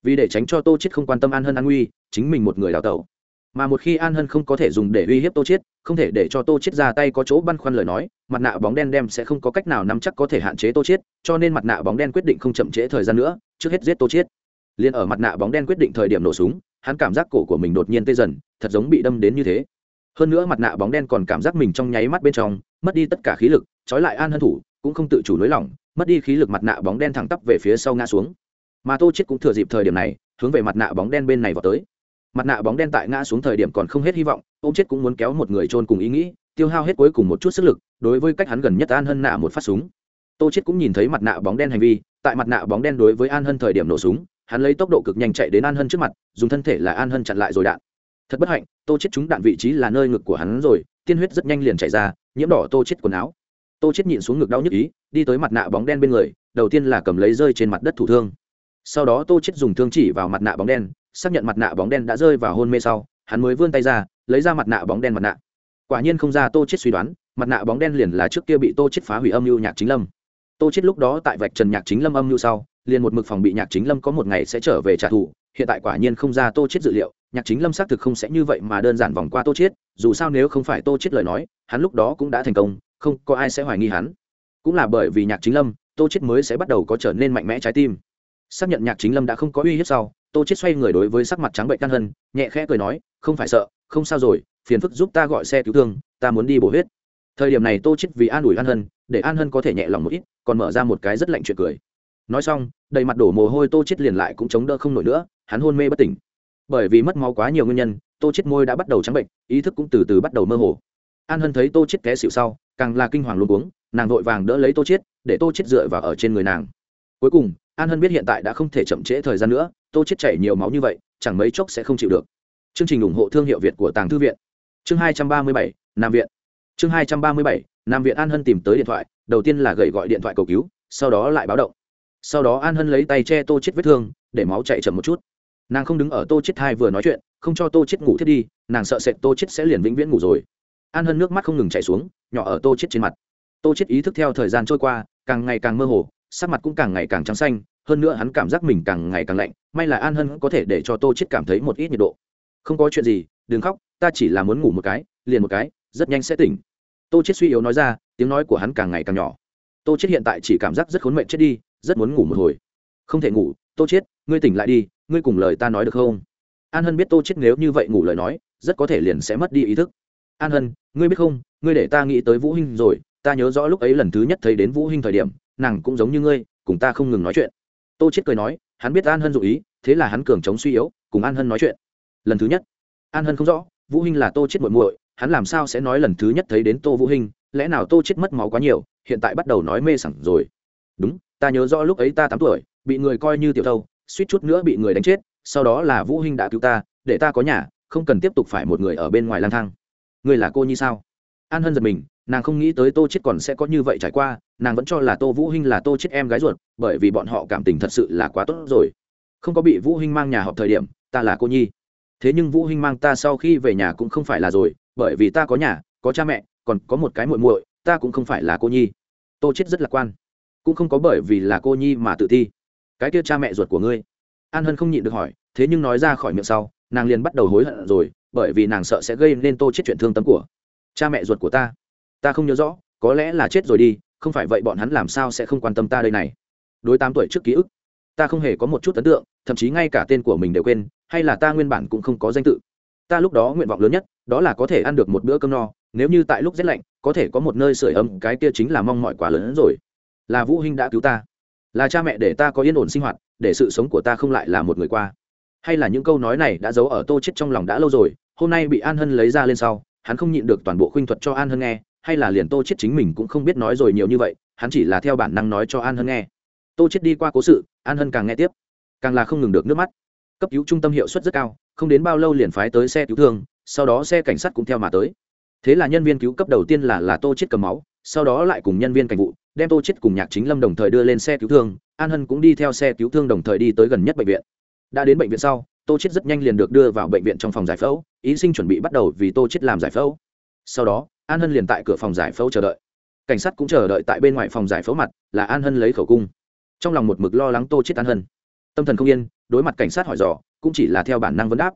Vì để tránh cho tô chết không quan tâm an hân an nguy, chính mình một người đào tẩu. Mà một khi an hân không có thể dùng để uy hiếp tô chết không thể để cho tô chết ra tay có chỗ băn khoăn lời nói, mặt nạ bóng đen đem sẽ không có cách nào nắm chắc có thể hạn chế tô chết cho nên mặt nạ bóng đen quyết định không chậm trễ thời gian nữa, trước hết giết tô chết liền ở mặt nạ bóng đen quyết định thời điểm nổ súng, hắn cảm giác cổ của mình đột nhiên tê dần, thật giống bị đâm đến như thế hơn nữa mặt nạ bóng đen còn cảm giác mình trong nháy mắt bên trong, mất đi tất cả khí lực, trói lại an hân thủ, cũng không tự chủ nới lỏng mất đi khí lực mặt nạ bóng đen thẳng tắp về phía sau ngã xuống. Mà tô chết cũng thừa dịp thời điểm này, hướng về mặt nạ bóng đen bên này vào tới. Mặt nạ bóng đen tại ngã xuống thời điểm còn không hết hy vọng ô chết cũng muốn kéo một người trôn cùng ý nghĩ, tiêu hao hết cuối cùng một chút sức lực, đối với cách hắn gần nhất an hân nạ một phát súng. Tô chết cũng nhìn thấy mặt nạ bóng đen hành vi, tại mặt nạ bóng đen đối với an hân thời điểm nổ súng, hắn lấy tốc độ cực nhanh chạy đến an hân trước mặt, dùng thân thể là an hân chặn lại rồi đạn thật bất hạnh, tô chết trúng đạn vị trí là nơi ngực của hắn rồi, tiên huyết rất nhanh liền chảy ra, nhiễm đỏ tô chết quần áo. Tô chết nhịn xuống ngực đau nhức ý, đi tới mặt nạ bóng đen bên người, đầu tiên là cầm lấy rơi trên mặt đất thủ thương. Sau đó tô chết dùng thương chỉ vào mặt nạ bóng đen, xác nhận mặt nạ bóng đen đã rơi vào hôn mê sau, hắn mới vươn tay ra, lấy ra mặt nạ bóng đen mặt nạ. Quả nhiên không ra tô chết suy đoán, mặt nạ bóng đen liền là trước kia bị tô chết phá hủy âm mưu nhạc chính lâm. Tô chết lúc đó tại vạch trần nhạc chính lâm âm mưu sau, liền một mực phòng bị nhạc chính lâm có một ngày sẽ trở về trả thù, hiện tại quả nhiên không ra tô chết dự liệu nhạc chính lâm xác thực không sẽ như vậy mà đơn giản vòng qua tô Chiết. dù sao nếu không phải tô Chiết lời nói, hắn lúc đó cũng đã thành công, không có ai sẽ hoài nghi hắn. Cũng là bởi vì nhạc chính lâm, tô Chiết mới sẽ bắt đầu có trở nên mạnh mẽ trái tim. Xác nhận nhạc chính lâm đã không có uy hiếp sau, tô Chiết xoay người đối với sắc mặt trắng bệnh căn hân, nhẹ khẽ cười nói, không phải sợ, không sao rồi, phiền phức giúp ta gọi xe cứu thương, ta muốn đi bổ huyết. Thời điểm này tô chết vì an ủi an hân, để an hân có thể nhẹ lòng một ít, còn mở ra một cái rất lạnh chuyện cười. Nói xong, đầy mặt đổ mồ hôi tô chết liền lại cũng chống đỡ không nổi nữa, hắn hôn mê bất tỉnh bởi vì mất máu quá nhiều nguyên nhân, tô chết môi đã bắt đầu trắng bệnh, ý thức cũng từ từ bắt đầu mơ hồ. An hân thấy tô chết té xịu sau, càng là kinh hoàng luôn uống nàng vội vàng đỡ lấy tô chết, để tô chết dựa vào ở trên người nàng. Cuối cùng, an hân biết hiện tại đã không thể chậm trễ thời gian nữa, tô chết chảy nhiều máu như vậy, chẳng mấy chốc sẽ không chịu được. Chương trình ủng hộ thương hiệu việt của tàng thư viện. Chương hai trăm ba mươi bảy, nam viện. Chương hai trăm ba mươi bảy, nam viện an hân tìm tới điện thoại, đầu tiên là gậy gọi điện thoại cầu cứu, sau đó lại báo động. Sau đó an hân lấy tay che tô chết vết thương, để máu chạy chậm một chút nàng không đứng ở tô chết hai vừa nói chuyện, không cho tô chết ngủ thiết đi, nàng sợ sệt tô chết sẽ liền vĩnh viễn ngủ rồi. An hân nước mắt không ngừng chảy xuống, nhỏ ở tô chết trên mặt. Tô chết ý thức theo thời gian trôi qua, càng ngày càng mơ hồ, sắc mặt cũng càng ngày càng trắng xanh, hơn nữa hắn cảm giác mình càng ngày càng lạnh, may là an hân có thể để cho tô chết cảm thấy một ít nhiệt độ. Không có chuyện gì, đừng khóc, ta chỉ là muốn ngủ một cái, liền một cái, rất nhanh sẽ tỉnh. Tô chết suy yếu nói ra, tiếng nói của hắn càng ngày càng nhỏ. Tô chết hiện tại chỉ cảm giác rất khốn mệnh chết đi, rất muốn ngủ một hồi. Không thể ngủ, tô chết ngươi tỉnh lại đi ngươi cùng lời ta nói được không? An hân biết tô chết nếu như vậy ngủ lời nói, rất có thể liền sẽ mất đi ý thức. An hân, ngươi biết không, ngươi để ta nghĩ tới vũ hinh rồi, ta nhớ rõ lúc ấy lần thứ nhất thấy đến vũ hinh thời điểm, nàng cũng giống như ngươi, cùng ta không ngừng nói chuyện. Tô chết cười nói, hắn biết an hân dụ ý, thế là hắn cường chống suy yếu, cùng an hân nói chuyện. Lần thứ nhất, an hân không rõ, vũ hinh là tô chết muội muội, hắn làm sao sẽ nói lần thứ nhất thấy đến tô vũ hinh, lẽ nào tô chết mất máu quá nhiều, hiện tại bắt đầu nói mê sảng rồi. Đúng, ta nhớ rõ lúc ấy ta tám tuổi, bị người coi như tiểu thâu suýt chút nữa bị người đánh chết, sau đó là vũ hinh đã cứu ta, để ta có nhà, không cần tiếp tục phải một người ở bên ngoài lang thang. Ngươi là cô nhi sao? An hân giật mình, nàng không nghĩ tới tô chết còn sẽ có như vậy trải qua, nàng vẫn cho là tô vũ hinh là tô chết em gái ruột, bởi vì bọn họ cảm tình thật sự là quá tốt rồi. Không có bị vũ hinh mang nhà họp thời điểm, ta là cô nhi. Thế nhưng vũ hinh mang ta sau khi về nhà cũng không phải là rồi, bởi vì ta có nhà, có cha mẹ, còn có một cái muội muội, ta cũng không phải là cô nhi. Tô chết rất lạc quan, cũng không có bởi vì là cô nhi mà tự ti cái kia cha mẹ ruột của ngươi. An hân không nhịn được hỏi, thế nhưng nói ra khỏi miệng sau, nàng liền bắt đầu hối hận rồi, bởi vì nàng sợ sẽ gây nên tô chết chuyện thương tâm của cha mẹ ruột của ta. Ta không nhớ rõ, có lẽ là chết rồi đi, không phải vậy bọn hắn làm sao sẽ không quan tâm ta đây này. Đối tám tuổi trước ký ức, ta không hề có một chút ấn tượng, thậm chí ngay cả tên của mình đều quên, hay là ta nguyên bản cũng không có danh tự. Ta lúc đó nguyện vọng lớn nhất, đó là có thể ăn được một bữa cơm no, nếu như tại lúc rét lạnh, có thể có một nơi sưởi ấm, cái kia chính là mong mọi quá lớn hơn rồi. Là vũ huynh đã cứu ta là cha mẹ để ta có yên ổn sinh hoạt, để sự sống của ta không lại là một người qua. Hay là những câu nói này đã giấu ở tô chết trong lòng đã lâu rồi, hôm nay bị an hân lấy ra lên sau, hắn không nhịn được toàn bộ khuynh thuật cho an hân nghe, hay là liền tô chết chính mình cũng không biết nói rồi nhiều như vậy, hắn chỉ là theo bản năng nói cho an hân nghe. Tô chết đi qua cố sự, an hân càng nghe tiếp, càng là không ngừng được nước mắt. Cấp cứu trung tâm hiệu suất rất cao, không đến bao lâu liền phái tới xe cứu thương, sau đó xe cảnh sát cũng theo mà tới. Thế là nhân viên cứu cấp đầu tiên là là tô chết cầm máu sau đó lại cùng nhân viên cảnh vụ, đem tô chết cùng nhạc chính lâm đồng thời đưa lên xe cứu thương, an hân cũng đi theo xe cứu thương đồng thời đi tới gần nhất bệnh viện. Đã đến bệnh viện sau, tô chết rất nhanh liền được đưa vào bệnh viện trong phòng giải phẫu, ý sinh chuẩn bị bắt đầu vì tô chết làm giải phẫu. Sau đó, an hân liền tại cửa phòng giải phẫu chờ đợi. Cảnh sát cũng chờ đợi tại bên ngoài phòng giải phẫu mặt, là an hân lấy khẩu cung. Trong lòng một mực lo lắng tô chết an hân. Tâm thần không yên, đối mặt cảnh sát hỏi dò, cũng chỉ là theo bản năng vấn đáp.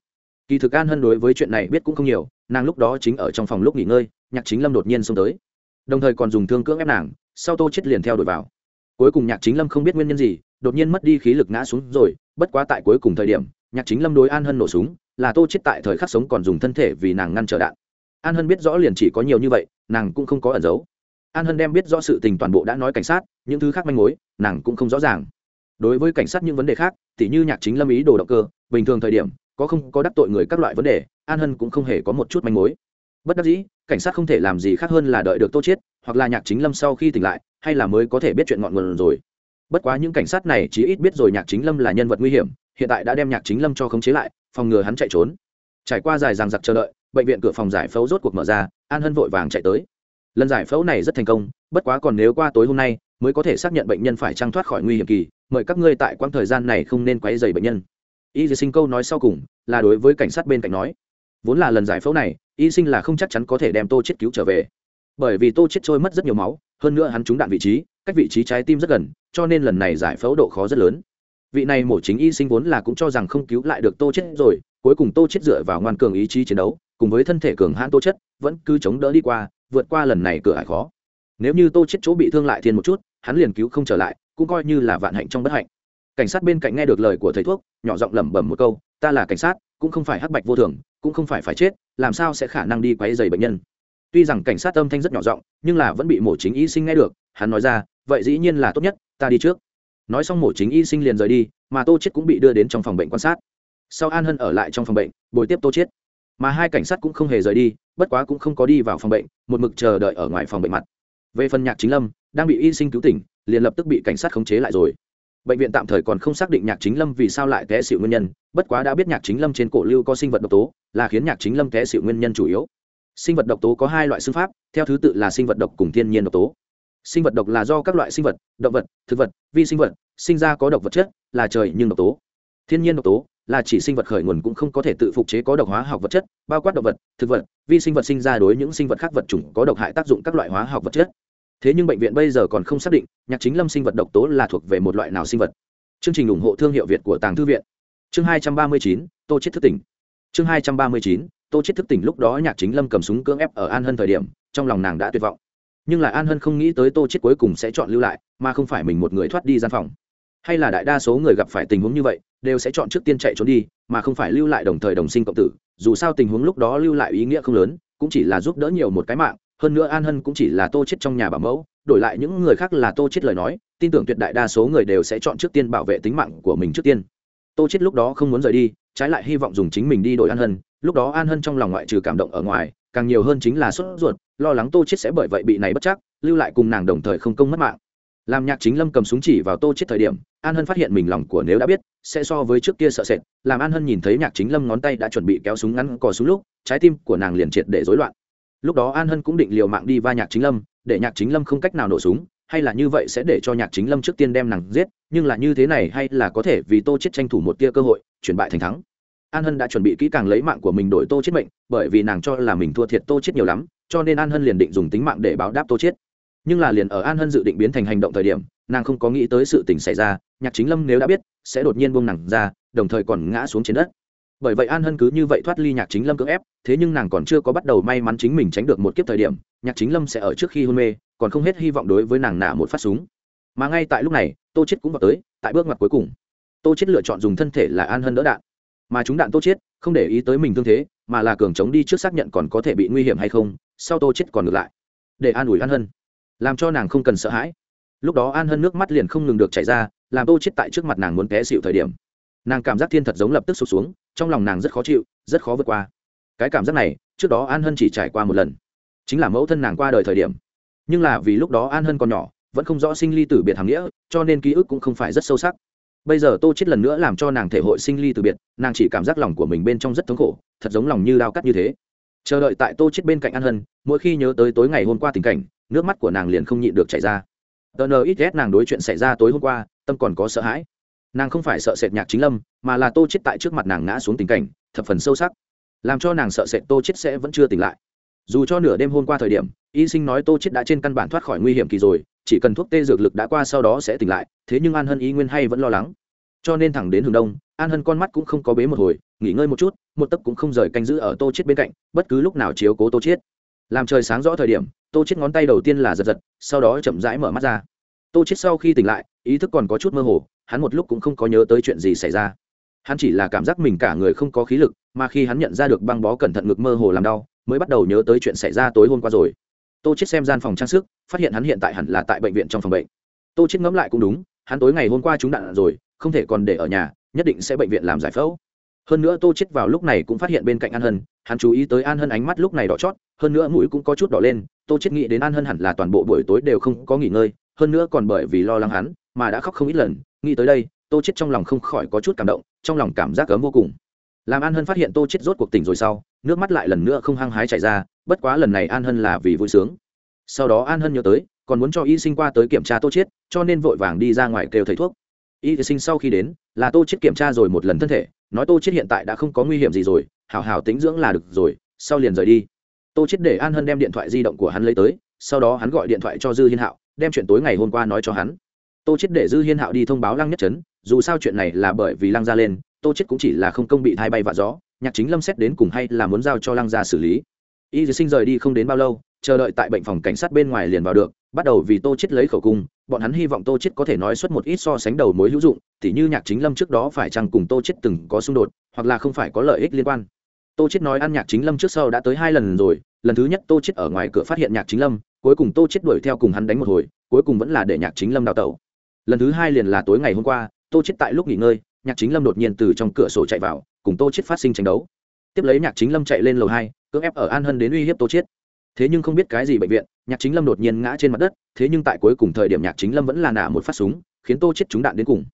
Kỳ thực an hân đối với chuyện này biết cũng không nhiều, nàng lúc đó chính ở trong phòng lúc nghỉ ngơi, nhạc chính lâm đột nhiên xông tới đồng thời còn dùng thương cưỡng ép nàng, sau tô chết liền theo đuổi vào. Cuối cùng nhạc chính lâm không biết nguyên nhân gì, đột nhiên mất đi khí lực ngã xuống rồi, bất quá tại cuối cùng thời điểm, nhạc chính lâm đối an hân nổ súng, là tô chết tại thời khắc sống còn dùng thân thể vì nàng ngăn trở đạn. An hân biết rõ liền chỉ có nhiều như vậy, nàng cũng không có ẩn giấu. An hân đem biết rõ sự tình toàn bộ đã nói cảnh sát, những thứ khác manh mối, nàng cũng không rõ ràng. Đối với cảnh sát những vấn đề khác thì như nhạc chính lâm ý đồ động cơ, bình thường thời điểm, có không có đắc tội người các loại vấn đề, an hân cũng không hề có một chút manh mối bất đắc dĩ, cảnh sát không thể làm gì khác hơn là đợi được tô chết hoặc là nhạc chính lâm sau khi tỉnh lại, hay là mới có thể biết chuyện ngọn nguồn rồi. Bất quá những cảnh sát này chỉ ít biết rồi nhạc chính lâm là nhân vật nguy hiểm, hiện tại đã đem nhạc chính lâm cho khống chế lại, phòng ngừa hắn chạy trốn. Trải qua dài ràng giặc chờ đợi, bệnh viện cửa phòng giải phẫu rốt cuộc mở ra, an hân vội vàng chạy tới. Lần giải phẫu này rất thành công, bất quá còn nếu qua tối hôm nay, mới có thể xác nhận bệnh nhân phải trăng thoát khỏi nguy hiểm kỳ, mời các ngươi tại quãng thời gian này không nên quấy dày bệnh nhân. Y sinh câu nói sau cùng, là đối với cảnh sát bên cạnh nói. Vốn là lần giải phẫu này y sinh là không chắc chắn có thể đem tô chết cứu trở về. Bởi vì tô chết trôi mất rất nhiều máu, hơn nữa hắn trúng đạn vị trí, cách vị trí trái tim rất gần, cho nên lần này giải phẫu độ khó rất lớn. Vị này mổ chính y sinh vốn là cũng cho rằng không cứu lại được tô chết rồi, cuối cùng tô chết dựa vào ngoan cường ý chí chiến đấu, cùng với thân thể cường hãn tô chất vẫn cứ chống đỡ đi qua, vượt qua lần này cửa ải khó. Nếu như tô chết chỗ bị thương lại thiên một chút, hắn liền cứu không trở lại, cũng coi như là vạn hạnh trong bất hạnh. Cảnh sát bên cạnh nghe được lời của thầy thuốc, nhỏ giọng lẩm bẩm một câu, ta là cảnh sát, cũng không phải hắc bạch vô thường cũng không phải phải chết, làm sao sẽ khả năng đi quay dày bệnh nhân? Tuy rằng cảnh sát âm thanh rất nhỏ giọng, nhưng là vẫn bị mổ chính y sinh nghe được, hắn nói ra, vậy dĩ nhiên là tốt nhất, ta đi trước. Nói xong mổ chính y sinh liền rời đi, mà tô chết cũng bị đưa đến trong phòng bệnh quan sát. Sau an hân ở lại trong phòng bệnh, bồi tiếp tô chết mà hai cảnh sát cũng không hề rời đi, bất quá cũng không có đi vào phòng bệnh, một mực chờ đợi ở ngoài phòng bệnh mặt. Về phần nhạc chính lâm, đang bị y sinh cứu tỉnh, liền lập tức bị cảnh sát khống chế lại rồi bệnh viện tạm thời còn không xác định nhạc chính lâm vì sao lại té xịu nguyên nhân, bất quá đã biết nhạc chính lâm trên cổ lưu có sinh vật độc tố, là khiến nhạc chính lâm té xịu nguyên nhân chủ yếu. Sinh vật độc tố có hai loại xưng pháp, theo thứ tự là sinh vật độc cùng thiên nhiên độc tố. Sinh vật độc là do các loại sinh vật, động vật, thực vật, vi sinh vật, sinh ra có độc vật chất, là trời nhưng độc tố. Thiên nhiên độc tố là chỉ sinh vật khởi nguồn cũng không có thể tự phục chế có độc hóa học vật chất, bao quát động vật, thực vật, vi sinh vật sinh ra đối những sinh vật khác vật chủng có độc hại tác dụng các loại hóa học vật chất thế nhưng bệnh viện bây giờ còn không xác định, nhạc chính lâm sinh vật độc tố là thuộc về một loại nào sinh vật. Chương trình ủng hộ thương hiệu việt của tàng thư viện. Chương hai trăm ba mươi chín, tô chết thức tỉnh. Chương hai trăm ba mươi chín, tô chết thức tỉnh lúc đó nhạc chính lâm cầm súng cưỡng ép ở an hân thời điểm, trong lòng nàng đã tuyệt vọng. Nhưng là an hân không nghĩ tới tô chết cuối cùng sẽ chọn lưu lại, mà không phải mình một người thoát đi gian phòng. Hay là đại đa số người gặp phải tình huống như vậy, đều sẽ chọn trước tiên chạy trốn đi, mà không phải lưu lại đồng thời đồng sinh cộng tử. Dù sao tình huống lúc đó lưu lại ý nghĩa không lớn, cũng chỉ là giúp đỡ nhiều một cái mạng hơn nữa an hân cũng chỉ là tô chết trong nhà bảo mẫu, đổi lại những người khác là tô chết lời nói, tin tưởng tuyệt đại đa số người đều sẽ chọn trước tiên bảo vệ tính mạng của mình trước tiên. Tô chết lúc đó không muốn rời đi, trái lại hy vọng dùng chính mình đi đổi an hân, lúc đó an hân trong lòng ngoại trừ cảm động ở ngoài, càng nhiều hơn chính là sốt ruột, lo lắng tô chết sẽ bởi vậy bị này bất chắc, lưu lại cùng nàng đồng thời không công mất mạng. Làm nhạc chính lâm cầm súng chỉ vào tô chết thời điểm, an hân phát hiện mình lòng của nếu đã biết, sẽ so với trước kia sợ sệt, làm an hân nhìn thấy nhạc chính lâm ngón tay đã chuẩn bị kéo súng ngắn cò súng lúc, trái tim của nàng liền triệt để rối loạn lúc đó an hân cũng định liều mạng đi va nhạc chính lâm, để nhạc chính lâm không cách nào nổ súng, hay là như vậy sẽ để cho nhạc chính lâm trước tiên đem nàng giết, nhưng là như thế này hay là có thể vì tô chết tranh thủ một tia cơ hội, chuyển bại thành thắng. An hân đã chuẩn bị kỹ càng lấy mạng của mình đổi tô chết mệnh, bởi vì nàng cho là mình thua thiệt tô chết nhiều lắm, cho nên an hân liền định dùng tính mạng để báo đáp tô chết nhưng là liền ở an hân dự định biến thành hành động thời điểm, nàng không có nghĩ tới sự tình xảy ra, nhạc chính lâm nếu đã biết, sẽ đột nhiên buông nàng ra, đồng thời còn ngã xuống trên đất bởi vậy an hân cứ như vậy thoát ly nhạc chính lâm cưỡng ép, thế nhưng nàng còn chưa có bắt đầu may mắn chính mình tránh được một kiếp thời điểm, nhạc chính lâm sẽ ở trước khi hôn mê, còn không hết hy vọng đối với nàng nạ một phát súng. Mà ngay tại lúc này, tô chết cũng vào tới, tại bước ngoặt cuối cùng. Tô chết lựa chọn dùng thân thể là an hân đỡ đạn. Mà chúng đạn tô chết không để ý tới mình thương thế, mà là cường chống đi trước xác nhận còn có thể bị nguy hiểm hay không, sau tô chết còn ngược lại. Để an ủi an hân. Làm cho nàng không cần sợ hãi. Lúc đó an hân nước mắt liền không ngừng được chảy ra, làm tô chết tại trước mặt nàng muốn té xịu thời điểm. Nàng cảm giác thiên thật giống lập tức sụp xuống trong lòng nàng rất khó chịu, rất khó vượt qua. Cái cảm giác này, trước đó an hân chỉ trải qua một lần. Chính là mẫu thân nàng qua đời thời điểm. Nhưng là vì lúc đó an hân còn nhỏ, vẫn không rõ sinh ly tử biệt hàm nghĩa, cho nên ký ức cũng không phải rất sâu sắc. Bây giờ tô chết lần nữa làm cho nàng thể hội sinh ly tử biệt, nàng chỉ cảm giác lòng của mình bên trong rất thống khổ, thật giống lòng như đao cắt như thế. Chờ đợi tại tô chết bên cạnh an hân, mỗi khi nhớ tới tối ngày hôm qua tình cảnh, nước mắt của nàng liền không nhịn được chảy ra. Tờ nờ ít ghét nàng đối chuyện xảy ra tối hôm qua, tâm còn có sợ hãi. Nàng không phải sợ sệt nhạc chính lâm mà là tô chết tại trước mặt nàng ngã xuống tình cảnh, thập phần sâu sắc. Làm cho nàng sợ sệt tô chết sẽ vẫn chưa tỉnh lại. Dù cho nửa đêm hôm qua thời điểm, y sinh nói tô chết đã trên căn bản thoát khỏi nguy hiểm kỳ rồi, chỉ cần thuốc tê dược lực đã qua sau đó sẽ tỉnh lại, thế nhưng an hân ý nguyên hay vẫn lo lắng. Cho nên thẳng đến hướng đông, an hân con mắt cũng không có bế một hồi, nghỉ ngơi một chút, một tấc cũng không rời canh giữ ở tô chết bên cạnh, bất cứ lúc nào chiếu cố tô chết. Làm trời sáng rõ thời điểm, tô chết ngón tay đầu tiên là giật giật, sau đó chậm rãi mở mắt ra. Tô chết sau khi tỉnh lại, ý thức còn có chút mơ hồ, hắn một lúc cũng không có nhớ tới chuyện gì xảy ra hắn chỉ là cảm giác mình cả người không có khí lực, mà khi hắn nhận ra được băng bó cẩn thận ngực mơ hồ làm đau, mới bắt đầu nhớ tới chuyện xảy ra tối hôm qua rồi. Tô chết xem gian phòng trang sức, phát hiện hắn hiện tại hẳn là tại bệnh viện trong phòng bệnh. Tô chết ngẫm lại cũng đúng, hắn tối ngày hôm qua chúng đạn rồi, không thể còn để ở nhà, nhất định sẽ bệnh viện làm giải phẫu. Hơn nữa tô chết vào lúc này cũng phát hiện bên cạnh an hân, hắn chú ý tới an hân ánh mắt lúc này đỏ chót, hơn nữa mũi cũng có chút đỏ lên, tô chết nghĩ đến an hân hẳn là toàn bộ buổi tối đều không có nghỉ ngơi, hơn nữa còn bởi vì lo lắng hắn, mà đã khóc không ít lần, nghĩ tới đây, tô chết trong lòng không khỏi có chút cảm động trong lòng cảm giác cấm vô cùng. Làm an hân phát hiện tô chết rốt cuộc tỉnh rồi sau, nước mắt lại lần nữa không hăng hái chảy ra, bất quá lần này an hân là vì vui sướng. Sau đó an hân nhớ tới, còn muốn cho y sinh qua tới kiểm tra tô chết cho nên vội vàng đi ra ngoài kêu thầy thuốc. Y sinh sau khi đến, là tô chết kiểm tra rồi một lần thân thể, nói tô chết hiện tại đã không có nguy hiểm gì rồi, hảo hảo tính dưỡng là được rồi, sau liền rời đi. Tô chết để an hân đem điện thoại di động của hắn lấy tới, sau đó hắn gọi điện thoại cho dư hiên hạo, đem chuyện tối ngày hôm qua nói cho hắn tô chết để dư hiên hạo đi thông báo lăng nhất trấn, dù sao chuyện này là bởi vì lăng Gia lên, tô chết cũng chỉ là không công bị thay bay vạ gió, nhạc chính lâm xét đến cùng hay là muốn giao cho lăng Gia xử lý. Y sinh rời đi không đến bao lâu, chờ đợi tại bệnh phòng cảnh sát bên ngoài liền vào được, bắt đầu vì tô chết lấy khẩu cung, bọn hắn hy vọng tô chết có thể nói xuất một ít so sánh đầu mối hữu dụng, tỉ như nhạc chính lâm trước đó phải chăng cùng tô chết từng có xung đột, hoặc là không phải có lợi ích liên quan. Tô chết nói ăn nhạc chính lâm trước sau đã tới hai lần rồi, lần thứ nhất tô chết ở ngoài cửa phát hiện nhạc chính lâm, cuối cùng tô chết đuổi theo cùng hắn đánh một hồi, cuối cùng vẫn là để nhạc chính lâm đào tẩu lần thứ hai liền là tối ngày hôm qua, tô chết tại lúc nghỉ ngơi, nhạc chính lâm đột nhiên từ trong cửa sổ chạy vào, cùng tô chết phát sinh tranh đấu. Tiếp lấy nhạc chính lâm chạy lên lầu hai, cưỡng ép ở an hân đến uy hiếp tô chết. Thế nhưng không biết cái gì bệnh viện, nhạc chính lâm đột nhiên ngã trên mặt đất, thế nhưng tại cuối cùng thời điểm nhạc chính lâm vẫn là nả một phát súng, khiến tô chết trúng đạn đến cùng.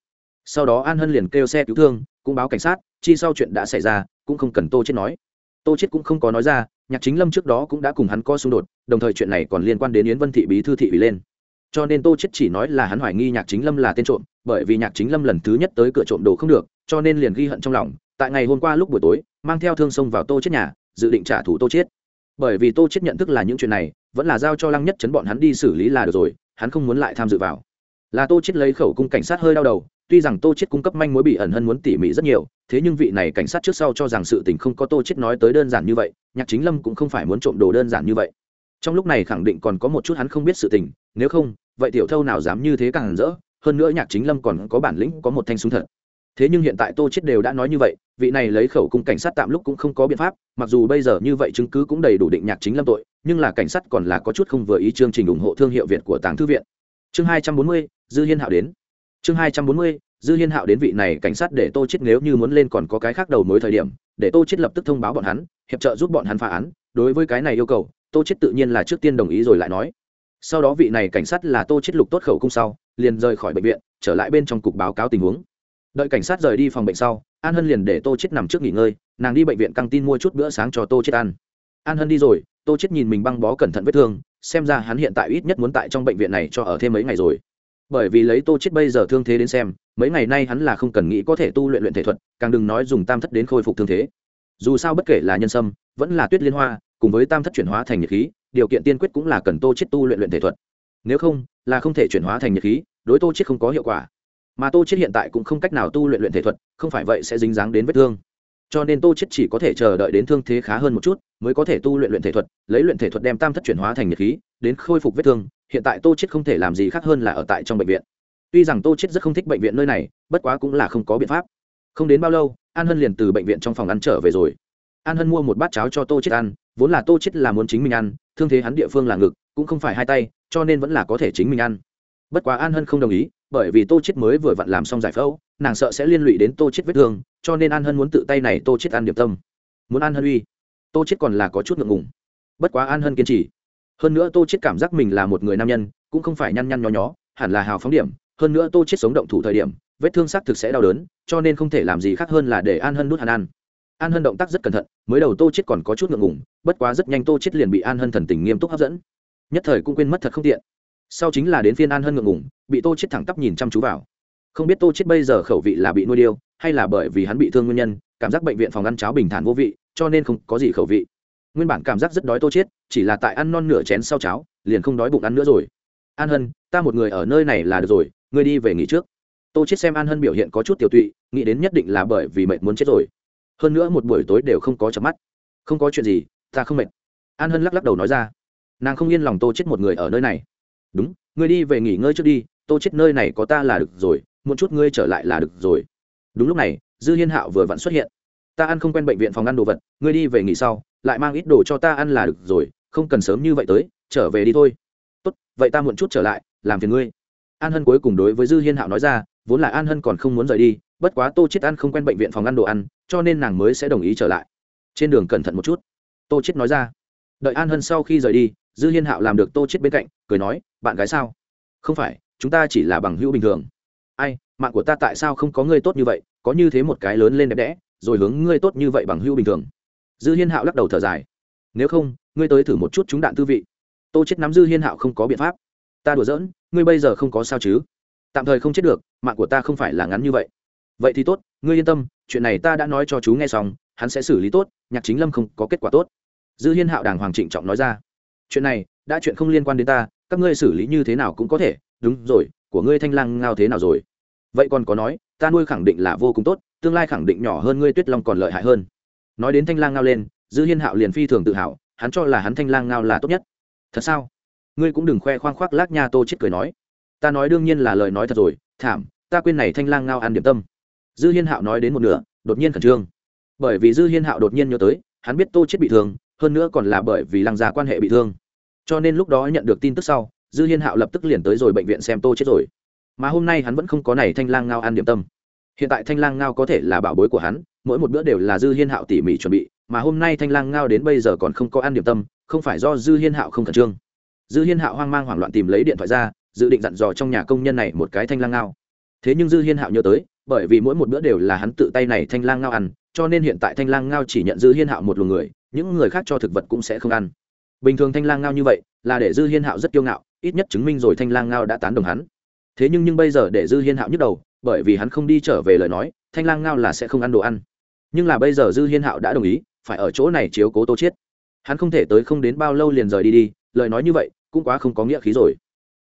Sau đó an hân liền kêu xe cứu thương, cũng báo cảnh sát, chi sau chuyện đã xảy ra, cũng không cần tô chết nói. Tô chết cũng không có nói ra, nhạc chính lâm trước đó cũng đã cùng hắn có xung đột, đồng thời chuyện này còn liên quan đến yến vân thị bí thư thị ủy lên cho nên tô chết chỉ nói là hắn hoài nghi nhạc chính lâm là tên trộm, bởi vì nhạc chính lâm lần thứ nhất tới cửa trộm đồ không được, cho nên liền ghi hận trong lòng. Tại ngày hôm qua lúc buổi tối, mang theo thương xông vào tô chết nhà, dự định trả thù tô chết. Bởi vì tô chết nhận thức là những chuyện này, vẫn là giao cho lăng nhất chấn bọn hắn đi xử lý là được rồi, hắn không muốn lại tham dự vào. Là tô chết lấy khẩu cung cảnh sát hơi đau đầu, tuy rằng tô chết cung cấp manh mối bị ẩn hơn muốn tỉ mỉ rất nhiều, thế nhưng vị này cảnh sát trước sau cho rằng sự tình không có tô chết nói tới đơn giản như vậy, nhạc chính lâm cũng không phải muốn trộm đồ đơn giản như vậy. Trong lúc này khẳng định còn có một chút hắn không biết sự tình nếu không, vậy tiểu thâu nào dám như thế càng rỡ, hơn nữa nhạc chính lâm còn có bản lĩnh, có một thanh súng thật. Thế nhưng hiện tại tô chết đều đã nói như vậy, vị này lấy khẩu cung cảnh sát tạm lúc cũng không có biện pháp, mặc dù bây giờ như vậy chứng cứ cũng đầy đủ định nhạc chính lâm tội, nhưng là cảnh sát còn là có chút không vừa ý chương trình ủng hộ thương hiệu việt của tàng thư viện. Chương hai trăm bốn mươi, dư hiên hạo đến. Chương hai trăm bốn mươi, dư hiên hạo đến vị này cảnh sát để tô chết nếu như muốn lên còn có cái khác đầu mối thời điểm, để tô chết lập tức thông báo bọn hắn, hiệp trợ giúp bọn hắn phá án. Đối với cái này yêu cầu, tô chết tự nhiên là trước tiên đồng ý rồi lại nói sau đó vị này cảnh sát là tô chết lục tốt khẩu cung sau, liền rời khỏi bệnh viện, trở lại bên trong cục báo cáo tình huống. Đợi cảnh sát rời đi phòng bệnh sau, an hân liền để tô chết nằm trước nghỉ ngơi, nàng đi bệnh viện căng tin mua chút bữa sáng cho tô chết ăn. An hân đi rồi, tô chết nhìn mình băng bó cẩn thận vết thương, xem ra hắn hiện tại ít nhất muốn tại trong bệnh viện này cho ở thêm mấy ngày rồi. Bởi vì lấy tô chết bây giờ thương thế đến xem, mấy ngày nay hắn là không cần nghĩ có thể tu luyện luyện thể thuật, càng đừng nói dùng tam thất đến khôi phục thương thế. Dù sao bất kể là nhân sâm, vẫn là tuyết liên hoa, cùng với tam thất chuyển hóa thành nhiệt khí điều kiện tiên quyết cũng là cần tô chết tu luyện luyện thể thuật. Nếu không, là không thể chuyển hóa thành nhiệt khí, đối tô chết không có hiệu quả. Mà tô chết hiện tại cũng không cách nào tu luyện luyện thể thuật, không phải vậy sẽ dính dáng đến vết thương. Cho nên tô chết chỉ có thể chờ đợi đến thương thế khá hơn một chút, mới có thể tu luyện luyện thể thuật, lấy luyện thể thuật đem tam thất chuyển hóa thành nhiệt khí, đến khôi phục vết thương. Hiện tại tô chết không thể làm gì khác hơn là ở tại trong bệnh viện. Tuy rằng tô chết rất không thích bệnh viện nơi này, bất quá cũng là không có biện pháp. Không đến bao lâu, an hân liền từ bệnh viện trong phòng ăn trở về rồi an hân mua một bát cháo cho tô chết ăn, vốn là tô chết là muốn chính mình ăn, thương thế hắn địa phương là ngực, cũng không phải hai tay, cho nên vẫn là có thể chính mình ăn. Bất quá an hân không đồng ý, bởi vì tô chết mới vừa vặn làm xong giải phẫu, nàng sợ sẽ liên lụy đến tô chết vết thương, cho nên an hân muốn tự tay này tô chết ăn điểm tâm. Muốn an hân uy, tô chết còn là có chút ngượng ngùng. Bất quá an hân kiên trì. Hơn nữa tô chết cảm giác mình là một người nam nhân, cũng không phải nhăn nhăn nhó nhó, hẳn là hào phóng điểm. Hơn nữa tô chết sống động thủ thời điểm, vết thương xác thực sẽ đau đớn, cho nên không thể làm gì khác hơn là để an hân nuốt hắn ăn an hân động tác rất cẩn thận, mới đầu tô chết còn có chút ngượng ngùng, bất quá rất nhanh tô chết liền bị an hân thần tình nghiêm túc hấp dẫn. Nhất thời cũng quên mất thật không tiện. Sau chính là đến phiên an hân ngượng ngùng, bị tô chết thẳng tắp nhìn chăm chú vào. Không biết tô chết bây giờ khẩu vị là bị nuôi điêu, hay là bởi vì hắn bị thương nguyên nhân, cảm giác bệnh viện phòng ăn cháo bình thản vô vị, cho nên không có gì khẩu vị. Nguyên bản cảm giác rất đói tô chết chỉ là tại ăn non nửa chén sau cháo, liền không đói bụng ăn nữa rồi. An hân, ta một người ở nơi này là được rồi, ngươi đi về nghỉ trước. Tô chết xem an hân biểu hiện có chút tiểu tụy, nghĩ đến nhất định là bởi vì mệt muốn chết rồi hơn nữa một buổi tối đều không có chợp mắt. Không có chuyện gì, ta không mệt. An hân lắc lắc đầu nói ra. Nàng không yên lòng tô chết một người ở nơi này. Đúng, ngươi đi về nghỉ ngơi trước đi, tô chết nơi này có ta là được rồi một chút ngươi trở lại là được rồi. Đúng lúc này, dư hiên hạo vừa vặn xuất hiện. Ta ăn không quen bệnh viện phòng ăn đồ vật, ngươi đi về nghỉ sau, lại mang ít đồ cho ta ăn là được rồi, không cần sớm như vậy tới, trở về đi thôi. Tốt, vậy ta muộn chút trở lại, làm phiền ngươi. An hân cuối cùng đối với dư hiên hạo nói ra, vốn là an hân còn không muốn rời đi, bất quá tô chết ăn không quen bệnh viện phòng ăn đồ ăn cho nên nàng mới sẽ đồng ý trở lại. Trên đường cẩn thận một chút. Tô chết nói ra. Đợi an hân sau khi rời đi, dư hiên hạo làm được tô chết bên cạnh, cười nói, bạn gái sao? Không phải, chúng ta chỉ là bằng hữu bình thường. Ai, mạng của ta tại sao không có ngươi tốt như vậy? Có như thế một cái lớn lên đẹp đẽ, rồi hướng ngươi tốt như vậy bằng hữu bình thường. Dư hiên hạo lắc đầu thở dài. Nếu không, ngươi tới thử một chút chúng đạn tư vị. Tô chết nắm dư hiên hạo không có biện pháp. Ta đùa giỡn, ngươi bây giờ không có sao chứ? Tạm thời không chết được, mạng của ta không phải là ngắn như vậy vậy thì tốt, ngươi yên tâm, chuyện này ta đã nói cho chú nghe xong, hắn sẽ xử lý tốt, nhạc chính lâm không có kết quả tốt. Dư hiên hạo đàng hoàng trịnh trọng nói ra. Chuyện này, đã chuyện không liên quan đến ta, các ngươi xử lý như thế nào cũng có thể. Đúng rồi, của ngươi thanh lang ngao thế nào rồi? Vậy còn có nói, ta nuôi khẳng định là vô cùng tốt, tương lai khẳng định nhỏ hơn ngươi tuyết long còn lợi hại hơn. Nói đến thanh lang ngao lên, dư hiên hạo liền phi thường tự hào, hắn cho là hắn thanh lang ngao là tốt nhất. Thật sao? Ngươi cũng đừng khoe khoang khoác lác nha tô chết cười nói. Ta nói đương nhiên là lời nói thật rồi, thảm, ta quên này thanh lang ngao ăn điểm tâm dư hiên hạo nói đến một nửa, đột nhiên khẩn trương. Bởi vì dư hiên hạo đột nhiên nhớ tới, hắn biết tô chết bị thương, hơn nữa còn là bởi vì lăng gia quan hệ bị thương. Cho nên lúc đó nhận được tin tức sau, dư hiên hạo lập tức liền tới rồi bệnh viện xem tô chết rồi. Mà hôm nay hắn vẫn không có này thanh lang ngao ăn điểm tâm. Hiện tại thanh lang ngao có thể là bảo bối của hắn, mỗi một bữa đều là dư hiên hạo tỉ mỉ chuẩn bị, mà hôm nay thanh lang ngao đến bây giờ còn không có ăn điểm tâm, không phải do dư hiên hạo không khẩn trương. Dư hiên hạo hoang mang hoảng loạn tìm lấy điện thoại ra, dự định dặn dò trong nhà công nhân này một cái thanh lang ngao. Thế nhưng dư hiên hạo nhớ tới bởi vì mỗi một bữa đều là hắn tự tay này thanh lang ngao ăn, cho nên hiện tại thanh lang ngao chỉ nhận dư hiên hạo một luồng người, những người khác cho thực vật cũng sẽ không ăn. Bình thường thanh lang ngao như vậy, là để dư hiên hạo rất kiêu ngạo, ít nhất chứng minh rồi thanh lang ngao đã tán đồng hắn. Thế nhưng nhưng bây giờ để dư hiên hạo nhức đầu, bởi vì hắn không đi trở về lời nói, thanh lang ngao là sẽ không ăn đồ ăn. Nhưng là bây giờ dư hiên hạo đã đồng ý, phải ở chỗ này chiếu cố tô chiết. Hắn không thể tới không đến bao lâu liền rời đi đi, lời nói như vậy, cũng quá không có nghĩa khí rồi.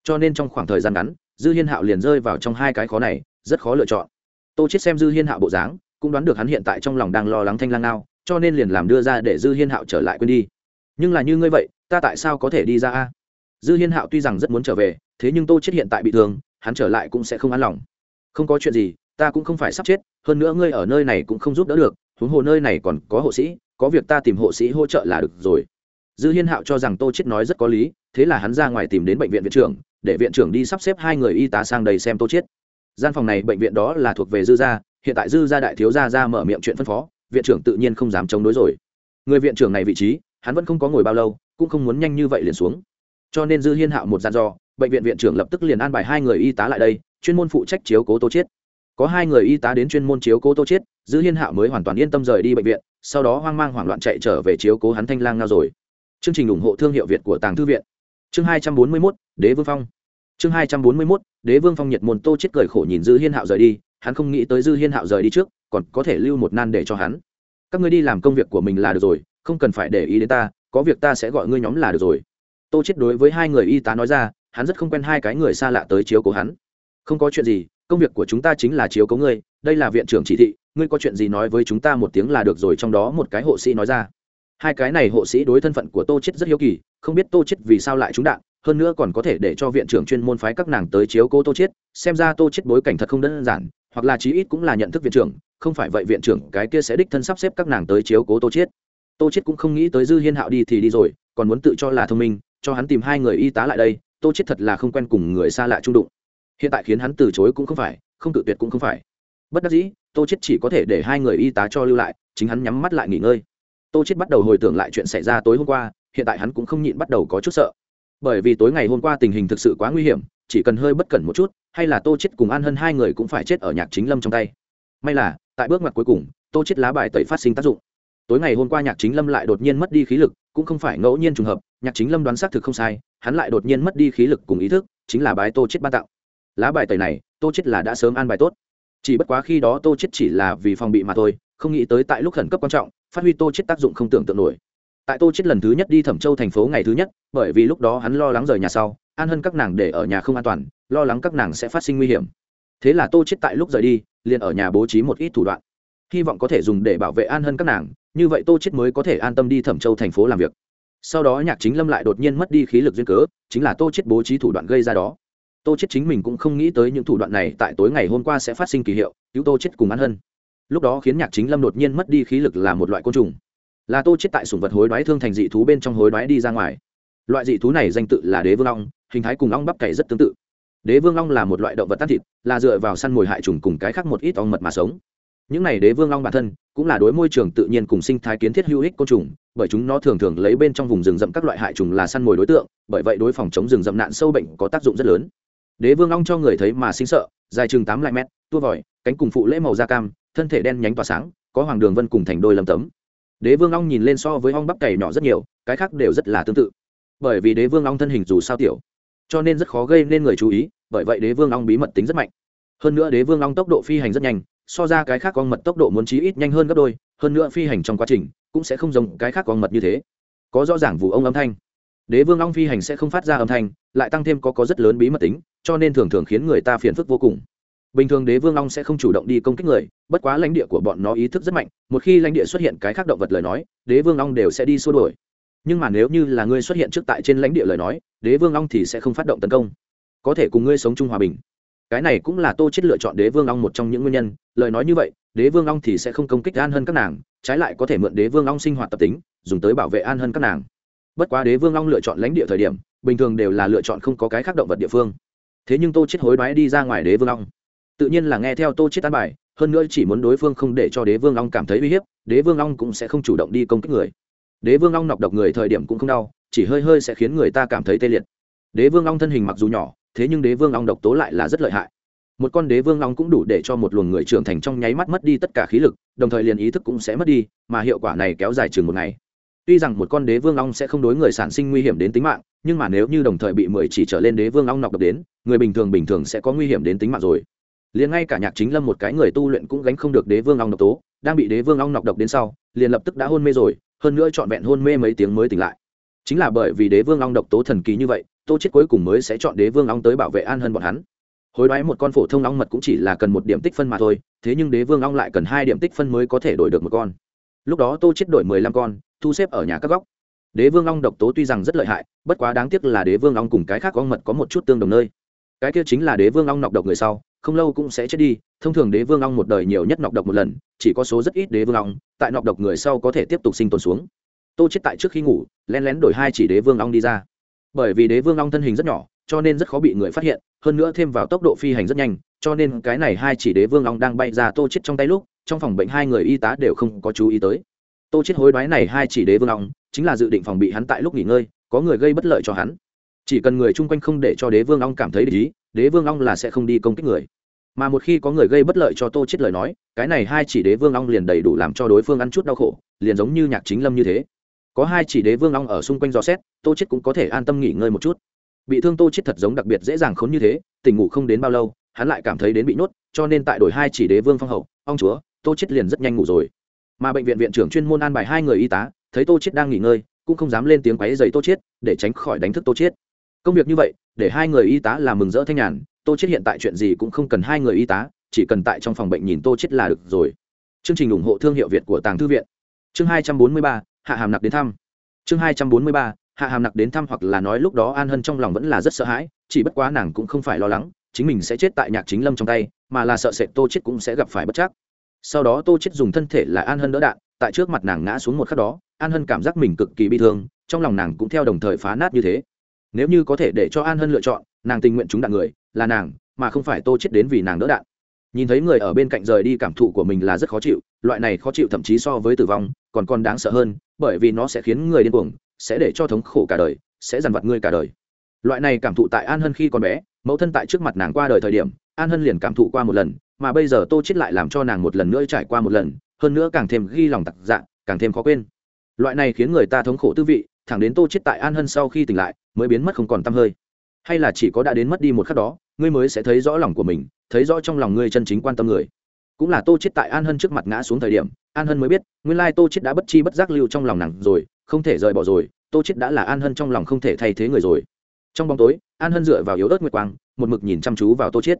Cho nên trong khoảng thời gian ngắn, dư hiên hạo liền rơi vào trong hai cái khó này, rất khó lựa chọn tô chết xem dư hiên hạo bộ dáng cũng đoán được hắn hiện tại trong lòng đang lo lắng thanh lang nao, cho nên liền làm đưa ra để dư hiên hạo trở lại quên đi. Nhưng là như ngươi vậy ta tại sao có thể đi ra a? Dư hiên hạo tuy rằng rất muốn trở về thế nhưng tô chết hiện tại bị thương hắn trở lại cũng sẽ không an lòng. Không có chuyện gì ta cũng không phải sắp chết hơn nữa ngươi ở nơi này cũng không giúp đỡ được huống hồ nơi này còn có hộ sĩ có việc ta tìm hộ sĩ hỗ trợ là được rồi. Dư hiên hạo cho rằng tô chết nói rất có lý thế là hắn ra ngoài tìm đến bệnh viện viện trưởng để viện trưởng đi sắp xếp hai người y tá sang đây xem tô chết gian phòng này bệnh viện đó là thuộc về dư gia hiện tại dư gia đại thiếu gia ra mở miệng chuyện phân phó viện trưởng tự nhiên không dám chống đối rồi. Người viện trưởng này vị trí hắn vẫn không có ngồi bao lâu cũng không muốn nhanh như vậy liền xuống. Cho nên dư hiên hạo một gian do bệnh viện viện trưởng lập tức liền an bài hai người y tá lại đây chuyên môn phụ trách chiếu cố tô chết có hai người y tá đến chuyên môn chiếu cố tô chết dư hiên hạo mới hoàn toàn yên tâm rời đi bệnh viện sau đó hoang mang hoảng loạn chạy trở về chiếu cố hắn thanh lang ngao rồi. Chương trình ủng hộ thương hiệu việt của tàng thư viện. Chương hai trăm bốn mươi 241, đế vương phong. Chương hai trăm bốn mươi 241, đế vương phong nhiệt môn tô chết cười khổ nhìn dư hiên hạo rời đi, hắn không nghĩ tới dư hiên hạo rời đi trước, còn có thể lưu một nan để cho hắn. Các ngươi đi làm công việc của mình là được rồi, không cần phải để ý đến ta, có việc ta sẽ gọi ngươi nhóm là được rồi. Tô chết đối với hai người y tá nói ra, hắn rất không quen hai cái người xa lạ tới chiếu cố hắn. Không có chuyện gì, công việc của chúng ta chính là chiếu cố ngươi, đây là viện trưởng chỉ thị, ngươi có chuyện gì nói với chúng ta một tiếng là được rồi trong đó một cái hộ sĩ nói ra. Hai cái này hộ sĩ đối thân phận của tô chết rất hiếu kỳ, không biết tô chết vì sao lại trúng đạn hơn nữa còn có thể để cho viện trưởng chuyên môn phái các nàng tới chiếu cố tô chết xem ra tô chết bối cảnh thật không đơn giản, hoặc là chí ít cũng là nhận thức viện trưởng, không phải vậy viện trưởng cái kia sẽ đích thân sắp xếp các nàng tới chiếu cố tô chết tô chết cũng không nghĩ tới dư hiên hạo đi thì đi rồi, còn muốn tự cho là thông minh, cho hắn tìm hai người y tá lại đây, tô chết thật là không quen cùng người xa lạ trung đụng. Hiện tại khiến hắn từ chối cũng không phải, không tự tuyệt cũng không phải. Bất đắc dĩ, tô chết chỉ có thể để hai người y tá cho lưu lại, chính hắn nhắm mắt lại nghỉ ngơi. Tô chết bắt đầu hồi tưởng lại chuyện xảy ra tối hôm qua, hiện tại hắn cũng không nhịn bắt đầu có chút sợ bởi vì tối ngày hôm qua tình hình thực sự quá nguy hiểm, chỉ cần hơi bất cẩn một chút, hay là tô chết cùng an hân hai người cũng phải chết ở nhạc chính lâm trong tay. May là, tại bước ngoặt cuối cùng, tô chết lá bài tẩy phát sinh tác dụng. Tối ngày hôm qua nhạc chính lâm lại đột nhiên mất đi khí lực, cũng không phải ngẫu nhiên trùng hợp, nhạc chính lâm đoán xác thực không sai, hắn lại đột nhiên mất đi khí lực cùng ý thức, chính là bái tô chết ban tặng. Lá bài tẩy này, tô chết là đã sớm an bài tốt. Chỉ bất quá khi đó tô chết chỉ là vì phòng bị mà thôi, không nghĩ tới tại lúc khẩn cấp quan trọng, phát huy tô chết tác dụng không tưởng tượng nổi tại tô chết lần thứ nhất đi thẩm châu thành phố ngày thứ nhất, bởi vì lúc đó hắn lo lắng rời nhà sau, an hân các nàng để ở nhà không an toàn, lo lắng các nàng sẽ phát sinh nguy hiểm. Thế là tô chết tại lúc rời đi, liền ở nhà bố trí một ít thủ đoạn. Hy vọng có thể dùng để bảo vệ an hân các nàng, như vậy tô chết mới có thể an tâm đi thẩm châu thành phố làm việc. Sau đó nhạc chính lâm lại đột nhiên mất đi khí lực duyên cớ, chính là tô chết bố trí thủ đoạn gây ra đó. Tô chết chính mình cũng không nghĩ tới những thủ đoạn này tại tối ngày hôm qua sẽ phát sinh kỳ hiệu, cứu tô chết cùng an hân. Lúc đó khiến nhạc chính lâm đột nhiên mất đi khí lực là một loại côn trùng là tô chết tại sủng vật hối đoái thương thành dị thú bên trong hối đoái đi ra ngoài. Loại dị thú này danh tự là đế vương long, hình thái cùng long bắp cày rất tương tự. Đế vương long là một loại động vật tan thịt, là dựa vào săn mồi hại trùng cùng cái khác một ít ong mật mà sống. Những này đế vương long bản thân cũng là đối môi trường tự nhiên cùng sinh thái kiến thiết hữu ích côn trùng, bởi chúng nó thường thường lấy bên trong vùng rừng rậm các loại hại trùng là săn mồi đối tượng, bởi vậy đối phòng chống rừng rậm nạn sâu bệnh có tác dụng rất lớn. Đế vương long cho người thấy mà sinh sợ, dài chừng tám lại mét, tua vòi, cánh cùng phụ lễ màu da cam, thân thể đen nhánh tỏa sáng, có hoàng đường vân cùng thành đôi lầm tấm đế vương long nhìn lên so với ong bắp cày nhỏ rất nhiều, cái khác đều rất là tương tự. Bởi vì đế vương long thân hình dù sao tiểu, cho nên rất khó gây nên người chú ý, bởi vậy đế vương long bí mật tính rất mạnh. Hơn nữa đế vương long tốc độ phi hành rất nhanh, so ra cái khác con mật tốc độ muốn chí ít nhanh hơn gấp đôi, hơn nữa phi hành trong quá trình cũng sẽ không giống cái khác con mật như thế. Có rõ ràng vụ ông âm thanh. Đế vương long phi hành sẽ không phát ra âm thanh, lại tăng thêm có có rất lớn bí mật tính, cho nên thường thường khiến người ta phiền phức vô cùng bình thường đế vương long sẽ không chủ động đi công kích người, bất quá lãnh địa của bọn nó ý thức rất mạnh, một khi lãnh địa xuất hiện cái khác động vật lời nói, đế vương long đều sẽ đi xua đuổi. Nhưng mà nếu như là ngươi xuất hiện trước tại trên lãnh địa lời nói, đế vương long thì sẽ không phát động tấn công. Có thể cùng ngươi sống chung hòa bình. Cái này cũng là tô chết lựa chọn đế vương long một trong những nguyên nhân, lời nói như vậy, đế vương long thì sẽ không công kích an hơn các nàng, trái lại có thể mượn đế vương long sinh hoạt tập tính, dùng tới bảo vệ an hơn các nàng. Bất quá đế vương long lựa chọn lãnh địa thời điểm, bình thường đều là lựa chọn không có cái khác động vật địa phương. Thế nhưng tô chết hối đoái đi ra ngoài đế vương long tự nhiên là nghe theo tô chết tán bài, hơn nữa chỉ muốn đối phương không để cho đế vương long cảm thấy uy hiếp, đế vương long cũng sẽ không chủ động đi công kích người. Đế vương long nọc độc người thời điểm cũng không đau, chỉ hơi hơi sẽ khiến người ta cảm thấy tê liệt. Đế vương long thân hình mặc dù nhỏ, thế nhưng đế vương long độc tố lại là rất lợi hại. Một con đế vương long cũng đủ để cho một luồng người trưởng thành trong nháy mắt mất đi tất cả khí lực, đồng thời liền ý thức cũng sẽ mất đi, mà hiệu quả này kéo dài chừng một ngày. Tuy rằng một con đế vương long sẽ không đối người sản sinh nguy hiểm đến tính mạng, nhưng mà nếu như đồng thời bị mười chỉ trở lên đế vương long nọc độc đến, người bình thường bình thường sẽ có nguy hiểm đến tính mạng rồi liền ngay cả nhạc chính lâm một cái người tu luyện cũng gánh không được đế vương long độc tố, đang bị đế vương long nọc độc đến sau, liền lập tức đã hôn mê rồi, hơn nữa trọn vẹn hôn mê mấy tiếng mới tỉnh lại. Chính là bởi vì đế vương long độc tố thần kỳ như vậy, tô chết cuối cùng mới sẽ chọn đế vương long tới bảo vệ an hơn bọn hắn. Hối đoái một con phổ thông long mật cũng chỉ là cần một điểm tích phân mà thôi, thế nhưng đế vương long lại cần hai điểm tích phân mới có thể đổi được một con. Lúc đó tô chết đổi mười lăm con, thu xếp ở nhà các góc. Đế vương long độc tố tuy rằng rất lợi hại, bất quá đáng tiếc là đế vương long cùng cái khác ong mật có một chút tương đồng nơi. Cái kia chính là đế vương long nọc độc người sau không lâu cũng sẽ chết đi, thông thường đế vương long một đời nhiều nhất nọc độc một lần, chỉ có số rất ít đế vương long tại nọc độc người sau có thể tiếp tục sinh tồn xuống. Tô chết tại trước khi ngủ len lén đổi hai chỉ đế vương long đi ra. Bởi vì đế vương long thân hình rất nhỏ, cho nên rất khó bị người phát hiện, hơn nữa thêm vào tốc độ phi hành rất nhanh, cho nên cái này hai chỉ đế vương long đang bay ra tô chết trong tay lúc, trong phòng bệnh hai người y tá đều không có chú ý tới. Tô chết hối đoái này hai chỉ đế vương long chính là dự định phòng bị hắn tại lúc nghỉ ngơi, có người gây bất lợi cho hắn. Chỉ cần người chung quanh không để cho đế vương long cảm thấy để ý, đế vương long là sẽ không đi công kích người mà một khi có người gây bất lợi cho tô chết lời nói cái này hai chỉ đế vương long liền đầy đủ làm cho đối phương ăn chút đau khổ liền giống như nhạc chính lâm như thế. Có hai chỉ đế vương long ở xung quanh dò xét tô chết cũng có thể an tâm nghỉ ngơi một chút. Bị thương tô chết thật giống đặc biệt dễ dàng khốn như thế tỉnh ngủ không đến bao lâu hắn lại cảm thấy đến bị nuốt, cho nên tại đổi hai chỉ đế vương phong hậu ông chúa tô chết liền rất nhanh ngủ rồi. Mà bệnh viện viện trưởng chuyên môn an bài hai người y tá thấy tô chết đang nghỉ ngơi cũng không dám lên tiếng quấy giày tô chết để tránh khỏi đánh thức tô chết. Công việc như vậy để hai người y tá làm mừng rỡ thanh nhàn tô chết hiện tại chuyện gì cũng không cần hai người y tá, chỉ cần tại trong phòng bệnh nhìn tô chết là được rồi. Chương trình ủng hộ thương hiệu việt của tàng thư viện. Chương hai trăm bốn mươi ba, hạ hàm nặc đến thăm. Chương hai trăm bốn mươi ba, hạ hàm nặc đến thăm hoặc là nói lúc đó an hân trong lòng vẫn là rất sợ hãi, chỉ bất quá nàng cũng không phải lo lắng, chính mình sẽ chết tại nhạc chính lâm trong tay, mà là sợ sệt tô chết cũng sẽ gặp phải bất chắc. Sau đó tô chết dùng thân thể là an hân đỡ đạn, tại trước mặt nàng ngã xuống một khắc đó, an hân cảm giác mình cực kỳ bi thương, trong lòng nàng cũng theo đồng thời phá nát như thế. Nếu như có thể để cho an hân lựa chọn nàng tình nguyện chúng đạn người, là nàng, mà không phải tô chết đến vì nàng đỡ đạn. Nhìn thấy người ở bên cạnh rời đi cảm thụ của mình là rất khó chịu, loại này khó chịu thậm chí so với tử vong, còn còn đáng sợ hơn, bởi vì nó sẽ khiến người điên cuồng, sẽ để cho thống khổ cả đời, sẽ dằn vặt ngươi cả đời. Loại này cảm thụ tại an hân khi còn bé, mẫu thân tại trước mặt nàng qua đời thời điểm, an hân liền cảm thụ qua một lần, mà bây giờ tô chết lại làm cho nàng một lần nữa trải qua một lần, hơn nữa càng thêm ghi lòng tặc dạng càng thêm khó quên. Loại này khiến người ta thống khổ tư vị, thẳng đến tô chết tại an hân sau khi tỉnh lại, mới biến mất không còn t hơi hay là chỉ có đã đến mất đi một khắc đó, ngươi mới sẽ thấy rõ lòng của mình, thấy rõ trong lòng ngươi chân chính quan tâm người. Cũng là tô chết tại an hân trước mặt ngã xuống thời điểm, an hân mới biết, nguyên lai tô chết đã bất chi bất giác lưu trong lòng nàng rồi, không thể rời bỏ rồi, tô chết đã là an hân trong lòng không thể thay thế người rồi. Trong bóng tối, an hân dựa vào yếu ớt nguyệt quang, một mực nhìn chăm chú vào tô chết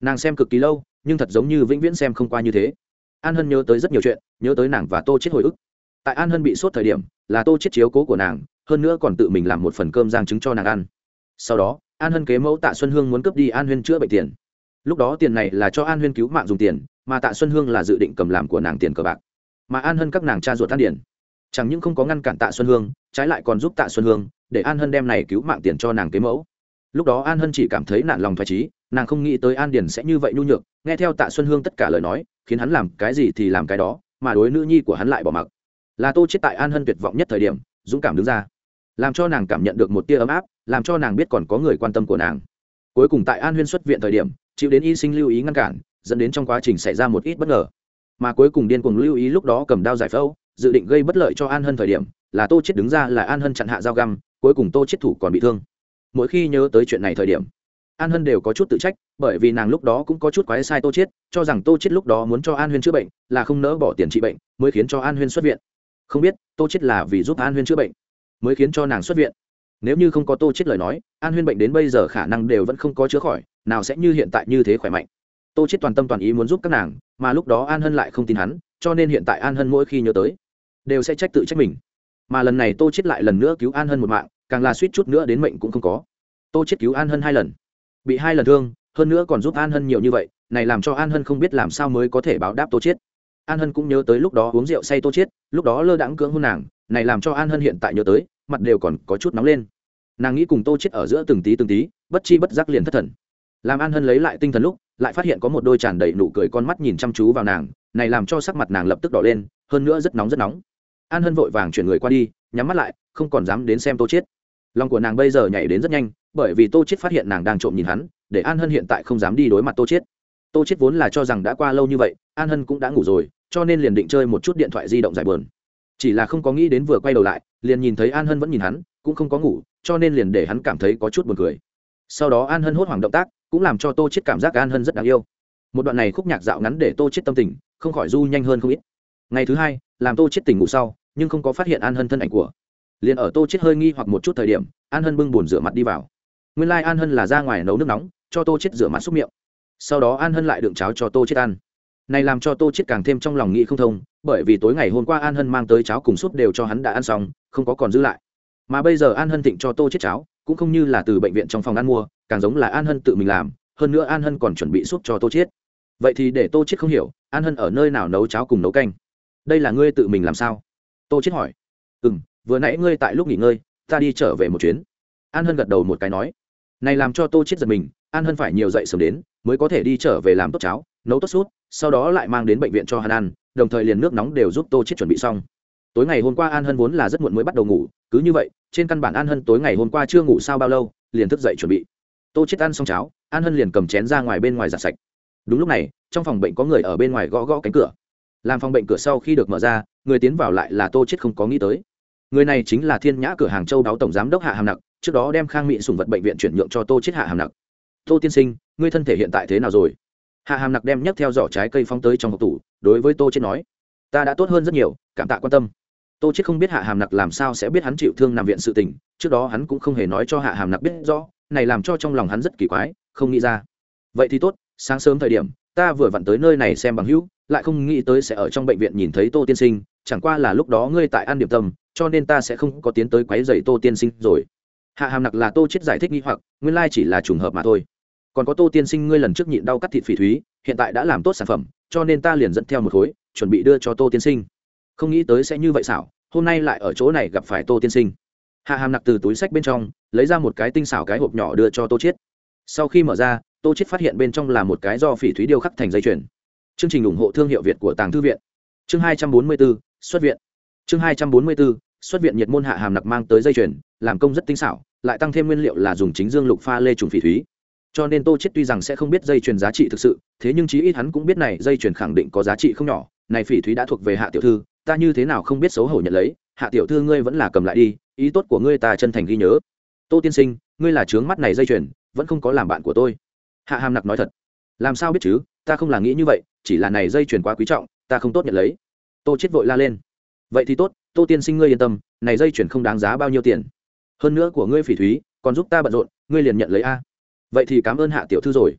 nàng xem cực kỳ lâu, nhưng thật giống như vĩnh viễn xem không qua như thế. An hân nhớ tới rất nhiều chuyện, nhớ tới nàng và tô chết hồi ức. Tại an hân bị sốt thời điểm, là tô chết chiếu cố của nàng, hơn nữa còn tự mình làm một phần cơm giang trứng cho nàng ăn. Sau đó an hân kế mẫu tạ xuân hương muốn cướp đi an huyên chữa bệnh tiền. Lúc đó tiền này là cho an huyên cứu mạng dùng tiền, mà tạ xuân hương là dự định cầm làm của nàng tiền cờ bạc. Mà an hân các nàng cha ruột tan điển. Chẳng những không có ngăn cản tạ xuân hương, trái lại còn giúp tạ xuân hương để an hân đem này cứu mạng tiền cho nàng kế mẫu. Lúc đó an hân chỉ cảm thấy nạn lòng thoải trí nàng không nghĩ tới an điển sẽ như vậy nhu nhược, nghe theo tạ xuân hương tất cả lời nói, khiến hắn làm cái gì thì làm cái đó, mà đối nữ nhi của hắn lại bỏ mặc. Là tô chết tại an hân tuyệt vọng nhất thời điểm, dũng cảm đứng ra làm cho nàng cảm nhận được một tia ấm áp, làm cho nàng biết còn có người quan tâm của nàng. Cuối cùng tại an huyên xuất viện thời điểm, chịu đến y sinh lưu ý ngăn cản, dẫn đến trong quá trình xảy ra một ít bất ngờ. Mà cuối cùng điên cuồng lưu ý lúc đó cầm đao giải phẫu, dự định gây bất lợi cho an hân thời điểm, là tô chết đứng ra là an hân chặn hạ dao găm, cuối cùng tô chết thủ còn bị thương. Mỗi khi nhớ tới chuyện này thời điểm, an hân đều có chút tự trách, bởi vì nàng lúc đó cũng có chút quái sai tô chết cho rằng tô chết lúc đó muốn cho an huyên chữa bệnh, là không nỡ bỏ tiền trị bệnh, mới khiến cho an huyên xuất viện. Không biết tô chết là vì giúp an huyên chữa bệnh mới khiến cho nàng xuất viện. Nếu như không có tô chết lời nói, an huyên bệnh đến bây giờ khả năng đều vẫn không có chữa khỏi, nào sẽ như hiện tại như thế khỏe mạnh. Tô chết toàn tâm toàn ý muốn giúp các nàng, mà lúc đó an hân lại không tin hắn, cho nên hiện tại an hân mỗi khi nhớ tới, đều sẽ trách tự trách mình. Mà lần này tô chết lại lần nữa cứu an hân một mạng, càng là suýt chút nữa đến mệnh cũng không có. Tô chết cứu an hân hai lần. Bị hai lần thương, hơn nữa còn giúp an hân nhiều như vậy, này làm cho an hân không biết làm sao mới có thể báo đáp tô chết an hân cũng nhớ tới lúc đó uống rượu say tô chết lúc đó lơ đãng cưỡng hôn nàng này làm cho an hân hiện tại nhớ tới, mặt đều còn có chút nóng lên. Nàng nghĩ cùng tô chết ở giữa từng tí từng tí, bất chi bất giác liền thất thần. Làm an hân lấy lại tinh thần lúc, lại phát hiện có một đôi tràn đầy nụ cười con mắt nhìn chăm chú vào nàng, này làm cho sắc mặt nàng lập tức đỏ lên, hơn nữa rất nóng rất nóng. An hân vội vàng chuyển người qua đi, nhắm mắt lại, không còn dám đến xem tô chết. Lòng của nàng bây giờ nhảy đến rất nhanh, bởi vì tô chết phát hiện nàng đang trộm nhìn hắn, để an hân hiện tại không dám đi đối mặt tô chết. Tô chết vốn là cho rằng đã qua lâu như vậy, an hân cũng đã ngủ rồi, cho nên liền định chơi một chút điện thoại di động giải bờn chỉ là không có nghĩ đến vừa quay đầu lại, liền nhìn thấy an hân vẫn nhìn hắn, cũng không có ngủ, cho nên liền để hắn cảm thấy có chút buồn cười. Sau đó an hân hốt hoảng động tác, cũng làm cho tô chết cảm giác an hân rất đáng yêu. Một đoạn này khúc nhạc dạo ngắn để tô chết tâm tình, không khỏi du nhanh hơn không ít. Ngày thứ hai, làm tô chết tỉnh ngủ sau, nhưng không có phát hiện an hân thân ảnh của. Liền ở tô chết hơi nghi hoặc một chút thời điểm, an hân bưng bồn rửa mặt đi vào. Nguyên lai like an hân là ra ngoài nấu nước nóng, cho tô chết rửa mặt xúc miệng. Sau đó an hân lại đựng cháo cho tô chết ăn này làm cho tô chết càng thêm trong lòng nghĩ không thông, bởi vì tối ngày hôm qua an hân mang tới cháo cùng súp đều cho hắn đã ăn xong, không có còn giữ lại. Mà bây giờ an hân thịnh cho tô chết cháo, cũng không như là từ bệnh viện trong phòng ăn mua, càng giống là an hân tự mình làm, hơn nữa an hân còn chuẩn bị súp cho tô chết vậy thì để tô chết không hiểu, an hân ở nơi nào nấu cháo cùng nấu canh? Đây là ngươi tự mình làm sao? Tô chết hỏi. Ừ m vừa nãy ngươi tại lúc nghỉ ngơi, ta đi trở về một chuyến. An hân gật đầu một cái nói. Này làm cho tô chết giật mình, an hân phải nhiều dậy sớm đến, mới có thể đi trở về làm tốt cháo nấu tốt sút sau đó lại mang đến bệnh viện cho hắn ăn đồng thời liền nước nóng đều giúp tô chết chuẩn bị xong. Tối ngày hôm qua an hân vốn là rất muộn mới bắt đầu ngủ, cứ như vậy, trên căn bản an hân tối ngày hôm qua chưa ngủ sao bao lâu, liền thức dậy chuẩn bị. Tô chết ăn xong cháo, an hân liền cầm chén ra ngoài bên ngoài giặt sạch. Đúng lúc này, trong phòng bệnh có người ở bên ngoài gõ gõ cánh cửa. Làm phòng bệnh cửa sau khi được mở ra, người tiến vào lại là tô chết không có nghĩ tới. Người này chính là thiên nhã cửa hàng châu đáo tổng giám đốc hạ hàm nặc, trước đó đem khang mỹ sùng vật bệnh viện chuyển nhượng cho tô chết hạ hàm nặc. Tô tiên sinh, ngươi thân thể hiện tại thế nào rồi? Hạ hàm nặc đem nhấc theo giỏ trái cây phóng tới trong hộp tủ, đối với tô chết nói, ta đã tốt hơn rất nhiều, cảm tạ quan tâm. Tô chết không biết hạ hàm nặc làm sao sẽ biết hắn chịu thương nằm viện sự tình, trước đó hắn cũng không hề nói cho hạ hàm nặc biết rõ, này làm cho trong lòng hắn rất kỳ quái, không nghĩ ra. Vậy thì tốt, sáng sớm thời điểm, ta vừa vặn tới nơi này xem bằng hữu, lại không nghĩ tới sẽ ở trong bệnh viện nhìn thấy tô tiên sinh, chẳng qua là lúc đó ngươi tại ăn điểm tâm, cho nên ta sẽ không có tiến tới quấy rầy tô tiên sinh rồi. Hạ hàm nặc là tô chết giải thích nghi hoặc, nguyên lai chỉ là trùng hợp mà thôi còn có tô tiên sinh ngươi lần trước nhịn đau cắt thịt phỉ thúy, hiện tại đã làm tốt sản phẩm, cho nên ta liền dẫn theo một khối, chuẩn bị đưa cho tô tiên sinh. Không nghĩ tới sẽ như vậy xảo, hôm nay lại ở chỗ này gặp phải tô tiên sinh. Hạ hàm nặc từ túi sách bên trong, lấy ra một cái tinh xảo cái hộp nhỏ đưa cho tô chiết. Sau khi mở ra, tô chiết phát hiện bên trong là một cái do phỉ thúy điêu khắc thành dây chuyền. Chương trình ủng hộ thương hiệu việt của tàng thư viện. Chương hai trăm bốn mươi bốn xuất viện. Chương hai trăm bốn mươi bốn xuất viện nhiệt môn hạ hàm nặc mang tới dây chuyền, làm công rất tinh xảo, lại tăng thêm nguyên liệu là dùng chính dương lục pha lê trùng phỉ thúy cho nên tô chết tuy rằng sẽ không biết dây chuyền giá trị thực sự, thế nhưng chí ít hắn cũng biết này dây chuyền khẳng định có giá trị không nhỏ. Này phỉ thúy đã thuộc về hạ tiểu thư, ta như thế nào không biết xấu hổ nhận lấy? Hạ tiểu thư ngươi vẫn là cầm lại đi, ý tốt của ngươi ta chân thành ghi nhớ. Tô tiên sinh, ngươi là trướng mắt này dây chuyền, vẫn không có làm bạn của tôi. Hạ hàm nặc nói thật. Làm sao biết chứ, ta không là nghĩ như vậy, chỉ là này dây chuyền quá quý trọng, ta không tốt nhận lấy. Tô chết vội la lên. Vậy thì tốt, tô tiên sinh ngươi yên tâm, này dây chuyền không đáng giá bao nhiêu tiền. Hơn nữa của ngươi phỉ thúy, còn giúp ta bận rộn, ngươi liền nhận lấy a vậy thì cảm ơn hạ tiểu thư rồi.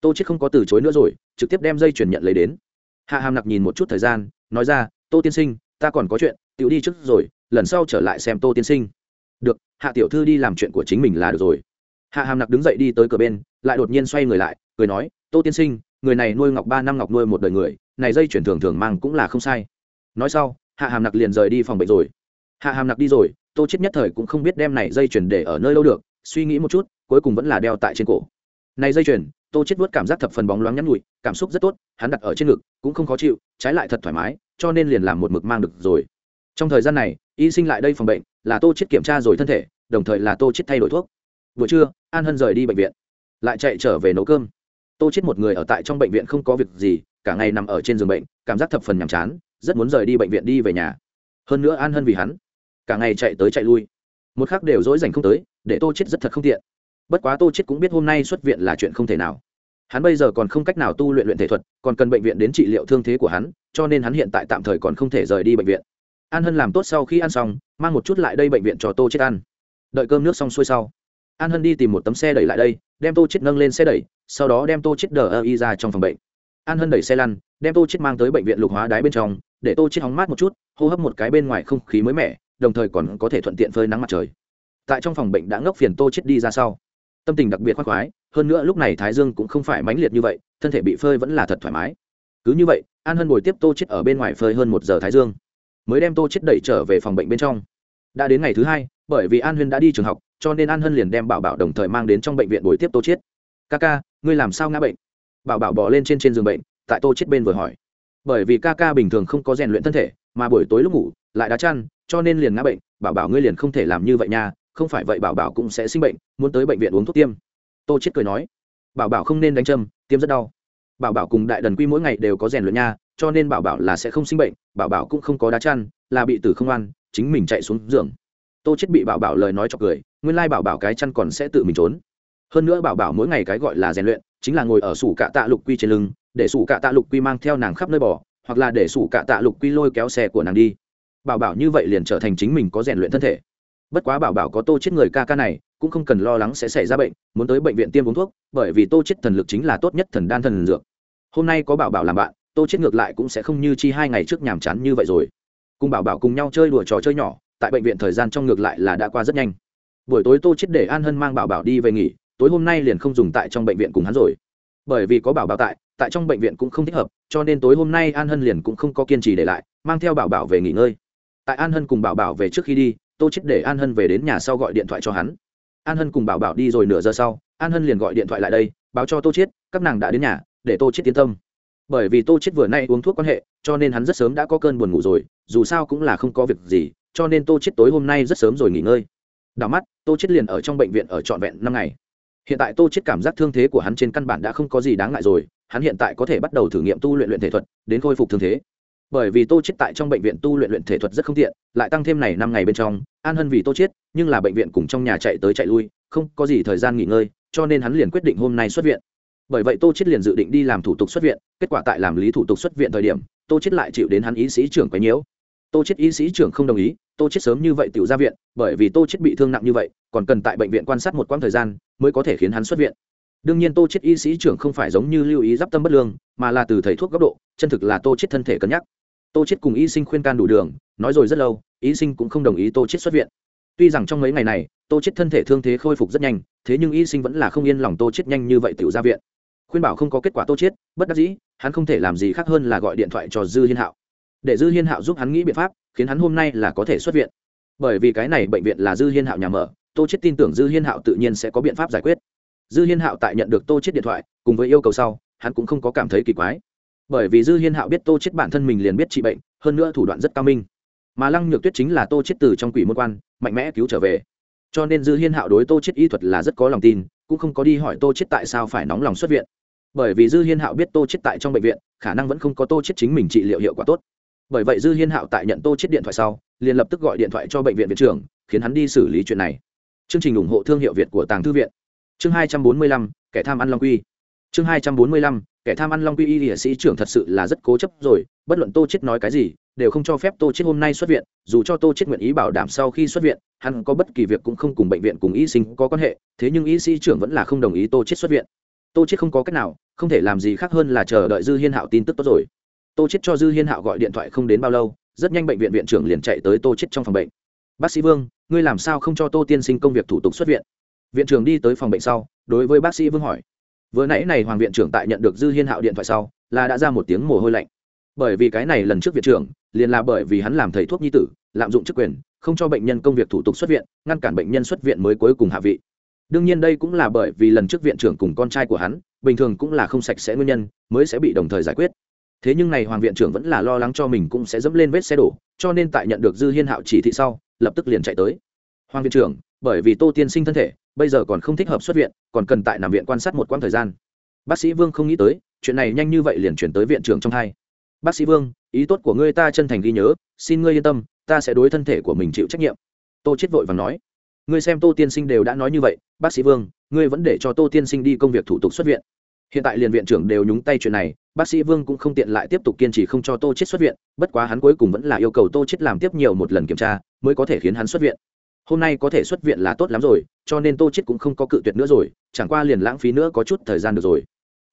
Tô chết không có từ chối nữa rồi, trực tiếp đem dây chuyển nhận lấy đến. Hạ hàm nặc nhìn một chút thời gian, nói ra, tô tiên sinh, ta còn có chuyện, tiểu đi trước rồi, lần sau trở lại xem tô tiên sinh. Được, hạ tiểu thư đi làm chuyện của chính mình là được rồi. Hạ hàm nặc đứng dậy đi tới cửa bên, lại đột nhiên xoay người lại, cười nói, tô tiên sinh, người này nuôi ngọc ba năm ngọc nuôi một đời người, này dây chuyển thường thường mang cũng là không sai. Nói sau, hạ hàm nặc liền rời đi phòng bệnh rồi. Hạ hàm nặc đi rồi, tô chết nhất thời cũng không biết đem này dây chuyển để ở nơi đâu được suy nghĩ một chút, cuối cùng vẫn là đeo tại trên cổ. Này dây chuyền, tô chết vuốt cảm giác thập phần bóng loáng nhắn nhụi cảm xúc rất tốt, hắn đặt ở trên ngực, cũng không khó chịu, trái lại thật thoải mái, cho nên liền làm một mực mang được rồi. Trong thời gian này, y sinh lại đây phòng bệnh, là tô chết kiểm tra rồi thân thể, đồng thời là tô chết thay đổi thuốc. Buổi trưa, an hân rời đi bệnh viện, lại chạy trở về nấu cơm. Tô chết một người ở tại trong bệnh viện không có việc gì, cả ngày nằm ở trên giường bệnh, cảm giác thập phần nhàm chán, rất muốn rời đi bệnh viện đi về nhà. Hơn nữa an hân vì hắn, cả ngày chạy tới chạy lui. Một khắc đều dỗi dành không tới để tô chết rất thật không tiện. Bất quá tô chết cũng biết hôm nay xuất viện là chuyện không thể nào. Hắn bây giờ còn không cách nào tu luyện luyện thể thuật, còn cần bệnh viện đến trị liệu thương thế của hắn, cho nên hắn hiện tại tạm thời còn không thể rời đi bệnh viện. An hân làm tốt sau khi ăn xong, mang một chút lại đây bệnh viện cho tô chết ăn. Đợi cơm nước xong xuôi sau, an hân đi tìm một tấm xe đẩy lại đây, đem tô chết nâng lên xe đẩy, sau đó đem tô chết đờ ơ y ra trong phòng bệnh. An hân đẩy xe lăn, đem tô chết mang tới bệnh viện lục hóa đáy bên trong, để tô chết hóng mát một chút, hô hấp một cái bên ngoài không khí mới mẻ, đồng thời còn có thể thuận tiện phơi nắng mặt trời tại trong phòng bệnh đã ngốc phiền tô chết đi ra sau. Tâm tình đặc biệt khoác khoái, hơn nữa lúc này thái dương cũng không phải mãnh liệt như vậy, thân thể bị phơi vẫn là thật thoải mái. Cứ như vậy, an hân ngồi tiếp tô chết ở bên ngoài phơi hơn một giờ thái dương, mới đem tô chết đẩy trở về phòng bệnh bên trong. Đã đến ngày thứ hai, bởi vì an huyên đã đi trường học, cho nên an hân liền đem bảo bảo đồng thời mang đến trong bệnh viện buổi tiếp tô chết. Ca ca, ngươi làm sao ngã bệnh? Bảo bảo bỏ lên trên trên giường bệnh, tại tô chết bên vừa hỏi. Bởi vì ca ca bình thường không có rèn luyện thân thể, mà buổi tối lúc ngủ, lại đá chăn, cho nên liền ngã bệnh. Bảo bảo, ngươi liền không thể làm như vậy nha không phải vậy bảo bảo cũng sẽ sinh bệnh, muốn tới bệnh viện uống thuốc tiêm. Tô chết cười nói, bảo bảo không nên đánh châm, tiêm rất đau. Bảo bảo cùng đại đần quy mỗi ngày đều có rèn luyện nha, cho nên bảo bảo là sẽ không sinh bệnh, bảo bảo cũng không có đá chăn, là bị tử không ăn, chính mình chạy xuống giường. Tô chết bị bảo bảo lời nói chọc cười, nguyên lai bảo bảo cái chăn còn sẽ tự mình trốn. Hơn nữa bảo bảo mỗi ngày cái gọi là rèn luyện, chính là ngồi ở sủ cạ tạ lục quy trên lưng, để sủ cạ tạ lục quy mang theo nàng khắp nơi bỏ hoặc là để sủ cạ tạ lục quy lôi kéo xe của nàng đi. Bảo bảo như vậy liền trở thành chính mình có rèn luyện thân thể bất quá bảo bảo có tô chết người ca ca này, cũng không cần lo lắng sẽ xảy ra bệnh, muốn tới bệnh viện tiêm uống thuốc, bởi vì tô chết thần lực chính là tốt nhất thần đan thần dược. Hôm nay có bảo bảo làm bạn, tô chết ngược lại cũng sẽ không như chi hai ngày trước nhàm chán như vậy rồi. Cùng bảo bảo cùng nhau chơi đùa trò chơi nhỏ, tại bệnh viện thời gian trong ngược lại là đã qua rất nhanh. Buổi tối tô chết để an hân mang bảo bảo đi về nghỉ, tối hôm nay liền không dùng tại trong bệnh viện cùng hắn rồi. Bởi vì có bảo bảo tại tại trong bệnh viện cũng không thích hợp, cho nên tối hôm nay an hân liền cũng không có kiên trì để lại, mang theo bảo bảo về nghỉ ngơi. Tại an hân cùng bảo bảo về trước khi đi tô chết để an hân về đến nhà sau gọi điện thoại cho hắn. An hân cùng bảo bảo đi rồi nửa giờ sau, an hân liền gọi điện thoại lại đây, báo cho tô chết, các nàng đã đến nhà, để tô chết yên tâm. Bởi vì tô chết vừa nay uống thuốc quan hệ, cho nên hắn rất sớm đã có cơn buồn ngủ rồi, dù sao cũng là không có việc gì, cho nên tô chết tối hôm nay rất sớm rồi nghỉ ngơi. Đảo mắt, tô chết liền ở trong bệnh viện ở trọn vẹn năm ngày. Hiện tại tô chết cảm giác thương thế của hắn trên căn bản đã không có gì đáng ngại rồi, hắn hiện tại có thể bắt đầu thử nghiệm tu luyện luyện thể thuật, đến khôi phục thương thế bởi vì tô chết tại trong bệnh viện tu luyện luyện thể thuật rất không tiện, lại tăng thêm này năm ngày bên trong, an hân vì tô chết, nhưng là bệnh viện cùng trong nhà chạy tới chạy lui, không có gì thời gian nghỉ ngơi, cho nên hắn liền quyết định hôm nay xuất viện. Bởi vậy tô chết liền dự định đi làm thủ tục xuất viện, kết quả tại làm lý thủ tục xuất viện thời điểm, tô chết lại chịu đến hắn y sĩ trưởng quấy nhiễu. Tô chết y sĩ trưởng không đồng ý, tô chết sớm như vậy tiểu ra viện, bởi vì tô chết bị thương nặng như vậy, còn cần tại bệnh viện quan sát một quãng thời gian mới có thể khiến hắn xuất viện. Đương nhiên tô chết y sĩ trưởng không phải giống như lưu ý giáp tâm bất lương, mà là từ thầy thuốc góc độ, chân thực là tô chết thân thể cân nhắc tô chết cùng y sinh khuyên can đủ đường, nói rồi rất lâu, y sinh cũng không đồng ý tô chết xuất viện. Tuy rằng trong mấy ngày này, tô chết thân thể thương thế khôi phục rất nhanh, thế nhưng y sinh vẫn là không yên lòng tô chết nhanh như vậy tự ra viện. Khuyên bảo không có kết quả tô chết bất đắc dĩ, hắn không thể làm gì khác hơn là gọi điện thoại cho dư hiên hạo. Để dư hiên hạo giúp hắn nghĩ biện pháp, khiến hắn hôm nay là có thể xuất viện. Bởi vì cái này bệnh viện là dư hiên hạo nhà mở, tô chết tin tưởng dư hiên hạo tự nhiên sẽ có biện pháp giải quyết. Dư hiên hạo tại nhận được tô chết điện thoại, cùng với yêu cầu sau, hắn cũng không có cảm thấy kỳ quái bởi vì dư hiên hạo biết tô chết bản thân mình liền biết trị bệnh, hơn nữa thủ đoạn rất cao minh. Mà lăng nhược tuyết chính là tô chết từ trong quỷ môn quan, mạnh mẽ cứu trở về. Cho nên dư hiên hạo đối tô chết y thuật là rất có lòng tin, cũng không có đi hỏi tô chết tại sao phải nóng lòng xuất viện. Bởi vì dư hiên hạo biết tô chết tại trong bệnh viện, khả năng vẫn không có tô chết chính mình trị liệu hiệu quả tốt. Bởi vậy dư hiên hạo tại nhận tô chết điện thoại sau, liền lập tức gọi điện thoại cho bệnh viện viện trưởng, khiến hắn đi xử lý chuyện này. Chương trình ủng hộ thương hiệu việt của tàng thư viện. Chương hai trăm bốn mươi lăm, kẻ tham ăn long quy chương hai trăm bốn mươi lăm, kẻ tham ăn long quy y địa sĩ trưởng thật sự là rất cố chấp rồi, bất luận tô chết nói cái gì, đều không cho phép tô chết hôm nay xuất viện, dù cho tô chết nguyện ý bảo đảm sau khi xuất viện, hắn có bất kỳ việc cũng không cùng bệnh viện cùng y sinh có quan hệ, thế nhưng y sĩ trưởng vẫn là không đồng ý tô chết xuất viện. Tô chết không có cách nào, không thể làm gì khác hơn là chờ đợi dư hiên hạo tin tức tốt rồi. Tô chết cho dư hiên hạo gọi điện thoại không đến bao lâu, rất nhanh bệnh viện viện trưởng liền chạy tới tô chết trong phòng bệnh. Bác sĩ vương, ngươi làm sao không cho tô tiên sinh công việc thủ tục xuất viện? Viện trưởng đi tới phòng bệnh sau, đối với bác sĩ vương hỏi vừa nãy này hoàng viện trưởng tại nhận được dư hiên hạo điện thoại sau, là đã ra một tiếng mồ hôi lạnh. Bởi vì cái này lần trước viện trưởng, liền là bởi vì hắn làm thầy thuốc nhi tử, lạm dụng chức quyền, không cho bệnh nhân công việc thủ tục xuất viện, ngăn cản bệnh nhân xuất viện mới cuối cùng hạ vị. Đương nhiên đây cũng là bởi vì lần trước viện trưởng cùng con trai của hắn, bình thường cũng là không sạch sẽ nguyên nhân, mới sẽ bị đồng thời giải quyết. Thế nhưng này hoàng viện trưởng vẫn là lo lắng cho mình cũng sẽ dẫm lên vết xe đổ, cho nên tại nhận được dư hiên hạo chỉ thị sau, lập tức liền chạy tới. Hoàng viện trưởng, bởi vì tô tiên sinh thân thể bây giờ còn không thích hợp xuất viện, còn cần tại nằm viện quan sát một quãng thời gian. Bác sĩ vương không nghĩ tới, chuyện này nhanh như vậy liền chuyển tới viện trưởng trong hai. Bác sĩ vương, ý tốt của ngươi ta chân thành ghi nhớ, xin ngươi yên tâm, ta sẽ đối thân thể của mình chịu trách nhiệm. Tô chết vội và nói. Ngươi xem tô tiên sinh đều đã nói như vậy, bác sĩ vương, ngươi vẫn để cho tô tiên sinh đi công việc thủ tục xuất viện. Hiện tại liền viện trưởng đều nhúng tay chuyện này, bác sĩ vương cũng không tiện lại tiếp tục kiên trì không cho tô chết xuất viện, bất quá hắn cuối cùng vẫn là yêu cầu tô chết làm tiếp nhiều một lần kiểm tra, mới có thể khiến hắn xuất viện hôm nay có thể xuất viện là tốt lắm rồi, cho nên tô chết cũng không có cự tuyệt nữa rồi, chẳng qua liền lãng phí nữa có chút thời gian được rồi.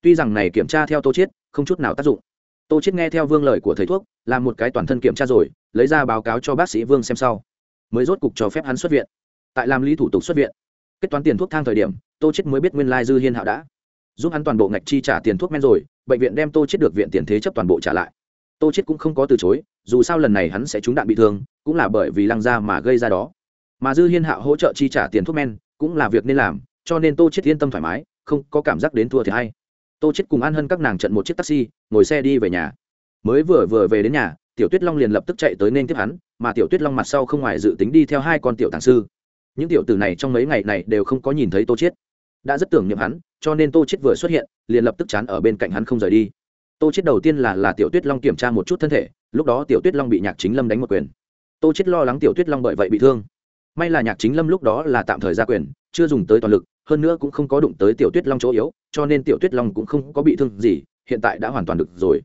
Tuy rằng này kiểm tra theo tô chết không chút nào tác dụng. Tô chết nghe theo vương lời của thầy thuốc làm một cái toàn thân kiểm tra rồi, lấy ra báo cáo cho bác sĩ vương xem sau. Mới rốt cục cho phép hắn xuất viện. Tại làm lý thủ tục xuất viện. Kết toán tiền thuốc thang thời điểm, tô chết mới biết nguyên lai dư hiên hạo đã. Giúp hắn toàn bộ ngạch chi trả tiền thuốc men rồi, bệnh viện đem tô chết được viện tiền thế chấp toàn bộ trả lại. Tô chết cũng không có từ chối, dù sao lần này hắn sẽ trúng đạn bị thương, cũng là bởi vì lăng ra mà gây ra đó mà dư hiên hạo hỗ trợ chi trả tiền thuốc men cũng là việc nên làm, cho nên tô chết yên tâm thoải mái, không có cảm giác đến thua thì hay. Tô chết cùng an hân các nàng trận một chiếc taxi, ngồi xe đi về nhà. Mới vừa vừa về đến nhà, tiểu tuyết long liền lập tức chạy tới nên tiếp hắn, mà tiểu tuyết long mặt sau không ngoài dự tính đi theo hai con tiểu tàng sư. Những tiểu tử này trong mấy ngày này đều không có nhìn thấy tô chết đã rất tưởng niệm hắn, cho nên tô chết vừa xuất hiện, liền lập tức chán ở bên cạnh hắn không rời đi. Tô chết đầu tiên là là tiểu tuyết long kiểm tra một chút thân thể, lúc đó tiểu tuyết long bị nhạc chính lâm đánh một quyền. Tô chết lo lắng tiểu tuyết long bởi vậy bị thương may là nhạc chính lâm lúc đó là tạm thời ra quyền, chưa dùng tới toàn lực, hơn nữa cũng không có đụng tới tiểu tuyết long chỗ yếu, cho nên tiểu tuyết long cũng không có bị thương gì, hiện tại đã hoàn toàn được rồi.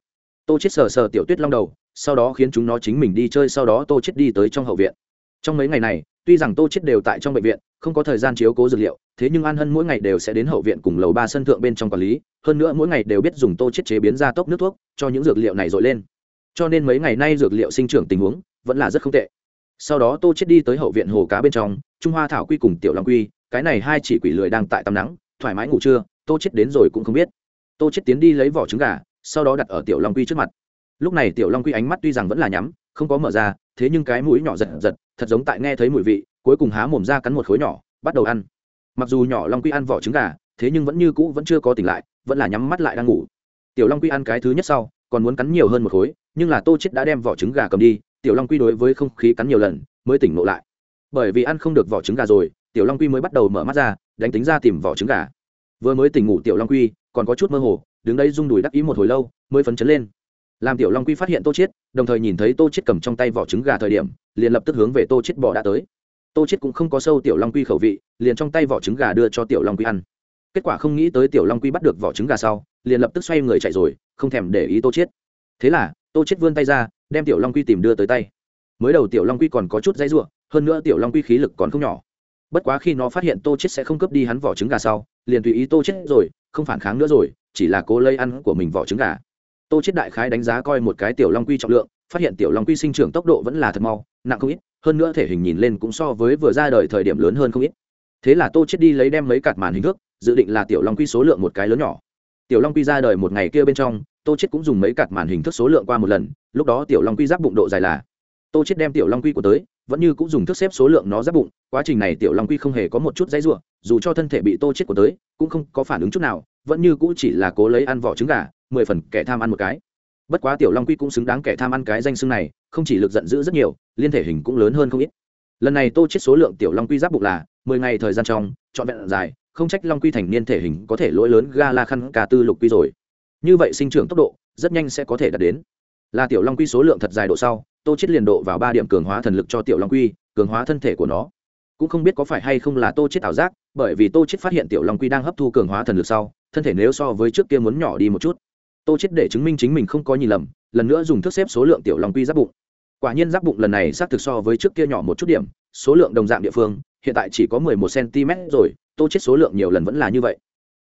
Tô chết sờ sờ tiểu tuyết long đầu, sau đó khiến chúng nó chính mình đi chơi, sau đó tô chết đi tới trong hậu viện. Trong mấy ngày này, tuy rằng tô chết đều tại trong bệnh viện, không có thời gian chiếu cố dược liệu, thế nhưng an hân mỗi ngày đều sẽ đến hậu viện cùng lầu ba sân thượng bên trong quản lý, hơn nữa mỗi ngày đều biết dùng tô chết chế biến ra tốc nước thuốc cho những dược liệu này dội lên. Cho nên mấy ngày nay dược liệu sinh trưởng tình huống vẫn là rất không tệ sau đó tô chết đi tới hậu viện hồ cá bên trong, trung hoa thảo quy cùng tiểu long quy, cái này hai chỉ quỷ lười đang tại tắm nắng, thoải mái ngủ trưa, tô chết đến rồi cũng không biết. Tô chết tiến đi lấy vỏ trứng gà, sau đó đặt ở tiểu long quy trước mặt. Lúc này tiểu long quy ánh mắt tuy rằng vẫn là nhắm, không có mở ra, thế nhưng cái mũi nhỏ giật giật, thật giống tại nghe thấy mùi vị, cuối cùng há mồm ra cắn một khối nhỏ, bắt đầu ăn. Mặc dù nhỏ long quy ăn vỏ trứng gà, thế nhưng vẫn như cũ vẫn chưa có tỉnh lại, vẫn là nhắm mắt lại đang ngủ. Tiểu long quy ăn cái thứ nhất sau, còn muốn cắn nhiều hơn một khối, nhưng là tô chết đã đem vỏ trứng gà cầm đi tiểu long quy đối với không khí cắn nhiều lần mới tỉnh ngộ lại. Bởi vì ăn không được vỏ trứng gà rồi tiểu long quy mới bắt đầu mở mắt ra đánh tính ra tìm vỏ trứng gà. Vừa mới tỉnh ngủ tiểu long quy còn có chút mơ hồ đứng đấy rung đùi đắc ý một hồi lâu mới phấn chấn lên. Làm tiểu long quy phát hiện tô Chết, đồng thời nhìn thấy tô Chết cầm trong tay vỏ trứng gà thời điểm liền lập tức hướng về tô chết bỏ đã tới. Tô Chết cũng không có sâu tiểu long quy khẩu vị liền trong tay vỏ trứng gà đưa cho tiểu long quy ăn. Kết quả không nghĩ tới tiểu long quy bắt được vỏ trứng gà sau liền lập tức xoay người chạy rồi không thèm để ý tô Chết. thế là tô Chết vươn tay ra đem tiểu long quy tìm đưa tới tay. Mới đầu tiểu long quy còn có chút dãy ruộng hơn nữa tiểu long quy khí lực còn không nhỏ. Bất quá khi nó phát hiện tô chết sẽ không cướp đi hắn vỏ trứng gà sau, liền tùy ý tô chết rồi, không phản kháng nữa rồi, chỉ là cố lấy ăn của mình vỏ trứng gà. Tô chết đại khái đánh giá coi một cái tiểu long quy trọng lượng, phát hiện tiểu long quy sinh trưởng tốc độ vẫn là thật mau, nặng không ít, hơn nữa thể hình nhìn lên cũng so với vừa ra đời thời điểm lớn hơn không ít. Thế là tô chết đi lấy đem mấy cạt màn hình thức dự định là tiểu long quy số lượng một cái lớn nhỏ. Tiểu long quy ra đời một ngày kia bên trong tô chết cũng dùng mấy cạt màn hình thức số lượng qua một lần, lúc đó tiểu long quy giáp bụng độ dài là. Tô chết đem tiểu long quy của tới, vẫn như cũng dùng thức xếp số lượng nó giáp bụng, quá trình này tiểu long quy không hề có một chút dãy ruộng dù cho thân thể bị tô chết của tới, cũng không có phản ứng chút nào, vẫn như cũng chỉ là cố lấy ăn vỏ trứng gà, mười phần kẻ tham ăn một cái. Bất quá tiểu long quy cũng xứng đáng kẻ tham ăn cái danh xưng này, không chỉ lực giận dữ rất nhiều, liên thể hình cũng lớn hơn không ít. Lần này tô chết số lượng tiểu long quy giáp bụng là mười ngày thời gian trong, trọn vẹn dài, không trách long quy thành niên thể hình có thể lỗi lớn ga la khăn ca tư lục quy rồi như vậy sinh trưởng tốc độ rất nhanh sẽ có thể đạt đến. Là tiểu long quy số lượng thật dài độ sau, tô chết liền độ vào ba điểm cường hóa thần lực cho tiểu long quy, cường hóa thân thể của nó. Cũng không biết có phải hay không là tô chết ảo giác, bởi vì tô chết phát hiện tiểu long quy đang hấp thu cường hóa thần lực sau, thân thể nếu so với trước kia muốn nhỏ đi một chút. Tô chết để chứng minh chính mình không có nhìn lầm, lần nữa dùng thước xếp số lượng tiểu long quy giáp bụng. Quả nhiên giáp bụng lần này xác thực so với trước kia nhỏ một chút điểm, số lượng đồng dạng địa phương, hiện tại chỉ có 11 cm rồi, tô chết số lượng nhiều lần vẫn là như vậy.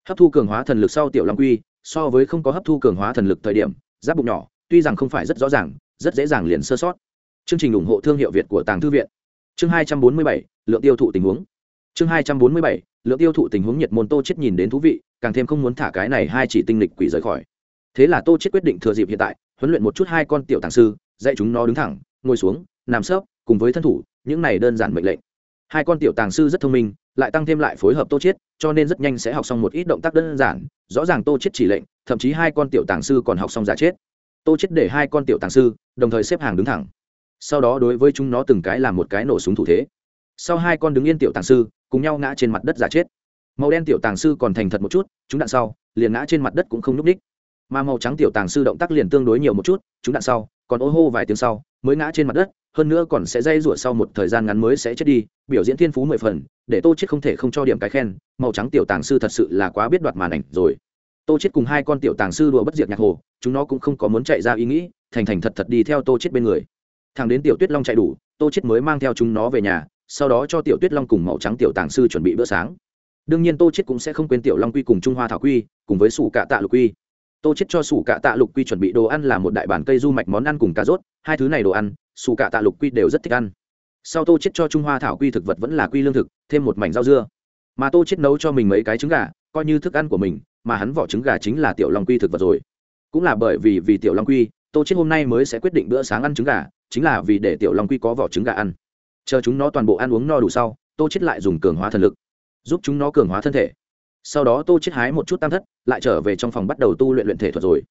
Hấp thu cường hóa thần lực sau tiểu long quy so với không có hấp thu cường hóa thần lực thời điểm giáp bụng nhỏ tuy rằng không phải rất rõ ràng rất dễ dàng liền sơ sót. Chương trình ủng hộ thương hiệu việt của tàng thư viện. Chương 247, lượng tiêu thụ tình huống. Chương 247, lượng tiêu thụ tình huống nhiệt môn tô chết nhìn đến thú vị càng thêm không muốn thả cái này hai chỉ tinh lịch quỷ rời khỏi. Thế là tô chết quyết định thừa dịp hiện tại huấn luyện một chút hai con tiểu tàng sư dạy chúng nó đứng thẳng ngồi xuống nằm sấp cùng với thân thủ những này đơn giản mệnh lệnh. Hai con tiểu tàng sư rất thông minh lại tăng thêm lại phối hợp tô chiết, cho nên rất nhanh sẽ học xong một ít động tác đơn giản, rõ ràng tô chiết chỉ lệnh, thậm chí hai con tiểu tàng sư còn học xong giả chết. Tô chiết để hai con tiểu tàng sư, đồng thời xếp hàng đứng thẳng. Sau đó đối với chúng nó từng cái làm một cái nổ súng thủ thế. Sau hai con đứng yên tiểu tàng sư, cùng nhau ngã trên mặt đất giả chết. Màu đen tiểu tàng sư còn thành thật một chút, chúng đạn sau, liền ngã trên mặt đất cũng không nhúc ních mà màu trắng tiểu tàng sư động tác liền tương đối nhiều một chút, chúng đạn sau, còn ô hô vài tiếng sau, mới ngã trên mặt đất hơn nữa còn sẽ dây rủa sau một thời gian ngắn mới sẽ chết đi, biểu diễn thiên phú mười phần, để tô chết không thể không cho điểm cái khen, màu trắng tiểu tàng sư thật sự là quá biết đoạt màn ảnh rồi. Tô chết cùng hai con tiểu tàng sư đùa bất diệt nhạc hồ, chúng nó cũng không có muốn chạy ra ý nghĩ, thành thành thật thật đi theo tô chết bên người. Thằng đến tiểu tuyết long chạy đủ, tô chết mới mang theo chúng nó về nhà, sau đó cho tiểu tuyết long cùng màu trắng tiểu tàng sư chuẩn bị bữa sáng. Đương nhiên tô chết cũng sẽ không quên tiểu long quy cùng trung hoa thảo quy, cùng với sủ cạ tạ lục quy. Tô chết cho sủ cạ tạ lục quy chuẩn bị đồ ăn là một đại bản cây du mạch món ăn cùng cà rốt, hai thứ này đồ ăn xù cả tạ lục quy đều rất thích ăn. Sau tô chết cho trung hoa thảo quy thực vật vẫn là quy lương thực, thêm một mảnh rau dưa. Mà tô chết nấu cho mình mấy cái trứng gà, coi như thức ăn của mình, mà hắn vỏ trứng gà chính là tiểu long quy thực vật rồi. Cũng là bởi vì vì tiểu long quy, tô chết hôm nay mới sẽ quyết định bữa sáng ăn trứng gà, chính là vì để tiểu long quy có vỏ trứng gà ăn. Chờ chúng nó toàn bộ ăn uống no đủ sau, tô chết lại dùng cường hóa thần lực, giúp chúng nó cường hóa thân thể. Sau đó tô chết hái một chút tam thất, lại trở về trong phòng bắt đầu tu luyện luyện thể thuật rồi.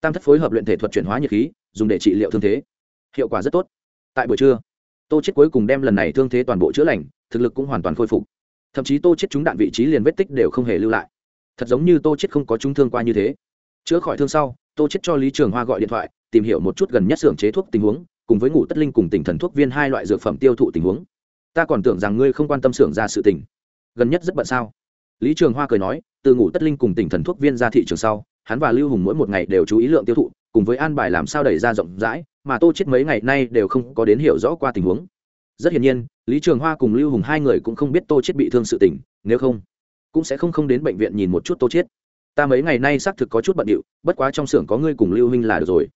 Tam thất phối hợp luyện thể thuật chuyển hóa nhiệt khí, dùng để trị liệu thương thế hiệu quả rất tốt. Tại buổi trưa, tô chết cuối cùng đem lần này thương thế toàn bộ chữa lành, thực lực cũng hoàn toàn khôi phục. Thậm chí tô chết trúng đạn vị trí liền vết tích đều không hề lưu lại. Thật giống như tô chết không có trúng thương qua như thế. Chữa khỏi thương sau, tô chết cho lý trường hoa gọi điện thoại, tìm hiểu một chút gần nhất xưởng chế thuốc tình huống, cùng với ngủ tất linh cùng tỉnh thần thuốc viên hai loại dược phẩm tiêu thụ tình huống. Ta còn tưởng rằng ngươi không quan tâm xưởng ra sự tình. Gần nhất rất bận sao? Lý trường hoa cười nói, từ ngủ tất linh cùng tỉnh thần thuốc viên ra thị trường sau, hắn và lưu hùng mỗi một ngày đều chú ý lượng tiêu thụ, cùng với an bài làm sao đẩy ra rộng rãi mà tô chết mấy ngày nay đều không có đến hiểu rõ qua tình huống. Rất hiển nhiên, lý trường hoa cùng lưu hùng hai người cũng không biết tô chết bị thương sự tình, nếu không, cũng sẽ không không đến bệnh viện nhìn một chút tô chết. Ta mấy ngày nay xác thực có chút bận điệu, bất quá trong xưởng có ngươi cùng lưu huynh là được rồi.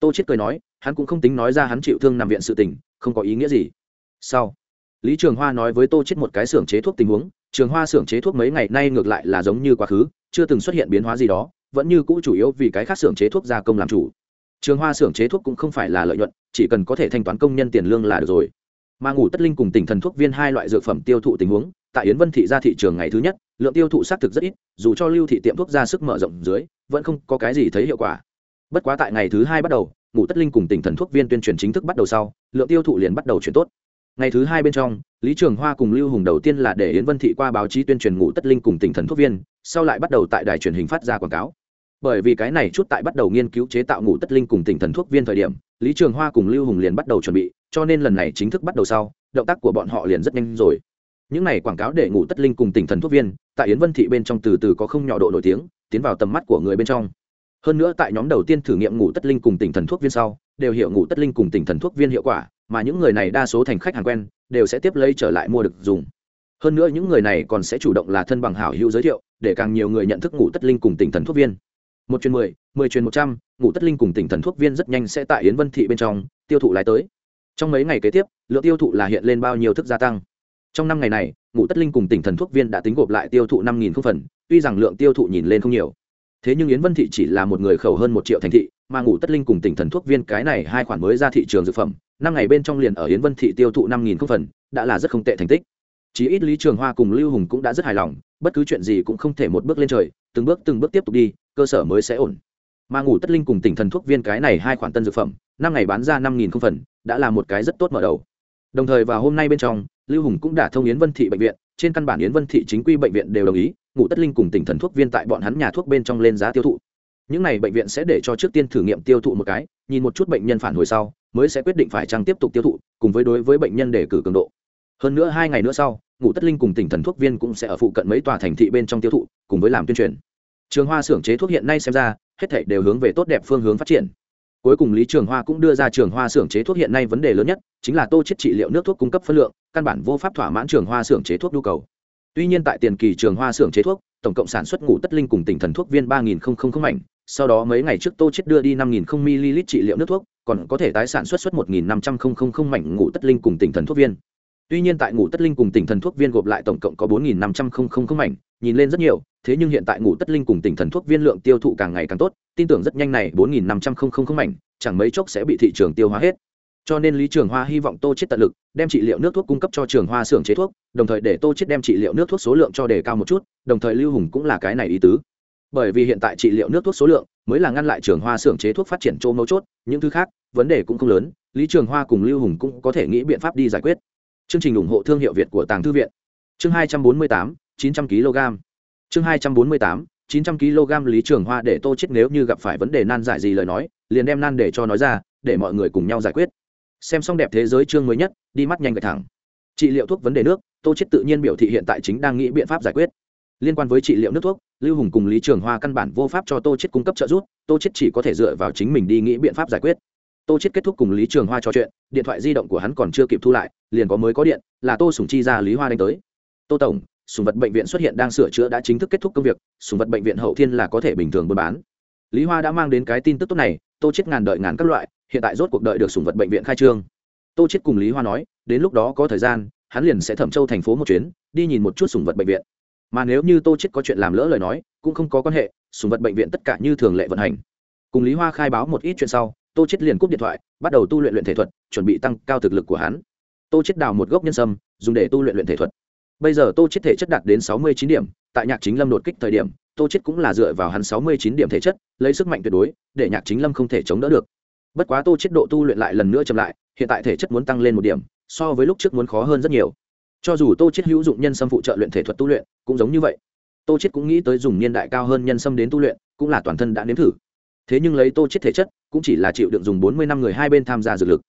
Tô chết cười nói, hắn cũng không tính nói ra hắn chịu thương nằm viện sự tình, không có ý nghĩa gì. Sau, lý trường hoa nói với tô chết một cái xưởng chế thuốc tình huống, trường hoa xưởng chế thuốc mấy ngày nay ngược lại là giống như quá khứ, chưa từng xuất hiện biến hóa gì đó, vẫn như cũ chủ yếu vì cái khác xưởng chế thuốc gia công làm chủ trường hoa xưởng chế thuốc cũng không phải là lợi nhuận, chỉ cần có thể thanh toán công nhân tiền lương là được rồi. Mà ngủ tất linh cùng tỉnh thần thuốc viên hai loại dược phẩm tiêu thụ tình huống, tại yến vân thị ra thị trường ngày thứ nhất, lượng tiêu thụ xác thực rất ít, dù cho lưu thị tiệm thuốc ra sức mở rộng dưới, vẫn không có cái gì thấy hiệu quả. Bất quá tại ngày thứ hai bắt đầu, ngủ tất linh cùng tỉnh thần thuốc viên tuyên truyền chính thức bắt đầu sau, lượng tiêu thụ liền bắt đầu chuyển tốt. Ngày thứ hai bên trong, lý trường hoa cùng lưu hùng đầu tiên là để yến vân thị qua báo chí tuyên truyền ngủ tất linh cùng tỉnh thần thuốc viên, sau lại bắt đầu tại đài truyền hình phát ra quảng cáo bởi vì cái này chút tại bắt đầu nghiên cứu chế tạo ngủ tất linh cùng tỉnh thần thuốc viên thời điểm, lý trường hoa cùng lưu hùng liền bắt đầu chuẩn bị, cho nên lần này chính thức bắt đầu sau, động tác của bọn họ liền rất nhanh rồi. Những này quảng cáo để ngủ tất linh cùng tỉnh thần thuốc viên, tại yến vân thị bên trong từ từ có không nhỏ độ nổi tiếng, tiến vào tầm mắt của người bên trong. Hơn nữa tại nhóm đầu tiên thử nghiệm ngủ tất linh cùng tỉnh thần thuốc viên sau, đều hiểu ngủ tất linh cùng tỉnh thần thuốc viên hiệu quả, mà những người này đa số thành khách hàng quen, đều sẽ tiếp lấy trở lại mua được dùng. Hơn nữa những người này còn sẽ chủ động là thân bằng hảo hữu giới thiệu, để càng nhiều người nhận thức ngủ tất linh cùng tỉnh thần thuốc viên một chuyến mười mười chuyến một trăm ngủ tất linh cùng tỉnh thần thuốc viên rất nhanh sẽ tại yến vân thị bên trong, tiêu thụ lái tới. Trong mấy ngày kế tiếp, lượng tiêu thụ là hiện lên bao nhiêu thức gia tăng. Trong năm ngày này ngủ tất linh cùng tỉnh thần thuốc viên đã tính gộp lại tiêu thụ năm nghìn không phần, tuy rằng lượng tiêu thụ nhìn lên không nhiều. Thế nhưng yến vân thị chỉ là một người khẩu hơn một triệu thành thị, mà ngủ tất linh cùng tỉnh thần thuốc viên cái này hai khoản mới ra thị trường dược phẩm, năm ngày bên trong liền ở yến vân thị tiêu thụ năm nghìn không phần, đã là rất không tệ thành tích. Chí ít lý trường hoa cùng lưu hùng cũng đã rất hài lòng, bất cứ chuyện gì cũng không thể một bước lên trời, từng bước từng bước tiếp tục đi cơ sở mới sẽ ổn. Mà ngủ tất linh cùng tỉnh thần thuốc viên cái này hai khoản tân dược phẩm, năm ngày bán ra năm nghìn không phần, đã là một cái rất tốt mở đầu. Đồng thời vào hôm nay bên trong, lưu hùng cũng đã thông yến vân thị bệnh viện, trên căn bản yến vân thị chính quy bệnh viện đều đồng ý, ngủ tất linh cùng tỉnh thần thuốc viên tại bọn hắn nhà thuốc bên trong lên giá tiêu thụ. Những này bệnh viện sẽ để cho trước tiên thử nghiệm tiêu thụ một cái, nhìn một chút bệnh nhân phản hồi sau, mới sẽ quyết định phải chăng tiếp tục tiêu thụ, cùng với đối với bệnh nhân để cử cường độ. Hơn nữa hai ngày nữa sau, ngủ tất linh cùng tỉnh thần thuốc viên cũng sẽ ở phụ cận mấy tòa thành thị bên trong tiêu thụ, cùng với làm tuyên truyền trường hoa xưởng chế thuốc hiện nay xem ra, hết thảy đều hướng về tốt đẹp phương hướng phát triển. Cuối cùng lý trường hoa cũng đưa ra trường hoa xưởng chế thuốc hiện nay vấn đề lớn nhất, chính là tô chết trị liệu nước thuốc cung cấp phân lượng, căn bản vô pháp thỏa mãn trường hoa xưởng chế thuốc nhu cầu. Tuy nhiên tại tiền kỳ trường hoa xưởng chế thuốc, tổng cộng sản xuất ngủ tất linh cùng tỉnh thần thuốc viên ba nghìn không không không mảnh, sau đó mấy ngày trước tô chết đưa đi năm nghìn không ml trị liệu nước thuốc, còn có thể tái sản xuất suất một nghìn năm trăm không không không mảnh ngủ tất linh cùng tỉnh thần thuốc viên tuy nhiên tại ngủ tất linh cùng tỉnh thần thuốc viên gộp lại tổng cộng có bốn nghìn năm trăm không không không mảnh, nhìn lên rất nhiều, thế nhưng hiện tại ngủ tất linh cùng tỉnh thần thuốc viên lượng tiêu thụ càng ngày càng tốt, tin tưởng rất nhanh này bốn nghìn năm trăm không không không mảnh, chẳng mấy chốc sẽ bị thị trường tiêu hóa hết. Cho nên lý trường hoa hy vọng tô chết tận lực, đem trị liệu nước thuốc cung cấp cho trường hoa xưởng chế thuốc, đồng thời để tô chết đem trị liệu nước thuốc số lượng cho đề cao một chút, đồng thời lưu hùng cũng là cái này ý tứ. Bởi vì hiện tại trị liệu nước thuốc số lượng mới là ngăn lại trường hoa xưởng chế thuốc phát triển chỗ mấu chốt, những thứ khác, vấn đề cũng không lớn, lý trường hoa cùng lưu hùng cũng có thể nghĩ biện pháp đi giải quyết chương trình ủng hộ thương hiệu việt của tàng thư viện. Chương hai trăm bốn mươi tám, chín trăm kg. Chương hai trăm bốn mươi tám, chín trăm kg lý trường hoa để tô chết nếu như gặp phải vấn đề nan giải gì lời nói, liền đem nan để cho nói ra, để mọi người cùng nhau giải quyết. Xem xong đẹp thế giới chương mới nhất, đi mắt nhanh gạch thẳng. Trị liệu thuốc vấn đề nước, tô chết tự nhiên biểu thị hiện tại chính đang nghĩ biện pháp giải quyết. Liên quan với trị liệu nước thuốc, lưu hùng cùng lý trường hoa căn bản vô pháp cho tô chết cung cấp trợ giúp, tô chết chỉ có thể dựa vào chính mình đi nghĩ biện pháp giải quyết tô chết kết thúc cùng lý trường hoa trò chuyện, điện thoại di động của hắn còn chưa kịp thu lại, liền có mới có điện, là tô sùng chi ra lý hoa đánh tới. Tô tổng, sùng vật bệnh viện xuất hiện đang sửa chữa đã chính thức kết thúc công việc, sùng vật bệnh viện hậu thiên là có thể bình thường buôn bán. Lý hoa đã mang đến cái tin tức tốt này, tô chết ngàn đợi ngàn các loại, hiện tại rốt cuộc đợi được sùng vật bệnh viện khai trương. Tô chết cùng lý hoa nói, đến lúc đó có thời gian, hắn liền sẽ thẩm châu thành phố một chuyến, đi nhìn một chút sùng vật bệnh viện. Mà nếu như tô chết có chuyện làm lỡ lời nói, cũng không có quan hệ, sùng vật bệnh viện tất cả như thường lệ vận hành. Cùng lý hoa khai báo một ít chuyện sau tô chết liền cúp điện thoại, bắt đầu tu luyện luyện thể thuật, chuẩn bị tăng cao thực lực của hắn. Tô chết đào một gốc nhân sâm, dùng để tu luyện luyện thể thuật. Bây giờ tô chết thể chất đạt đến sáu mươi chín điểm, tại nhạc chính lâm đột kích thời điểm, tô chết cũng là dựa vào hắn sáu mươi chín điểm thể chất, lấy sức mạnh tuyệt đối, để nhạc chính lâm không thể chống đỡ được. Bất quá tô chết độ tu luyện lại lần nữa chậm lại, hiện tại thể chất muốn tăng lên một điểm, so với lúc trước muốn khó hơn rất nhiều. Cho dù tô chết hữu dụng nhân sâm phụ trợ luyện thể thuật tu luyện, cũng giống như vậy. Tô chết cũng nghĩ tới dùng niên đại cao hơn nhân sâm đến tu luyện, cũng là toàn thân đã nếm thử thế nhưng lấy tô chết thể chất, cũng chỉ là chịu đựng dùng bốn mươi năm người hai bên tham gia dược lực.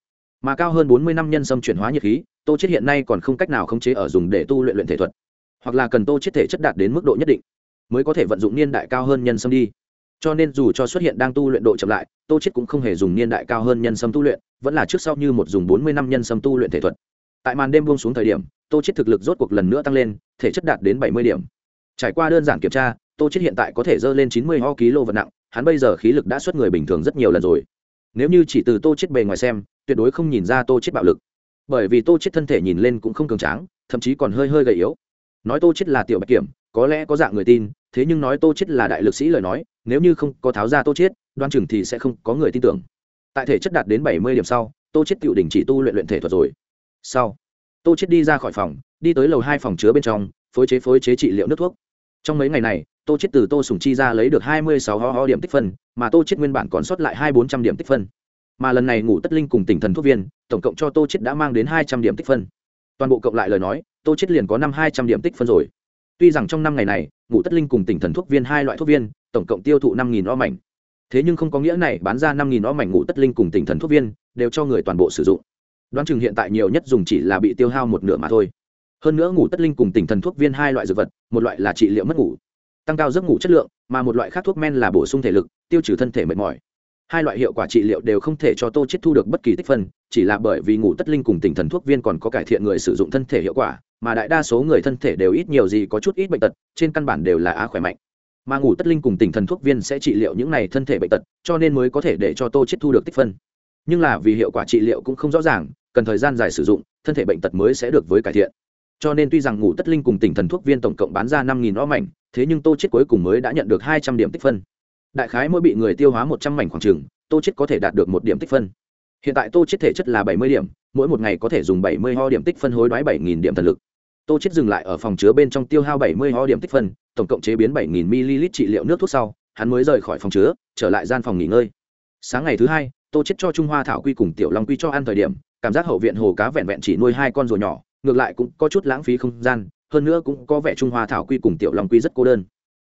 Mà cao hơn bốn mươi năm nhân sâm chuyển hóa nhiệt khí, tô chết hiện nay còn không cách nào khống chế ở dùng để tu luyện luyện thể thuật. Hoặc là cần tô chết thể chất đạt đến mức độ nhất định, mới có thể vận dụng niên đại cao hơn nhân sâm đi. Cho nên dù cho xuất hiện đang tu luyện độ chậm lại, tô chết cũng không hề dùng niên đại cao hơn nhân sâm tu luyện, vẫn là trước sau như một dùng bốn mươi năm nhân sâm tu luyện thể thuật. Tại màn đêm buông xuống thời điểm, tô chết thực lực rốt cuộc lần nữa tăng lên, thể chất đạt đến bảy mươi điểm. Trải qua đơn giản kiểm tra, tô chết hiện tại có thể dơ lên chín mươi ho kg vật nặng hắn bây giờ khí lực đã xuất người bình thường rất nhiều lần rồi. Nếu như chỉ từ tô chết bề ngoài xem, tuyệt đối không nhìn ra tô chết bạo lực. Bởi vì tô chết thân thể nhìn lên cũng không cường tráng, thậm chí còn hơi hơi gầy yếu. Nói tô chết là tiểu bạch kiểm, có lẽ có dạng người tin, thế nhưng nói tô chết là đại lực sĩ lời nói, nếu như không có tháo ra tô chết đoan chừng thì sẽ không có người tin tưởng. Tại thể chất đạt đến bảy mươi điểm sau, tô chết tiểu đỉnh chỉ tu luyện luyện thể thuật rồi. Sau, tô chết đi ra khỏi phòng, đi tới lầu hai phòng chứa bên trong, phối chế phối chế trị liệu nước thuốc. Trong mấy ngày này tô chết từ tô sùng chi ra lấy được hai mươi sáu ho ho điểm tích phân, mà tô chết nguyên bản còn sót lại hai bốn trăm điểm tích phân. Mà lần này ngủ tất linh cùng tỉnh thần thuốc viên, tổng cộng cho tô chết đã mang đến hai trăm điểm tích phân. Toàn bộ cộng lại lời nói, tô chết liền có năm hai trăm điểm tích phân rồi. Tuy rằng trong năm ngày này, ngủ tất linh cùng tỉnh thần thuốc viên hai loại thuốc viên, tổng cộng tiêu thụ năm nghìn o mảnh. Thế nhưng không có nghĩa này bán ra năm nghìn o mảnh ngủ tất linh cùng tỉnh thần thuốc viên, đều cho người toàn bộ sử dụng. Đoán chừng hiện tại nhiều nhất dùng chỉ là bị tiêu hao một nửa mà thôi. Hơn nữa ngủ tất linh cùng tỉnh thần thuốc viên hai loại dược vật, một loại là trị liệu mất ngủ tăng cao giấc ngủ chất lượng, mà một loại khác thuốc men là bổ sung thể lực, tiêu trừ thân thể mệt mỏi. Hai loại hiệu quả trị liệu đều không thể cho tô chết thu được bất kỳ tích phân, chỉ là bởi vì ngủ tất linh cùng tỉnh thần thuốc viên còn có cải thiện người sử dụng thân thể hiệu quả, mà đại đa số người thân thể đều ít nhiều gì có chút ít bệnh tật, trên căn bản đều là á khỏe mạnh. Mà ngủ tất linh cùng tỉnh thần thuốc viên sẽ trị liệu những này thân thể bệnh tật, cho nên mới có thể để cho tô chết thu được tích phân. Nhưng là vì hiệu quả trị liệu cũng không rõ ràng, cần thời gian dài sử dụng, thân thể bệnh tật mới sẽ được với cải thiện. Cho nên tuy rằng ngủ tất linh cùng tỉnh thần thuốc viên tổng cộng bán ra năm nghìn o mảnh thế nhưng tô chết cuối cùng mới đã nhận được hai trăm điểm tích phân. Đại khái mỗi bị người tiêu hóa một trăm mảnh khoảng trường, tô chết có thể đạt được một điểm tích phân. Hiện tại tô chết thể chất là bảy mươi điểm, mỗi một ngày có thể dùng bảy mươi ho điểm tích phân hối đoái bảy nghìn điểm thần lực. Tô chết dừng lại ở phòng chứa bên trong tiêu hao bảy mươi ho điểm tích phân, tổng cộng chế biến bảy nghìn ml trị liệu nước thuốc sau, hắn mới rời khỏi phòng chứa, trở lại gian phòng nghỉ ngơi. Sáng ngày thứ hai, tô chết cho trung hoa thảo quy cùng tiểu long quy cho ăn thời điểm, cảm giác hậu viện hồ cá vẹn vẹn chỉ nuôi hai con rùa nhỏ, ngược lại cũng có chút lãng phí không gian hơn nữa cũng có vẻ trung hoa thảo quy cùng tiểu long quy rất cô đơn.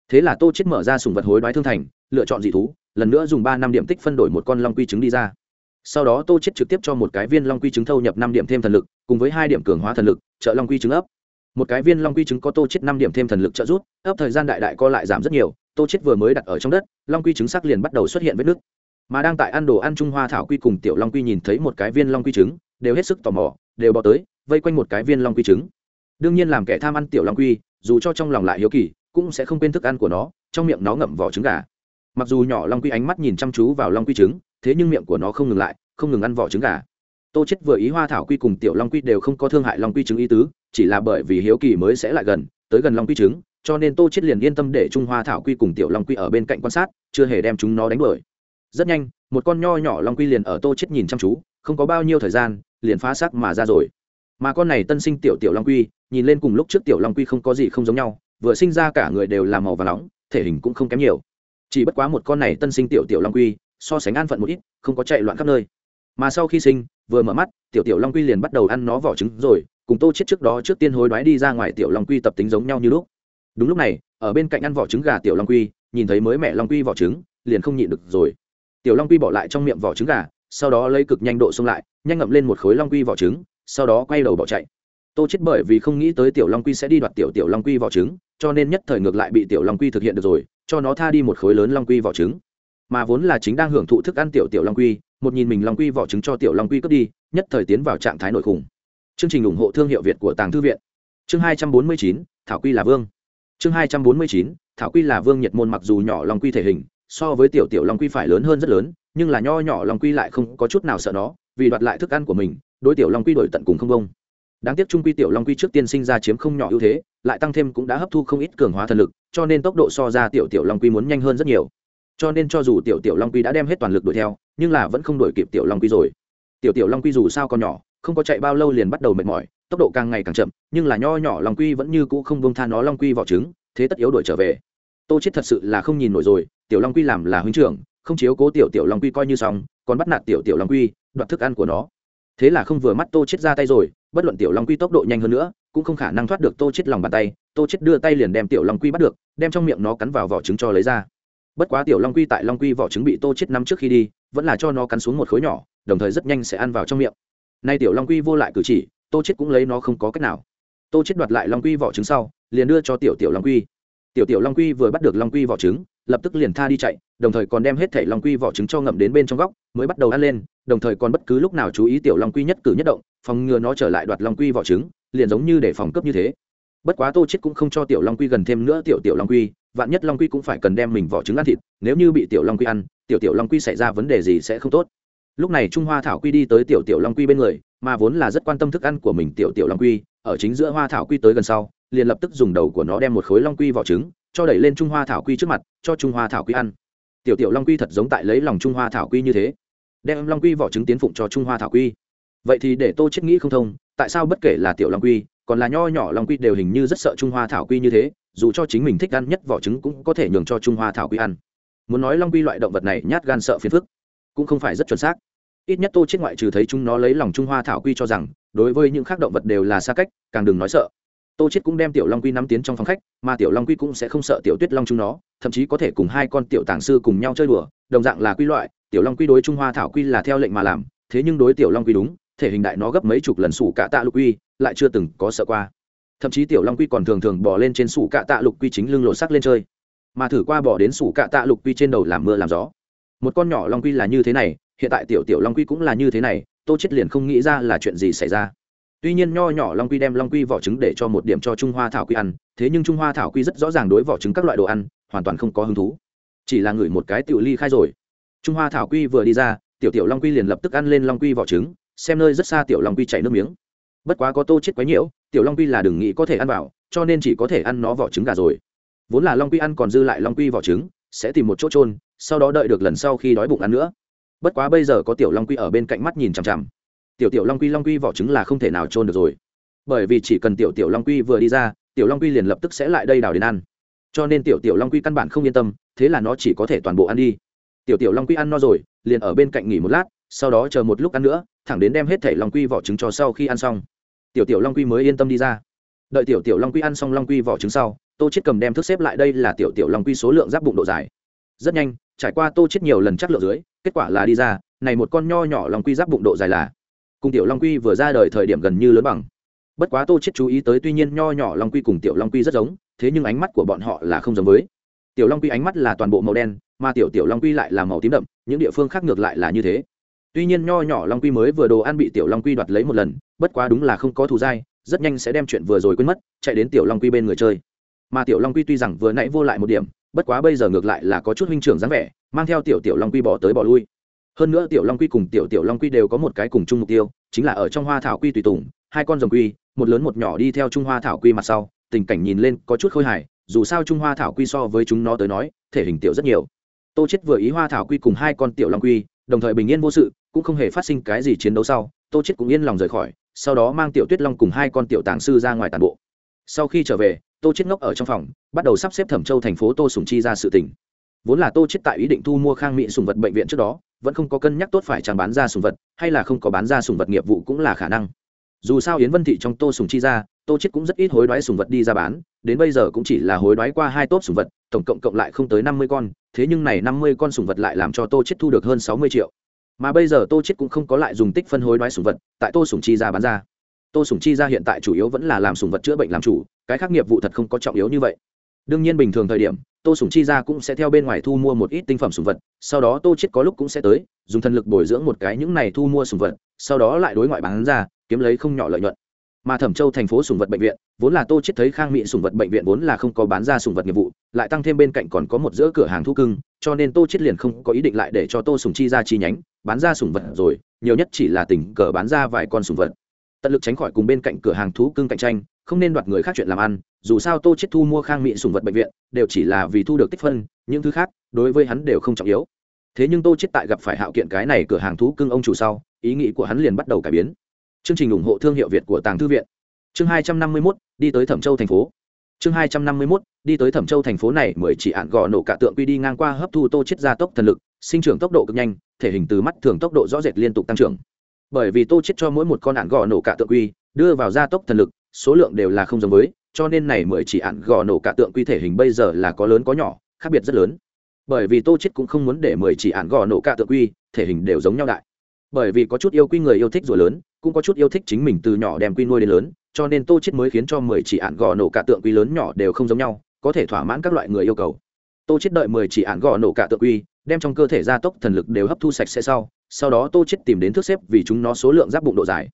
Thế là tô chết mở ra sùng vật hối đoái thương thành, lựa chọn dị thú, lần nữa dùng ba năm điểm tích phân đổi một con long quy trứng đi ra. Sau đó tô chết trực tiếp cho một cái viên long quy trứng thâu nhập năm điểm thêm thần lực, cùng với hai điểm cường hóa thần lực, trợ long quy trứng ấp. Một cái viên long quy trứng có tô chết năm điểm thêm thần lực trợ rút ấp thời gian đại đại co lại giảm rất nhiều, tô chết vừa mới đặt ở trong đất, long quy trứng sắc liền bắt đầu xuất hiện vết nứt. Mà đang tại ăn đồ ăn trung hoa thảo quy cùng tiểu long quy nhìn thấy một cái viên long quy trứng, đều hết sức tò mò, đều bò tới, vây quanh một cái viên long quy trứng đương nhiên làm kẻ tham ăn tiểu long quy, dù cho trong lòng lại hiếu kỳ, cũng sẽ không quên thức ăn của nó, trong miệng nó ngậm vỏ trứng gà. Mặc dù nhỏ long quy ánh mắt nhìn chăm chú vào long quy trứng, thế nhưng miệng của nó không ngừng lại, không ngừng ăn vỏ trứng gà. Tô chết vừa ý hoa thảo quy cùng tiểu long quy đều không có thương hại long quy trứng ý tứ, chỉ là bởi vì hiếu kỳ mới sẽ lại gần, tới gần long quy trứng, cho nên tô chết liền yên tâm để trung hoa thảo quy cùng tiểu long quy ở bên cạnh quan sát, chưa hề đem chúng nó đánh đuổi. Rất nhanh, một con nho nhỏ long quy liền ở tô chết nhìn chăm chú, không có bao nhiêu thời gian, liền phá xác mà ra rồi. Mà con này tân sinh tiểu tiểu long quy nhìn lên cùng lúc trước tiểu long quy không có gì không giống nhau, vừa sinh ra cả người đều là màu và nóng, thể hình cũng không kém nhiều. Chỉ bất quá một con này tân sinh tiểu tiểu long quy, so sánh an phận một ít, không có chạy loạn khắp nơi. Mà sau khi sinh, vừa mở mắt, tiểu tiểu long quy liền bắt đầu ăn nó vỏ trứng rồi, cùng tô chết trước đó trước tiên hối đoái đi ra ngoài tiểu long quy tập tính giống nhau như lúc. Đúng lúc này, ở bên cạnh ăn vỏ trứng gà tiểu long quy, nhìn thấy mới mẹ long quy vỏ trứng, liền không nhịn được rồi. Tiểu long quy bỏ lại trong miệng vỏ trứng gà, sau đó lấy cực nhanh độ xông lại, nhanh ngậm lên một khối long quy vỏ trứng, sau đó quay đầu bỏ chạy tô chết bởi vì không nghĩ tới tiểu long quy sẽ đi đoạt tiểu tiểu long quy vỏ trứng cho nên nhất thời ngược lại bị tiểu long quy thực hiện được rồi cho nó tha đi một khối lớn long quy vỏ trứng mà vốn là chính đang hưởng thụ thức ăn tiểu tiểu long quy một nhìn mình long quy vỏ trứng cho tiểu long quy cướp đi nhất thời tiến vào trạng thái nội khủng chương trình ủng hộ thương hiệu việt của tàng thư viện chương hai trăm bốn mươi chín thảo quy là vương chương hai trăm bốn mươi chín thảo quy là vương nhiệt môn mặc dù nhỏ long quy thể hình so với tiểu tiểu long quy phải lớn hơn rất lớn nhưng là nho nhỏ long quy lại không có chút nào sợ nó vì đoạt lại thức ăn của mình đối tiểu long quy đổi tận cùng không công đáng tiếc trung quy tiểu long quy trước tiên sinh ra chiếm không nhỏ ưu thế, lại tăng thêm cũng đã hấp thu không ít cường hóa thần lực, cho nên tốc độ so ra tiểu tiểu long quy muốn nhanh hơn rất nhiều. Cho nên cho dù tiểu tiểu long quy đã đem hết toàn lực đuổi theo, nhưng là vẫn không đuổi kịp tiểu long quy rồi. Tiểu tiểu long quy dù sao còn nhỏ, không có chạy bao lâu liền bắt đầu mệt mỏi, tốc độ càng ngày càng chậm, nhưng là nho nhỏ long quy vẫn như cũ không bông tha nó long quy vỏ trứng, thế tất yếu đuổi trở về. Tô chết thật sự là không nhìn nổi rồi, tiểu long quy làm là huynh trưởng, không chiếu cố tiểu tiểu long quy coi như xong, còn bắt nạt tiểu tiểu long quy, đoạt thức ăn của nó. Thế là không vừa mắt tô chết ra tay rồi bất luận tiểu long quy tốc độ nhanh hơn nữa, cũng không khả năng thoát được tô chết lòng bàn tay, tô chết đưa tay liền đem tiểu long quy bắt được, đem trong miệng nó cắn vào vỏ trứng cho lấy ra. Bất quá tiểu long quy tại long quy vỏ trứng bị tô chết nắm trước khi đi, vẫn là cho nó cắn xuống một khối nhỏ, đồng thời rất nhanh sẽ ăn vào trong miệng. Nay tiểu long quy vô lại cử chỉ, tô chết cũng lấy nó không có cách nào. Tô chết đoạt lại long quy vỏ trứng sau, liền đưa cho tiểu tiểu long quy tiểu tiểu long quy vừa bắt được long quy vỏ trứng lập tức liền tha đi chạy đồng thời còn đem hết thảy long quy vỏ trứng cho ngậm đến bên trong góc mới bắt đầu ăn lên đồng thời còn bất cứ lúc nào chú ý tiểu long quy nhất cử nhất động phòng ngừa nó trở lại đoạt long quy vỏ trứng liền giống như để phòng cấp như thế bất quá tô chết cũng không cho tiểu long quy gần thêm nữa tiểu tiểu long quy vạn nhất long quy cũng phải cần đem mình vỏ trứng ăn thịt nếu như bị tiểu long quy ăn tiểu tiểu long quy xảy ra vấn đề gì sẽ không tốt lúc này trung hoa thảo quy đi tới tiểu tiểu long quy bên người mà vốn là rất quan tâm thức ăn của mình tiểu tiểu long quy ở chính giữa hoa thảo quy tới gần sau liền lập tức dùng đầu của nó đem một khối long quy vỏ trứng, cho đẩy lên trung hoa thảo quy trước mặt, cho trung hoa thảo quy ăn. Tiểu tiểu long quy thật giống tại lấy lòng trung hoa thảo quy như thế. Đem long quy vỏ trứng tiến phụng cho trung hoa thảo quy. Vậy thì để tô chết nghĩ không thông, tại sao bất kể là tiểu long quy, còn là nho nhỏ long quy đều hình như rất sợ trung hoa thảo quy như thế, dù cho chính mình thích ăn nhất vỏ trứng cũng có thể nhường cho trung hoa thảo quy ăn. Muốn nói long quy loại động vật này nhát gan sợ phiền phức, cũng không phải rất chuẩn xác. Ít nhất tô chết ngoại trừ thấy chúng nó lấy lòng trung hoa thảo quy cho rằng, đối với những khác động vật đều là xa cách, càng đừng nói sợ tô chết cũng đem tiểu long quy nắm tiến trong phòng khách, mà tiểu long quy cũng sẽ không sợ tiểu tuyết long chúng nó, thậm chí có thể cùng hai con tiểu tàng sư cùng nhau chơi đùa, đồng dạng là quy loại, tiểu long quy đối trung hoa thảo quy là theo lệnh mà làm, thế nhưng đối tiểu long quy đúng, thể hình đại nó gấp mấy chục lần sủ cả tạ lục quy, lại chưa từng có sợ qua. Thậm chí tiểu long quy còn thường thường bỏ lên trên sủ cạ tạ lục quy chính lưng lộ sắc lên chơi. Mà thử qua bỏ đến sủ cạ tạ lục quy trên đầu làm mưa làm gió. Một con nhỏ long quy là như thế này, hiện tại tiểu tiểu long quy cũng là như thế này, tô chết liền không nghĩ ra là chuyện gì xảy ra tuy nhiên nho nhỏ long quy đem long quy vỏ trứng để cho một điểm cho trung hoa thảo quy ăn, thế nhưng trung hoa thảo quy rất rõ ràng đối vỏ trứng các loại đồ ăn, hoàn toàn không có hứng thú. Chỉ là ngửi một cái tiểu ly khai rồi. Trung hoa thảo quy vừa đi ra, tiểu tiểu long quy liền lập tức ăn lên long quy vỏ trứng, xem nơi rất xa tiểu long quy chảy nước miếng. Bất quá có tô chết quấy nhiễu, tiểu long quy là đừng nghĩ có thể ăn vào, cho nên chỉ có thể ăn nó vỏ trứng gà rồi. Vốn là long quy ăn còn dư lại long quy vỏ trứng, sẽ tìm một chỗ trôn sau đó đợi được lần sau khi đói bụng ăn nữa. Bất quá bây giờ có tiểu long quy ở bên cạnh mắt nhìn chằm chằm tiểu tiểu long quy long quy vỏ trứng là không thể nào trôn được rồi bởi vì chỉ cần tiểu tiểu long quy vừa đi ra tiểu long quy liền lập tức sẽ lại đây đào đến ăn cho nên tiểu tiểu long quy căn bản không yên tâm thế là nó chỉ có thể toàn bộ ăn đi tiểu tiểu long quy ăn no rồi liền ở bên cạnh nghỉ một lát sau đó chờ một lúc ăn nữa thẳng đến đem hết thẻ long quy vỏ trứng cho sau khi ăn xong tiểu tiểu long quy mới yên tâm đi ra đợi tiểu tiểu long quy ăn xong long quy vỏ trứng sau tô chết cầm đem thức xếp lại đây là tiểu tiểu long quy số lượng giáp bụng độ dài rất nhanh trải qua tô chết nhiều lần chắc lượng dưới kết quả là đi ra này một con nho nhỏ long quy giáp bụng độ dài là cùng tiểu long quy vừa ra đời thời điểm gần như lớn bằng. Bất quá tô chết chú ý tới tuy nhiên nho nhỏ long quy cùng tiểu long quy rất giống, thế nhưng ánh mắt của bọn họ là không giống với. Tiểu long quy ánh mắt là toàn bộ màu đen, mà tiểu tiểu long quy lại là màu tím đậm, những địa phương khác ngược lại là như thế. Tuy nhiên nho nhỏ long quy mới vừa đồ ăn bị tiểu long quy đoạt lấy một lần, bất quá đúng là không có thù dai, rất nhanh sẽ đem chuyện vừa rồi quên mất, chạy đến tiểu long quy bên người chơi. Mà tiểu long quy tuy rằng vừa nãy vô lại một điểm, bất quá bây giờ ngược lại là có chút huynh trưởng dáng vẻ, mang theo tiểu tiểu long quy bỏ tới bỏ lui hơn nữa tiểu long quy cùng tiểu tiểu long quy đều có một cái cùng chung mục tiêu, chính là ở trong hoa thảo quy tùy tùng, hai con rồng quy, một lớn một nhỏ đi theo trung hoa thảo quy mặt sau, tình cảnh nhìn lên có chút khôi hài, dù sao trung hoa thảo quy so với chúng nó tới nói, thể hình tiểu rất nhiều. Tô chết vừa ý hoa thảo quy cùng hai con tiểu long quy, đồng thời bình yên vô sự, cũng không hề phát sinh cái gì chiến đấu sau, tô chết cũng yên lòng rời khỏi, sau đó mang tiểu tuyết long cùng hai con tiểu tàng sư ra ngoài tàn bộ. Sau khi trở về, tô chết ngốc ở trong phòng, bắt đầu sắp xếp thẩm châu thành phố tô sùng chi ra sự tình. Vốn là tô chết tại ý định thu mua khang mỹ sùng vật bệnh viện trước đó vẫn không có cân nhắc tốt phải chẳng bán ra sùng vật, hay là không có bán ra sùng vật nghiệp vụ cũng là khả năng. Dù sao yến vân thị trong tô sùng chi ra, tô chết cũng rất ít hối đoái sùng vật đi ra bán, đến bây giờ cũng chỉ là hối đoái qua hai tốp sùng vật, tổng cộng cộng lại không tới năm mươi con, thế nhưng này năm mươi con sùng vật lại làm cho tô chết thu được hơn sáu mươi triệu. Mà bây giờ tô chết cũng không có lại dùng tích phân hối đoái sùng vật, tại tô sùng chi ra bán ra. Tô sùng chi ra hiện tại chủ yếu vẫn là làm sùng vật chữa bệnh làm chủ, cái khác nghiệp vụ thật không có trọng yếu như vậy đương nhiên bình thường thời điểm, tô sùng chi ra cũng sẽ theo bên ngoài thu mua một ít tinh phẩm sùng vật, sau đó tô chết có lúc cũng sẽ tới, dùng thần lực bồi dưỡng một cái những này thu mua sùng vật, sau đó lại đối ngoại bán ra, kiếm lấy không nhỏ lợi nhuận. Mà thẩm châu thành phố sùng vật bệnh viện, vốn là tô chết thấy khang mỹ sùng vật bệnh viện vốn là không có bán ra sùng vật nghiệp vụ, lại tăng thêm bên cạnh còn có một giữa cửa hàng thu cưng, cho nên tô chết liền không có ý định lại để cho tô sùng chi ra chi nhánh, bán ra sùng vật rồi, nhiều nhất chỉ là tình cờ bán ra vài con sùng vật. Tận lực tránh khỏi cùng bên cạnh cửa hàng thú cưng cạnh tranh, không nên đoạt người khác chuyện làm ăn dù sao tô chết thu mua khang mỹ sùng vật bệnh viện đều chỉ là vì thu được tích phân những thứ khác đối với hắn đều không trọng yếu. Thế nhưng tô chết tại gặp phải hạo kiện cái này cửa hàng thú cưng ông chủ sau ý nghĩ của hắn liền bắt đầu cải biến. Chương trình ủng hộ thương hiệu việt của tàng thư viện. Chương hai trăm năm mươi 251, đi tới thẩm châu thành phố. Chương hai trăm năm mươi 251, đi tới thẩm châu thành phố này mới chỉ ạn gò nổ cả tượng quy đi ngang qua hấp thu tô chết gia tốc thần lực sinh trưởng tốc độ cực nhanh thể hình từ mắt thường tốc độ rõ rệt liên tục tăng trưởng. Bởi vì tô chết cho mỗi một con ạn gò nổ cả tượng quy đưa vào gia tốc thần lực số lượng đều là không giống với cho nên này mới chỉ ạn gò nổ cả tượng quy thể hình bây giờ là có lớn có nhỏ, khác biệt rất lớn. Bởi vì tô chết cũng không muốn để mười chỉ ạn gò nổ cả tượng quy thể hình đều giống nhau đại. Bởi vì có chút yêu quy người yêu thích rùa lớn, cũng có chút yêu thích chính mình từ nhỏ đem quy nuôi đến lớn, cho nên tô chết mới khiến cho mười chỉ ạn gò nổ cả tượng quy lớn nhỏ đều không giống nhau, có thể thỏa mãn các loại người yêu cầu. Tô chết đợi mười chỉ ạn gò nổ cả tượng quy, đem trong cơ thể gia tốc thần lực đều hấp thu sạch sẽ sau sau đó tô chết tìm đến thước xếp vì chúng nó số lượng giáp bụng độ dài.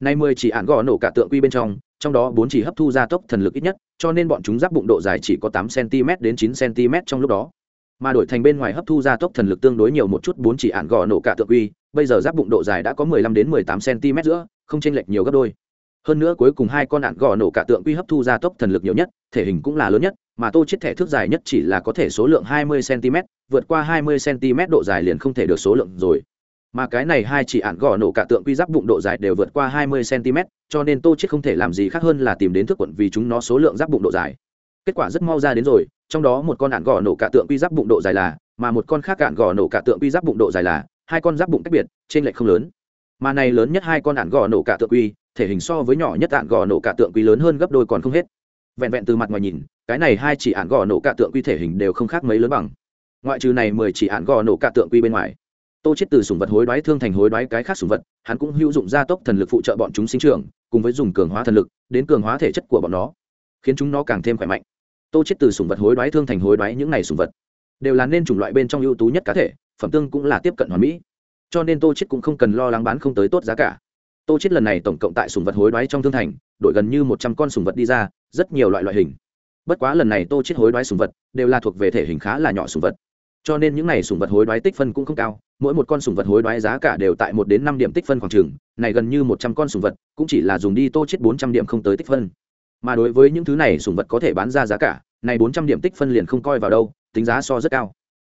Nay mười chỉ ạn gò nổ cả tượng quy bên trong trong đó bốn chỉ hấp thu gia tốc thần lực ít nhất cho nên bọn chúng giáp bụng độ dài chỉ có tám cm đến chín cm trong lúc đó. Mà đổi thành bên ngoài hấp thu gia tốc thần lực tương đối nhiều một chút bốn chỉ ạn gò nổ cả tượng uy, bây giờ giáp bụng độ dài đã có mười lăm đến mười tám cm giữa không chênh lệch nhiều gấp đôi. Hơn nữa cuối cùng hai con ạn gò nổ cả tượng quy hấp thu gia tốc thần lực nhiều nhất thể hình cũng là lớn nhất mà tô chết thẻ thước dài nhất chỉ là có thể số lượng hai mươi cm vượt qua hai mươi cm độ dài liền không thể được số lượng rồi mà cái này hai chỉ ạn gò nổ cả tượng quy giáp bụng độ dài đều vượt qua hai mươi cm, cho nên tô chết không thể làm gì khác hơn là tìm đến thước quận vì chúng nó số lượng giáp bụng độ dài. Kết quả rất mau ra đến rồi, trong đó một con ạn gò nổ cả tượng quy giáp bụng độ dài là, mà một con khác ạn gò nổ cả tượng quy giáp bụng độ dài là, hai con giáp bụng cách biệt, trên lệch không lớn. Mà này lớn nhất hai con ạn gò nổ cả tượng quy, thể hình so với nhỏ nhất ạn gò nổ cả tượng quy lớn hơn gấp đôi còn không hết. Vẹn vẹn từ mặt ngoài nhìn, cái này hai chỉ ạn gò nổ cả tượng quy thể hình đều không khác mấy lớn bằng. Ngoại trừ này mười chỉ ạn gò nổ cả tượng quy bên ngoài tô chết từ sủng vật hối đoái thương thành hối đoái cái khác sủng vật, hắn cũng hữu dụng gia tốc thần lực phụ trợ bọn chúng sinh trưởng, cùng với dùng cường hóa thần lực, đến cường hóa thể chất của bọn nó, khiến chúng nó càng thêm khỏe mạnh. Tô chết từ sủng vật hối đoái thương thành hối đoái những này sủng vật đều là nên chủng loại bên trong ưu tú nhất cá thể, phẩm tương cũng là tiếp cận hoàn mỹ. Cho nên tô chết cũng không cần lo lắng bán không tới tốt giá cả. Tô chết lần này tổng cộng tại sủng vật hối đoái trong thương thành, đổi gần như một trăm con sủng vật đi ra, rất nhiều loại loại hình. Bất quá lần này tô chết hối đoái sủng vật đều là thuộc về thể hình khá là nhỏ sủng vật cho nên những này sùng vật hối đoái tích phân cũng không cao, mỗi một con sùng vật hối đoái giá cả đều tại một đến năm điểm tích phân khoảng trường này gần như một trăm con sùng vật cũng chỉ là dùng đi tô chết bốn trăm điểm không tới tích phân. Mà đối với những thứ này sùng vật có thể bán ra giá cả, này bốn trăm điểm tích phân liền không coi vào đâu, tính giá so rất cao.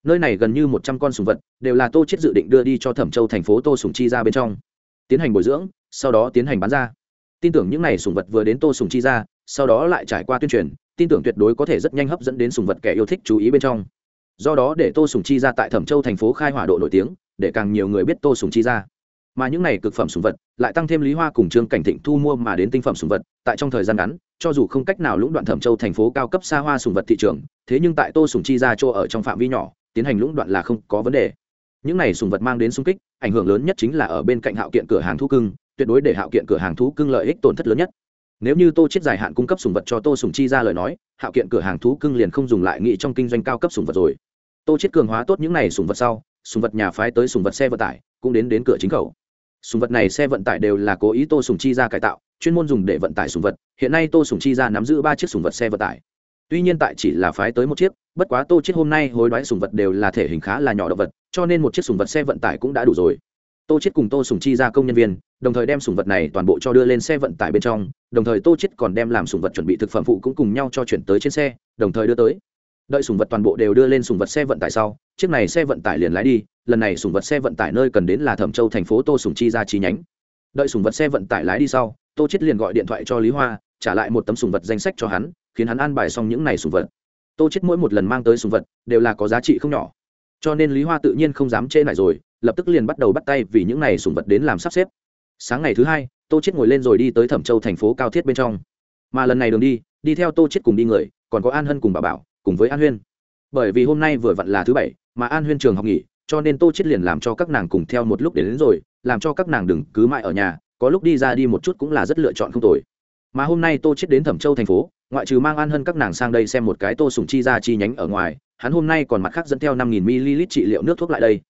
Nơi này gần như một trăm con sùng vật đều là tô chết dự định đưa đi cho thẩm châu thành phố tô sùng chi ra bên trong. Tiến hành bồi dưỡng, sau đó tiến hành bán ra. Tin tưởng những này sùng vật vừa đến tô sùng chi ra, sau đó lại trải qua tuyên truyền, tin tưởng tuyệt đối có thể rất nhanh hấp dẫn đến sùng vật kẻ yêu thích chú ý bên trong do đó để tô sùng chi ra tại thẩm châu thành phố khai hỏa độ nổi tiếng, để càng nhiều người biết tô sùng chi ra mà những này cực phẩm sùng vật lại tăng thêm lý hoa cùng trương cảnh thịnh thu mua mà đến tinh phẩm sùng vật, tại trong thời gian ngắn, cho dù không cách nào lũng đoạn thẩm châu thành phố cao cấp xa hoa sùng vật thị trường, thế nhưng tại tô sùng chi ra chỗ ở trong phạm vi nhỏ, tiến hành lũng đoạn là không có vấn đề. Những này sùng vật mang đến xung kích, ảnh hưởng lớn nhất chính là ở bên cạnh hạo kiện cửa hàng thú cưng, tuyệt đối để hạo kiện cửa hàng thú cưng lợi ích tổn thất lớn nhất. Nếu như tô chết dài hạn cung cấp sùng vật cho tô sùng chi ra lời nói, hạo kiện cửa hàng thú cưng liền không dùng lại nghị trong kinh doanh cao cấp sùng vật rồi tô chết cường hóa tốt những này sùng vật sau, sùng vật nhà phái tới sùng vật xe vận tải, cũng đến đến cửa chính khẩu. Sùng vật này xe vận tải đều là cố ý tô sùng chi ra cải tạo, chuyên môn dùng để vận tải sùng vật. Hiện nay tô sùng chi ra nắm giữ ba chiếc sùng vật xe vận tải. Tuy nhiên tại chỉ là phái tới một chiếc, bất quá tô chết hôm nay hối đoái sùng vật đều là thể hình khá là nhỏ động vật, cho nên một chiếc sùng vật xe vận tải cũng đã đủ rồi. Tô chết cùng tô sùng chi ra công nhân viên, đồng thời đem sùng vật này toàn bộ cho đưa lên xe vận tải bên trong, đồng thời tô chết còn đem làm sùng vật chuẩn bị thực phẩm phụ cũng cùng nhau cho chuyển tới trên xe, đồng thời đưa tới đợi sùng vật toàn bộ đều đưa lên sùng vật xe vận tải sau, chiếc này xe vận tải liền lái đi, lần này sùng vật xe vận tải nơi cần đến là thẩm châu thành phố tô sùng chi ra chi nhánh. Đợi sùng vật xe vận tải lái đi sau, tô chết liền gọi điện thoại cho lý hoa, trả lại một tấm sùng vật danh sách cho hắn, khiến hắn an bài xong những này sùng vật. Tô chết mỗi một lần mang tới sùng vật, đều là có giá trị không nhỏ. Cho nên lý hoa tự nhiên không dám chê lại rồi, lập tức liền bắt đầu bắt tay vì những này sùng vật đến làm sắp xếp. Sáng ngày thứ hai, tô chết ngồi lên rồi đi tới thẩm châu thành phố cao thiết bên trong. Mà lần này đường đi đi theo tô chết cùng đi người, còn có an hân cùng bà bảo cùng với an huyên bởi vì hôm nay vừa vặn là thứ bảy mà an huyên trường học nghỉ cho nên tô chết liền làm cho các nàng cùng theo một lúc đến, đến rồi làm cho các nàng đừng cứ mãi ở nhà có lúc đi ra đi một chút cũng là rất lựa chọn không tồi mà hôm nay tô chết đến thẩm châu thành phố ngoại trừ mang an hơn các nàng sang đây xem một cái tô sùng chi ra chi nhánh ở ngoài hắn hôm nay còn mặt khác dẫn theo năm nghìn ml trị liệu nước thuốc lại đây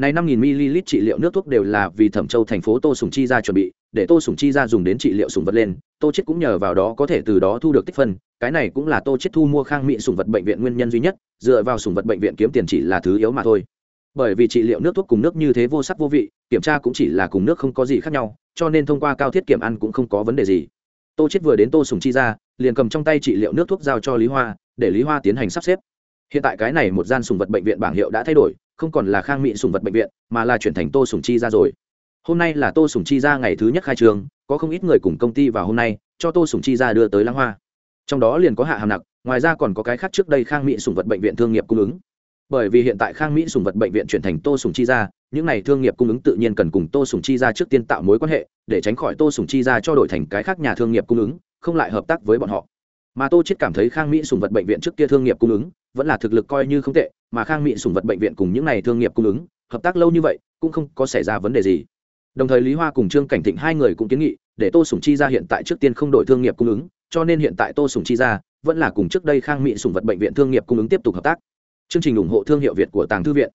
này năm nghìn ml trị liệu nước thuốc đều là vì thẩm châu thành phố tô sùng chi ra chuẩn bị, để tô sùng chi ra dùng đến trị liệu sùng vật lên, tô chết cũng nhờ vào đó có thể từ đó thu được tích phân, cái này cũng là tô chết thu mua khang mỹ sùng vật bệnh viện nguyên nhân duy nhất, dựa vào sùng vật bệnh viện kiếm tiền chỉ là thứ yếu mà thôi. Bởi vì trị liệu nước thuốc cùng nước như thế vô sắc vô vị, kiểm tra cũng chỉ là cùng nước không có gì khác nhau, cho nên thông qua cao thiết kiểm ăn cũng không có vấn đề gì. Tô chết vừa đến tô sùng chi ra, liền cầm trong tay trị liệu nước thuốc giao cho lý hoa, để lý hoa tiến hành sắp xếp. Hiện tại cái này một gian sùng vật bệnh viện bảng hiệu đã thay đổi không còn là khang mỹ sùng vật bệnh viện, mà là chuyển thành tô sùng chi ra rồi. Hôm nay là tô sùng chi ra ngày thứ nhất khai trường có không ít người cùng công ty vào hôm nay, cho tô sùng chi ra đưa tới lãng hoa. Trong đó liền có hạ hàm nặc, ngoài ra còn có cái khác trước đây khang mỹ sùng vật bệnh viện thương nghiệp cung ứng. Bởi vì hiện tại khang mỹ sùng vật bệnh viện chuyển thành tô sùng chi ra những n à y thương nghiệp cung ứng tự nhiên cần cùng tô sùng chi ra trước tiên tạo mối quan hệ, để tránh khỏi tô sùng chi ra cho đổi thành cái khác nhà thương nghiệp cung ứng, không lại hợp tác với bọn họ mà tô chết cảm thấy khang mỹ sùng vật bệnh viện trước kia thương nghiệp cung ứng vẫn là thực lực coi như không tệ, mà khang mỹ sùng vật bệnh viện cùng những này thương nghiệp cung ứng, hợp tác lâu như vậy, cũng không có xảy ra vấn đề gì. Đồng thời lý hoa cùng trương cảnh thịnh hai người cũng kiến nghị để tô sùng chi ra hiện tại trước tiên không đổi thương nghiệp cung ứng, cho nên hiện tại tô sùng chi ra vẫn là cùng trước đây khang mỹ sùng vật bệnh viện thương nghiệp cung ứng tiếp tục hợp tác. Chương trình ủng hộ thương hiệu việt của tàng thư viện.